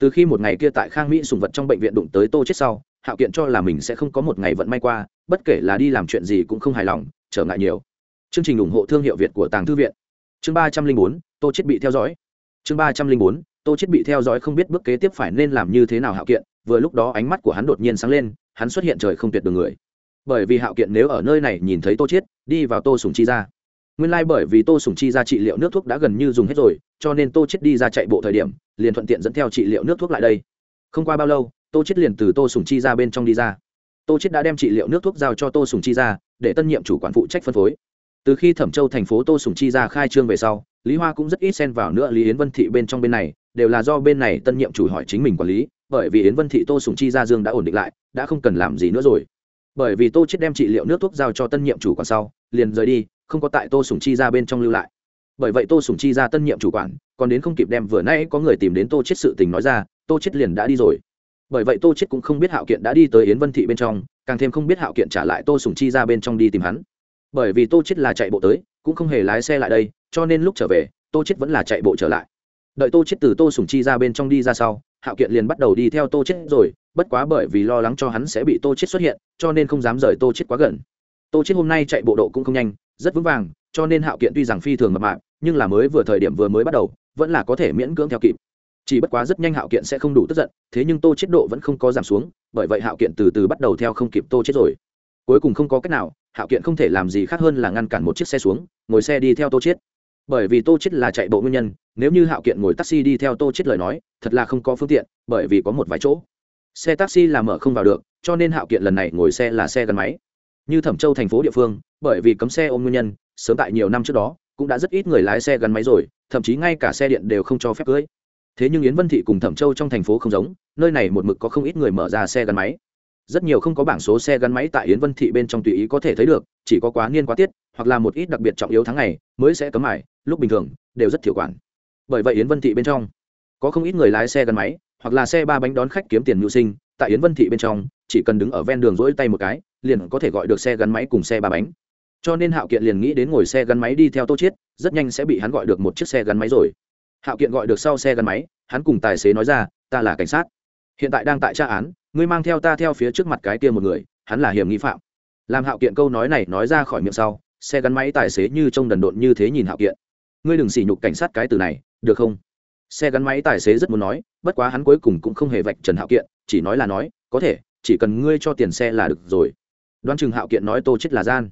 Từ khi một ngày kia tại khang mỹ sùng vật trong bệnh viện đụng tới tô chết sau, hạo kiện cho là mình sẽ không có một ngày vận may qua, bất kể là đi làm chuyện gì cũng không hài lòng, trở ngại nhiều. Chương trình ủng hộ thương hiệu việt của tàng thư viện chương ba trăm linh bốn, tô chết bị theo dõi. Chương ba trăm linh bốn, tô chết bị theo dõi không biết bước kế tiếp phải nên làm như thế nào hạo kiện. Vừa lúc đó ánh mắt của hắn đột nhiên sáng lên, hắn xuất hiện trời không tuyệt đường người. Bởi vì hạo kiện nếu ở nơi này nhìn thấy tô chết, đi vào tô sùng chi ra nguyên lai bởi vì tô sùng chi ra trị liệu nước thuốc đã gần như dùng hết rồi, cho nên tô chết đi ra chạy bộ thời điểm, liền thuận tiện dẫn theo trị liệu nước thuốc lại đây. Không qua bao lâu, tô chết liền từ tô sùng chi ra bên trong đi ra. Tô chết đã đem trị liệu nước thuốc giao cho tô sùng chi ra để tân nhiệm chủ quản phụ trách phân phối từ khi thẩm châu thành phố tô sùng chi ra khai trương về sau, lý hoa cũng rất ít xen vào nữa lý yến vân thị bên trong bên này, đều là do bên này tân nhiệm chủ hỏi chính mình quản lý, bởi vì yến vân thị tô sùng chi ra dương đã ổn định lại, đã không cần làm gì nữa rồi. Bởi vì tô chết đem trị liệu nước thuốc giao cho tân nhiệm chủ quản sau, liền rời đi, không có tại tô sùng chi ra bên trong lưu lại. Bởi vậy tô sùng chi ra tân nhiệm chủ quản, còn đến không kịp đem vừa nay có người tìm đến tô chết sự tình nói ra, tô chết liền đã đi rồi. Bởi vậy tô chết cũng không biết hạo kiện đã đi tới yến vân thị bên trong, càng thêm không biết hạo kiện trả lại tô sùng chi ra bên trong đi tìm hắn bởi vì tô chết là chạy bộ tới, cũng không hề lái xe lại đây, cho nên lúc trở về, tô chết vẫn là chạy bộ trở lại. Đợi tô chết từ tô sùng chi ra bên trong đi ra sau, hạo kiện liền bắt đầu đi theo tô chết rồi, bất quá bởi vì lo lắng cho hắn sẽ bị tô chết xuất hiện, cho nên không dám rời tô chết quá gần. Tô chết hôm nay chạy bộ độ cũng không nhanh, rất vững vàng, cho nên hạo kiện tuy rằng phi thường mập mạp, nhưng là mới vừa thời điểm vừa mới bắt đầu, vẫn là có thể miễn cưỡng theo kịp. Chỉ bất quá rất nhanh hạo kiện sẽ không đủ tức giận, thế nhưng tô chết độ vẫn không có giảm xuống, bởi vậy hạo kiện từ từ bắt đầu theo không kịp tô chết rồi. Cuối cùng không có cách nào hạo kiện không thể làm gì khác hơn là ngăn cản một chiếc xe xuống, ngồi xe đi theo tô chết bởi vì tô chết là chạy bộ nguyên nhân, nếu như hạo kiện ngồi taxi đi theo tô chết lời nói, thật là không có phương tiện, bởi vì có một vài chỗ. Xe taxi là mở không vào được, cho nên hạo kiện lần này ngồi xe là xe gắn máy. Như thẩm châu thành phố địa phương, bởi vì cấm xe ôm nguyên nhân, sớm tại nhiều năm trước đó, cũng đã rất ít người lái xe gắn máy rồi, thậm chí ngay cả xe điện đều không cho phép cưới. Thế nhưng yến vân thị cùng thẩm châu trong thành phố không giống, nơi này một mực có không ít người mở ra xe gắn máy rất nhiều không có bảng số xe gắn máy tại yến vân thị bên trong tùy ý có thể thấy được, chỉ có quá niên quá tiết, hoặc là một ít đặc biệt trọng yếu tháng ngày, mới sẽ cấm mải lúc bình thường, đều rất thiểu quản. Bởi vậy yến vân thị bên trong, có không ít người lái xe gắn máy, hoặc là xe ba bánh đón khách kiếm tiền mưu sinh, tại yến vân thị bên trong, chỉ cần đứng ở ven đường rỗi tay một cái, liền có thể gọi được xe gắn máy cùng xe ba bánh. Cho nên hạo kiện liền nghĩ đến ngồi xe gắn máy đi theo tô chiết, rất nhanh sẽ bị hắn gọi được một chiếc xe gắn máy rồi. Hạo kiện gọi được sau xe gắn máy, hắn cùng tài xế nói ra, ta là cảnh sát. Hiện tại đang tại tra án ngươi mang theo ta theo phía trước mặt cái kia một người, hắn là hiểm nghi phạm. Làm hạo kiện câu nói này nói ra khỏi miệng sau, xe gắn máy tài xế như trông đần độn như thế nhìn hạo kiện. Ngươi đừng sỉ nhục cảnh sát cái từ này, được không? Xe gắn máy tài xế rất muốn nói, bất quá hắn cuối cùng cũng không hề vạch trần hạo kiện, chỉ nói là nói, có thể, chỉ cần ngươi cho tiền xe là được rồi. Đoán chừng hạo kiện nói tô chết là gian.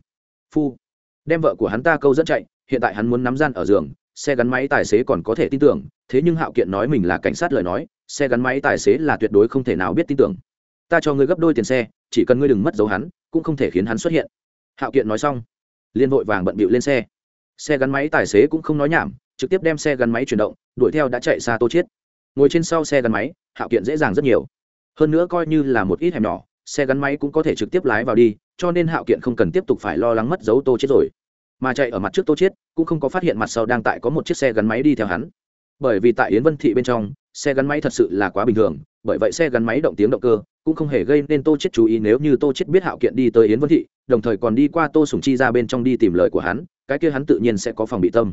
Phu, đem vợ của hắn ta câu dẫn chạy, hiện tại hắn muốn nắm gian ở giường, xe gắn máy tài xế còn có thể tin tưởng, thế nhưng hạo kiện nói mình là cảnh sát lời nói, xe gắn máy tài xế là tuyệt đối không thể nào biết tin tưởng ta cho ngươi gấp đôi tiền xe, chỉ cần ngươi đừng mất dấu hắn, cũng không thể khiến hắn xuất hiện. Hạo kiện nói xong liên vội vàng bận bịu lên xe. Xe gắn máy tài xế cũng không nói nhảm, trực tiếp đem xe gắn máy chuyển động, đuổi theo đã chạy xa tô chiết. Ngồi trên sau xe gắn máy, hạo kiện dễ dàng rất nhiều. Hơn nữa coi như là một ít hẻm nhỏ, xe gắn máy cũng có thể trực tiếp lái vào đi, cho nên hạo kiện không cần tiếp tục phải lo lắng mất dấu tô chết rồi. Mà chạy ở mặt trước tô chết cũng không có phát hiện mặt sau đang tại có một chiếc xe gắn máy đi theo hắn. Bởi vì tại yến vân thị bên trong, xe gắn máy thật sự là quá bình thường bởi vậy xe gắn máy động tiếng động cơ cũng không hề gây nên tô chết chú ý nếu như tô chết biết hạo kiện đi tới yến vân thị, đồng thời còn đi qua tô sùng chi ra bên trong đi tìm lời của hắn, cái kia hắn tự nhiên sẽ có phòng bị tâm.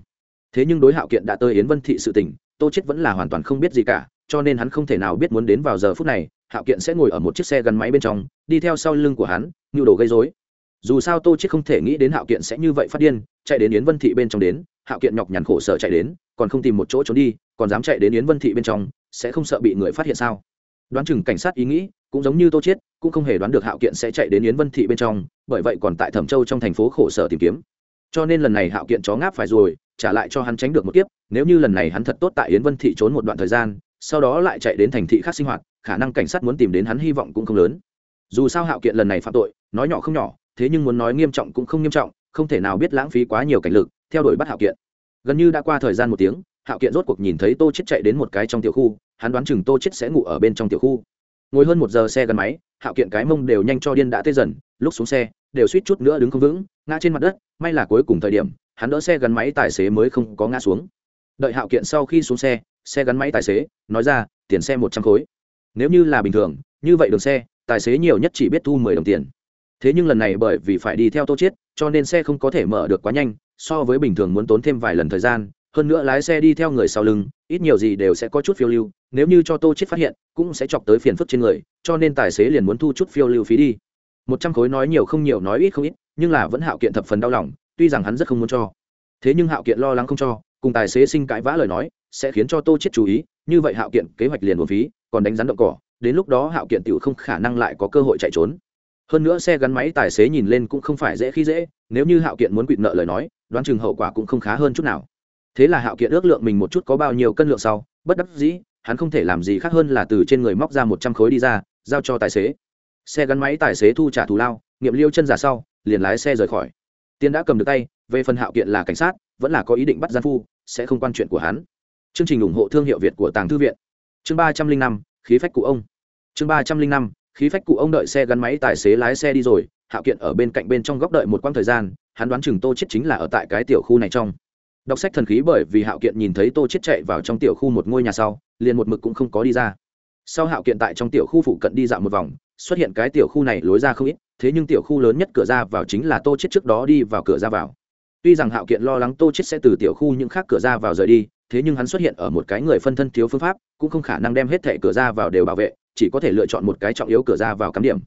Thế nhưng đối hạo kiện đã tới yến vân thị sự tình, tô chết vẫn là hoàn toàn không biết gì cả, cho nên hắn không thể nào biết muốn đến vào giờ phút này, hạo kiện sẽ ngồi ở một chiếc xe gắn máy bên trong, đi theo sau lưng của hắn như đồ gây rối. Dù sao tô chết không thể nghĩ đến hạo kiện sẽ như vậy phát điên, chạy đến yến vân thị bên trong đến, hạo kiện nhọc nhằn khổ sở chạy đến, còn không tìm một chỗ trốn đi, còn dám chạy đến yến vân thị bên trong, sẽ không sợ bị người phát hiện sao? Đoán chừng cảnh sát ý nghĩ cũng giống như tô chết cũng không hề đoán được hạo kiện sẽ chạy đến yến vân thị bên trong, bởi vậy còn tại thẩm châu trong thành phố khổ sở tìm kiếm. Cho nên lần này hạo kiện chó ngáp phải rồi, trả lại cho hắn tránh được một kiếp, nếu như lần này hắn thật tốt tại yến vân thị trốn một đoạn thời gian, sau đó lại chạy đến thành thị khác sinh hoạt, khả năng cảnh sát muốn tìm đến hắn hy vọng cũng không lớn. Dù sao hạo kiện lần này phạm tội, nói nhỏ không nhỏ, thế nhưng muốn nói nghiêm trọng cũng không nghiêm trọng, không thể nào biết lãng phí quá nhiều cảnh lực, theo đuổi bắt hạo kiện. Gần như đã qua thời gian một tiếng hạo kiện rốt cuộc nhìn thấy tô chết chạy đến một cái trong tiểu khu, hắn đoán chừng tô chết sẽ ngủ ở bên trong tiểu khu. Ngồi hơn một giờ xe gắn máy, hạo kiện cái mông đều nhanh cho điên đã tê dần, lúc xuống xe, đều suýt chút nữa đứng không vững, ngã trên mặt đất, may là cuối cùng thời điểm, hắn đỡ xe gắn máy tài xế mới không có ngã xuống. Đợi hạo kiện sau khi xuống xe xe gắn máy tài xế, nói ra, tiền xe một trăm khối. Nếu như là bình thường, như vậy đường xe, tài xế nhiều nhất chỉ biết thu mười đồng tiền. Thế nhưng lần này bởi vì phải đi theo tô chiết, cho nên xe không có thể mở được quá nhanh, so với bình thường muốn tốn thêm vài lần thời gian hơn nữa lái xe đi theo người sau lưng, ít nhiều gì đều sẽ có chút phiêu lưu, nếu như cho tô chiết phát hiện, cũng sẽ chọc tới phiền phức trên người, cho nên tài xế liền muốn thu chút phiêu lưu phí đi. Một trăm khối nói nhiều không nhiều, nói ít không ít, nhưng là vẫn hạo kiện thập phần đau lòng, tuy rằng hắn rất không muốn cho. Thế nhưng hạo kiện lo lắng không cho, cùng tài xế sinh cãi vã lời nói, sẽ khiến cho tô chiết chú ý, như vậy hạo kiện kế hoạch liền một phí, còn đánh rắn động cỏ, đến lúc đó hạo kiện tiểu không khả năng lại có cơ hội chạy trốn. Hơn nữa xe gắn máy tài xế nhìn lên cũng không phải dễ khi dễ, nếu như hạo kiện muốn quỵt nợ lời nói, đoán chừng hậu quả cũng không khá hơn chút nào thế là hạo kiện ước lượng mình một chút có bao nhiêu cân lượng sau, bất đắc dĩ, hắn không thể làm gì khác hơn là từ trên người móc ra một trăm khối đi ra, giao cho tài xế. Xe gắn máy tài xế thu trả thù lao, nghiệm liêu chân giả sau, liền lái xe rời khỏi. Tiên đã cầm được tay, về phần hạo kiện là cảnh sát, vẫn là có ý định bắt gian phu, sẽ không quan chuyện của hắn. Chương trình ủng hộ thương hiệu việt của tàng thư viện. Chương ba trăm linh năm, khí phách cụ ông. Chương ba trăm linh năm, khí phách cụ ông đợi xe gắn máy tài xế lái xe đi rồi, hạo kiện ở bên cạnh bên trong góc đợi một quãng thời gian, hắn đoán chừng tô chết chính là ở tại cái tiểu khu này trong đọc sách thần khí bởi vì hạo kiện nhìn thấy tô chết chạy vào trong tiểu khu một ngôi nhà sau, liền một mực cũng không có đi ra. Sau hạo kiện tại trong tiểu khu phụ cận đi dạo một vòng, xuất hiện cái tiểu khu này lối ra không ít, thế nhưng tiểu khu lớn nhất cửa ra vào chính là tô chết trước đó đi vào cửa ra vào. Tuy rằng hạo kiện lo lắng tô chết sẽ từ tiểu khu những khác cửa ra vào rời đi, thế nhưng hắn xuất hiện ở một cái người phân thân thiếu phương pháp, cũng không khả năng đem hết thẻ cửa ra vào đều bảo vệ, chỉ có thể lựa chọn một cái trọng yếu cửa ra vào cắm điểm.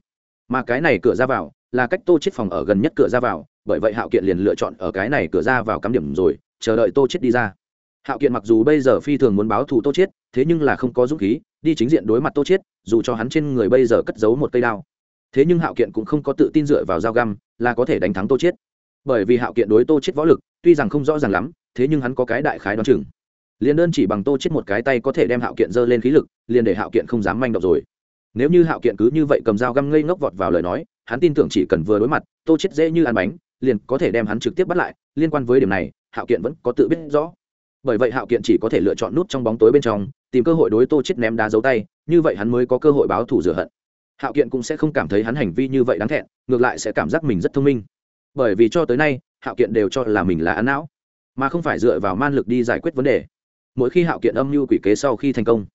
Mà cái này cửa ra vào là cách tô chết phòng ở gần nhất cửa ra vào, bởi vậy hạo kiện liền lựa chọn ở cái này cửa ra vào cắm điểm rồi chờ đợi tô chết đi ra. Hạo kiện mặc dù bây giờ phi thường muốn báo thù tô chết, thế nhưng là không có dũng khí, đi chính diện đối mặt tô chết, dù cho hắn trên người bây giờ cất giấu một cây đao. Thế nhưng hạo kiện cũng không có tự tin dựa vào dao găm, là có thể đánh thắng tô chết. Bởi vì hạo kiện đối tô chết võ lực, tuy rằng không rõ ràng lắm, thế nhưng hắn có cái đại khái đoán chừng. Liền đơn chỉ bằng tô chết một cái tay có thể đem hạo kiện dơ lên khí lực, liền để hạo kiện không dám manh động rồi. Nếu như hạo kiện cứ như vậy cầm dao găm ngây ngốc vọt vào lời nói, hắn tin tưởng chỉ cần vừa đối mặt, tô chết dễ như ăn bánh, liền có thể đem hắn trực tiếp bắt lại. Liên quan với điểm này hạo kiện vẫn có tự biết rõ. Bởi vậy hạo kiện chỉ có thể lựa chọn nút trong bóng tối bên trong, tìm cơ hội đối tô chết ném đá dấu tay, như vậy hắn mới có cơ hội báo thù rửa hận. Hạo kiện cũng sẽ không cảm thấy hắn hành vi như vậy đáng thẹn, ngược lại sẽ cảm giác mình rất thông minh. Bởi vì cho tới nay, hạo kiện đều cho là mình là ăn não, mà không phải dựa vào man lực đi giải quyết vấn đề. Mỗi khi hạo kiện âm mưu quỷ kế sau khi thành công,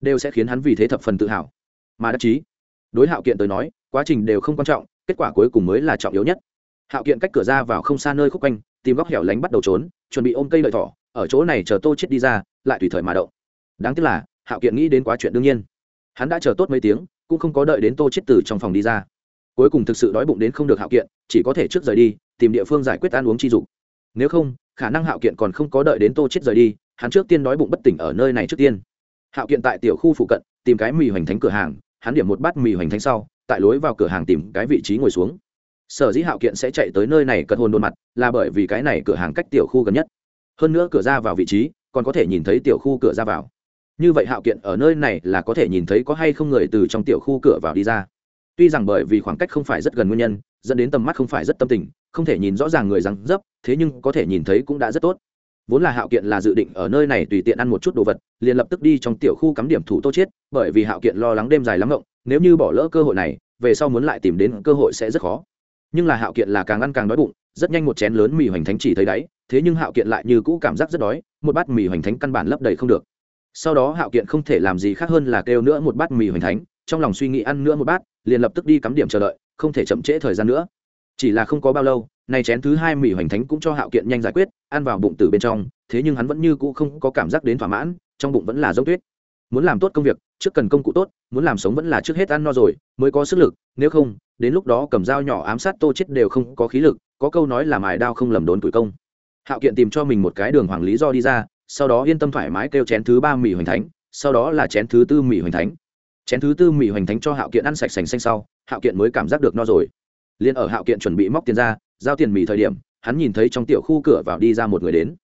đều sẽ khiến hắn vì thế thập phần tự hào. Mà đắc chí, đối hạo kiện tới nói, quá trình đều không quan trọng, kết quả cuối cùng mới là trọng yếu nhất. Hạo kiện cách cửa ra vào không xa nơi khúc quanh tìm góc hẻo lánh bắt đầu trốn, chuẩn bị ôm cây lợi thỏ, ở chỗ này chờ tô chết đi ra, lại tùy thời mà động. Đáng tiếc là, hạo kiện nghĩ đến quá chuyện đương nhiên. Hắn đã chờ tốt mấy tiếng, cũng không có đợi đến tô chết từ trong phòng đi ra. Cuối cùng thực sự đói bụng đến không được hạo kiện, chỉ có thể trước rời đi, tìm địa phương giải quyết ăn uống chi dục. Nếu không, khả năng hạo kiện còn không có đợi đến tô chết rời đi, hắn trước tiên đói bụng bất tỉnh ở nơi này trước tiên. Hạo kiện tại tiểu khu phụ cận, tìm cái mì hoành thánh cửa hàng, hắn điểm một bát mì hoành thánh sau, tại lối vào cửa hàng tìm cái vị trí ngồi xuống sở dĩ hạo kiện sẽ chạy tới nơi này cận hồn đồn mặt là bởi vì cái này cửa hàng cách tiểu khu gần nhất. Hơn nữa cửa ra vào vị trí còn có thể nhìn thấy tiểu khu cửa ra vào. Như vậy hạo kiện ở nơi này là có thể nhìn thấy có hay không người từ trong tiểu khu cửa vào đi ra. Tuy rằng bởi vì khoảng cách không phải rất gần nguyên nhân, dẫn đến tầm mắt không phải rất tâm tình, không thể nhìn rõ ràng người răng dấp, thế nhưng có thể nhìn thấy cũng đã rất tốt. Vốn là hạo kiện là dự định ở nơi này tùy tiện ăn một chút đồ vật, liền lập tức đi trong tiểu khu cắm điểm thủ tô chết bởi vì hạo kiện lo lắng đêm dài lắm ngộng, nếu như bỏ lỡ cơ hội này, về sau muốn lại tìm đến cơ hội sẽ rất khó nhưng là hạo kiện là càng ăn càng đói bụng, rất nhanh một chén lớn mì hoành thánh chỉ thấy đáy, thế nhưng hạo kiện lại như cũ cảm giác rất đói, một bát mì hoành thánh căn bản lấp đầy không được. Sau đó hạo kiện không thể làm gì khác hơn là kêu nữa một bát mì hoành thánh, trong lòng suy nghĩ ăn nữa một bát, liền lập tức đi cắm điểm chờ đợi, không thể chậm trễ thời gian nữa. Chỉ là không có bao lâu, nay chén thứ hai mì hoành thánh cũng cho hạo kiện nhanh giải quyết, ăn vào bụng từ bên trong, thế nhưng hắn vẫn như cũ không có cảm giác đến thỏa mãn, trong bụng vẫn là giống tuyết. Muốn làm tốt công việc trước cần công cụ tốt, muốn làm sống vẫn là trước hết ăn no rồi, mới có sức lực, nếu không, đến lúc đó cầm dao nhỏ ám sát tô chết đều không có khí lực, có câu nói là mài đao không lầm đốn tuổi công. Hạo kiện tìm cho mình một cái đường hoàng lý do đi ra, sau đó yên tâm thoải mái kêu chén thứ ba mì hoành thánh, sau đó là chén thứ tư mì hoành thánh. Chén thứ tư mì hoành thánh cho hạo kiện ăn sạch sành xanh sau, hạo kiện mới cảm giác được no rồi. Liền ở hạo kiện chuẩn bị móc tiền ra, giao tiền mì thời điểm, hắn nhìn thấy trong tiểu khu cửa vào đi ra một người đến.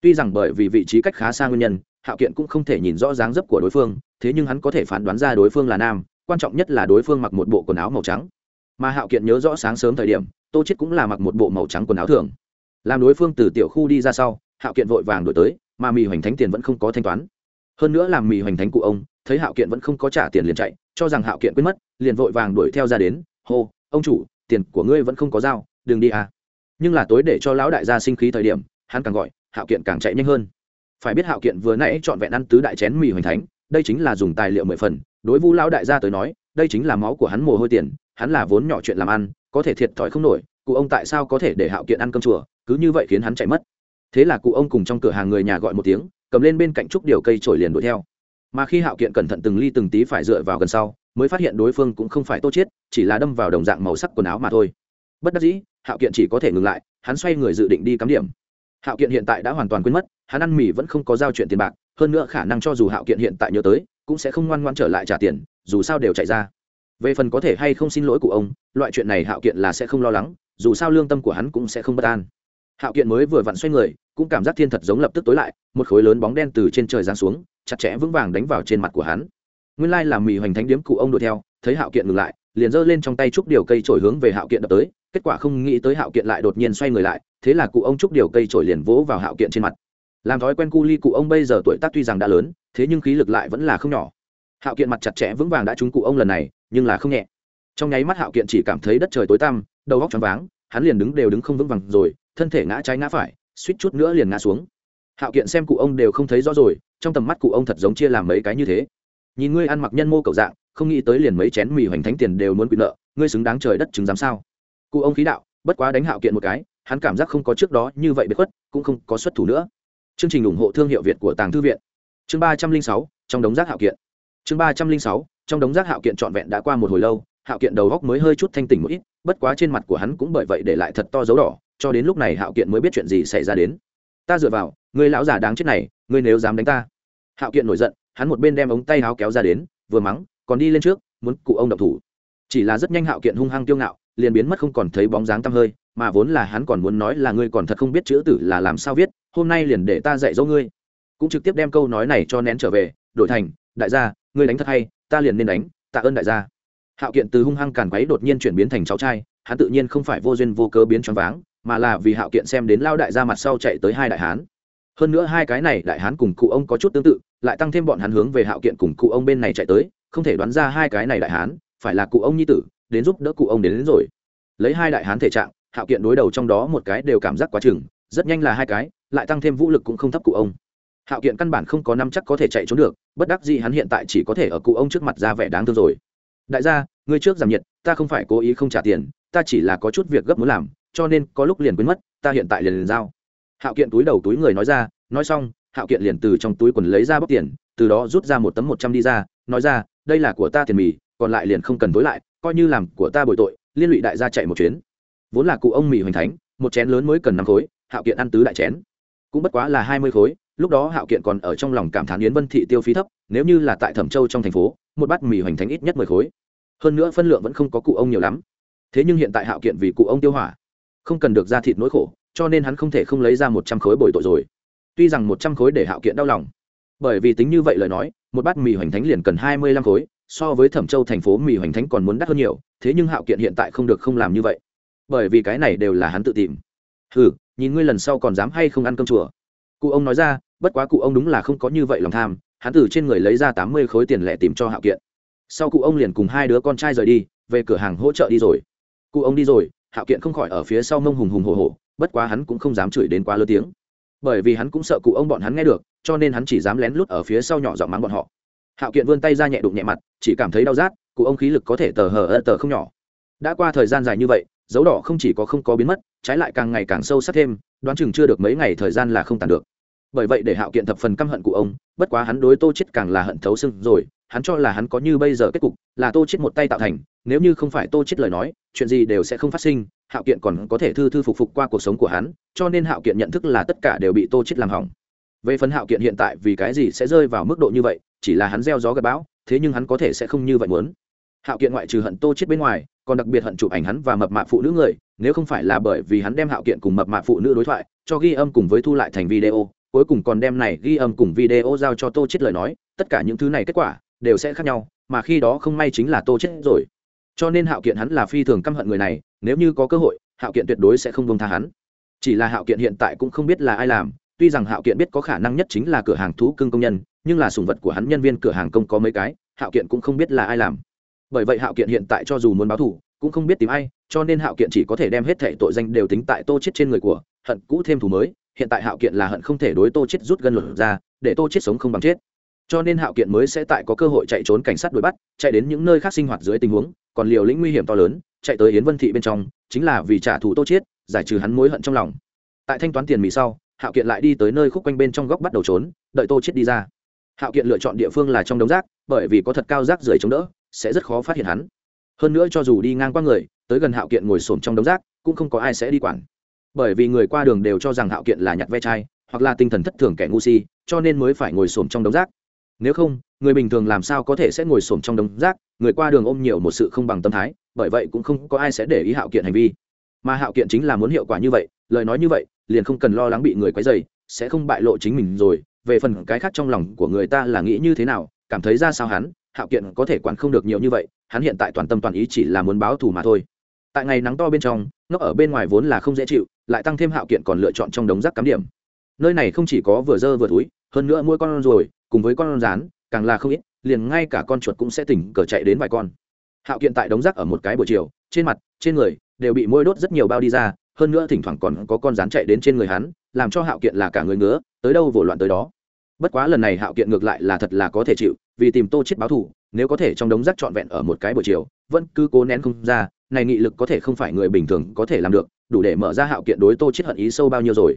Tuy rằng bởi vì vị trí cách khá xa nguyên nhân, hạo kiện cũng không thể nhìn rõ dáng dấp của đối phương thế nhưng hắn có thể phán đoán ra đối phương là nam, quan trọng nhất là đối phương mặc một bộ quần áo màu trắng. Mà hạo kiện nhớ rõ sáng sớm thời điểm, tô chết cũng là mặc một bộ màu trắng quần áo thường. Làm đối phương từ tiểu khu đi ra sau, hạo kiện vội vàng đổi tới, mà mì hoành thánh tiền vẫn không có thanh toán. Hơn nữa làm mì hoành thánh cụ ông, thấy hạo kiện vẫn không có trả tiền liền chạy, cho rằng hạo kiện quên mất, liền vội vàng đuổi theo ra đến, hô, ông chủ, tiền của ngươi vẫn không có dao đừng đi à. Nhưng là tối để cho lão đại gia sinh khí thời điểm, hắn càng gọi, hạo kiện càng chạy nhanh hơn. Phải biết hạo kiện vừa nãy trọn vẹn ăn tứ đại chén mì hoành thánh đây chính là dùng tài liệu mười phần, đối vu lão đại gia tới nói, đây chính là máu của hắn mồ hôi tiền, hắn là vốn nhỏ chuyện làm ăn, có thể thiệt thòi không nổi, cụ ông tại sao có thể để hạo kiện ăn cơm chùa, cứ như vậy khiến hắn chạy mất. Thế là cụ ông cùng trong cửa hàng người nhà gọi một tiếng, cầm lên bên cạnh trúc điều cây trổi liền đuổi theo. Mà khi hạo kiện cẩn thận từng ly từng tí phải dựa vào gần sau, mới phát hiện đối phương cũng không phải tô chết, chỉ là đâm vào đồng dạng màu sắc quần áo mà thôi. Bất đắc dĩ, hạo kiện chỉ có thể ngừng lại, hắn xoay người dự định đi cắm điểm. Hạo kiện hiện tại đã hoàn toàn quên mất, hắn ăn mì vẫn không có giao chuyện tiền bạc hơn nữa khả năng cho dù hạo kiện hiện tại nhớ tới, cũng sẽ không ngoan ngoan trở lại trả tiền, dù sao đều chạy ra. Về phần có thể hay không xin lỗi của ông, loại chuyện này hạo kiện là sẽ không lo lắng, dù sao lương tâm của hắn cũng sẽ không bất an. Hạo kiện mới vừa vặn xoay người, cũng cảm giác thiên thật giống lập tức tối lại, một khối lớn bóng đen từ trên trời giáng xuống, chặt chẽ vững vàng đánh vào trên mặt của hắn. Nguyên lai là mỹ hoành thánh điếm cụ ông đuổi theo, thấy hạo kiện ngừng lại, liền giơ lên trong tay trúc điều cây trổi hướng về hạo kiện đập tới, kết quả không nghĩ tới hạo kiện lại đột nhiên xoay người lại, thế là cụ ông trúc điều cây trổi liền vỗ vào hạo kiện trên mặt làm thói quen cu ly cụ ông bây giờ tuổi tác tuy rằng đã lớn, thế nhưng khí lực lại vẫn là không nhỏ. Hạo kiện mặt chặt chẽ vững vàng đã trúng cụ ông lần này, nhưng là không nhẹ. Trong nháy mắt hạo kiện chỉ cảm thấy đất trời tối tăm, đầu góc choáng váng, hắn liền đứng đều đứng không vững vàng rồi, thân thể ngã trái ngã phải, suýt chút nữa liền ngã xuống. Hạo kiện xem cụ ông đều không thấy rõ rồi, trong tầm mắt cụ ông thật giống chia làm mấy cái như thế. Nhìn ngươi ăn mặc nhân mô cầu dạng, không nghĩ tới liền mấy chén mì hoành thánh tiền đều muốn quyền nợ, ngươi xứng đáng trời đất chứng giám sao? Cụ ông khí đạo, bất quá đánh hạo kiện một cái, hắn cảm giác không có trước đó như vậy biệt khuất, cũng không có xuất thủ nữa chương trình ủng hộ thương hiệu việt của tàng thư viện. Chương ba trăm linh sáu, trong đống rác hạo kiện. Chương ba trăm linh sáu, trong đống rác hạo kiện trọn vẹn đã qua một hồi lâu, hạo kiện đầu góc mới hơi chút thanh tỉnh một ít, bất quá trên mặt của hắn cũng bởi vậy để lại thật to dấu đỏ, cho đến lúc này hạo kiện mới biết chuyện gì xảy ra đến. Ta dựa vào, người lão già đáng chết này ngươi nếu dám đánh ta. Hạo kiện nổi giận, hắn một bên đem ống tay áo kéo ra đến, vừa mắng, còn đi lên trước, muốn cụ ông động thủ. Chỉ là rất nhanh hạo kiện hung hăng tiêu ngạo, liền biến mất không còn thấy bóng dáng tăm hơi mà vốn là hắn còn muốn nói là ngươi còn thật không biết chữ tử là làm sao viết hôm nay liền để ta dạy dỗ ngươi. Cũng trực tiếp đem câu nói này cho nén trở về đổi thành đại gia ngươi đánh thật hay ta liền nên đánh tạ ơn đại gia. Hạo kiện từ hung hăng càn quấy đột nhiên chuyển biến thành cháu trai hắn tự nhiên không phải vô duyên vô cớ biến choáng váng mà là vì hạo kiện xem đến lao đại gia mặt sau chạy tới hai đại hán. Hơn nữa hai cái này đại hán cùng cụ ông có chút tương tự lại tăng thêm bọn hắn hướng về hạo kiện cùng cụ ông bên này chạy tới không thể đoán ra hai cái này đại hán phải là cụ ông nhi tử đến giúp đỡ cụ ông đến, đến rồi. Lấy hai đại hán thể trạng hạo kiện đối đầu trong đó một cái đều cảm giác quá chừng, rất nhanh là hai cái, lại tăng thêm vũ lực cũng không thấp cụ ông. Hạo kiện căn bản không có năm chắc có thể chạy trốn được, bất đắc gì hắn hiện tại chỉ có thể ở cụ ông trước mặt ra vẻ đáng thương rồi. Đại gia, ngươi trước giảm nhiệt, ta không phải cố ý không trả tiền, ta chỉ là có chút việc gấp muốn làm, cho nên có lúc liền quên mất, ta hiện tại liền liền giao. Hạo kiện túi đầu túi người nói ra, nói xong, hạo kiện liền từ trong túi quần lấy ra bóc tiền, từ đó rút ra một tấm một trăm đi ra, nói ra, đây là của ta tiền mì, còn lại liền không cần tối lại, coi như làm của ta bồi tội, liên lụy đại gia chạy một chuyến vốn là cụ ông mì hoành thánh, một chén lớn mới cần năm khối, hạo kiện ăn tứ đại chén. Cũng bất quá là hai mươi khối, lúc đó hạo kiện còn ở trong lòng cảm thán yến vân thị tiêu phí thấp, nếu như là tại thẩm châu trong thành phố, một bát mì hoành thánh ít nhất mười khối. Hơn nữa phân lượng vẫn không có cụ ông nhiều lắm. Thế nhưng hiện tại hạo kiện vì cụ ông tiêu hỏa, không cần được ra thịt nỗi khổ, cho nên hắn không thể không lấy ra một trăm khối bồi tội rồi. Tuy rằng một trăm khối để hạo kiện đau lòng, bởi vì tính như vậy lời nói, một bát mì hoành thánh liền cần hai mươi lăm khối, so với thẩm châu thành phố mì hoành thánh còn muốn đắt hơn nhiều, thế nhưng hạo kiện hiện tại không được không làm như vậy bởi vì cái này đều là hắn tự tìm. Ừ nhìn ngươi lần sau còn dám hay không ăn cơm chùa. Cụ ông nói ra, bất quá cụ ông đúng là không có như vậy lòng tham, hắn từ trên người lấy ra tám mươi khối tiền lẻ tìm cho hạo kiện. Sau cụ ông liền cùng hai đứa con trai rời đi, về cửa hàng hỗ trợ đi rồi. Cụ ông đi rồi, hạo kiện không khỏi ở phía sau mông hùng hùng hồ hồ bất quá hắn cũng không dám chửi đến quá lớn tiếng. Bởi vì hắn cũng sợ cụ ông bọn hắn nghe được, cho nên hắn chỉ dám lén lút ở phía sau nhỏ giọng mắng bọn họ. Hạo kiện vươn tay ra nhẹ đụng nhẹ mặt, chỉ cảm thấy đau rát, cụ ông khí lực có thể tờ hờ ơ tờ không nhỏ. Đã qua thời gian dài như vậy dấu đỏ không chỉ có không có biến mất, trái lại càng ngày càng sâu sắc thêm, đoán chừng chưa được mấy ngày thời gian là không tàn được. Bởi vậy để hạo kiện thập phần căm hận của ông, bất quá hắn đối tô chết càng là hận thấu xưng rồi, hắn cho là hắn có như bây giờ kết cục, là tô chết một tay tạo thành, nếu như không phải tô chết lời nói, chuyện gì đều sẽ không phát sinh, hạo kiện còn có thể thư thư phục phục qua cuộc sống của hắn, cho nên hạo kiện nhận thức là tất cả đều bị tô chết làm hỏng. Về phần hạo kiện hiện tại vì cái gì sẽ rơi vào mức độ như vậy, chỉ là hắn gieo gió gặp bão, thế nhưng hắn có thể sẽ không như vậy muốn. Hạo kiện ngoại trừ hận tô chết bên ngoài còn đặc biệt hận chụp ảnh hắn và mập mạp phụ nữ người, nếu không phải là bởi vì hắn đem hạo kiện cùng mập mạp phụ nữ đối thoại, cho ghi âm cùng với thu lại thành video, cuối cùng còn đem này ghi âm cùng video giao cho tô chết lời nói, tất cả những thứ này kết quả đều sẽ khác nhau, mà khi đó không may chính là tô chết rồi. Cho nên hạo kiện hắn là phi thường căm hận người này, nếu như có cơ hội, hạo kiện tuyệt đối sẽ không bông tha hắn. Chỉ là hạo kiện hiện tại cũng không biết là ai làm, tuy rằng hạo kiện biết có khả năng nhất chính là cửa hàng thú cưng công nhân, nhưng là sùng vật của hắn nhân viên cửa hàng công có mấy cái, hạo kiện cũng không biết là ai làm bởi vậy hạo kiện hiện tại cho dù muốn báo thù, cũng không biết tìm ai, cho nên hạo kiện chỉ có thể đem hết thẻ tội danh đều tính tại tô chết trên người của, hận cũ thêm thù mới, hiện tại hạo kiện là hận không thể đối tô chết rút gân luật ra, để tô chết sống không bằng chết. Cho nên hạo kiện mới sẽ tại có cơ hội chạy trốn cảnh sát đuổi bắt, chạy đến những nơi khác sinh hoạt dưới tình huống, còn liều lĩnh nguy hiểm to lớn, chạy tới yến vân thị bên trong, chính là vì trả thù tô chết giải trừ hắn mối hận trong lòng. Tại thanh toán tiền mì sau, hạo kiện lại đi tới nơi khúc quanh bên trong góc bắt đầu trốn, đợi tô chết đi ra. Hạo kiện lựa chọn địa phương là trong đống rác, bởi vì có thật cao rác rưởi chống đỡ sẽ rất khó phát hiện hắn. Hơn nữa cho dù đi ngang qua người, tới gần hạo kiện ngồi xổm trong đống rác, cũng không có ai sẽ đi quản. Bởi vì người qua đường đều cho rằng hạo kiện là nhặt ve chai, hoặc là tinh thần thất thường kẻ ngu si, cho nên mới phải ngồi xổm trong đống rác. Nếu không, người bình thường làm sao có thể sẽ ngồi xổm trong đống rác, người qua đường ôm nhiều một sự không bằng tâm thái, bởi vậy cũng không có ai sẽ để ý hạo kiện hành vi. Mà hạo kiện chính là muốn hiệu quả như vậy, lời nói như vậy, liền không cần lo lắng bị người quấy dày sẽ không bại lộ chính mình rồi. Về phần cái khác trong lòng của người ta là nghĩ như thế nào, cảm thấy ra sao hắn hạo kiện có thể quản không được nhiều như vậy, hắn hiện tại toàn tâm toàn ý chỉ là muốn báo thù mà thôi. Tại ngày nắng to bên trong, ngốc ở bên ngoài vốn là không dễ chịu, lại tăng thêm hạo kiện còn lựa chọn trong đống rác cắm điểm. Nơi này không chỉ có vừa dơ vừa túi, hơn nữa mỗi con ruồi, cùng với con rán, càng là không ít, liền ngay cả con chuột cũng sẽ tỉnh cờ chạy đến vài con. Hạo kiện tại đống rác ở một cái buổi chiều, trên mặt, trên người đều bị môi đốt rất nhiều bao đi ra, hơn nữa thỉnh thoảng còn có con rán chạy đến trên người hắn, làm cho hạo kiện là cả người ngứa, tới đâu vỗ loạn tới đó. Bất quá lần này hạo kiện ngược lại là thật là có thể chịu vì tìm tô chết báo thù, nếu có thể trong đống rác trọn vẹn ở một cái buổi chiều, vẫn cứ cố nén không ra, này nghị lực có thể không phải người bình thường có thể làm được, đủ để mở ra hạo kiện đối tô chết hận ý sâu bao nhiêu rồi.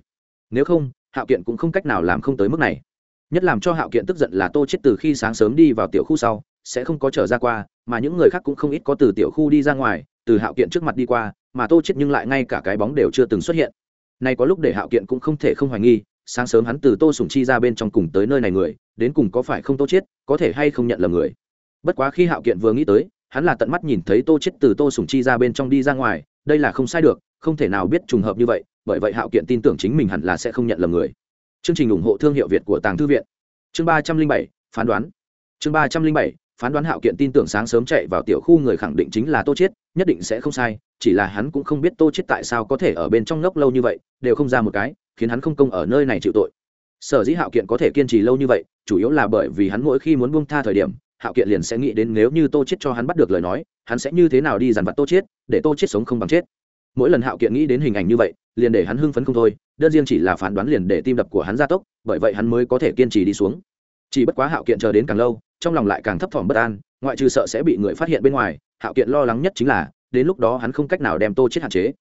Nếu không, hạo kiện cũng không cách nào làm không tới mức này. Nhất làm cho hạo kiện tức giận là tô chết từ khi sáng sớm đi vào tiểu khu sau, sẽ không có trở ra qua, mà những người khác cũng không ít có từ tiểu khu đi ra ngoài, từ hạo kiện trước mặt đi qua, mà tô chết nhưng lại ngay cả cái bóng đều chưa từng xuất hiện. Nay có lúc để hạo kiện cũng không thể không hoài nghi sáng sớm hắn từ tô sùng chi ra bên trong cùng tới nơi này người, đến cùng có phải không tô chết có thể hay không nhận lầm người? Bất quá khi hạo kiện vừa nghĩ tới, hắn là tận mắt nhìn thấy tô chết từ tô sùng chi ra bên trong đi ra ngoài, đây là không sai được, không thể nào biết trùng hợp như vậy, bởi vậy hạo kiện tin tưởng chính mình hẳn là sẽ không nhận lầm người. Chương trình ủng hộ thương hiệu việt của tàng thư viện. Chương ba trăm linh bảy, phán đoán. Chương ba trăm linh bảy, phán đoán hạo kiện tin tưởng sáng sớm chạy vào tiểu khu người khẳng định chính là tô chết nhất định sẽ không sai, chỉ là hắn cũng không biết tô chết tại sao có thể ở bên trong ngốc lâu như vậy, đều không ra một cái khiến hắn không công ở nơi này chịu tội. Sở dĩ hạo kiện có thể kiên trì lâu như vậy, chủ yếu là bởi vì hắn mỗi khi muốn buông tha thời điểm, hạo kiện liền sẽ nghĩ đến nếu như tô chết cho hắn bắt được lời nói, hắn sẽ như thế nào đi dằn vặt tô chết để tô chết sống không bằng chết. Mỗi lần hạo kiện nghĩ đến hình ảnh như vậy, liền để hắn hưng phấn không thôi, đơn riêng chỉ là phán đoán liền để tim đập của hắn gia tốc, bởi vậy hắn mới có thể kiên trì đi xuống. Chỉ bất quá hạo kiện chờ đến càng lâu, trong lòng lại càng thấp thỏm bất an, ngoại trừ sợ sẽ bị người phát hiện bên ngoài, hạo kiện lo lắng nhất chính là, đến lúc đó hắn không cách nào đem tô chết hạn chế.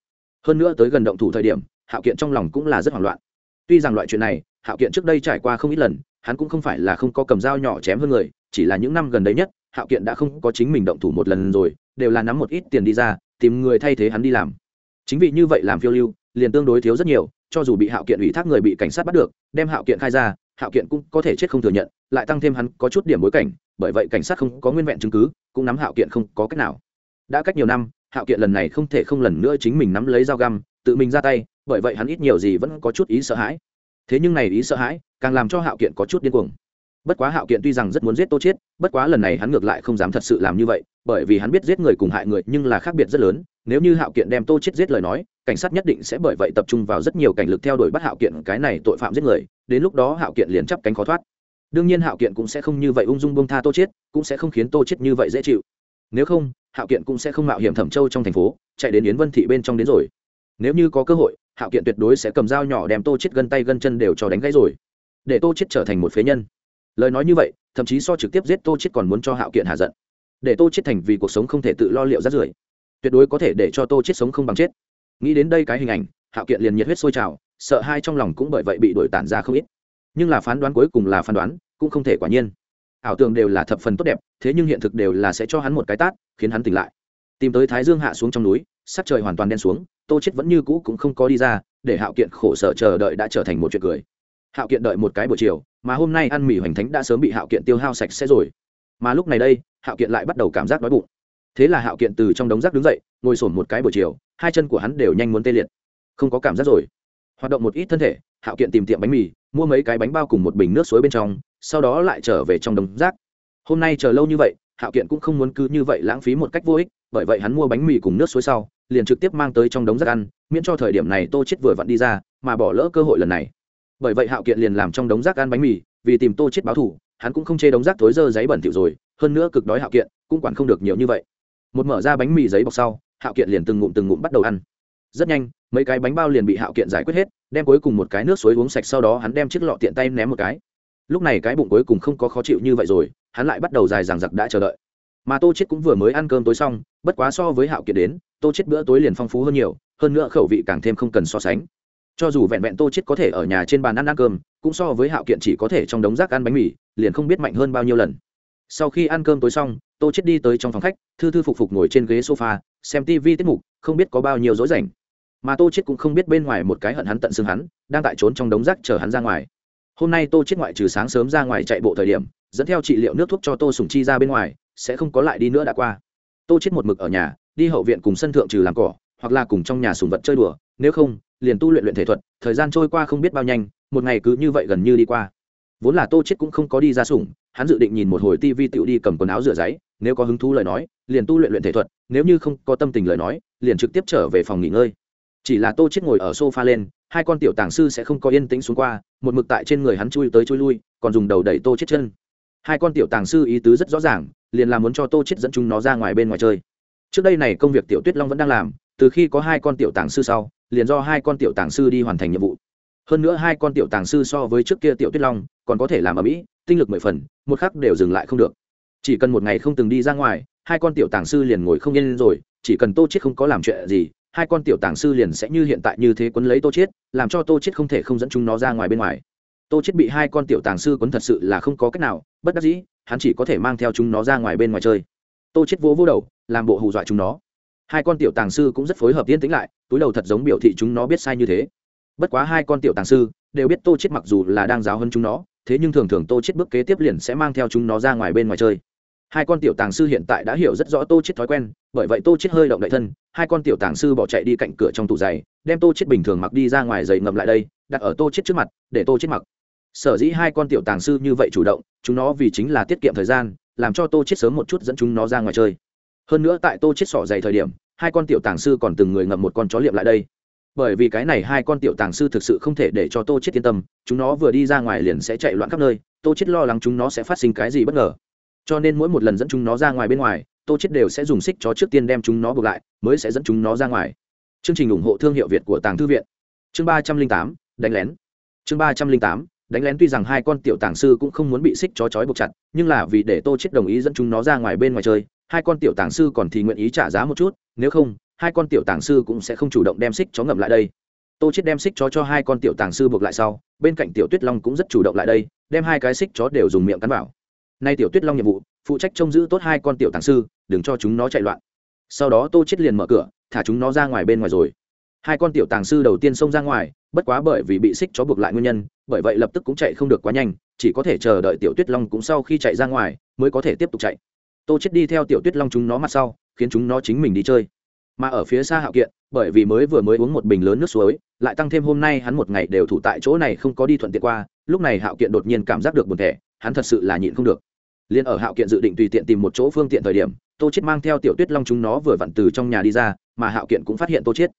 Hơn nữa tới gần động thủ thời điểm hạo kiện trong lòng cũng là rất hoảng loạn. Tuy rằng loại chuyện này, hạo kiện trước đây trải qua không ít lần, hắn cũng không phải là không có cầm dao nhỏ chém hơn người, chỉ là những năm gần đây nhất, hạo kiện đã không có chính mình động thủ một lần rồi, đều là nắm một ít tiền đi ra, tìm người thay thế hắn đi làm. Chính vì như vậy làm phiêu lưu, liền tương đối thiếu rất nhiều, cho dù bị hạo kiện ủy thác người bị cảnh sát bắt được, đem hạo kiện khai ra, hạo kiện cũng có thể chết không thừa nhận, lại tăng thêm hắn có chút điểm bối cảnh, bởi vậy cảnh sát không có nguyên vẹn chứng cứ, cũng nắm hạo kiện không có cách nào. Đã cách nhiều năm, hạo kiện lần này không thể không lần nữa chính mình nắm lấy dao găm, tự mình ra tay bởi vậy hắn ít nhiều gì vẫn có chút ý sợ hãi. Thế nhưng này ý sợ hãi càng làm cho hạo kiện có chút điên cuồng. Bất quá hạo kiện tuy rằng rất muốn giết tô chiết, bất quá lần này hắn ngược lại không dám thật sự làm như vậy, bởi vì hắn biết giết người cùng hại người nhưng là khác biệt rất lớn, nếu như hạo kiện đem tô chiết giết lời nói, cảnh sát nhất định sẽ bởi vậy tập trung vào rất nhiều cảnh lực theo đuổi bắt hạo kiện cái này tội phạm giết người, đến lúc đó hạo kiện liền chấp cánh khó thoát. Đương nhiên hạo kiện cũng sẽ không như vậy ung dung bông tha tô chiết, cũng sẽ không khiến tô chiết như vậy dễ chịu. Nếu không, hạo kiện cũng sẽ không mạo hiểm thẩm châu trong thành phố, chạy đến yến vân thị bên trong đến rồi nếu như có cơ hội, hạo kiện tuyệt đối sẽ cầm dao nhỏ đem tô chết gân tay gân chân đều cho đánh gãy rồi, để tô chết trở thành một phế nhân. Lời nói như vậy, thậm chí so trực tiếp giết tô chết còn muốn cho hạo kiện hạ giận. Để tô chết thành vì cuộc sống không thể tự lo liệu ra rưởi, tuyệt đối có thể để cho tô chết sống không bằng chết. Nghĩ đến đây cái hình ảnh, hạo kiện liền nhiệt huyết sôi trào, sợ hai trong lòng cũng bởi vậy bị đổi tản ra không ít. Nhưng là phán đoán cuối cùng là phán đoán, cũng không thể quả nhiên. Ảo tưởng đều là thập phần tốt đẹp, thế nhưng hiện thực đều là sẽ cho hắn một cái tát, khiến hắn tỉnh lại. Tìm tới thái dương hạ xuống trong núi sắc trời hoàn toàn đen xuống, tô chết vẫn như cũ cũng không có đi ra, để hạo kiện khổ sở chờ đợi đã trở thành một chuyện cười. Hạo kiện đợi một cái buổi chiều, mà hôm nay ăn mì hoành thánh đã sớm bị hạo kiện tiêu hao sạch sẽ rồi. Mà lúc này đây, hạo kiện lại bắt đầu cảm giác đói bụng. Thế là hạo kiện từ trong đống rác đứng dậy, ngồi sổn một cái buổi chiều, hai chân của hắn đều nhanh muốn tê liệt. Không có cảm giác rồi. Hoạt động một ít thân thể, hạo kiện tìm tiệm bánh mì, mua mấy cái bánh bao cùng một bình nước suối bên trong, sau đó lại trở về trong đống rác. Hôm nay chờ lâu như vậy, hạo kiện cũng không muốn cứ như vậy lãng phí một cách vô ích, bởi vậy hắn mua bánh mì cùng nước suối sau liền trực tiếp mang tới trong đống rác ăn, miễn cho thời điểm này tô chết vừa vặn đi ra, mà bỏ lỡ cơ hội lần này. Bởi vậy hạo kiện liền làm trong đống rác ăn bánh mì, vì tìm tô chết báo thù, hắn cũng không chê đống rác thối dơ giấy bẩn thỉu rồi, hơn nữa cực đói hạo kiện, cũng quản không được nhiều như vậy. Một mở ra bánh mì giấy bọc sau, hạo kiện liền từng ngụm từng ngụm bắt đầu ăn. Rất nhanh, mấy cái bánh bao liền bị hạo kiện giải quyết hết, đem cuối cùng một cái nước suối uống sạch sau đó hắn đem chiếc lọ tiện tay ném một cái. Lúc này cái bụng cuối cùng không có khó chịu như vậy rồi, hắn lại bắt đầu dài dằng dặc đã chờ đợi mà tô chết cũng vừa mới ăn cơm tối xong, bất quá so với hạo kiệt đến, tô chết bữa tối liền phong phú hơn nhiều, hơn nữa khẩu vị càng thêm không cần so sánh. Cho dù vẹn vẹn tô chết có thể ở nhà trên bàn ăn ăn cơm, cũng so với hạo kiện chỉ có thể trong đống rác ăn bánh mì, liền không biết mạnh hơn bao nhiêu lần. Sau khi ăn cơm tối xong, tô chết đi tới trong phòng khách, thư thư phục phục ngồi trên ghế sofa, xem tv tiết mục, không biết có bao nhiêu rối rảnh. Mà tô chết cũng không biết bên ngoài một cái hận hắn tận xương hắn, đang tại trốn trong đống rác chờ hắn ra ngoài. Hôm nay tô chết ngoại trừ sáng sớm ra ngoài chạy bộ thời điểm, dẫn theo trị liệu nước thuốc cho tô sùng chi ra bên ngoài sẽ không có lại đi nữa đã qua. Tô chết một mực ở nhà, đi hậu viện cùng sân thượng trừ làm cỏ, hoặc là cùng trong nhà sùng vật chơi đùa, nếu không, liền tu luyện luyện thể thuật, thời gian trôi qua không biết bao nhanh, một ngày cứ như vậy gần như đi qua. Vốn là tô chết cũng không có đi ra sủng, hắn dự định nhìn một hồi tivi tựu đi cầm quần áo rửa giấy, nếu có hứng thú lời nói, liền tu luyện luyện thể thuật, nếu như không có tâm tình lời nói, liền trực tiếp trở về phòng nghỉ ngơi. Chỉ là tô chết ngồi ở sofa lên, hai con tiểu tàng sư sẽ không có yên tĩnh xuống qua, một mực tại trên người hắn chui tới chui lui, còn dùng đầu đẩy tô chết chân. Hai con tiểu tàng sư ý tứ rất rõ ràng liền là muốn cho tô chết dẫn chúng nó ra ngoài bên ngoài chơi. Trước đây này công việc tiểu tuyết long vẫn đang làm, từ khi có hai con tiểu tàng sư sau, liền do hai con tiểu tàng sư đi hoàn thành nhiệm vụ. Hơn nữa hai con tiểu tàng sư so với trước kia tiểu tuyết long, còn có thể làm ở mỹ tinh lực mười phần, một khắc đều dừng lại không được. Chỉ cần một ngày không từng đi ra ngoài, hai con tiểu tàng sư liền ngồi không yên rồi, chỉ cần tô chết không có làm chuyện gì, hai con tiểu tàng sư liền sẽ như hiện tại như thế quấn lấy tô chết, làm cho tô chết không thể không dẫn chúng nó ra ngoài bên ngoài. Tô chết bị hai con tiểu tàng sư quấn thật sự là không có cách nào, bất đắc dĩ hắn chỉ có thể mang theo chúng nó ra ngoài bên ngoài chơi. Tô chết vỗ vỗ đầu, làm bộ hù dọa chúng nó. Hai con tiểu tàng sư cũng rất phối hợp yên tĩnh lại, túi đầu thật giống biểu thị chúng nó biết sai như thế. Bất quá hai con tiểu tàng sư đều biết tô chết mặc dù là đang giáo hơn chúng nó, thế nhưng thường thường tô chết bước kế tiếp liền sẽ mang theo chúng nó ra ngoài bên ngoài chơi. Hai con tiểu tàng sư hiện tại đã hiểu rất rõ tô chết thói quen, bởi vậy tô chết hơi động đại thân, hai con tiểu tàng sư bỏ chạy đi cạnh cửa trong tủ giày, đem tô chết bình thường mặc đi ra ngoài giày ngầm lại đây, đặt ở tô chết trước mặt, để tô chết mặc sở dĩ hai con tiểu tàng sư như vậy chủ động, chúng nó vì chính là tiết kiệm thời gian, làm cho tô chết sớm một chút dẫn chúng nó ra ngoài chơi. Hơn nữa tại tô chết sỏ dày thời điểm, hai con tiểu tàng sư còn từng người ngậm một con chó liệm lại đây. Bởi vì cái này hai con tiểu tàng sư thực sự không thể để cho tô chết yên tâm, chúng nó vừa đi ra ngoài liền sẽ chạy loạn khắp nơi, tô chết lo lắng chúng nó sẽ phát sinh cái gì bất ngờ. Cho nên mỗi một lần dẫn chúng nó ra ngoài bên ngoài, tô chết đều sẽ dùng xích chó trước tiên đem chúng nó buộc lại, mới sẽ dẫn chúng nó ra ngoài. Chương trình ủng hộ thương hiệu việt của tàng thư viện. Chương ba trăm linh tám, đánh lén. Chương ba trăm linh tám đánh lén tuy rằng hai con tiểu tàng sư cũng không muốn bị xích chó chói buộc chặt, nhưng là vì để tô chết đồng ý dẫn chúng nó ra ngoài bên ngoài chơi, hai con tiểu tàng sư còn thì nguyện ý trả giá một chút, nếu không, hai con tiểu tàng sư cũng sẽ không chủ động đem xích chó ngậm lại đây. Tô chết đem xích chó cho hai con tiểu tàng sư buộc lại sau, bên cạnh tiểu tuyết long cũng rất chủ động lại đây, đem hai cái xích chó đều dùng miệng cắn vào. Nay tiểu tuyết long nhiệm vụ, phụ trách trông giữ tốt hai con tiểu tàng sư, đừng cho chúng nó chạy loạn. Sau đó tô chết liền mở cửa, thả chúng nó ra ngoài bên ngoài rồi. Hai con tiểu tàng sư đầu tiên xông ra ngoài, bất quá bởi vì bị xích chó buộc lại nguyên nhân bởi vậy lập tức cũng chạy không được quá nhanh, chỉ có thể chờ đợi tiểu tuyết long cũng sau khi chạy ra ngoài mới có thể tiếp tục chạy. Tô chết đi theo tiểu tuyết long chúng nó mặt sau, khiến chúng nó chính mình đi chơi. Mà ở phía xa hạo kiện, bởi vì mới vừa mới uống một bình lớn nước suối, lại tăng thêm hôm nay hắn một ngày đều thủ tại chỗ này không có đi thuận tiện qua, lúc này hạo kiện đột nhiên cảm giác được buồn thẻ, hắn thật sự là nhịn không được. Liền ở hạo kiện dự định tùy tiện tìm một chỗ phương tiện thời điểm, tô chết mang theo tiểu tuyết long chúng nó vừa vặn từ trong nhà đi ra, mà hạo kiện cũng phát hiện tô chết.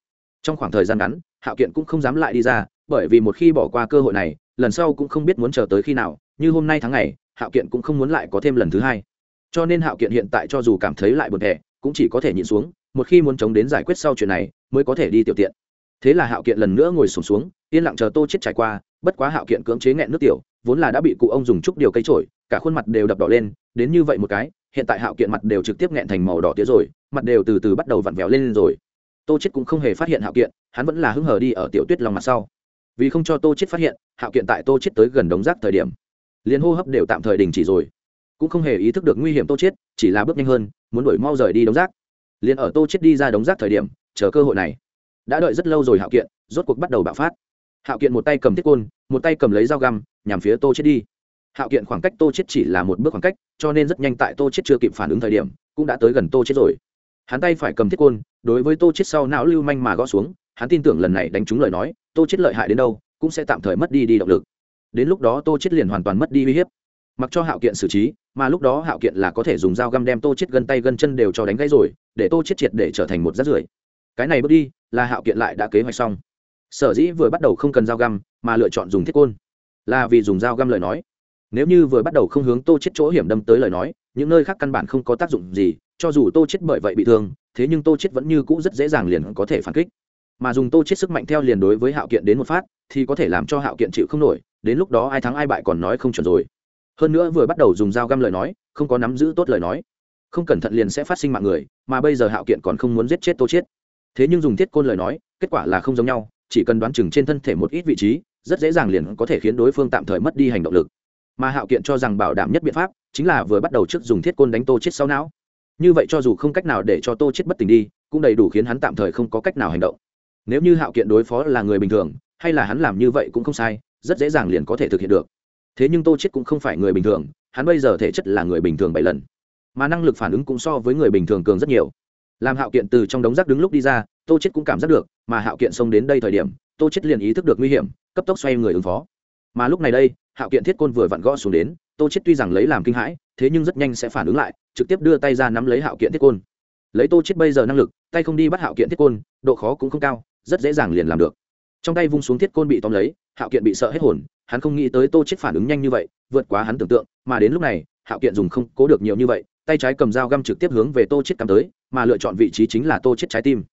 Trong khoảng thời gian ngắn, hạo kiện cũng không dám lại đi ra bởi vì một khi bỏ qua cơ hội này lần sau cũng không biết muốn chờ tới khi nào như hôm nay tháng ngày hạo kiện cũng không muốn lại có thêm lần thứ hai. Cho nên hạo kiện hiện tại cho dù cảm thấy lại buồn thẻ cũng chỉ có thể nhịn xuống một khi muốn chống đến giải quyết sau chuyện này mới có thể đi tiểu tiện. Thế là hạo kiện lần nữa ngồi sùng xuống, xuống yên lặng chờ tô chết trải qua bất quá hạo kiện cưỡng chế nghẹn nước tiểu vốn là đã bị cụ ông dùng chút điều cây trổi cả khuôn mặt đều đập đỏ lên đến như vậy một cái hiện tại hạo kiện mặt đều trực tiếp nghẹn thành màu đỏ tía rồi mặt đều từ từ bắt đầu vặn vẹo lên rồi. Tô chết cũng không hề phát hiện hạo kiện hắn vẫn là hứng hờ đi ở tiểu tuyết lòng mặt sau vì không cho tô chết phát hiện, hạo kiện tại tô chết tới gần đống rác thời điểm, liền hô hấp đều tạm thời đình chỉ rồi. Cũng không hề ý thức được nguy hiểm tô chết, chỉ là bước nhanh hơn, muốn đuổi mau rời đi đống rác. Liền ở tô chết đi ra đống rác thời điểm, chờ cơ hội này. Đã đợi rất lâu rồi hạo kiện, rốt cuộc bắt đầu bạo phát. Hạo kiện một tay cầm thiết côn, một tay cầm lấy dao găm, nhằm phía tô chết đi. Hạo kiện khoảng cách tô chết chỉ là một bước khoảng cách, cho nên rất nhanh tại tô chết chưa kịp phản ứng thời điểm, cũng đã tới gần tô chết rồi. Hắn tay phải cầm thiết côn, đối với tô chết sau não lưu manh mà gõ xuống, hắn tin tưởng lần này đánh trúng lời nói tô chết lợi hại đến đâu, cũng sẽ tạm thời mất đi đi động lực. Đến lúc đó tô chết liền hoàn toàn mất đi uy hiếp. Mặc cho hạo kiện xử trí, mà lúc đó hạo kiện là có thể dùng dao găm đem tô chết gân tay gân chân đều cho đánh gãy rồi, để tô chết triệt để trở thành một rác rưởi. Cái này bước đi, là hạo kiện lại đã kế hoạch xong. Sở dĩ vừa bắt đầu không cần dao găm, mà lựa chọn dùng thiết côn, là vì dùng dao găm lời nói. Nếu như vừa bắt đầu không hướng tô chết chỗ hiểm đâm tới lời nói, những nơi khác căn bản không có tác dụng gì, cho dù tô chết bởi vậy bị thương, thế nhưng tô chết vẫn như cũ rất dễ dàng liền có thể phản kích mà dùng tô chết sức mạnh theo liền đối với hạo kiện đến một phát, thì có thể làm cho hạo kiện chịu không nổi, đến lúc đó ai thắng ai bại còn nói không chuẩn rồi. Hơn nữa vừa bắt đầu dùng dao găm lời nói, không có nắm giữ tốt lời nói. Không cẩn thận liền sẽ phát sinh mạng người, mà bây giờ hạo kiện còn không muốn giết chết tô chết. Thế nhưng dùng thiết côn lời nói, kết quả là không giống nhau, chỉ cần đoán chừng trên thân thể một ít vị trí, rất dễ dàng liền có thể khiến đối phương tạm thời mất đi hành động lực. Mà hạo kiện cho rằng bảo đảm nhất biện pháp, chính là vừa bắt đầu trước dùng thiết côn đánh tô chết sau não. Như vậy cho dù không cách nào để cho tô chết bất tỉnh đi, cũng đầy đủ khiến hắn tạm thời không có cách nào hành động nếu như hạo kiện đối phó là người bình thường, hay là hắn làm như vậy cũng không sai, rất dễ dàng liền có thể thực hiện được. Thế nhưng tô chết cũng không phải người bình thường, hắn bây giờ thể chất là người bình thường bảy lần. Mà năng lực phản ứng cũng so với người bình thường cường rất nhiều. Làm hạo kiện từ trong đống rác đứng lúc đi ra, tô chết cũng cảm giác được, mà hạo kiện xông đến đây thời điểm, tô chết liền ý thức được nguy hiểm, cấp tốc xoay người ứng phó. Mà lúc này đây, hạo kiện thiết côn vừa vặn gõ xuống đến, tô chết tuy rằng lấy làm kinh hãi, thế nhưng rất nhanh sẽ phản ứng lại, trực tiếp đưa tay ra nắm lấy hạo kiện thiết côn. Lấy tô chết bây giờ năng lực, tay không đi bắt hạo kiện thiết côn, độ khó cũng không cao rất dễ dàng liền làm được. Trong tay vung xuống thiết côn bị tóm lấy, hạo kiện bị sợ hết hồn, hắn không nghĩ tới tô chết phản ứng nhanh như vậy, vượt quá hắn tưởng tượng, mà đến lúc này, hạo kiện dùng không cố được nhiều như vậy, tay trái cầm dao găm trực tiếp hướng về tô chết cắm tới, mà lựa chọn vị trí chính là tô chết trái tim.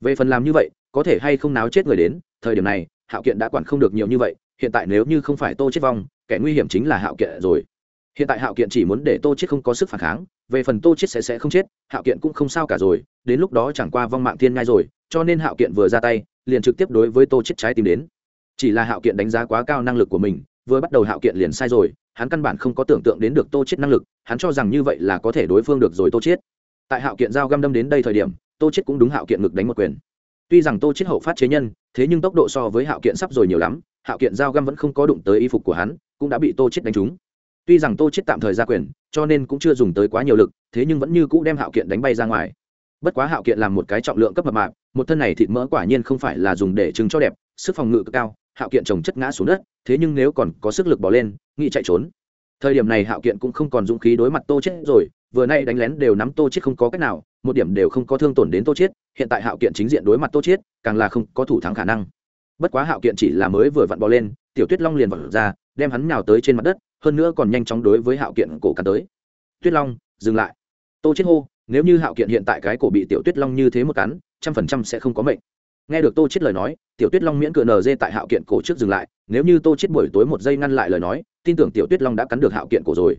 Về phần làm như vậy, có thể hay không náo chết người đến, thời điểm này, hạo kiện đã quản không được nhiều như vậy, hiện tại nếu như không phải tô chết vong, kẻ nguy hiểm chính là hạo kiện rồi. Hiện tại hạo kiện chỉ muốn để tô chết không có sức phản kháng, về phần tô chết sẽ sẽ không chết, hạo kiện cũng không sao cả rồi, đến lúc đó chẳng qua vong mạng thiên ngay rồi cho nên hạo kiện vừa ra tay, liền trực tiếp đối với tô chết trái tim đến. Chỉ là hạo kiện đánh giá quá cao năng lực của mình, vừa bắt đầu hạo kiện liền sai rồi, hắn căn bản không có tưởng tượng đến được tô chết năng lực, hắn cho rằng như vậy là có thể đối phương được rồi tô chết. Tại hạo kiện giao găm đâm đến đây thời điểm, tô chết cũng đúng hạo kiện ngực đánh một quyền. Tuy rằng tô chết hậu phát chế nhân, thế nhưng tốc độ so với hạo kiện sắp rồi nhiều lắm, hạo kiện giao găm vẫn không có đụng tới y phục của hắn, cũng đã bị tô chết đánh trúng. Tuy rằng tô chết tạm thời ra quyền, cho nên cũng chưa dùng tới quá nhiều lực, thế nhưng vẫn như cũ đem hạo kiện đánh bay ra ngoài bất quá hạo kiện làm một cái trọng lượng cấp mập mạp, một thân này thịt mỡ quả nhiên không phải là dùng để trứng cho đẹp, sức phòng ngự cực cao, hạo kiện trồng chất ngã xuống đất, thế nhưng nếu còn có sức lực bỏ lên, nghĩ chạy trốn. Thời điểm này hạo kiện cũng không còn dũng khí đối mặt tô chết rồi, vừa nay đánh lén đều nắm tô chết không có cách nào, một điểm đều không có thương tổn đến tô chết, hiện tại hạo kiện chính diện đối mặt tô chết, càng là không có thủ thắng khả năng. Bất quá hạo kiện chỉ là mới vừa vặn bò lên, tiểu tuyết long liền vọt ra, đem hắn nhào tới trên mặt đất, hơn nữa còn nhanh chóng đối với hạo kiện cổ cắn tới. Tuyết long, dừng lại. Tô chết hô nếu như hạo kiện hiện tại cái cổ bị tiểu tuyết long như thế một cắn, trăm phần trăm sẽ không có mệnh. Nghe được tô chết lời nói, tiểu tuyết long miễn cựa nở dê tại hạo kiện cổ trước dừng lại, nếu như tô chết buổi tối một giây ngăn lại lời nói, tin tưởng tiểu tuyết long đã cắn được hạo kiện cổ rồi.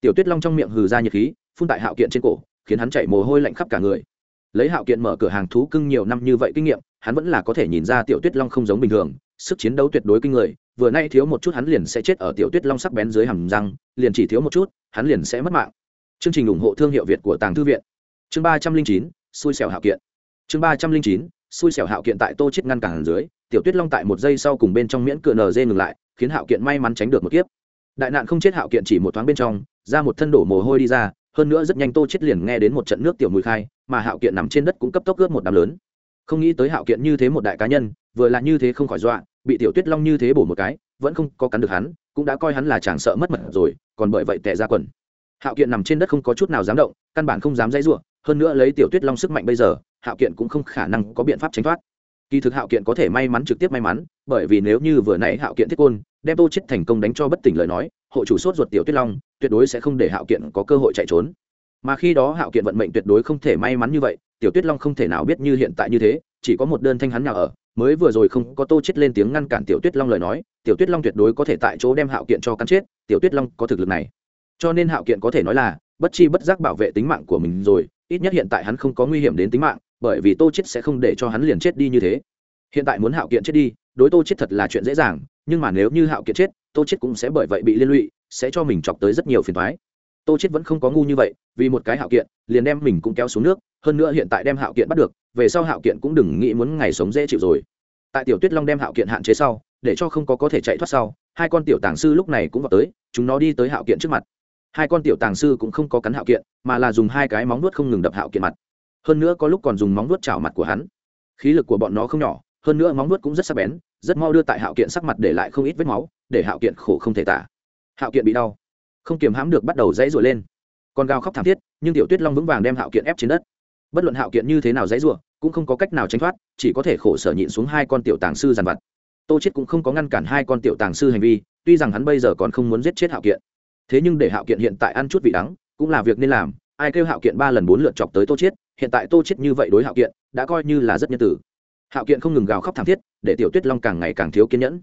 Tiểu tuyết long trong miệng hừ ra nhiệt khí, phun tại hạo kiện trên cổ, khiến hắn chảy mồ hôi lạnh khắp cả người. Lấy hạo kiện mở cửa hàng thú cưng nhiều năm như vậy kinh nghiệm, hắn vẫn là có thể nhìn ra tiểu tuyết long không giống bình thường, sức chiến đấu tuyệt đối kinh người, vừa nay thiếu một chút hắn liền sẽ chết ở tiểu tuyết long sắc bén dưới hầm răng, liền chỉ thiếu một chút, hắn liền sẽ mất mạng chương trình ủng hộ thương hiệu việt của tàng thư viện. Chương ba trăm linh chín, xui xẻo hạo kiện. Chương ba trăm linh chín, xui xẻo hạo kiện tại tô chết ngăn cản dưới, tiểu tuyết long tại một giây sau cùng bên trong miễn cửa nở dê ngừng lại, khiến hạo kiện may mắn tránh được một kiếp. Đại nạn không chết hạo kiện chỉ một thoáng bên trong, ra một thân đổ mồ hôi đi ra, hơn nữa rất nhanh tô chết liền nghe đến một trận nước tiểu mùi khai, mà hạo kiện nằm trên đất cũng cấp tốc ướt một đám lớn. Không nghĩ tới hạo kiện như thế một đại cá nhân, vừa là như thế không khỏi dọa, bị tiểu tuyết long như thế bổ một cái, vẫn không có cắn được hắn, cũng đã coi hắn là chàng sợ mất mật rồi, còn bởi vậy tệ ra quần hạo kiện nằm trên đất không có chút nào dám động, căn bản không dám dãy ruộng hơn nữa lấy tiểu tuyết long sức mạnh bây giờ, hạo kiện cũng không khả năng có biện pháp tránh thoát. Kỳ thực hạo kiện có thể may mắn trực tiếp may mắn, bởi vì nếu như vừa nãy hạo kiện thiết côn, đem tô chết thành công đánh cho bất tỉnh lời nói, hộ chủ sốt ruột tiểu tuyết long, tuyệt đối sẽ không để hạo kiện có cơ hội chạy trốn. Mà khi đó hạo kiện vận mệnh tuyệt đối không thể may mắn như vậy, tiểu tuyết long không thể nào biết như hiện tại như thế, chỉ có một đơn thanh hắn nhà ở, mới vừa rồi không có tô chết lên tiếng ngăn cản tiểu tuyết long lời nói, tiểu tuyết long tuyệt đối có thể tại chỗ đem hạo kiện cho cắn chết, tiểu tuyết long có thực lực này cho nên hạo kiện có thể nói là, bất chi bất giác bảo vệ tính mạng của mình rồi, ít nhất hiện tại hắn không có nguy hiểm đến tính mạng, bởi vì tô chết sẽ không để cho hắn liền chết đi như thế. Hiện tại muốn hạo kiện chết đi, đối tô chết thật là chuyện dễ dàng, nhưng mà nếu như hạo kiện chết, tô chết cũng sẽ bởi vậy bị liên lụy, sẽ cho mình chọc tới rất nhiều phiền toái. Tô chết vẫn không có ngu như vậy, vì một cái hạo kiện, liền đem mình cũng kéo xuống nước, hơn nữa hiện tại đem hạo kiện bắt được, về sau hạo kiện cũng đừng nghĩ muốn ngày sống dễ chịu rồi. Tại tiểu tuyết long đem hạo kiện hạn chế sau, để cho không có có thể chạy thoát sau, hai con tiểu tàng sư lúc này cũng vào tới, chúng nó đi tới hạo kiện trước mặt hai con tiểu tàng sư cũng không có cắn hạo kiện, mà là dùng hai cái móng nuốt không ngừng đập hạo kiện mặt. Hơn nữa có lúc còn dùng móng nuốt chảo mặt của hắn. Khí lực của bọn nó không nhỏ, hơn nữa móng nuốt cũng rất sắc bén, rất mau đưa tại hạo kiện sắc mặt để lại không ít vết máu, để hạo kiện khổ không thể tả. Hạo kiện bị đau. Không kiềm hãm được bắt đầu dãy rủa lên. Con gào khóc thảm thiết, nhưng tiểu tuyết long vững vàng đem hạo kiện ép trên đất. Bất luận hạo kiện như thế nào dãy rủa, cũng không có cách nào tránh thoát, chỉ có thể khổ sở nhịn xuống hai con tiểu tàng sư giàn vặt. Tô chết cũng không có ngăn cản hai con tiểu tàng sư hành vi, tuy rằng hắn bây giờ còn không muốn giết chết hạo kiện thế nhưng để hạo kiện hiện tại ăn chút vị đắng, cũng là việc nên làm. Ai kêu hạo kiện ba lần bốn lượt chọc tới tô chết hiện tại tô chết như vậy đối hạo kiện, đã coi như là rất nhân tử hạo kiện không ngừng gào khóc thảm thiết, để tiểu tuyết long càng ngày càng thiếu kiên nhẫn.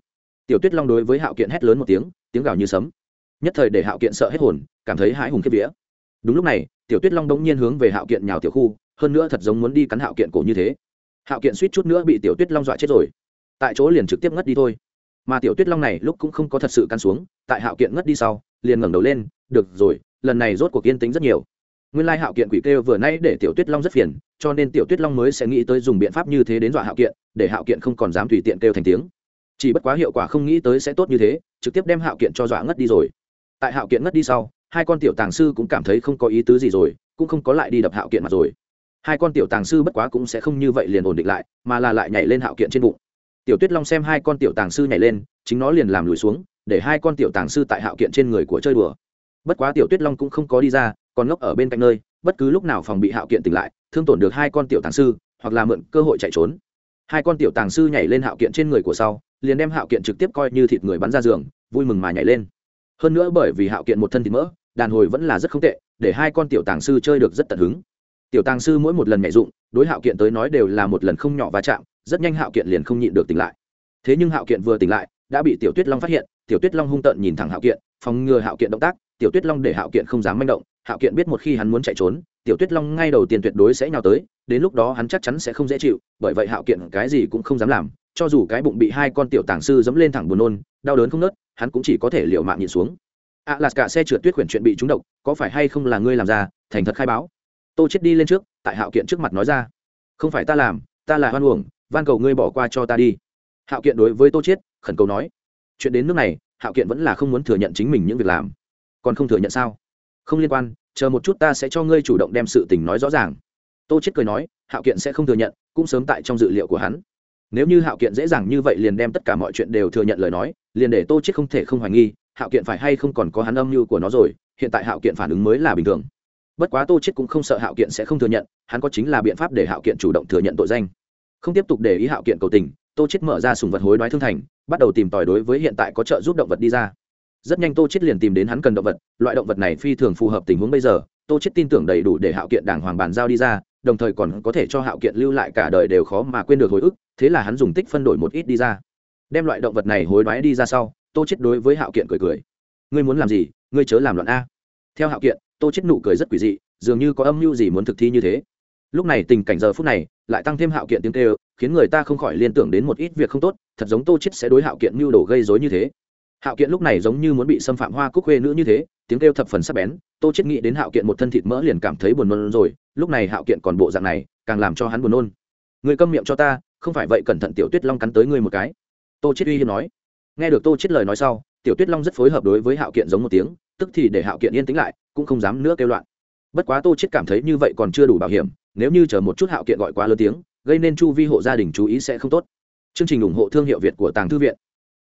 Tiểu tuyết long đối với hạo kiện hét lớn một tiếng tiếng gào như sấm. Nhất thời để hạo kiện sợ hết hồn, cảm thấy hãi hùng kiếp vía. Đúng lúc này, tiểu tuyết long đống nhiên hướng về hạo kiện nhào tiểu khu, hơn nữa thật giống muốn đi cắn hạo kiện cổ như thế. Hạo kiện suýt chút nữa bị tiểu tuyết long dọa chết rồi. Tại chỗ liền trực tiếp ngất đi thôi. Mà tiểu tuyết long này lúc cũng không có thật sự căn xuống, tại hạo kiện ngất đi sau liền ngẩng đầu lên, được rồi, lần này rốt cuộc yên tĩnh rất nhiều. Nguyên lai hạo kiện quỷ kêu vừa nay để tiểu tuyết long rất phiền, cho nên tiểu tuyết long mới sẽ nghĩ tới dùng biện pháp như thế đến dọa hạo kiện, để hạo kiện không còn dám tùy tiện kêu thành tiếng. Chỉ bất quá hiệu quả không nghĩ tới sẽ tốt như thế, trực tiếp đem hạo kiện cho dọa ngất đi rồi. Tại hạo kiện ngất đi sau, hai con tiểu tàng sư cũng cảm thấy không có ý tứ gì rồi, cũng không có lại đi đập hạo kiện mặt rồi. Hai con tiểu tàng sư bất quá cũng sẽ không như vậy liền ổn định lại, mà là lại nhảy lên hạo kiện trên bụng. Tiểu tuyết long xem hai con tiểu tàng sư nhảy lên, chính nó liền làm lùi xuống để hai con tiểu tàng sư tại hạo kiện trên người của chơi đùa. Bất quá tiểu tuyết long cũng không có đi ra, còn ngốc ở bên cạnh nơi, bất cứ lúc nào phòng bị hạo kiện tỉnh lại, thương tổn được hai con tiểu tàng sư, hoặc là mượn cơ hội chạy trốn. Hai con tiểu tàng sư nhảy lên hạo kiện trên người của sau, liền đem hạo kiện trực tiếp coi như thịt người bắn ra giường, vui mừng mà nhảy lên. Hơn nữa bởi vì hạo kiện một thân thịt mỡ, đàn hồi vẫn là rất không tệ, để hai con tiểu tàng sư chơi được rất tận hứng. Tiểu tàng sư mỗi một lần nhảy dụng, đối hạo kiện tới nói đều là một lần không nhỏ va chạm, rất nhanh hạo kiện liền không nhịn được tỉnh lại. Thế nhưng hạo kiện vừa tỉnh lại đã bị tiểu tuyết long phát hiện tiểu tuyết long hung tợn nhìn thẳng hạo kiện phòng ngừa hạo kiện động tác tiểu tuyết long để hạo kiện không dám manh động hạo kiện biết một khi hắn muốn chạy trốn tiểu tuyết long ngay đầu tiên tuyệt đối sẽ nhào tới đến lúc đó hắn chắc chắn sẽ không dễ chịu bởi vậy hạo kiện cái gì cũng không dám làm cho dù cái bụng bị hai con tiểu tàng sư dẫm lên thẳng buồn nôn đau đớn không nớt hắn cũng chỉ có thể liệu mạng nhìn xuống. Ạ à, cả xe trượt tuyết quyển chuyện bị trúng độc có phải hay không là ngươi làm ra thành thật khai báo. Tô chết đi lên trước tại hạo kiện trước mặt nói ra. Không phải ta làm ta là hoan uổng van cầu ngươi bỏ qua cho ta đi. Hạo kiện đối với tô chết khẩn cầu nói, chuyện đến nước này, hạo kiện vẫn là không muốn thừa nhận chính mình những việc làm. Còn không thừa nhận sao? Không liên quan, chờ một chút ta sẽ cho ngươi chủ động đem sự tình nói rõ ràng. Tô chết cười nói, hạo kiện sẽ không thừa nhận, cũng sớm tại trong dự liệu của hắn. Nếu như hạo kiện dễ dàng như vậy liền đem tất cả mọi chuyện đều thừa nhận lời nói, liền để tô chết không thể không hoài nghi, hạo kiện phải hay không còn có hắn âm mưu của nó rồi, hiện tại hạo kiện phản ứng mới là bình thường. Bất quá tô chết cũng không sợ hạo kiện sẽ không thừa nhận, hắn có chính là biện pháp để hạo kiện chủ động thừa nhận tội danh. Không tiếp tục để ý hạo kiện cầu tình, tô chết mở ra sùng vật hối đoái thương thành bắt đầu tìm tòi đối với hiện tại có trợ giúp động vật đi ra. Rất nhanh tô chết liền tìm đến hắn cần động vật, loại động vật này phi thường phù hợp tình huống bây giờ, tô chết tin tưởng đầy đủ để hạo kiện đàng hoàng bàn giao đi ra, đồng thời còn có thể cho hạo kiện lưu lại cả đời đều khó mà quên được hồi ức, thế là hắn dùng tích phân đổi một ít đi ra. Đem loại động vật này hối đoái đi ra sau, tô chết đối với hạo kiện cười cười. Ngươi muốn làm gì? Ngươi chớ làm loạn a. Theo hạo kiện, tô chết nụ cười rất quỷ dị, dường như có âm mưu gì muốn thực thi như thế lúc này tình cảnh giờ phút này lại tăng thêm hạo kiện tiếng kêu, khiến người ta không khỏi liên tưởng đến một ít việc không tốt, thật giống tô chết sẽ đối hạo kiện mưu đồ gây rối như thế. Hạo kiện lúc này giống như muốn bị xâm phạm hoa cúc khuê nữ như thế, tiếng kêu thập phần sắc bén, tô chết nghĩ đến hạo kiện một thân thịt mỡ liền cảm thấy buồn nôn rồi, lúc này hạo kiện còn bộ dạng này, càng làm cho hắn buồn nôn. Người câm miệng cho ta, không phải vậy cẩn thận tiểu tuyết long cắn tới ngươi một cái. Tô chết uy hiếp nói. Nghe được tô chết lời nói sau, tiểu tuyết long rất phối hợp đối với hạo kiện giống một tiếng, tức thì để hạo kiện yên tĩnh lại, cũng không dám nữa kêu loạn. Bất quá tô chết cảm thấy như vậy còn chưa đủ bảo hiểm nếu như chờ một chút hạo kiện gọi quá lớn tiếng, gây nên chu vi hộ gia đình chú ý sẽ không tốt. Chương trình ủng hộ thương hiệu việt của tàng thư viện.